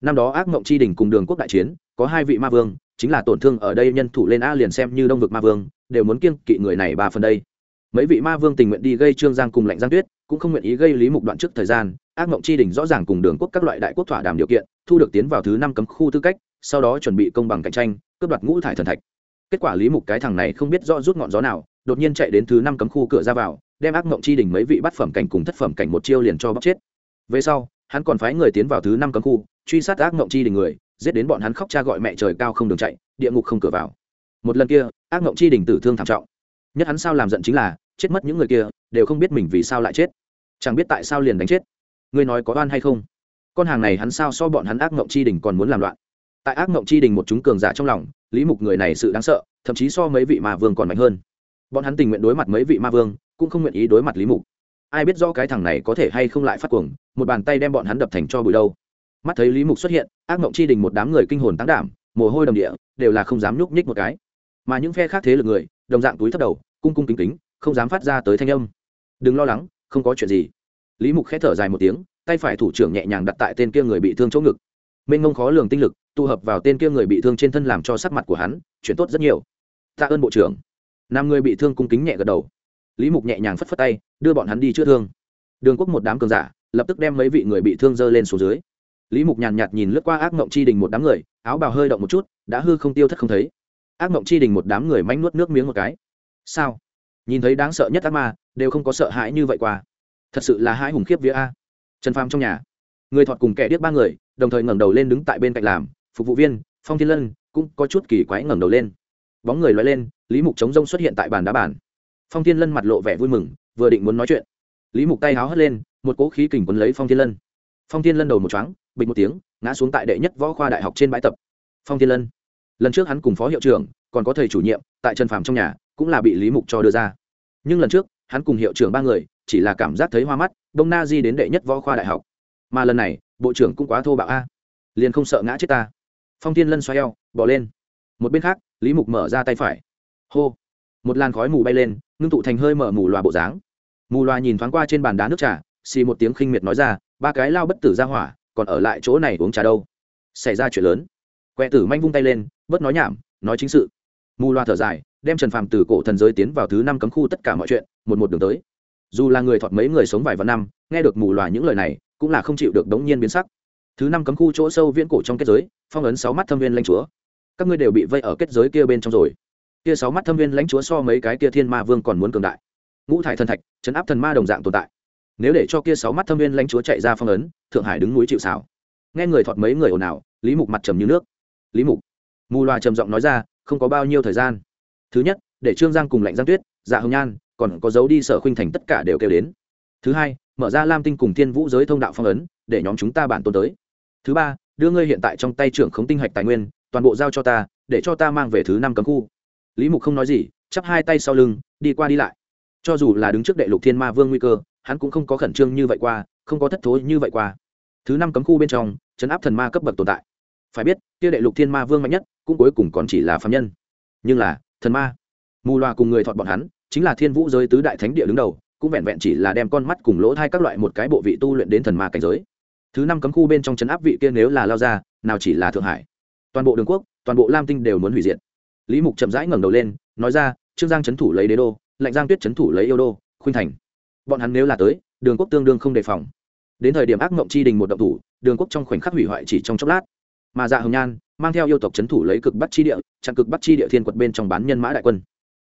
Năm đó ác mộng chi đình cùng đường quốc đại chiến, có hai vị ma vương, chính là tổn thương ở đây nhân thủ lên a liền xem như đông vực ma vương, đều muốn kiêng kỵ người này ba phần đây mấy vị ma vương tình nguyện đi gây trương giang cùng lạnh giang tuyết, cũng không nguyện ý gây lý mục đoạn trước thời gian. Ác mộng chi đình rõ ràng cùng đường quốc các loại đại quốc thỏa đàm điều kiện, thu được tiến vào thứ năm cấm khu tư cách, sau đó chuẩn bị công bằng cạnh tranh, cướp đoạt ngũ thải thần thạch. Kết quả lý mục cái thằng này không biết rõ rút ngọn gió nào, đột nhiên chạy đến thứ năm cấm khu cửa ra vào, đem ác mộng chi đình mấy vị bắt phẩm cảnh cùng thất phẩm cảnh một chiêu liền cho bóc chết. Về sau, hắn còn phái người tiến vào thứ năm cấm khu, truy sát ác mộng chi đình người, giết đến bọn hắn khóc cha gọi mẹ trời cao không đường chạy, địa ngục không cửa vào. Một lần kia, ác mộng chi đình tử thương thảm trọng. Nhất hắn sao làm giận chính là chết mất những người kia, đều không biết mình vì sao lại chết. Chẳng biết tại sao liền đánh chết. Ngươi nói có oan hay không? Con hàng này hắn sao so bọn hắn ác mộng chi đình còn muốn làm loạn? Tại ác mộng chi đình một chúng cường giả trong lòng, lý mục người này sự đáng sợ, thậm chí so mấy vị ma vương còn mạnh hơn. Bọn hắn tình nguyện đối mặt mấy vị ma vương, cũng không nguyện ý đối mặt lý mục. Ai biết rõ cái thằng này có thể hay không lại phát cuồng, một bàn tay đem bọn hắn đập thành cho bụi đâu. Mắt thấy lý mục xuất hiện, ác mộng chi đình một đám người kinh hồn tán đảm, mồ hôi đầm địa, đều là không dám nhúc nhích một cái. Mà những phe khác thế lực người, đồng dạng túi thấp đầu, cung cung kính kính không dám phát ra tới thanh âm. Đừng lo lắng, không có chuyện gì. Lý mục khẽ thở dài một tiếng, tay phải thủ trưởng nhẹ nhàng đặt tại tên kia người bị thương chỗ ngực. Mênh mông khó lường tinh lực, tụ hợp vào tên kia người bị thương trên thân làm cho sắc mặt của hắn, chuyển tốt rất nhiều. Tạ ơn bộ trưởng. Năm người bị thương cung kính nhẹ gật đầu. Lý mục nhẹ nhàng phất phất tay, đưa bọn hắn đi chữa thương. Đường quốc một đám cường giả, lập tức đem mấy vị người bị thương dơ lên xuống dưới. Lý mục nhàn nhạt nhìn lướt qua ác mộng chi đình một đám người, áo bào hơi động một chút, đã hư không tiêu thất không thấy. Ác mộng chi đình một đám người manh nuốt nước miếng một cái. Sao? Nhìn thấy đáng sợ nhất ác ma, đều không có sợ hãi như vậy qua. Thật sự là hai hùng khiếp vía a. Trần phàm trong nhà. Người thọt cùng kẻ điếc ba người, đồng thời ngẩng đầu lên đứng tại bên cạnh làm, phục vụ viên, phong thiên lân, cũng có chút kỳ quái ngẩng đầu lên. Bóng người loay lên, lý mục chống rông xuất hiện tại bàn đá bàn. Phong thiên lân mặt lộ vẻ vui mừng, vừa định muốn nói chuyện. Lý mục tay háo hất lên, một cỗ khí kình quấn lấy phong thiên lân. Phong thiên lân đầu một chóng bình một tiếng, ngã xuống tại đệ nhất võ khoa đại học trên bãi tập. Phong thiên lân. Lần trước hắn cùng phó hiệu trưởng, còn có thầy chủ nhiệm, tại trần phàm trong nhà cũng là bị lý mục cho đưa ra. Nhưng lần trước, hắn cùng hiệu trưởng ba người, chỉ là cảm giác thấy hoa mắt, đông na di đến đệ nhất võ khoa đại học. Mà lần này, bộ trưởng cũng quá thô bạo a. Liền không sợ ngã chết ta. Phong thiên lân xoay eo, bỏ lên. Một bên khác, lý mục mở ra tay phải. Hô. Một làn khói mù bay lên, ngưng tụ thành hơi mở mù loà bộ dáng. Mù loà nhìn thoáng qua trên bàn đá nước trà, xì một tiếng khinh miệt nói ra, ba cái lao bất tử ra hỏa, còn ở lại chỗ này uống trà đâu? Xảy ra chuyện lớn. Quẹ tử manh vung tay lên, bớt nói nhảm, nói chính sự. Mù loa thở dài đem trần phàm từ cổ thần giới tiến vào thứ năm cấm khu tất cả mọi chuyện, một một đường tới. Dù là người thọt mấy người sống vài vạn năm, nghe được mù loà những lời này, cũng là không chịu được đống nhiên biến sắc. Thứ năm cấm khu chỗ sâu viễn cổ trong kết giới, phong ấn sáu mắt thâm viên lãnh chúa. Các ngươi đều bị vây ở kết giới kia bên trong rồi. Kia sáu mắt thâm viên lãnh chúa so mấy cái kia thiên ma vương còn muốn cường đại. Ngũ thải thần thạch, chấn áp thần ma đồng dạng tồn tại. Nếu để cho kia sáu mắt thâm viên lãnh chúa chạy ra phong ấn, thượng hải đứng núi chịu xảo nghe người thọt mấy người ồn ào, lý mục mặt trầm như nước. Lý mục, mù loà trầm giọng nói ra, không có bao nhiêu thời gian thứ nhất, để trương giang cùng lạnh giang tuyết dạ hồng nhan, còn có dấu đi sở khuynh thành tất cả đều kêu đến. Thứ hai, mở ra lam tinh cùng thiên vũ giới thông đạo phong ấn, để nhóm chúng ta bản tôn tới. Thứ ba, đưa ngươi hiện tại trong tay trưởng khống tinh hạch tài nguyên, toàn bộ giao cho ta, để cho ta mang về thứ năm cấm khu. Lý mục không nói gì, chắp hai tay sau lưng, đi qua đi lại. Cho dù là đứng trước đệ lục thiên ma vương nguy cơ, hắn cũng không có khẩn trương như vậy qua, không có thất thối như vậy qua. Thứ năm cấm khu bên trong, chấn áp thần ma cấp bậc tồn tại. Phải biết, kia đệ lục thiên ma vương mạnh nhất, cũng cuối cùng còn chỉ là phạm nhân. Nhưng là thần ma. Mù loà cùng người thọt bọn hắn, chính là thiên vũ giới tứ đại thánh địa đứng đầu, cũng vẹn vẹn chỉ là đem con mắt cùng lỗ thai các loại một cái bộ vị tu luyện đến thần ma cảnh giới. Thứ năm cấm khu bên trong chấn áp vị kia nếu là lao ra, nào chỉ là thượng hải. Toàn bộ đường quốc, toàn bộ lam tinh đều muốn hủy diệt. Lý mục chậm rãi ngẩng đầu lên, nói ra, trương giang chấn thủ lấy đế đô, lạnh giang tuyết chấn thủ lấy yêu đô, khuynh thành. Bọn hắn nếu là tới, đường quốc tương đương không đề phòng. Đến thời điểm ác mộng chi đình một động thủ, đường quốc trong khoảnh khắc hủy hoại chỉ trong chốc lát. Mà dạ hồng nhan, mang theo yêu tộc c h ấ n thủ lấy cực bắt chi địa chặn cực bắt chi địa thiên quật bên trong bán nhân mã đại quân.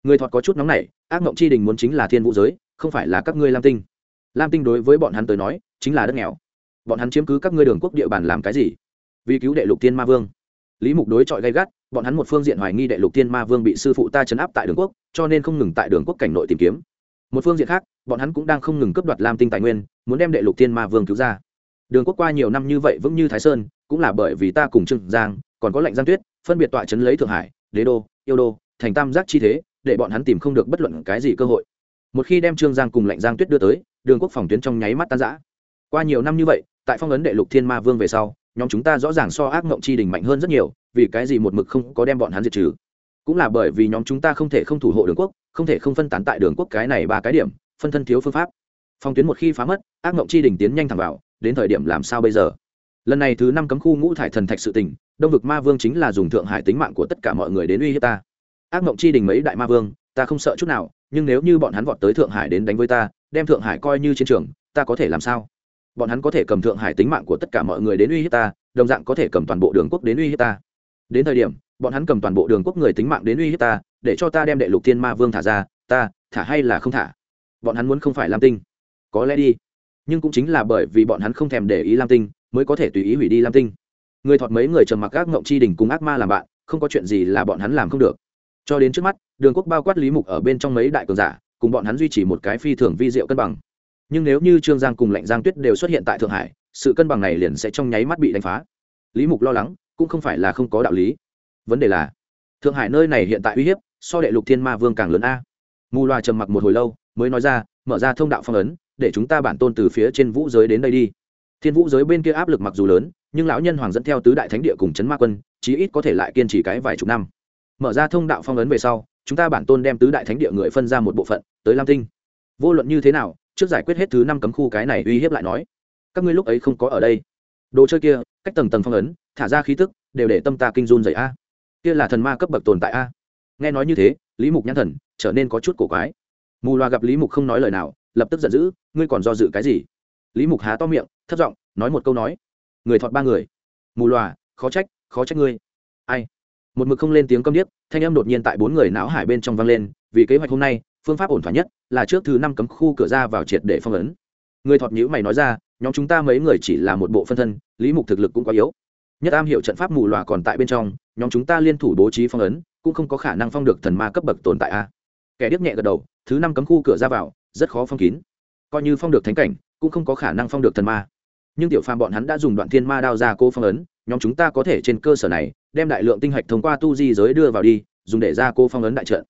Người thọt có chút nóng này ác mộng chi đình muốn chính là thiên vũ giới, không phải là các ngươi lam tinh. Lam tinh đối với bọn hắn tới nói, chính là đất nghèo. Bọn hắn chiếm cứ các ngươi đường quốc địa bàn làm cái gì? Vì cứu đệ lục tiên ma vương. Lý mục đối chọi gay gắt, bọn hắn một phương diện hoài nghi đệ lục tiên ma vương bị sư phụ ta chấn áp tại đường quốc, cho nên không ngừng tại đường quốc cảnh nội tìm kiếm. Một phương diện khác, bọn hắn cũng đang không ngừng cướp đoạt lam tinh tài nguyên, muốn đem đệ lục tiên ma vương cứu ra. Đường quốc qua nhiều năm như vậy vững như thái sơn, cũng là bởi vì ta cùng trương giang, còn có lệnh giang tuyết phân biệt tọa chấn lấy thượng hải, đế đô, yêu đô, thành tam giác chi thế, để bọn hắn tìm không được bất luận cái gì cơ hội. Một khi đem trương giang cùng lệnh giang tuyết đưa tới, đường quốc phòng tuyến trong nháy mắt tan giã qua nhiều năm như vậy, tại phong ấn đệ lục thiên ma vương về sau, nhóm chúng ta rõ ràng so ác mộng chi đình mạnh hơn rất nhiều, vì cái gì một mực không có đem bọn hắn diệt trừ? Cũng là bởi vì nhóm chúng ta không thể không thủ hộ đường quốc, không thể không phân tán tại đường quốc cái này ba cái điểm, phân thân thiếu phương pháp. Phong tuyến một khi phá mất, ác mộng chi đình tiến nhanh thẳng vào, đến thời điểm làm sao bây giờ? Lần này thứ năm cấm khu ngũ thải thần thạch sự tình đông vực ma vương chính là dùng thượng hải tính mạng của tất cả mọi người đến uy hiếp ta. Ác mộng chi đình mấy đại ma vương, ta không sợ chút nào, nhưng nếu như bọn hắn vọt tới thượng hải đến đánh với ta, đem thượng hải coi như chiến trường, ta có thể làm sao? Bọn hắn có thể cầm thượng hải tính mạng của tất cả mọi người đến uy hiếp ta, đồng dạng có thể cầm toàn bộ đường quốc đến uy hiếp ta. Đến thời điểm, bọn hắn cầm toàn bộ đường quốc người tính mạng đến uy hiếp ta, để cho ta đem đệ lục thiên ma vương thả ra, ta, thả hay là không thả? Bọn hắn muốn không phải lam tinh. Có lẽ đi. Nhưng cũng chính là bởi vì bọn hắn không thèm để ý lam tinh, mới có thể tùy ý hủy đi lam tinh người thọt mấy người trầm mặc ác ngộng chi đình cùng ác ma làm bạn, không có chuyện gì là bọn hắn làm không được. Cho đến trước mắt, đường quốc bao quát lý mục ở bên trong mấy đại cường giả, cùng bọn hắn duy trì một cái phi thường vi diệu cân bằng. Nhưng nếu như trương giang cùng lạnh giang tuyết đều xuất hiện tại thượng hải, sự cân bằng này liền sẽ trong nháy mắt bị đánh phá. Lý mục lo lắng, cũng không phải là không có đạo lý. Vấn đề là, thượng hải nơi này hiện tại uy hiếp, so đệ lục thiên ma vương càng lớn a. Mù loà trầm mặc một hồi lâu, mới nói ra, mở ra thông đạo phong ấn, để chúng ta bản tôn từ phía trên vũ giới đến đây đi. Thiên vũ giới bên kia áp lực mặc dù lớn nhưng lão nhân hoàng dẫn theo tứ đại thánh địa cùng chấn ma quân, chí ít có thể lại kiên trì cái vài chục năm. Mở ra thông đạo phong ấn về sau, chúng ta bản tôn đem tứ đại thánh địa người phân ra một bộ phận, tới lam tinh. Vô luận như thế nào, trước giải quyết hết thứ năm cấm khu cái này uy hiếp lại nói, các ngươi lúc ấy không có ở đây. Đồ chơi kia, cách tầng tầng phong ấn, thả ra khí tức, đều để tâm ta kinh run dậy a. Kia là thần ma cấp bậc tồn tại a. Nghe nói như thế, lý mục nhãn thần, trở nên có chút cổ quái. Mù loà gặp lý mục không nói lời nào, lập tức giận dữ, ngươi còn do dự cái gì? Lý mục há to miệng thất giọng, nói một câu nói người thọt ba người. Mù loà, khó trách khó trách ngươi. Ai? Một mực không lên tiếng câm điếc, thanh âm đột nhiên tại bốn người não hải bên trong vang lên, vì kế hoạch hôm nay, phương pháp ổn thỏa nhất là trước thứ năm cấm khu cửa ra vào triệt để phong ấn. Người thọt nhữ mày nói ra, nhóm chúng ta mấy người chỉ là một bộ phân thân, lý mục thực lực cũng quá yếu. Nhất am hiểu trận pháp mù loà còn tại bên trong, nhóm chúng ta liên thủ bố trí phong ấn, cũng không có khả năng phong được thần ma cấp bậc tồn tại a. Kẻ điếc nhẹ gật đầu, thứ năm cấm khu cửa ra vào, rất khó phong kín. Coi như phong được thánh cảnh, cũng không có khả năng phong được thần ma nhưng tiểu phàm bọn hắn đã dùng đoạn thiên ma đao ra cô phong ấn, nhóm chúng ta có thể trên cơ sở này, đem đại lượng tinh hạch thông qua tu di giới đưa vào đi, dùng để ra cô phong ấn đại trận.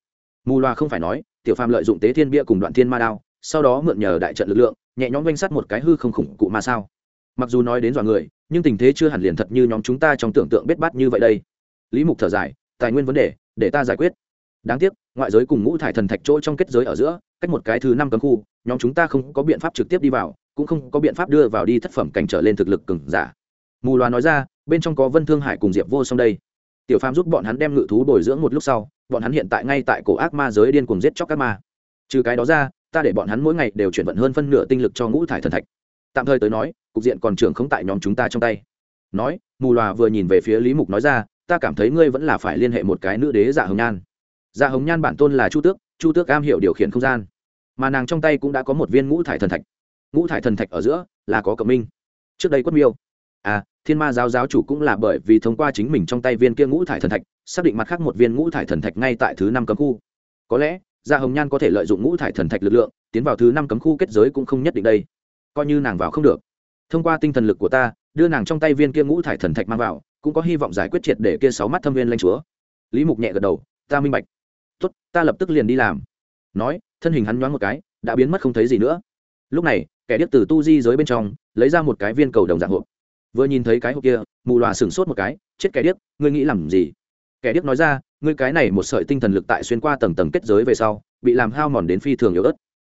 Mù loa không phải nói, tiểu phàm lợi dụng tế thiên bia cùng đoạn thiên ma đao, sau đó mượn nhờ đại trận lực lượng, nhẹ nhõm danh sắt một cái hư không khủng cụ mà sao. Mặc dù nói đến dọa người, nhưng tình thế chưa hẳn liền thật như nhóm chúng ta trong tưởng tượng bết bát như vậy đây. Lý mục thở dài, tài nguyên vấn đề, để ta giải quyết. Đáng tiếc, ngoại giới cùng ngũ thải thần thạch chỗ trong kết giới ở giữa, cách một cái thứ năm cấm khu, nhóm chúng ta không có biện pháp trực tiếp đi vào cũng không có biện pháp đưa vào đi thất phẩm cảnh trở lên thực lực cường giả. Mù loà nói ra, bên trong có vân thương hải cùng diệp vô song đây. Tiểu phàm giúp bọn hắn đem ngự thú bồi dưỡng một lúc sau, bọn hắn hiện tại ngay tại cổ ác ma giới điên cùng giết chóc các ma. Trừ cái đó ra, ta để bọn hắn mỗi ngày đều chuyển vận hơn phân nửa tinh lực cho ngũ thải thần thạch. Tạm thời tới nói, cục diện còn trưởng không tại nhóm chúng ta trong tay. Nói, mù loà vừa nhìn về phía lý mục nói ra, ta cảm thấy ngươi vẫn là phải liên hệ một cái nữ đế dạ hồng nhan. Dạ hồng nhan bản tôn là chu tước chu tước am hiểu điều khiển không gian. Mà nàng trong tay cũng đã có một viên ngũ thải thần thạch ngũ thải thần thạch ở giữa là có cẩm minh. Trước đây quất miêu. À thiên ma giáo giáo chủ cũng là bởi vì thông qua chính mình trong tay viên kia ngũ thải thần thạch, xác định mặt khác một viên ngũ thải thần thạch ngay tại thứ năm cấm khu. Có lẽ gia hồng nhan có thể lợi dụng ngũ thải thần thạch lực lượng, tiến vào thứ năm cấm khu kết giới cũng không nhất định đây. Coi như nàng vào không được. Thông qua tinh thần lực của ta, đưa nàng trong tay viên kia ngũ thải thần thạch mang vào, cũng có hy vọng giải quyết triệt để kia sáu mắt thâm viên lanh chúa. Lý mục nhẹ gật đầu, ta minh bạch. Tốt, ta lập tức liền đi làm. Nói, thân hình hắn nhoáng một cái, đã biến mất không thấy gì nữa. Lúc này kẻ điếc từ tu di giới bên trong, lấy ra một cái viên cầu đồng dạng hộp. Vừa nhìn thấy cái hộp kia, mù loà sửng sốt một cái, chết kẻ điếc, ngươi nghĩ làm gì? Kẻ điếc nói ra, ngươi cái này một sợi tinh thần lực tại xuyên qua tầng tầng kết giới về sau, bị làm hao mòn đến phi thường yếu ớt.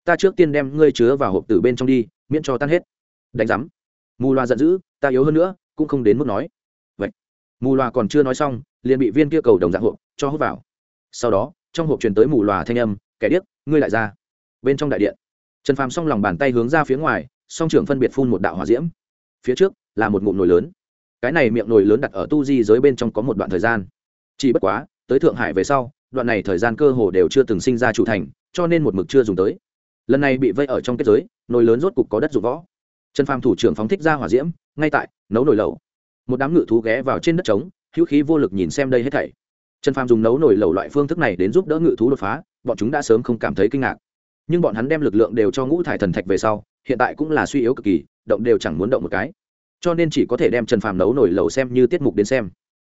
Ta trước tiên đem ngươi chứa vào hộp từ bên trong đi, miễn cho tan hết. Đánh giám. Mù loà giận dữ, ta yếu hơn nữa, cũng không đến mức nói. Vậy, mù loà còn chưa nói xong, liền bị viên kia cầu đồng dạng hộp cho hút vào. Sau đó, trong hộp truyền tới mù loà thanh âm, kẻ điếc, ngươi lại ra. Bên trong đại điện trần phàm s lòng bàn tay hướng ra phía ngoài, song trưởng phân biệt phun một đạo hỏa diễm. Phía trước là một ngụm nồi lớn. Cái này miệng nồi lớn đặt ở tu di giới bên trong có một đoạn thời gian. Chỉ bất quá, tới thượng hải về sau, đoạn này thời gian cơ hồ đều chưa từng sinh ra chủ thành, cho nên một mực chưa dùng tới. Lần này bị vây ở trong kết giới, nồi lớn rốt cục có đất dụng võ. Trần phàm thủ trưởng phóng thích ra hỏa diễm, ngay tại, nấu nồi lẩu. Một đám ngự thú ghé vào trên đất trống, hữu khí vô lực nhìn xem đây hết thảy. Trần phàm dùng nấu nồi lẩu loại phương thức này đến giúp đỡ ngự thú đột phá, bọn chúng đã sớm không cảm thấy kinh ngạc nhưng bọn hắn đem lực lượng đều cho ngũ thải thần thạch về sau, hiện tại cũng là suy yếu cực kỳ, động đều chẳng muốn động một cái. Cho nên chỉ có thể đem trần phàm nấu nổi lẩu xem như tiết mục đến xem.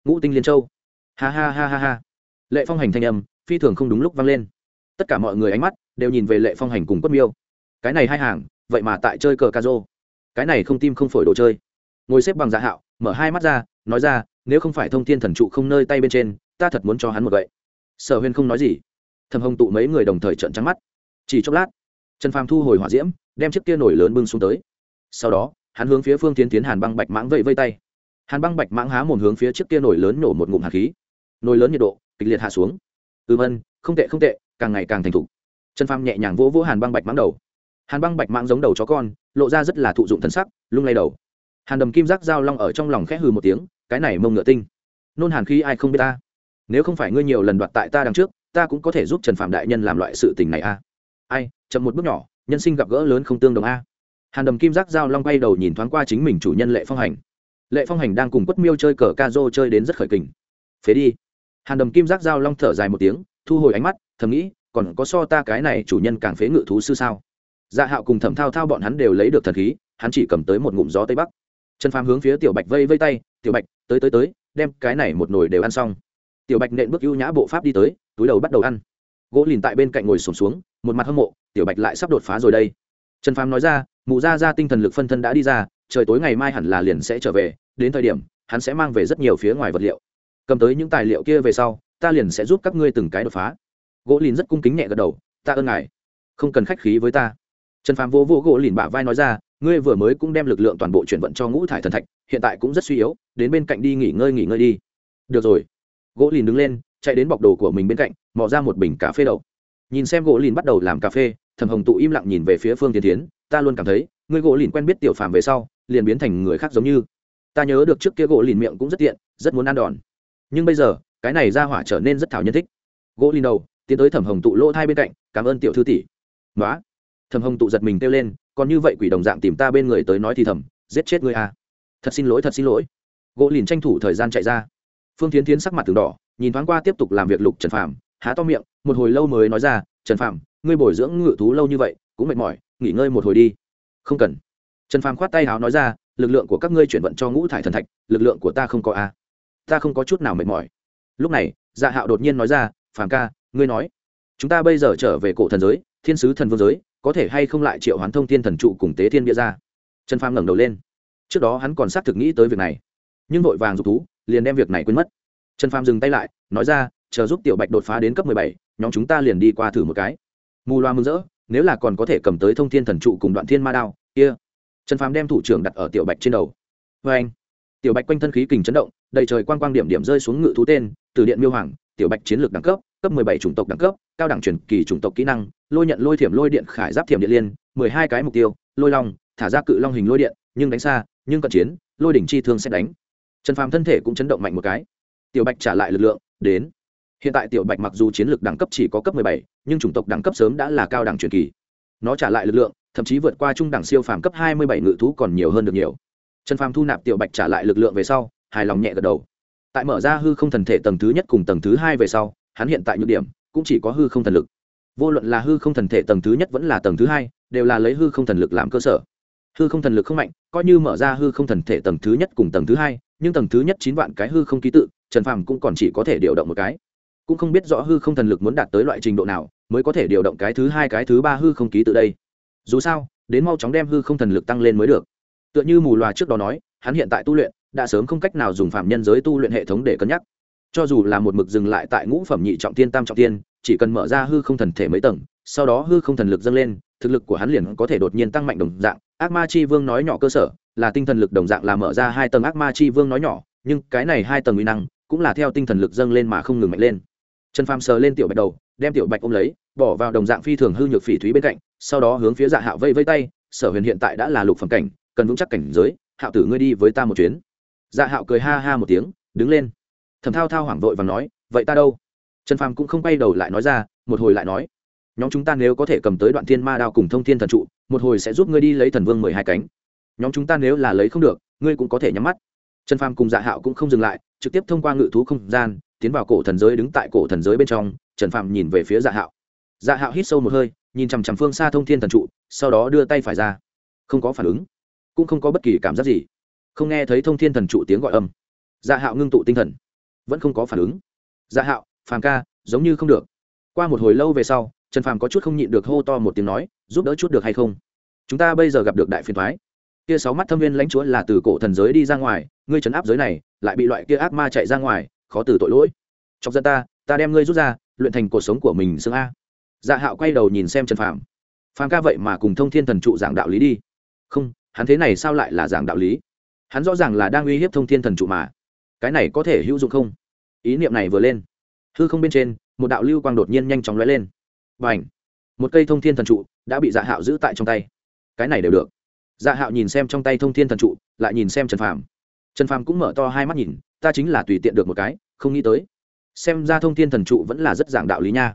Ngũ tinh liên châu. Ha ha ha ha ha. Lệ phong hành thanh âm, phi thường không đúng lúc vang lên. Tất cả mọi người ánh mắt đều nhìn về lệ phong hành cùng quất miêu. Cái này hai hàng, vậy mà tại chơi cờ ca rô cái này không tim không phổi đồ chơi. Ngồi xếp bằng dạ hạo, mở hai mắt ra, nói ra, nếu không phải thông tin thần trụ không nơi tay bên trên, ta thật muốn cho hắn một vậy sở huyên không nói gì. Thầm hồng tụ mấy người đồng thời trợn trắng mắt chỉ chốc lát, trần phàm thu hồi hỏa diễm, đem chiếc kia nổi lớn bưng xuống tới. Sau đó, hắn hướng phía phương tiến tiến hàn băng bạch mãng vẫy vây tay. Hàn băng bạch mãng há mồm hướng phía chiếc kia nổi lớn nổ một ngụm hạt khí. Nồi lớn nhiệt độ, kịch liệt hạ xuống. Ừm ân, không tệ không tệ, càng ngày càng thành thục. Trần phàm nhẹ nhàng vỗ vỗ hàn băng bạch mãng đầu. Hàn băng bạch mãng giống đầu chó con, lộ ra rất là thụ dụng thân sắc, lung lay đầu. Hàn đầm kim giác dao long ở trong lòng khẽ hừ một tiếng, cái này mông ngựa tinh. Nôn hàn khi ai không biết ta. Nếu không phải ngươi nhiều lần đoạt tại ta đằng trước, ta cũng có thể giúp trần phạm đại nhân làm loại sự tình này a ai chậm một bước nhỏ nhân sinh gặp gỡ lớn không tương đồng a. Hàn đầm kim giác dao long bay đầu nhìn thoáng qua chính mình chủ nhân lệ phong hành. Lệ phong hành đang cùng quất miêu chơi cờ ca rô chơi đến rất khởi kình. Phế đi. Hàn đầm kim giác dao long thở dài một tiếng thu hồi ánh mắt thầm nghĩ còn có so ta cái này chủ nhân càng phế ngự thú sư sao? Dạ hạo cùng thẩm thao thao bọn hắn đều lấy được thần khí hắn chỉ cầm tới một ngụm gió tây bắc. Trần phàm hướng phía tiểu bạch vây vây tay tiểu bạch tới tới tới đem cái này một nồi đều ăn xong. Tiểu bạch nện bước ưu nhã bộ pháp đi tới túi đầu bắt đầu ăn. Gỗ lìn tại bên cạnh ngồi sùng xuống, xuống một mặt hâm mộ, tiểu bạch lại sắp đột phá rồi đây. Trần phàm nói ra, mụ ra ra tinh thần lực phân thân đã đi ra, trời tối ngày mai hẳn là liền sẽ trở về, đến thời điểm, hắn sẽ mang về rất nhiều phía ngoài vật liệu. Cầm tới những tài liệu kia về sau, ta liền sẽ giúp các ngươi từng cái đột phá. Gỗ lìn rất cung kính nhẹ gật đầu, ta ơn ngài. Không cần khách khí với ta. Trần phàm vô vô gỗ lìn bả vai nói ra, ngươi vừa mới cũng đem lực lượng toàn bộ chuyển vận cho ngũ thải thần thạch, hiện tại cũng rất suy yếu, đến bên cạnh đi nghỉ ngơi nghỉ ngơi đi. Được rồi. Gỗ lìn đứng lên, chạy đến bọc đồ của mình bên cạnh, mò ra một bình cà phê đậu nhìn xem gỗ lìn bắt đầu làm cà phê thầm hồng tụ im lặng nhìn về phía phương tiến tiến, ta luôn cảm thấy, người gỗ lìn quen biết tiểu phàm về sau, liền biến thành người khác giống như. Ta nhớ được trước kia gỗ lìn miệng cũng rất tiện, rất muốn ăn đòn. Nhưng bây giờ, cái này ra hỏa trở nên rất thảo nhân thích. Gỗ lìn đầu, tiến tới thẩm hồng tụ lỗ thai bên cạnh, cảm ơn tiểu thư tỷ. Nói thẩm hồng tụ giật mình kêu lên, còn như vậy quỷ đồng dạng tìm ta bên người tới nói thì thầm, giết chết ngươi à. Thật xin lỗi, thật xin lỗi. Gỗ lìn tranh thủ thời gian chạy ra. Phương tiến tiến sắc mặt từng đỏ, nhìn thoáng qua tiếp tục làm việc lục trần phạm há to miệng, một hồi lâu mới nói ra, trần phạm ngươi bồi dưỡng ngự thú lâu như vậy, cũng mệt mỏi, nghỉ ngơi một hồi đi. Không cần. Trần phàm khoát tay háo nói ra, lực lượng của các ngươi chuyển vận cho ngũ thải thần thạch, lực lượng của ta không có a. Ta không có chút nào mệt mỏi. Lúc này dạ hạo đột nhiên nói ra, phàm ca, ngươi nói, chúng ta bây giờ trở về cổ thần giới, thiên sứ thần vương giới, có thể hay không lại triệu hoán thông thiên thần trụ cùng tế thiên bia ra? Trần phàm ngẩng đầu lên. Trước đó hắn còn xác thực nghĩ tới việc này, nhưng vội vàng dục thú, liền đem việc này quên mất. Trần phàm dừng tay lại, nói ra chờ giúp tiểu bạch đột phá đến cấp mười bảy, nhóm chúng ta liền đi qua thử một cái. Mù loa mừng rỡ, nếu là còn có thể cầm tới thông thiên thần trụ cùng đoạn thiên ma đao, kia、yeah. trần phàm đem thủ trưởng đặt ở tiểu bạch trên đầu. Vê anh, tiểu bạch quanh thân khí kình chấn động, đầy trời quang quang điểm điểm rơi xuống ngự thú tên, từ điện miêu hoàng, tiểu bạch chiến lược đẳng cấp cấp mười bảy chủng tộc đẳng cấp, cao đẳng truyền kỳ chủng tộc kỹ năng, lôi nhận lôi thiểm lôi điện khải giáp thiểm điện liên, mười hai cái mục tiêu, lôi long, thả ra cự long hình lôi điện, nhưng đánh xa, nhưng cận chiến, lôi đỉnh chi thương sẽ đánh. Trần phàm thân thể cũng chấn động mạnh một cái. Tiểu bạch trả lại lực lượng, đến hiện tại tiểu bạch mặc dù chiến lược đẳng cấp chỉ có cấp mười bảy, nhưng chủng tộc đẳng cấp sớm đã là cao đẳng truyền kỳ. Nó trả lại lực lượng, thậm chí vượt qua trung đẳng siêu phàm cấp hai mươi bảy ngự thú còn nhiều hơn được nhiều. Trần phàm thu nạp tiểu bạch trả lại lực lượng về sau, hài lòng nhẹ gật đầu. Tại mở ra hư không thần thể tầng thứ nhất cùng tầng thứ hai về sau, hắn hiện tại nhược điểm cũng chỉ có hư không thần lực. Vô luận là hư không thần thể tầng thứ nhất vẫn là tầng thứ hai, đều là lấy hư không thần lực làm cơ sở. Hư không thần lực không mạnh, coi như mở ra hư không thần thể tầng thứ nhất cùng tầng thứ hai, nhưng tầng thứ nhất chín vạn cái hư không ký tự, trần phàm cũng còn chỉ có thể điều động một cái cũng không biết rõ hư không thần lực muốn đạt tới loại trình độ nào, mới có thể điều động cái thứ hai, cái thứ ba hư không ký tự đây. Dù sao, đến mau chóng đem hư không thần lực tăng lên mới được. Tựa như mù loà trước đó nói, hắn hiện tại tu luyện, đã sớm không cách nào dùng phạm nhân giới tu luyện hệ thống để cân nhắc. Cho dù là một mực dừng lại tại ngũ phẩm nhị trọng tiên, tam trọng tiên, chỉ cần mở ra hư không thần thể mấy tầng, sau đó hư không thần lực dâng lên, thực lực của hắn liền có thể đột nhiên tăng mạnh đồng dạng. Ác ma chi vương nói nhỏ cơ sở, là tinh thần lực đồng dạng là mở ra hai tầng ác ma chi vương nói nhỏ, nhưng cái này hai tầng uy năng cũng là theo tinh thần lực dâng lên mà không ngừng mạnh lên trần phàm sờ lên tiểu bạch đầu, đem tiểu bạch ôm lấy, bỏ vào đồng dạng phi thường hư nhược phỉ thúy bên cạnh, sau đó hướng phía dạ hạo vây vây tay, sở huyền hiện tại đã là lục phẩm cảnh, cần vững chắc cảnh giới, hạo tử ngươi đi với ta một chuyến. Dạ hạo cười ha ha một tiếng, đứng lên. Thầm thao thao hoảng vội và nói, vậy ta đâu? Trần phàm cũng không quay đầu lại nói ra, một hồi lại nói, nhóm chúng ta nếu có thể cầm tới đoạn thiên ma đao cùng thông thiên thần trụ, một hồi sẽ giúp ngươi đi lấy thần vương mười hai cánh. Nhóm chúng ta nếu là lấy không được, ngươi cũng có thể nhắm mắt. Trần phàm cùng dạ hạo cũng không dừng lại, trực tiếp thông qua ngự thú không gian tiến vào cổ thần giới đứng tại cổ thần giới bên trong, trần Phạm nhìn về phía dạ hạo. Dạ hạo hít sâu một hơi, nhìn chằm chằm phương xa thông thiên thần trụ, sau đó đưa tay phải ra. Không có phản ứng, cũng không có bất kỳ cảm giác gì. Không nghe thấy thông thiên thần trụ tiếng gọi âm. Dạ hạo ngưng tụ tinh thần, vẫn không có phản ứng. Dạ hạo, phàm ca, giống như không được. Qua một hồi lâu về sau, trần phàm có chút không nhịn được hô to một tiếng nói, giúp đỡ chút được hay không? Chúng ta bây giờ gặp được đại phiền thoái kia sáu mắt thâm viên lãnh chúa là từ cổ thần giới đi ra ngoài, ngươi trấn áp giới này, lại bị loại kia ác ma chạy ra ngoài khó từ tội lỗi. Chọc dân ta ta đem ngươi rút ra, luyện thành cuộc sống của mình xương a. Dạ hạo quay đầu nhìn xem trần phàm. Phàm ca vậy mà cùng thông thiên thần trụ giảng đạo lý đi. Không, hắn thế này sao lại là giảng đạo lý? Hắn rõ ràng là đang uy hiếp thông thiên thần trụ mà. Cái này có thể hữu dụng không? Ý niệm này vừa lên. Hư không bên trên, một đạo lưu quang đột nhiên nhanh chóng lóe lên. Và ảnh một cây thông thiên thần trụ đã bị dạ hạo giữ tại trong tay. Cái này đều được. Dạ hạo nhìn xem trong tay thông thiên thần trụ, lại nhìn xem trần phàm. Trần phàm cũng mở to hai mắt nhìn ta chính là tùy tiện được một cái, không nghĩ tới. Xem ra thông thiên thần trụ vẫn là rất giảng đạo lý nha.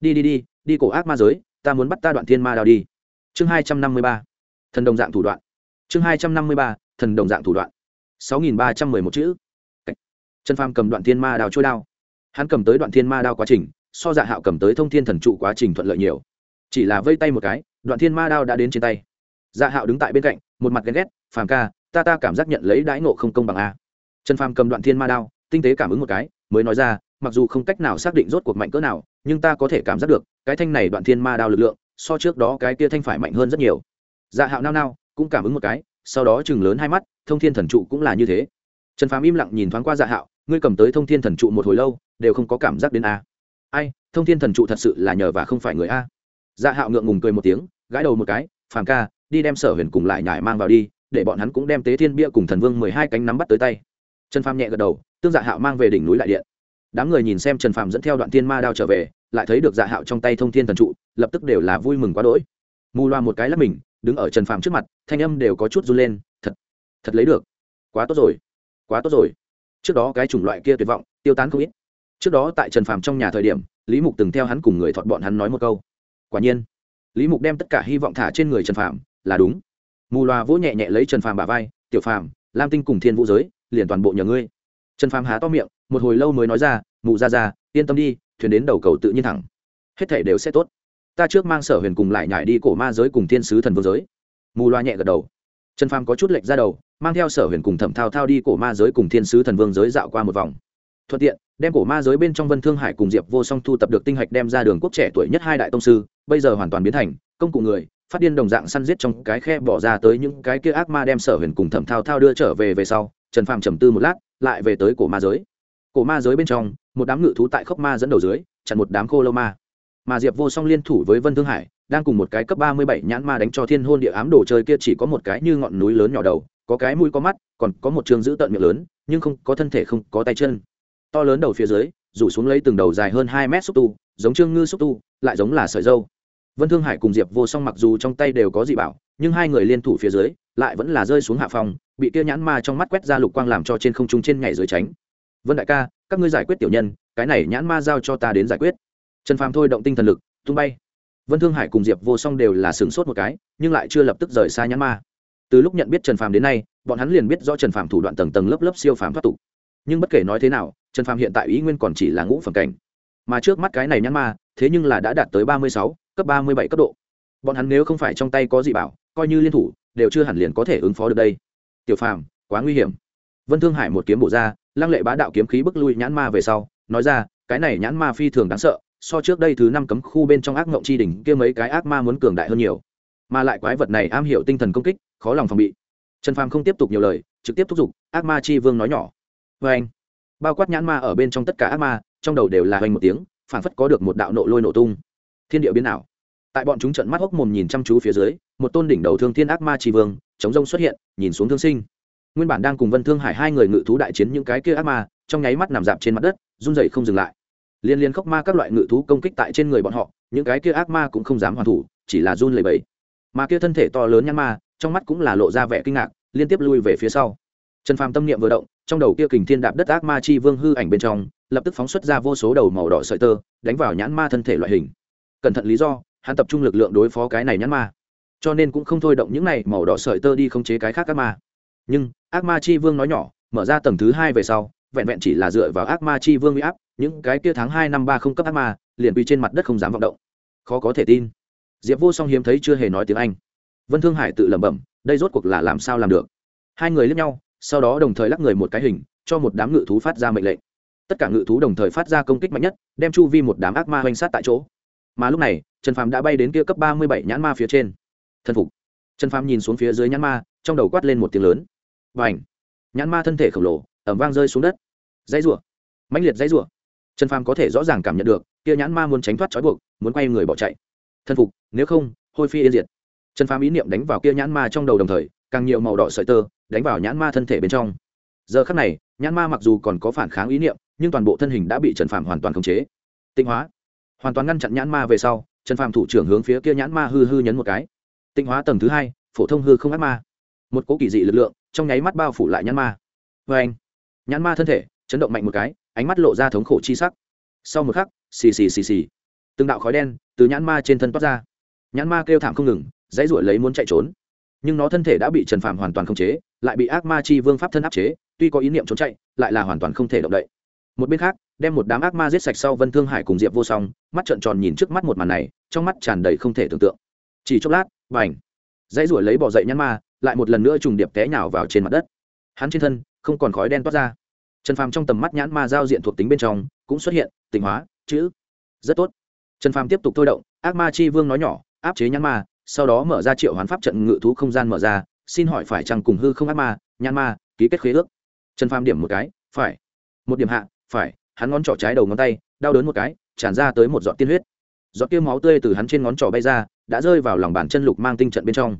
Đi đi đi đi cổ ác ma giới, ta muốn bắt ta đoạn thiên ma đào đi. Chương hai trăm năm mươi ba, thần đồng dạng thủ đoạn. Chương hai trăm năm mươi ba, thần đồng dạng thủ đoạn. sáu nghìn ba trăm mười một chữ. Trần pham cầm đoạn thiên ma đào trôi đao. Hắn cầm tới đoạn thiên ma đao quá trình, so dạ hạo cầm tới thông thiên thần trụ quá trình thuận lợi nhiều. Chỉ là vây tay một cái, đoạn thiên ma đao đã đến trên tay. Dạ hạo đứng tại bên cạnh, một mặt ghen ghét, phàm ca, ta ta cảm giác nhận lấy đãi nộ không công bằng a trần phàm cầm đoạn thiên ma đao, tinh tế cảm ứng một cái, mới nói ra, mặc dù không cách nào xác định rốt cuộc mạnh cỡ nào, nhưng ta có thể cảm giác được, cái thanh này đoạn thiên ma đao lực lượng, so trước đó cái kia thanh phải mạnh hơn rất nhiều. Dạ hạo nao nao, cũng cảm ứng một cái, sau đó chừng lớn hai mắt, thông thiên thần trụ cũng là như thế. Trần phàm im lặng nhìn thoáng qua dạ hạo, ngươi cầm tới thông thiên thần trụ một hồi lâu, đều không có cảm giác đến a. Ai, thông thiên thần trụ thật sự là nhờ và không phải người a. Dạ hạo ngượng ngùng cười một tiếng, gãi đầu một cái, phàm ca, đi đem sở huyền cùng lại nhải mang vào đi, để bọn hắn cũng đem tế thiên bia cùng thần vương mười hai cánh nắm bắt tới tay trần phàm nhẹ gật đầu, tương dạ hạo mang về đỉnh núi lại điện. Đám người nhìn xem trần phàm dẫn theo đoạn tiên ma đao trở về, lại thấy được dạ hạo trong tay thông thiên thần trụ, lập tức đều là vui mừng quá đỗi. Mù loa một cái lắp mình, đứng ở trần phàm trước mặt, thanh âm đều có chút run lên, thật thật lấy được. Quá tốt rồi, quá tốt rồi. Trước đó cái chủng loại kia tuyệt vọng, tiêu tán không ít. Trước đó tại trần phàm trong nhà thời điểm, lý mục từng theo hắn cùng người thọt bọn hắn nói một câu. Quả nhiên, lý mục đem tất cả hy vọng thả trên người trần phàm, là đúng. Mù Loa vỗ nhẹ nhẹ lấy trần phàm bả vai, tiểu phàm, lam tinh cùng thiên vũ giới liền toàn bộ nhờ ngươi. Trần phàm há to miệng, một hồi lâu mới nói ra, mụ ra ra, yên tâm đi, thuyền đến đầu cầu tự nhiên thẳng. Hết thể đều sẽ tốt. Ta trước mang sở huyền cùng lại nhảy đi cổ ma giới cùng thiên sứ thần vương giới. Mù loa nhẹ gật đầu. Trần phàm có chút lệch ra đầu, mang theo sở huyền cùng thẩm thao thao đi cổ ma giới cùng thiên sứ thần vương giới dạo qua một vòng. Thuận tiện, đem cổ ma giới bên trong vân thương hải cùng diệp vô song thu tập được tinh hạch đem ra đường quốc trẻ tuổi nhất hai đại tông sư, bây giờ hoàn toàn biến thành công cụ người, phát điên đồng dạng săn giết trong cái khe bỏ ra tới những cái kia ác ma đem sở huyền cùng thẩm thao thao đưa trở về về sau trần phàm trầm tư một lát, lại về tới cổ ma giới. Cổ ma giới bên trong, một đám ngự thú tại khốc ma dẫn đầu dưới, chặn một đám khô lâu ma. Mà diệp vô song liên thủ với vân thương hải, đang cùng một cái cấp ba mươi bảy nhãn ma đánh cho thiên hôn địa ám đồ chơi kia chỉ có một cái như ngọn núi lớn nhỏ đầu, có cái mũi có mắt, còn có một trường giữ tợn miệng lớn, nhưng không có thân thể không có tay chân. To lớn đầu phía dưới, rủ xuống lấy từng đầu dài hơn hai mét xúc tu, giống trương ngư xúc tu, lại giống là sợi dâu. Vân thương hải cùng diệp vô song mặc dù trong tay đều có dị bảo, nhưng hai người liên thủ phía dưới lại vẫn là rơi xuống hạ phòng bị kia nhãn ma trong mắt quét ra lục quang làm cho trên không trung trên nhảy dưới tránh. Vân đại ca, các ngươi giải quyết tiểu nhân, cái này nhãn ma giao cho ta đến giải quyết. Trần phàm thôi động tinh thần lực, tung bay. Vân thương hải cùng diệp vô song đều là sửng sốt một cái, nhưng lại chưa lập tức rời xa nhãn ma. Từ lúc nhận biết trần phàm đến nay, bọn hắn liền biết do trần phàm thủ đoạn tầng tầng lớp lớp siêu phàm thoát tục. Nhưng bất kể nói thế nào, trần phàm hiện tại ý nguyên còn chỉ là ngũ phẩm cảnh. Mà trước mắt cái này nhãn ma, thế nhưng là đã đạt tới ba mươi sáu, cấp ba mươi bảy cấp độ. Bọn hắn nếu không phải trong tay có dị bảo, coi như liên thủ đều chưa hẳn liền có thể ứng phó được đây. Tiểu phàm, quá nguy hiểm. Vân thương hải một kiếm bổ ra, lăng lệ bá đạo kiếm khí bức lui nhãn ma về sau, nói ra, cái này nhãn ma phi thường đáng sợ, so trước đây thứ năm cấm khu bên trong ác ngộng chi đỉnh kia mấy cái ác ma muốn cường đại hơn nhiều. Mà lại quái vật này am hiểu tinh thần công kích, khó lòng phòng bị. Trần phàm không tiếp tục nhiều lời, trực tiếp thúc giục, ác ma chi vương nói nhỏ. Vê anh, bao quát nhãn ma ở bên trong tất cả ác ma, trong đầu đều là hoành một tiếng phản phất có được một đạo nộ lôi nổ tung. Thiên địa biến ảo tại bọn chúng trận mắt hốc mồm nhìn chăm chú phía dưới, một tôn đỉnh đầu thương thiên ác ma tri vương, chống rông xuất hiện, nhìn xuống thương sinh. Nguyên bản đang cùng vân thương hải hai người ngự thú đại chiến những cái kia ác ma, trong nháy mắt nằm dạp trên mặt đất, run dậy không dừng lại. Liên liên khóc ma các loại ngự thú công kích tại trên người bọn họ, những cái kia ác ma cũng không dám hoàn thủ, chỉ là run lầy bẫy mà kia thân thể to lớn nhăn ma, trong mắt cũng là lộ ra vẻ kinh ngạc, liên tiếp lui về phía sau. Trần phàm tâm niệm vừa động, trong đầu kia kình thiên đạp đất ác ma chi vương hư ảnh bên trong, lập tức phóng xuất ra vô số đầu màu đỏ sợi tơ, đánh vào nhãn ma thân thể loại hình. Cẩn thận lý do hắn tập trung lực lượng đối phó cái này nhãn ma. Cho nên cũng không thôi động những này màu đỏ sợi tơ đi khống chế cái khác ác ma. Nhưng, ác ma chi vương nói nhỏ, mở ra tầng thứ hai về sau, vẹn vẹn chỉ là dựa vào ác ma chi vương uy áp, những cái kia tháng hai năm ba không cấp ác ma, liền quy trên mặt đất không dám vọng động. Khó có thể tin. Diệp vô song hiếm thấy chưa hề nói tiếng anh. Vân thương hải tự lẩm bẩm, đây rốt cuộc là làm sao làm được? Hai người lướt nhau, sau đó đồng thời lắc người một cái hình, cho một đám ngự thú phát ra mệnh lệnh. Tất cả ngự thú đồng thời phát ra công kích mạnh nhất, đem chu vi một đám ác ma hoành sát tại chỗ mà lúc này, trần phàm đã bay đến kia cấp ba mươi bảy nhãn ma phía trên. Thân phục. Trần phàm nhìn xuống phía dưới nhãn ma, trong đầu quát lên một tiếng lớn. Và ảnh nhãn ma thân thể khổng lồ ẩm vang rơi xuống đất. Dãy rụa mãnh liệt dãy rụa trần phàm có thể rõ ràng cảm nhận được, kia nhãn ma muốn tránh thoát trói buộc, muốn quay người bỏ chạy. Thân phục, nếu không, hôi phi yên diệt. Trần phàm ý niệm đánh vào kia nhãn ma trong đầu đồng thời, càng nhiều màu đỏ sợi tơ đánh vào nhãn ma thân thể bên trong. Giờ khắc này, nhãn ma mặc dù còn có phản kháng ý niệm, nhưng toàn bộ thân hình đã bị trần phàm hoàn toàn khống chế. Tinh hóa hoàn toàn ngăn chặn nhãn ma về sau, trần phàm thủ trưởng hướng phía kia nhãn ma hư hư nhấn một cái. Tinh hóa tầng thứ hai, phổ thông hư không ác ma. Một cố kỳ dị lực lượng, trong nháy mắt bao phủ lại nhãn ma. Vê anh nhãn ma thân thể, chấn động mạnh một cái, ánh mắt lộ ra thống khổ chi sắc. Sau một khắc, xì xì xì xì. Từng đạo khói đen từ nhãn ma trên thân toát ra. Nhãn ma kêu thảm không ngừng, dãy ruổi lấy muốn chạy trốn. Nhưng nó thân thể đã bị trần phàm hoàn toàn khống chế, lại bị ác ma chi vương pháp thân áp chế, tuy có ý niệm trốn chạy, lại là hoàn toàn không thể động đậy. Một bên khác đem một đám ác ma giết sạch sau vân thương hải cùng diệp vô song, mắt trợn tròn nhìn trước mắt một màn này, trong mắt tràn đầy không thể tưởng tượng. Chỉ chốc lát và ảnh dãy ruổi lấy bỏ dậy nhăn ma, lại một lần nữa trùng điệp té nhào vào trên mặt đất. Hắn trên thân, không còn khói đen toát ra. Trần phàm trong tầm mắt nhãn ma giao diện thuộc tính bên trong, cũng xuất hiện tỉnh hóa, chữ. Rất tốt. Trần phàm tiếp tục thôi động, ác ma chi vương nói nhỏ, áp chế nhãn ma, sau đó mở ra triệu hoán pháp trận ngự thú không gian mở ra, xin hỏi phải chăng cùng hư không ác ma, nhãn ma, ký kết khế ước? Trần phàm điểm một cái, phải. Một điểm hạ, phải hắn ngón trỏ trái đầu ngón tay, đau đớn một cái, tràn ra tới một giọt tiên huyết. Giọt kia máu tươi từ hắn trên ngón trỏ bay ra, đã rơi vào lòng bàn chân lục mang tinh trận bên trong.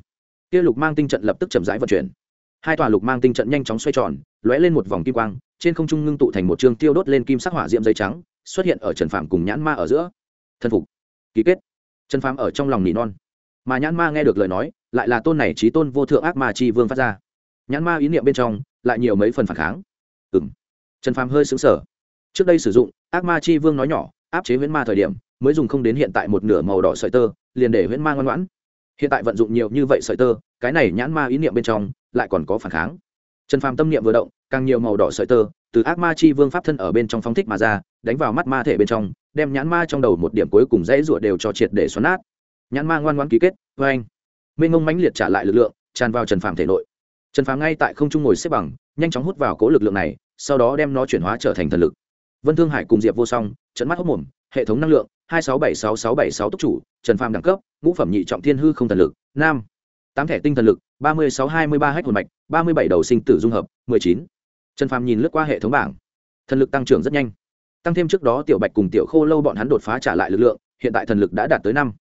Kia lục mang tinh trận lập tức chậm rãi vận chuyển. Hai tòa lục mang tinh trận nhanh chóng xoay tròn, lóe lên một vòng kim quang, trên không trung ngưng tụ thành một chương tiêu đốt lên kim sắc hỏa diệm giấy trắng, xuất hiện ở trần phạm cùng nhãn ma ở giữa. Thân phục. Ký kết. Trần phạm ở trong lòng nỉ non. Mà nhãn ma nghe được lời nói, lại là tôn này trí tôn vô thượng ác ma chi vương phát ra. Nhãn ma ý niệm bên trong, lại nhiều mấy phần phản kháng. Ừ m trần phạm hơi xứng sở trước đây sử dụng, ác ma chi vương nói nhỏ, áp chế huyễn ma thời điểm, mới dùng không đến hiện tại một nửa màu đỏ sợi tơ, liền để huyễn ma ngoan ngoãn. Hiện tại vận dụng nhiều như vậy sợi tơ, cái này nhãn ma ý niệm bên trong, lại còn có phản kháng. Trần phàm tâm niệm vừa động, càng nhiều màu đỏ sợi tơ từ ác ma chi vương pháp thân ở bên trong phóng thích mà ra, đánh vào mắt ma thể bên trong, đem nhãn ma trong đầu một điểm cuối cùng dãy ruột đều cho triệt để xoắn nát. Nhãn ma ngoan ngoan ký kết vê anh minh ngông mãnh liệt trả lại lực lượng, tràn vào trần phàm thể nội. Trần phàm ngay tại không trung ngồi xếp bằng, nhanh chóng hút vào cố lực lượng này, sau đó đem nó chuyển hóa trở thành thần lực vân thương hải cùng diệp vô song, trận mắt hốc mồm, hệ thống năng lượng, hai sáu bảy sáu sáu bảy sáu túc chủ, trần phàm đẳng cấp, ngũ phẩm nhị trọng thiên hư không thần lực, nam. Tám thẻ tinh thần lực, ba mươi sáu hai mươi ba hách hồn mạch, ba mươi bảy đầu sinh tử dung hợp, mười chín. Trần phàm nhìn lướt qua hệ thống bảng. Thần lực tăng trưởng rất nhanh. Tăng thêm trước đó tiểu bạch cùng tiểu khô lâu bọn hắn đột phá trả lại lực lượng, hiện tại thần lực đã đạt tới năm.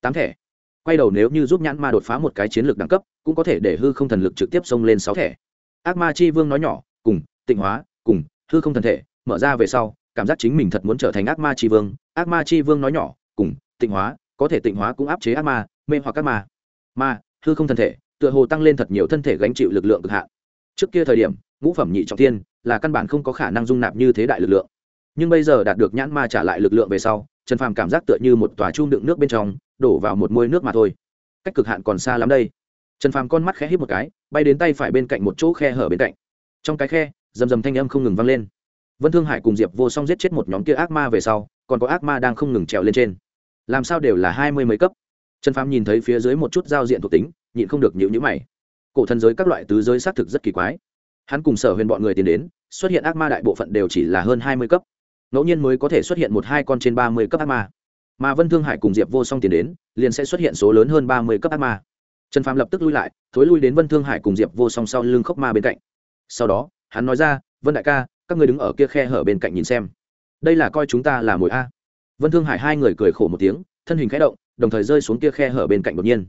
Tám thẻ. Quay đầu nếu như giúp nhãn ma đột phá một cái chiến lược đẳng cấp, cũng có thể để hư không thần lực trực tiếp xông lên sáu thẻ. Ác ma chi vương nói nhỏ, cùng, tịnh hóa, cùng, hư không thần thể mở ra về sau, cảm giác chính mình thật muốn trở thành ác ma chi vương. Ác ma chi vương nói nhỏ, cùng tịnh hóa, có thể tịnh hóa cũng áp chế ác ma, mê hoặc ác ma. Ma, hư không thân thể, tựa hồ tăng lên thật nhiều thân thể gánh chịu lực lượng cực hạn. Trước kia thời điểm, ngũ phẩm nhị trọng tiên là căn bản không có khả năng dung nạp như thế đại lực lượng. Nhưng bây giờ đạt được nhãn ma trả lại lực lượng về sau, trần phàm cảm giác tựa như một tòa chung đựng nước bên trong, đổ vào một môi nước mà thôi. Cách cực hạn còn xa lắm đây. Trần phàm con mắt khẽ hít một cái, bay đến tay phải bên cạnh một chỗ khe hở bên cạnh. Trong cái khe, rầm rầm thanh âm không ngừng vang lên vân thương hải cùng diệp vô song giết chết một nhóm kia ác ma về sau, còn có ác ma đang không ngừng trèo lên trên. Làm sao đều là hai mươi mấy cấp. Trần phàm nhìn thấy phía dưới một chút giao diện thuộc tính, nhịn không được nhịu nhữ mày. Cổ thần giới các loại tứ giới xác thực rất kỳ quái. Hắn cùng sở huyền bọn người tiến đến, xuất hiện ác ma đại bộ phận đều chỉ là hơn hai mươi cấp. Ngẫu nhiên mới có thể xuất hiện một hai con trên ba mươi cấp ác ma. Mà vân thương hải cùng diệp vô song tiến đến, liền sẽ xuất hiện số lớn hơn ba mươi cấp ác ma. Trần phàm lập tức lui lại, thối lui đến vân thương hải cùng diệp vô song sau lưng khốc ma bên cạnh. Sau đó, hắn nói ra, vân đại ca các người đứng ở kia khe hở bên cạnh nhìn xem. Đây là coi chúng ta là mồi a. Vân thương hải hai người cười khổ một tiếng, thân hình khẽ động, đồng thời rơi xuống kia khe hở bên cạnh đột nhiên.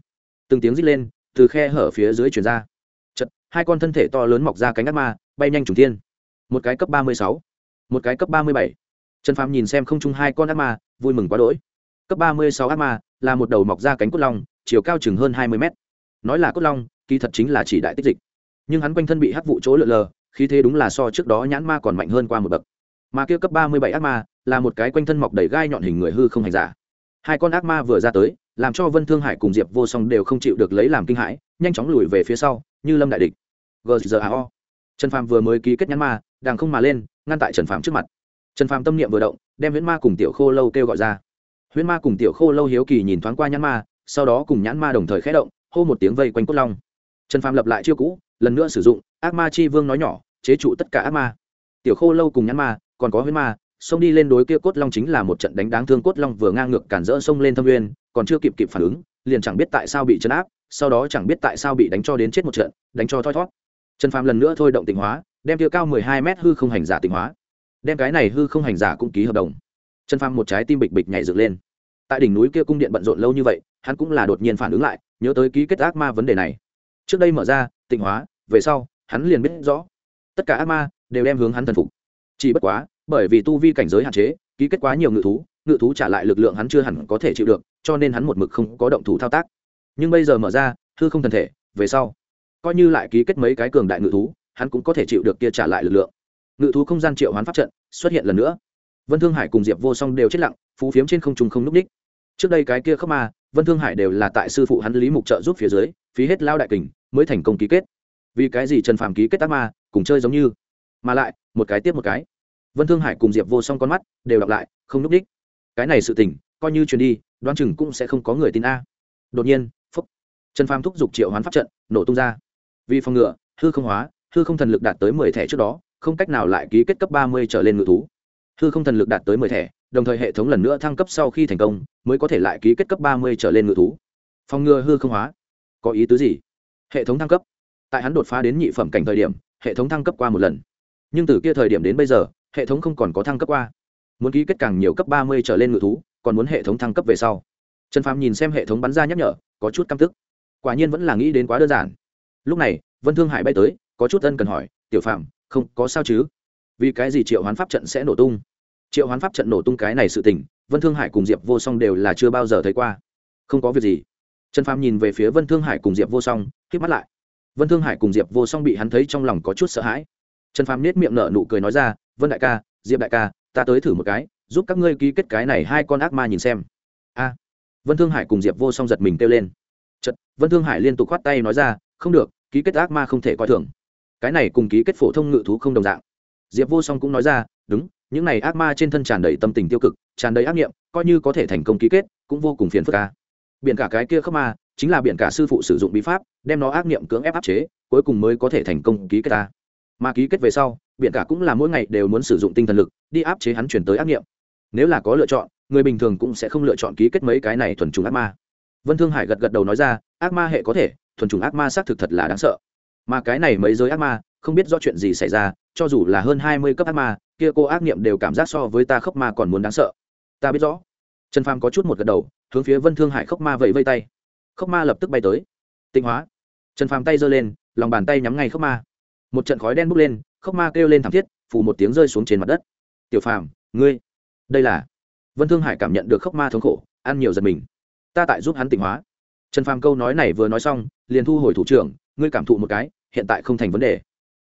Từng tiếng rít lên, từ khe hở phía dưới chuyển ra. Chật hai con thân thể to lớn mọc ra cánh ác ma, bay nhanh trùng tiên một cái cấp ba mươi sáu, một cái cấp ba mươi bảy. Trần phàm nhìn xem không chung hai con ác ma, vui mừng quá đỗi. Cấp ba mươi sáu ác ma là một đầu mọc ra cánh cốt long, chiều cao chừng hơn hai mươi mét. Nói là cốt long, kỳ thật chính là chỉ đại tích dịch. Nhưng hắn quanh thân bị hắc vụ chỗ lượn lờ khí thế đúng là so trước đó nhãn ma còn mạnh hơn qua một bậc. Mà kia cấp ba mươi bảy ác ma, là một cái quanh thân mọc đầy gai nhọn hình người hư không hành giả. Hai con ác ma vừa ra tới, làm cho vân thương hải cùng diệp vô song đều không chịu được lấy làm kinh hãi, nhanh chóng lùi về phía sau, như lâm đại địch. Gzao trần phàm vừa mới ký kết nhãn ma đàng không mà lên, ngăn tại trần phàm trước mặt. Trần phàm tâm niệm vừa động, đem huyễn ma cùng tiểu khô lâu kêu gọi ra. Huyễn ma cùng tiểu khô lâu hiếu kỳ nhìn thoáng qua nhãn ma, sau đó cùng nhãn ma đồng thời khé động, hô một tiếng vây quanh cốt long. Trần phàm lập lại chiêu cũ, lần nữa sử dụng, ác ma chi vương nói nhỏ chế trụ tất cả ác ma. Tiểu khô lâu cùng nhãn ma, còn có huyết ma, xông đi lên đối kia cốt long chính là một trận đánh đáng thương. Cốt long vừa ngang ngược cản rỡ xông lên thâm nguyên, còn chưa kịp kịp phản ứng, liền chẳng biết tại sao bị chấn áp, sau đó chẳng biết tại sao bị đánh cho đến chết một trận, đánh cho thoi thót. Trần phàm lần nữa thôi động tịnh hóa, đem kia cao mười hai mét hư không hành giả tịnh hóa. Đem cái này hư không hành giả cũng ký hợp đồng. Trần phàm một trái tim bịch bịch nhảy dựng lên. Tại đỉnh núi kia cung điện bận rộn lâu như vậy, hắn cũng là đột nhiên phản ứng lại, nhớ tới ký kết ác ma vấn đề này. Trước đây mở ra, tịnh hóa, về sau, hắn liền biết rõ tất cả ác ma đều đem hướng hắn thần phục. Chỉ bất quá, bởi vì tu vi cảnh giới hạn chế, ký kết quá nhiều ngự thú ngự thú trả lại lực lượng hắn chưa hẳn có thể chịu được, cho nên hắn một mực không có động thủ thao tác. Nhưng bây giờ mở ra, hư không thần thể, về sau, coi như lại ký kết mấy cái cường đại ngự thú, hắn cũng có thể chịu được kia trả lại lực lượng. Ngự thú không gian triệu hoán pháp trận xuất hiện lần nữa. Vân thương hải cùng diệp vô song đều chết lặng, phú phiếm trên không trung không n ú c ních. Trước đây cái kia khóc ma, vân thương hải đều là tại sư phụ hắn lý mục trợ giúp phía dưới, phí hết lao đại kình mới thành công ký kết. Vì cái gì trần phàm ký kết tác ma cùng chơi giống như. Mà lại, một cái tiếp một cái. Vân thương hải cùng diệp vô song con mắt đều đọc lại, không núp đích. cái này sự tình, coi như truyền đi đoan chừng cũng sẽ không có người tin a. Đột nhiên phúc trần phàm thúc giục triệu hoán pháp trận, nổ tung ra. Vì phòng ngựa hư không hóa, hư không thần lực đạt tới mười thẻ trước đó, không cách nào lại ký kết cấp ba mươi trở lên ngự thú. Hư không thần lực đạt tới mười thẻ, đồng thời hệ thống lần nữa thăng cấp sau khi thành công, mới có thể lại ký kết cấp ba mươi trở lên ngự thú. Phòng ngừa hư không hóa. Có ý tứ gì? Hệ thống thăng cấp. Tại hắn đột phá đến nhị phẩm cảnh thời điểm hệ thống thăng cấp qua một lần. Nhưng từ kia thời điểm đến bây giờ, hệ thống không còn có thăng cấp qua. Muốn ký kết càng nhiều cấp ba mươi trở lên ngự thú, còn muốn hệ thống thăng cấp về sau. Trần phàm nhìn xem hệ thống bắn ra nhắc nhở, có chút căm tức. Quả nhiên vẫn là nghĩ đến quá đơn giản. Lúc này, vân thương hải bay tới, có chút ân cần hỏi, tiểu phạm không, có sao chứ? Vì cái gì triệu hoán pháp trận sẽ nổ tung? Triệu hoán pháp trận nổ tung cái này sự tình, vân thương hải cùng diệp vô song đều là chưa bao giờ thấy qua. Không có việc gì. Trần phàm nhìn về phía vân thương hải cùng diệp vô song k mắt lại vân thương hải cùng diệp vô song bị hắn thấy trong lòng có chút sợ hãi. Trần phàm nết miệng nở nụ cười nói ra vân đại ca diệp đại ca ta tới thử một cái giúp các ngươi ký kết cái này hai con ác ma nhìn xem. A. Vân thương hải cùng diệp vô song giật mình kêu lên. Chật, vân thương hải liên tục khoát tay nói ra không được ký kết ác ma không thể coi thường. Cái này cùng ký kết phổ thông ngự thú không đồng dạng. Diệp vô song cũng nói ra đúng những này ác ma trên thân tràn đầy tâm tình tiêu cực tràn đầy ác nghiệm coi như có thể thành công ký kết cũng vô cùng phiền phức ca Biển cả cái kia khớp ma chính là biện cả sư phụ sử dụng bí pháp, đem nó ác nghiệm cưỡng ép áp chế, cuối cùng mới có thể thành công ký kết ta. Mà ký kết về sau biện cả cũng là mỗi ngày đều muốn sử dụng tinh thần lực, đi áp chế hắn chuyển tới ác nghiệm. Nếu là có lựa chọn, người bình thường cũng sẽ không lựa chọn ký kết mấy cái này thuần trùng ác ma. Vân thương hải gật gật đầu nói ra, ác ma hệ có thể, thuần trùng ác ma xác thực thật là đáng sợ. Mà cái này mấy giới ác ma, không biết do chuyện gì xảy ra, cho dù là hơn hai mươi cấp ác ma, kia cô ác niệm đều cảm giác so với ta khốc ma còn muốn đáng sợ. Ta biết rõ. Trần phàm có chút một gật đầu, hướng phía vân thương hải khốc ma vẫy vây tay khốc ma lập tức bay tới. Tinh hóa. Trần phàm tay giơ lên, lòng bàn tay nhắm ngay khốc ma. Một trận khói đen bốc lên, khốc ma kêu lên thảm thiết phủ một tiếng rơi xuống trên mặt đất. Tiểu phàm, ngươi. Đây là. Vân thương hải cảm nhận được khốc ma thống khổ, ăn nhiều giật mình. Ta tại giúp hắn tỉnh hóa. Trần phàm câu nói này vừa nói xong, liền thu hồi thủ trưởng, ngươi cảm thụ một cái, hiện tại không thành vấn đề.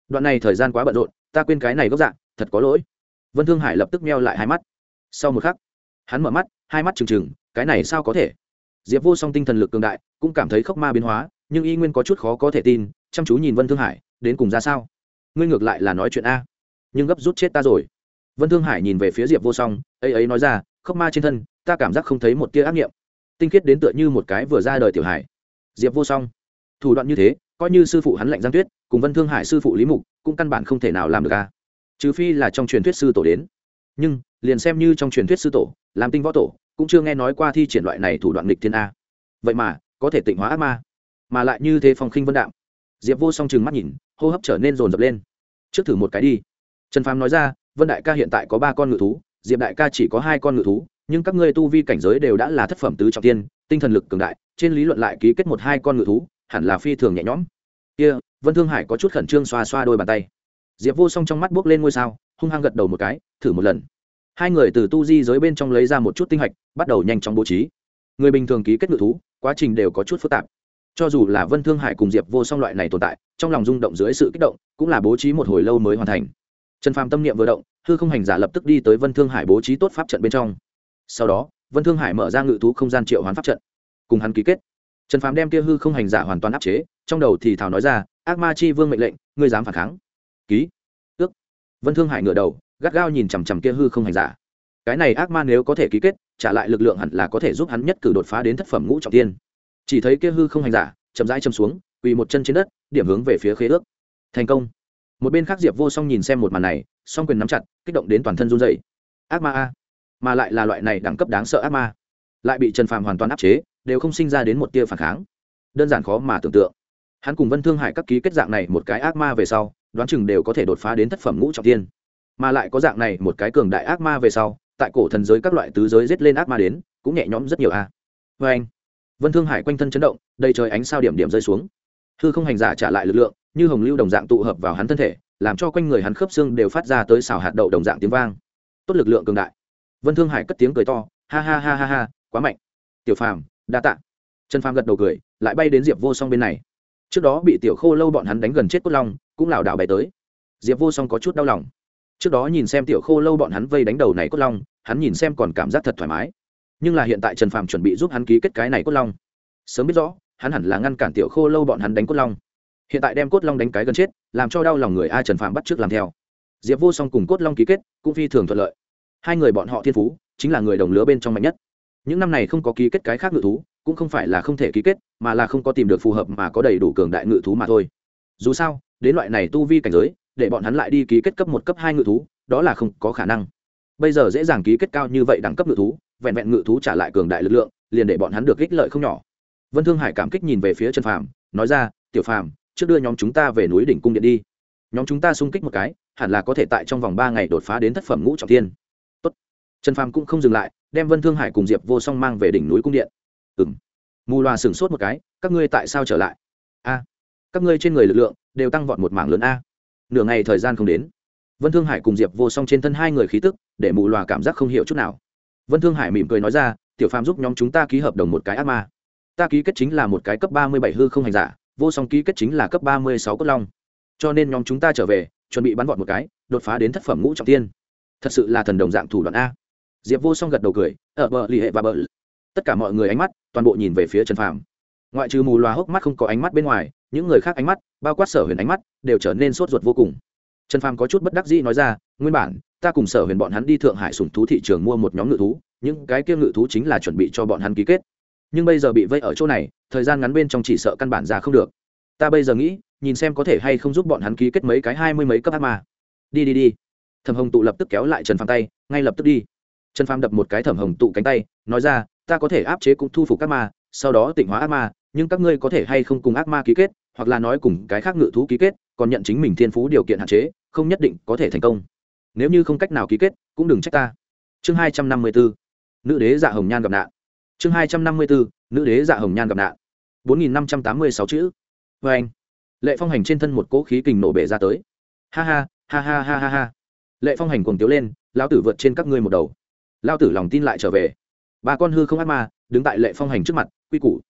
Đoạn này thời gian quá bận rộn, ta quên cái này gốc dạng thật có lỗi. Vân thương hải lập tức meo lại hai mắt. Sau một khắc, hắn mở mắt, hai mắt trừng trừng, cái này sao có thể? Diệp vô song tinh thần lực cường đại, cũng cảm thấy khốc ma biến hóa, nhưng y nguyên có chút khó có thể tin, chăm chú nhìn vân thương hải, đến cùng ra sao? Ngươi ngược lại là nói chuyện a. Nhưng gấp rút chết ta rồi. Vân thương hải nhìn về phía diệp vô song, ấy ấy nói ra, khốc ma trên thân, ta cảm giác không thấy một tia ác nghiệm. Tinh khiết đến tựa như một cái vừa ra đời tiểu hải. Diệp vô song, thủ đoạn như thế, coi như sư phụ hắn lạnh giang tuyết, cùng vân thương hải sư phụ lý mục, cũng căn bản không thể nào làm được a. Trừ phi là trong truyền thuyết sư tổ đến. Nhưng, liền xem như trong truyền thuyết sư tổ, làm tinh võ tổ cũng chưa nghe nói qua thi triển loại này thủ đoạn nghịch thiên a. Vậy mà, có thể tịnh hóa ác ma, mà lại như thế phong khinh vân đạm. Diệp vô song chừng mắt nhìn, hô hấp trở nên rồn rập lên. Trước thử một cái đi. Trần phàm nói ra, vân đại ca hiện tại có ba con ngự thú, diệp đại ca chỉ có hai con ngự thú, nhưng các ngươi tu vi cảnh giới đều đã là thất phẩm tứ trọng tiên, tinh thần lực cường đại, trên lý luận lại ký kết một hai con ngự thú, hẳn là phi thường nhẹ nhõm. Kia, vân thương hải có chút khẩn trương xoa xoa đôi bàn tay. Diệp vô song trong mắt buốc lên ngôi sao, hung hăng gật đầu một cái, thử một lần hai người từ tu di giới bên trong lấy ra một chút tinh hạch, bắt đầu nhanh chóng bố trí. Người bình thường ký kết ngự thú, quá trình đều có chút phức tạp. Cho dù là vân thương hải cùng diệp vô song loại này tồn tại, trong lòng rung động dưới sự kích động, cũng là bố trí một hồi lâu mới hoàn thành. Trần phàm tâm niệm vừa động, hư không hành giả lập tức đi tới vân thương hải bố trí tốt pháp trận bên trong. Sau đó, vân thương hải mở ra ngự thú không gian triệu hoán pháp trận, cùng hắn ký kết. Trần phàm đem kia hư không hành giả hoàn toàn áp chế, trong đầu thì thảo nói ra, ác ma chi vương mệnh lệnh, ngươi dám phản kháng? Ký. Ước. Vân thương hải ngửa đầu gắt gao nhìn chằm chằm kia hư không hành giả. Cái này ác ma nếu có thể ký kết, trả lại lực lượng hẳn là có thể giúp hắn nhất cử đột phá đến thất phẩm ngũ trọng tiên. Chỉ thấy kia hư không hành giả, chậm rãi châm xuống, quỳ một chân trên đất, điểm hướng về phía khế ước. Thành công. Một bên khác diệp vô song nhìn xem một màn này, song quyền nắm chặt, kích động đến toàn thân run dày ác ma a. Mà lại là loại này đẳng cấp đáng sợ ác ma. Lại bị trần phàm hoàn toàn áp chế, đều không sinh ra đến một tia phản kháng. Đơn giản khó mà tưởng tượng. Hắn cùng vân thương hải các ký kết dạng này một cái ác ma về sau, đoán chừng đều có thể đột phá đến thất phẩm ngũ trọng tiên mà lại có dạng này một cái cường đại ác ma về sau, tại cổ thần giới các loại tứ giới giết lên ác ma đến, cũng nhẹ nhõm rất nhiều a. Vê anh, vân thương hải quanh thân chấn động, đầy trời ánh sao điểm điểm rơi xuống. Hư không hành giả trả lại lực lượng, như hồng lưu đồng dạng tụ hợp vào hắn thân thể, làm cho quanh người hắn khớp xương đều phát ra tới xào hạt đậu đồng dạng tiếng vang. Tốt lực lượng cường đại. Vân thương hải cất tiếng cười to, ha ha ha ha ha, quá mạnh. Tiểu phàm, đa tạ. Trần phàm gật đầu cười, lại bay đến diệp vô song bên này. Trước đó bị tiểu khô lâu bọn hắn đánh gần chết cốt long, cũng lảo đảo bay tới. Diệp vô song có chút đau lòng trước đó nhìn xem tiểu khô lâu bọn hắn vây đánh đầu này cốt long, hắn nhìn xem còn cảm giác thật thoải mái. Nhưng là hiện tại trần phàm chuẩn bị giúp hắn ký kết cái này cốt long. Sớm biết rõ, hắn hẳn là ngăn cản tiểu khô lâu bọn hắn đánh cốt long. Hiện tại đem cốt long đánh cái gần chết, làm cho đau lòng người ai trần phàm bắt trước làm theo. Diệp vô song cùng cốt long ký kết, cũng phi thường thuận lợi. Hai người bọn họ thiên phú, chính là người đồng lứa bên trong mạnh nhất. Những năm này không có ký kết cái khác ngự thú, cũng không phải là không thể ký kết, mà là không có tìm được phù hợp mà có đầy đủ cường đại ngự thú mà thôi. Dù sao đến loại này tu vi cảnh giới, để bọn hắn lại đi ký kết cấp một, cấp hai ngự thú, đó là không có khả năng. Bây giờ dễ dàng ký kết cao như vậy đẳng cấp ngự thú, vẹn vẹn ngự thú trả lại cường đại lực lượng, liền để bọn hắn được ích lợi không nhỏ. Vân thương hải cảm kích nhìn về phía trần phàm, nói ra, tiểu phàm, trước đưa nhóm chúng ta về núi đỉnh cung điện đi. Nhóm chúng ta xung kích một cái, hẳn là có thể tại trong vòng ba ngày đột phá đến thất phẩm ngũ trọng thiên. Tốt. trần phàm cũng không dừng lại, đem vân thương hải cùng diệp vô song mang về đỉnh núi cung điện. Ừ m mù loà sửng sốt một cái, các ngươi tại sao trở lại? A các ngươi trên người lực lượng đều tăng vọt một mảng lớn a. Nửa ngày thời gian không đến, vân thương hải cùng diệp vô song trên thân hai người khí tức để mù loà cảm giác không hiểu chút nào. Vân thương hải mỉm cười nói ra, tiểu phàm giúp nhóm chúng ta ký hợp đồng một cái ác ma. Ta ký kết chính là một cái cấp ba mươi bảy hư không hành giả, vô song ký kết chính là cấp ba mươi sáu cốt long. Cho nên nhóm chúng ta trở về, chuẩn bị bắn vọt một cái, đột phá đến thất phẩm ngũ trọng tiên. Thật sự là thần đồng dạng thủ đoạn a. Diệp vô song gật đầu cười ở bờ, lì hệ và bờ. Tất cả mọi người ánh mắt toàn bộ nhìn về phía trần phàm ngoại trừ mù loà hốc mắt không có ánh mắt bên ngoài, những người khác ánh mắt, bao quát sở huyền ánh mắt, đều trở nên sốt ruột vô cùng. Trần phàm có chút bất đắc dĩ nói ra, nguyên bản, ta cùng sở huyền bọn hắn đi thượng hải sùng thú thị trường mua một nhóm ngự thú, những cái kia ngự thú chính là chuẩn bị cho bọn hắn ký kết. Nhưng bây giờ bị vây ở chỗ này, thời gian ngắn bên trong chỉ sợ căn bản ra không được. Ta bây giờ nghĩ, nhìn xem có thể hay không giúp bọn hắn ký kết mấy cái hai mươi mấy cấp ác ma. Đi đi đi. Thẩm hồng tụ lập tức kéo lại trần phàm tay, ngay lập tức đi. Trần phàm đập một cái thẩm hồng tụ cánh tay, nói ra, ta có thể áp chế cũng thu phục ác ma, sau đó tỉnh hóa ác ma nhưng các ngươi có thể hay không cùng ác ma ký kết, hoặc là nói cùng cái khác ngự thú ký kết, còn nhận chính mình thiên phú điều kiện hạn chế, không nhất định có thể thành công. Nếu như không cách nào ký kết, cũng đừng trách ta. Chương hai trăm năm mươi bốn nữ đế dạ hồng nhan gặp nạn. Chương hai trăm năm mươi bốn nữ đế dạ hồng nhan gặp nạn. bốn nghìn năm trăm tám mươi sáu chữ. Vê anh, lệ phong hành trên thân một cỗ khí kình nổ bể ra tới. Ha ha ha ha ha ha ha. Lệ phong hành cuồng tiếu lên lao tử vượt trên các ngươi một đầu. Lao tử lòng tin lại trở về. Ba con hư không ác ma, đứng tại lệ phong hành trước mặt, quy củ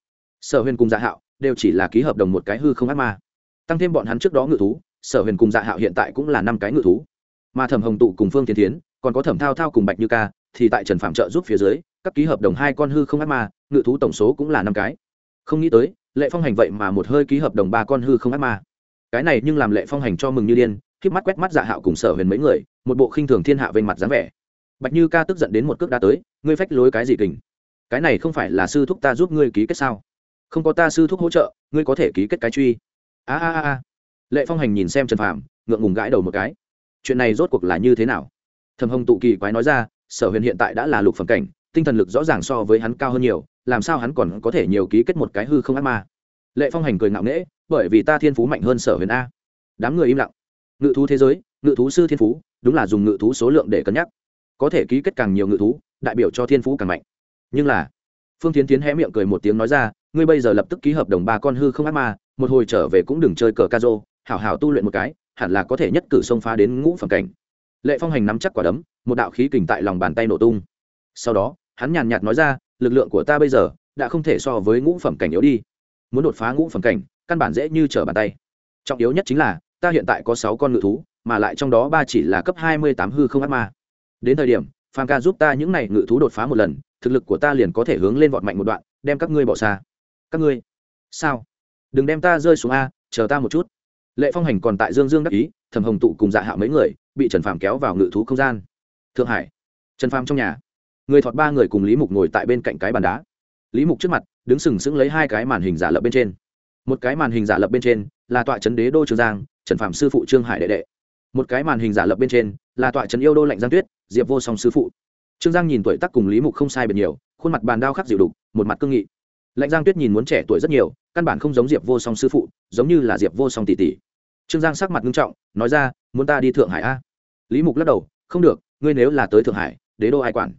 sở huyền cùng dạ hạo đều chỉ là ký hợp đồng một cái hư không ác ma. Tăng thêm bọn hắn trước đó ngự thú, sở huyền cùng dạ hạo hiện tại cũng là năm cái ngự thú. Mà thẩm hồng tụ cùng phương tiến tiến còn có thẩm thao thao cùng bạch như ca, thì tại trần phạm trợ giúp phía dưới, các ký hợp đồng hai con hư không ác ma, ngự thú tổng số cũng là năm cái. Không nghĩ tới, lệ phong hành vậy mà một hơi ký hợp đồng ba con hư không ác ma. Cái này nhưng làm lệ phong hành cho mừng như điên k mắt quét mắt dạ hạo cùng sở huyền mấy người, một bộ khinh thường thiên hạ vênh mặt dáng vẻ. Bạch như ca tức giận đến một cước đá tới, ngươi phách lối cái gì kình? Cái này không phải là sư thúc ta giúp ngươi ký kết sao? Không có ta sư thúc hỗ trợ, ngươi có thể ký kết cái truy. A a a lệ phong hành nhìn xem trần phạm ngượng ngùng gãi đầu một cái. Chuyện này rốt cuộc là như thế nào? Thầm hồng tụ kỳ quái nói ra, sở huyền hiện tại đã là lục phẩm cảnh, tinh thần lực rõ ràng so với hắn cao hơn nhiều, làm sao hắn còn có thể nhiều ký kết một cái hư không ác ma? Lệ phong hành cười ngạo nghễ, bởi vì ta thiên phú mạnh hơn sở huyền a. Đám người im lặng. Ngự thú thế giới, ngự thú sư thiên phú, đúng là dùng ngự thú số lượng để cân nhắc. Có thể ký kết càng nhiều ngự thú, đại biểu cho thiên phú càng mạnh. Nhưng là, phương tiến tiến hé miệng cười một tiếng nói ra ngươi bây giờ lập tức ký hợp đồng ba con hư không ác ma, một hồi trở về cũng đừng chơi cờ ca rô, hảo hảo tu luyện một cái, hẳn là có thể nhất cử xông phá đến ngũ phẩm cảnh. Lệ phong hành nắm chắc quả đấm, một đạo khí kình tại lòng bàn tay nổ tung. Sau đó, hắn nhàn nhạt nói ra, lực lượng của ta bây giờ đã không thể so với ngũ phẩm cảnh yếu đi. Muốn đột phá ngũ phẩm cảnh, căn bản dễ như trở bàn tay. Trọng yếu nhất chính là, ta hiện tại có sáu con ngự thú, mà lại trong đó ba chỉ là cấp hai mươi tám hư không ác ma. Đến thời điểm phan ca giúp ta những này ngự thú đột phá một lần, thực lực của ta liền có thể hướng lên vọt mạnh một đoạn, đem các ngươi bỏ xa các ngươi. Sao? Đừng đem ta rơi xuống a, chờ ta một chút. Lệ phong hành còn tại dương dương đắc ý thầm hồng tụ cùng dạ hạ mấy người, bị trần phàm kéo vào ngự thú không gian. Thượng hải. Trần phàm trong nhà. Người thọt ba người cùng lý mục ngồi tại bên cạnh cái bàn đá. Lý mục trước mặt, đứng sừng sững lấy hai cái màn hình giả lập bên trên. Một cái màn hình giả lập bên trên là tọa trấn đế đô trường giang, trần phạm sư phụ trương hải đệ đệ. Một cái màn hình giả lập bên trên là tọa trấn yêu đô lạnh giang tuyết, diệp vô song sư phụ. Trương giang nhìn tuổi tác cùng lý mục không sai biệt nhiều, khuôn mặt bàn đao khắc dịu đục, một mặt cương nghị lạnh giang tuyết nhìn muốn trẻ tuổi rất nhiều, căn bản không giống diệp vô song sư phụ, giống như là diệp vô song tỷ tỷ. Trương giang sắc mặt nghiêm trọng, nói ra, muốn ta đi thượng hải a? Lý mục lắc đầu, không được, ngươi nếu là tới thượng hải, đế đô ai quản?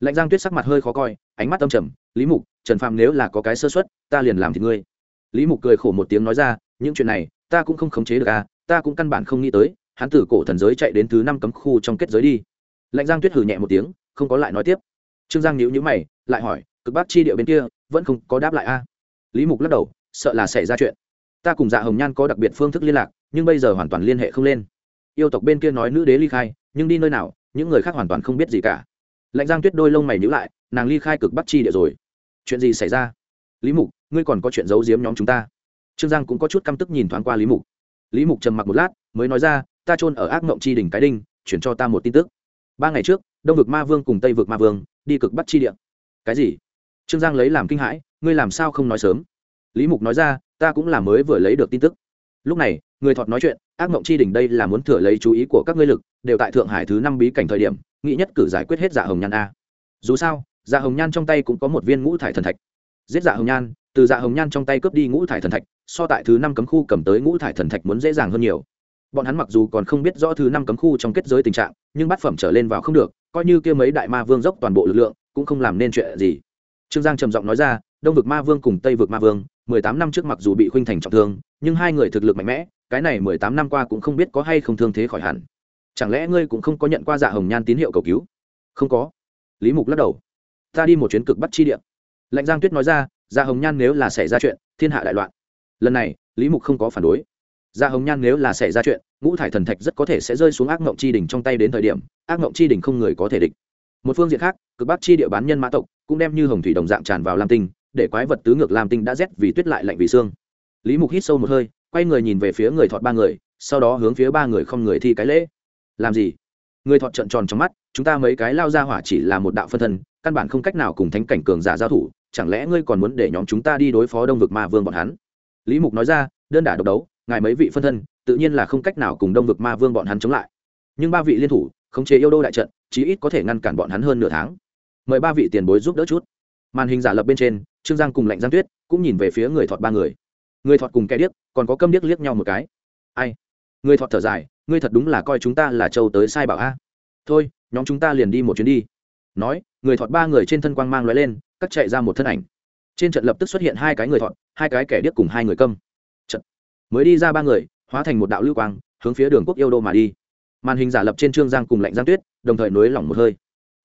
Lạnh giang tuyết sắc mặt hơi khó coi, ánh mắt âm trầm, lý mục, trần phạm nếu là có cái sơ xuất ta liền làm thì ngươi. Lý mục cười khổ một tiếng nói ra, những chuyện này, ta cũng không khống chế được à ta cũng căn bản không nghĩ tới, hắn từ cổ thần giới chạy đến thứ năm cấm khu trong kết giới đi. Lạnh giang tuyết hử nhẹ một tiếng, không có lại nói tiếp. Trương giang nhíu nhíu mày, lại hỏi, cực bắc chi địa bên kia vẫn không có đáp lại a. À? lý mục lắc đầu, sợ là xảy ra chuyện. Ta cùng dạ hồng nhan có đặc biệt phương thức liên lạc, nhưng bây giờ hoàn toàn liên hệ không lên. Yêu tộc bên kia nói nữ đế ly khai, nhưng đi nơi nào, những người khác hoàn toàn không biết gì cả. Lạnh giang tuyết đôi lông mày nhữ lại, nàng ly khai cực bắc chi địa rồi. Chuyện gì xảy ra? Lý mục, ngươi còn có chuyện giấu giếm nhóm chúng ta. Trương giang cũng có chút căm tức nhìn thoáng qua lý mục. Lý mục trầm mặc một lát, mới nói ra, ta trôn ở ác mộng chi đỉnh cái đinh, chuyển cho ta một tin tức. Ba ngày trước, đông vực ma vương cùng tây vực ma vương, đi cực bắt chi địa. Cái gì? Trương giang lấy làm kinh hãi, ngươi làm sao không nói sớm? Lý mục nói ra, ta cũng là mới vừa lấy được tin tức. Lúc này, người thọt nói chuyện, ác mộng chi đỉnh đây là muốn thừa lấy chú ý của các ngươi lực, đều tại thượng hải thứ năm bí cảnh thời điểm, nghĩ nhất cử giải quyết hết dạ hồng nhan a. Dù sao dạ hồng nhan trong tay cũng có một viên ngũ thải thần thạch. Giết dạ hồng nhan, từ dạ hồng nhan trong tay cướp đi ngũ thải thần thạch, so tại thứ năm cấm khu cầm tới ngũ thải thần thạch muốn dễ dàng hơn nhiều. Bọn hắn mặc dù còn không biết rõ thứ năm cấm khu trong kết giới tình trạng, nhưng bát phẩm trở lên vào không được, coi như kia mấy đại ma vương dốc toàn bộ lực lượng, cũng không làm nên chuyện gì trương giang trầm giọng nói ra, đông vực ma vương cùng tây vực ma vương, mười tám năm trước mặc dù bị khuynh thành trọng thương, nhưng hai người thực lực mạnh mẽ, cái này mười tám năm qua cũng không biết có hay không thương thế khỏi hẳn. Chẳng lẽ ngươi cũng không có nhận qua dạ hồng nhan tín hiệu cầu cứu? Không có. Lý mục lắc đầu. Ta đi một chuyến cực bắt chi địa. Lạnh giang tuyết nói ra dạ hồng nhan nếu là xảy ra chuyện, thiên hạ đại loạn. Lần này, lý mục không có phản đối. Dạ hồng nhan nếu là xảy ra chuyện, ngũ thải thần thạch rất có thể sẽ rơi xuống ác mộng chi đỉnh trong tay đến thời điểm, ác mộng chi đỉnh không người có thể địch. Một phương diện khác, cực bắc chi địa bán nhân mã tộc cũng đem như hồng thủy đồng dạng tràn vào lam tinh, để quái vật tứ ngược lam tinh đã rét vì tuyết lại lạnh vì xương. Lý mục hít sâu một hơi, quay người nhìn về phía người thọt ba người, sau đó hướng phía ba người không người thi cái lễ. Làm gì? Người thọt trận tròn trong mắt, chúng ta mấy cái lao ra hỏa chỉ là một đạo phân thân, căn bản không cách nào cùng thánh cảnh cường giả giao thủ, chẳng lẽ ngươi còn muốn để nhóm chúng ta đi đối phó đông vực ma vương bọn hắn? Lý mục nói ra, đơn đả độc đấu, ngài mấy vị phân thân, tự nhiên là không cách nào cùng đông vực ma vương bọn hắn chống lại. Nhưng ba vị liên thủ, khống chế yêu đô đại trận, chí ít có thể ngăn cản bọn hắn hơn nửa tháng mời ba vị tiền bối giúp đỡ chút. Màn hình giả lập bên trên, trương giang cùng lạnh giang tuyết cũng nhìn về phía người thọt ba người. Người thọt cùng kẻ điếc, còn có câm điếc liếc nhau một cái. Ai? Người thọt thở dài, ngươi thật đúng là coi chúng ta là châu tới sai bảo a. Thôi, nhóm chúng ta liền đi một chuyến đi. Nói, người thọt ba người trên thân quang mang l lên, cắt chạy ra một thân ảnh. Trên trận lập tức xuất hiện hai cái người thọt, hai cái kẻ điếc cùng hai người câm. Trận. Mới đi ra ba người, hóa thành một đạo lưu quang, hướng phía đường quốc yêu đô mà đi. Màn hình giả lập trên trương giang cùng lạnh giang tuyết, đồng thời nối lỏng một hơi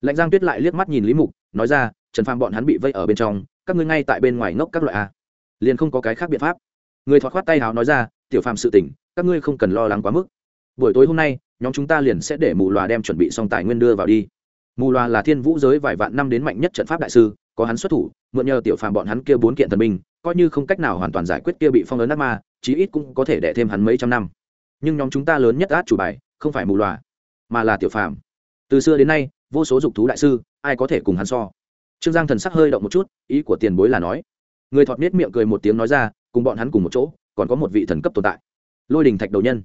lạnh giang tuyết lại liếc mắt nhìn lý mục nói ra trần phàm bọn hắn bị vây ở bên trong các ngươi ngay tại bên ngoài ngốc các loại a. Liền không có cái khác biện pháp. Người thoát khoát tay hào nói ra tiểu phàm sự tỉnh các ngươi không cần lo lắng quá mức. Buổi tối hôm nay nhóm chúng ta liền sẽ để mù loà đem chuẩn bị xong tài nguyên đưa vào đi. Mù loà là thiên vũ giới vài vạn năm đến mạnh nhất trận pháp đại sư có hắn xuất thủ mượn nhờ tiểu phàm bọn hắn kia bốn kiện thần minh, coi như không cách nào hoàn toàn giải quyết kia bị phong ấn ác ma chí ít cũng có thể đẻ thêm hắn mấy trăm năm. Nhưng nhóm chúng ta lớn nhất át chủ bài không phải mù loà mà là tiểu phàm. Từ xưa đến nay vô số dục thú đại sư, ai có thể cùng hắn so? Trương giang thần sắc hơi động một chút, ý của tiền bối là nói. Người thọt nết miệng cười một tiếng nói ra, cùng bọn hắn cùng một chỗ, còn có một vị thần cấp tồn tại. Lôi đình thạch đầu nhân.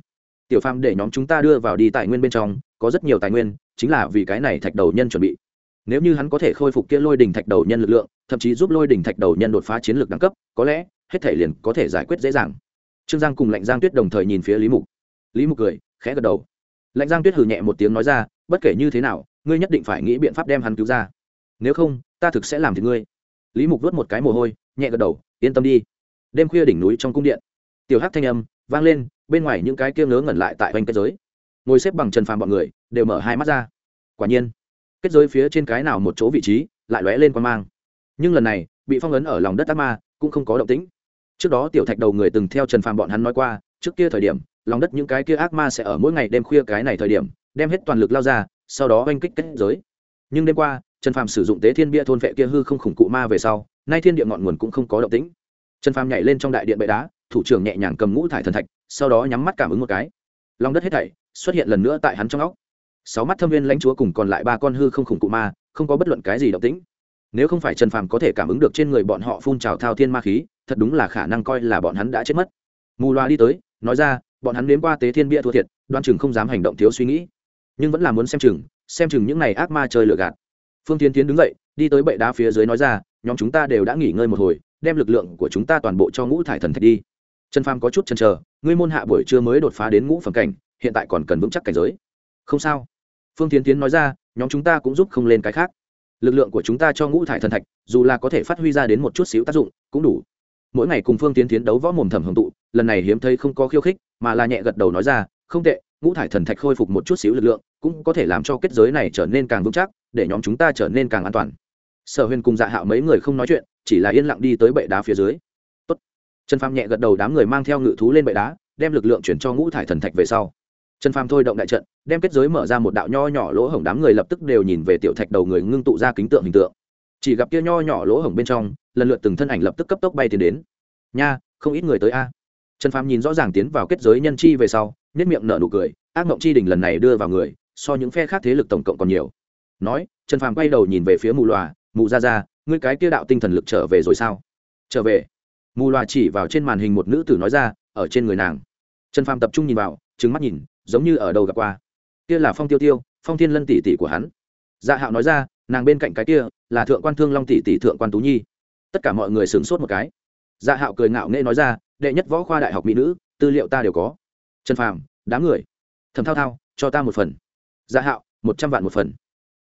Tiểu phàm để nhóm chúng ta đưa vào đi tài nguyên bên trong, có rất nhiều tài nguyên, chính là vì cái này thạch đầu nhân chuẩn bị. Nếu như hắn có thể khôi phục kia lôi đình thạch đầu nhân lực lượng, thậm chí giúp lôi đình thạch đầu nhân đột phá chiến lược đẳng cấp, có lẽ, hết thể liền có thể giải quyết dễ dàng. Trương giang cùng lạnh giang tuyết đồng thời nhìn phía lý mục. Lý mục cười, khẽ gật đầu. Lạnh giang tuyết hừ nhẹ một tiếng nói ra, bất kể như thế nào ngươi nhất định phải nghĩ biện pháp đem hắn cứu ra. Nếu không, ta thực sẽ làm thì ngươi. Lý mục vớt một cái mồ hôi, nhẹ gật đầu, yên tâm đi. Đêm khuya đỉnh núi trong cung điện, tiểu hát thanh âm vang lên, bên ngoài những cái kia ngớ ngẩn lại tại quanh kết giới. Ngồi xếp bằng trần phàm bọn người, đều mở hai mắt ra. Quả nhiên, kết giới phía trên cái nào một chỗ vị trí, lại lóe lên quan mang. Nhưng lần này, bị phong ấn ở lòng đất ác ma, cũng không có động tĩnh. Trước đó tiểu thạch đầu người từng theo trần phàm bọn hắn nói qua, trước kia thời điểm, lòng đất những cái kia ác ma sẽ ở mỗi ngày đêm khuya cái này thời điểm, đem hết toàn lực lao ra sau đó oanh kích kết giới. Nhưng đêm qua, trần phàm sử dụng tế thiên bia thôn vệ kia hư không khủng cụ ma về sau, nay thiên địa ngọn nguồn cũng không có động tĩnh. Trần phàm nhảy lên trong đại điện bệ đá, thủ trưởng nhẹ nhàng cầm ngũ thải thần thạch, sau đó nhắm mắt cảm ứng một cái. Lòng đất hết thảy xuất hiện lần nữa tại hắn trong óc. Sáu mắt thâm viên lãnh chúa cùng còn lại ba con hư không khủng cụ ma, không có bất luận cái gì động tĩnh. Nếu không phải trần phàm có thể cảm ứng được trên người bọn họ phun trào thao thiên ma khí, thật đúng là khả năng coi là bọn hắn đã chết mất. Mù loa đi tới, nói ra, bọn hắn nếm qua tế thiên bia thua thiệt, đoan chừng không dám hành động thiếu suy nghĩ nhưng vẫn là muốn xem chừng xem chừng những n à y ác ma chơi lừa gạt. Phương tiến tiến đứng dậy, đi tới bệ đá phía dưới nói ra, nhóm chúng ta đều đã nghỉ ngơi một hồi, đem lực lượng của chúng ta toàn bộ cho ngũ thải thần thạch đi. Trần pham có chút chần chờ, ngươi môn hạ buổi trưa mới đột phá đến ngũ phẩm cảnh, hiện tại còn cần vững chắc cảnh giới. Không sao. Phương tiến tiến nói ra, nhóm chúng ta cũng giúp không lên cái khác. Lực lượng của chúng ta cho ngũ thải thần thạch, dù là có thể phát huy ra đến một chút xíu tác dụng, cũng đủ. Mỗi ngày cùng phương tiến tiến đấu võ mồm thẩm hồng tụ, lần này hiếm thấy không có khiêu khích, mà là nhẹ gật đầu nói ra, không tệ, ngũ thải thần thạch khôi phục một chút xíu lực lượng cũng có thể làm cho kết giới này trở nên càng vững chắc, để nhóm chúng ta trở nên càng an toàn. Sở huyền cùng dạ hạo mấy người không nói chuyện, chỉ là yên lặng đi tới bệ đá phía dưới. Tốt. trần phàm nhẹ gật đầu đám người mang theo ngự thú lên bệ đá, đem lực lượng chuyển cho ngũ thải thần thạch về sau. Trần phàm thôi động đại trận, đem kết giới mở ra một đạo nho nhỏ lỗ hổng đám người lập tức đều nhìn về tiểu thạch đầu người ngưng tụ ra kính tượng hình tượng. Chỉ gặp kia nho nhỏ lỗ hổng bên trong, lần lượt từng thân ảnh lập tức cấp tốc bay tiến đến. Nha, không ít người tới a. Trần phàm nhìn rõ ràng tiến vào kết giới nhân chi về sau nhất miệng nở nụ cười, ác mộng chi đình lần này đưa vào người so những phe khác thế lực tổng cộng còn nhiều. Nói, trần phàm quay đầu nhìn về phía mù loà, mù ra ra, ngươi cái kia đạo tinh thần lực trở về rồi sao? Trở về. Mù loà chỉ vào trên màn hình một nữ tử nói ra, ở trên người nàng. Trần phàm tập trung nhìn vào trứng mắt nhìn, giống như ở đầu gặp qua. Kia là phong tiêu tiêu, phong thiên lân tỷ tỷ của hắn. Dạ hạo nói ra, nàng bên cạnh cái kia là thượng quan thương long tỷ tỷ thượng quan tú nhi. Tất cả mọi người sửng sốt một cái. Dạ hạo cười ngạo nghễ nói ra, đệ nhất võ khoa đại học mỹ nữ, tư liệu ta đều có. Trần phàm, đám người thầm thao thao, cho ta một phần dạ hạo, một trăm vạn một phần.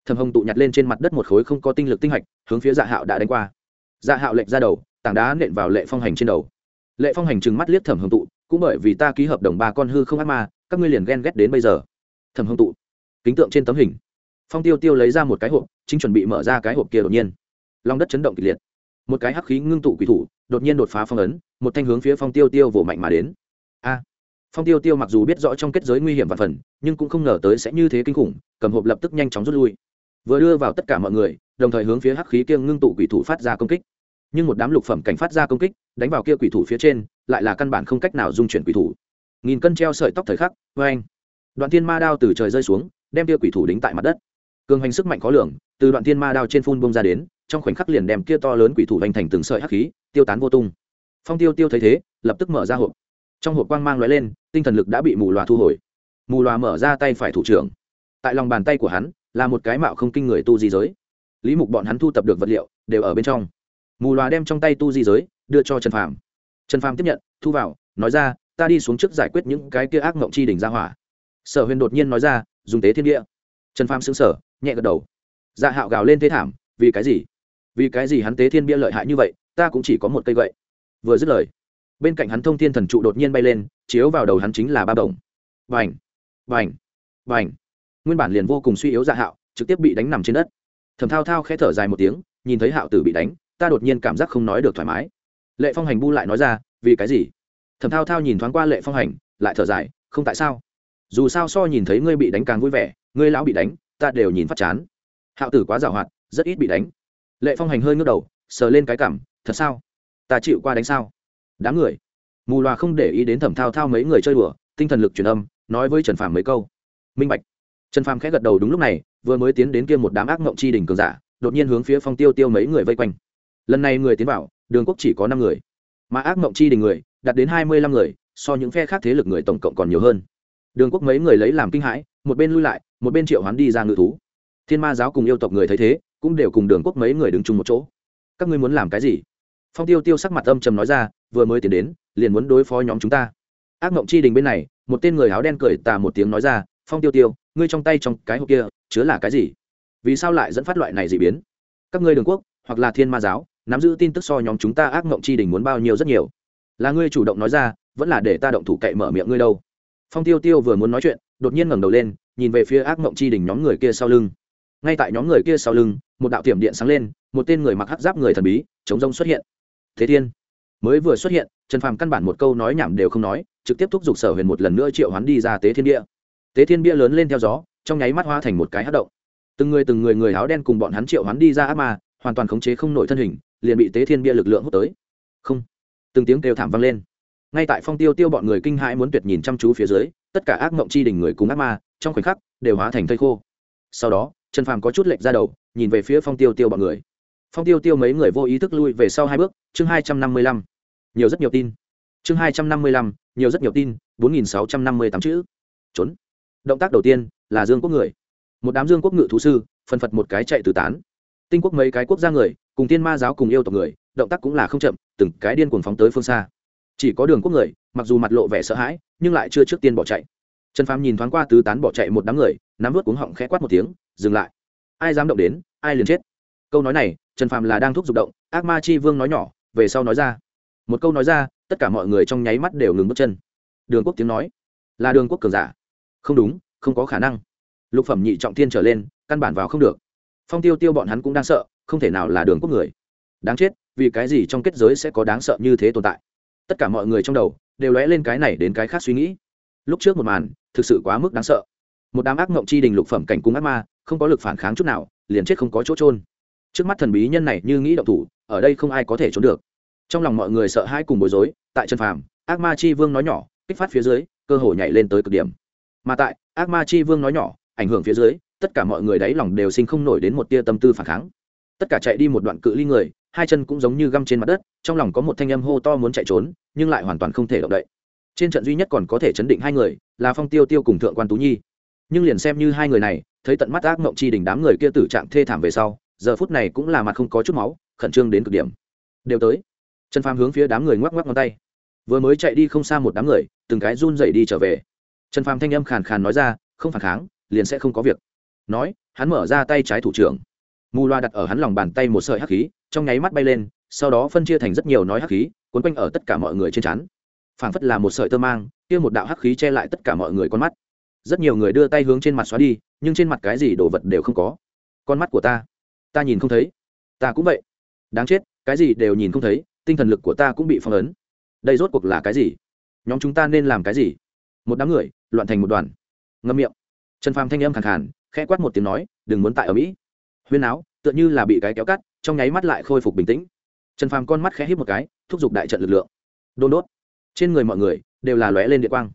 Thầm hồng tụ nhặt lên trên mặt đất một khối không có tinh lực tinh hạch, hướng phía dạ hạo đã đánh qua. Dạ hạo lệnh ra đầu, tảng đá nện vào lệ phong hành trên đầu. Lệ phong hành trừng mắt liếc thẩm hồng tụ, cũng bởi vì ta ký hợp đồng ba con hư không ác ma, các ngươi liền ghen ghét đến bây giờ. Thẩm hồng tụ, kính tượng trên tấm hình. Phong tiêu tiêu lấy ra một cái hộp, chính chuẩn bị mở ra cái hộp kia đột nhiên. Lòng đất chấn động kịch liệt. Một cái hắc khí ngưng tụ quỷ thủ, đột nhiên đột phá phong ấn, một thanh hướng phía phong tiêu tiêu vỗ mạnh mà đến. A! Phong tiêu tiêu mặc dù biết rõ trong kết giới nguy hiểm và phần, nhưng cũng không ngờ tới sẽ như thế kinh khủng, cầm hộp lập tức nhanh chóng rút lui. Vừa đưa vào tất cả mọi người, đồng thời hướng phía hắc khí kia ngưng tụ quỷ thủ phát ra công kích. Nhưng một đám lục phẩm cảnh phát ra công kích, đánh vào kia quỷ thủ phía trên, lại là căn bản không cách nào dung chuyển quỷ thủ. Nghìn cân treo sợi tóc thời khắc vê anh đoạn thiên ma đao từ trời rơi xuống, đem kia quỷ thủ đính tại mặt đất. Cường hành sức mạnh khó lường, từ đoạn thiên ma đao trên phun bông ra đến, trong khoảnh khắc liền đem kia to lớn quỷ thủ hành thành từng sợi hắc khí, tiêu tán vô tung. Phong tiêu tiêu thấy thế, lập tức mở ra hộp trong hộp quang mang lóe lên, tinh thần lực đã bị mù loà thu hồi. Mù loà mở ra tay phải thủ trưởng. Tại lòng bàn tay của hắn, là một cái mạo không kinh người tu di giới. Lý mục bọn hắn thu tập được vật liệu, đều ở bên trong. Mù loà đem trong tay tu di giới, đưa cho trần phàm. Trần phàm tiếp nhận, thu vào, nói ra, ta đi xuống trước giải quyết những cái kia ác mộng chi đỉnh ra hỏa. Sở huyền đột nhiên nói ra, dùng tế thiên địa. Trần phàm xứng sở nhẹ gật đầu. Dạ hạo gào lên thế thảm, vì cái gì? Vì cái gì hắn tế thiên bia lợi hại như vậy, ta cũng chỉ có một cây gậy. Vừa dứt lời bên cạnh hắn thông thiên thần trụ đột nhiên bay lên, chiếu vào đầu hắn chính là ba đồng vành vành vành nguyên bản liền vô cùng suy yếu dạ hạo, trực tiếp bị đánh nằm trên đất. Thầm thao thao khẽ thở dài một tiếng, nhìn thấy hạo tử bị đánh, ta đột nhiên cảm giác không nói được thoải mái. Lệ phong hành bu lại nói ra, vì cái gì? Thầm thao thao nhìn thoáng qua lệ phong hành, lại thở dài, không tại sao? Dù sao so nhìn thấy ngươi bị đánh càng vui vẻ, ngươi lão bị đánh, ta đều nhìn phát chán. Hạo tử quá giàu hoạt, rất ít bị đánh. Lệ phong hành hơi ngước đầu, sờ lên cái cảm, thật sao? Ta chịu qua đánh sao? Đám người. Mù loà không để ý đến thẩm thao thao mấy người chơi đùa, tinh thần lực truyền âm, nói với trần phàm mấy câu. Minh bạch. Trần phàm khẽ gật đầu đúng lúc này, vừa mới tiến đến kia một đám ác mộng chi đỉnh cường giả, đột nhiên hướng phía phong tiêu tiêu mấy người vây quanh. Lần này người tiến vào, đường quốc chỉ có năm người. Mà ác mộng chi đỉnh người, đạt đến hai mươi lăm người, so những phe khác thế lực người tổng cộng còn nhiều hơn. Đường quốc mấy người lấy làm kinh hãi, một bên lui lại, một bên triệu hoán đi ra ngự thú. Thiên ma giáo cùng yêu tộc người thấy thế, cũng đều cùng đường quốc mấy người đứng chung một chỗ. Các ngươi muốn làm cái gì? Phong tiêu tiêu sắc mặt âm trầm nói ra vừa mới tiến đến, liền muốn đối phó nhóm chúng ta. Ác mộng chi đình bên này, một tên người áo đen cười tà một tiếng nói ra, phong tiêu tiêu, ngươi trong tay trong cái hộp kia, chứa là cái gì? Vì sao lại dẫn phát loại này dị biến? Các ngươi đường quốc, hoặc là thiên ma giáo, nắm giữ tin tức so nhóm chúng ta ác mộng chi đình muốn bao nhiêu rất nhiều. Là ngươi chủ động nói ra, vẫn là để ta động thủ cậy mở miệng ngươi đâu. Phong tiêu tiêu vừa muốn nói chuyện, đột nhiên ngẩng đầu lên, nhìn về phía ác mộng chi đình nhóm người kia sau lưng. Ngay tại nhóm người kia sau lưng, một đạo tiệm điện sáng lên, một tên người mặc hắc giáp người thần bí, chống rông xuất hiện. Thế thiên mới vừa xuất hiện, trần phàm căn bản một câu nói nhảm đều không nói, trực tiếp thúc giục sở huyền một lần nữa triệu hắn đi ra tế thiên bia. Tế thiên bia lớn lên theo gió, trong nháy mắt hoa thành một cái hát động. Từng người từng người người áo đen cùng bọn hắn triệu hắn đi ra ác ma, hoàn toàn khống chế không nổi thân hình, liền bị tế thiên bia lực lượng hút tới. Không. Từng tiếng kêu thảm vang lên. Ngay tại phong tiêu tiêu bọn người kinh hãi muốn tuyệt nhìn chăm chú phía dưới, tất cả ác mộng chi đình người cùng ác ma, trong khoảnh khắc, đều hóa thành thây khô. Sau đó, trần phàm có chút lệch ra đầu, nhìn về phía phong tiêu tiêu bọn người. Phong tiêu tiêu mấy người vô ý thức lui về sau hai bước chương hai trăm năm mươi lăm. Nhiều rất nhiều tin. Chương hai trăm năm mươi lăm, nhiều rất nhiều tin, bốn nghìn sáu trăm năm mươi tám chữ. Trốn. Động tác đầu tiên là dương quốc người. Một đám dương quốc ngự thú sư phân phật một cái chạy từ tán. Tinh quốc mấy cái quốc gia người, cùng tiên ma giáo cùng yêu tộc người, động tác cũng là không chậm, từng cái điên cuồng phóng tới phương xa. Chỉ có đường quốc người, mặc dù mặt lộ vẻ sợ hãi, nhưng lại chưa trước tiên bỏ chạy. Trần phàm nhìn thoáng qua tứ tán bỏ chạy một đám người, nắm vớt cuống họng khẽ quát một tiếng, dừng lại. Ai dám động đến, ai liền chết. Câu nói này, trần phàm là đang thúc giục động, ác ma chi vương nói nhỏ về sau nói ra. Một câu nói ra, tất cả mọi người trong nháy mắt đều ngừng bước chân. Đường quốc tiếng nói. Là đường quốc cường giả. Không đúng, không có khả năng. Lục phẩm nhị trọng thiên trở lên, căn bản vào không được. Phong tiêu tiêu bọn hắn cũng đang sợ, không thể nào là đường quốc người. Đáng chết, vì cái gì trong kết giới sẽ có đáng sợ như thế tồn tại? Tất cả mọi người trong đầu đều lóe lên cái này đến cái khác suy nghĩ. Lúc trước một màn, thực sự quá mức đáng sợ. Một đám ác mộng chi đình lục phẩm cảnh cung ác ma, không có lực phản kháng chút nào, liền chết không có chỗ trôn trước mắt thần bí nhân này như nghĩ động thủ, ở đây không ai có thể trốn được trong lòng mọi người sợ hãi cùng bối rối, tại chân phàm, ác ma chi vương nói nhỏ, kích phát phía dưới, cơ hội nhảy lên tới cực điểm. Mà tại ác ma chi vương nói nhỏ, ảnh hưởng phía dưới, tất cả mọi người đáy lòng đều sinh không nổi đến một tia tâm tư phản kháng. Tất cả chạy đi một đoạn cự ly người, hai chân cũng giống như găm trên mặt đất, trong lòng có một thanh âm hô to muốn chạy trốn, nhưng lại hoàn toàn không thể động đậy. Trên trận duy nhất còn có thể chấn định hai người, là phong tiêu tiêu cùng thượng quan tú nhi. Nhưng liền xem như hai người này, thấy tận mắt ác mộng chi đỉnh đám người kia tử trạng thê thảm về sau, giờ phút này cũng là mặt không có chút máu, khẩn trương đến cực điểm. Đều tới trần phàm hướng phía đám người ngoắc ngoắc ngón tay. Vừa mới chạy đi không xa một đám người, từng cái run dậy đi trở về. Trần phàm thanh âm khàn khàn nói ra, không phản kháng, liền sẽ không có việc. Nói, hắn mở ra tay trái thủ trưởng. Mù loa đặt ở hắn lòng bàn tay một sợi hắc khí, trong nháy mắt bay lên, sau đó phân chia thành rất nhiều nói hắc khí quấn quanh ở tất cả mọi người trên chắn phảng phất là một sợi tơ mang, kia một đạo hắc khí che lại tất cả mọi người con mắt. Rất nhiều người đưa tay hướng trên mặt xóa đi, nhưng trên mặt cái gì đồ vật đều không có. Con mắt của ta ta nhìn không thấy. Ta cũng vậy. Đáng chết, cái gì đều nhìn không thấy tinh thần lực của ta cũng bị phong ấn. Đây rốt cuộc là cái gì? Nhóm chúng ta nên làm cái gì? Một đám người, loạn thành một đoàn. Ngâm miệng. Trần phàm thanh âm khẳng khàn, khẽ quát một tiếng nói, đừng muốn tại ở mỹ. Huyên áo, tựa như là bị cái kéo cắt, trong nháy mắt lại khôi phục bình tĩnh. Trần phàm con mắt khẽ hít một cái, thúc giục đại trận lực lượng. Đôn đốt. Trên người mọi người đều là lóe lên địa quang.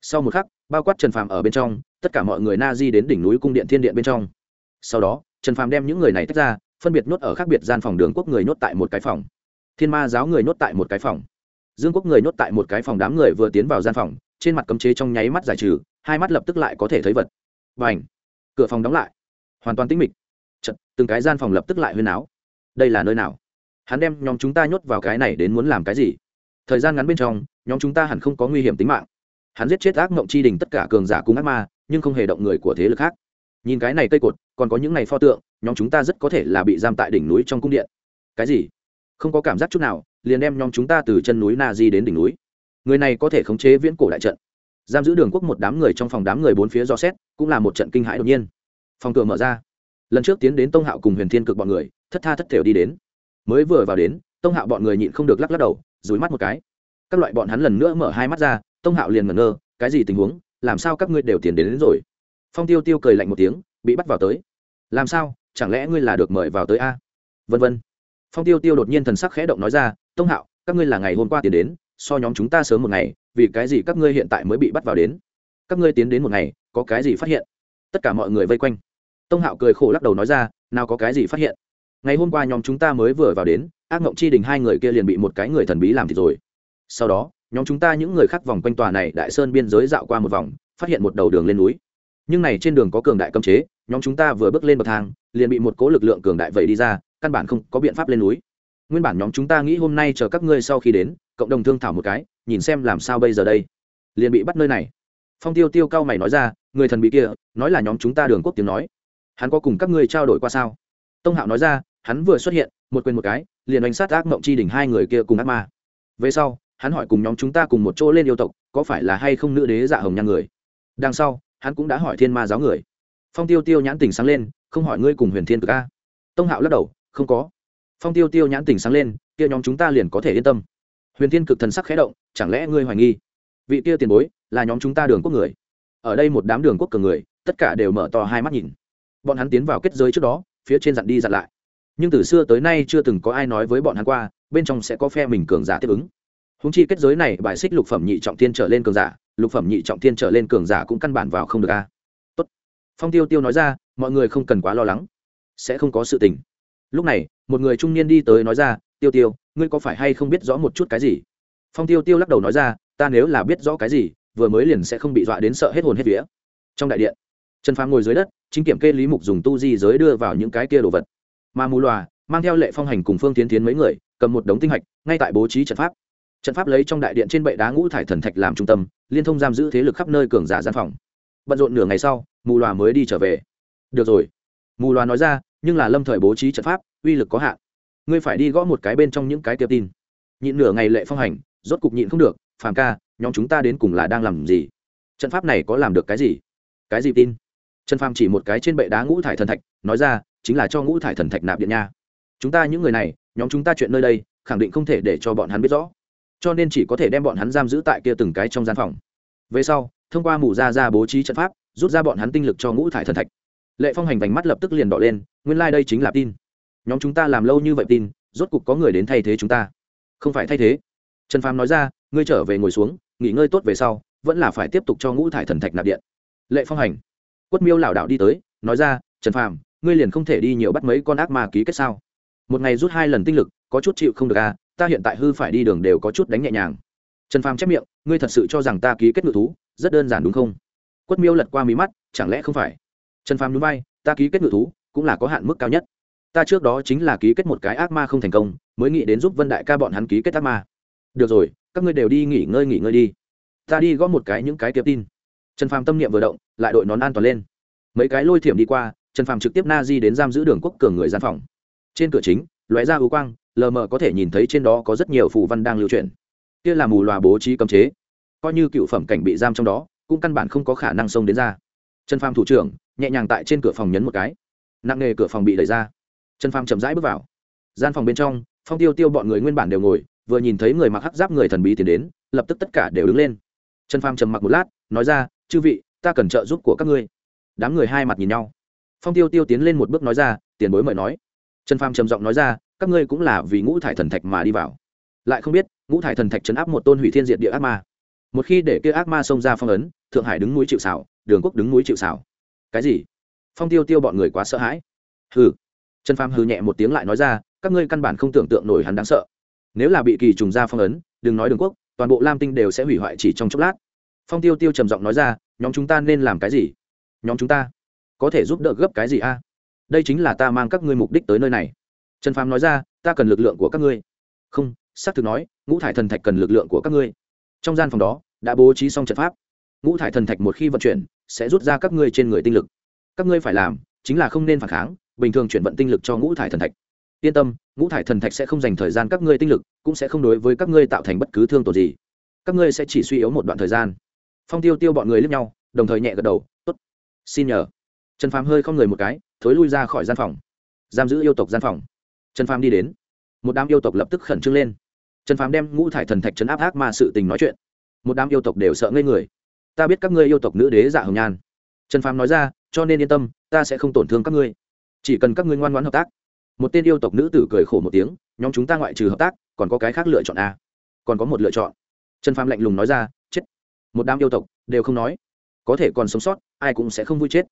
Sau một khắc, bao quát trần phàm ở bên trong, tất cả mọi người na di đến đỉnh núi cung điện thiên điện bên trong. Sau đó, trần phàm đem những người này tách ra, phân biệt nhốt ở khác biệt gian phòng đường quốc người nhốt tại một cái phòng thiên ma giáo người nhốt tại một cái phòng. Dương quốc người nhốt tại một cái phòng đám người vừa tiến vào gian phòng trên mặt cấm chế trong nháy mắt giải trừ hai mắt lập tức lại có thể thấy vật. Và ảnh cửa phòng đóng lại. Hoàn toàn tĩnh mịch. Chật, từng cái gian phòng lập tức lại huyên áo đây là nơi nào? Hắn đem nhóm chúng ta nhốt vào cái này đến muốn làm cái gì? Thời gian ngắn bên trong nhóm chúng ta hẳn không có nguy hiểm tính mạng. Hắn giết chết ác mộng chi đình tất cả cường giả cung ác ma nhưng không hề động người của thế lực khác. Nhìn cái này cây cột còn có những này pho tượng nhóm chúng ta rất có thể là bị giam tại đỉnh núi trong cung điện. Cái gì? Không có cảm giác chút nào liền đem nhóm chúng ta từ chân núi na di đến đỉnh núi. Người này có thể khống chế viễn cổ đại trận. Giam giữ đường quốc một đám người trong phòng đám người bốn phía do xét cũng là một trận kinh hãi đột nhiên. Phòng cửa mở ra. Lần trước tiến đến tông hạo cùng huyền thiên cực bọn người thất tha thất thểu đi đến. Mới vừa vào đến tông hạo bọn người nhịn không được lắc lắc đầu dúi mắt một cái. Các loại bọn hắn lần nữa mở hai mắt ra tông hạo liền ngẩn ngơ cái gì tình huống làm sao các ngươi đều tiến đến, đến rồi? Phong tiêu tiêu cười lạnh một tiếng bị bắt vào tới. Làm sao chẳng lẽ ngươi là được mời vào tới a? Vân vân phong tiêu tiêu đột nhiên thần sắc khẽ động nói ra, tông hạo, các ngươi là ngày hôm qua tiến đến, so nhóm chúng ta sớm một ngày, vì cái gì các ngươi hiện tại mới bị bắt vào đến? Các ngươi tiến đến một ngày, có cái gì phát hiện? Tất cả mọi người vây quanh. Tông hạo cười khổ lắc đầu nói ra, nào có cái gì phát hiện? Ngày hôm qua nhóm chúng ta mới vừa vào đến, ác mộng chi đình hai người kia liền bị một cái người thần bí làm thịt rồi. Sau đó, nhóm chúng ta những người khác vòng quanh tòa này đại sơn biên giới dạo qua một vòng, phát hiện một đầu đường lên núi. Nhưng này trên đường có cường đại cấm chế, nhóm chúng ta vừa bước lên bậc thang, liền bị một cố lực lượng cường đại vẩy đi ra căn bản không có biện pháp lên núi. Nguyên bản nhóm chúng ta nghĩ hôm nay chờ các ngươi sau khi đến, cộng đồng thương thảo một cái, nhìn xem làm sao bây giờ đây. Liền bị bắt nơi này. Phong tiêu tiêu cao mày nói ra, người thần bị kia, nói là nhóm chúng ta đường quốc tiếng nói. Hắn có cùng các ngươi trao đổi qua sao? Tông hạo nói ra, hắn vừa xuất hiện, một quên một cái, liền đánh sát ác mộng chi đỉnh hai người kia cùng ác ma. Về sau, hắn hỏi cùng nhóm chúng ta cùng một chỗ lên yêu tộc, có phải là hay không nữ đế dạ hồng nhang người? Đằng sau, hắn cũng đã hỏi thiên ma giáo người. Phong tiêu tiêu nhãn tình sáng lên, không hỏi ngươi cùng huyền thiên cực a. Tông hạo lắc đầu không có. Phong tiêu tiêu nhãn tình sáng lên, kia nhóm chúng ta liền có thể yên tâm. Huyền thiên cực thần sắc khẽ động, chẳng lẽ ngươi hoài nghi? Vị kia tiền bối là nhóm chúng ta đường quốc người. Ở đây một đám đường quốc cường người, tất cả đều mở to hai mắt nhìn. Bọn hắn tiến vào kết giới trước đó, phía trên dặn đi dặn lại. Nhưng từ xưa tới nay chưa từng có ai nói với bọn hắn qua, bên trong sẽ có phe mình cường giả tiếp ứng. Húng chi kết giới này bài xích lục phẩm nhị trọng thiên trở lên cường giả, lục phẩm nhị trọng thiên trở lên cường giả cũng căn bản vào không được a. Tốt. phong tiêu tiêu nói ra, mọi người không cần quá lo lắng. Sẽ không có sự tình lúc này, một người trung niên đi tới nói ra, tiêu tiêu, ngươi có phải hay không biết rõ một chút cái gì? Phong tiêu tiêu lắc đầu nói ra, ta nếu là biết rõ cái gì, vừa mới liền sẽ không bị dọa đến sợ hết hồn hết vía. Trong đại điện, trần phàm ngồi dưới đất, chính kiểm kê lý mục dùng tu di giới đưa vào những cái kia đồ vật. Mà mù loà, mang theo lệ phong hành cùng phương tiến tiến mấy người, cầm một đống tinh hạch, ngay tại bố trí trận pháp. Trận pháp lấy trong đại điện trên bệ đá ngũ thải thần thạch làm trung tâm, liên thông giam giữ thế lực khắp nơi cường giả gian phòng. Bận rộn nửa ngày sau, mù loà mới đi trở về. Được rồi. Mù loà nói ra nhưng là lâm thời bố trí trận pháp, uy lực có hạn. Ngươi phải đi gõ một cái bên trong những cái tiệp tin. Nhịn nửa ngày lệ phong hành, rốt cục nhịn không được, phàm ca, nhóm chúng ta đến cùng là đang làm gì? Trận pháp này có làm được cái gì? Cái gì tin? Trần phàm chỉ một cái trên bệ đá ngũ thải thần thạch, nói ra, chính là cho ngũ thải thần thạch nạp điện nha. Chúng ta những người này, nhóm chúng ta chuyện nơi đây, khẳng định không thể để cho bọn hắn biết rõ. Cho nên chỉ có thể đem bọn hắn giam giữ tại kia từng cái trong gian phòng. Về sau, thông qua mù ra ra bố trí trận pháp, rút ra bọn hắn tinh lực cho ngũ thải thần thạch lệ phong hành vành mắt lập tức liền đỏ lên nguyên lai、like、đây chính là tin nhóm chúng ta làm lâu như vậy tin rốt cục có người đến thay thế chúng ta không phải thay thế trần phàm nói ra ngươi trở về ngồi xuống nghỉ ngơi tốt về sau vẫn là phải tiếp tục cho ngũ thải thần thạch nạp điện lệ phong hành quất miêu lảo đạo đi tới nói ra trần phàm ngươi liền không thể đi nhiều bắt mấy con ác ma ký kết sao một ngày rút hai lần tinh lực có chút chịu không được à ta hiện tại hư phải đi đường đều có chút đánh nhẹ nhàng trần phàm chép miệng ngươi thật sự cho rằng ta ký kết ngự thú rất đơn giản đúng không quất miêu lật qua mí mắt chẳng lẽ không phải trần phàm núi bay, ta ký kết ngự thú, cũng là có hạn mức cao nhất. Ta trước đó chính là ký kết một cái ác ma không thành công, mới nghĩ đến giúp vân đại ca bọn hắn ký kết ác ma. Được rồi, các ngươi đều đi nghỉ ngơi nghỉ ngơi đi. Ta đi gõ một cái những cái tiệp tin. Trần phàm tâm niệm vừa động, lại đội nón an toàn lên. Mấy cái lôi thiểm đi qua, trần phàm trực tiếp na di đến giam giữ đường quốc cường người gian phòng. Trên cửa chính, lóe ra ưu quang, lờ mờ có thể nhìn thấy trên đó có rất nhiều phù văn đang lưu truyền. Kia là mù loà bố trí cấm chế. Coi như cựu phẩm cảnh bị giam trong đó, cũng căn bản không có khả năng xông đến ra. Trần phàm thủ trưởng nhẹ nhàng tại trên cửa phòng nhấn một cái. Nặng nề cửa phòng bị đẩy ra. Trần phàm chậm rãi bước vào. Gian phòng bên trong, phong tiêu tiêu bọn người nguyên bản đều ngồi, vừa nhìn thấy người mặc hắc giáp người thần bí tiến đến, lập tức tất cả đều đứng lên. Trần phàm trầm mặc một lát, nói ra, chư vị, ta cần trợ giúp của các ngươi. Đám người hai mặt nhìn nhau. Phong tiêu tiêu tiến lên một bước nói ra, tiền bối mời nói. Trần phàm trầm giọng nói ra, các ngươi cũng là vì ngũ thải thần thạch mà đi vào. Lại không biết, ngũ thải thần thạch chấn áp một tôn hủy thiên diệt địa ác ma. Một khi để kia ác ma xông ra phong ấn, thượng hải đứng núi chịu xảo đường quốc đứng núi chịu xảo cái gì? Phong tiêu tiêu bọn người quá sợ hãi. Hừ. Trần phàm hừ nhẹ một tiếng lại nói ra, các ngươi căn bản không tưởng tượng nổi hắn đáng sợ. Nếu là bị kỳ trùng ra phong ấn, đừng nói đường quốc, toàn bộ lam tinh đều sẽ hủy hoại chỉ trong chốc lát. Phong tiêu tiêu trầm giọng nói ra, nhóm chúng ta nên làm cái gì? Nhóm chúng ta có thể giúp đỡ gấp cái gì a? Đây chính là ta mang các ngươi mục đích tới nơi này. Trần phàm nói ra, ta cần lực lượng của các ngươi. Không, xác thực nói, ngũ thải thần thạch cần lực lượng của các ngươi. Trong gian phòng đó, đã bố trí xong trận pháp. Ngũ thải thần thạch một khi vận chuyển sẽ rút ra các ngươi trên người tinh lực. Các ngươi phải làm chính là không nên phản kháng, bình thường chuyển vận tinh lực cho ngũ thải thần thạch. Yên tâm, ngũ thải thần thạch sẽ không dành thời gian các ngươi tinh lực, cũng sẽ không đối với các ngươi tạo thành bất cứ thương tổn gì. Các ngươi sẽ chỉ suy yếu một đoạn thời gian. Phong tiêu tiêu bọn người lướt nhau, đồng thời nhẹ gật đầu, tốt, xin nhờ. Trần phàm hơi không người một cái, thối lui ra khỏi gian phòng. Giam giữ yêu tộc gian phòng. Trần phàm đi đến. Một đám yêu tộc lập tức khẩn trương lên. Trần phàm đem ngũ thải thần thạch chấn áp ác mà sự tình nói chuyện. Một đám yêu tộc đều sợ ngây người ta biết các ngươi yêu tộc nữ đế dạ hồng nhan. Trần phàm nói ra, cho nên yên tâm, ta sẽ không tổn thương các ngươi. Chỉ cần các ngươi ngoan ngoãn hợp tác. Một tên yêu tộc nữ tử cười khổ một tiếng, nhóm chúng ta ngoại trừ hợp tác, còn có cái khác lựa chọn a. À? còn có một lựa chọn. Trần phàm lạnh lùng nói ra, chết. Một đám yêu tộc, đều không nói. Có thể còn sống sót, ai cũng sẽ không vui chết.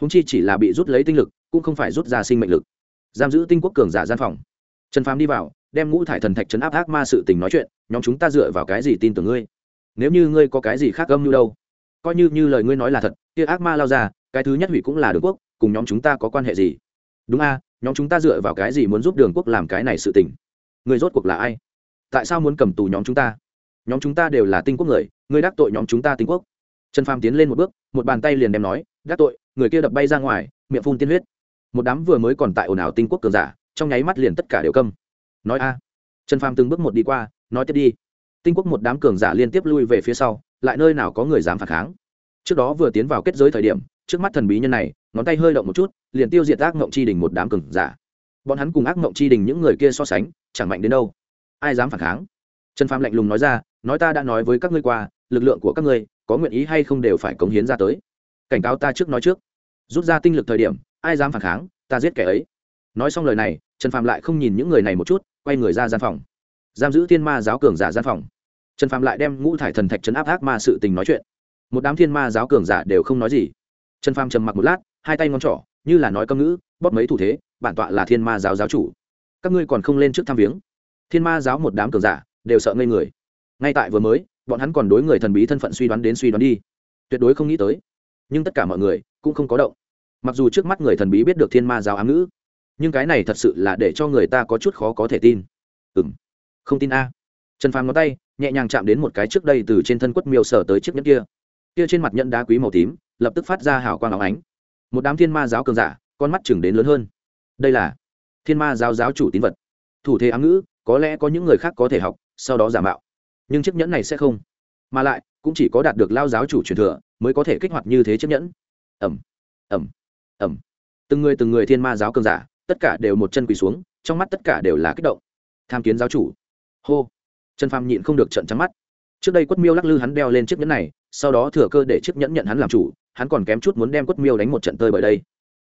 Húng chi chỉ là bị rút lấy tinh lực, cũng không phải rút ra sinh mệnh lực. Giam giữ tinh quốc cường giả gian phòng. Trần phàm đi vào, đem ngũ thải thần thạch trấn áp ác ma sự tình nói chuyện, nhóm chúng ta dựa vào cái gì tin tưởng ngươi? Nếu như ngươi có cái gì khác gâm như đâu coi như như lời ngươi nói là thật, kia ác ma lao ra, cái thứ nhất hủy cũng là đường quốc, cùng nhóm chúng ta có quan hệ gì? Đúng a, nhóm chúng ta dựa vào cái gì muốn giúp đường quốc làm cái này sự tình? Người rốt cuộc là ai? Tại sao muốn cầm tù nhóm chúng ta? Nhóm chúng ta đều là tinh quốc người, ngươi đắc tội nhóm chúng ta tinh quốc. Trần phàm tiến lên một bước, một bàn tay liền đem nói, đắc tội, người kia đập bay ra ngoài, miệng phun tiên huyết. Một đám vừa mới còn tại ồn ào tinh quốc cường giả, trong nháy mắt liền tất cả đều câm. Nói a. Trần phàm từng bước một đi qua, nói tiếp đi. Tinh quốc một đám cường giả liên tiếp lui về phía sau lại nơi nào có người dám phản kháng. Trước đó vừa tiến vào kết giới thời điểm, trước mắt thần bí nhân này, ngón tay hơi động một chút, liền tiêu diệt ác mộng chi đình một đám cường giả. Bọn hắn cùng ác mộng chi đình những người kia so sánh, chẳng mạnh đến đâu. Ai dám phản kháng? Trần phàm lạnh lùng nói ra, nói ta đã nói với các ngươi qua, lực lượng của các ngươi, có nguyện ý hay không đều phải cống hiến ra tới. Cảnh cáo ta trước nói trước. Rút ra tinh lực thời điểm, ai dám phản kháng, ta giết kẻ ấy. Nói xong lời này, trần phàm lại không nhìn những người này một chút, quay người ra gian phòng. Giam giữ thiên ma giáo cường giả gian phòng trần phàm lại đem ngũ thải thần thạch chấn áp ác ma sự tình nói chuyện. Một đám thiên ma giáo cường giả đều không nói gì. Trần phàm trầm mặc một lát, hai tay ngón trỏ, như là nói câm ngữ, bóp mấy thủ thế, bản tọa là thiên ma giáo giáo chủ. Các ngươi còn không lên trước thăm viếng. Thiên ma giáo một đám cường giả đều sợ ngây người. Ngay tại vừa mới, bọn hắn còn đối người thần bí thân phận suy đoán đến suy đoán đi. Tuyệt đối không nghĩ tới. Nhưng tất cả mọi người cũng không có động. Mặc dù trước mắt người thần bí biết được thiên ma giáo ám ngữ, nhưng cái này thật sự là để cho người ta có chút khó có thể tin. Ừ m không tin a. Trần phàm ngón tay nhẹ nhàng chạm đến một cái trước đây từ trên thân quất miêu sở tới chiếc nhẫn kia. Kia trên mặt nhẫn đá quý màu tím, lập tức phát ra hào quang áo ánh. Một đám thiên ma giáo cường giả, con mắt chừng đến lớn hơn. Đây là thiên ma giáo giáo chủ tín vật. Thủ thế ám ngữ, có lẽ có những người khác có thể học, sau đó giả mạo. Nhưng chiếc nhẫn này sẽ không. Mà lại, cũng chỉ có đạt được lao giáo chủ truyền thừa, mới có thể kích hoạt như thế chiếc nhẫn. Ẩm ẩm ẩm từng người từng người thiên ma giáo cường giả, tất cả đều một chân quỳ xuống, trong mắt tất cả đều là kích động. Tham kiến giáo chủ. Hô trần phàm nhịn không được trận trắng mắt. Trước đây quất miêu lắc lư hắn đeo lên chiếc nhẫn này, sau đó thừa cơ để chiếc nhẫn nhận hắn làm chủ, hắn còn kém chút muốn đem quất miêu đánh một trận tơi bởi đây.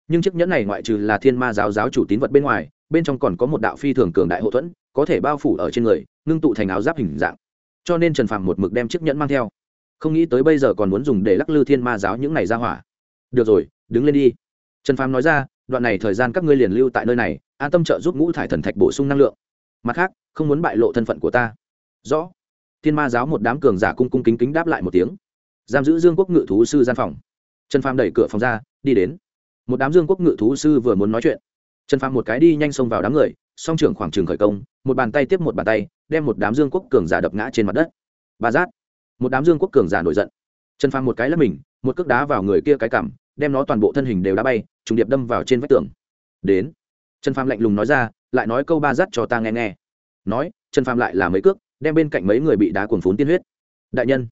Nhưng chiếc nhẫn này ngoại trừ là thiên ma giáo giáo chủ tín vật bên ngoài, bên trong còn có một đạo phi thường cường đại hậu thuẫn, có thể bao phủ ở trên người, ngưng tụ thành áo giáp hình dạng. Cho nên trần phàm một mực đem chiếc nhẫn mang theo. Không nghĩ tới bây giờ còn muốn dùng để lắc lư thiên ma giáo những này ra hỏa. Được rồi, đứng lên đi. Trần phàm nói ra, đoạn này thời gian các ngươi liền lưu tại nơi này, an tâm trợ giúp ngũ thải thần thạch bổ sung năng lượng. Mặt khác, không muốn bại lộ thân phận của ta rõ. Thiên ma giáo một đám cường giả cung cung kính kính đáp lại một tiếng. Giam giữ dương quốc ngự thú sư gian phòng. Trần phàm đẩy cửa phòng ra, đi đến. Một đám dương quốc ngự thú sư vừa muốn nói chuyện. Trần phàm một cái đi nhanh xông vào đám người, song trưởng khoảng trường khởi công, một bàn tay tiếp một bàn tay, đem một đám dương quốc cường giả đập ngã trên mặt đất. Ba giác một đám dương quốc cường giả nổi giận. Trần phàm một cái lấp mình, một cước đá vào người kia cái cảm đem nó toàn bộ thân hình đều đá bay, trùng điệp đâm vào trên vách tường. Đến. Trần phàm lạnh lùng nói ra, lại nói câu ba dắt cho ta nghe nghe. Nói, trần phàm lại là mấy cước đem bên cạnh mấy người bị đá cuồng phún tiên huyết. Đại nhân,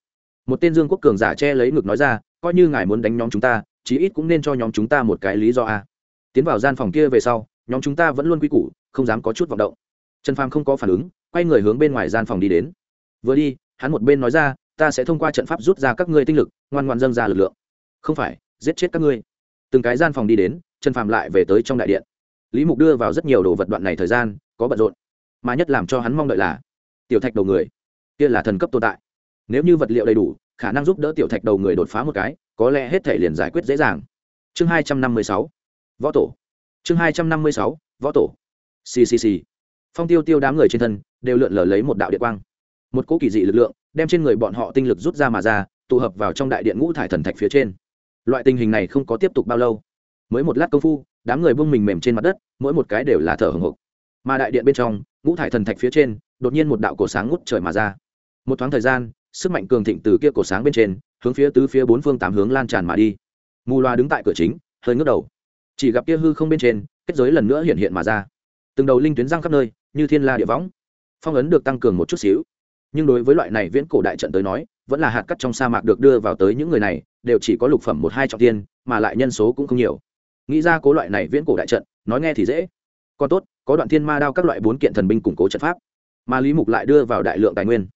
một tên dương quốc cường giả che lấy ngực nói ra, coi như ngài muốn đánh nhóm chúng ta, chí ít cũng nên cho nhóm chúng ta một cái lý do a. Tiến vào gian phòng kia về sau, nhóm chúng ta vẫn luôn quy củ, không dám có chút vọng động. Trần phàm không có phản ứng, quay người hướng bên ngoài gian phòng đi đến. Vừa đi, hắn một bên nói ra, ta sẽ thông qua trận pháp rút ra các ngươi tinh lực, ngoan ngoan dâng ra lực lượng. Không phải, giết chết các ngươi. Từng cái gian phòng đi đến, trần phàm lại về tới trong đại điện. Lý mục đưa vào rất nhiều đồ vật đoạn này thời gian, có bận rộn. Mà nhất làm cho hắn mong đợi là tiểu thạch đầu người. Kia là thần cấp tồn tại. Nếu như vật liệu đầy đủ, khả năng giúp đỡ tiểu thạch đầu người đột phá một cái, có lẽ hết thể liền giải quyết dễ dàng. Chương hai trăm năm mươi sáu, võ tổ. Chương hai trăm năm mươi sáu, võ tổ. Ccc phong tiêu tiêu đám người trên thân đều lượn lờ lấy một đạo điện quang. Một cỗ kỳ dị lực lượng đem trên người bọn họ tinh lực rút ra mà ra, tụ hợp vào trong đại điện ngũ thải thần thạch phía trên. Loại tình hình này không có tiếp tục bao lâu. Mới một lát công phu, đám người buông mình mềm trên mặt đất, mỗi một cái đều là thở hồng hộc mà đại điện bên trong, ngũ thải thần thạch phía trên, đột nhiên một đạo cổ sáng ngút trời mà ra. Một thoáng thời gian, sức mạnh cường thịnh từ kia cổ sáng bên trên, hướng phía tứ phía bốn phương tám hướng lan tràn mà đi. Mù loa đứng tại cửa chính, hơi ngước đầu. Chỉ gặp kia hư không bên trên, kết giới lần nữa hiện hiện mà ra. Từng đầu linh tuyến răng khắp nơi, như thiên la địa võng. Phong ấn được tăng cường một chút xíu. Nhưng đối với loại này viễn cổ đại trận tới nói, vẫn là hạt cắt trong sa mạc được đưa vào tới những người này, đều chỉ có lục phẩm một hai trọng tiên, mà lại nhân số cũng không nhiều. Nghĩ ra cố loại này viễn cổ đại trận, nói nghe thì dễ còn tốt, có đoạn thiên ma đao các loại bốn kiện thần binh củng cố trận pháp. Mà lý mục lại đưa vào đại lượng tài nguyên,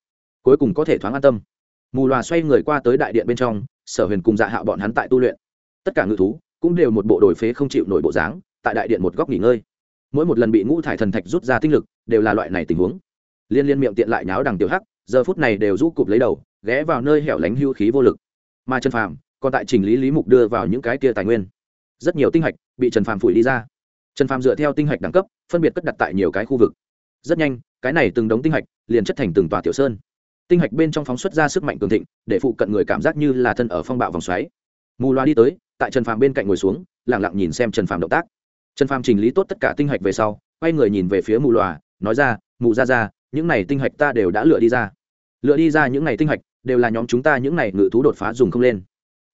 cuối cùng có thể thoáng an tâm. Mù loà xoay người qua tới đại điện bên trong, sở huyền cùng dạ hạo bọn hắn tại tu luyện. Tất cả ngự thú cũng đều một bộ đổi phế không chịu nổi bộ dáng, tại đại điện một góc nghỉ ngơi. Mỗi một lần bị ngũ thải thần thạch rút ra tinh lực, đều là loại này tình huống. Liên liên miệng tiện lại nháo đằng tiểu hắc, giờ phút này đều rũ cụp lấy đầu, ghé vào nơi hẻo lánh hưu khí vô lực. Mà trần phàm còn tại trình lý lý mục đưa vào những cái kia tài nguyên. Rất nhiều tinh hạch bị trần phàm phủi đi ra trần phàm dựa theo tinh hạch đẳng cấp phân biệt cất đặt tại nhiều cái khu vực. Rất nhanh cái này từng đống tinh hạch liền chất thành từng tòa tiểu sơn. Tinh hạch bên trong phóng xuất ra sức mạnh cường thịnh để phụ cận người cảm giác như là thân ở phong bạo vòng xoáy. Mù loa đi tới tại trần phàm bên cạnh ngồi xuống lẳng lặng nhìn xem trần phàm động tác. Trần phàm chỉnh lý tốt tất cả tinh hạch về sau quay người nhìn về phía mù Loa, nói ra mù ra ra những này tinh hạch ta đều đã lựa đi ra. Lựa đi ra những này tinh hạch đều là nhóm chúng ta những này ngự thú đột phá dùng không lên.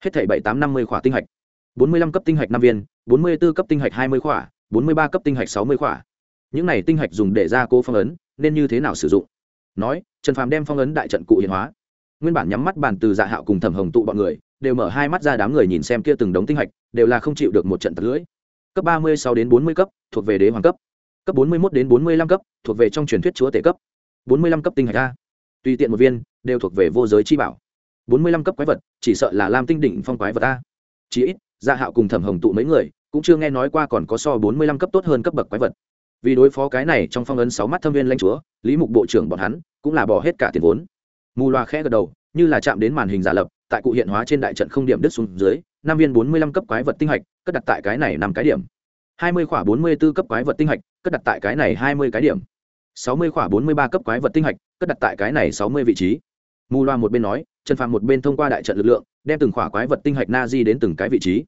Hết thảy bảy tám năm mươi khỏa tinh hạch. Bốn mươi lăm cấp tinh hạch năm viên bốn mươi b ố cấp tinh hạch hai mươi khỏa bốn mươi ba cấp tinh hạch sáu mươi khỏa. Những này tinh hạch dùng để ra cố phong ấn, nên như thế nào sử dụng? Nói, trần phàm đem phong ấn đại trận cụ hiện hóa. Nguyên bản nhắm mắt bàn từ dạ hạo cùng thẩm hồng tụ bọn người, đều mở hai mắt ra đám người nhìn xem kia từng đống tinh hạch, đều là không chịu được một trận tật lưỡi. Cấp ba mươi sáu đến bốn mươi cấp, thuộc về đế hoàng cấp. Cấp bốn mươi một đến bốn mươi lăm cấp, thuộc về trong truyền thuyết chúa tể cấp. Bốn mươi lăm cấp tinh hạch a. Tùy tiện một viên, đều thuộc về vô giới chi bảo. Bốn mươi lăm cấp quái vật, chỉ sợ là lam tinh đỉnh phong quái vật a. Chỉ ít gia hạo cùng thẩm hồng tụ mấy người cũng chưa nghe nói qua còn có so bốn mươi lăm cấp tốt hơn cấp bậc quái vật. Vì đối phó cái này trong phong ấn sáu mắt thâm viên lãnh chúa, lý mục bộ trưởng bọn hắn cũng là bỏ hết cả tiền vốn. Mù loa khẽ gật đầu, như là chạm đến màn hình giả lập, tại cụ hiện hóa trên đại trận không điểm đứt xuống dưới, năm viên bốn mươi lăm cấp quái vật tinh hạch, cất đặt tại cái này năm cái điểm. hai mươi khỏa bốn mươi b ố cấp quái vật tinh hạch, cất đặt tại cái này hai mươi cái điểm. sáu mươi khỏa bốn mươi ba cấp quái vật tinh hạch, cất đặt tại cái này sáu mươi vị trí. Mù loa một bên nói, trần phàm một bên thông qua đại trận lực lượng, đem từng khỏa quái vật tinh hạch na di đến từng cái vị trí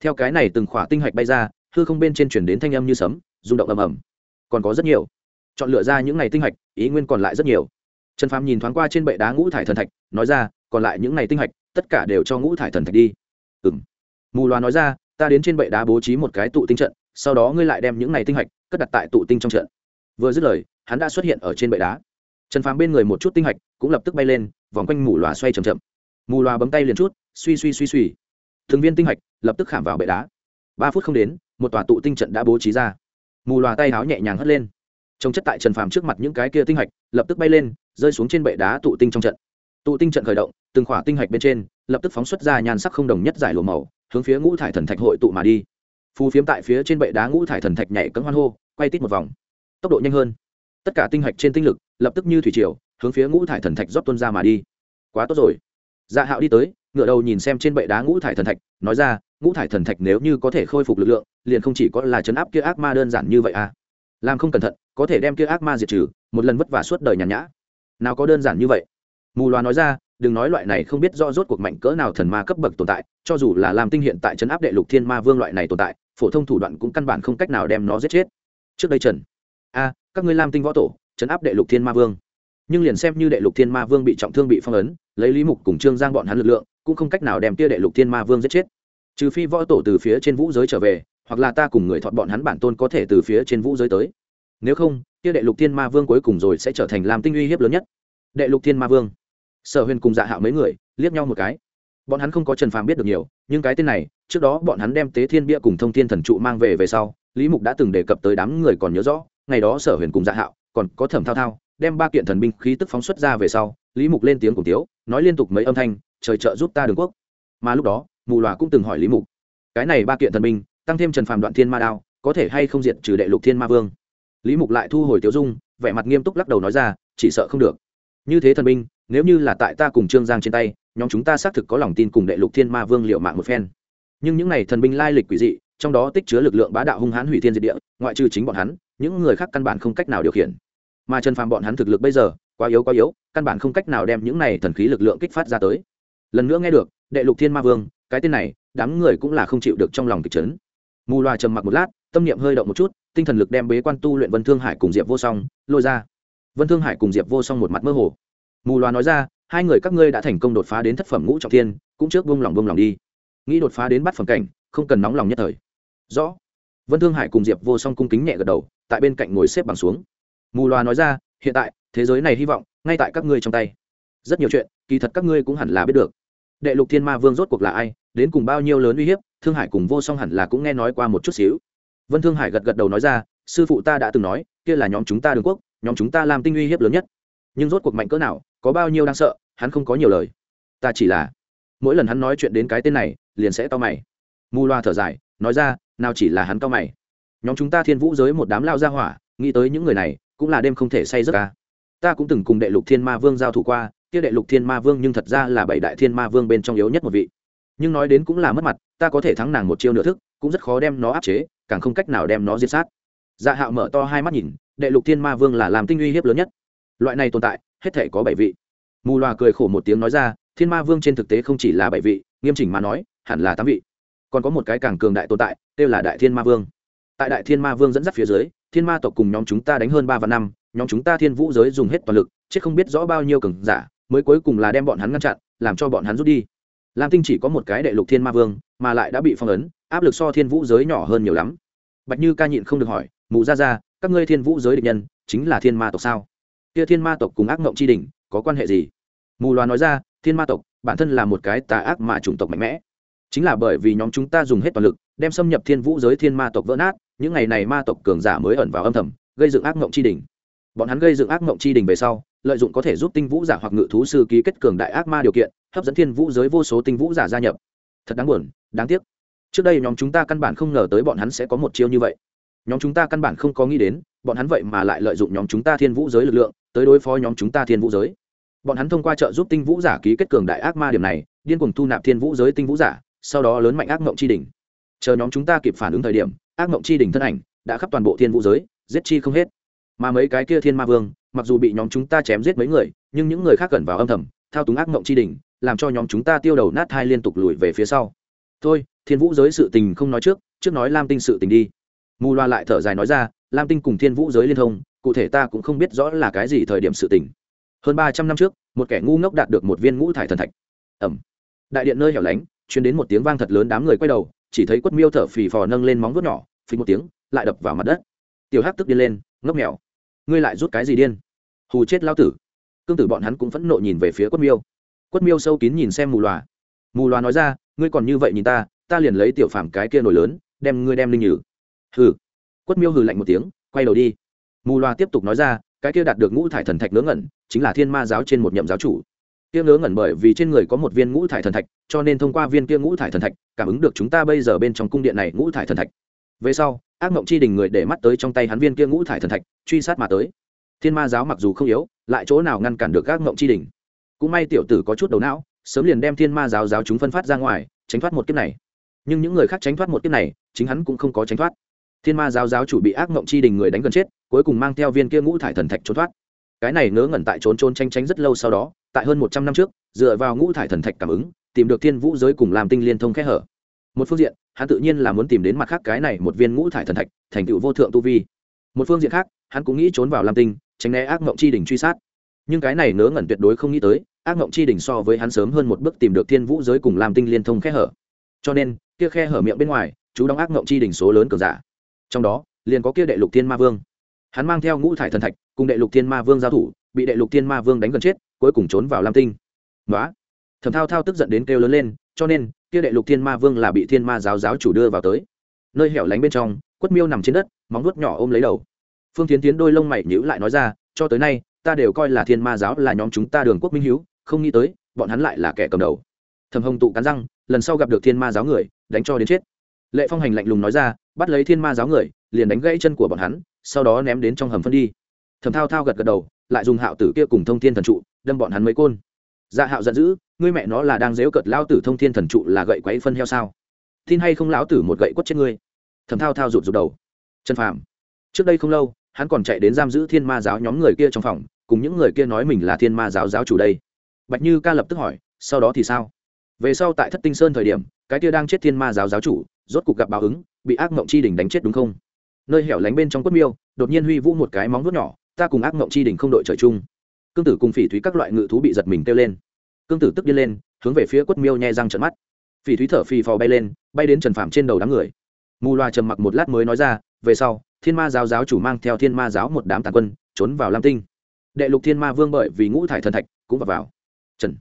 theo cái này từng khỏa tinh hạch bay ra, hư không bên trên chuyển đến thanh âm như sấm, rung động ầm ầm. Còn có rất nhiều. Chọn lựa ra những ngày tinh hạch, ý nguyên còn lại rất nhiều. Trần phàm nhìn thoáng qua trên bệ đá ngũ thải thần thạch, nói ra, còn lại những ngày tinh hạch, tất cả đều cho ngũ thải thần thạch đi. Ừ m mù loà nói ra, ta đến trên bệ đá bố trí một cái tụ tinh trận, sau đó ngươi lại đem những ngày tinh hạch cất đặt tại tụ tinh trong trận. Vừa dứt lời, hắn đã xuất hiện ở trên bệ đá. Trần phàm bên người một chút tinh hạch cũng lập tức bay lên, vòng quanh mù loà xoay c h ậ m chậm. Mù loà bấm tay liền chút, suy suy suy suy thường viên tinh hạch lập tức khảm vào bệ đá. Ba phút không đến, một tòa tụ tinh trận đã bố trí ra. Mù loà tay háo nhẹ nhàng hất lên. Trông chất tại trần phàm trước mặt những cái kia tinh hạch lập tức bay lên, rơi xuống trên bệ đá tụ tinh trong trận. Tụ tinh trận khởi động, từng khỏa tinh hạch bên trên lập tức phóng xuất ra nhàn sắc không đồng nhất giải lùa màu, hướng phía ngũ thải thần thạch hội tụ mà đi. Phù phiếm tại phía trên bệ đá ngũ thải thần thạch nhảy cấm hoan hô, quay tít một vòng. Tốc độ nhanh hơn. Tất cả tinh hạch trên tinh lực lập tức như thủy triều, hướng phía ngũ thải thần thạch rót tuân ra mà đi. Quá tốt rồi dạ hạo đi tới ngựa đầu nhìn xem trên bệ đá ngũ thải thần thạch, nói ra, ngũ thải thần thạch nếu như có thể khôi phục lực lượng, liền không chỉ có là chấn áp kia ác ma đơn giản như vậy à. Làm không cẩn thận, có thể đem kia ác ma diệt trừ, một lần vất vả suốt đời nhàn nhã. Nào có đơn giản như vậy. Mù loà nói ra, đừng nói loại này không biết do rốt cuộc mạnh cỡ nào thần ma cấp bậc tồn tại, cho dù là làm tinh hiện tại chấn áp đệ lục thiên ma vương loại này tồn tại, phổ thông thủ đoạn cũng căn bản không cách nào đem nó giết chết. Trước đây trần. A, các ngươi lam tinh võ tổ, chấn áp đệ lục thiên ma vương nhưng liền xem như đệ lục thiên ma vương bị trọng thương bị phong ấn, lấy lý mục cùng trương giang bọn hắn lực lượng, cũng không cách nào đem tia đệ lục thiên ma vương giết chết. Trừ phi võ tổ từ phía trên vũ giới trở về, hoặc là ta cùng người thọt bọn hắn bản tôn có thể từ phía trên vũ giới tới. Nếu không tia đệ lục thiên ma vương cuối cùng rồi sẽ trở thành làm tinh uy hiếp lớn nhất. Đệ lục thiên ma vương. Sở huyền cùng dạ hạo mấy người liếc nhau một cái. Bọn hắn không có trần phàm biết được nhiều, nhưng cái tên này, trước đó bọn hắn đem tế thiên bia cùng thông thiên thần trụ mang về về sau, lý mục đã từng đề cập tới đám người còn nhớ rõ, ngày đó sở huyền cùng dạ hạo còn có thẩm thao thao đem ba kiện thần binh khí tức phóng xuất ra về sau, lý mục lên tiếng cùng tiếu, nói liên tục mấy âm thanh, trời trợ giúp ta đường quốc. Mà lúc đó, mù loà cũng từng hỏi lý mục, cái này ba kiện thần binh, tăng thêm trần phàm đoạn thiên ma đao, có thể hay không diệt trừ đệ lục thiên ma vương? Lý mục lại thu hồi tiếu dung, vẻ mặt nghiêm túc lắc đầu nói ra, chỉ sợ không được. Như thế thần binh, nếu như là tại ta cùng trương giang trên tay, nhóm chúng ta xác thực có lòng tin cùng đệ lục thiên ma vương liệu mạng một phen. Nhưng những này thần binh lai lịch quỷ dị, trong đó tích chứa lực lượng bá đạo hung hãn hủy thiên diệt địa, ngoại trừ chính bọn hắn, những người khác căn bản không cách nào điều khiển mà trần phàm bọn hắn thực lực bây giờ, quá yếu quá yếu, căn bản không cách nào đem những này thần khí lực lượng kích phát ra tới. Lần nữa nghe được, đệ lục thiên ma vương, cái tên này, đám người cũng là không chịu được trong lòng kịch trấn mù loà trầm mặc một lát, tâm niệm hơi động một chút, tinh thần lực đem bế quan tu luyện vân thương hải cùng diệp vô song, lôi ra. Vân thương hải cùng diệp vô song một mặt mơ hồ. Mù loà nói ra, hai người các ngươi đã thành công đột phá đến thất phẩm ngũ trọng thiên, cũng trước bông lòng bông lòng đi. Nghĩ đột phá đến bắt phẩm cảnh, không cần nóng lòng nhất thời. Rõ. Vân thương hải cùng diệp vô song cung kính nhẹ gật đầu, tại bên cạnh ngồi xếp bằng xuống mù loà nói ra, hiện tại, thế giới này hy vọng, ngay tại các ngươi trong tay. Rất nhiều chuyện, kỳ thật các ngươi cũng hẳn là biết được. Đệ lục thiên ma vương rốt cuộc là ai, đến cùng bao nhiêu lớn uy hiếp, thương hải cùng vô song hẳn là cũng nghe nói qua một chút xíu. Vân thương hải gật gật đầu nói ra, sư phụ ta đã từng nói, kia là nhóm chúng ta đường quốc, nhóm chúng ta làm tinh uy hiếp lớn nhất. Nhưng rốt cuộc mạnh cỡ nào, có bao nhiêu đáng sợ, hắn không có nhiều lời. Ta chỉ là, mỗi lần hắn nói chuyện đến cái tên này, liền sẽ to mày. Mù loa thở dài, nói ra, nào chỉ là hắn to mày. Nhóm chúng ta thiên vũ giới một đám lao ra hỏa, nghĩ tới những người này cũng là đêm không thể say giấc ca. Ta cũng từng cùng đệ lục thiên ma vương giao thủ qua, kia đệ lục thiên ma vương nhưng thật ra là bảy đại thiên ma vương bên trong yếu nhất một vị. Nhưng nói đến cũng là mất mặt, ta có thể thắng nàng một chiêu nửa thức, cũng rất khó đem nó áp chế, càng không cách nào đem nó diệt sát. Dạ hạo mở to hai mắt nhìn, đệ lục thiên ma vương là làm tinh uy hiếp lớn nhất. Loại này tồn tại, hết thể có bảy vị. Mù loà cười khổ một tiếng nói ra, thiên ma vương trên thực tế không chỉ là bảy vị, nghiêm chỉnh mà nói, hẳn là tám vị. Còn có một cái càng cường đại tồn tại, kêu là đại thiên ma vương. Tại đại thiên ma vương dẫn dắt phía dưới thiên ma tộc cùng nhóm chúng ta đánh hơn ba vạn năm, nhóm chúng ta thiên vũ giới dùng hết toàn lực, chết không biết rõ bao nhiêu cường giả, mới cuối cùng là đem bọn hắn ngăn chặn, làm cho bọn hắn rút đi. Lam tinh chỉ có một cái đệ lục thiên ma vương, mà lại đã bị phong ấn, áp lực so thiên vũ giới nhỏ hơn nhiều lắm. Bạch như ca nhịn không được hỏi, mụ ra ra các ngươi thiên vũ giới địch nhân, chính là thiên ma tộc sao? Kia thiên ma tộc cùng ác mộng c h i đình có quan hệ gì? Mù loà nói ra, thiên ma tộc, bản thân là một cái tà ác mà chủng tộc mạnh mẽ. Chính là bởi vì nhóm chúng ta dùng hết toàn lực, đem xâm nhập thiên vũ giới thiên ma tộc vỡ nát những ngày này ma tộc cường giả mới ẩn vào âm thầm, gây dựng ác mộng c h i đình bọn hắn gây dựng ác mộng c h i đình về sau, lợi dụng có thể giúp tinh vũ giả hoặc ngự thú sư ký kết cường đại ác ma điều kiện, hấp dẫn thiên vũ giới vô số tinh vũ giả gia nhập. Thật đáng buồn, đáng tiếc. Trước đây nhóm chúng ta căn bản không ngờ tới bọn hắn sẽ có một chiêu như vậy. Nhóm chúng ta căn bản không có nghĩ đến, bọn hắn vậy mà lại lợi dụng nhóm chúng ta thiên vũ giới lực lượng, tới đối phó nhóm chúng ta thiên vũ giới. Bọn hắn thông qua trợ giúp tinh vũ giả ký kết cường đại ác ma điểm này, điên cuồng thu nạp thiên vũ giới tinh vũ giả, sau đó lớn mạnh ác mộng chi đỉnh. Chờ nhóm chúng ta kịp phản ứng thời điểm ác mộng chi đỉnh thân ảnh, đã khắp toàn bộ thiên vũ giới, giết chi không hết. Mà mấy cái kia thiên ma vương, mặc dù bị nhóm chúng ta chém giết mấy người, nhưng những người khác cần vào âm thầm, thao túng ác mộng chi đỉnh, làm cho nhóm chúng ta tiêu đầu nát thai liên tục lùi về phía sau. Thôi, thiên vũ giới sự tình không nói trước trước nói lam tinh sự tình đi. Mù loa lại thở dài nói ra, lam tinh cùng thiên vũ giới liên thông, cụ thể ta cũng không biết rõ là cái gì thời điểm sự tình. Hơn ba trăm năm trước, một kẻ ngu ngốc đạt được một viên ngũ thải thần thạch. Ẩm đại điện nơi hẻo lánh chuyến đến một tiếng vang thật lớn đám người quay đầu chỉ thấy quất miêu thở phì phò nâng lên móng vuốt nhỏ, phình một tiếng, lại đập vào mặt đất. Tiểu hắc tức điên lên, ngốc mèo ngươi lại rút cái gì điên? Hù chết lao tử. Cương tử bọn hắn cũng phẫn nộ nhìn về phía quất miêu. Quất miêu sâu kín nhìn xem mù loà. Mù loà nói ra, ngươi còn như vậy nhìn ta ta liền lấy tiểu phàm cái kia nổi lớn, đem ngươi đem linh nhử. Hừ. Quất miêu hừ lạnh một tiếng, quay đầu đi. Mù loà tiếp tục nói ra, cái kia đạt được ngũ thải thần thạch ngớ ngẩn, chính là thiên ma giáo trên một nhậm giáo chủ kia ngớ ngẩn bởi vì trên người có một viên ngũ thải thần thạch, cho nên thông qua viên kia ngũ thải thần thạch, cảm ứng được chúng ta bây giờ bên trong cung điện này ngũ thải thần thạch. Về sau, ác mộng chi đình người để mắt tới trong tay hắn viên kia ngũ thải thần thạch, truy sát mà tới. Thiên ma giáo mặc dù không yếu, lại chỗ nào ngăn cản được ác mộng chi đình? Cũng may tiểu tử có chút đầu não, sớm liền đem thiên ma giáo giáo chúng phân phát ra ngoài, tránh thoát một kiếp này. Nhưng những người khác tránh thoát một kiếp này, chính hắn cũng không có tránh thoát. Thiên ma giáo giáo chủ bị ác mộng chi đình người đánh gần chết, cuối cùng mang theo viên kia ngũ thải thần thạch trốn thoát cái này ngớ ngẩn tại trốn trốn tranh tránh rất lâu sau đó, tại hơn một trăm năm trước, dựa vào ngũ thải thần thạch cảm ứng, tìm được thiên vũ giới cùng làm tinh liên thông kẽ hở. Một phương diện, hắn tự nhiên là muốn tìm đến mặt khác cái này một viên ngũ thải thần thạch, thành tựu vô thượng tu vi. Một phương diện khác, hắn cũng nghĩ trốn vào lam tinh, tránh né ác mộng chi đình truy sát. Nhưng cái này ngớ ngẩn tuyệt đối không nghĩ tới, ác mộng chi đình so với hắn sớm hơn một bước tìm được thiên vũ giới cùng lam tinh liên thông khe hở. Cho nên, kia khe hở miệng bên ngoài, chú đóng ác mộng chi đình số lớn cường giả. Trong đó, liền có kia đệ lục thiên ma vương. Hắn mang theo ngũ thải thần thạch cùng đệ lục thiên ma vương giao thủ, bị đệ lục thiên ma vương đánh gần chết, cuối cùng trốn vào lam tinh. Nói thẩm thao thao tức giận đến kêu lớn lên, cho nên, kia đệ lục thiên ma vương là bị thiên ma giáo giáo chủ đưa vào tới. Nơi hẻo lánh bên trong, quất miêu nằm trên đất, móng vuốt nhỏ ôm lấy đầu. Phương tiến tiến đôi lông mày nhữ lại nói ra, cho tới nay, ta đều coi là thiên ma giáo là nhóm chúng ta đường quốc minh hiếu, không nghĩ tới, bọn hắn lại là kẻ cầm đầu. Thầm hồng tụ cắn răng, lần sau gặp được thiên ma giáo người, đánh cho đến chết. Lệ phong hành lạnh lùng nói ra, bắt lấy thiên ma giáo người, liền đánh gãy chân của bọn hắn, sau đó ném đến trong hầm phân đi thầm thao thao gật gật đầu, lại dùng hạo tử kia cùng thông thiên thần trụ, đâm bọn hắn mấy côn. Dạ hạo giận dữ, ngươi mẹ nó là đang dếu cợt lao tử thông thiên thần trụ là gậy quấy phân heo sao? Tin hay không lão tử một gậy quất chết ngươi? Thầm thao thao rụt rụt đầu. Trần phàm. Trước đây không lâu, hắn còn chạy đến giam giữ thiên ma giáo nhóm người kia trong phòng, cùng những người kia nói mình là thiên ma giáo giáo chủ đây. Bạch như ca lập tức hỏi, sau đó thì sao? Về sau tại thất tinh sơn thời điểm, cái kia đang chết thiên ma giáo giáo chủ, rốt cục gặp báo ứng, bị ác mộng chi đỉnh đánh chết đúng không? Nơi hẻo lánh bên trong quất miêu, đột nhiên huy vũ một cái móng vuốt nhỏ ta cùng ác mộng chi đỉnh không đội trời chung. Cương tử cùng phỉ thúy các loại ngự thú bị giật mình kêu lên. Cương tử tức đi lên, hướng về phía quất miêu nhẹ răng trận mắt. Phỉ thúy thở phì phò bay lên, bay đến trần phạm trên đầu đám người. Mù loà trầm mặc một lát mới nói ra, về sau, thiên ma giáo giáo chủ mang theo thiên ma giáo một đám tàn quân, trốn vào lam tinh. Đệ lục thiên ma vương bởi vì ngũ thải thần thạch, cũng vào vào. Trần.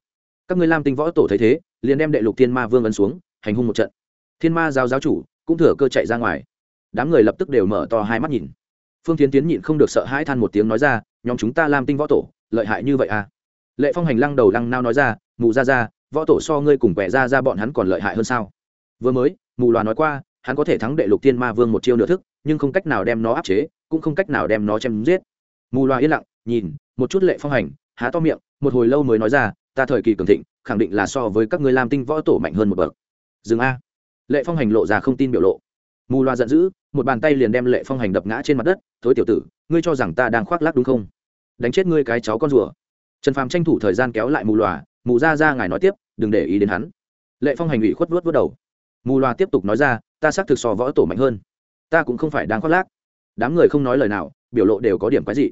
Các ngươi lam tinh võ tổ thấy thế, liền đem đệ lục thiên ma vương ấn xuống, hành hung một trận. Thiên ma giáo giáo chủ cũng thừa cơ chạy ra ngoài. Đám người lập tức đều mở to hai mắt nhìn phương tiến tiến nhịn không được sợ hãi than một tiếng nói ra, nhóm chúng ta làm tinh võ tổ, lợi hại như vậy à? Lệ phong hành lăng đầu lăng nao nói ra, mù ra ra võ tổ so ngươi cùng quẻ ra ra bọn hắn còn lợi hại hơn sao? Vừa mới, mù loà nói qua, hắn có thể thắng đệ lục thiên ma vương một chiêu nửa thức, nhưng không cách nào đem nó áp chế, cũng không cách nào đem nó chém giết. Mù loà yên lặng, nhìn, một chút lệ phong hành, há to miệng, một hồi lâu mới nói ra, ta thời kỳ cường thịnh, khẳng định là so với các ngươi làm tinh võ tổ mạnh hơn một bậc. Dừng a. Lệ phong hành lộ ra không tin biểu lộ. Mù loà giận dữ, một bàn tay liền đem lệ phong hành đập ngã trên mặt đất thối tiểu tử, ngươi cho rằng ta đang khoác lác đúng không? Đánh chết ngươi cái cháu con rùa. Trần phàm tranh thủ thời gian kéo lại mù loà, mù ra ra ngài nói tiếp, đừng để ý đến hắn. Lệ phong hành ủy khuất vớt vớt đầu. Mù loà tiếp tục nói ra, ta xác thực so võ tổ mạnh hơn. Ta cũng không phải đang khoác lác. Đám người không nói lời nào, biểu lộ đều có điểm quái dị.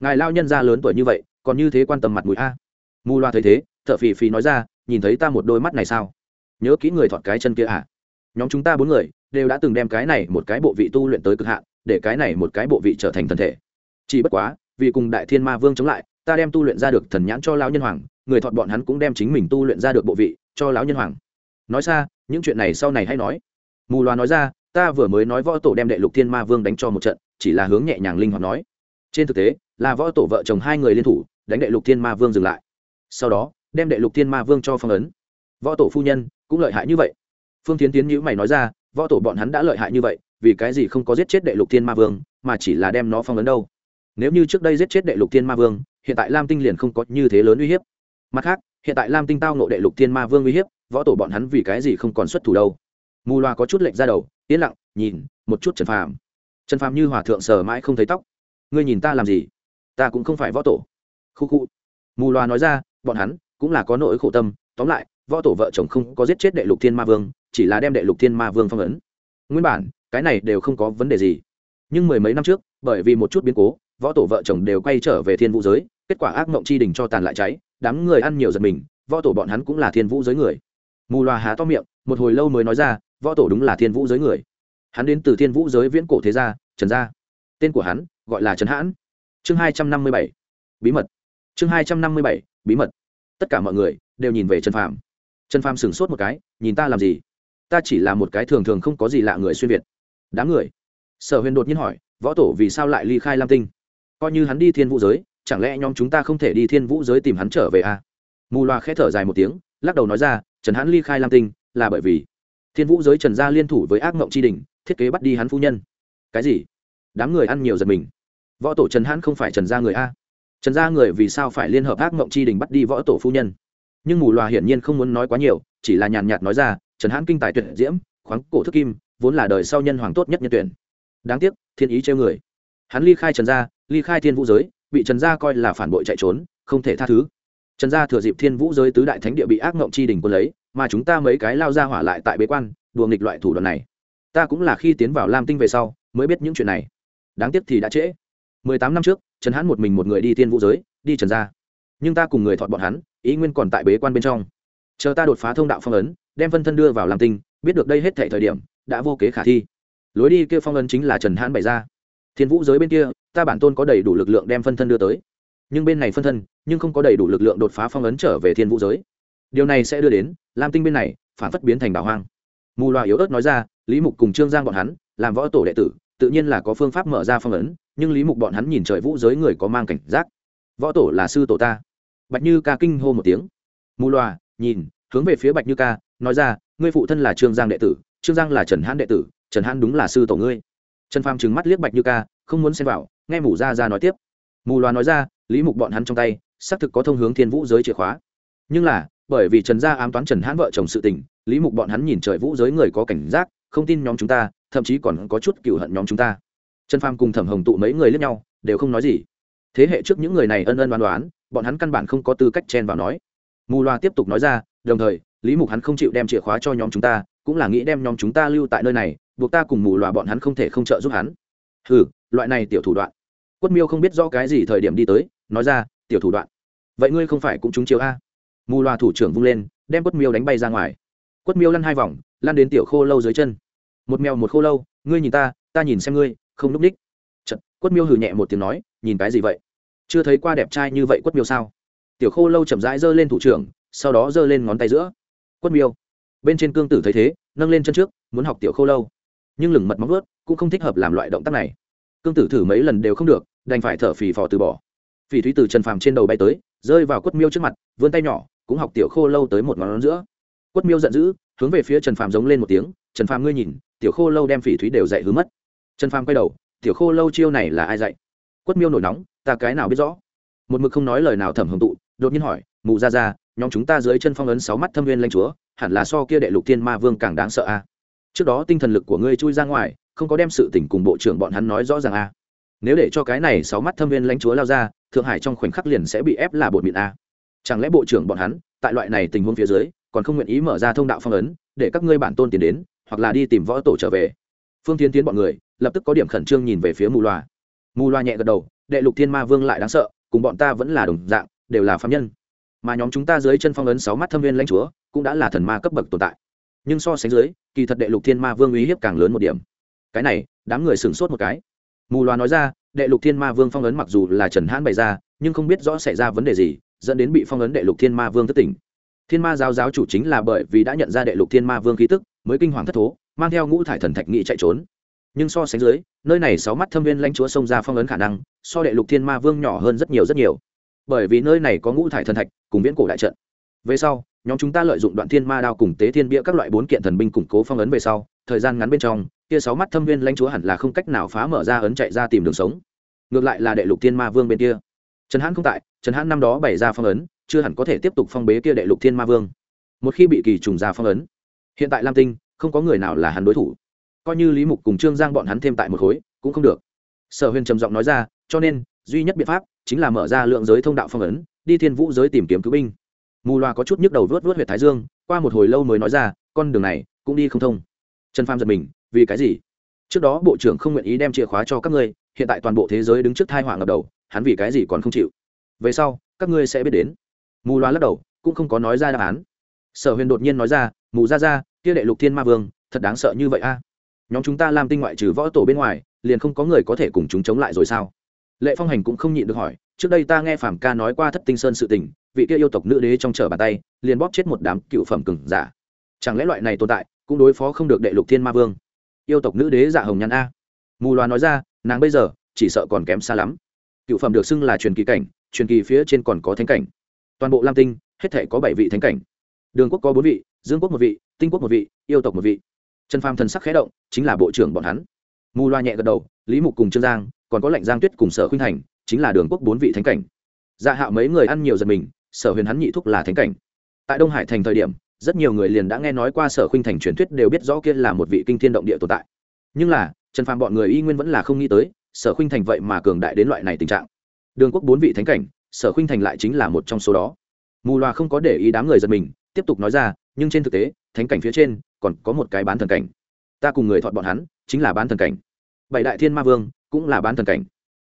Ngài lao nhân ra lớn tuổi như vậy, còn như thế quan tâm mặt mũi a? Mù loà thấy thế t h ở phì phì nói ra, nhìn thấy ta một đôi mắt này sao? Nhớ kỹ người thọt cái chân kia à? Nhóm chúng ta bốn người đều đã từng đem cái này một cái bộ vị tu luyện tới cực hạn để cái này một cái bộ vị trở thành thần thể. Chỉ bất quá, vì cùng đại thiên ma vương chống lại, ta đem tu luyện ra được thần nhãn cho lão nhân hoàng, người thọt bọn hắn cũng đem chính mình tu luyện ra được bộ vị cho lão nhân hoàng. Nói xa, những chuyện này sau này hay nói. Mù loà nói ra, ta vừa mới nói võ tổ đem đệ lục thiên ma vương đánh cho một trận, chỉ là hướng nhẹ nhàng linh hoạt nói. Trên thực tế, là võ tổ vợ chồng hai người liên thủ, đánh đệ lục thiên ma vương dừng lại. Sau đó, đem đệ lục thiên ma vương cho phong ấn. Võ tổ phu nhân cũng lợi hại như vậy. Phương tiến tiến nhữ mày nói ra, võ tổ bọn hắn đã lợi hại như vậy vì cái gì không có giết chết đệ lục thiên ma vương, mà chỉ là đem nó phong ấn đâu? Nếu như trước đây giết chết đệ lục thiên ma vương, hiện tại lam tinh liền không có như thế lớn uy hiếp. Mặt khác, hiện tại lam tinh tao nộ đệ lục thiên ma vương uy hiếp, võ tổ bọn hắn vì cái gì không còn xuất thủ đâu? Mù loa có chút lệnh ra đầu, yên lặng, nhìn, một chút trần phàm. Trần phàm như hòa thượng sờ mãi không thấy tóc. Ngươi nhìn ta làm gì? Ta cũng không phải võ tổ. Khu khu. Mù loa nói ra, bọn hắn cũng là có nỗi khổ tâm, tóm lại, võ tổ vợ chồng không có giết chết đệ lục thiên ma vương, chỉ là đem đệ lục thiên ma vương phong ấn. Nguyên bản cái này đều không có vấn đề gì. Nhưng mười mấy năm trước, bởi vì một chút biến cố, võ tổ vợ chồng đều quay trở về thiên vũ giới, kết quả ác mộng chi đình cho tàn lại cháy, đám người ăn nhiều giật mình, võ tổ bọn hắn cũng là thiên vũ giới người. Mù loà há to miệng, một hồi lâu mới nói ra, võ tổ đúng là thiên vũ giới người. Hắn đến từ thiên vũ giới viễn cổ thế gia, trần gia. Tên của hắn, gọi là trần hãn. Chương hai trăm năm mươi bảy, bí mật. Chương hai trăm năm mươi bảy, bí mật. Tất cả mọi người đều nhìn về trần phàm. Trần phàm sửng sốt một cái, nhìn ta làm gì? Ta chỉ là một cái thường thường không có gì lạ người xuyên việt đám người. Sở huyền đột nhiên hỏi, võ tổ vì sao lại ly khai lam tinh? Coi như hắn đi thiên vũ giới, chẳng lẽ nhóm chúng ta không thể đi thiên vũ giới tìm hắn trở về à? mù loa khẽ thở dài một tiếng, lắc đầu nói ra, trần hắn ly khai lam tinh là bởi vì thiên vũ giới trần gia liên thủ với ác mộng tri đình, thiết kế bắt đi hắn phu nhân. Cái gì? Đám người ăn nhiều giật mình. Võ tổ trần hãn không phải trần gia người a? Trần gia người vì sao phải liên hợp ác mộng tri đình bắt đi võ tổ phu nhân? Nhưng mù loà hiển nhiên không muốn nói quá nhiều, chỉ là nhàn nhạt nói ra, trần hãn kinh tài tuyệt diễm khoáng cổ thức kim, vốn là đời sau nhân hoàng tốt nhất nhân tuyển. Đáng tiếc, thiên ý treo người. Hắn ly khai trần gia, ly khai thiên vũ giới, bị trần gia coi là phản bội chạy trốn, không thể tha thứ. Trần gia thừa dịp thiên vũ giới tứ đại thánh địa bị ác mộng chi đình quân lấy, mà chúng ta mấy cái lao ra hỏa lại tại bế quan, đùa nghịch loại thủ đoạn này. Ta cũng là khi tiến vào lam tinh về sau, mới biết những chuyện này. Đáng tiếc thì đã trễ. Mười tám năm trước, trần hãn một mình một người đi thiên vũ giới, đi trần gia. Nhưng ta cùng người thọt bọn hắn, ý nguyên còn tại bế quan bên trong. Chờ ta đột phá thông đạo phong ấn, đem phân thân đưa vào lam tinh biết được đây hết thảy thời điểm, đã vô kế khả thi. Lối đi kia phong ấn chính là trần hãn bày ra. Thiên vũ giới bên kia, ta bản tôn có đầy đủ lực lượng đem phân thân đưa tới. Nhưng bên này phân thân, nhưng không có đầy đủ lực lượng đột phá phong ấn trở về thiên vũ giới. Điều này sẽ đưa đến, lam tinh bên này, phản phất biến thành đảo hoang. Mù loà yếu ớt nói ra, lý mục cùng trương giang bọn hắn, làm võ tổ đệ tử, tự nhiên là có phương pháp mở ra phong ấn, nhưng lý mục bọn hắn nhìn trời vũ giới người có mang cảnh giác. Võ tổ là sư tổ ta. Bạch như ca kinh hô một tiếng. Mù loà, nhìn, hướng về phía bạch như ca, nói ra ngươi phụ thân là trương giang đệ tử, trương giang là trần hãn đệ tử, trần hãn đúng là sư tổ ngươi. Trần phàm trừng mắt liếc bạch như ca, không muốn xem vào, nghe mù ra ra nói tiếp. Mù loà nói ra, lý mục bọn hắn trong tay, xác thực có thông hướng thiên vũ giới chìa khóa. Nhưng là, bởi vì trần gia ám toán trần hãn vợ chồng sự tình, lý mục bọn hắn nhìn trời vũ giới người có cảnh giác, không tin nhóm chúng ta, thậm chí còn có chút cựu hận nhóm chúng ta. Trần phàm cùng thẩm hồng tụ mấy người lẫn nhau, đều không nói gì. Thế hệ trước những người này ân ân đoán đoán bọn hắn căn bản không có tư cách chen vào nói. Mù loa tiếp tục nói ra, đồng thời lý mục hắn không chịu đem chìa khóa cho nhóm chúng ta cũng là nghĩ đem nhóm chúng ta lưu tại nơi này buộc ta cùng mù loa bọn hắn không thể không trợ giúp hắn. Hừ loại này tiểu thủ đoạn. Quất miêu không biết rõ cái gì thời điểm đi tới nói ra tiểu thủ đoạn? Vậy ngươi không phải cũng trúng chiếu a? Mù loà thủ trưởng vung lên đem quất miêu đánh bay ra ngoài. Quất miêu lăn hai vòng lăn đến tiểu khô lâu dưới chân. Một mèo một khô lâu ngươi nhìn ta ta nhìn xem ngươi không núp ních. Chật, quất miêu hừ nhẹ một tiếng nói nhìn cái gì vậy? Chưa thấy qua đẹp trai như vậy quất miêu sao? Tiểu khô lâu chậm rãi giơ lên thủ trưởng sau đó giơ lên ngón tay giữa quất miêu. Bên trên cương tử thấy thế, nâng lên chân trước, muốn học tiểu khô lâu. Nhưng lửng mật móng ướt cũng không thích hợp làm loại động tác này. Cương tử thử mấy lần đều không được, đành phải thở phì phò từ bỏ. Phỉ thúy từ trần phàm trên đầu bay tới, rơi vào quất miêu trước mặt, vươn tay nhỏ, cũng học tiểu khô lâu tới một ngón giữa. Quất miêu giận dữ, hướng về phía trần phàm giống lên một tiếng, trần phàm ngươi nhìn, tiểu khô lâu đem phỉ thúy đều dạy hứa mất. Trần phàm quay đầu, tiểu khô lâu chiêu này là ai dạy? Quất miêu nổi nóng, ta cái nào biết rõ? Một mực không nói lời nào thẩm hồng tụ, đột nhiên hỏi, mụ ra ra nhóm chúng ta dưới chân phong ấn sáu mắt thâm viên lãnh chúa, hẳn là so kia đệ lục thiên ma vương càng đáng sợ a. Trước đó tinh thần lực của ngươi chui ra ngoài, không có đem sự tình cùng bộ trưởng bọn hắn nói rõ ràng a. Nếu để cho cái này sáu mắt thâm viên lãnh chúa lao ra, thượng hải trong khoảnh khắc liền sẽ bị ép là bột miệng a. Chẳng lẽ bộ trưởng bọn hắn, tại loại này tình huống phía dưới, còn không nguyện ý mở ra thông đạo phong ấn, để các ngươi bản tôn tiến đến, hoặc là đi tìm võ tổ trở về? Phương tiến tiến bọn người, lập tức có điểm khẩn trương nhìn về phía mù loà. Mù loà nhẹ gật đầu, đệ lục thiên ma vương lại đáng sợ, cùng bọn ta vẫn là đồng dạng, đều là phạm nhân mà nhóm chúng ta dưới chân phong ấn sáu mắt thâm viên lãnh chúa cũng đã là thần ma cấp bậc tồn tại. Nhưng so sánh dưới, kỳ thật đệ lục thiên ma vương uy hiếp càng lớn một điểm. Cái này, đám người sửng sốt một cái. Mù loà nói ra, đệ lục thiên ma vương phong ấn mặc dù là trần hãn bày ra, nhưng không biết rõ xảy ra vấn đề gì, dẫn đến bị phong ấn đệ lục thiên ma vương thất tỉnh. Thiên ma giáo giáo chủ chính là bởi vì đã nhận ra đệ lục thiên ma vương khí tức, mới kinh hoàng thất thố, mang theo ngũ thải thần thạch nghị chạy trốn. Nhưng so sánh dưới, nơi này sáu mắt thâm viên lãnh chúa xông ra phong ấn khả năng, so đệ lục thiên ma vương nhỏ hơn rất nhiều rất nhiều bởi vì nơi này có ngũ thải thần thạch, cùng viễn cổ đại trận. Về sau, nhóm chúng ta lợi dụng đoạn thiên ma đao cùng tế thiên bia các loại bốn kiện thần binh củng cố phong ấn về sau, thời gian ngắn bên trong, kia sáu mắt thâm viên lãnh chúa hẳn là không cách nào phá mở ra ấn chạy ra tìm đường sống. Ngược lại là đệ lục thiên ma vương bên kia. Trần hãn không tại, trần hãn năm đó bày ra phong ấn, chưa hẳn có thể tiếp tục phong bế kia đệ lục thiên ma vương. Một khi bị kỳ trùng ra phong ấn, hiện tại lam tinh, không có người nào là hắn đối thủ. Coi như lý mục cùng trương giang bọn hắn thêm tại một khối, cũng không được. Sở huyền trầm giọng nói ra, cho nên duy nhất biện pháp chính là mở ra lượng giới thông đạo phong ấn, đi thiên vũ giới tìm kiếm cứu binh. Mù loà có chút nhức đầu vớt vớt huyệt thái dương, qua một hồi lâu mới nói ra, con đường này cũng đi không thông. Trần pham giật mình, vì cái gì? Trước đó bộ trưởng không nguyện ý đem chìa khóa cho các ngươi, hiện tại toàn bộ thế giới đứng trước thai họa ngập đầu, hắn vì cái gì còn không chịu? Về sau, các ngươi sẽ biết đến. Mù loà lắc đầu, cũng không có nói ra đáp án. Sở huyền đột nhiên nói ra, mù ra ra kia đệ lục thiên ma vương, thật đáng sợ như vậy a. Nhóm chúng ta làm tinh ngoại trừ võ tổ bên ngoài, liền không có người có thể cùng chúng chống lại rồi sao? Lệ phong hành cũng không nhịn được hỏi, trước đây ta nghe phạm ca nói qua thất tinh sơn sự tình, vị kia yêu tộc nữ đế trong trở bàn tay, liền bóp chết một đám cựu phẩm cừng giả. Chẳng lẽ loại này tồn tại cũng đối phó không được đệ lục thiên ma vương? Yêu tộc nữ đế dạ hồng nhắn a. Mù loà nói ra, nàng bây giờ chỉ sợ còn kém xa lắm. Cựu phẩm được xưng là truyền kỳ cảnh, truyền kỳ phía trên còn có thánh cảnh. Toàn bộ lam tinh, hết thể có bảy vị thánh cảnh. Đường quốc có bốn vị, dương quốc một vị, tinh quốc một vị, yêu tộc một vị. Trần phàm thần sắc khẽ động, chính là bộ trưởng bọn hắn. Mù loa nhẹ gật đầu, lý mục cùng trương giang còn có lệnh giang tuyết cùng sở khuynh thành, chính là đường quốc bốn vị thánh cảnh. Dạ hạo mấy người ăn nhiều giật mình, sở huyền hắn nhị thúc là thánh cảnh. Tại đông hải thành thời điểm, rất nhiều người liền đã nghe nói qua sở khuynh thành truyền thuyết đều biết rõ kia là một vị kinh thiên động địa tồn tại. Nhưng là, trần phàm bọn người y nguyên vẫn là không nghĩ tới, sở khuynh thành vậy mà cường đại đến loại này tình trạng. Đường quốc bốn vị thánh cảnh, sở khuynh thành lại chính là một trong số đó. Mù loà không có để ý đám người giật mình, tiếp tục nói ra, nhưng trên thực tế, thánh cảnh phía trên, còn có một cái bán thần cảnh. Ta cùng người thọt bọn hắn, chính là bán thần cảnh. Bảy đại thiên ma vương cũng là bán thần cảnh.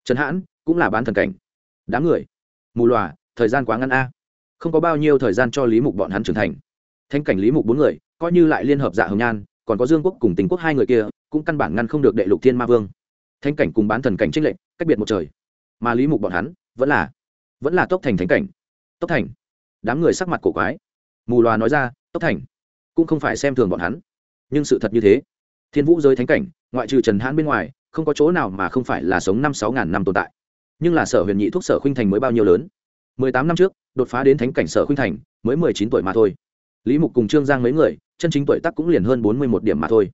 Trần hãn cũng là bán thần cảnh. Đám người, mù loà, thời gian quá ngắn a. Không có bao nhiêu thời gian cho lý mục bọn hắn trưởng thành. Thanh cảnh lý mục bốn người, coi như lại liên hợp dạ hồng nhan, còn có dương quốc cùng tình quốc hai người kia, cũng căn bản ngăn không được đệ lục thiên ma vương. Thanh cảnh cùng bán thần cảnh trích lệnh cách biệt một trời. Mà lý mục bọn hắn, vẫn là vẫn là tốc thành thánh cảnh. Tốc thành. Đám người sắc mặt cổ quái. Mù loà nói ra, tốc thành. Cũng không phải xem thường bọn hắn. Nhưng sự thật như thế. Thiên vũ giới thánh cảnh, ngoại trừ trần hãn bên ngoài không có chỗ nào mà không phải là sống năm sáu ngàn năm tồn tại. Nhưng là sở huyền nhị thuốc sở khuynh thành mới bao nhiêu lớn? Mười tám năm trước, đột phá đến thánh cảnh sở khuynh thành, mới mười chín tuổi mà thôi. Lý mục cùng trương giang mấy người, chân chính tuổi tác cũng liền hơn bốn mươi một điểm mà thôi.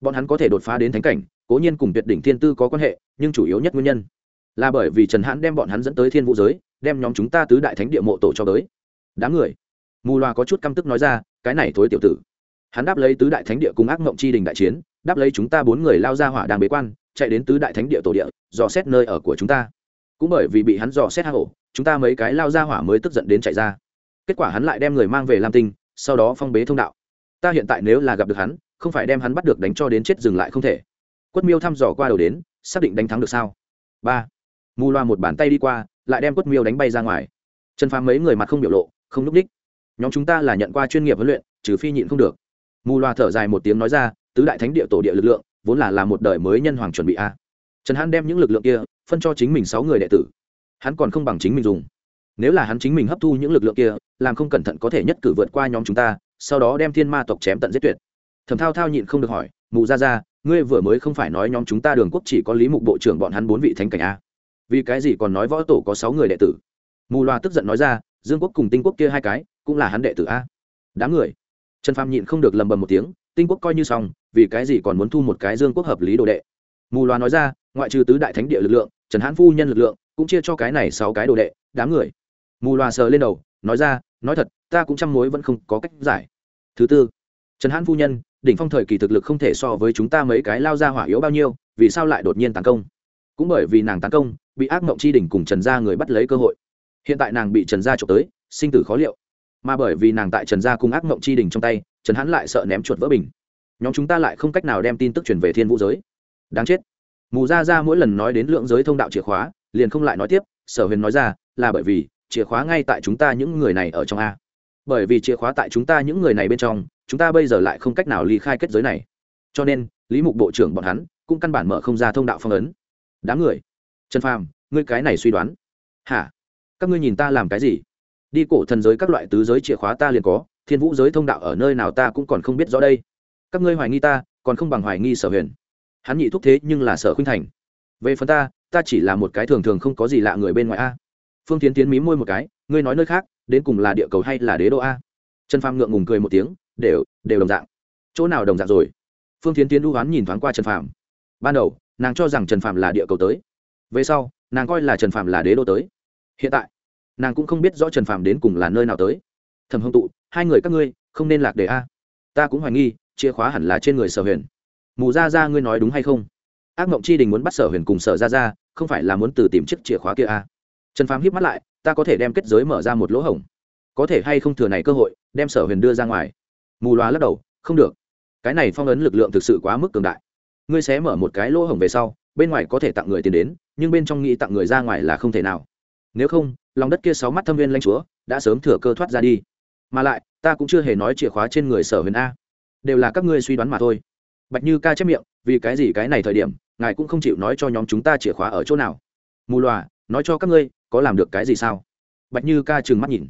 Bọn hắn có thể đột phá đến thánh cảnh, cố nhiên cùng tuyệt đỉnh thiên tư có quan hệ, nhưng chủ yếu nhất nguyên nhân là bởi vì trần hãn đem bọn hắn dẫn tới thiên vũ giới, đem nhóm chúng ta tứ đại thánh địa mộ tổ cho tới. Đám người, mù loà có chút căm tức nói ra, cái này thối tiểu tử. Hắn đáp lấy tứ đại thánh địa cùng ác mộng chi đình đại chiến, đáp lấy chúng ta bốn người lao ra hỏa đang bế quan chạy đến tứ đại thánh địa tổ địa, dò xét nơi ở của chúng ta. Cũng bởi vì bị hắn dò xét hang ổ chúng ta mấy cái lao ra hỏa mới tức giận đến chạy ra. Kết quả hắn lại đem người mang về lam tinh, sau đó phong bế thông đạo. Ta hiện tại nếu là gặp được hắn, không phải đem hắn bắt được đánh cho đến chết dừng lại không thể. Quất miêu thăm dò qua đầu đến, xác định đánh thắng được sao? Ba. Mù loa một bàn tay đi qua, lại đem quất miêu đánh bay ra ngoài. Trần phàm mấy người mặt không biểu lộ, không núp đích. Nhóm chúng ta là nhận qua chuyên nghiệp huấn luyện, trừ phi nhịn không được. Mù loa thở dài một tiếng nói ra, tứ đại thánh địa tổ địa lực lượng vốn là là một đời mới nhân hoàng chuẩn bị a. Trần hãn đem những lực lượng kia phân cho chính mình sáu người đệ tử. Hắn còn không bằng chính mình dùng. Nếu là hắn chính mình hấp thu những lực lượng kia, làm không cẩn thận có thể nhất cử vượt qua nhóm chúng ta, sau đó đem thiên ma tộc chém tận giết tuyệt. Thẩm thao thao nhịn không được hỏi mù ra ra ngươi vừa mới không phải nói nhóm chúng ta đường quốc chỉ có lý mục bộ trưởng bọn hắn bốn vị thánh cảnh a? Vì cái gì còn nói võ tổ có sáu người đệ tử? Mù loa tức giận nói ra, dương quốc cùng tinh quốc kia hai cái, cũng là hắn đệ tử a. Đám người. Trần phàm nhịn không được lầm bầm một tiếng tinh quốc coi như xong, vì cái gì còn muốn thu một cái dương quốc hợp lý đồ đệ? Mù loà nói ra, ngoại trừ tứ đại thánh địa lực lượng, trần hãn phu nhân lực lượng, cũng chia cho cái này sáu cái đồ đệ, đám người. Mù loà sờ lên đầu, nói ra, nói thật, ta cũng chăm mối vẫn không có cách giải. Thứ tư, trần hãn phu nhân, đỉnh phong thời kỳ thực lực không thể so với chúng ta mấy cái lao ra hỏa yếu bao nhiêu, vì sao lại đột nhiên tấn công? Cũng bởi vì nàng tấn công, bị ác mộng chi đỉnh cùng trần gia người bắt lấy cơ hội. Hiện tại nàng bị trần gia trộm tới, sinh tử khó liệu mà bởi vì nàng tại trần gia cùng ác mộng chi đình trong tay, trần hắn lại sợ ném chuột vỡ bình. Nhóm chúng ta lại không cách nào đem tin tức truyền về thiên vũ giới. Đáng chết. Mù ra ra mỗi lần nói đến lượng giới thông đạo chìa khóa, liền không lại nói tiếp, sở huyền nói ra, là bởi vì chìa khóa ngay tại chúng ta những người này ở trong a. Bởi vì chìa khóa tại chúng ta những người này bên trong, chúng ta bây giờ lại không cách nào ly khai kết giới này. Cho nên, lý mục bộ trưởng bọn hắn cũng căn bản mở không ra thông đạo phong ấn. Đám người. Trần phàm, ngươi cái này suy đoán. Hả? Các ngươi nhìn ta làm cái gì? Đi cổ thần giới các loại tứ giới chìa khóa ta liền có, thiên vũ giới thông đạo ở nơi nào ta cũng còn không biết rõ đây. Các ngươi hoài nghi ta, còn không bằng hoài nghi sở huyền. Hắn nhị thúc thế nhưng là sở khuynh thành. Về phần ta ta chỉ là một cái thường thường không có gì lạ người bên ngoài a. Phương tiến tiến mí môi một cái, ngươi nói nơi khác, đến cùng là địa cầu hay là đế đô a? Trần phàm ngượng ngùng cười một tiếng, đều đều đồng dạng. Chỗ nào đồng dạng rồi? Phương tiến tiến đu hoán nhìn thoáng qua trần phàm. Ban đầu, nàng cho rằng trần phàm là địa cầu tới. Về sau, nàng coi là trần phàm là đế đô tới. Hiện tại nàng cũng không biết rõ trần phàm đến cùng là nơi nào tới. Thầm hông tụ, hai người các ngươi, không nên lạc đề a. Ta cũng hoài nghi, chìa khóa hẳn là trên người sở huyền. Mù ra ra ngươi nói đúng hay không? Ác mộng chi đình muốn bắt sở huyền cùng sở ra ra không phải là muốn từ tìm chiếc chìa khóa kia a? Trần phàm hiếp mắt lại, ta có thể đem kết giới mở ra một lỗ hổng. Có thể hay không thừa này cơ hội, đem sở huyền đưa ra ngoài? Mù loa lắc đầu, không được. Cái này phong ấn lực lượng thực sự quá mức cường đại. Ngươi sẽ mở một cái lỗ hổng về sau, bên ngoài có thể tặng người tiền đến, nhưng bên trong nghĩ tặng người ra ngoài là không thể nào nếu không, lòng đất kia sáu mắt thâm viên lanh chúa đã sớm thừa cơ thoát ra đi. Mà lại, ta cũng chưa hề nói chìa khóa trên người sở huyền a. Đều là các ngươi suy đoán mà thôi. Bạch như ca chép miệng, vì cái gì cái này thời điểm, ngài cũng không chịu nói cho nhóm chúng ta chìa khóa ở chỗ nào. Mù loà, nói cho các ngươi, có làm được cái gì sao? Bạch như ca trừng mắt nhìn.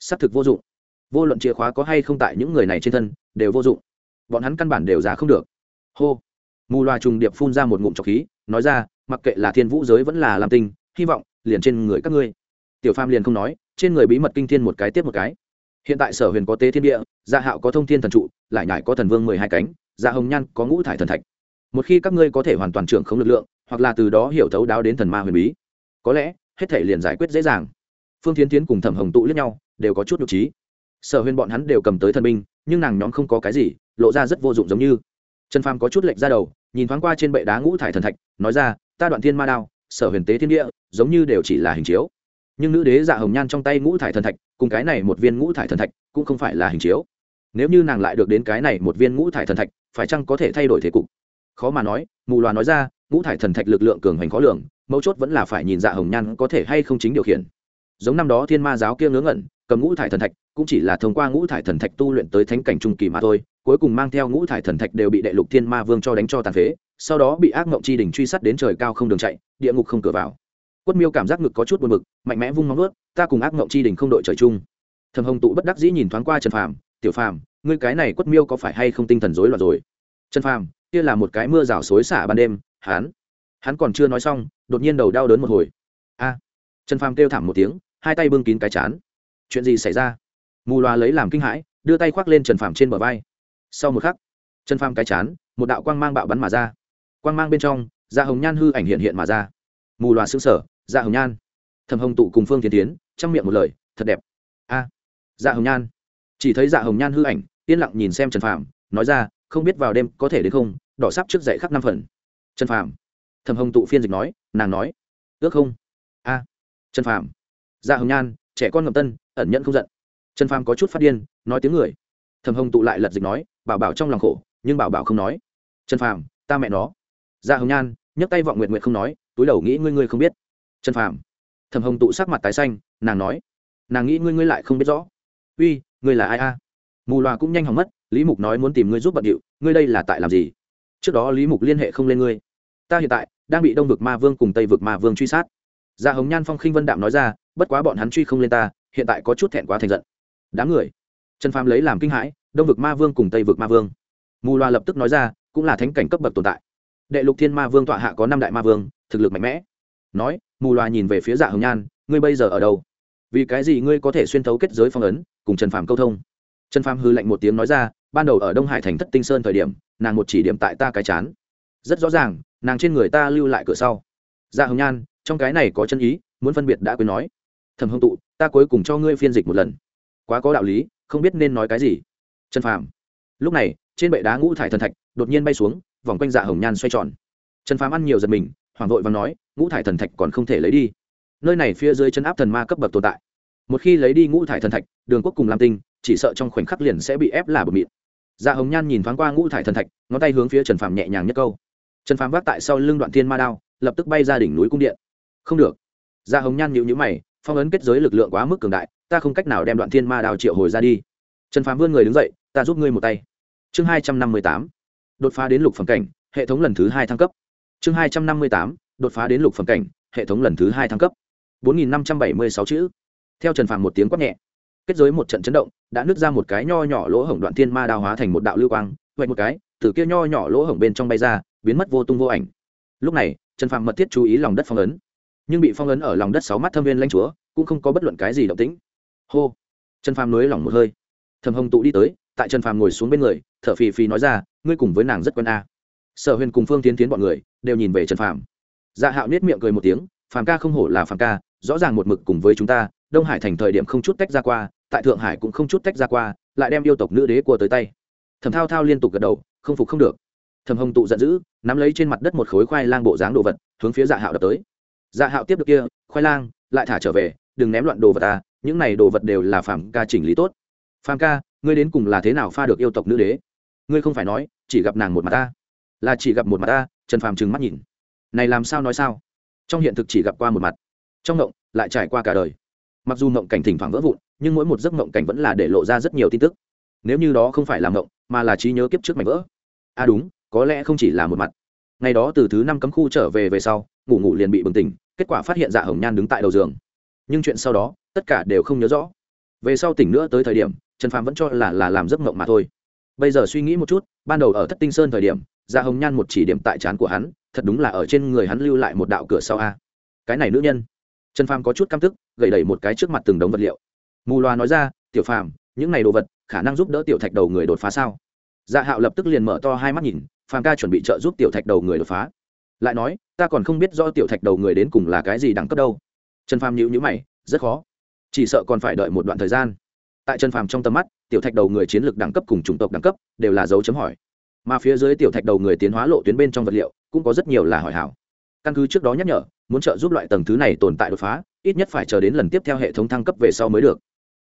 Xác thực vô dụng. Vô luận chìa khóa có hay không tại những người này trên thân, đều vô dụng. Bọn hắn căn bản đều ra không được. Hô. Mù loà trùng điệp phun ra một ngụm trọc khí, nói ra, mặc kệ là thiên vũ giới vẫn là làm tinh, hy vọng liền trên người các ngươi. Tiểu phàm liền không nói, trên người bí mật kinh thiên một cái tiếp một cái. Hiện tại sở huyền có tế thiên địa gia hạo có thông thiên thần trụ, lại nhải có thần vương mười hai cánh gia hồng nhan có ngũ thải thần thạch. Một khi các ngươi có thể hoàn toàn trưởng không lực lượng, hoặc là từ đó hiểu thấu đáo đến thần ma huyền bí, có lẽ hết thể liền giải quyết dễ dàng. Phương tiến tiến cùng thẩm hồng tụ lẫn nhau, đều có chút nhục trí. Sở huyền bọn hắn đều cầm tới thần binh, nhưng nàng nhóm không có cái gì, lộ ra rất vô dụng giống như. Trần phàm có chút lệch ra đầu, nhìn thoáng qua trên bệ đá ngũ thải thần thạch, nói ra, ta đoạn thiên ma đao sở huyền tế thiên địa, giống như đều chỉ là hình chiếu. Nhưng nữ đế dạ hồng nhan trong tay ngũ thải thần thạch, cùng cái này một viên ngũ thải thần thạch cũng không phải là hình chiếu. Nếu như nàng lại được đến cái này một viên ngũ thải thần thạch, phải chăng có thể thay đổi thế cục? Khó mà nói, mù loà nói ra, ngũ thải thần thạch lực lượng cường hành khó lường, mấu chốt vẫn là phải nhìn dạ hồng nhan có thể hay không chính điều khiển. Giống năm đó thiên ma giáo kia ngớ ngẩn cầm ngũ thải thần thạch, cũng chỉ là thông qua ngũ thải thần thạch tu luyện tới thánh cảnh trung kỳ mà thôi, cuối cùng mang theo ngũ thải thần thạch đều bị đệ lục thiên ma vương cho đánh cho tàn phế, sau đó bị ác mộng chi đình truy sát đến trời cao không đường chạy, địa ngục không cửa vào. Quất miêu cảm giác ngực có chút buồn bực, mạnh mẽ vung móng ướt ta cùng ác mộng chi đình không đội trời chung. Thầm hồng tụ bất đắc dĩ nhìn thoáng qua trần phàm, tiểu phàm, ngươi cái này quất miêu có phải hay không tinh thần rối loạn rồi? Trần phàm, kia là một cái mưa rào xối xả ban đêm, hắn hắn còn chưa nói xong, đột nhiên đầu đau đớn một hồi. A. Trần phàm kêu thảm một tiếng, hai tay bưng kín cái chán chuyện gì xảy ra? Mù loà lấy làm kinh hãi đưa tay khoác lên trần phàm trên bờ vai. Sau một khắc trần phàm cái chán một đạo quang mang bạo bắn mà ra. Quang mang bên trong da hồng nhan hư ảnh hiện hiện mà ra. Mù loà xương sở da dạ hồng nhan. Thầm hồng tụ cùng phương tiến tiến trong miệng một lời thật đẹp. A à, dạ hồng nhan. Chỉ thấy dạ hồng nhan hư ảnh yên lặng nhìn xem trần phàm nói ra không biết vào đêm có thể đến không? Đỏ sắp trước dậy khắp năm phần. Trần phàm. Thầm hồng tụ phiên dịch nói nàng nói ước không? A trần phàm. Dạ hồng nhan trẻ con ngậm tân ẩn nhận không giận. Trần phàm có chút phát điên, nói tiếng người. Thầm hồng tụ lại lật dịch nói, bảo bảo trong lòng khổ, nhưng bảo bảo không nói. Trần phàm, ta mẹ nó. Ra hồng nhan, nhấc tay vọng nguyện nguyện không nói, túi đầu nghĩ ngươi ngươi không biết. Trần phàm. Thầm hồng tụ sắc mặt tái xanh, nàng nói. Nàng nghĩ ngươi ngươi lại không biết rõ. Uy, ngươi là ai a? Mù loà cũng nhanh hỏng mất, lý mục nói muốn tìm ngươi giúp bận điệu, ngươi đây là tại làm gì? Trước đó lý mục liên hệ không lên ngươi. Ta hiện tại đang bị đông vực ma vương cùng tây vực ma vương truy sát. Gia hồng nhan phong khinh vân đạm nói ra, bất quá bọn hắn truy không lên ta hiện tại có chút thẹn quá thành giận. Đám người, trần phàm lấy làm kinh hãi, đông vực ma vương cùng tây vực ma vương. Mù loa lập tức nói ra, cũng là thánh cảnh cấp bậc tồn tại. Đệ lục thiên ma vương tọa hạ có năm đại ma vương, thực lực mạnh mẽ. Nói, mù loa nhìn về phía dạ hồng nhan, ngươi bây giờ ở đâu? Vì cái gì ngươi có thể xuyên thấu kết giới phong ấn, cùng trần phàm câu thông? Trần phàm hư lạnh một tiếng nói ra, ban đầu ở đông hải thành thất tinh sơn thời điểm, nàng một chỉ điểm tại ta cái chán. Rất rõ ràng, nàng trên người ta lưu lại cửa sau. Dạ hồng nhan, trong cái này có chân ý, muốn phân biệt đã quên nói. Thầm Hương tụ ta cuối cùng cho ngươi phiên dịch một lần. Quá có đạo lý, không biết nên nói cái gì. Trần phàm. Lúc này, trên bệ đá ngũ thải thần thạch đột nhiên bay xuống, vòng quanh dạ hồng nhan xoay tròn. Trần phàm ăn nhiều giật mình hoàng vội và nói, ngũ thải thần thạch còn không thể lấy đi. Nơi này phía dưới chân áp thần ma cấp bậc tồn tại. Một khi lấy đi ngũ thải thần thạch, đường quốc cùng lam tinh, chỉ sợ trong khoảnh khắc liền sẽ bị ép là bờ mịn dạ hồng nhan nhìn thoáng qua ngũ thải thần thạch, ngón tay hướng phía trần phàm nhẹ nhàng nhất câu. Trần phàm vác tại sau lưng đoạn thiên ma đao, lập tức bay ra đỉnh núi cung điện. Không được. Dạ hồng nhan nhịu nhữ mày phong ấn kết giới lực lượng quá mức cường đại, ta không cách nào đem đoạn thiên ma đào triệu hồi ra đi. Trần phàm vươn người đứng dậy, ta giúp ngươi một tay. Chương hai trăm năm mươi tám, đột phá đến lục phẩm cảnh, hệ thống lần thứ hai thăng cấp. Chương hai trăm năm mươi tám, đột phá đến lục phẩm cảnh, hệ thống lần thứ hai thăng cấp. bốn nghìn năm trăm bảy mươi sáu chữ. Theo trần phàm một tiếng quát nhẹ, kết giới một trận chấn động, đã nứt ra một cái nho nhỏ lỗ hổng đoạn thiên ma đào hóa thành một đạo lưu quang vậy một cái, từ kia nho nhỏ lỗ hổng bên trong bay ra, biến mất vô tung vô ảnh. Lúc này, trần phàm mật thiết chú ý lòng đất phong ấn nhưng bị phong ấn ở lòng đất sáu mắt thâm viên lãnh chúa, cũng không có bất luận cái gì động tĩnh. Hô! Trần phàm nới lỏng một hơi. Thầm hồng tụ đi tới, tại trần phàm ngồi xuống bên người, thở phì phì nói ra, ngươi cùng với nàng rất quen a. À. sở huyền cùng phương tiến tiến bọn người đều nhìn về trần phàm. Dạ hạo nết miệng cười một tiếng, phàm ca không hổ là phàm ca, rõ ràng một mực cùng với chúng ta, đông hải thành thời điểm không chút tách ra qua, tại thượng hải cũng không chút tách ra qua, lại đem yêu tộc nữ đế của tới tay. Thầm thao thao liên tục gật đầu, không phục không được. Thầm hồng tụ giận dữ, nắm lấy trên mặt đất một khối khoai lang bộ dáng đồ vật, hướng phía dạ hạo đập tới dạ hạo tiếp được kia, khoai lang, lại thả trở về, đừng ném loạn đồ vật ta những này đồ vật đều là phàm ca chỉnh lý tốt. Phàm ca, ngươi đến cùng là thế nào pha được yêu tộc nữ đế? Ngươi không phải nói, chỉ gặp nàng một mặt ta. Là chỉ gặp một mặt ta. Trần phàm trừng mắt nhìn. Này làm sao nói sao? Trong hiện thực chỉ gặp qua một mặt. Trong ngộng, lại trải qua cả đời. Mặc dù ngộng cảnh thỉnh thoảng vỡ vụn, nhưng mỗi một giấc ngộng cảnh vẫn là để lộ ra rất nhiều tin tức. Nếu như đó không phải là ngộng, mà là trí nhớ kiếp trước mảnh vỡ. À đúng, có lẽ không chỉ là một mặt ngày đó từ thứ năm cấm khu trở về về sau, ngủ ngủ liền bị bừng tỉnh, kết quả phát hiện dạ hồng nhan đứng tại đầu giường. Nhưng chuyện sau đó, tất cả đều không nhớ rõ. Về sau tỉnh nữa tới thời điểm, trần phàm vẫn cho là là làm giấc mộng mà thôi. Bây giờ suy nghĩ một chút, ban đầu ở thất tinh sơn thời điểm dạ hồng nhan một chỉ điểm tại trán của hắn, thật đúng là ở trên người hắn lưu lại một đạo cửa sau a. Cái này nữ nhân. Trần phàm có chút căm tức gậy đẩy một cái trước mặt từng đống vật liệu. Mù loa nói ra, tiểu phàm, những này đồ vật khả năng giúp đỡ tiểu thạch đầu người đột phá sao? Dạ hạo lập tức liền mở to hai mắt nhìn phàm ca chuẩn bị trợ giúp tiểu thạch đầu người đột phá. Lại nói, ta còn không biết do tiểu thạch đầu người đến cùng là cái gì đẳng cấp đâu. Trần phàm nhữ nhữ mày, rất khó. Chỉ sợ còn phải đợi một đoạn thời gian. Tại trần phàm trong tầm mắt, tiểu thạch đầu người chiến lược đẳng cấp cùng chủng tộc đẳng cấp đều là dấu chấm hỏi. Mà phía dưới tiểu thạch đầu người tiến hóa lộ tuyến bên trong vật liệu, cũng có rất nhiều là hỏi hảo. Căn cứ trước đó nhắc nhở, muốn trợ giúp loại tầng thứ này tồn tại đột phá, ít nhất phải chờ đến lần tiếp theo hệ thống thăng cấp về sau mới được.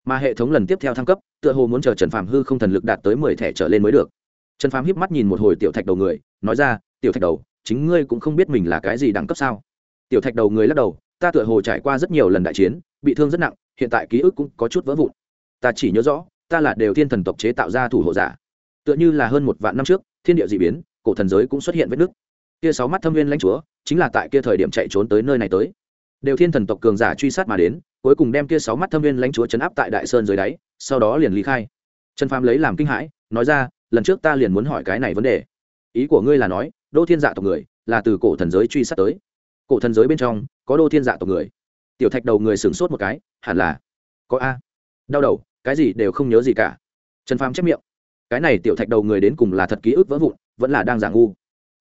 Mà hệ thống lần tiếp theo thăng cấp, tựa hồ muốn chờ trần phàm hư không thần lực đạt tới mười thẻ trở lên mới được trần phàm híp mắt nhìn một hồi tiểu thạch đầu người, nói ra, tiểu thạch đầu, chính ngươi cũng không biết mình là cái gì đẳng cấp sao? Tiểu thạch đầu người lắc đầu, ta tựa hồ trải qua rất nhiều lần đại chiến, bị thương rất nặng, hiện tại ký ức cũng có chút vỡ vụn. Ta chỉ nhớ rõ, ta là đều thiên thần tộc chế tạo ra thủ hộ giả. Tựa như là hơn một vạn năm trước, thiên địa d ị biến, cổ thần giới cũng xuất hiện vết nứt. Kia sáu mắt thâm viên lãnh chúa, chính là tại kia thời điểm chạy trốn tới nơi này tới. Đều thiên thần tộc cường giả truy sát mà đến, cuối cùng đem kia sáu mắt thâm viên lãnh chúa chấn áp tại đại sơn dưới đáy, sau đó liền lý khai. Trần phàm lấy làm kinh hãi, nói ra lần trước ta liền muốn hỏi cái này vấn đề. Ý của ngươi là nói, đô thiên dạ tộc người là từ cổ thần giới truy sát tới. Cổ thần giới bên trong, có đô thiên dạ tộc người. Tiểu thạch đầu người sửng sốt một cái, hẳn là có a. Đau đầu, cái gì đều không nhớ gì cả. Trần phàm chép miệng. Cái này tiểu thạch đầu người đến cùng là thật ký ức vỡ vụn, vẫn là đang giả ngu.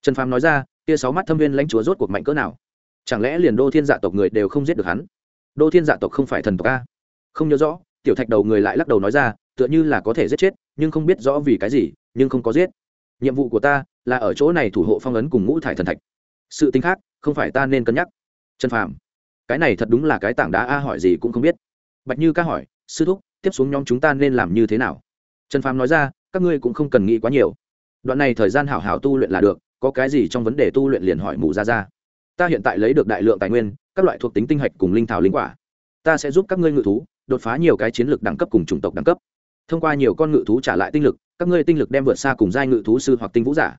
Trần phàm nói ra kia sáu mắt thâm viên lãnh chúa rốt cuộc mạnh cỡ nào? Chẳng lẽ liền đô thiên dạ tộc người đều không giết được hắn? Đô thiên dạ tộc không phải thần tộc a? Không nhớ rõ, tiểu thạch đầu người lại lắc đầu nói ra tựa như là có thể giết chết, nhưng không biết rõ vì cái gì, nhưng không có giết. Nhiệm vụ của ta là ở chỗ này thủ hộ phong ấn cùng ngũ thải thần thạch. Sự tính khác, không phải ta nên cân nhắc. Trần phàm, cái này thật đúng là cái tảng đá a, hỏi gì cũng không biết. Bạch như ca hỏi, sư thúc, tiếp xuống nhóm chúng ta nên làm như thế nào? Trần phàm nói ra, các ngươi cũng không cần nghĩ quá nhiều. Đoạn này thời gian hảo hảo tu luyện là được, có cái gì trong vấn đề tu luyện liền hỏi mù ra ra. Ta hiện tại lấy được đại lượng tài nguyên, các loại thuộc tính tinh hạch cùng linh thảo linh quả. Ta sẽ giúp các ngươi ngự thú, đột phá nhiều cái chiến lược đẳng cấp cùng chủng tộc đẳng cấp thông qua nhiều con ngự thú trả lại tinh lực, các ngươi tinh lực đem vượt xa cùng giai ngự thú sư hoặc tinh vũ giả.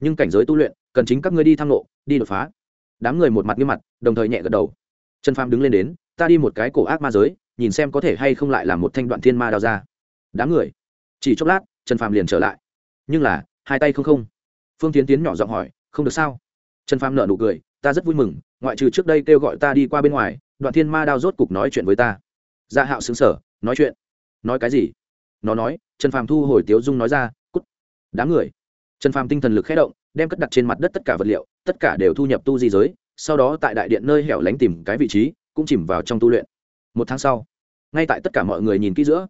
Nhưng cảnh giới tu luyện, cần chính các ngươi đi thăng lộ đi đột phá. Đám người một mặt nghiêm mặt, đồng thời nhẹ gật đầu. Trần phàm đứng lên đến, ta đi một cái cổ ác ma giới, nhìn xem có thể hay không lại là một thanh đoạn thiên ma đao ra. Đám người. Chỉ chốc lát, trần phàm liền trở lại. Nhưng là, hai tay không không. Phương tiến tiến nhỏ giọng hỏi, không được sao? Trần phàm nở nụ cười, ta rất vui mừng, ngoại trừ trước đây kêu gọi ta đi qua bên ngoài, đoạn thiên ma đao rốt cục nói chuyện với ta. Gia dạ hạo xứng sở nói chuyện? Nói cái gì? Nó nói, trần phàm thu hồi tiếu dung nói ra, cút, đám người. Trần phàm tinh thần lực khé động, đem cất đặt trên mặt đất tất cả vật liệu, tất cả đều thu nhập tu di giới, sau đó tại đại điện nơi hẻo lánh tìm cái vị trí, cũng chìm vào trong tu luyện. Một tháng sau, ngay tại tất cả mọi người nhìn kỹ giữa,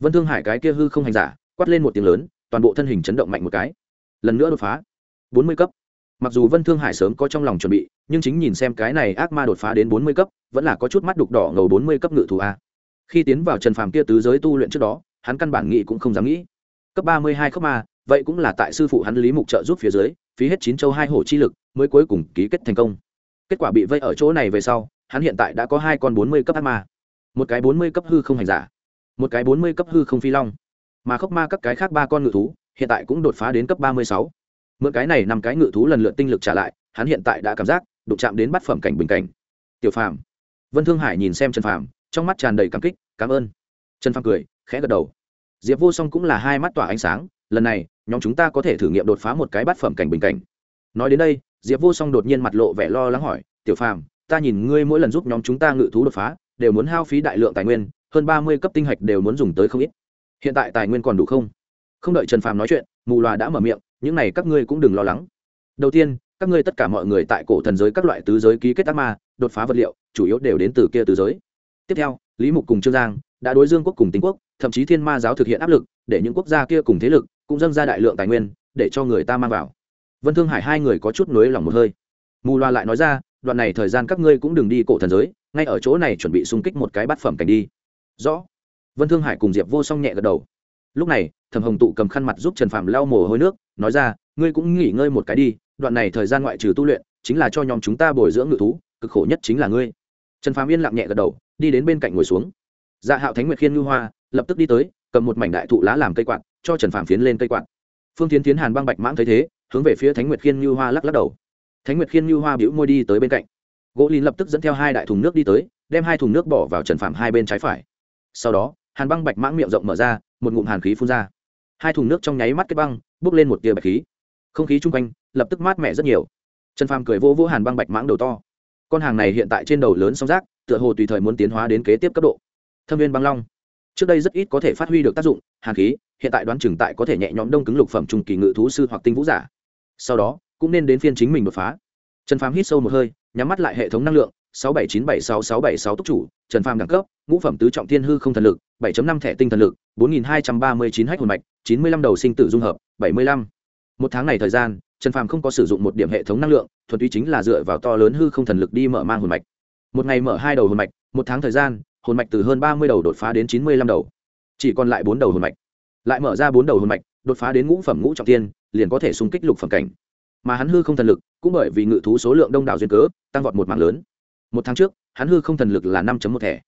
vân thương hải cái kia hư không hành giả, quát lên một tiếng lớn, toàn bộ thân hình chấn động mạnh một cái. Lần nữa đột phá, bốn mươi cấp. Mặc dù vân thương hải sớm có trong lòng chuẩn bị, nhưng chính nhìn xem cái này ác ma đột phá đến bốn mươi cấp, vẫn là có chút mắt đục đỏ ngầu bốn mươi cấp ngự thù a. Khi tiến vào trần phàm kia tứ giới tu luyện trước đó hắn căn bản nghĩ cũng không dám nghĩ. Cấp ba mươi hai cấp ma, vậy cũng là tại sư phụ hắn lý mục trợ giúp phía dưới, phí hết chín châu hai hổ chi lực, mới cuối cùng ký kết thành công. Kết quả bị vây ở chỗ này về sau, hắn hiện tại đã có hai con bốn mươi cấp ác ma. Một cái bốn mươi cấp hư không hành giả, một cái bốn mươi cấp hư không phi long. Mà khốc ma các cái khác ba con ngự thú, hiện tại cũng đột phá đến cấp ba mươi sáu. Mượn cái này năm cái ngự thú lần lượt tinh lực trả lại, hắn hiện tại đã cảm giác đụng chạm đến bát phẩm cảnh bình cảnh. Tiểu phàm, vân thương hải nhìn xem trần phàm, trong mắt tràn đầy cảm kích, cảm ơn. Trần phàm cười khẽ gật đầu. Diệp vô song cũng là hai mắt tỏa ánh sáng, lần này, nhóm chúng ta có thể thử nghiệm đột phá một cái bát phẩm cảnh bình cảnh. Nói đến đây, diệp vô song đột nhiên mặt lộ vẻ lo lắng hỏi, tiểu phàm, ta nhìn ngươi mỗi lần giúp nhóm chúng ta ngự thú đột phá, đều muốn hao phí đại lượng tài nguyên, hơn ba mươi cấp tinh hạch đều muốn dùng tới không ít. Hiện tại tài nguyên còn đủ không? Không đợi trần phàm nói chuyện, mù loà đã mở miệng, những này các ngươi cũng đừng lo lắng. Đầu tiên, các ngươi tất cả mọi người tại cổ thần giới các loại tứ giới ký kết ác ma, đột phá vật liệu, chủ yếu đều đến từ kia tứ giới. Tiếp theo, lý mục cùng trương giang đã đối dương quốc cùng tính quốc thậm chí thiên ma giáo thực hiện áp lực, để những quốc gia kia cùng thế lực cũng dâng ra đại lượng tài nguyên để cho người ta mang vào. Vân thương hải hai người có chút nối lòng một hơi. Mù loa lại nói ra, đoạn này thời gian các ngươi cũng đừng đi cổ thần giới, ngay ở chỗ này chuẩn bị xung kích một cái bát phẩm cảnh đi. Rõ. Vân thương hải cùng diệp vô song nhẹ gật đầu. Lúc này, thẩm hồng tụ cầm khăn mặt giúp trần phạm lau mồ hôi nước, nói ra, ngươi cũng nghỉ ngơi một cái đi, đoạn này thời gian ngoại trừ tu luyện, chính là cho nhóm chúng ta bồi dưỡng ngự thú, cực khổ nhất chính là ngươi. Trần phạm yên lặng nhẹ gật đầu, đi đến bên cạnh ngồi xuống. Dạ hạo thánh nguyệt khiên ngư hoa lập tức đi tới, cầm một mảnh đại thụ lá làm cây quạt, cho trần phạm phiến lên cây quạt. Phương tiến tiến hàn băng bạch mãng thấy thế, hướng về phía thánh nguyệt khiên như hoa lắc lắc đầu. Thánh nguyệt khiên như hoa bĩu môi đi tới bên cạnh. Gỗ lìn lập tức dẫn theo hai đại thùng nước đi tới, đem hai thùng nước bỏ vào trần phạm hai bên trái phải. Sau đó, hàn băng bạch mãng miệng rộng mở ra, một ngụm hàn khí phun ra. Hai thùng nước trong nháy mắt cái băng, bốc lên một tia bạch khí. Không khí chung quanh, lập tức mát mẻ rất nhiều. Trần phàm cười vô vô hàn băng bạch mãng đầu to. Con hàng này hiện tại trên đầu lớn song rác, tựa hồ tùy thời muốn tiến hóa đến kế tiếp cấp độ. Thâm viên băng long trước đây rất ít có thể phát huy được tác dụng, hàn khí, hiện tại đoán chừng tại có thể nhẹ nhõm đông cứng lục phẩm trung kỳ ngự thú sư hoặc tinh vũ giả. Sau đó, cũng nên đến phiên chính mình đột phá. Trần phàm hít sâu một hơi, nhắm mắt lại hệ thống năng lượng, sáu bảy chín bảy sáu sáu bảy sáu túc chủ, trần phàm đẳng cấp, ngũ phẩm tứ trọng thiên hư không thần lực 7 năm thẻ tinh thần lực 4239 hách hồn mạch 95 đầu sinh tử dung hợp 75. một tháng này thời gian, trần phàm không có sử dụng một điểm hệ thống năng lượng, thuần túy chính là dựa vào to lớn hư không thần lực đi mở mang hồn mạch. Một ngày mở hai đầu hồn mạch, một tháng thời gian hồn mạch từ hơn ba mươi đầu đột phá đến chín mươi lăm đầu. Chỉ còn lại bốn đầu hồn mạch. Lại mở ra bốn đầu hồn mạch, đột phá đến ngũ phẩm ngũ trọng tiên, liền có thể xung kích lục phẩm cảnh. Mà hắn hư không thần lực, cũng bởi vì ngự thú số lượng đông đảo duyên cớ, tăng vọt một mạng lớn. Một tháng trước, hắn hư không thần lực là năm một thẻ.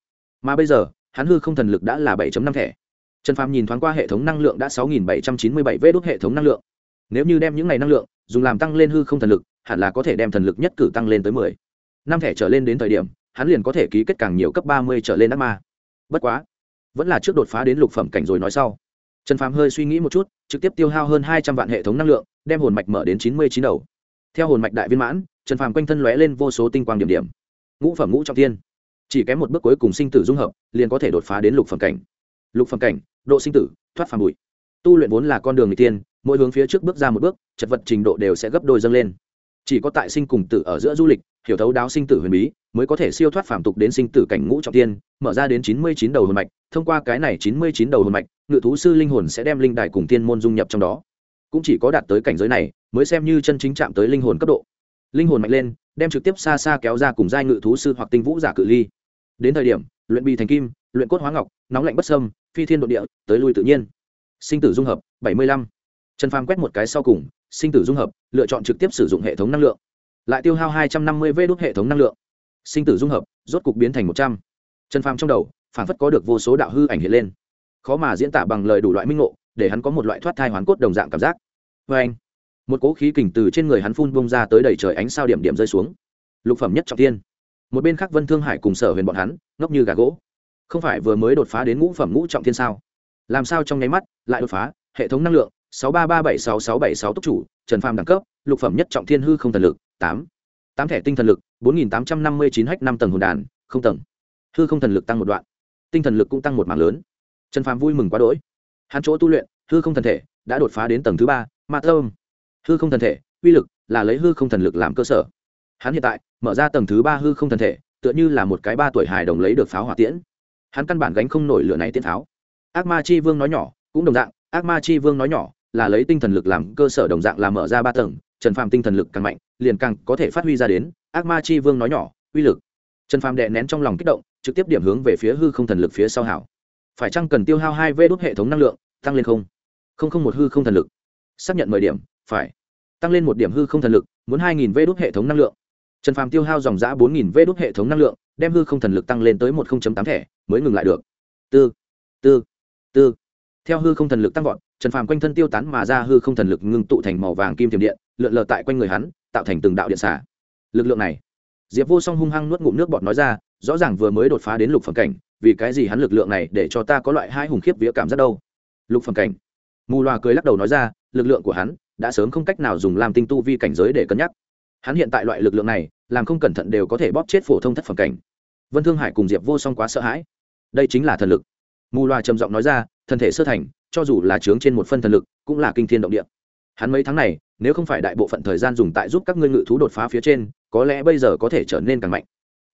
Mà bây giờ, hắn hư không thần lực đã là 7 năm thẻ. Trần phàm nhìn thoáng qua hệ thống năng lượng đã sáu nghìn bảy trăm chín mươi bảy vê đốt hệ thống năng lượng. Nếu như đem những này năng lượng dùng làm tăng lên hư không thần lực, hẳn là có thể đem thần lực nhất cử tăng lên tới mười. Năm thẻ trở lên đến thời điểm hắn liền có thể ký kết càng nhiều cấp ba mươi trở lên ác ma. Bất quá vẫn là trước đột phá đến lục phẩm cảnh rồi nói sau. Trần phàm hơi suy nghĩ một chút trực tiếp tiêu hao hơn hai trăm vạn hệ thống năng lượng đem hồn mạch mở đến chín mươi chín đầu. Theo hồn mạch đại viên mãn trần phàm quanh thân lóe lên vô số tinh quang điểm điểm. Ngũ phẩm ngũ trọng thiên, chỉ kém một bước cuối cùng sinh tử dung hợp liền có thể đột phá đến lục phẩm cảnh. Lục phẩm cảnh độ sinh tử thoát phàm bụi. Tu luyện vốn là con đường người tiên mỗi hướng phía trước bước ra một bước chật vật trình độ đều sẽ gấp đôi dâng lên. Chỉ có tại sinh cùng tử ở giữa du lịch hiểu thấu đáo sinh tử huyền bí, mới có thể siêu thoát phạm tục đến sinh tử cảnh ngũ trọng tiên, mở ra đến chín mươi chín đầu hồn mạch, thông qua cái này chín mươi chín đầu hồn mạch, ngự thú sư linh hồn sẽ đem linh đài cùng tiên môn dung nhập trong đó. Cũng chỉ có đạt tới cảnh giới này, mới xem như chân chính chạm tới linh hồn cấp độ. Linh hồn mạnh lên, đem trực tiếp xa xa kéo ra cùng giai ngự thú sư hoặc tinh vũ giả cự ly. Đến thời điểm, luyện bì thành kim, luyện cốt hóa ngọc, nóng lạnh bất sâm phi thiên đ ộ địa, tới lui tự nhiên. Sinh tử dung hợp, bảy mươi lăm. Trần phàm quét một cái sau cùng, sinh tử dung hợp, lựa chọn trực tiếp sử dụng hệ thống năng lượng lại tiêu hao hai trăm năm mươi vê đốt hệ thống năng lượng. Sinh tử dung hợp, rốt cục biến thành một trăm. Trần phàm trong đầu phản phất có được vô số đạo hư ảnh hiện lên. Khó mà diễn tả bằng lời đủ loại minh ngộ, để hắn có một loại thoát thai hoán cốt đồng dạng cảm giác. Vê anh, một cỗ khí kình từ trên người hắn phun bông ra tới đầy trời ánh sao điểm điểm rơi xuống. Lục phẩm nhất trọng tiên một bên khác vân thương hải cùng sở huyền bọn hắn, ngốc như gà gỗ. Không phải vừa mới đột phá đến ngũ phẩm ngũ trọng thiên sao? Làm sao trong nháy mắt lại đột phá? Hệ thống năng lượng, sáu ba ba bảy sáu sáu bảy sáu tốc chủ, trần phàm đẳng cấp, lục phẩm nhất trọng thiên hư không thần lực tám. Tám thẻ tinh thần lực, bốn nghìn tám trăm năm mươi chín hách năm tầng hồn đàn, không tầng. Hư không thần lực tăng một đoạn. Tinh thần lực cũng tăng một mảng lớn. Trần phàm vui mừng quá đỗi. Hắn chỗ tu luyện, hư không thần thể, đã đột phá đến tầng thứ ba, ma tôm hư không thần thể, uy lực là lấy hư không thần lực làm cơ sở. Hắn hiện tại, mở ra tầng thứ ba hư không thần thể, tựa như là một cái ba tuổi hài đồng lấy được pháo hỏa tiễn. Hắn căn bản gánh không nổi lửa này tiễn pháo. Ác ma chi vương nói nhỏ, cũng đồng dạng, ác ma chi vương nói nhỏ, là lấy tinh thần lực làm cơ sở, đồng dạng là mở ra ba tầng trần phàm tinh thần lực càng mạnh, liền càng có thể phát huy ra đến, ác ma chi vương nói nhỏ, uy lực. Trần phàm đệ nén trong lòng kích động, trực tiếp điểm hướng về phía hư không thần lực phía sau hảo. Phải chăng cần tiêu hao hai vê đốt hệ thống năng lượng, tăng lên không? Không không một hư không thần lực. Xác nhận mười điểm, phải. Tăng lên một điểm hư không thần lực, muốn hai nghìn vê đốt hệ thống năng lượng. Trần phàm tiêu hao dòng giã bốn nghìn vê đốt hệ thống năng lượng, đem hư không thần lực tăng lên tới một tám thẻ, mới ngừng lại được. Tư tư tư theo hư không thần lực tăng vọt, trần phàm quanh thân tiêu tán mà ra hư không thần lực ngưng tụ thành màu vàng kim tiềm điện, lượn lờ tại quanh người hắn, tạo thành từng đạo điện xả lực lượng này, diệp vô song hung hăng nuốt ngụm nước bọt nói ra, rõ ràng vừa mới đột phá đến lục phẩm cảnh, vì cái gì hắn lực lượng này để cho ta có loại hai hùng khiếp vía cảm giác đâu? Lục phẩm cảnh. Mù loà cười lắc đầu nói ra, lực lượng của hắn đã sớm không cách nào dùng làm tinh tu vi cảnh giới để cân nhắc. Hắn hiện tại loại lực lượng này, làm không cẩn thận đều có thể bóp chết phổ thông thất phẩm cảnh. Vân thương hải cùng diệp vô song quá sợ hãi. Đây chính là thần lực. Mù loà trầm giọng nói ra thân thể sơ thành, cho dù là trướng trên một phân thần lực, cũng là kinh thiên động địa. Hắn mấy tháng này, nếu không phải đại bộ phận thời gian dùng tại giúp các ngươi ngự thú đột phá phía trên, có lẽ bây giờ có thể trở nên càng mạnh.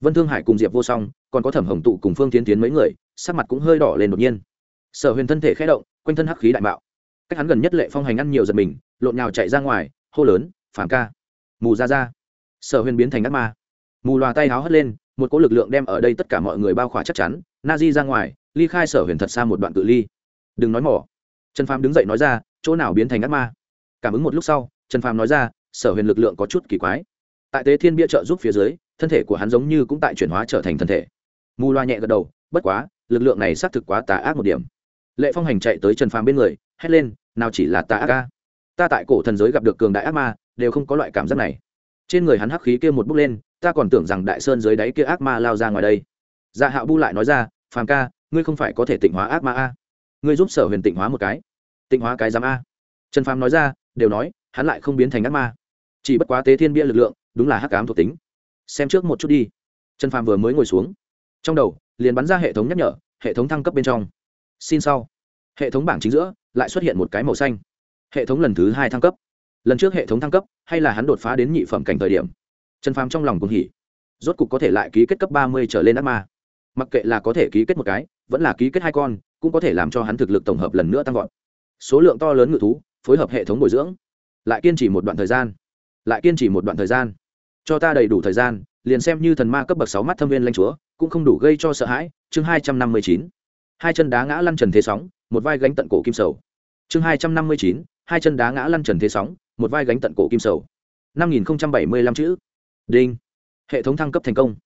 Vân thương hải cùng diệp vô song, còn có thẩm hồng tụ cùng phương tiến tiến mấy người, sắc mặt cũng hơi đỏ lên đột nhiên. Sở huyền thân thể khé động, quanh thân hắc khí đại mạo. Cách hắn gần nhất lệ phong hành ăn nhiều giật mình, lộn nhào chạy ra ngoài, hô lớn phản ca. Mù ra ra. Sở huyền biến thành ác ma. Mù loà tay háo hất lên, một cỗ lực lượng đem ở đây tất cả mọi người bao khỏa chắc chắn, na di ra ngoài, ly khai sở huyền thật xa một đoạn cự ly đừng nói mỏ. Trần phàm đứng dậy nói ra, chỗ nào biến thành ác ma? Cảm ứng một lúc sau, trần phàm nói ra, sở huyền lực lượng có chút kỳ quái. Tại tế thiên bia trợ giúp phía dưới, thân thể của hắn giống như cũng tại chuyển hóa trở thành thân thể. Mù loa nhẹ gật đầu, bất quá, lực lượng này xác thực quá tà ác một điểm. Lệ phong hành chạy tới trần phàm bên người, hét lên, nào chỉ là tà ác ca ta tại cổ thần giới gặp được cường đại ác ma, đều không có loại cảm giác này. Trên người hắn hắc khí kia một bước lên, ta còn tưởng rằng đại sơn dưới đáy kia ác ma lao ra ngoài đây. Dạ hạo bu lại nói ra, phàm ca, ngươi không phải có thể tịnh hóa ác ma a? Ngươi giúp sở huyền tịnh hóa một cái. Tịnh hóa cái giám a. Trần phàm nói ra, đều nói, hắn lại không biến thành ác ma. Chỉ bất quá tế thiên bia lực lượng, đúng là hắc ám thuộc tính. Xem trước một chút đi. Trần phàm vừa mới ngồi xuống. Trong đầu, liền bắn ra hệ thống nhắc nhở, hệ thống thăng cấp bên trong. Xin sau. Hệ thống bảng chính giữa, lại xuất hiện một cái màu xanh. Hệ thống lần thứ hai thăng cấp. Lần trước hệ thống thăng cấp, hay là hắn đột phá đến nhị phẩm cảnh thời điểm. Trần phàm trong lòng cũng hỉ. Rốt cục có thể lại ký kết cấp ba mươi trở lên ác ma. Mặc kệ là có thể ký kết một cái, vẫn là ký kết hai con cũng có thể làm cho hắn thực lực tổng hợp lần nữa tăng vọt. Số lượng to lớn ngự thú, phối hợp hệ thống bồi dưỡng, lại kiên trì một đoạn thời gian, lại kiên trì một đoạn thời gian. Cho ta đầy đủ thời gian, liền xem như thần ma cấp bậc sáu mắt thâm viên lanh chúa, cũng không đủ gây cho sợ hãi. Chương hai trăm năm mươi chín, hai chân đá ngã lăn trần thế sóng, một vai gánh tận cổ kim sầu. Chương hai trăm năm mươi chín, hai chân đá ngã lăn trần thế sóng, một vai gánh tận cổ kim sầu. năm nghìn bảy mươi lăm chữ. Đinh. Hệ thống thăng cấp thành công.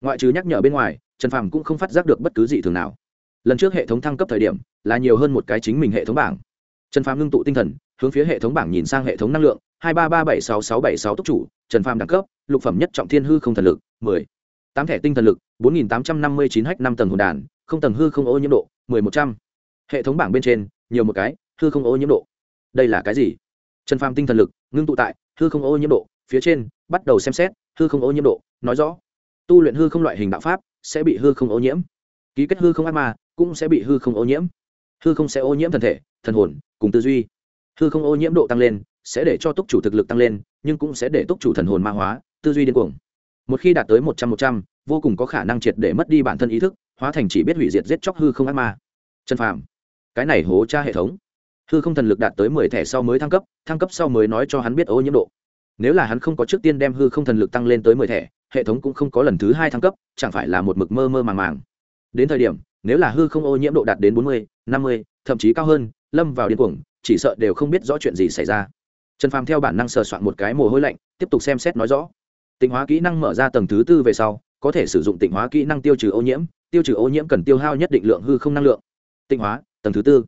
Ngoại trừ nhắc nhở bên ngoài, trần phàm cũng không phát giác được bất cứ gì thường nào lần trước hệ thống thăng cấp thời điểm, là nhiều hơn một cái chính mình hệ thống bảng. Trần phàm ngưng tụ tinh thần, hướng phía hệ thống bảng nhìn sang hệ thống năng lượng, hai ba ba bảy sáu sáu bảy sáu tốc chủ, trần phàm đẳng cấp, lục phẩm nhất trọng thiên hư không thần lực, mười. Tám thẻ tinh thần lực, bốn nghìn tám trăm năm mươi chín hách năm tầng hồn đàn, không tầng hư không ô nhiễm độ, mười một trăm. Hệ thống bảng bên trên, nhiều một cái, hư không ô nhiễm độ. Đây là cái gì? Trần phàm tinh thần lực, ngưng tụ tại, hư không ô nhiễm độ, phía trên, bắt đầu xem xét, hư không ô nhiễm độ, nói rõ. Tu luyện hư không loại hình đạo pháp, sẽ bị hư không ô nhiễm. Ký kết hư không ác ma cũng sẽ bị hư không ô nhiễm. Hư không sẽ ô nhiễm thân thể, thần hồn, cùng tư duy. Hư không ô nhiễm độ tăng lên sẽ để cho túc chủ thực lực tăng lên, nhưng cũng sẽ để túc chủ thần hồn ma hóa, tư duy điên cuồng. Một khi đạt tới một trăm một trăm, vô cùng có khả năng triệt để mất đi bản thân ý thức, hóa thành chỉ biết hủy diệt giết chóc hư không ác ma. Chân phàm. Cái này hố tra hệ thống. Hư không thần lực đạt tới mười thẻ sau mới thăng cấp thăng cấp sau mới nói cho hắn biết ô nhiễm độ. Nếu là hắn không có trước tiên đem hư không thần lực tăng lên tới mười thẻ, hệ thống cũng không có lần thứ hai thăng cấp, chẳng phải là một mực mơ mơ màng màng. Đến thời điểm nếu là hư không ô nhiễm độ đạt đến bốn mươi, năm mươi, thậm chí cao hơn, lâm vào điên cuồng, chỉ sợ đều không biết rõ chuyện gì xảy ra. Trần phàm theo bản năng sờ soạn một cái mồ hôi lạnh, tiếp tục xem xét nói rõ. Tịnh hóa kỹ năng mở ra tầng thứ tư về sau, có thể sử dụng tịnh hóa kỹ năng tiêu trừ ô nhiễm, tiêu trừ ô nhiễm cần tiêu hao nhất định lượng hư không năng lượng. Tịnh hóa, tầng thứ tư.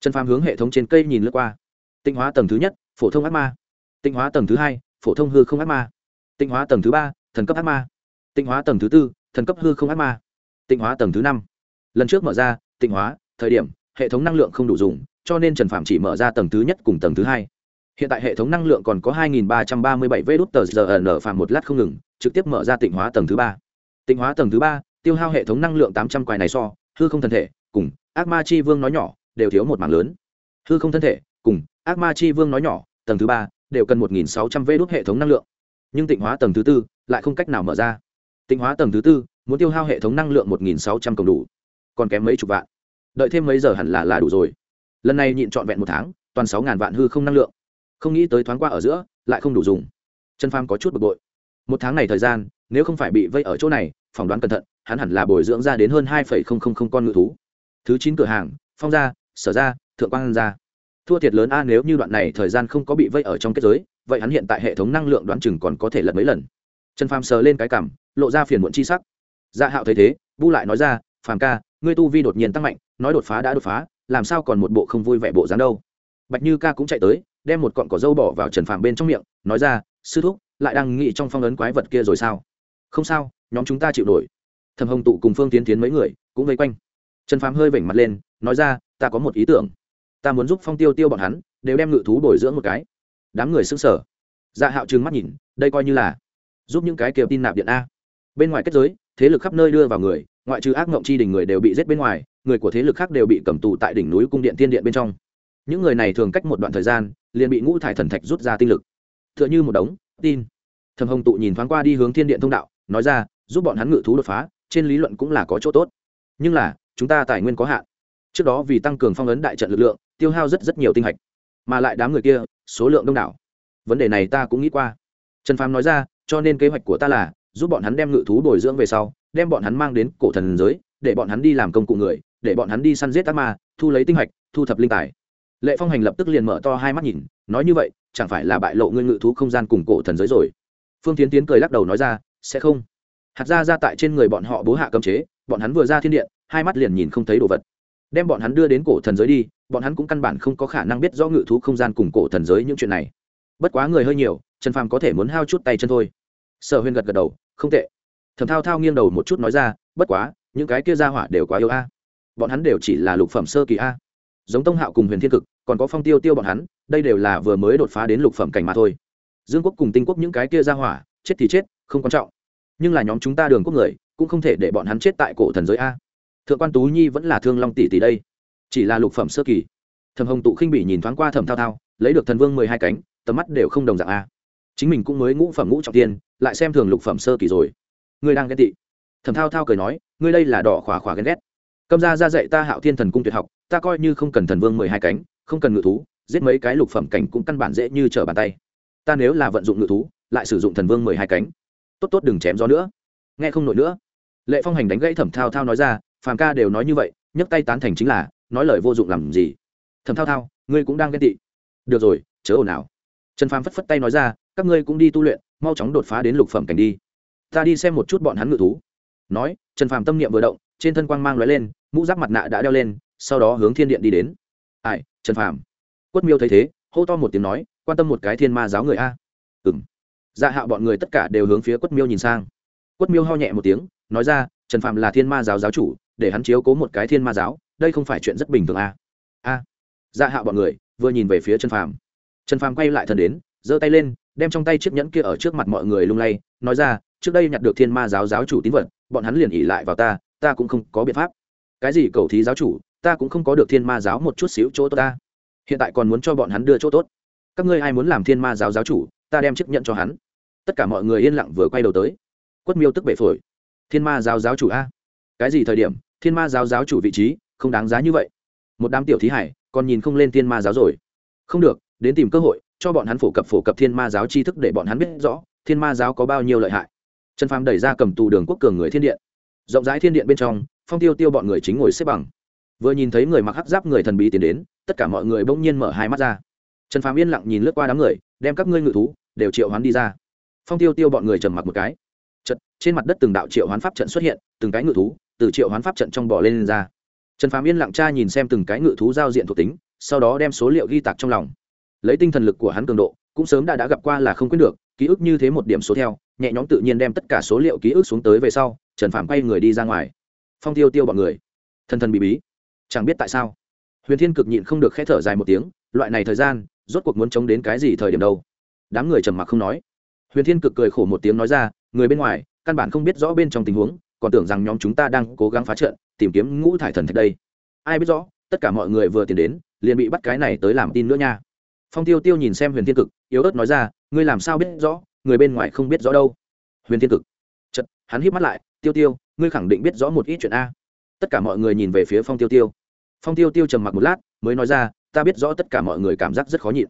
Trần phàm hướng hệ thống trên cây nhìn lướt qua. Tịnh hóa tầng thứ nhất, phổ thông ác ma. Tịnh hóa tầng thứ hai, phổ thông hư không ác ma. Tịnh hóa tầng thứ ba, thần cấp ác ma. Tịnh hóa tầng thứ tư, thần cấp hư không ác ma. Tịnh hóa tầng thứ năm lần trước mở ra, tịnh hóa, thời điểm, hệ thống năng lượng không đủ dùng, cho nên trần phạm chỉ mở ra tầng thứ nhất cùng tầng thứ hai. Hiện tại hệ thống năng lượng còn có 2.337 vê đút tờ giờ n phạm một lát không ngừng, trực tiếp mở ra tịnh hóa tầng thứ ba. Tịnh hóa tầng thứ ba, tiêu hao hệ thống năng lượng 800 quài này so, hư không thân thể, cùng ác ma chi vương nói nhỏ, đều thiếu một mảng lớn. Hư không thân thể, cùng ác ma chi vương nói nhỏ, tầng thứ ba, đều cần 1.600 vê đút hệ thống năng lượng. Nhưng tịnh hóa tầng thứ tư, lại không cách nào mở ra. Tịnh hóa tầng thứ tư, muốn tiêu hao hệ thống năng lượng 1.600 cộng đủ còn kém mấy chục vạn. Đợi thêm mấy giờ hẳn là là đủ rồi. Lần này nhịn trọn vẹn một tháng, toàn sáu ngàn vạn hư không năng lượng. Không nghĩ tới thoáng qua ở giữa, lại không đủ dùng. Trần pham có chút bực bội. Một tháng này thời gian, nếu không phải bị vây ở chỗ này, phỏng đoán cẩn thận, hắn hẳn là bồi dưỡng ra đến hơn hai con ngự thú. Thứ chín cửa hàng, phong gia, sở gia, thượng quang gia. Thua thiệt lớn a, nếu như đoạn này thời gian không có bị vây ở trong kết giới, vậy hắn hiện tại hệ thống năng lượng đoán chừng còn có thể lật mấy lần. Trần phàm sờ lên cái cảm lộ ra phiền muộn chi sắc. Dạ hạo thấy thế, bu lại nói ra, phàm ca ngươi tu vi đột nhiên tăng mạnh, nói đột phá đã đột phá, làm sao còn một bộ không vui vẻ bộ dáng đâu? Bạch như ca cũng chạy tới, đem một cọn cỏ dâu bỏ vào trần phàm bên trong miệng, nói ra, sư thúc, lại đang nghĩ trong phong ấn quái vật kia rồi sao? Không sao, nhóm chúng ta chịu nổi. Thầm hồng tụ cùng phương tiến tiến mấy người cũng vây quanh. Trần phàm hơi vểnh mặt lên, nói ra, ta có một ý tưởng. Ta muốn giúp phong tiêu tiêu bọn hắn, đều đem ngự thú bồi dưỡng một cái. Đám người xứng sở dạ hạo trừng mắt nhìn, đây coi như là giúp những cái kiều tin nạp điện a. Bên ngoài kết giới, thế lực khắp nơi đưa vào người ngoại trừ ác mộng chi đỉnh người đều bị giết bên ngoài, người của thế lực khác đều bị cầm tù tại đỉnh núi cung điện tiên điện bên trong. Những người này thường cách một đoạn thời gian, liền bị ngũ thải thần thạch rút ra tinh lực. T h ư ợ n h ư một đống tin. Thầm hồng tụ nhìn thoáng qua đi hướng thiên điện thông đạo, nói ra, giúp bọn hắn ngự thú đột phá, trên lý luận cũng là có chỗ tốt. Nhưng là, chúng ta tài nguyên có hạn. Trước đó vì tăng cường phong ấn đại trận lực lượng, tiêu hao rất rất nhiều tinh hạch. Mà lại đám người kia, số lượng đông đảo. Vấn đề này ta cũng nghĩ qua. Trần phàm nói ra, cho nên kế hoạch của ta là, giúp bọn hắn đem ngự thú bồi dưỡng về sau đem bọn hắn mang đến cổ thần giới, để bọn hắn đi làm công cụ người, để bọn hắn đi săn giết ác ma, thu lấy tinh hạch, thu thập linh tài. Lệ phong hành lập tức liền mở to hai mắt nhìn, nói như vậy, chẳng phải là bại lộ ngươi ngự thú không gian cùng cổ thần giới rồi? Phương tiến tiến cười lắc đầu nói ra, sẽ không. Hạt ra ra tại trên người bọn họ bố hạ cấm chế, bọn hắn vừa ra thiên điện, hai mắt liền nhìn không thấy đồ vật. Đem bọn hắn đưa đến cổ thần giới đi, bọn hắn cũng căn bản không có khả năng biết rõ ngự thú không gian cùng cổ thần giới những chuyện này. Bất quá người hơi nhiều, trần phàm có thể muốn hao chút tay chân thôi. Sở huyên gật gật đầu, không tệ thầm thao thao nghiêng đầu một chút nói ra, bất quá, những cái kia ra hỏa đều quá yêu a. Bọn hắn đều chỉ là lục phẩm sơ kỳ a. Giống tông hạo cùng huyền thiên cực, còn có phong tiêu tiêu bọn hắn, đây đều là vừa mới đột phá đến lục phẩm cảnh mà thôi. Dương quốc cùng tinh quốc những cái kia ra hỏa, chết thì chết, không quan trọng. Nhưng là nhóm chúng ta đường quốc người, cũng không thể để bọn hắn chết tại cổ thần giới a. Thượng quan tú nhi vẫn là thương long tỷ tỷ đây. Chỉ là lục phẩm sơ kỳ. Thầm hồng tụ khinh bỉ nhìn thoáng qua thầm thao thao, lấy được thần vương mười hai cánh, tầm mắt đều không đồng dạng a. Chính mình cũng mới ngũ phẩm ngũ trọng tiên, lại xem thường lục phẩm sơ kỳ rồi ngươi đang ghen tị. Thầm thao thao cười nói, ngươi đây là đỏ khỏa khỏa ghen ghét. Câm ra ra dạy ta hạo thiên thần cung tuyệt học, ta coi như không cần thần vương mười hai cánh, không cần ngự thú, giết mấy cái lục phẩm cảnh cũng căn bản dễ như trở bàn tay. Ta nếu là vận dụng ngự thú, lại sử dụng thần vương mười hai cánh. Tốt tốt đừng chém gió nữa. Nghe không nổi nữa. Lệ phong hành đánh gãy thẩm thao thao nói ra, phàm ca đều nói như vậy, nhấc tay tán thành chính là, nói lời vô dụng làm gì? Thẩm thao thao, ngươi cũng đang ghen tị. Được rồi, chớ ồn ào. Trần phàm phất phất tay nói ra, các ngươi cũng đi tu luyện, mau chóng đột phá đến lục phẩm cảnh đi ta đi xem một chút bọn hắn ngự thú. Nói, trần phàm tâm niệm vừa động, trên thân quang mang lóe lên, mũ giáp mặt nạ đã đeo lên, sau đó hướng thiên điện đi đến. Ai, trần phàm. Quất miêu thấy thế, hô to một tiếng nói, quan tâm một cái thiên ma giáo người a. Ừ m dạ hạo bọn người tất cả đều hướng phía quất miêu nhìn sang. Quất miêu ho nhẹ một tiếng, nói ra, trần phàm là thiên ma giáo giáo chủ, để hắn chiếu cố một cái thiên ma giáo, đây không phải chuyện rất bình thường a. A. Dạ hạo bọn người, vừa nhìn về phía trần phàm. Trần phàm quay lại thần đến, giơ tay lên, đem trong tay chiếc nhẫn kia ở trước mặt mọi người lung lay, nói ra trước đây nhặt được thiên ma giáo giáo chủ tín vật, bọn hắn liền ỉ lại vào ta ta cũng không có biện pháp. Cái gì cầu thí giáo chủ, ta cũng không có được thiên ma giáo một chút xíu chỗ tốt ta. Hiện tại còn muốn cho bọn hắn đưa chỗ tốt. Các ngươi ai muốn làm thiên ma giáo giáo chủ, ta đem chấp nhận cho hắn. Tất cả mọi người yên lặng vừa quay đầu tới. Quất miêu tức bể phổi. Thiên ma giáo giáo chủ a? Cái gì thời điểm, thiên ma giáo giáo chủ vị trí, không đáng giá như vậy. Một đám tiểu thí hải, còn nhìn không lên thiên ma giáo rồi. Không được, đến tìm cơ hội, cho bọn hắn phổ cập phổ cập thiên ma giáo tri thức để bọn hắn biết rõ, thiên ma giáo có bao nhiêu lợi hại trần phàm đẩy ra cầm tù đường quốc cường người thiên điện. Rộng rãi thiên điện bên trong phong tiêu tiêu bọn người chính ngồi xếp bằng. Vừa nhìn thấy người mặc hắc giáp người thần bí tiến đến tất cả mọi người bỗng nhiên mở hai mắt ra. Trần phàm yên lặng nhìn lướt qua đám người đem các ngươi ngự thú đều triệu hoán đi ra. Phong tiêu tiêu bọn người trầm mặc một cái. Trận trên mặt đất từng đạo triệu hoán pháp trận xuất hiện từng cái ngự thú từ triệu hoán pháp trận trong bò lên, lên ra. Trần phàm yên lặng tra nhìn xem từng cái ngự thú giao diện thuộc tính sau đó đem số liệu ghi tạc trong lòng. Lấy tinh thần lực của hắn cường độ cũng sớm đã đã gặp qua là không quyết được ký ức như thế một điểm số theo nhẹ nhõm tự nhiên đem tất cả số liệu ký ức xuống tới về sau, trần phàm quay người đi ra ngoài. Phong tiêu tiêu bọn người. Thân thân bị bí. Chẳng biết tại sao. Huyền thiên cực nhịn không được k h ẽ thở dài một tiếng, loại này thời gian, rốt cuộc muốn chống đến cái gì thời điểm đâu? Đám người trầm mặc không nói. Huyền thiên cực cười khổ một tiếng nói ra, người bên ngoài, căn bản không biết rõ bên trong tình huống, còn tưởng rằng nhóm chúng ta đang cố gắng phá trận, tìm kiếm ngũ thải thần thạch đây. Ai biết rõ, tất cả mọi người vừa tìm đến, liền bị bắt cái này tới làm tin nữa nha. Phong tiêu tiêu nhìn xem huyền thiên cực, yếu ớt nói ra, ngươi làm sao biết rõ người bên ngoài không biết rõ đâu. Huyền thiên cực. Chật hắn hít mắt lại, tiêu tiêu, ngươi khẳng định biết rõ một ít chuyện a. Tất cả mọi người nhìn về phía phong tiêu tiêu. Phong tiêu tiêu trầm mặc một lát, mới nói ra, ta biết rõ tất cả mọi người cảm giác rất khó nhịn.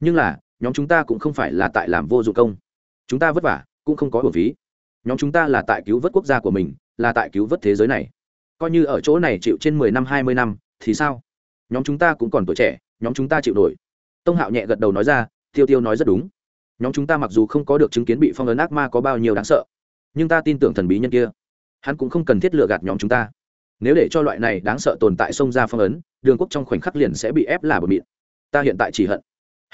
Nhưng là, nhóm chúng ta cũng không phải là tại làm vô dụng công. Chúng ta vất vả, cũng không có hồn phí. Nhóm chúng ta là tại cứu vớt quốc gia của mình, là tại cứu vớt thế giới này. Coi như ở chỗ này chịu trên mười năm, hai mươi năm, thì sao? Nhóm chúng ta cũng còn tuổi trẻ, nhóm chúng ta chịu nổi. Tông hạo nhẹ gật đầu nói ra, tiêu tiêu nói rất đúng nhóm chúng ta mặc dù không có được chứng kiến bị phong ấn ác ma có bao nhiêu đáng sợ, nhưng ta tin tưởng thần bí nhân kia. Hắn cũng không cần thiết lựa gạt nhóm chúng ta. Nếu để cho loại này đáng sợ tồn tại xông ra phong ấn, đường quốc trong khoảnh khắc liền sẽ bị ép là bờ mịn. Ta hiện tại chỉ hận.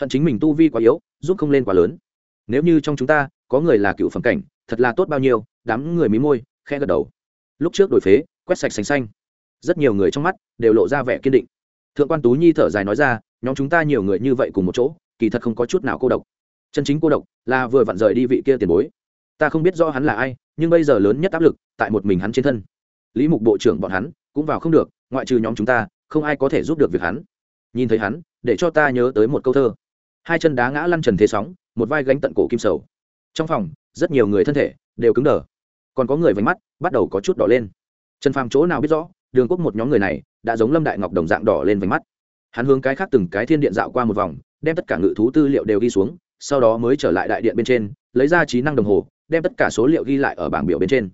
Hận chính mình tu vi quá yếu, giúp không lên quá lớn. Nếu như trong chúng ta có người là cựu phẩm cảnh, thật là tốt bao nhiêu, đám người mí môi khe gật đầu. Lúc trước đổi phế, quét sạch sành xanh. Rất nhiều người trong mắt đều lộ ra vẻ kiên định. Thượng quan tú nhi thở dài nói ra, nhóm chúng ta nhiều người như vậy cùng một chỗ, kỳ thật không có chút nào cô độc chân chính cô độc là vừa vặn rời đi vị kia tiền bối. Ta không biết rõ hắn là ai, nhưng bây giờ lớn nhất áp lực tại một mình hắn trên thân. Lý mục bộ trưởng bọn hắn cũng vào không được, ngoại trừ nhóm chúng ta, không ai có thể giúp được việc hắn. Nhìn thấy hắn, để cho ta nhớ tới một câu thơ. Hai chân đá ngã lăn trần thế sóng, một vai gánh tận cổ kim sầu. Trong phòng, rất nhiều người thân thể đều cứng đờ. Còn có người vánh mắt bắt đầu có chút đỏ lên. Trần phàm chỗ nào biết rõ, đường quốc một nhóm người này đã giống lâm đại ngọc đồng dạng đỏ lên vánh mắt. Hắn hướng cái khác từng cái thiên điện dạo qua một vòng, đem tất cả ngự thú tư liệu đều ghi xuống sau đó mới trở lại đại điện bên trên, lấy ra trí năng đồng hồ, đem tất cả số liệu ghi lại ở bảng biểu bên trên.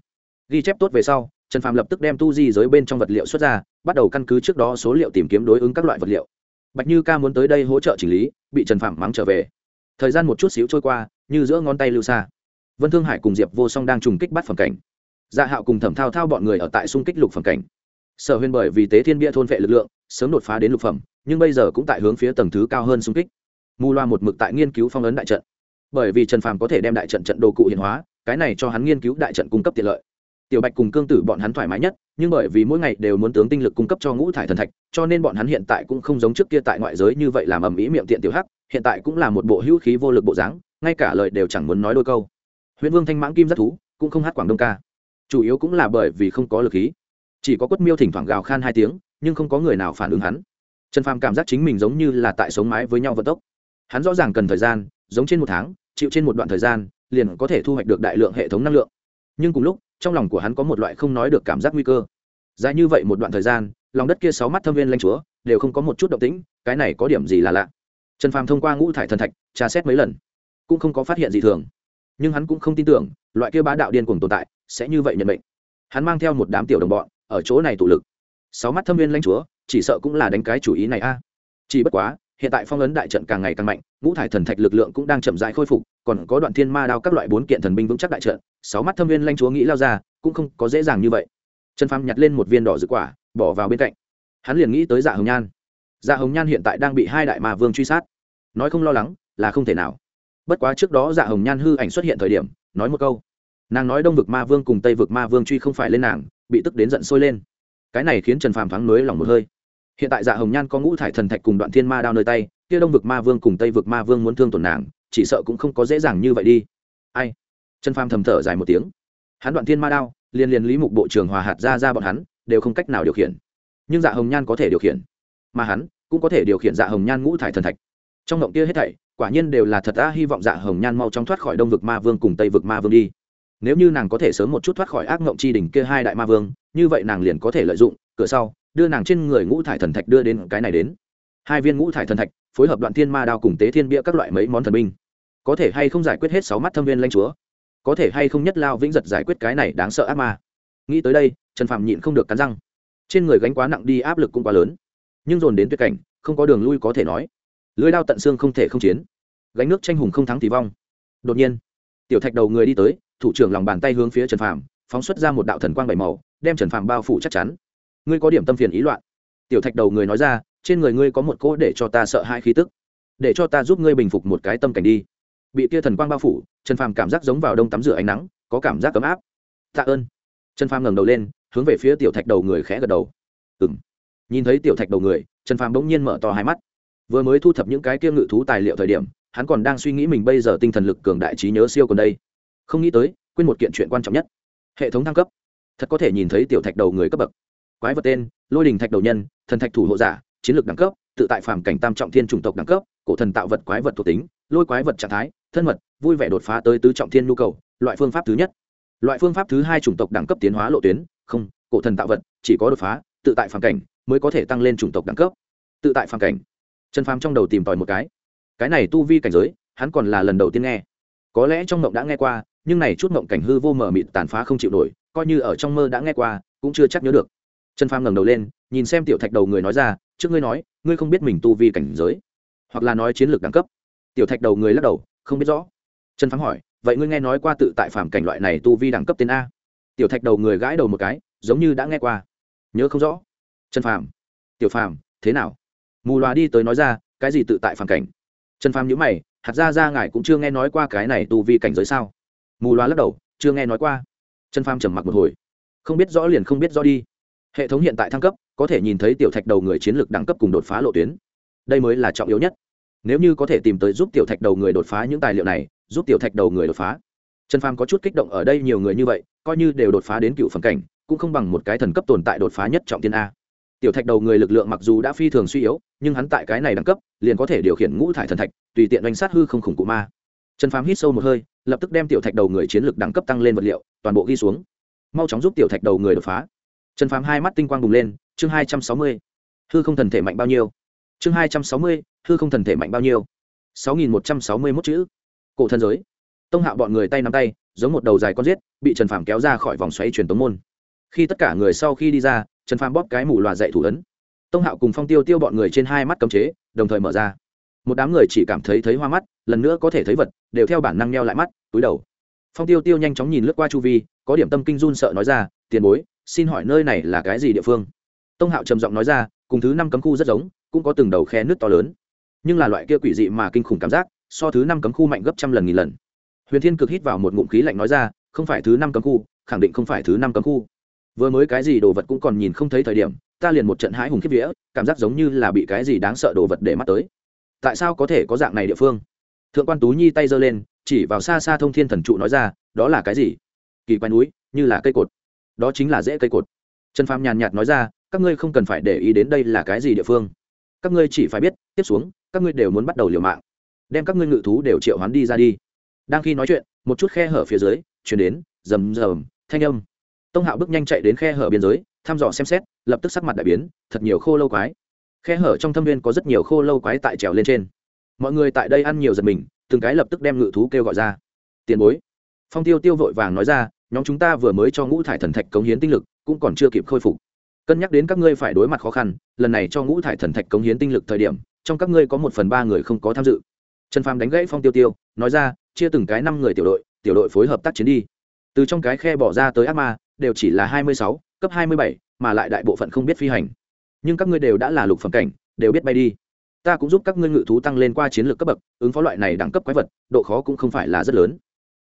Ghi chép tốt về sau, trần phàm lập tức đem tu di giới bên trong vật liệu xuất ra, bắt đầu căn cứ trước đó số liệu tìm kiếm đối ứng các loại vật liệu. Bạch như ca muốn tới đây hỗ trợ chỉnh lý, bị trần phàm mắng trở về. Thời gian một chút xíu trôi qua, như giữa ngón tay lưu xa. Vân thương hải cùng diệp vô song đang trùng kích bắt phẩm cảnh. Dạ hạo cùng thẩm thao thao bọn người ở tại xung kích lục phẩm cảnh. Sở huyền bởi vì tế thiên bia thôn vệ lực lượng, sớm đột phá đến lục phẩm, nhưng bây giờ cũng tại hướng phía tầng thứ cao hơn xung kích mù loa một mực tại nghiên cứu phong ấn đại trận. Bởi vì trần phàm có thể đem đại trận trận đồ cụ hiện hóa, cái này cho hắn nghiên cứu đại trận cung cấp tiện lợi. Tiểu bạch cùng cương tử bọn hắn thoải mái nhất, nhưng bởi vì mỗi ngày đều muốn tướng tinh lực cung cấp cho ngũ thải thần thạch, cho nên bọn hắn hiện tại cũng không giống trước kia tại ngoại giới như vậy làm ầm ĩ miệng tiện tiểu hắc, hiện tại cũng là một bộ hữu khí vô lực bộ dáng, ngay cả lời đều chẳng muốn nói đôi câu. Huyện vương thanh mãng kim rất thú, cũng không hát quảng đông ca. Chủ yếu cũng là bởi vì không có lực khí. Chỉ có quất miêu thỉnh thoảng gào khan hai tiếng, nhưng không có người nào phản ứng hắn. Trần phàm cảm giác chính mình giống như là tại sống mái với nhau vận tốc hắn rõ ràng cần thời gian, giống trên một tháng, chịu trên một đoạn thời gian, liền có thể thu hoạch được đại lượng hệ thống năng lượng. Nhưng cùng lúc, trong lòng của hắn có một loại không nói được cảm giác nguy cơ. Dài như vậy một đoạn thời gian, lòng đất kia sáu mắt thâm viên lanh chúa, đều không có một chút động tĩnh, cái này có điểm gì là lạ? Trần phàm thông qua ngũ thải thần thạch, tra xét mấy lần, cũng không có phát hiện gì thường. Nhưng hắn cũng không tin tưởng, loại kia bá đạo điên cuồng tồn tại, sẽ như vậy nhận mệnh. Hắn mang theo một đám tiểu đồng bọn, ở chỗ này tụ lực. Sáu mắt thâm viên lãnh chúa, chỉ sợ cũng là đánh cái chủ ý này a. Chỉ bất quá hiện tại phong ấn đại trận càng ngày càng mạnh, ngũ thải thần thạch lực lượng cũng đang chậm rãi khôi phục, còn có đoạn thiên ma đao các loại bốn kiện thần binh vững chắc đại trận, sáu mắt thâm viên lãnh chúa nghĩ lao ra, cũng không có dễ dàng như vậy. Trần phàm nhặt lên một viên đỏ rực quả, bỏ vào bên cạnh. Hắn liền nghĩ tới dạ hồng nhan. Dạ hồng nhan hiện tại đang bị hai đại ma vương truy sát. Nói không lo lắng, là không thể nào. Bất quá trước đó dạ hồng nhan hư ảnh xuất hiện thời điểm, nói một câu. Nàng nói đông vực ma vương cùng tây vực ma vương truy không phải lên nàng, bị tức đến giận sôi lên. Cái này khiến trần phàm thoáng nới lòng một hơi hiện tại dạ hồng nhan có ngũ thải thần thạch cùng đoạn thiên ma đao nơi tay, kia đông vực ma vương cùng tây vực ma vương muốn thương tổn nàng, chỉ sợ cũng không có dễ dàng như vậy đi. Ai? Trần pham thầm thở dài một tiếng. Hắn đoạn thiên ma đao liên liên lý mục bộ trưởng hòa hạt ra ra bọn hắn, đều không cách nào điều khiển. Nhưng dạ hồng nhan có thể điều khiển. Mà hắn cũng có thể điều khiển dạ hồng nhan ngũ thải thần thạch. Trong động kia hết thảy, quả nhiên đều là thật ta hy vọng dạ hồng nhan mau chóng thoát khỏi đông vực ma vương cùng tây vực ma vương đi. Nếu như nàng có thể sớm một chút thoát khỏi ác ngộng chi đỉnh kia hai đại ma vương, như vậy nàng liền có thể lợi dụng, cửa sau đưa nàng trên người ngũ thải thần thạch đưa đến cái này đến. Hai viên ngũ thải thần thạch, phối hợp đoạn thiên ma đao cùng tế thiên bia các loại mấy món thần binh. Có thể hay không giải quyết hết sáu mắt thâm viên lanh chúa? Có thể hay không nhất lao vĩnh giật giải quyết cái này đáng sợ ác ma? Nghĩ tới đây, trần phạm nhịn không được cắn răng. Trên người gánh quá nặng đi, áp lực cũng quá lớn. Nhưng dồn đến tuyệt cảnh, không có đường lui có thể nói. Lưới đao tận xương không thể không chiến. Gánh nước tranh hùng không thắng thì vong. Đột nhiên, tiểu thạch đầu người đi tới, thủ trưởng lòng bàn tay hướng phía trần phạm phóng xuất ra một đạo thần quang bảy màu, đem trần phạm bao phủ chắc chắn ngươi có điểm tâm phiền ý loạn. Tiểu thạch đầu người nói ra, trên người ngươi có một cỗ để cho ta sợ hai khí tức. Để cho ta giúp ngươi bình phục một cái tâm cảnh đi. Bị kia thần quang bao phủ, trần phàm cảm giác giống vào đông tắm rửa ánh nắng, có cảm giác ấm áp. Tạ ơn. Trần phàm ngẩng đầu lên, hướng về phía tiểu thạch đầu người khẽ gật đầu. Ừ m nhìn thấy tiểu thạch đầu người, trần phàm bỗng nhiên mở to hai mắt. Vừa mới thu thập những cái kia ngự thú tài liệu thời điểm, hắn còn đang suy nghĩ mình bây giờ tinh thần lực cường đại trí nhớ siêu còn đây. Không nghĩ tới, quên một kiện chuyện quan trọng nhất. Hệ thống thăng cấp. Thật có thể nhìn thấy tiểu thạch đầu người cấp bậc quái vật tên, lôi đình thạch đầu nhân, thần thạch thủ hộ giả, chiến lược đẳng cấp, tự tại phàm cảnh tam trọng thiên chủng tộc đẳng cấp, cổ thần tạo vật quái vật thuộc tính, lôi quái vật trạng thái, thân mật, vui vẻ đột phá tới tứ trọng thiên nhu cầu, loại phương pháp thứ nhất. Loại phương pháp thứ hai chủng tộc đẳng cấp tiến hóa lộ tuyến, không, cổ thần tạo vật, chỉ có đột phá, tự tại phàm cảnh, mới có thể tăng lên chủng tộc đẳng cấp. Tự tại phàm cảnh. Trần phàm trong đầu tìm tòi một cái. Cái này tu vi cảnh giới, hắn còn là lần đầu tiên nghe. Có lẽ trong mộng đã nghe qua, nhưng này chút mộng cảnh hư vô mờ mịt tàn phá không chịu nổi, coi như ở trong mơ đã nghe qua, cũng chưa chắc nhớ được trần phàm ngẩng đầu lên, nhìn xem tiểu thạch đầu người nói ra, trước ngươi nói, ngươi không biết mình tu vi cảnh giới, hoặc là nói chiến lược đẳng cấp. Tiểu thạch đầu người lắc đầu, không biết rõ. Trần phàm hỏi, vậy ngươi nghe nói qua tự tại phàm cảnh loại này tu vi đẳng cấp tên a? Tiểu thạch đầu người gãi đầu một cái, giống như đã nghe qua. Nhớ không rõ. Trần phàm, tiểu phàm, thế nào? Mù loà đi tới nói ra, cái gì tự tại phàm cảnh? Trần phàm nhữ mày, hạt ra ra ngài cũng chưa nghe nói qua cái này tu vi cảnh giới sao? Mù loà lắc đầu, chưa nghe nói qua. Trần phàm trầm mặc một hồi, không biết rõ liền không biết rõ đi hệ thống hiện tại thăng cấp, có thể nhìn thấy tiểu thạch đầu người chiến lược đẳng cấp cùng đột phá lộ tuyến. Đây mới là trọng yếu nhất. Nếu như có thể tìm tới giúp tiểu thạch đầu người đột phá những tài liệu này, giúp tiểu thạch đầu người đột phá. Trần phàm có chút kích động ở đây nhiều người như vậy, coi như đều đột phá đến cựu phẩm cảnh, cũng không bằng một cái thần cấp tồn tại đột phá nhất trọng tiên a. Tiểu thạch đầu người lực lượng mặc dù đã phi thường suy yếu, nhưng hắn tại cái này đẳng cấp, liền có thể điều khiển ngũ thải thần thạch, tùy tiện đánh sát hư không khủng cụ ma. Trần phàm hít sâu một hơi, lập tức đem tiểu thạch đầu người chiến lược đẳng cấp tăng lên vật liệu, toàn bộ ghi xuống. Mau chóng giúp tiểu thạch đầu người đột phá trần phàm hai mắt tinh quang bùng lên, chương hai trăm sáu mươi, hư không thần thể mạnh bao nhiêu? Chương hai trăm sáu mươi, hư không thần thể mạnh bao nhiêu? Sáu nghìn một trăm sáu mươi mốt chữ. Cổ thần giới. Tông hạo bọn người tay nắm tay, giống một đầu dài con giết, bị trần phàm kéo ra khỏi vòng xoáy truyền tống môn. Khi tất cả người sau khi đi ra, trần phàm bóp cái mũ loà dạy thủ ấn. Tông hạo cùng phong tiêu tiêu bọn người trên hai mắt cấm chế, đồng thời mở ra. Một đám người chỉ cảm thấy thấy hoa mắt, lần nữa có thể thấy vật, đều theo bản năng neo lại mắt, túi đầu. Phong tiêu tiêu nhanh chóng nhìn lướt qua chu vi, có điểm tâm kinh run sợ nói ra, tiền bối xin hỏi nơi này là cái gì địa phương? Tông hạo trầm giọng nói ra, cùng thứ năm cấm khu rất giống, cũng có từng đầu khe nước to lớn. Nhưng là loại kia quỷ dị mà kinh khủng cảm giác, so thứ năm cấm khu mạnh gấp trăm lần nghìn lần. Huyền thiên cực hít vào một ngụm khí lạnh nói ra, không phải thứ năm cấm khu, khẳng định không phải thứ năm cấm khu. Vừa mới cái gì đồ vật cũng còn nhìn không thấy thời điểm, ta liền một trận hãi hùng khiếp vía, cảm giác giống như là bị cái gì đáng sợ đồ vật để mắt tới. Tại sao có thể có dạng này địa phương? Thượng quan tú nhi tay giơ lên, chỉ vào xa xa thông thiên thần trụ nói ra, đó là cái gì? Kỳ quái núi, như là cây cột đó chính là dễ cây cột. Trần phàm nhàn nhạt nói ra, các ngươi không cần phải để ý đến đây là cái gì địa phương. Các ngươi chỉ phải biết, tiếp xuống, các ngươi đều muốn bắt đầu liều mạng. Đem các ngươi ngự thú đều triệu hoán đi ra đi. Đang khi nói chuyện, một chút khe hở phía dưới, chuyển đến, rầm rầm, thanh âm. Tông hạo bước nhanh chạy đến khe hở biên giới, thăm dò xem xét, lập tức sắc mặt đại biến, thật nhiều khô lâu quái. Khe hở trong thâm viên có rất nhiều khô lâu quái tại trèo lên trên. Mọi người tại đây ăn nhiều giật mình, từng cái lập tức đem ngự thú kêu gọi ra. Tiền bối. Phong tiêu tiêu vội vàng nói ra nhóm chúng ta vừa mới cho ngũ thải thần thạch cống hiến tinh lực, cũng còn chưa kịp khôi phục. Cân nhắc đến các ngươi phải đối mặt khó khăn, lần này cho ngũ thải thần thạch cống hiến tinh lực thời điểm, trong các ngươi có một phần ba người không có tham dự. Trần phàm đánh gãy phong tiêu tiêu, nói ra, chia từng cái năm người tiểu đội tiểu đội phối hợp tác chiến đi. Từ trong cái khe bỏ ra tới ác ma, đều chỉ là hai mươi sáu, cấp hai mươi bảy, mà lại đại bộ phận không biết phi hành. Nhưng các ngươi đều đã là lục phẩm cảnh, đều biết bay đi. Ta cũng giúp các ngươi ngự thú tăng lên qua chiến lược cấp bậc, ứng phó loại này đẳng cấp quái vật, độ khó cũng không phải là rất lớn.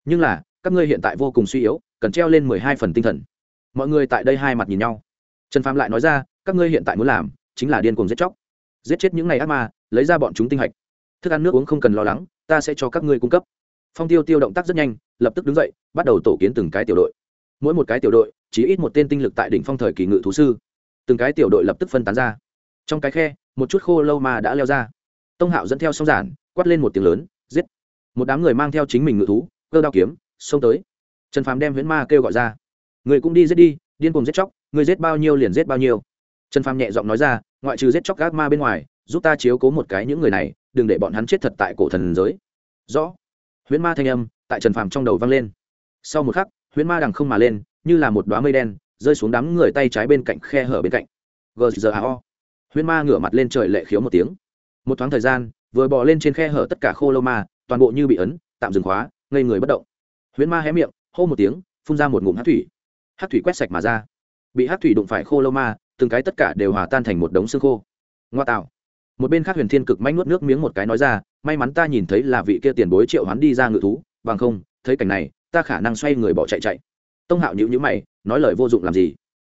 Nhưng là, các ngươi hiện tại vô cùng suy yếu cần treo lên mười hai phần tinh thần. Mọi người tại đây hai mặt nhìn nhau. Trần phàm lại nói ra, các ngươi hiện tại muốn làm chính là điên cuồng giết chóc. Giết chết những ngày ác ma, lấy ra bọn chúng tinh hạch. Thức ăn nước uống không cần lo lắng, ta sẽ cho các ngươi cung cấp. Phong tiêu tiêu động tác rất nhanh, lập tức đứng dậy, bắt đầu tổ kiến từng cái tiểu đội. Mỗi một cái tiểu đội, chỉ ít một tên tinh lực tại đỉnh phong thời kỳ ngự thú sư. Từng cái tiểu đội lập tức phân tán ra. Trong cái khe, một chút khô lâu mà đã leo ra. Tông hạo dẫn theo song giản, quát lên một tiếng lớn, giết. Một đám người mang theo chính mình ngự thú, cơ đao kiếm, xông tới trần phàm đem huyễn ma kêu gọi ra. Người cũng đi giết đi, điên cùng giết chóc, người giết bao nhiêu liền giết bao nhiêu. Trần phàm nhẹ giọng nói ra, ngoại trừ giết chóc gác ma bên ngoài, giúp ta chiếu cố một cái những người này, đừng để bọn hắn chết thật tại cổ thần giới. Rõ. Huyễn ma thanh âm tại trần phàm trong đầu vang lên. Sau một khắc, huyễn ma đằng không mà lên, như là một đoá mây đen, rơi xuống đám người tay trái bên cạnh khe hở bên cạnh. Gzao huyễn ma ngửa mặt lên trời lệ khiếu một tiếng. Một thoáng thời gian, vừa bò lên trên khe hở tất cả khô lâu ma, toàn bộ như bị ấn, tạm dừng khóa, ngây người bất động. Huyễn ma hé miệng hô một tiếng, phun ra một ngụm hát thủy. Hát thủy quét sạch mà ra. Bị hát thủy đụng phải khô lâu ma, từng cái tất cả đều hòa tan thành một đống xương khô. Ngoa tạo. Một bên khác huyền thiên cực manh nuốt nước miếng một cái nói ra, may mắn ta nhìn thấy là vị kia tiền bối triệu hắn đi ra ngự thú, bằng không, thấy cảnh này, ta khả năng xoay người bỏ chạy chạy. Tông hạo nhữ nhữ mày, nói lời vô dụng làm gì?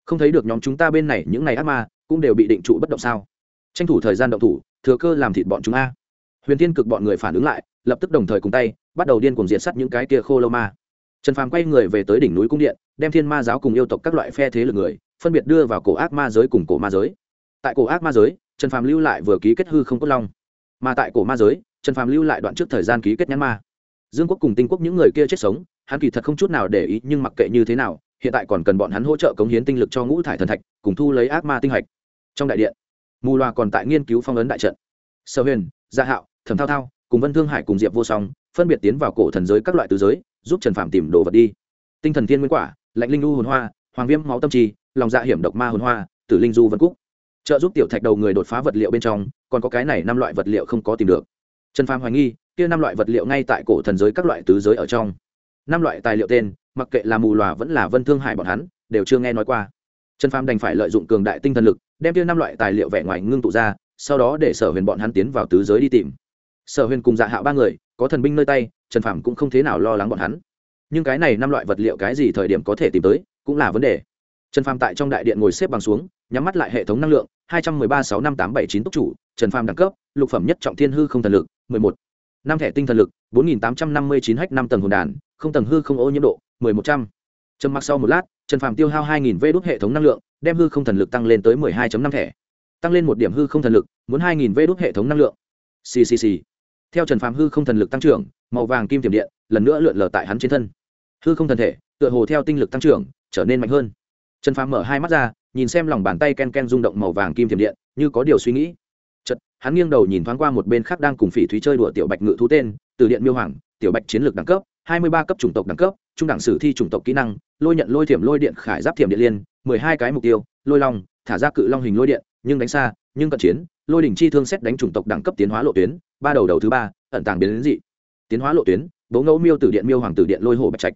Không thấy được nhóm chúng ta bên này những ngày ác ma, cũng đều bị định trụ bất động sao? Tranh thủ thời gian động thủ, thừa cơ làm thịt bọn chúng a. Huyền thiên cực bọn người phản ứng lại, lập tức đồng thời cùng tay, bắt đầu điên cuồng diệt sắt những cái kia khô lâu ma trần phàm quay người về tới đỉnh núi cung điện, đem thiên ma giáo cùng yêu tộc các loại phe thế lực người, phân biệt đưa vào cổ ác ma giới cùng cổ ma giới. Tại cổ ác ma giới, trần phàm lưu lại vừa ký kết hư không cốt long. Mà tại cổ ma giới, trần phàm lưu lại đoạn trước thời gian ký kết nhãn ma. Dương quốc cùng tinh quốc những người kia chết sống, hắn kỳ thật không chút nào để ý, nhưng mặc kệ như thế nào, hiện tại còn cần bọn hắn hỗ trợ cống hiến tinh lực cho ngũ thải thần thạch, cùng thu lấy ác ma tinh hạch. Trong đại điện, mù loà còn tại nghiên cứu phong ấn đại trận. Sở huyền gia hạo, thẩm thao thao, cùng vân thương hải cùng diệp vô song, phân biệt tiến vào cổ thần giới các loại tứ giới giúp trần phạm tìm đồ vật đi. Tinh thần thiên nguyên quả, lạnh linh lu hồn hoa, hoàng viêm máu tâm trì, lòng dạ hiểm độc ma hồn hoa, tử linh du vân cúc. Trợ giúp tiểu thạch đầu người đột phá vật liệu bên trong, còn có cái này năm loại vật liệu không có tìm được. Trần phàm hoài nghi, kia năm loại vật liệu ngay tại cổ thần giới các loại tứ giới ở trong. Năm loại tài liệu tên, mặc kệ là mù lòa vẫn là vân thương hại bọn hắn, đều chưa nghe nói qua. Trần phàm đành phải lợi dụng cường đại tinh thần lực, đem kia năm loại tài liệu vẻ ngoài ngưng tụ ra, sau đó để sở huyền bọn hắn tiến vào tứ giới đi tìm sở huyền cùng dạ hạo ba người, có thần binh nơi tay, trần phàm cũng không thế nào lo lắng bọn hắn. Nhưng cái này năm loại vật liệu cái gì thời điểm có thể tìm tới, cũng là vấn đề. Trần phàm tại trong đại điện ngồi xếp bằng xuống, nhắm mắt lại hệ thống năng lượng, hai trăm mười ba sáu năm tám bảy chín túc chủ, trần phàm đẳng cấp, lục phẩm nhất trọng thiên hư không thần lực, mười một. Năm thẻ tinh thần lực, bốn nghìn tám trăm năm mươi chín hách năm tầng hồn đàn, không tầng hư không ô nhiễm độ, mười một trăm. Trầm mặc sau một lát, trần phàm tiêu hao hai nghìn v đốt hệ thống năng lượng, đem hư không thần lực tăng lên tới mười hai năm thẻ. Tăng lên một điểm hư không thần lực, muốn hai nghìn v đốt hệ thống năng lượng. Ccc theo trần phàm hư không thần lực tăng trưởng, màu vàng kim tiềm điện lần nữa lượn lờ tại hắn trên thân. Hư không thần thể tựa hồ theo tinh lực tăng trưởng, trở nên mạnh hơn. Trần phàm mở hai mắt ra, nhìn xem lòng bàn tay ken ken rung động màu vàng kim tiềm điện, như có điều suy nghĩ. Chật hắn nghiêng đầu nhìn thoáng qua một bên khác đang cùng phỉ thúy chơi đùa tiểu bạch ngự thú tên, từ điện miêu hoàng, tiểu bạch chiến lược đẳng cấp, hai mươi ba cấp chủng tộc đẳng cấp, trung đẳng sử thi chủng tộc kỹ năng, lôi nhận lôi thiểm lôi điện khải giáp thiểm điện liên, mười hai cái mục tiêu, lôi long, thả ra cự long hình lôi điện, nhưng đánh xa, nhưng cận chiến lôi đỉnh chi thương xét đánh chủng tộc đẳng cấp tiến hóa lộ tuyến, ba đầu đầu thứ ba, ẩn tàng biến đến dị. Tiến hóa lộ tuyến, bố ngẫu miêu tử điện miêu hoàng tử điện lôi hồ bạch trạch.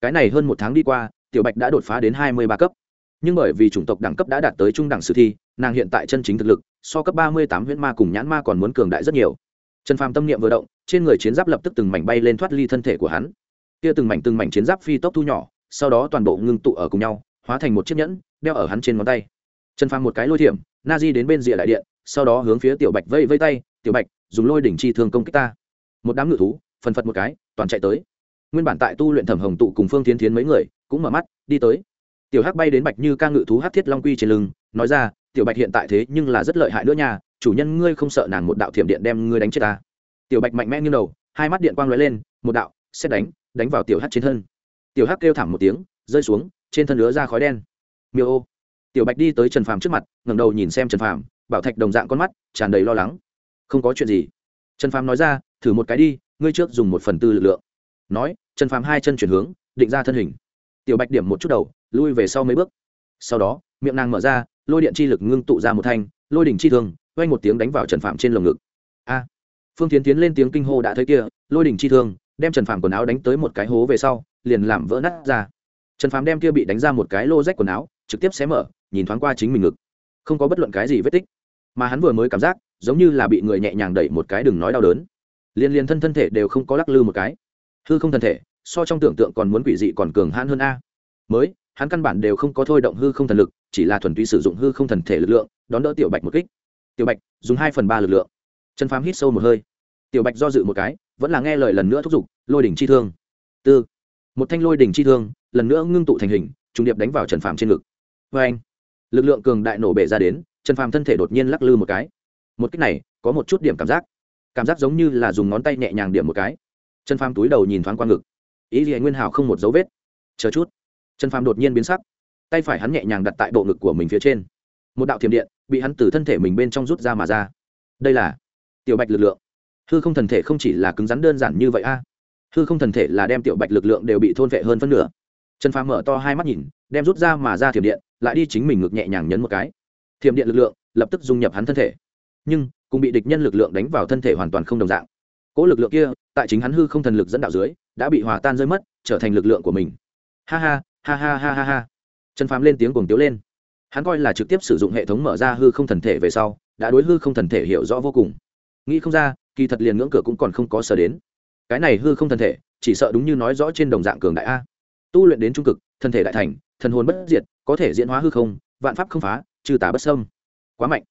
Cái này hơn một tháng đi qua, tiểu bạch đã đột phá đến hai mươi ba cấp. Nhưng bởi vì chủng tộc đẳng cấp đã đạt tới trung đẳng sử thi, nàng hiện tại chân chính thực lực, so cấp ba mươi tám huyễn ma cùng nhãn ma còn muốn cường đại rất nhiều. Trần phàm tâm niệm vừa động, trên người chiến giáp lập tức từng mảnh bay lên thoát ly thân thể của hắn. Kia từng mảnh từng mảnh chiến giáp phi tốc thu nhỏ, sau đó toàn bộ ngưng tụ ở cùng nhau, hóa thành một chiếc nhẫn, đeo ở hắn trên ngón tay. Trần phàm một cái lôi thiểm, na di đến bên rìa đại điện sau đó hướng phía tiểu bạch vây vây tay, tiểu bạch, dùng lôi đỉnh chi thương công kích ta. Một đám ngự thú phần phật một cái, toàn chạy tới. Nguyên bản tại tu luyện thẩm hồng tụ cùng phương tiến tiến mấy người cũng mở mắt, đi tới. Tiểu hắc bay đến bạch như ca ngự thú hát thiết long quy trên lưng, nói ra, tiểu bạch hiện tại thế nhưng là rất lợi hại nữa nha, chủ nhân ngươi không sợ nàng một đạo thiểm điện đem ngươi đánh chết ta. Tiểu bạch mạnh mẽ như đầu, hai mắt điện quang lóe lên, một đạo, xét đánh đánh vào tiểu hắc trên thân. Tiểu hắc kêu thảm một tiếng, rơi xuống, trên thân lứa ra khói đen. Miêu ô. Tiểu bạch đi tới trần phàm trước mặt, ngẩng đầu nhìn xem trần phàm bảo thạch đồng dạng con mắt, tràn đầy lo lắng. Không có chuyện gì. Trần phàm nói ra, thử một cái đi, ngươi trước dùng một phần tư lực lượng. Nói, trần phàm hai chân chuyển hướng, định ra thân hình. Tiểu bạch điểm một chút đầu, lui về sau mấy bước. Sau đó, miệng nàng mở ra, lôi điện chi lực ngưng tụ ra một thanh, lôi đỉnh chi thương, quanh một tiếng đánh vào trần phạm trên lồng ngực. A! Phương tiến tiến lên tiếng kinh hô đã thấy kia, lôi đỉnh chi thương, đem trần phạm quần áo đánh tới một cái hố về sau, liền làm vỡ nát ra. Trần phạm đem kia bị đánh ra một cái lô rách quần áo, trực tiếp xé mở, nhìn thoáng qua chính mình ngực. Không có bất luận cái gì vết tích mà hắn vừa mới cảm giác, giống như là bị người nhẹ nhàng đẩy một cái đừng nói đau đớn. Liên liên thân thân thể đều không có lắc lư một cái. Hư không thân thể, so trong tưởng tượng còn muốn quỷ dị còn cường hãn hơn a. Mới, hắn căn bản đều không có thôi động hư không thần lực, chỉ là thuần túy sử dụng hư không thần thể lực lượng, đón đỡ tiểu bạch một kích. Tiểu bạch, dùng hai phần ba lực lượng. Trần phám hít sâu một hơi. Tiểu bạch do dự một cái, vẫn là nghe lời lần nữa thúc giục, lôi đỉnh chi thương. Tư. Một thanh lôi đỉnh chi thương, lần nữa ngưng tụ thành hình, trùng điệp đánh vào trần phàm trên ngực. Vê anh lực lượng cường đại nổ bể ra đến trần phàm thân thể đột nhiên lắc lư một cái. Một cách này, có một chút điểm cảm giác. Cảm giác giống như là dùng ngón tay nhẹ nhàng điểm một cái. Trần phàm túi đầu nhìn thoáng qua ngực. Ý gì nguyên hào không một dấu vết. Chờ chút. Trần phàm đột nhiên biến sắc. Tay phải hắn nhẹ nhàng đặt tại bộ ngực của mình phía trên. Một đạo thiểm điện bị hắn từ thân thể mình bên trong rút ra mà ra. Đây là tiểu bạch lực lượng. Hư không thần thể không chỉ là cứng rắn đơn giản như vậy a. Hư không thần thể là đem tiểu bạch lực lượng đều bị thôn vệ hơn phân nửa. Trần phàm mở to hai mắt nhìn, đem rút ra mà ra thiểm điện, lại đi chính mình ngực nhẹ nhàng nhấn một cái thiểm điện lực lượng lập tức dung nhập hắn thân thể. Nhưng, cùng bị địch nhân lực lượng đánh vào thân thể hoàn toàn không đồng dạng. Cỗ lực lượng kia, tại chính hắn hư không thần lực dẫn đạo dưới, đã bị hòa tan rơi mất, trở thành lực lượng của mình. Ha ha ha ha ha ha ha. Trần phàm lên tiếng cuồng tiếu lên. Hắn coi là trực tiếp sử dụng hệ thống mở ra hư không thần thể về sau, đã đối hư không thần thể hiểu rõ vô cùng. Nghĩ không ra, kỳ thật liền ngưỡng cửa cũng còn không có sở đến. Cái này hư không thần thể, chỉ sợ đúng như nói rõ trên đồng dạng cường đại a. Tu luyện đến trung cực thân thể đại thành, thần hồn bất diệt, có thể diễn hóa hư không, vạn pháp không phá trừ tà bất sâm quá mạnh.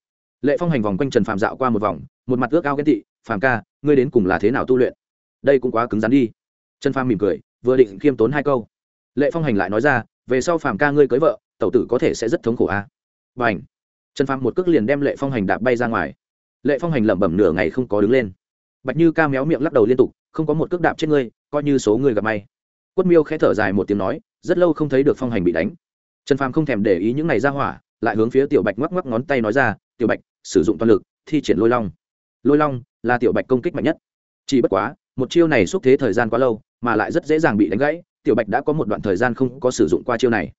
Lệ phong hành vòng quanh trần phàm dạo qua một vòng, một mặt ước ao ghen tị, phàm ca, ngươi đến cùng là thế nào tu luyện? Đây cũng quá cứng rắn đi. Trần phàm mỉm cười, vừa định khiêm tốn hai câu. Lệ phong hành lại nói ra, về sau phàm ca ngươi cưới vợ, tẩu tử có thể sẽ rất thống khổ a. À? và ảnh trần phàm một cước liền đem lệ phong hành đạp bay ra ngoài. Lệ phong hành lẩm bẩm nửa ngày không có đứng lên. Bạch như ca méo miệng lắc đầu liên tục, không có một cước đạp trên ngươi, coi như số người gặp may. Quất miêu khẽ thở dài một tiếng nói, rất lâu không thấy được phong hành bị đánh. Trần phàm không thèm để ý những ngày ra hỏa lại hướng phía tiểu bạch ngoắc ngoắc ngón tay nói ra, tiểu bạch, sử dụng toàn lực, thi triển lôi long. Lôi long là tiểu bạch công kích mạnh nhất. Chỉ bất quá, một chiêu này xúc thế thời gian quá lâu, mà lại rất dễ dàng bị đánh gãy, tiểu bạch đã có một đoạn thời gian không có sử dụng qua chiêu này.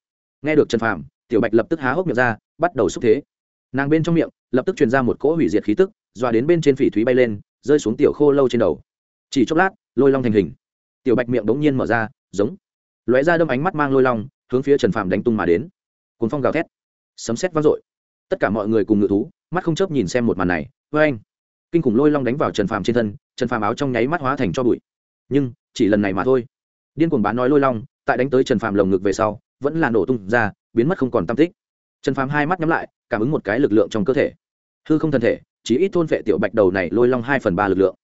Nghe được trần phàm, tiểu bạch lập tức há hốc miệng ra, bắt đầu xúc thế. Nàng bên trong miệng, lập tức truyền ra một cỗ hủy diệt khí tức, dọa đến bên trên phỉ thúy bay lên, rơi xuống tiểu khô lâu trên đầu. Chỉ chốc lát, lôi long thành hình. Tiểu bạch miệng đống nhiên mở ra, giống. Lóe ra đâm ánh mắt mang lôi long, hướng phía trần phàm đánh tung mà đến. Cuốn phong gào thét sấm sét vang dội. Tất cả mọi người cùng ngự thú, mắt không chớp nhìn xem một màn này. Vê anh, kinh khủng lôi long đánh vào trần phàm trên thân, trần phàm áo trong nháy mắt hóa thành cho bụi. Nhưng, chỉ lần này mà thôi. Điên cuồng bán nói lôi long, tại đánh tới trần phàm lồng ngực về sau, vẫn là nổ tung ra, biến mất không còn tam tích. Trần phàm hai mắt nhắm lại, cảm ứng một cái lực lượng trong cơ thể. Hư không thân thể chỉ ít thôn vệ tiểu bạch đầu này lôi long hai phần ba lực lượng.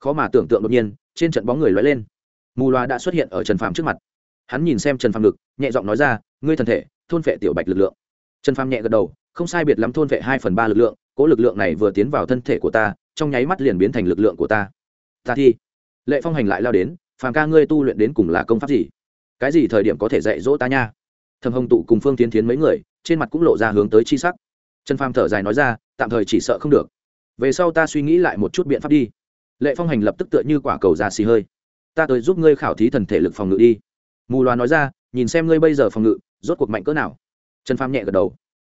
Khó mà tưởng tượng đột nhiên, trên trận bóng người lóe lên. Mù loa đã xuất hiện ở trần phàm trước mặt. Hắn nhìn xem trần phàm ngực, nhẹ giọng nói ra, ngươi thân thể, thôn vệ tiểu bạch lực lượng trần phàm nhẹ gật đầu, không sai biệt lắm thôn vệ hai phần ba lực lượng, cố lực lượng này vừa tiến vào thân thể của ta, trong nháy mắt liền biến thành lực lượng của ta. Ta thi. Lệ phong hành lại lao đến, phàm ca ngươi tu luyện đến cùng là công pháp gì? Cái gì thời điểm có thể dạy dỗ ta nha? Thầm hồng tụ cùng phương tiến tiến mấy người, trên mặt cũng lộ ra hướng tới chi sắc. Trần phàm thở dài nói ra, tạm thời chỉ sợ không được. Về sau ta suy nghĩ lại một chút biện pháp đi. Lệ phong hành lập tức tựa như quả cầu ra xì hơi. Ta tới giúp ngươi khảo thí thần thể lực phòng ngự đi. Mù loà nói ra, nhìn xem ngươi bây giờ phòng ngự, rốt cuộc mạnh cỡ nào? Trần phàm nhẹ gật đầu.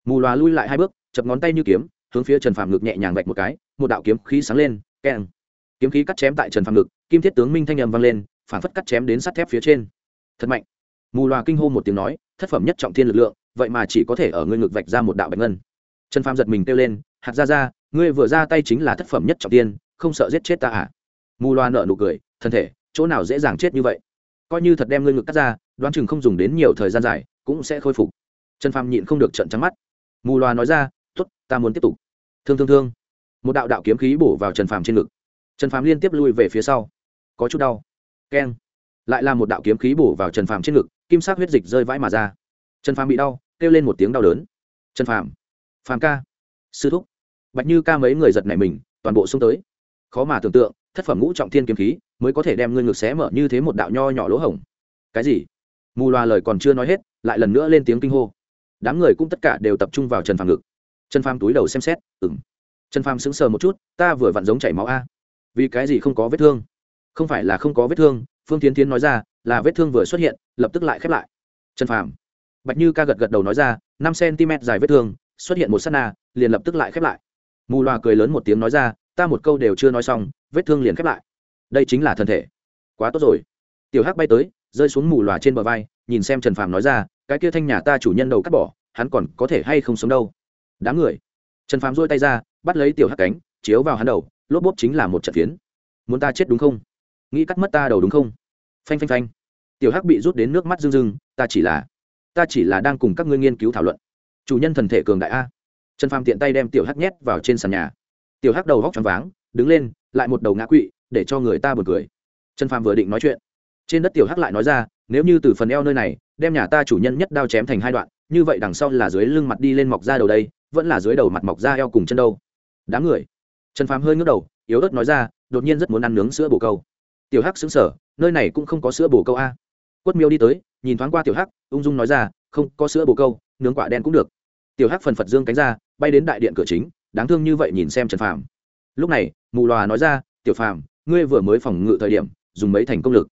Mù loà lui lại hai bước, chập ngón tay như kiếm, hướng phía trần phàm ngực nhẹ nhàng vạch một cái, một đạo kiếm khí sáng lên, keng. Kiếm khí cắt chém tại trần phàm ngực, kim thiết tướng minh thanh nhầm vang lên, phản phất cắt chém đến sắt thép phía trên. Thật mạnh. Mù loà kinh hô một tiếng nói, thất phẩm nhất trọng thiên lực lượng, vậy mà chỉ có thể ở ngươi ngực vạch ra một đạo bạch ngân. Trần phàm giật mình kêu lên, hạt ra ra ngươi vừa ra tay chính là thất phẩm nhất trọng tiên không sợ giết chết ta à? Mù loa nợ nụ cười, thân thể, chỗ nào dễ dàng chết như vậy? Coi như thật đem ngươi ngực cắt ra, đoán chừng không dùng đến nhiều thời gian dài, cũng sẽ khôi phục trần phàm nhịn không được trận trắng mắt. Mù loa nói ra t ố t ta muốn tiếp tục. Thương thương thương. Một đạo đạo kiếm khí bổ vào trần phàm trên ngực. Trần phàm liên tiếp lui về phía sau. Có chút đau. Keng. Lại là một đạo kiếm khí bổ vào trần phàm trên ngực, kim sắc huyết dịch rơi vãi mà ra. Trần phàm bị đau, kêu lên một tiếng đau đớn. Trần phàm phàm ca, sư thúc. Bạch như ca mấy người giật nảy mình, toàn bộ xông tới. Khó mà tưởng tượng, thất phẩm ngũ trọng thiên kiếm khí mới có thể đem ngươi ngực xé mở như thế một đạo nho nhỏ lỗ hổng. Cái gì? Mù loà lời còn chưa nói hết, lại lần nữa lên tiếng kinh hô đám người cũng tất cả đều tập trung vào trần phàm ngực. Trần phàm túi đầu xem xét ừng trần phàm sững sờ một chút, ta vừa vặn giống chảy máu a. Vì cái gì không có vết thương? Không phải là không có vết thương, phương tiến tiến nói ra, là vết thương vừa xuất hiện, lập tức lại khép lại. Trần phàm. Bạch như ca gật gật đầu nói ra, năm cm dài vết thương, xuất hiện một s á t na, liền lập tức lại khép lại. Mù loà cười lớn một tiếng nói ra, ta một câu đều chưa nói xong, vết thương liền khép lại. Đây chính là thân thể. Quá tốt rồi. Tiểu hắc bay tới, rơi xuống mù loà trên bờ vai, nhìn xem trần phàm nói ra cái kia thanh nhà ta chủ nhân đầu cắt bỏ, hắn còn có thể hay không sống đâu? Đám người. Trần phàm dôi tay ra, bắt lấy tiểu hắc cánh, chiếu vào hắn đầu, lốp bốp chính là một trận phiến. Muốn ta chết đúng không? Nghĩ cắt mất ta đầu đúng không? Phanh phanh phanh. Tiểu hắc bị rút đến nước mắt rưng rưng, ta chỉ là, ta chỉ là đang cùng các ngươi nghiên cứu thảo luận. Chủ nhân thần thể cường đại a. Trần phàm tiện tay đem tiểu hắc nhét vào trên sàn nhà. Tiểu hắc đầu góc t r váng, đứng lên, lại một đầu ngã quỵ, để cho người ta b u ồ n cười. Trần phàm vừa định nói chuyện, trên đất tiểu hắc lại nói ra nếu như từ phần eo nơi này, đem nhà ta chủ nhân nhất đao chém thành hai đoạn, như vậy đằng sau là dưới lưng mặt đi lên mọc ra đầu đây, vẫn là dưới đầu mặt mọc ra eo cùng chân đâu. Đám người. Trần phàm hơi ngước đầu, yếu ớt nói ra, đột nhiên rất muốn ăn nướng sữa bồ câu. Tiểu hắc xứng sở nơi này cũng không có sữa bồ câu a. Quất miêu đi tới, nhìn thoáng qua tiểu hắc, ung dung nói ra, không, có sữa bồ câu, nướng quả đen cũng được. Tiểu hắc phần phật dương cánh ra, bay đến đại điện cửa chính, đáng thương như vậy nhìn xem trần phàm. Lúc này, mù lòa nói ra, tiểu phàm, ngươi vừa mới phòng ngự thời điểm, dùng mấy thành công lực?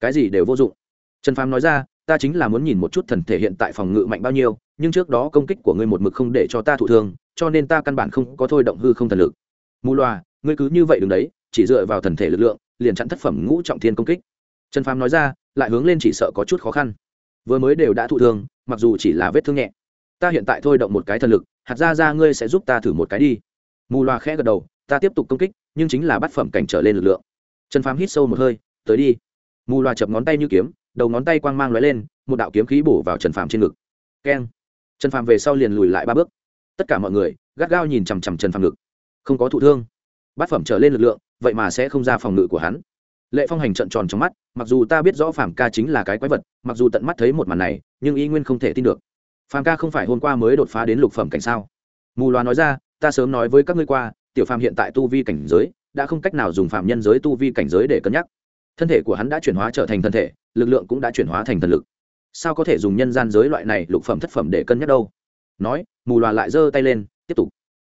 Cái gì đều vô dụng trần phàm nói ra, ta chính là muốn nhìn một chút thần thể hiện tại phòng ngự mạnh bao nhiêu, nhưng trước đó công kích của ngươi một mực không để cho ta thụ thương, cho nên ta căn bản không có thôi động hư không thần lực. Mù loà, ngươi cứ như vậy đứng đấy, chỉ dựa vào thần thể lực lượng, liền chặn thất phẩm ngũ trọng thiên công kích. Trần phàm nói ra, lại hướng lên chỉ sợ có chút khó khăn. Vừa mới đều đã thụ thương, mặc dù chỉ là vết thương nhẹ, ta hiện tại thôi động một cái thần lực, hạt ra ra ngươi sẽ giúp ta thử một cái đi. Mù loà khẽ gật đầu, ta tiếp tục công kích, nhưng chính là bắt phẩm cảnh trở lên lực lượng. Trần phàm hít sâu một hơi, tới đi. Mù loà chập ngón tay như kiếm đầu ngón tay quang mang lóe lên, một đạo kiếm khí bổ vào trần phàm trên ngực. Keng. Trần phàm về sau liền lùi lại ba bước. Tất cả mọi người gắt gao nhìn chằm chằm trần phàm ngực. Không có thụ thương. Bát phẩm trở lên lực lượng, vậy mà sẽ không ra phòng ngự của hắn. Lệ phong hành trận tròn trong mắt, mặc dù ta biết rõ phàm ca chính là cái quái vật, mặc dù tận mắt thấy một màn này, nhưng y nguyên không thể tin được. Phàm ca không phải hôm qua mới đột phá đến lục phẩm cảnh sao? Mù loà nói ra, ta sớm nói với các ngươi qua, tiểu phàm hiện tại tu vi cảnh giới, đã không cách nào dùng phàm nhân giới tu vi cảnh giới để cân nhắc thân thể của hắn đã chuyển hóa trở thành thân thể, lực lượng cũng đã chuyển hóa thành thần lực. Sao có thể dùng nhân gian giới loại này lục phẩm thất phẩm để cân nhắc đâu? Nói, mù loà lại giơ tay lên, tiếp tục.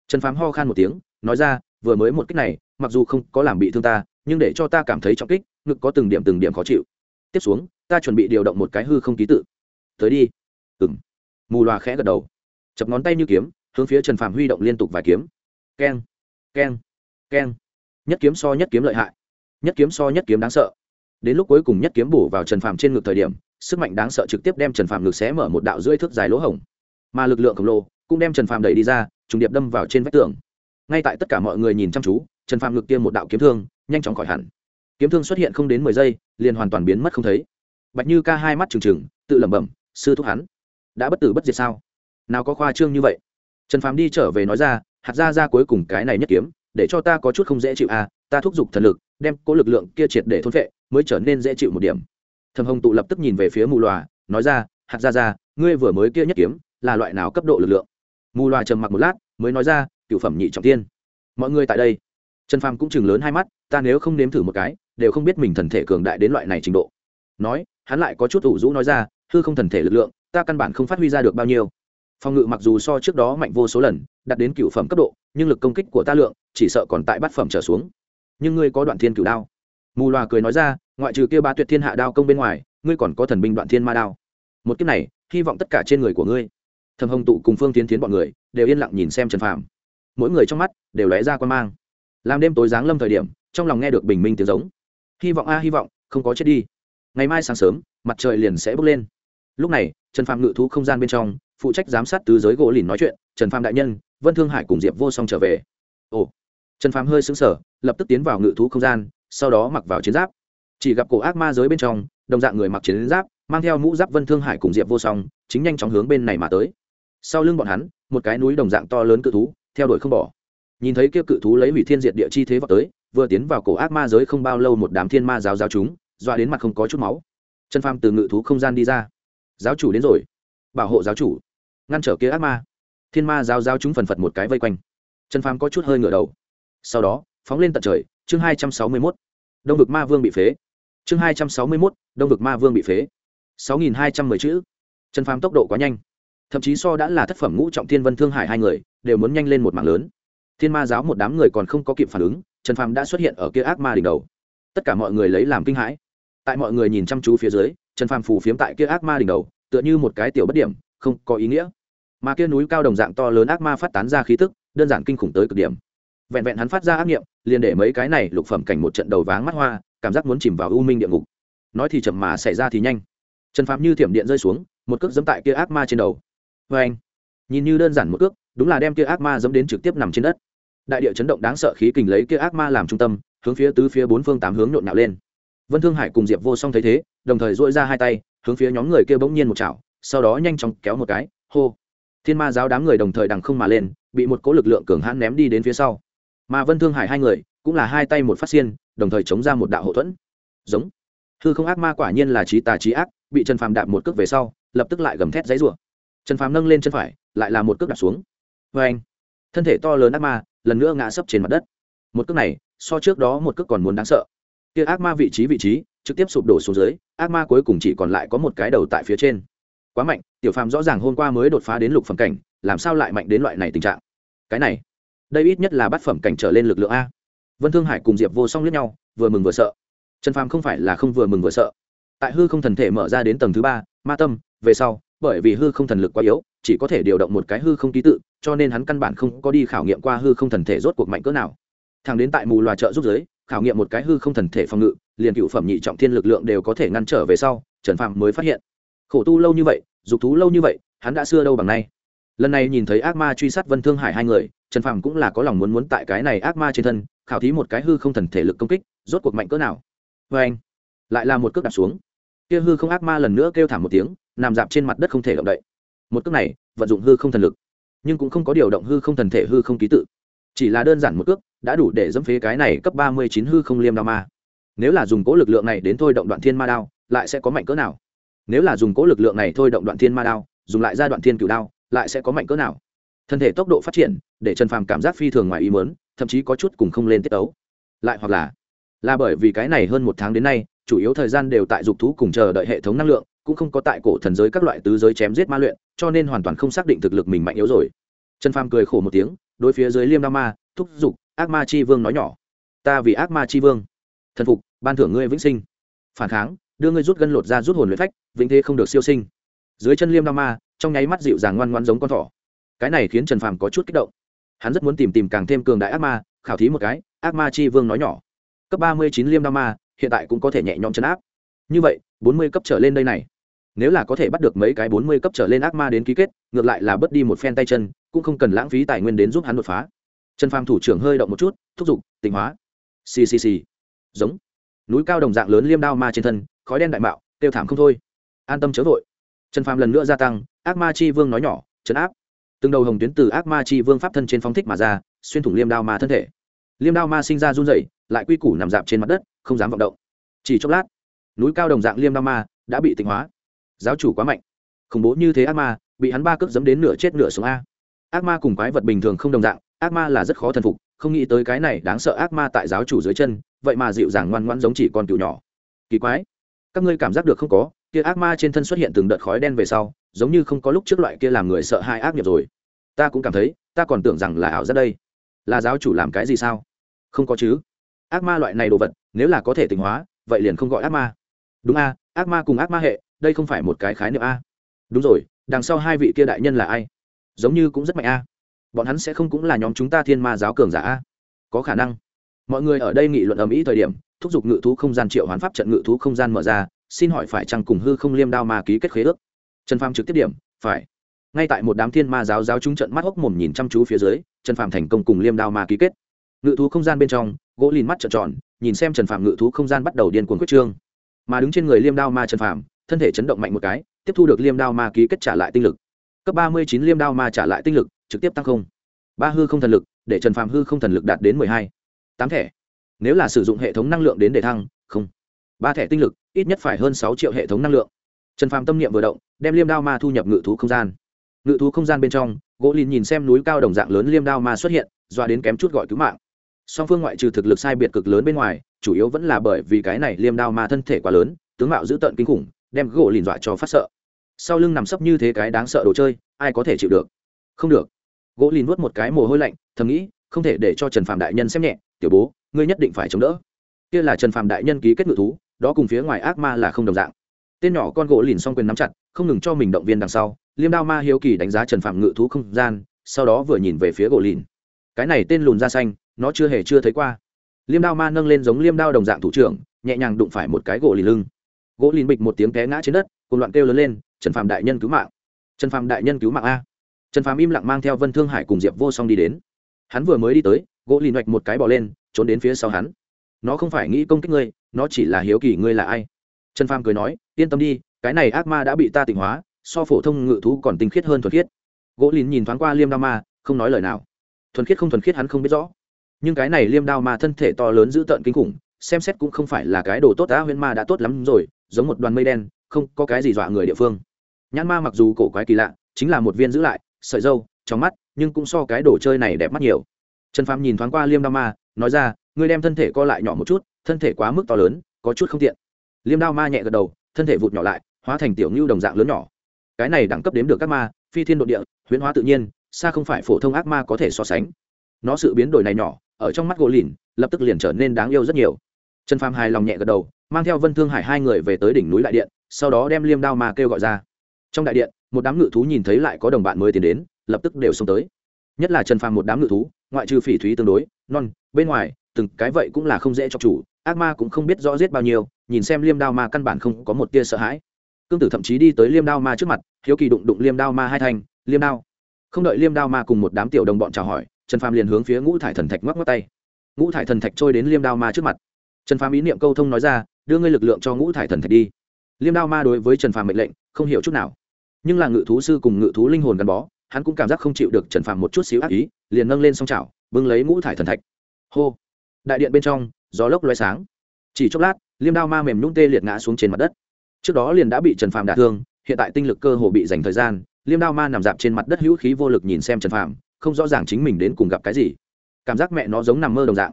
Trần phám ho khan một tiếng, nói ra, vừa mới một kích này, mặc dù không có làm bị thương ta, nhưng để cho ta cảm thấy trọng kích, ngực có từng điểm từng điểm khó chịu. Tiếp xuống, ta chuẩn bị điều động một cái hư không ký tự. Tới đi. Ừng mù loà khẽ gật đầu. Chập ngón tay như kiếm, hướng phía trần phạm huy động liên tục vài kiếm. Keng. Keng. Keng. Nhất kiếm so nhất kiếm lợi hại nhất kiếm so nhất kiếm đáng sợ. Đến lúc cuối cùng nhất kiếm bổ vào trần phạm trên ngực thời điểm, sức mạnh đáng sợ trực tiếp đem trần phạm ngực xé mở một đạo rưỡi thước dài lỗ hổng. Mà lực lượng khổng lồ cũng đem trần phạm đẩy đi ra, trùng điệp đâm vào trên vách tường. Ngay tại tất cả mọi người nhìn chăm chú, trần phạm ngực kia một đạo kiếm thương nhanh chóng khỏi hẳn. Kiếm thương xuất hiện không đến mười giây, liền hoàn toàn biến mất không thấy. Bạch như ca hai mắt trừng trừng, tự lẩm bẩm, sư thúc hắn, đã bất tử bất diệt sao? Nào có khoa trương như vậy? Trần phàm đi trở về nói ra, hạt ra ra cuối cùng cái này nhất kiếm, để cho ta có chút không dễ chịu à ta thúc giục thần lực đem cố lực lượng kia triệt để thôn vệ mới trở nên dễ chịu một điểm. Thầm hồng tụ lập tức nhìn về phía mù loà, nói ra, hạt ra ra ngươi vừa mới kia nhất kiếm, là loại nào cấp độ lực lượng? Mù loà trầm mặc một lát, mới nói ra cựu phẩm nhị trọng tiên mọi người tại đây. Trần phàm cũng chừng lớn hai mắt, ta nếu không nếm thử một cái, đều không biết mình thần thể cường đại đến loại này trình độ. Nói, hắn lại có chút ủ rũ nói ra, hư không thần thể lực lượng, ta căn bản không phát huy ra được bao nhiêu. Phòng ngự mặc dù so trước đó mạnh vô số lần, đạt đến cựu phẩm cấp độ, nhưng lực công kích của ta lượng, chỉ sợ còn tại bát phẩm trở xuống nhưng ngươi có đoạn thiên cửu đao. Mù loà cười nói ra, ngoại trừ kia ba tuyệt thiên hạ đao công bên ngoài, ngươi còn có thần binh đoạn thiên ma đao. Một kiếp này, hy vọng tất cả trên người của ngươi thầm hồng tụ cùng phương tiến tiến bọn người, đều yên lặng nhìn xem trần phàm. Mỗi người trong mắt đều lóe ra quan mang. Làm đêm tối giáng lâm thời điểm, trong lòng nghe được bình minh tiếng giống. Hy vọng a, hy vọng, không có chết đi. Ngày mai sáng sớm, mặt trời liền sẽ bốc lên. Lúc này, trần phạm ngự thú không gian bên trong, phụ trách giám sát tứ giới gỗ lìn nói chuyện, trần phạm đại nhân, vân thương hải cùng diệp vô song trở về. Ồ. Trần phạm hơi xứng sở lập tức tiến vào ngự thú không gian, sau đó mặc vào chiến giáp. Chỉ gặp cổ ác ma giới bên trong, đồng dạng người mặc chiến giáp, mang theo mũ giáp vân thương hải cùng diệp vô song, chính nhanh chóng hướng bên này mà tới. Sau lưng bọn hắn, một cái núi đồng dạng to lớn cự thú, theo đuổi không bỏ. Nhìn thấy kia cự thú lấy hủy thiên diệt địa chi thế vào tới, vừa tiến vào cổ ác ma giới không bao lâu một đám thiên ma giáo giáo chúng, dọa đến mặt không có chút máu. Trần pham từ ngự thú không gian đi ra. Giáo chủ đến rồi. Bảo hộ giáo chủ. Ngăn trở kia ác ma. Thiên ma giáo giáo chúng phần phật một cái vây quanh. Trần pham có chút hơi ngửa đầu. Sau đó phóng lên tận trời, chương hai trăm sáu mươi mốt, đông vực ma vương bị phế. Chương hai trăm sáu mươi mốt, đông vực ma vương bị phế. Sáu nghìn hai trăm mười chữ. Trần phàm tốc độ quá nhanh. Thậm chí so đã là thất phẩm ngũ trọng thiên vân thương hải hai người, đều muốn nhanh lên một mạng lớn. Thiên ma giáo một đám người còn không có kịp phản ứng, trần phàm đã xuất hiện ở kia ác ma đỉnh đầu. Tất cả mọi người lấy làm kinh hãi. Tại mọi người nhìn chăm chú phía dưới, trần phàm phù phiếm tại kia ác ma đỉnh đầu, tựa như một cái tiểu bất điểm, không có ý nghĩa. Mà kia núi cao đồng dạng to lớn ác ma phát tán ra khí tức, đơn giản kinh khủng tới cực điểm vẹn vẹn hắn phát ra ác nghiệm, liền để mấy cái này lục phẩm cảnh một trận đầu váng mắt hoa, cảm giác muốn chìm vào u minh địa ngục. Nói thì chậm mà xảy ra thì nhanh. Trần phàm như thiểm điện rơi xuống, một cước dẫm tại kia ác ma trên đầu. Vê anh nhìn như đơn giản một cước, đúng là đem kia ác ma dẫm đến trực tiếp nằm trên đất. Đại địa chấn động đáng sợ khí kình lấy kia ác ma làm trung tâm, hướng phía tứ phía bốn phương tám hướng nhộn nhạo lên. Vân thương hải cùng diệp vô song thấy thế, đồng thời dội ra hai tay, hướng phía nhóm người kia bỗng nhiên một chảo, sau đó nhanh chóng kéo một cái, hô. Thiên ma giáo đám người đồng thời đằng không mà lên, bị một cỗ lực lượng cường hãn ném đi đến phía sau mà vân thương hải hai người cũng là hai tay một phát xiên, đồng thời chống ra một đạo hậu thuẫn. Giống. Hư không ác ma quả nhiên là trí tà trí ác, bị trần phàm đạp một cước về sau, lập tức lại gầm thét giấy rủa trần phàm nâng lên chân phải, lại là một cước đạp xuống. Vê anh, thân thể to lớn ác ma lần nữa ngã sấp trên mặt đất. Một cước này, so trước đó một cước còn muốn đáng sợ. Kia ác ma vị trí vị trí, trực tiếp sụp đổ xuống dưới, ác ma cuối cùng chỉ còn lại có một cái đầu tại phía trên. Quá mạnh, tiểu phàm rõ ràng hôm qua mới đột phá đến lục phẩm cảnh, làm sao lại mạnh đến loại này tình trạng? Cái này đây ít nhất là bát phẩm cảnh trở lên lực lượng a. Vân thương hải cùng diệp vô song lướt nhau, vừa mừng vừa sợ. Trần phàm không phải là không vừa mừng vừa sợ. Tại hư không thần thể mở ra đến tầng thứ ba, ma tâm, về sau, bởi vì hư không thần lực quá yếu, chỉ có thể điều động một cái hư không ký tự, cho nên hắn căn bản không có đi khảo nghiệm qua hư không thần thể rốt cuộc mạnh cỡ nào. Thằng đến tại mù loà trợ giúp giới, khảo nghiệm một cái hư không thần thể phòng ngự, liền cựu phẩm nhị trọng thiên lực lượng đều có thể ngăn trở về sau, trần phạm mới phát hiện. Khổ tu lâu như vậy, dục thú lâu như vậy, hắn đã xưa đâu bằng nay. Lần này nhìn thấy ác ma truy sát vân thương hải hai người trần Phàm cũng là có lòng muốn muốn tại cái này ác ma trên thân, khảo thí một cái hư không thần thể lực công kích, rốt cuộc mạnh cỡ nào. Vê anh, lại là một cước đạp xuống. Kia hư không ác ma lần nữa kêu thảm một tiếng, nằm dạp trên mặt đất không thể động đậy. Một cước này, vận dụng hư không thần lực, nhưng cũng không có điều động hư không thần thể hư không ký tự. Chỉ là đơn giản một cước, đã đủ để dẫm phế cái này cấp ba mươi chín hư không liêm đao ma. Nếu là dùng cố lực lượng này đến thôi động đoạn thiên ma đao, lại sẽ có mạnh cỡ nào? Nếu là dùng cố lực lượng này thôi động đoạn thiên ma đao, dùng lại ra đoạn thiên cửu đao, lại sẽ có mạnh cỡ nào? Thân thể tốc độ phát triển, để trần phàm cảm giác phi thường ngoài ý mớn thậm chí có chút cùng không lên tiết ấu lại hoặc là là bởi vì cái này hơn một tháng đến nay, chủ yếu thời gian đều tại dục thú cùng chờ đợi hệ thống năng lượng, cũng không có tại cổ thần giới các loại tứ giới chém giết ma luyện, cho nên hoàn toàn không xác định thực lực mình mạnh yếu rồi. Trần phàm cười khổ một tiếng, đối phía dưới liêm đa ma, thúc giục ác ma chi vương nói nhỏ. Ta vì ác ma chi vương, thần phục, ban thưởng ngươi vĩnh sinh. Phản kháng, đưa ngươi rút gân lột ra rút hồn luyện phách, vĩnh thế không được siêu sinh. Dưới chân liêm đa ma, trong nháy mắt dịu dàng ngoan ngoan giống con thỏ cái này khiến trần phàm có chút kích động. Hắn rất muốn tìm tìm càng thêm cường đại ác ma, khảo thí một cái, ác ma chi vương nói nhỏ. Cấp ba mươi chín liêm đao ma, hiện tại cũng có thể nhẹ nhõm chấn áp. Như vậy, bốn mươi cấp trở lên đây này. Nếu là có thể bắt được mấy cái bốn mươi cấp trở lên ác ma đến ký kết, ngược lại là bớt đi một phen tay chân, cũng không cần lãng phí tài nguyên đến giúp hắn đột phá. Trần phàm thủ trưởng hơi động một chút, thúc giục, tịnh hóa. Ccc giống. Núi cao đồng dạng lớn liêm đao ma trên thân, khói đen đại mạo, tiêu thảm không thôi. An tâm chớ vội. Trần phàm lần nữa gia tăng, ác ma chi vương nói nhỏ chấn áp từng đầu hồng tuyến từ ác ma chi vương pháp thân trên phóng thích mà ra, xuyên thủng liêm đao ma thân thể. Liêm đao ma sinh ra run rẩy, lại quy củ nằm dạp trên mặt đất, không dám vọng động. Chỉ chốc lát, núi cao đồng dạng liêm đao ma đã bị tịnh hóa. Giáo chủ quá mạnh. Khủng bố như thế ác ma, bị hắn ba cước dấm đến nửa chết nửa xuống a. Ác ma cùng quái vật bình thường không đồng dạng, ác ma là rất khó thần phục, không nghĩ tới cái này đáng sợ ác ma tại giáo chủ dưới chân, vậy mà dịu dàng ngoan ngoãn giống chỉ con cựu nhỏ. Kỳ quái, các ngươi cảm giác được không có kia ác ma trên thân xuất hiện từng đợt khói đen về sau, giống như không có lúc trước loại kia làm người sợ hai ác nghiệp rồi. Ta cũng cảm thấy, ta còn tưởng rằng là ảo giác đây. Là giáo chủ làm cái gì sao? Không có chứ. Ác ma loại này đồ vật, nếu là có thể tỉnh hóa, vậy liền không gọi ác ma. Đúng a, ác ma cùng ác ma hệ, đây không phải một cái khái niệm a. Đúng rồi, đằng sau hai vị kia đại nhân là ai? Giống như cũng rất mạnh a. Bọn hắn sẽ không cũng là nhóm chúng ta thiên ma giáo cường giả a. Có khả năng. Mọi người ở đây nghị luận ầm ĩ thời điểm, thúc giục ngự thú không gian triệu hoán pháp trận ngự thú không gian mở ra xin hỏi phải chăng cùng hư không liêm đao ma ký kết khế ước? Trần phàm trực tiếp điểm, phải. Ngay tại một đám thiên ma giáo giáo chúng trận mắt hốc mồm nhìn chăm chú phía dưới, trần phàm thành công cùng liêm đao ma ký kết. Ngự thú không gian bên trong, gỗ lìn mắt trợn tròn, nhìn xem trần phàm ngự thú không gian bắt đầu điên cuồng quyết trương. Mà đứng trên người liêm đao ma trần phàm, thân thể chấn động mạnh một cái, tiếp thu được liêm đao ma ký kết trả lại tinh lực. Cấp ba mươi chín liêm đao ma trả lại tinh lực, trực tiếp tăng không. Ba hư không thần lực, để trần phàm hư không thần lực đạt đến mười hai. Tám thẻ. Nếu là sử dụng hệ thống năng lượng đến để thăng, không. Ba thẻ tinh lực ít nhất phải hơn sáu triệu hệ thống năng lượng. Trần phàm tâm niệm vừa động, đem liêm đao ma thu nhập ngự thú không gian. Ngự thú không gian bên trong, gỗ lìn nhìn xem núi cao đồng dạng lớn liêm đao ma xuất hiện, doa đến kém chút gọi cứu mạng. Song phương ngoại trừ thực lực sai biệt cực lớn bên ngoài, chủ yếu vẫn là bởi vì cái này liêm đao ma thân thể quá lớn, tướng mạo dữ tợn kinh khủng, đem gỗ lìn dọa cho phát sợ. Sau lưng nằm sấp như thế cái đáng sợ đồ chơi, ai có thể chịu được? Không được. Gỗ lìn nuốt một cái mồ hôi lạnh, thầm nghĩ, không thể để cho trần phạm đại nhân xem nhẹ, tiểu bố, ngươi nhất định phải chống đỡ. Kia là trần phạm đại nhân ký kết ngự thú đó cùng phía ngoài ác ma là không đồng dạng. Tên nhỏ con gỗ lìn song quyền nắm chặt, không ngừng cho mình động viên đằng sau, liêm đao ma hiếu kỳ đánh giá trần phạm ngự thú không gian, sau đó vừa nhìn về phía gỗ lìn. Cái này tên lùn da xanh, nó chưa hề chưa thấy qua. Liêm đao ma nâng lên giống liêm đao đồng dạng thủ trưởng, nhẹ nhàng đụng phải một cái gỗ lìn lưng. Gỗ lìn bịch một tiếng té ngã trên đất cùng loạn kêu lớn lên, trần phạm đại nhân cứu mạng! Trần phạm đại nhân cứu mạng a! Trần phạm im lặng mang theo vân thương hải cùng diệp vô song đi đến. Hắn vừa mới đi tới, gỗ lìn hoạch một cái bỏ lên, trốn đến phía sau hắn. Nó không phải nghĩ công kích ngươi nó chỉ là hiếu kỳ ngươi là ai. Trần phàm cười nói, yên tâm đi, cái này ác ma đã bị ta tỉnh hóa, so phổ thông ngự thú còn tinh khiết hơn thuần khiết. Gỗ lìn nhìn thoáng qua liêm đao ma, không nói lời nào. Thuần khiết không thuần khiết hắn không biết rõ. Nhưng cái này liêm đao ma thân thể to lớn dữ tợn kinh khủng, xem xét cũng không phải là cái đồ tốt đã huyên ma đã tốt lắm rồi, giống một đoàn mây đen, không có cái gì dọa người địa phương. Nhãn ma mặc dù cổ quái kỳ lạ, chính là một viên giữ lại, sợi dâu, trong mắt, nhưng cũng so cái đồ chơi này đẹp mắt nhiều. Trần phàm nhìn thoáng qua liêm đao ma, nói ra, ngươi đem thân thể co lại nhỏ một chút thân thể quá mức to lớn, có chút không tiện. Liêm đao ma nhẹ gật đầu, thân thể vụt nhỏ lại, hóa thành tiểu ngưu đồng dạng lớn nhỏ. Cái này đẳng cấp đếm được các ma, phi thiên nội địa, huyễn hóa tự nhiên, xa không phải phổ thông ác ma có thể so sánh. Nó sự biến đổi này nhỏ, ở trong mắt gỗ lìn lập tức liền trở nên đáng yêu rất nhiều. Trần phàm hài lòng nhẹ gật đầu, mang theo vân thương hải hai người về tới đỉnh núi đại điện, sau đó đem liêm đao ma kêu gọi ra. Trong đại điện, một đám ngự thú nhìn thấy lại có đồng bạn mới tiến đến, lập tức đều xông tới. Nhất là trần phàm một đám ngự thú, ngoại trừ phỉ thúy tương đối, non, bên ngoài, từng cái vậy cũng là không dễ cho chủ ác ma cũng không biết rõ giết bao nhiêu, nhìn xem liêm đao ma căn bản không có một tia sợ hãi. Cương tử thậm chí đi tới liêm đao ma trước mặt, hiếu kỳ đụng đụng liêm đao ma hai thành, liêm đao. Không đợi liêm đao ma cùng một đám tiểu đồng bọn chào hỏi, trần phàm liền hướng phía ngũ thải thần thạch ngoắc ngoắc tay. Ngũ thải thần thạch trôi đến liêm đao ma trước mặt. Trần phàm ý niệm câu thông nói ra, đưa ngươi lực lượng cho ngũ thải thần thạch đi. Liêm đao ma đối với trần phàm mệnh lệnh, không hiểu chút nào. Nhưng là ngự thú sư cùng ngự thú linh hồn gắn bó, hắn cũng cảm giác không chịu được trần phàm một chút xíu ác ý, liền nâng lên song chảo, bưng lấy ngũ thải thần thạch. Hô! Đại điện bên trong gió lốc loay sáng. Chỉ chốc lát, liêm đao ma mềm nhũn tê liệt ngã xuống trên mặt đất. Trước đó liền đã bị trần phàm đả thương, hiện tại tinh lực cơ hồ bị dành thời gian, liêm đao ma nằm dạp trên mặt đất hữu khí vô lực nhìn xem trần phàm, không rõ ràng chính mình đến cùng gặp cái gì. Cảm giác mẹ nó giống nằm mơ đồng dạng.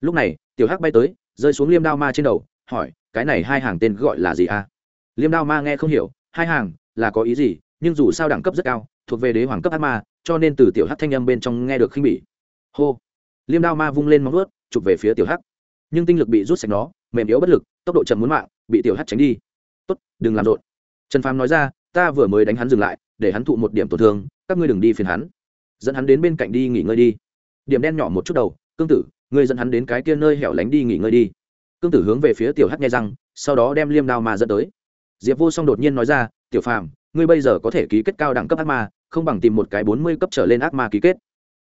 Lúc này, tiểu hắc bay tới, rơi xuống liêm đao ma trên đầu, hỏi, cái này hai hàng tên gọi là gì a? Liêm đao ma nghe không hiểu, hai hàng, là có ý gì? Nhưng dù sao đẳng cấp rất cao, thuộc về đế hoàng cấp ác ma, cho nên từ tiểu hắc thanh âm bên trong nghe được khinh bỉ. Hô. Liêm đao ma vung lên móng vuốt, chụp về phía tiểu hắc nhưng tinh lực bị rút sạch nó, mềm yếu bất lực, tốc độ chậm muốn mạng, bị tiểu hắt tránh đi. Tốt, đừng làm rộn. Trần phàm nói ra, ta vừa mới đánh hắn dừng lại, để hắn thụ một điểm tổn thương, các ngươi đừng đi phiền hắn. Dẫn hắn đến bên cạnh đi nghỉ ngơi đi. Điểm đen nhỏ một chút đầu, cương tử, ngươi dẫn hắn đến cái kia nơi hẻo lánh đi nghỉ ngơi đi. Cương tử hướng về phía tiểu hắt nghe răng, sau đó đem liêm đao mà dẫn tới. Diệp vô song đột nhiên nói ra, tiểu phàm, ngươi bây giờ có thể ký kết cao đẳng cấp ác ma, không bằng tìm một cái bốn mươi cấp trở lên ác ma ký kết.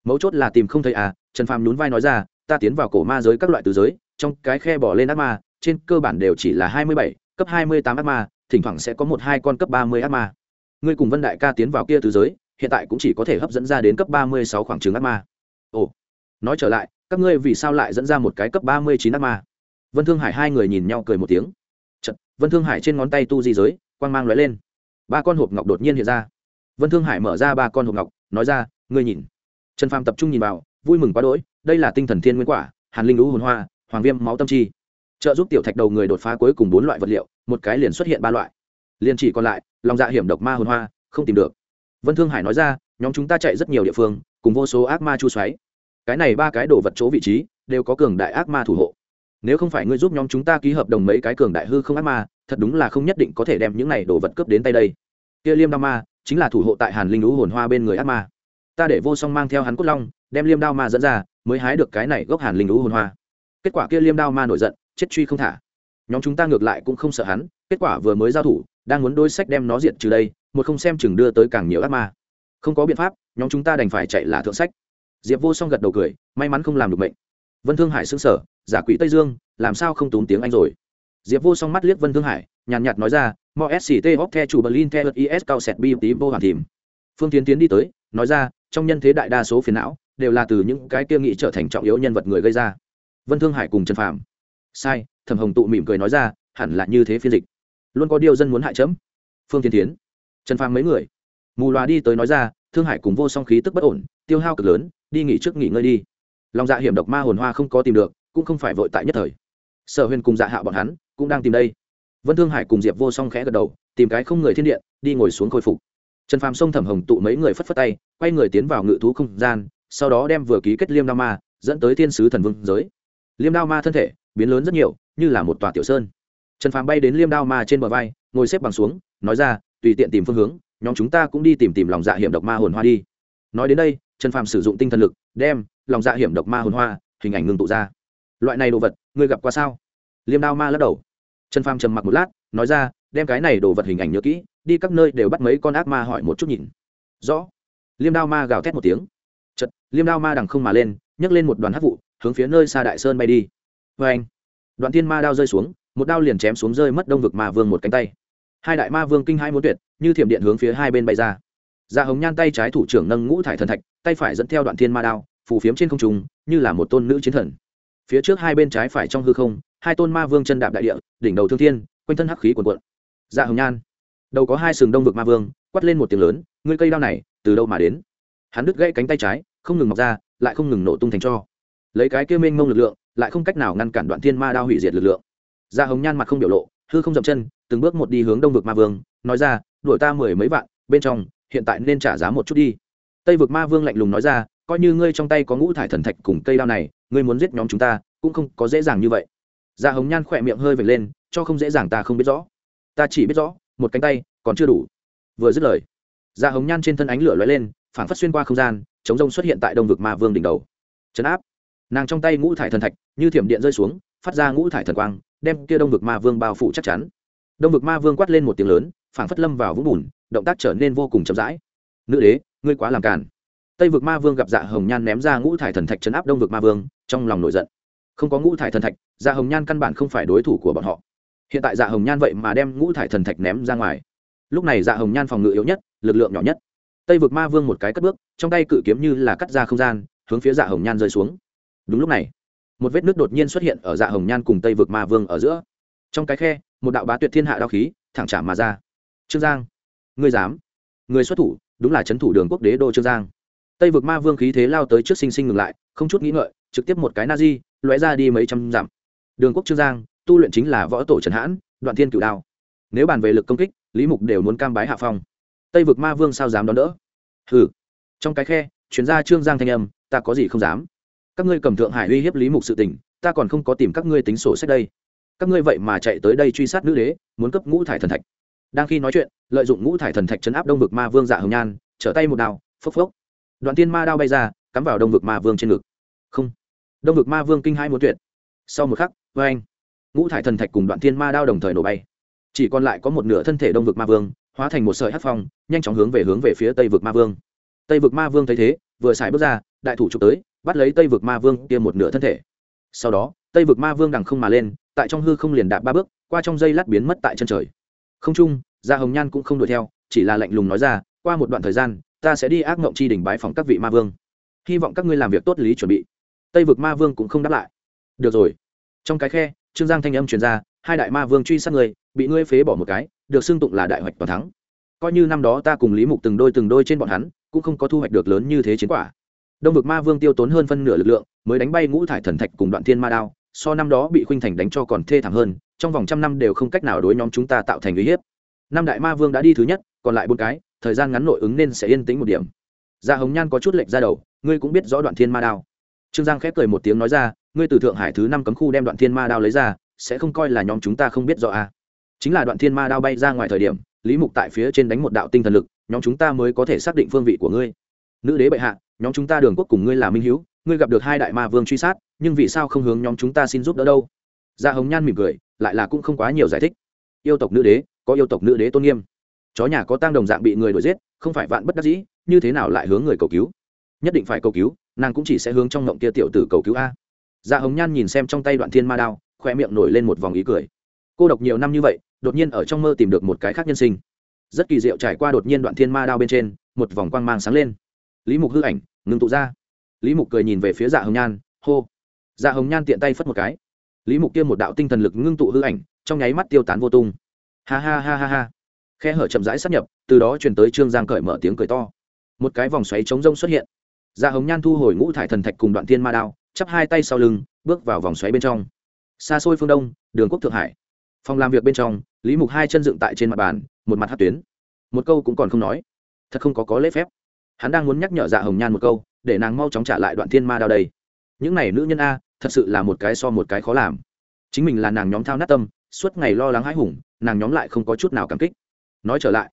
Mấu chốt là tìm không thấy à? Trần phàm nhún vai nói ra, ta tiến vào cổ ma giới các loại từ giới trong cái khe bỏ lên ác ma trên cơ bản đều chỉ là hai mươi bảy cấp hai mươi tám ác ma thỉnh thoảng sẽ có một hai con cấp ba mươi ác ma. Ngươi cùng vân đại ca tiến vào kia từ giới hiện tại cũng chỉ có thể hấp dẫn ra đến cấp ba mươi sáu khoảng trừng ác ma. Ồ nói trở lại các ngươi vì sao lại dẫn ra một cái cấp ba mươi chín ác ma? Vân thương hải hai người nhìn nhau cười một tiếng. Chật, vân thương hải trên ngón tay tu di giới quang mang lóe lên. Ba con hộp ngọc đột nhiên hiện ra. Vân thương hải mở ra ba con hộp ngọc nói ra ngươi nhìn. Trần phàm tập trung nhìn vào vui mừng quá đỗi đây là tinh thần thiên nguyên quả hàn linh lũ hồn hoa hoàng viêm máu tâm chi. Trợ giúp tiểu thạch đầu người đột phá cuối cùng bốn loại vật liệu, một cái liền xuất hiện ba loại. Liền chỉ còn lại, lòng dạ hiểm độc ma hồn hoa, không tìm được. Vân thương hải nói ra, nhóm chúng ta chạy rất nhiều địa phương, cùng vô số ác ma chu xoáy. Cái này ba cái đồ vật chỗ vị trí, đều có cường đại ác ma thủ hộ. Nếu không phải ngươi giúp nhóm chúng ta ký hợp đồng mấy cái cường đại hư không ác ma, thật đúng là không nhất định có thể đem những này đồ vật cướp đến tay đây. Kia liêm đao ma, chính là thủ hộ tại hàn linh lũ hồn hoa bên người ác ma. Ta để vô song mang theo hắn cốt long, đem liêm đao ma dẫn ra, mới hái được cái này gốc hàn linh lũ hồn hoa kết quả kia liêm đao ma nổi giận, chết truy không thả. Nhóm chúng ta ngược lại cũng không sợ hắn, kết quả vừa mới giao thủ, đang muốn đôi sách đem nó diệt trừ đây, một không xem chừng đưa tới càng nhiều ác ma. Không có biện pháp, nhóm chúng ta đành phải chạy là thượng sách. Diệp vô song gật đầu cười, may mắn không làm được bệnh vân thương hải xứng sở giả quỷ tây dương, làm sao không tốn tiếng anh rồi? Diệp vô song mắt liếc vân thương hải, nhàn nhạt nói ra, mo sct hóc the chủ berlin the is cao sẹt bi tí vô hoàn thìm. Phương tiến tiến đi tới, nói ra, trong nhân thế đại đa số phiền não, đều là từ những cái kia nghĩ trở thành trọng yếu nhân vật người gây ra vân thương hải cùng trần phạm sai, thẩm hồng tụ mỉm cười nói ra, hẳn là như thế phiên dịch. Luôn có điều dân muốn hại chấm. Phương Thiên tiến trần phàm mấy người. Mù loà đi tới nói ra, thương hải cùng vô song khí tức bất ổn, tiêu hao cực lớn, đi nghỉ trước nghỉ ngơi đi. Lòng dạ hiểm độc ma hồn hoa không có tìm được, cũng không phải vội tại nhất thời. Sở huyền cùng dạ hạ bọn hắn, cũng đang tìm đây. Vân thương hải cùng diệp vô song khẽ gật đầu, tìm cái không người thiên điện, đi ngồi xuống khôi phục. Trần phàm xông thẩm hồng tụ mấy người phất phất tay, quay người tiến vào ngự thú không gian, sau đó đem vừa ký kết liêm đao ma, dẫn tới thiên sứ thần vương giới liêm đao ma thân thể biến lớn rất nhiều, như là một tòa tiểu sơn. Trần phàm bay đến liêm đao ma trên bờ vai, ngồi xếp bằng xuống, nói ra, tùy tiện tìm phương hướng, nhóm chúng ta cũng đi tìm tìm lòng dạ hiểm độc ma hồn hoa đi. Nói đến đây, trần phàm sử dụng tinh thần lực, đem lòng dạ hiểm độc ma hồn hoa, hình ảnh ngưng tụ ra. Loại này đồ vật, ngươi gặp qua sao? Liêm đao ma lắc đầu. Trần phàm trầm mặc một lát, nói ra, đem cái này đồ vật hình ảnh nhớ kỹ, đi các nơi đều bắt mấy con ác ma hỏi một chút nhìn. Rõ. Liêm đao ma gào thét một tiếng. Chật liêm đao ma đằng không mà lên, nhấc lên một đoàn hát vụ hướng phía nơi xa đại sơn bay đi. Vê anh, đoạn thiên ma đao rơi xuống, một đao liền chém xuống rơi mất đông vực ma vương một cánh tay. Hai đại ma vương kinh hai muốn tuyệt, như thiểm điện hướng phía hai bên bay ra. Dạ hồng nhan tay trái thủ trưởng nâng ngũ thải thần thạch, tay phải dẫn theo đoạn thiên ma đao, phù phiếm trên không trung, như là một tôn nữ chiến thần. Phía trước hai bên trái phải trong hư không, hai tôn ma vương chân đạp đại địa, đỉnh đầu thương thiên, quanh thân hắc khí quần quận dạ hồng nhan, đầu có hai sừng đông vực ma vương quắt lên một tiếng lớn, ngươi cây đao này, từ đâu mà đến? Hắn đứt gãy cánh tay trái, không ngừng mọc ra, lại không ngừng nổ tung thành cho lấy cái kia mênh mông lực lượng, lại không cách nào ngăn cản đoạn thiên ma đao hủy diệt lực lượng. Da hồng nhan mặt không biểu lộ, hư không dậm chân, từng bước một đi hướng đông vực ma vương, nói ra, đuổi ta mười mấy vạn, bên trong, hiện tại nên trả giá một chút đi. Tây vực ma vương lạnh lùng nói ra, coi như ngươi trong tay có ngũ thải thần thạch cùng cây đao này, ngươi muốn giết nhóm chúng ta, cũng không có dễ dàng như vậy. Da hồng nhan khỏe miệng hơi vệt lên, cho không dễ dàng ta không biết rõ. Ta chỉ biết rõ, một cánh tay, còn chưa đủ. Vừa dứt lời dạ hồng nhan trên thân ánh lửa lóe lên phản phát xuyên qua không gian, chống rông xuất hiện tại đông vực ma vương đỉnh đầu. Chấn áp nàng trong tay ngũ thải thần thạch như thiểm điện rơi xuống, phát ra ngũ thải thần quang, đem kia đông vực ma vương bao phủ chắc chắn. Đông vực ma vương quát lên một tiếng lớn, phảng phất lâm vào vũng bùn, động tác trở nên vô cùng chậm rãi. Nữ đế, ngươi quá làm cản tây vực ma vương gặp dạ hồng nhan ném ra ngũ thải thần thạch chấn áp đông vực ma vương, trong lòng nổi giận. Không có ngũ thải thần thạch dạ hồng nhan căn bản không phải đối thủ của bọn họ. Hiện tại dạ hồng nhan vậy mà đem ngũ thải thần thạch ném ra ngoài. Lúc này dạ hồng nhan phòng ngự yếu nhất, lực lượng nhỏ nhất. Tây vực ma vương một cái cất bước, trong tay cự kiếm như là cắt ra không gian, hướng phía dạ hồng nhan rơi xuống đúng lúc này, một vết nước đột nhiên xuất hiện ở dạ hồng nhan cùng tây vực ma vương ở giữa. Trong cái khe, một đạo bá tuyệt thiên hạ đao khí thẳng trả mà ra. Trương giang, ngươi dám? Người xuất thủ, đúng là c thủ đường quốc đế đô trương giang. Tây vực ma vương khí thế lao tới trước sinh sinh ngừng lại, không chút nghĩ ngợi, trực tiếp một cái na di, lóe ra đi mấy trăm dặm. Đường quốc trương giang, tu luyện chính là võ tổ trần hãn, đoạn thiên cửu đao. Nếu bàn về lực công kích, lý mục đều muốn cam bái hạ phong. Tây vực ma vương sao dám đón đỡ? Hừ. Trong cái khe chuyến ra trương giang thanh âm, ta có gì không dám? Các ngươi cầm thượng hải uy hiếp lý mục sự tình, ta còn không có tìm các ngươi tính sổ sách đây. Các ngươi vậy mà chạy tới đây truy sát nữ đế, muốn cấp ngũ thải thần thạch. Đang khi nói chuyện, lợi dụng ngũ thải thần thạch chấn áp đông vực ma vương dạ hồng nhan, trở tay một đao, phốc phốc. Đoạn tiên ma đao bay ra, cắm vào đông vực ma vương trên ngực. Không. Đông vực ma vương kinh hai muốn tuyệt. Sau một khắc vê anh ngũ thải thần thạch cùng đoạn tiên ma đao đồng thời nổ bay. Chỉ còn lại có một nửa thân thể đông vực ma vương, hóa thành một sợi hát phong, nhanh chóng hướng về hướng về phía tây vực ma vương. Tây vực ma vương thấy thế, vừa xài bước ra, đại thủ trục tới bắt lấy tây vực ma vương kia một nửa thân thể. Sau đó, tây vực ma vương đằng không mà lên, tại trong hư không liền đạp ba bước, qua trong dây lát biến mất tại chân trời. Không chung, gia hồng nhan cũng không đuổi theo, chỉ là lạnh lùng nói ra, qua một đoạn thời gian, ta sẽ đi ác mộng chi đỉnh bái phòng các vị ma vương. Hy vọng các ngươi làm việc tốt lý chuẩn bị. Tây vực ma vương cũng không đáp lại. Được rồi. Trong cái khe, trương giang thanh âm truyền ra, hai đại ma vương truy sát người bị ngươi phế bỏ một cái, được xưng tụng là đại hoạch toàn thắng. Coi như năm đó ta cùng lý mục từng đôi từng đôi trên bọn hắn, cũng không có thu hoạch được lớn như thế chiến quả đông vực ma vương tiêu tốn hơn phân nửa lực lượng, mới đánh bay ngũ thải thần thạch cùng đoạn thiên ma đao, so năm đó bị khuynh thành đánh cho còn thê thảm hơn, trong vòng trăm năm đều không cách nào đối nhóm chúng ta tạo thành uy hiếp. Năm đại ma vương đã đi thứ nhất, còn lại bốn cái, thời gian ngắn nội ứng nên sẽ yên tĩnh một điểm. Gia hồng nhan có chút lệnh ra đầu, ngươi cũng biết rõ đoạn thiên ma đao. Trương giang khép cười một tiếng nói ra, ngươi từ thượng hải thứ năm cấm khu đem đoạn thiên ma đao lấy ra, sẽ không coi là nhóm chúng ta không biết rõ à. chính là đoạn thiên ma đao bay ra ngoài thời điểm, lý mục tại phía trên đánh một đạo tinh thần lực, nhóm chúng ta mới có thể xác định phương vị của ngươi. Nữ đế bệ hạ nhóm chúng ta đường quốc cùng ngươi là minh hữu ngươi gặp được hai đại ma vương truy sát, nhưng vì sao không hướng nhóm chúng ta xin giúp đỡ đâu? Gia hồng nhan mỉm cười, lại là cũng không quá nhiều giải thích. Yêu tộc nữ đế, có yêu tộc nữ đế tôn nghiêm. Chó nhà có tang đồng dạng bị người đuổi giết, không phải vạn bất đắc dĩ, như thế nào lại hướng người cầu cứu? Nhất định phải cầu cứu, nàng cũng chỉ sẽ hướng trong ngộng kia tiểu tử cầu cứu a. Dạ hồng nhan nhìn xem trong tay đoạn thiên ma đao khoe miệng nổi lên một vòng ý cười. Cô độc nhiều năm như vậy, đột nhiên ở trong mơ tìm được một cái khác nhân sinh. Rất kỳ diệu, trải qua đột nhiên đoạn thiên ma đao bên trên, một vòng quang mang sáng lên lý mục hư ảnh, ngừng tụ ra. Lý mục cười nhìn về phía dạ hồng nhan, hô. Dạ hồng nhan tiện tay phất một cái. Lý mục kia một đạo tinh thần lực ngưng tụ hư ảnh, trong nháy mắt tiêu tán vô tung. Ha ha ha ha ha. Khe hở chậm rãi sắp nhập, từ đó truyền tới trương giang cởi mở tiếng cười to. Một cái vòng xoáy chống rông xuất hiện. Dạ hồng nhan thu hồi ngũ thải thần thạch cùng đoạn thiên ma đao, chắp hai tay sau lưng, bước vào vòng xoáy bên trong. Xa xôi phương đông, đường quốc thượng hải. Phòng làm việc bên trong, lý mục hai chân dựng tại trên mặt bàn, một mặt hát tuyến. Một câu cũng còn không nói. Thật không có có lễ phép hắn đang muốn nhắc nhở dạ hồng nhan một câu, để nàng mau chóng trả lại đoạn thiên ma đao đây. Những này nữ nhân a, thật sự là một cái so một cái khó làm. Chính mình là nàng nhóm thao nát tâm, suốt ngày lo lắng hãi hùng, nàng nhóm lại không có chút nào cảm kích. Nói trở lại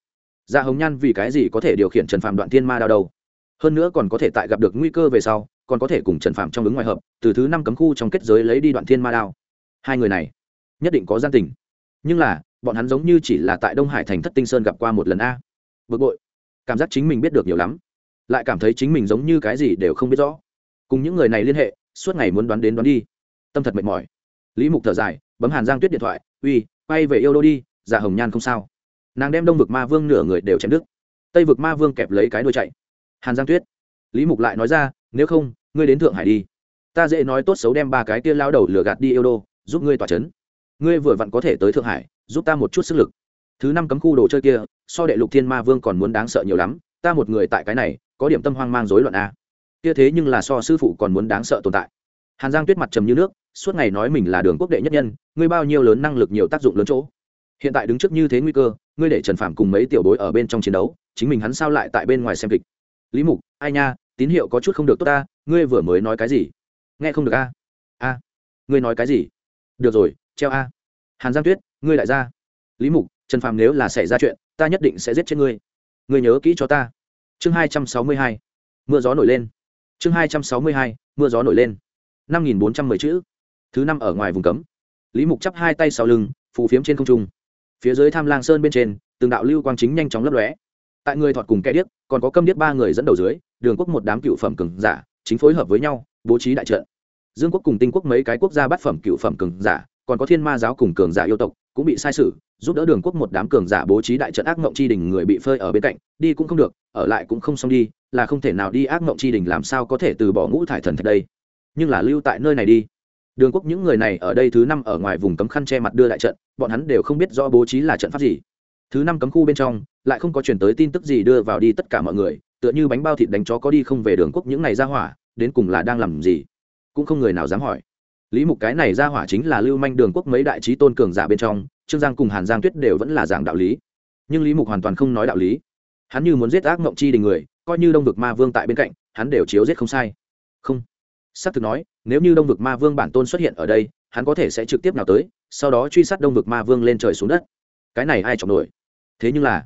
dạ hồng nhan vì cái gì có thể điều khiển trần phạm đoạn thiên ma đao đâu? Hơn nữa còn có thể tại gặp được nguy cơ về sau, còn có thể cùng trần phạm trong ứng ngoài hợp, từ thứ năm cấm khu trong kết giới lấy đi đoạn thiên ma đao. Hai người này, nhất định có gian tình. Nhưng là, bọn hắn giống như chỉ là tại đông hải thành thất tinh sơn gặp qua một lần a. Bực bội. Cảm giác chính mình biết được nhiều lắm lại cảm thấy chính mình giống như cái gì đều không biết rõ. Cùng những người này liên hệ, suốt ngày muốn đoán đến đoán đi. Tâm thật mệt mỏi. Lý mục thở dài, bấm hàn giang tuyết điện thoại, uy, quay về yêu đô đi dạ hồng nhan không sao. Nàng đem đông vực ma vương nửa người đều chém đứt. Tây vực ma vương kẹp lấy cái đuôi chạy. Hàn giang tuyết. Lý mục lại nói ra, nếu không, ngươi đến thượng hải đi. Ta dễ nói tốt xấu đem ba cái kia lao đầu lửa gạt đi yêu đô, giúp ngươi tỏa c h ấ n ngươi vừa vặn có thể tới thượng hải, giúp ta một chút sức lực. Thứ năm cấm khu đồ chơi kia, so đệ lục thiên ma vương còn muốn đáng sợ nhiều lắm ta một người tại cái này, có điểm tâm hoang mang rối loạn a. Kia thế nhưng là so sư phụ còn muốn đáng sợ tồn tại. Hàn giang tuyết mặt trầm như nước, suốt ngày nói mình là đường quốc đệ nhất nhân, ngươi bao nhiêu lớn năng lực nhiều tác dụng lớn chỗ. Hiện tại đứng trước như thế nguy cơ, ngươi để trần phạm cùng mấy tiểu bối ở bên trong chiến đấu, chính mình hắn sao lại tại bên ngoài xem kịch? Lý mục, ai nha, tín hiệu có chút không được tốt ta, ngươi vừa mới nói cái gì? Nghe không được a. A. Ngươi nói cái gì? Được rồi, treo a. Hàn giang tuyết, ngươi lại ra lý mục, trần phạm nếu là xảy ra chuyện, ta nhất định sẽ giết chết ngươi người nhớ kỹ cho ta. Chương hai trăm sáu mươi hai, mưa gió nổi lên. Chương hai trăm sáu mươi hai, mưa gió nổi lên. Năm nghìn bốn trăm mười chữ. Thứ năm ở ngoài vùng cấm. Lý mục chắp hai tay sau lưng, phù phiếm trên không trung. Phía dưới tham lang sơn bên trên, từng đạo lưu quang chính nhanh chóng lấp lóe. Tại người thọt cùng kẻ điếc, còn có câm điếc ba người dẫn đầu dưới, đường quốc một đám cựu phẩm cường giả, chính phối hợp với nhau, bố trí đại trận. Dương quốc cùng tinh quốc mấy cái quốc gia bát phẩm cựu phẩm cường giả còn có thiên ma giáo cùng cường giả yêu tộc, cũng bị sai sử giúp đỡ đường quốc một đám cường giả bố trí đại trận ác mộng chi đình người bị phơi ở bên cạnh, đi cũng không được, ở lại cũng không xong đi, là không thể nào đi ác mộng chi đình làm sao có thể từ bỏ ngũ thải thần thật đây. Nhưng là lưu tại nơi này đi. Đường quốc những người này ở đây thứ năm ở ngoài vùng cấm khăn che mặt đưa đại trận, bọn hắn đều không biết rõ bố trí là trận pháp gì. Thứ năm cấm khu bên trong, lại không có chuyển tới tin tức gì đưa vào đi tất cả mọi người, tựa như bánh bao thịt đánh chó có đi không về đường quốc những này ra hỏa, đến cùng là đang làm gì? Cũng không người nào dám hỏi lý mục cái này ra hỏa chính là lưu manh đường quốc mấy đại trí tôn cường giả bên trong, trương giang cùng hàn giang tuyết đều vẫn là giảng đạo lý. Nhưng lý mục hoàn toàn không nói đạo lý. Hắn như muốn giết ác mộng chi đình người, coi như đông vực ma vương tại bên cạnh, hắn đều chiếu giết không sai. Không. S ắ c thực nói, nếu như đông vực ma vương bản tôn xuất hiện ở đây, hắn có thể sẽ trực tiếp nào tới, sau đó truy sát đông vực ma vương lên trời xuống đất. Cái này ai chọc nổi? Thế nhưng là,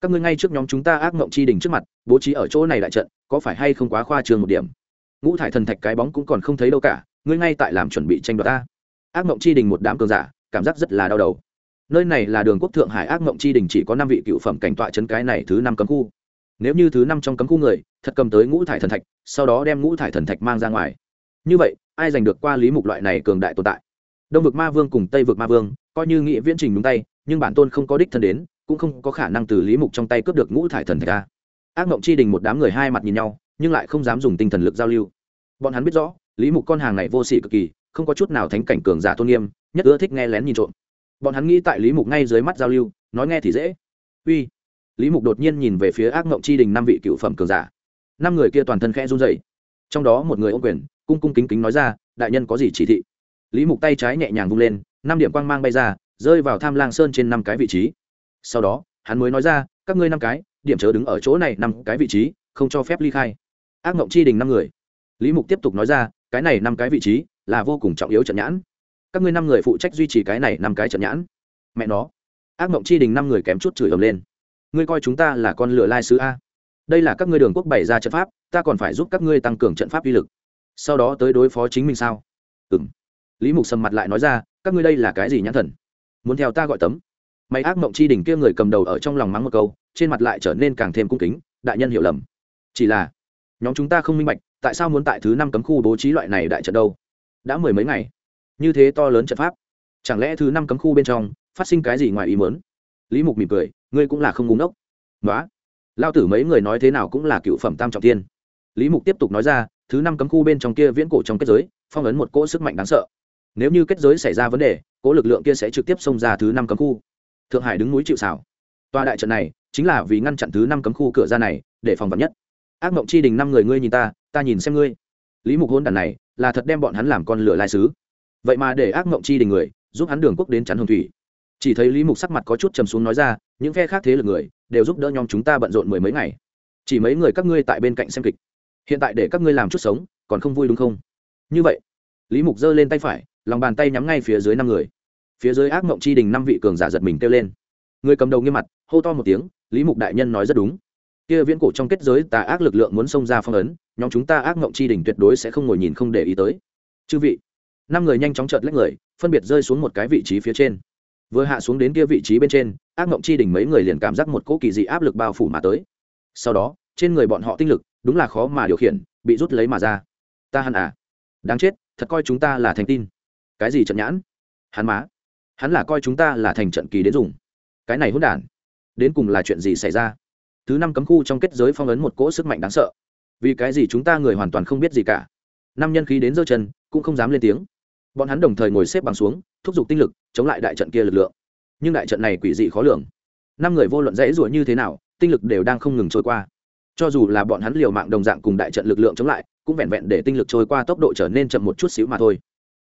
các ngươi ngay trước nhóm chúng ta ác mộng chi đình trước mặt, bố trí ở chỗ này đại trận, có phải hay không quá khoa trương một điểm? Ngũ thải thần thạch cái bóng cũng còn không thấy đâu cả ngươi ngay tại làm chuẩn bị tranh đoạt ta. Ác mộng chi đình một đám cường giả, cảm giác rất là đau đầu. Nơi này là đường quốc thượng hải, ác mộng chi đình chỉ có năm vị cựu phẩm cảnh tọa chấn cái này thứ năm cấm khu. Nếu như thứ năm trong cấm khu người, thật cầm tới ngũ thải thần thạch, sau đó đem ngũ thải thần thạch mang ra ngoài. Như vậy, ai giành được qua lý mục loại này cường đại tồn tại? Đông vực ma vương cùng tây vực ma vương, coi như nghị viễn trình đúng tay, nhưng bản tôn không có đích thân đến, cũng không có khả năng từ lý mục trong tay cướp được ngũ thải thần thạch ra. Ác mộng chi đình một đám người hai mặt nhìn nhau, nhưng lại không dám dùng tinh thần lực giao lưu. Bọn hắn biết rõ lý mục con hàng này vô sỉ cực kỳ, không có chút nào thánh cảnh cường giả tôn nghiêm, nhất ưa thích nghe lén nhìn trộm. Bọn hắn nghĩ tại lý mục ngay dưới mắt giao lưu, nói nghe thì dễ. Uy. Lý mục đột nhiên nhìn về phía ác mộng chi đình năm vị cựu phẩm cường giả. Năm người kia toàn thân khẽ run dậy trong đó một người ô quyền, cung cung kính kính nói ra, đại nhân có gì chỉ thị? Lý mục tay trái nhẹ nhàng vung lên, năm điểm quang mang bay ra, rơi vào tham lang sơn trên năm cái vị trí. Sau đó, hắn mới nói ra, các ngươi năm cái, điểm chớ đứng ở chỗ này năm cái vị trí, không cho phép ly khai. Ác mộng chi đình năm người. Lý mục tiếp tục nói ra cái này năm cái vị trí là vô cùng trọng yếu trận nhãn. Các ngươi năm người phụ trách duy trì cái này năm cái trận nhãn. Mẹ nó. Ác mộng chi đình năm người kém chút chửi ầm lên. Ngươi coi chúng ta là con lửa lai sứ a. Đây là các ngươi đường quốc bày ra trận pháp, ta còn phải giúp các ngươi tăng cường trận pháp uy lực. Sau đó tới đối phó chính mình sao? Ừ m lý mục sầm mặt lại nói ra, các ngươi đây là cái gì nhãn thần? Muốn theo ta gọi tấm. Mày ác mộng chi đình kia người cầm đầu ở trong lòng mắng một câu, trên mặt lại trở nên càng thêm cung kính, đại nhân hiểu lầm. Chỉ là, nhóm chúng ta không minh bạch tại sao muốn tại thứ năm cấm khu bố trí loại này đại trận đâu? Đã mười mấy ngày. Như thế to lớn trận pháp. Chẳng lẽ thứ năm cấm khu bên trong phát sinh cái gì ngoài ý mớn lý mục mỉm cười, ngươi cũng là không ngúng ốc nói lao tử mấy người nói thế nào cũng là cựu phẩm tam trọng tiên lý mục tiếp tục nói ra, thứ năm cấm khu bên trong kia viễn cổ trong kết giới, phong ấn một cỗ sức mạnh đáng sợ. Nếu như kết giới xảy ra vấn đề, cỗ lực lượng kia sẽ trực tiếp xông ra thứ năm cấm khu. Thượng hải đứng núi chịu xảo tòa đại trận này chính là vì ngăn chặn thứ năm cấm khu cửa ra này, để phòng vật nhất. Ác mộng chi đình năm người ngươi nhìn ta ta nhìn xem ngươi. Lý mục hôn đàn này là thật đem bọn hắn làm con lửa lai sứ. Vậy mà để ác mộng chi đình người, giúp hắn đường quốc đến chắn hồng thủy. Chỉ thấy lý mục sắc mặt có chút trầm xuống nói ra, những phe khác thế lực người đều giúp đỡ nhóm chúng ta bận rộn mười mấy ngày. Chỉ mấy người các ngươi tại bên cạnh xem kịch. Hiện tại để các ngươi làm chút sống, còn không vui đúng không? Như vậy, lý mục giơ lên tay phải, lòng bàn tay nhắm ngay phía dưới năm người. Phía dưới ác mộng chi đình năm vị cường giả giật mình kêu lên. Người cầm đầu nghiêm mặt, hô to một tiếng, lý mục đại nhân nói rất đúng. Kia viễn cổ trong kết giới tà ác lực lượng muốn xông ra phong ấn nhóm chúng ta ác mộng chi đỉnh tuyệt đối sẽ không ngồi nhìn không để ý tới. Chư vị, năm người nhanh chóng chợt lách người, phân biệt rơi xuống một cái vị trí phía trên. Vừa hạ xuống đến kia vị trí bên trên, ác mộng chi đỉnh mấy người liền cảm giác một cỗ kỳ dị áp lực bao phủ mà tới. Sau đó, trên người bọn họ tinh lực, đúng là khó mà điều khiển, bị rút lấy mà ra. Ta hẳn à? Đáng chết, thật coi chúng ta là thành tin. Cái gì trận nhãn? Hắn má. Hắn là coi chúng ta là thành trận kỳ đến dùng. Cái này hỗn đản. Đến cùng là chuyện gì xảy ra? Thứ năm cấm khu trong kết giới phong ấn một cỗ sức mạnh đáng sợ vì cái gì chúng ta người hoàn toàn không biết gì cả. Năm nhân khí đến giơ chân, cũng không dám lên tiếng. Bọn hắn đồng thời ngồi xếp bằng xuống, thúc giục tinh lực, chống lại đại trận kia lực lượng. Nhưng đại trận này quỷ dị khó lường. Năm người vô luận dễ rủa như thế nào, tinh lực đều đang không ngừng trôi qua. Cho dù là bọn hắn liều mạng đồng dạng cùng đại trận lực lượng chống lại, cũng vẹn vẹn để tinh lực trôi qua tốc độ trở nên chậm một chút xíu mà thôi.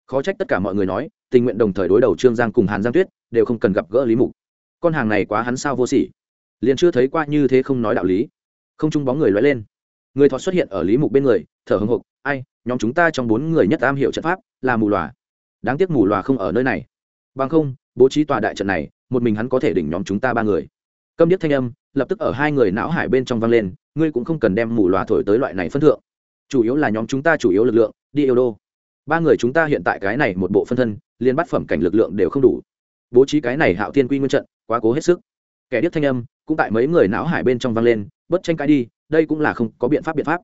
Khó trách tất cả mọi người nói, tình nguyện đồng thời đối đầu trương giang cùng hàn giang tuyết, đều không cần gặp gỡ lý mục. Con hàng này quá hắn sao vô sỉ. Liền chưa thấy qua như thế không nói đạo lý. Không chung bóng người lóe lên người thọ xuất hiện ở lý mục bên người, thở hưng hục ai, nhóm chúng ta trong bốn người nhất am hiểu trận pháp là mù lòa đáng tiếc mù lòa không ở nơi này. Bằng không, bố trí tòa đại trận này, một mình hắn có thể đỉnh nhóm chúng ta ba người. Câm điếc thanh âm lập tức ở hai người não hải bên trong vang lên, ngươi cũng không cần đem mù loà thổi tới loại này phân thượng. Chủ yếu là nhóm chúng ta chủ yếu lực lượng, đi yêu đô. Ba người chúng ta hiện tại cái này một bộ phân thân liên bắt phẩm cảnh lực lượng đều không đủ. Bố trí cái này hạo thiên quy nguyên trận, quá cố hết sức. Kẻ điếc thanh âm cũng tại mấy người não hải bên trong vang lên bất tranh cãi đi đây cũng là không có biện pháp biện pháp.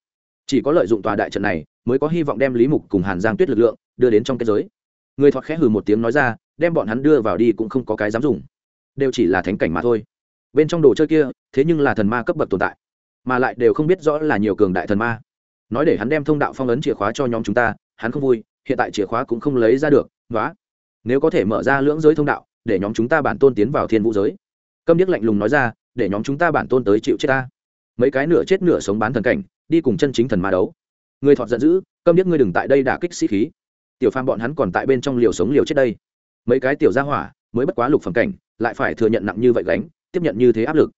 Chỉ có lợi dụng tòa đại trận này mới có hy vọng đem lý mục cùng hàn giang tuyết lực lượng đưa đến trong kết giới. Người thọt khẽ hừ một tiếng nói ra, đem bọn hắn đưa vào đi cũng không có cái dám dùng. Đều chỉ là thánh cảnh mà thôi. Bên trong đồ chơi kia, thế nhưng là thần ma cấp bậc tồn tại, mà lại đều không biết rõ là nhiều cường đại thần ma. Nói để hắn đem thông đạo phong ấn chìa khóa cho nhóm chúng ta, hắn không vui, hiện tại chìa khóa cũng không lấy ra được nói nếu có thể mở ra lưỡng giới thông đạo, để nhóm chúng ta bản tôn tiến vào thiên vũ giới. Câm điếc lạnh lùng nói ra, để nhóm chúng ta bản tôn tới chịu chết ta mấy cái nửa chết nửa sống bán thần cảnh, đi cùng chân chính thần ma đấu. Người thọt giận dữ, câm điếc ngươi đừng tại đây đả kích sĩ khí. Tiểu phàm bọn hắn còn tại bên trong liều sống liều chết đây. Mấy cái tiểu gia hỏa, mới bất quá lục phẩm cảnh, lại phải thừa nhận nặng như vậy gánh, tiếp nhận như thế áp lực.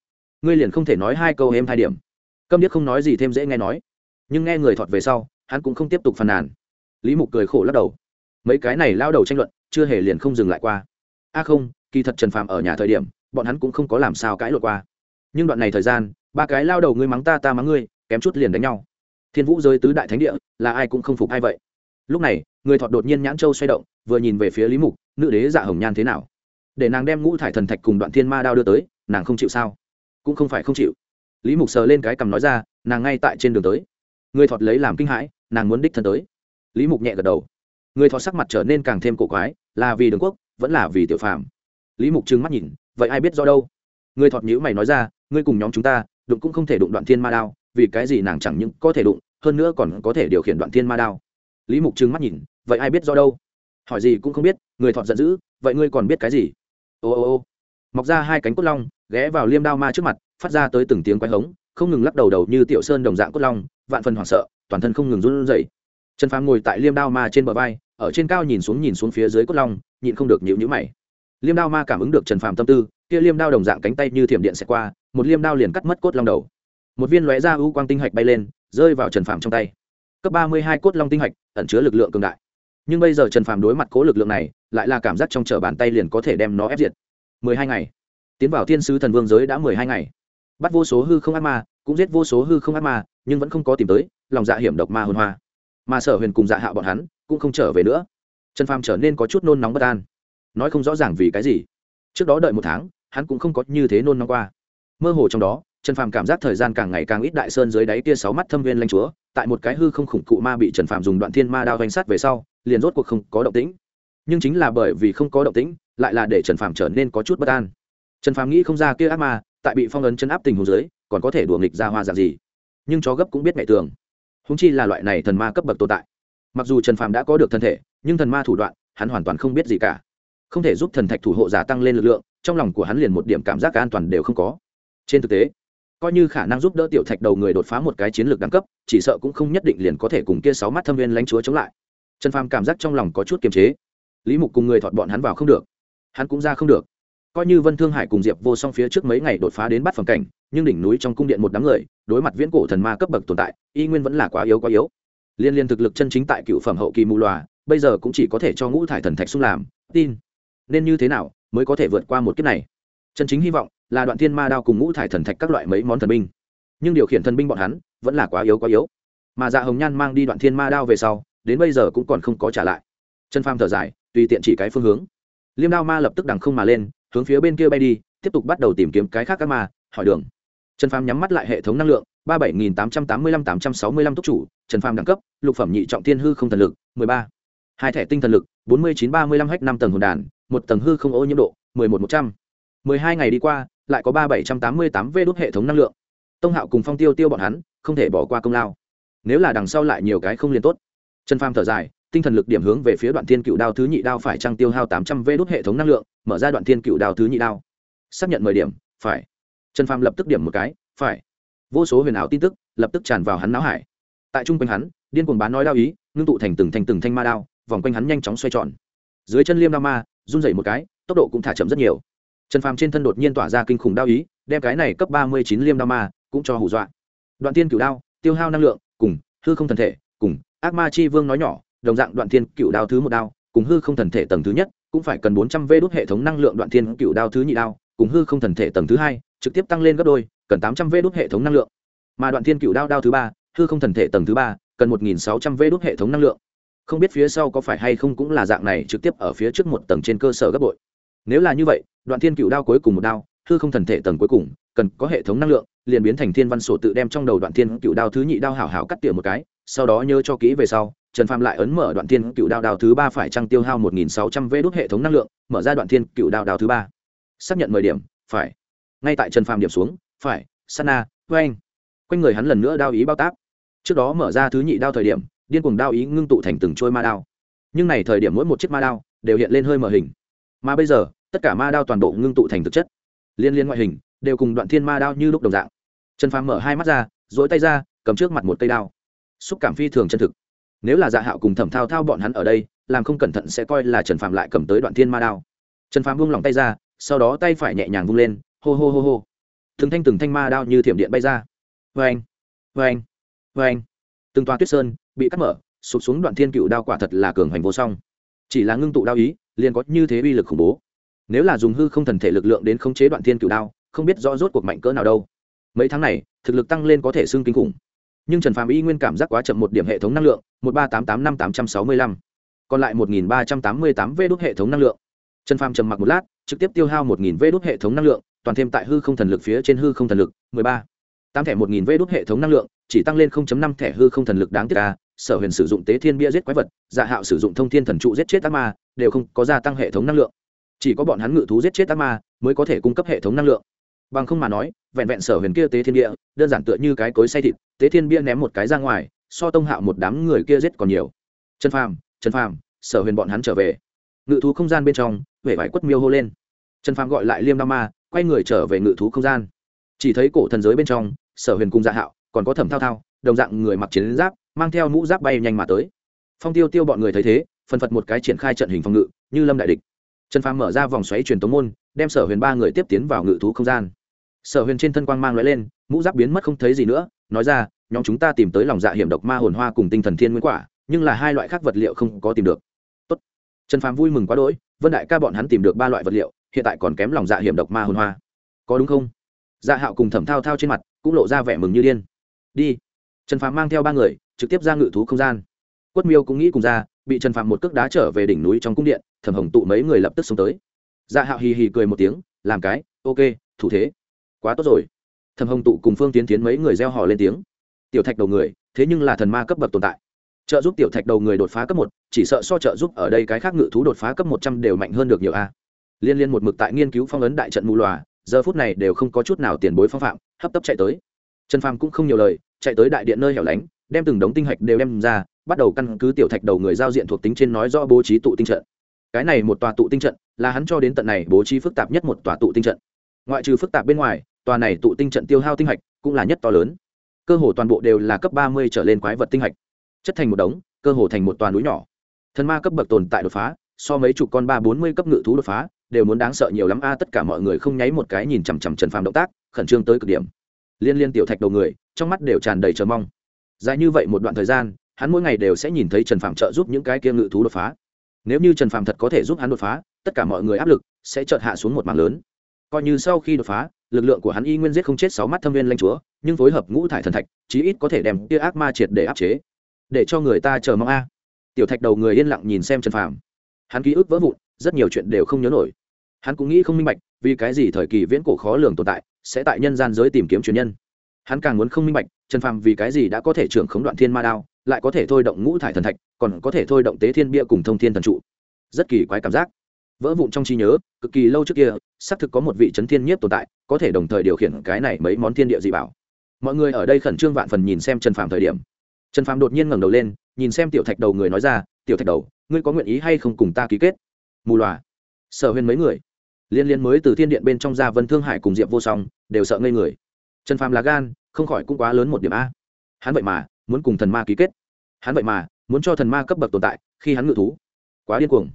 Ngươi liền không thể nói hai câu em hai điểm. Câm điếc không nói gì thêm dễ nghe nói. Nhưng nghe người thọt về sau, hắn cũng không tiếp tục phàn nàn. Lý mục cười khổ lắc đầu. Mấy cái này lao đầu tranh luận, chưa hề liền không dừng lại qua. A không, kỳ thật trần phàm ở nhà thời điểm, bọn hắn cũng không có làm sao cãi lột qua. Nhưng đoạn này thời gian ba cái lao đầu ngươi mắng ta ta mắng ngươi, kém chút liền đánh nhau. Thiên vũ giới tứ đại thánh địa, là ai cũng không phục ai vậy. Lúc này, người thọt đột nhiên nhãn châu xoay động, vừa nhìn về phía lý mục, nữ đế dạ hồng nhan thế nào? Để nàng đem ngũ thải thần thạch cùng đoạn thiên ma đao đưa tới, nàng không chịu sao? Cũng không phải không chịu. Lý mục sờ lên cái cằm nói ra, nàng ngay tại trên đường tới. Người thọt lấy làm kinh hãi, nàng muốn đích thân tới. Lý mục nhẹ gật đầu. Người thọt sắc mặt trở nên càng thêm cổ quái, là vì đường quốc, vẫn là vì tiểu phàm. Lý mục trừng mắt nhìn, vậy ai biết do đâu? Người thọt nhữ mày nói ra, ngươi cùng nhóm chúng ta đụng cũng không thể đụng đoạn thiên ma đao, vì cái gì nàng chẳng những có thể đụng, hơn nữa còn có thể điều khiển đoạn thiên ma đao. Lý mục trừng mắt nhìn, vậy ai biết do đâu? Hỏi gì cũng không biết, người thọt giận dữ, vậy ngươi còn biết cái gì? Ô ô ô. Mọc ra hai cánh cốt long, ghé vào liêm đao ma trước mặt, phát ra tới từng tiếng quái hống, không ngừng lắc đầu đầu như tiểu sơn đồng dạng cốt long, vạn phần hoảng sợ, toàn thân không ngừng run rẩy. Trần phàm ngồi tại liêm đao ma trên bờ vai, ở trên cao nhìn xuống nhìn xuống phía dưới cốt long, nhịn không được nhịu nhữ mày. Liêm đao ma cảm ứng được trần phàm tâm tư, kia liêm đao đồng dạng cánh tay như thiểm điện xẹt qua một liêm đao liền cắt mất cốt long đầu. Một viên lóe ra u quang tinh hạch bay lên, rơi vào trần phàm trong tay. Cấp ba mươi hai cốt long tinh hạch, ẩn chứa lực lượng cường đại. Nhưng bây giờ trần phàm đối mặt cố lực lượng này, lại là cảm giác trong chở bàn tay liền có thể đem nó ép diệt. Mười hai ngày. Tiến vào thiên sứ thần vương giới đã mười hai ngày. Bắt vô số hư không ác ma, cũng giết vô số hư không ác ma, nhưng vẫn không có tìm tới, lòng dạ hiểm độc ma hồn hoa. Mà sở huyền cùng dạ hạ bọn hắn, cũng không trở về nữa. Trần phàm trở nên có chút nôn nóng bất an. Nói không rõ ràng vì cái gì. Trước đó đợi một tháng, hắn cũng không có như thế nôn nóng qua mơ hồ trong đó, trần phàm cảm giác thời gian càng ngày càng ít đại sơn dưới đáy kia sáu mắt thâm viên lanh chúa, tại một cái hư không khủng cụ ma bị trần phàm dùng đoạn thiên ma đao danh sát về sau, liền rốt cuộc không có động tĩnh. Nhưng chính là bởi vì không có động tĩnh, lại là để trần phàm trở nên có chút bất an. Trần phàm nghĩ không ra kia ác ma, tại bị phong ấn chân áp tình hồ dưới, còn có thể đùa nghịch ra hoa dạng gì. Nhưng chó gấp cũng biết mẹ tường. Húng chi là loại này thần ma cấp bậc tồn tại. Mặc dù trần phàm đã có được thân thể, nhưng thần ma thủ đoạn, hắn hoàn toàn không biết gì cả. Không thể giúp thần thạch thủ hộ giả tăng lên lực lượng, trong lòng của hắn liền một điểm cảm giác an toàn đều không có trên thực tế, coi như khả năng giúp đỡ tiểu thạch đầu người đột phá một cái chiến lược đẳng cấp, chỉ sợ cũng không nhất định liền có thể cùng kia sáu mắt thâm viên lãnh chúa chống lại. Trần phàm cảm giác trong lòng có chút kiềm chế. Lý mục cùng người thọt bọn hắn vào không được. Hắn cũng ra không được. Coi như vân thương hải cùng diệp vô song phía trước mấy ngày đột phá đến bắt phẩm cảnh, nhưng đỉnh núi trong cung điện một đám người, đối mặt viễn cổ thần ma cấp bậc tồn tại, y nguyên vẫn là quá yếu quá yếu. Liên liên thực lực chân chính tại cựu phẩm hậu kỳ mù loà, bây giờ cũng chỉ có thể cho ngũ thải thần thạch xung làm, tin. Nên như thế nào mới có thể vượt qua một kiếp này? Chân chính hy vọng là đoạn thiên ma đao cùng ngũ thải thần thạch các loại mấy món thần binh. Nhưng điều khiển thần binh bọn hắn vẫn là quá yếu quá yếu. Mà dạ hồng nhan mang đi đoạn thiên ma đao về sau, đến bây giờ cũng còn không có trả lại. Chân pham thở dài, tùy tiện chỉ cái phương hướng. Liêm đao ma lập tức đằng không mà lên, hướng phía bên kia bay đi, tiếp tục bắt đầu tìm kiếm cái khác các ma, hỏi đường. Trần phàm nhắm mắt lại hệ thống năng lượng, ba bảy nghìn tám trăm tám mươi lăm tám trăm sáu mươi lăm túc chủ trần phàm đẳng cấp, lục phẩm nhị trọng thiên hư không thần lực, mười ba. Hai thẻ tinh thần lực, bốn mươi chín ba mươi lăm hách năm tầng hồn đàn, một tầng hư không ô nhiễm độ, mười một một trăm. mười hai ngày đi qua lại có ba bảy trăm tám mươi tám v đốt hệ thống năng lượng. Tông hạo cùng phong tiêu tiêu bọn hắn không thể bỏ qua công lao. Nếu là đằng sau lại nhiều cái không liền tốt. Trần phàm thở dài, tinh thần lực điểm hướng về phía đoạn thiên cựu đao thứ nhị đao phải trăng tiêu hao tám trăm v đốt hệ thống năng lượng, mở ra đoạn thiên cựu đao thứ nhị đao. Xác nhận mười điểm, phải. Trần phàm lập tức điểm một cái, phải. Vô số huyền ảo tin tức lập tức tràn vào hắn não hải. Tại trung quanh hắn, điên cuồng bán nói đao ý, ngưng tụ thành từng thành từng thanh ma đao, vòng quanh hắn nhanh chóng xoay tròn. Dưới chân liêm đao ma, run dày một cái, tốc độ cũng thả chậm rất nhiều trần phàm trên thân đột nhiên tỏa ra kinh khủng đao ý, đem cái này cấp ba mươi chín liêm đao ma cũng cho hù dọa. Đoạn tiên cửu đao, tiêu hao năng lượng, cùng hư không thần thể, cùng ác ma chi vương nói nhỏ, đồng dạng đoạn thiên cửu đao thứ một đao, cùng hư không thần thể tầng thứ nhất, cũng phải cần bốn trăm vê đốt hệ thống năng lượng đoạn thiên cửu đao thứ nhị đao, cùng hư không thần thể tầng thứ hai, trực tiếp tăng lên gấp đôi, cần tám trăm v đốt hệ thống năng lượng. Mà đoạn thiên cựu đao đao thứ ba, hư không thần thể tầng thứ ba, cần một nghìn sáu trăm v đốt hệ thống năng lượng. Không biết phía sau có phải hay không cũng là dạng này trực tiếp ở phía trước một tầng trên cơ sở gấp bội nếu là như vậy đoạn thiên cựu đao cuối cùng một đao hư không thần thể tầng cuối cùng cần có hệ thống năng lượng liền biến thành thiên văn sổ tự đem trong đầu đoạn thiên cựu đao thứ nhị đao hảo hảo cắt tỉa một cái sau đó nhớ cho kỹ về sau trần phàm lại ấn mở đoạn thiên cựu đao đao thứ ba phải trăng tiêu hao một nghìn sáu trăm v đốt hệ thống năng lượng mở ra đoạn thiên cựu đao đao thứ ba. Xác nhận mười điểm phải. Ngay tại trần phàm điểm xuống phải sana quanh quanh người hắn lần nữa đao ý bao tác, trước đó mở ra thứ nhị đao thời điểm điên cuồng đao ý ngưng tụ thành từng trôi ma đao. Nhưng này thời điểm mỗi một chiếc ma đao đều hiện lên hơi mở hình mà bây giờ, tất cả ma đao toàn bộ ngưng tụ thành thực chất. Liên liên ngoại hình, đều cùng đoạn thiên ma đao như lúc đồng dạng. Trần phàm mở hai mắt ra dỗi tay ra, cầm trước mặt một cây đao. Xúc cảm phi thường chân thực. Nếu là dạ hạo cùng thẩm thao thao bọn hắn ở đây, làm không cẩn thận sẽ coi là trần phàm lại cầm tới đoạn thiên ma đao. Trần phàm buông lỏng tay ra, sau đó tay phải nhẹ nhàng vung lên, hô hô hô hô. Từng thanh từng thanh ma đao như thiểm điện bay ra. Vê anh vê anh vê anh từng toa tuyết sơn bị cắt mở, sụp xuống đoạn thiên cựu đao quả thật là cường hoành vô song. Chỉ là ngưng tụ đao ý liền có như thế uy lực khủng bố. Nếu là dùng hư không thần thể lực lượng đến khống chế đoạn thiên cửu đao, không biết rõ rốt cuộc mạnh cỡ nào đâu. Mấy tháng này, thực lực tăng lên có thể xương kinh khủng. Nhưng trần phàm y nguyên cảm giác quá chậm một điểm hệ thống năng lượng, một ba tám tám năm tám trăm sáu mươi lăm. Còn lại một nghìn ba trăm tám mươi tám vê đốt hệ thống năng lượng. Trần phàm trầm mặc một lát, trực tiếp tiêu hao một nghìn vê đốt hệ thống năng lượng, toàn thêm tại hư không thần lực phía trên hư không thần lực, mười ba. Tám thẻ một nghìn vê đốt hệ thống năng lượng, chỉ tăng lên không chấm năm thẻ hư không thần lực đáng tiếc ca sở huyền sử dụng tế thiên bia giết quái vật dạ hạo sử dụng thông thiên thần trụ giết chết ác ma, đều không có gia tăng hệ thống năng lượng. Chỉ có bọn hắn ngự thú giết chết ác ma mới có thể cung cấp hệ thống năng lượng. Bằng không mà nói, vẹn vẹn sở huyền kia tế thiên bia, đơn giản tựa như cái cối say thịt, tế thiên bia ném một cái ra ngoài, so tông hạo một đám người kia giết còn nhiều. Trần phàm trần phàm, sở huyền bọn hắn trở về. Ngự thú không gian bên trong huệ vải quất miêu hô lên. Trần phàm gọi lại liêm đa ma, quay người trở về ngự thú không gian. Chỉ thấy cổ thần giới bên trong, sở huyền cùng dạ hạo còn có thẩm thao thao, đồng dạng người mặc chiến giáp mang theo mũ giáp bay nhanh mà tới. Phong tiêu tiêu bọn người thấy thế, phân phật một cái triển khai trận hình phòng ngự, như lâm đại địch. Trần phàm mở ra vòng xoáy truyền tống môn, đem sở huyền ba người tiếp tiến vào ngự thú không gian. Sở huyền trên thân quang mang l lên, mũ giáp biến mất không thấy gì nữa, nói ra, nhóm chúng ta tìm tới lòng dạ hiểm độc ma hồn hoa cùng tinh thần thiên nguyên quả, nhưng là hai loại khác vật liệu không có tìm được. Tốt. trần phàm vui mừng quá đỗi, vân đại ca bọn hắn tìm được ba loại vật liệu, hiện tại còn kém lòng dạ hiểm độc ma hồn hoa. Có đúng không? Dạ hạo cùng thẩm thao thao trên mặt cũng lộ ra vẻ mừng như điên. Đi. Trần phàm mang theo ba người trực tiếp ra ngự thú không gian. Quất miêu cũng nghĩ cùng ra, bị trần phàm một cước đá trở về đỉnh núi trong cung điện, thẩm hồng tụ mấy người lập tức xuống tới. Dạ hạo hì hì cười một tiếng, làm cái, ok, thủ thế, quá tốt rồi. Thẩm hồng tụ cùng phương tiến tiến mấy người gieo họ lên tiếng. Tiểu thạch đầu người, thế nhưng là thần ma cấp bậc tồn tại. Trợ giúp tiểu thạch đầu người đột phá cấp một, chỉ sợ so trợ giúp ở đây cái khác ngự thú đột phá cấp một trăm đều mạnh hơn được nhiều a. Liên liên một mực tại nghiên cứu phong ấn đại trận mù loà, giờ phút này đều không có chút nào tiền bối phong phạm, hấp tấp chạy tới. Trần phàm cũng không nhiều lời, chạy tới đại điện nơi hẻo lánh đem từng đống tinh hạch đều đem ra, bắt đầu căn cứ tiểu thạch đầu người giao diện thuộc tính trên nói rõ bố trí tụ tinh trận. Cái này một tòa tụ tinh trận, là hắn cho đến tận này bố trí phức tạp nhất một tòa tụ tinh trận. Ngoại trừ phức tạp bên ngoài, tòa này tụ tinh trận tiêu hao tinh hạch cũng là nhất to lớn. Cơ hồ toàn bộ đều là cấp ba mươi trở lên quái vật tinh hạch. Chất thành một đống, cơ hồ thành một tòa núi nhỏ. Thần ma cấp bậc tồn tại đột phá, so mấy chục con ba bốn mươi cấp ngự thú đột phá, đều muốn đáng sợ nhiều lắm. A, tất cả mọi người không nháy một cái nhìn chằm chằm trần phàm động tác, khẩn trương tới cực điểm. Liên liên tiểu thạch đầu người, trong mắt đều tràn đầy chờ mong dài như vậy một đoạn thời gian, hắn mỗi ngày đều sẽ nhìn thấy trần Phạm trợ giúp những cái kia ngự thú đột phá. Nếu như trần Phạm thật có thể giúp hắn đột phá, tất cả mọi người áp lực sẽ chợt hạ xuống một mảng lớn. Coi như sau khi đột phá, lực lượng của hắn y nguyên giết không chết sáu mắt thâm viên lanh chúa, nhưng phối hợp ngũ thải thần thạch, chí ít có thể đem kia ác ma triệt để áp chế. Để cho người ta chờ mong a. Tiểu thạch đầu người yên lặng nhìn xem trần phàm. Hắn ký ức vỡ vụn, rất nhiều chuyện đều không nhớ nổi. Hắn cũng nghĩ không minh bạch, vì cái gì thời kỳ viễn cổ khó lường tồn tại sẽ tại nhân gian giới tìm kiếm truyền nhân. Hắn càng muốn không minh bạch trần phàm vì cái gì đã có thể trưởng khống đoạn thiên ma đao, lại có thể thôi động ngũ thải thần thạch, còn có thể thôi động tế thiên bia cùng thông thiên thần trụ? Rất kỳ quái cảm giác. Vỡ vụn trong trí nhớ, cực kỳ lâu trước kia, xác thực có một vị trấn thiên nhiếp tồn tại, có thể đồng thời điều khiển cái này mấy món thiên địa dị bảo. Mọi người ở đây khẩn trương vạn phần nhìn xem trần phàm thời điểm. Trần phàm đột nhiên ngẩng đầu lên, nhìn xem tiểu thạch đầu người nói ra, tiểu thạch đầu, ngươi có nguyện ý hay không cùng ta ký kết? Mù loà. Sở huyền mấy người. Liên liên mới từ thiên điện bên trong ra vân thương hải cùng diệp vô song, đều sợ ngây người. Trần phàm là gan không khỏi cũng quá lớn một điểm a. Hắn vậy mà muốn cùng thần ma ký kết. Hắn vậy mà muốn cho thần ma cấp bậc tồn tại khi hắn ngự thú. Quá điên cuồng.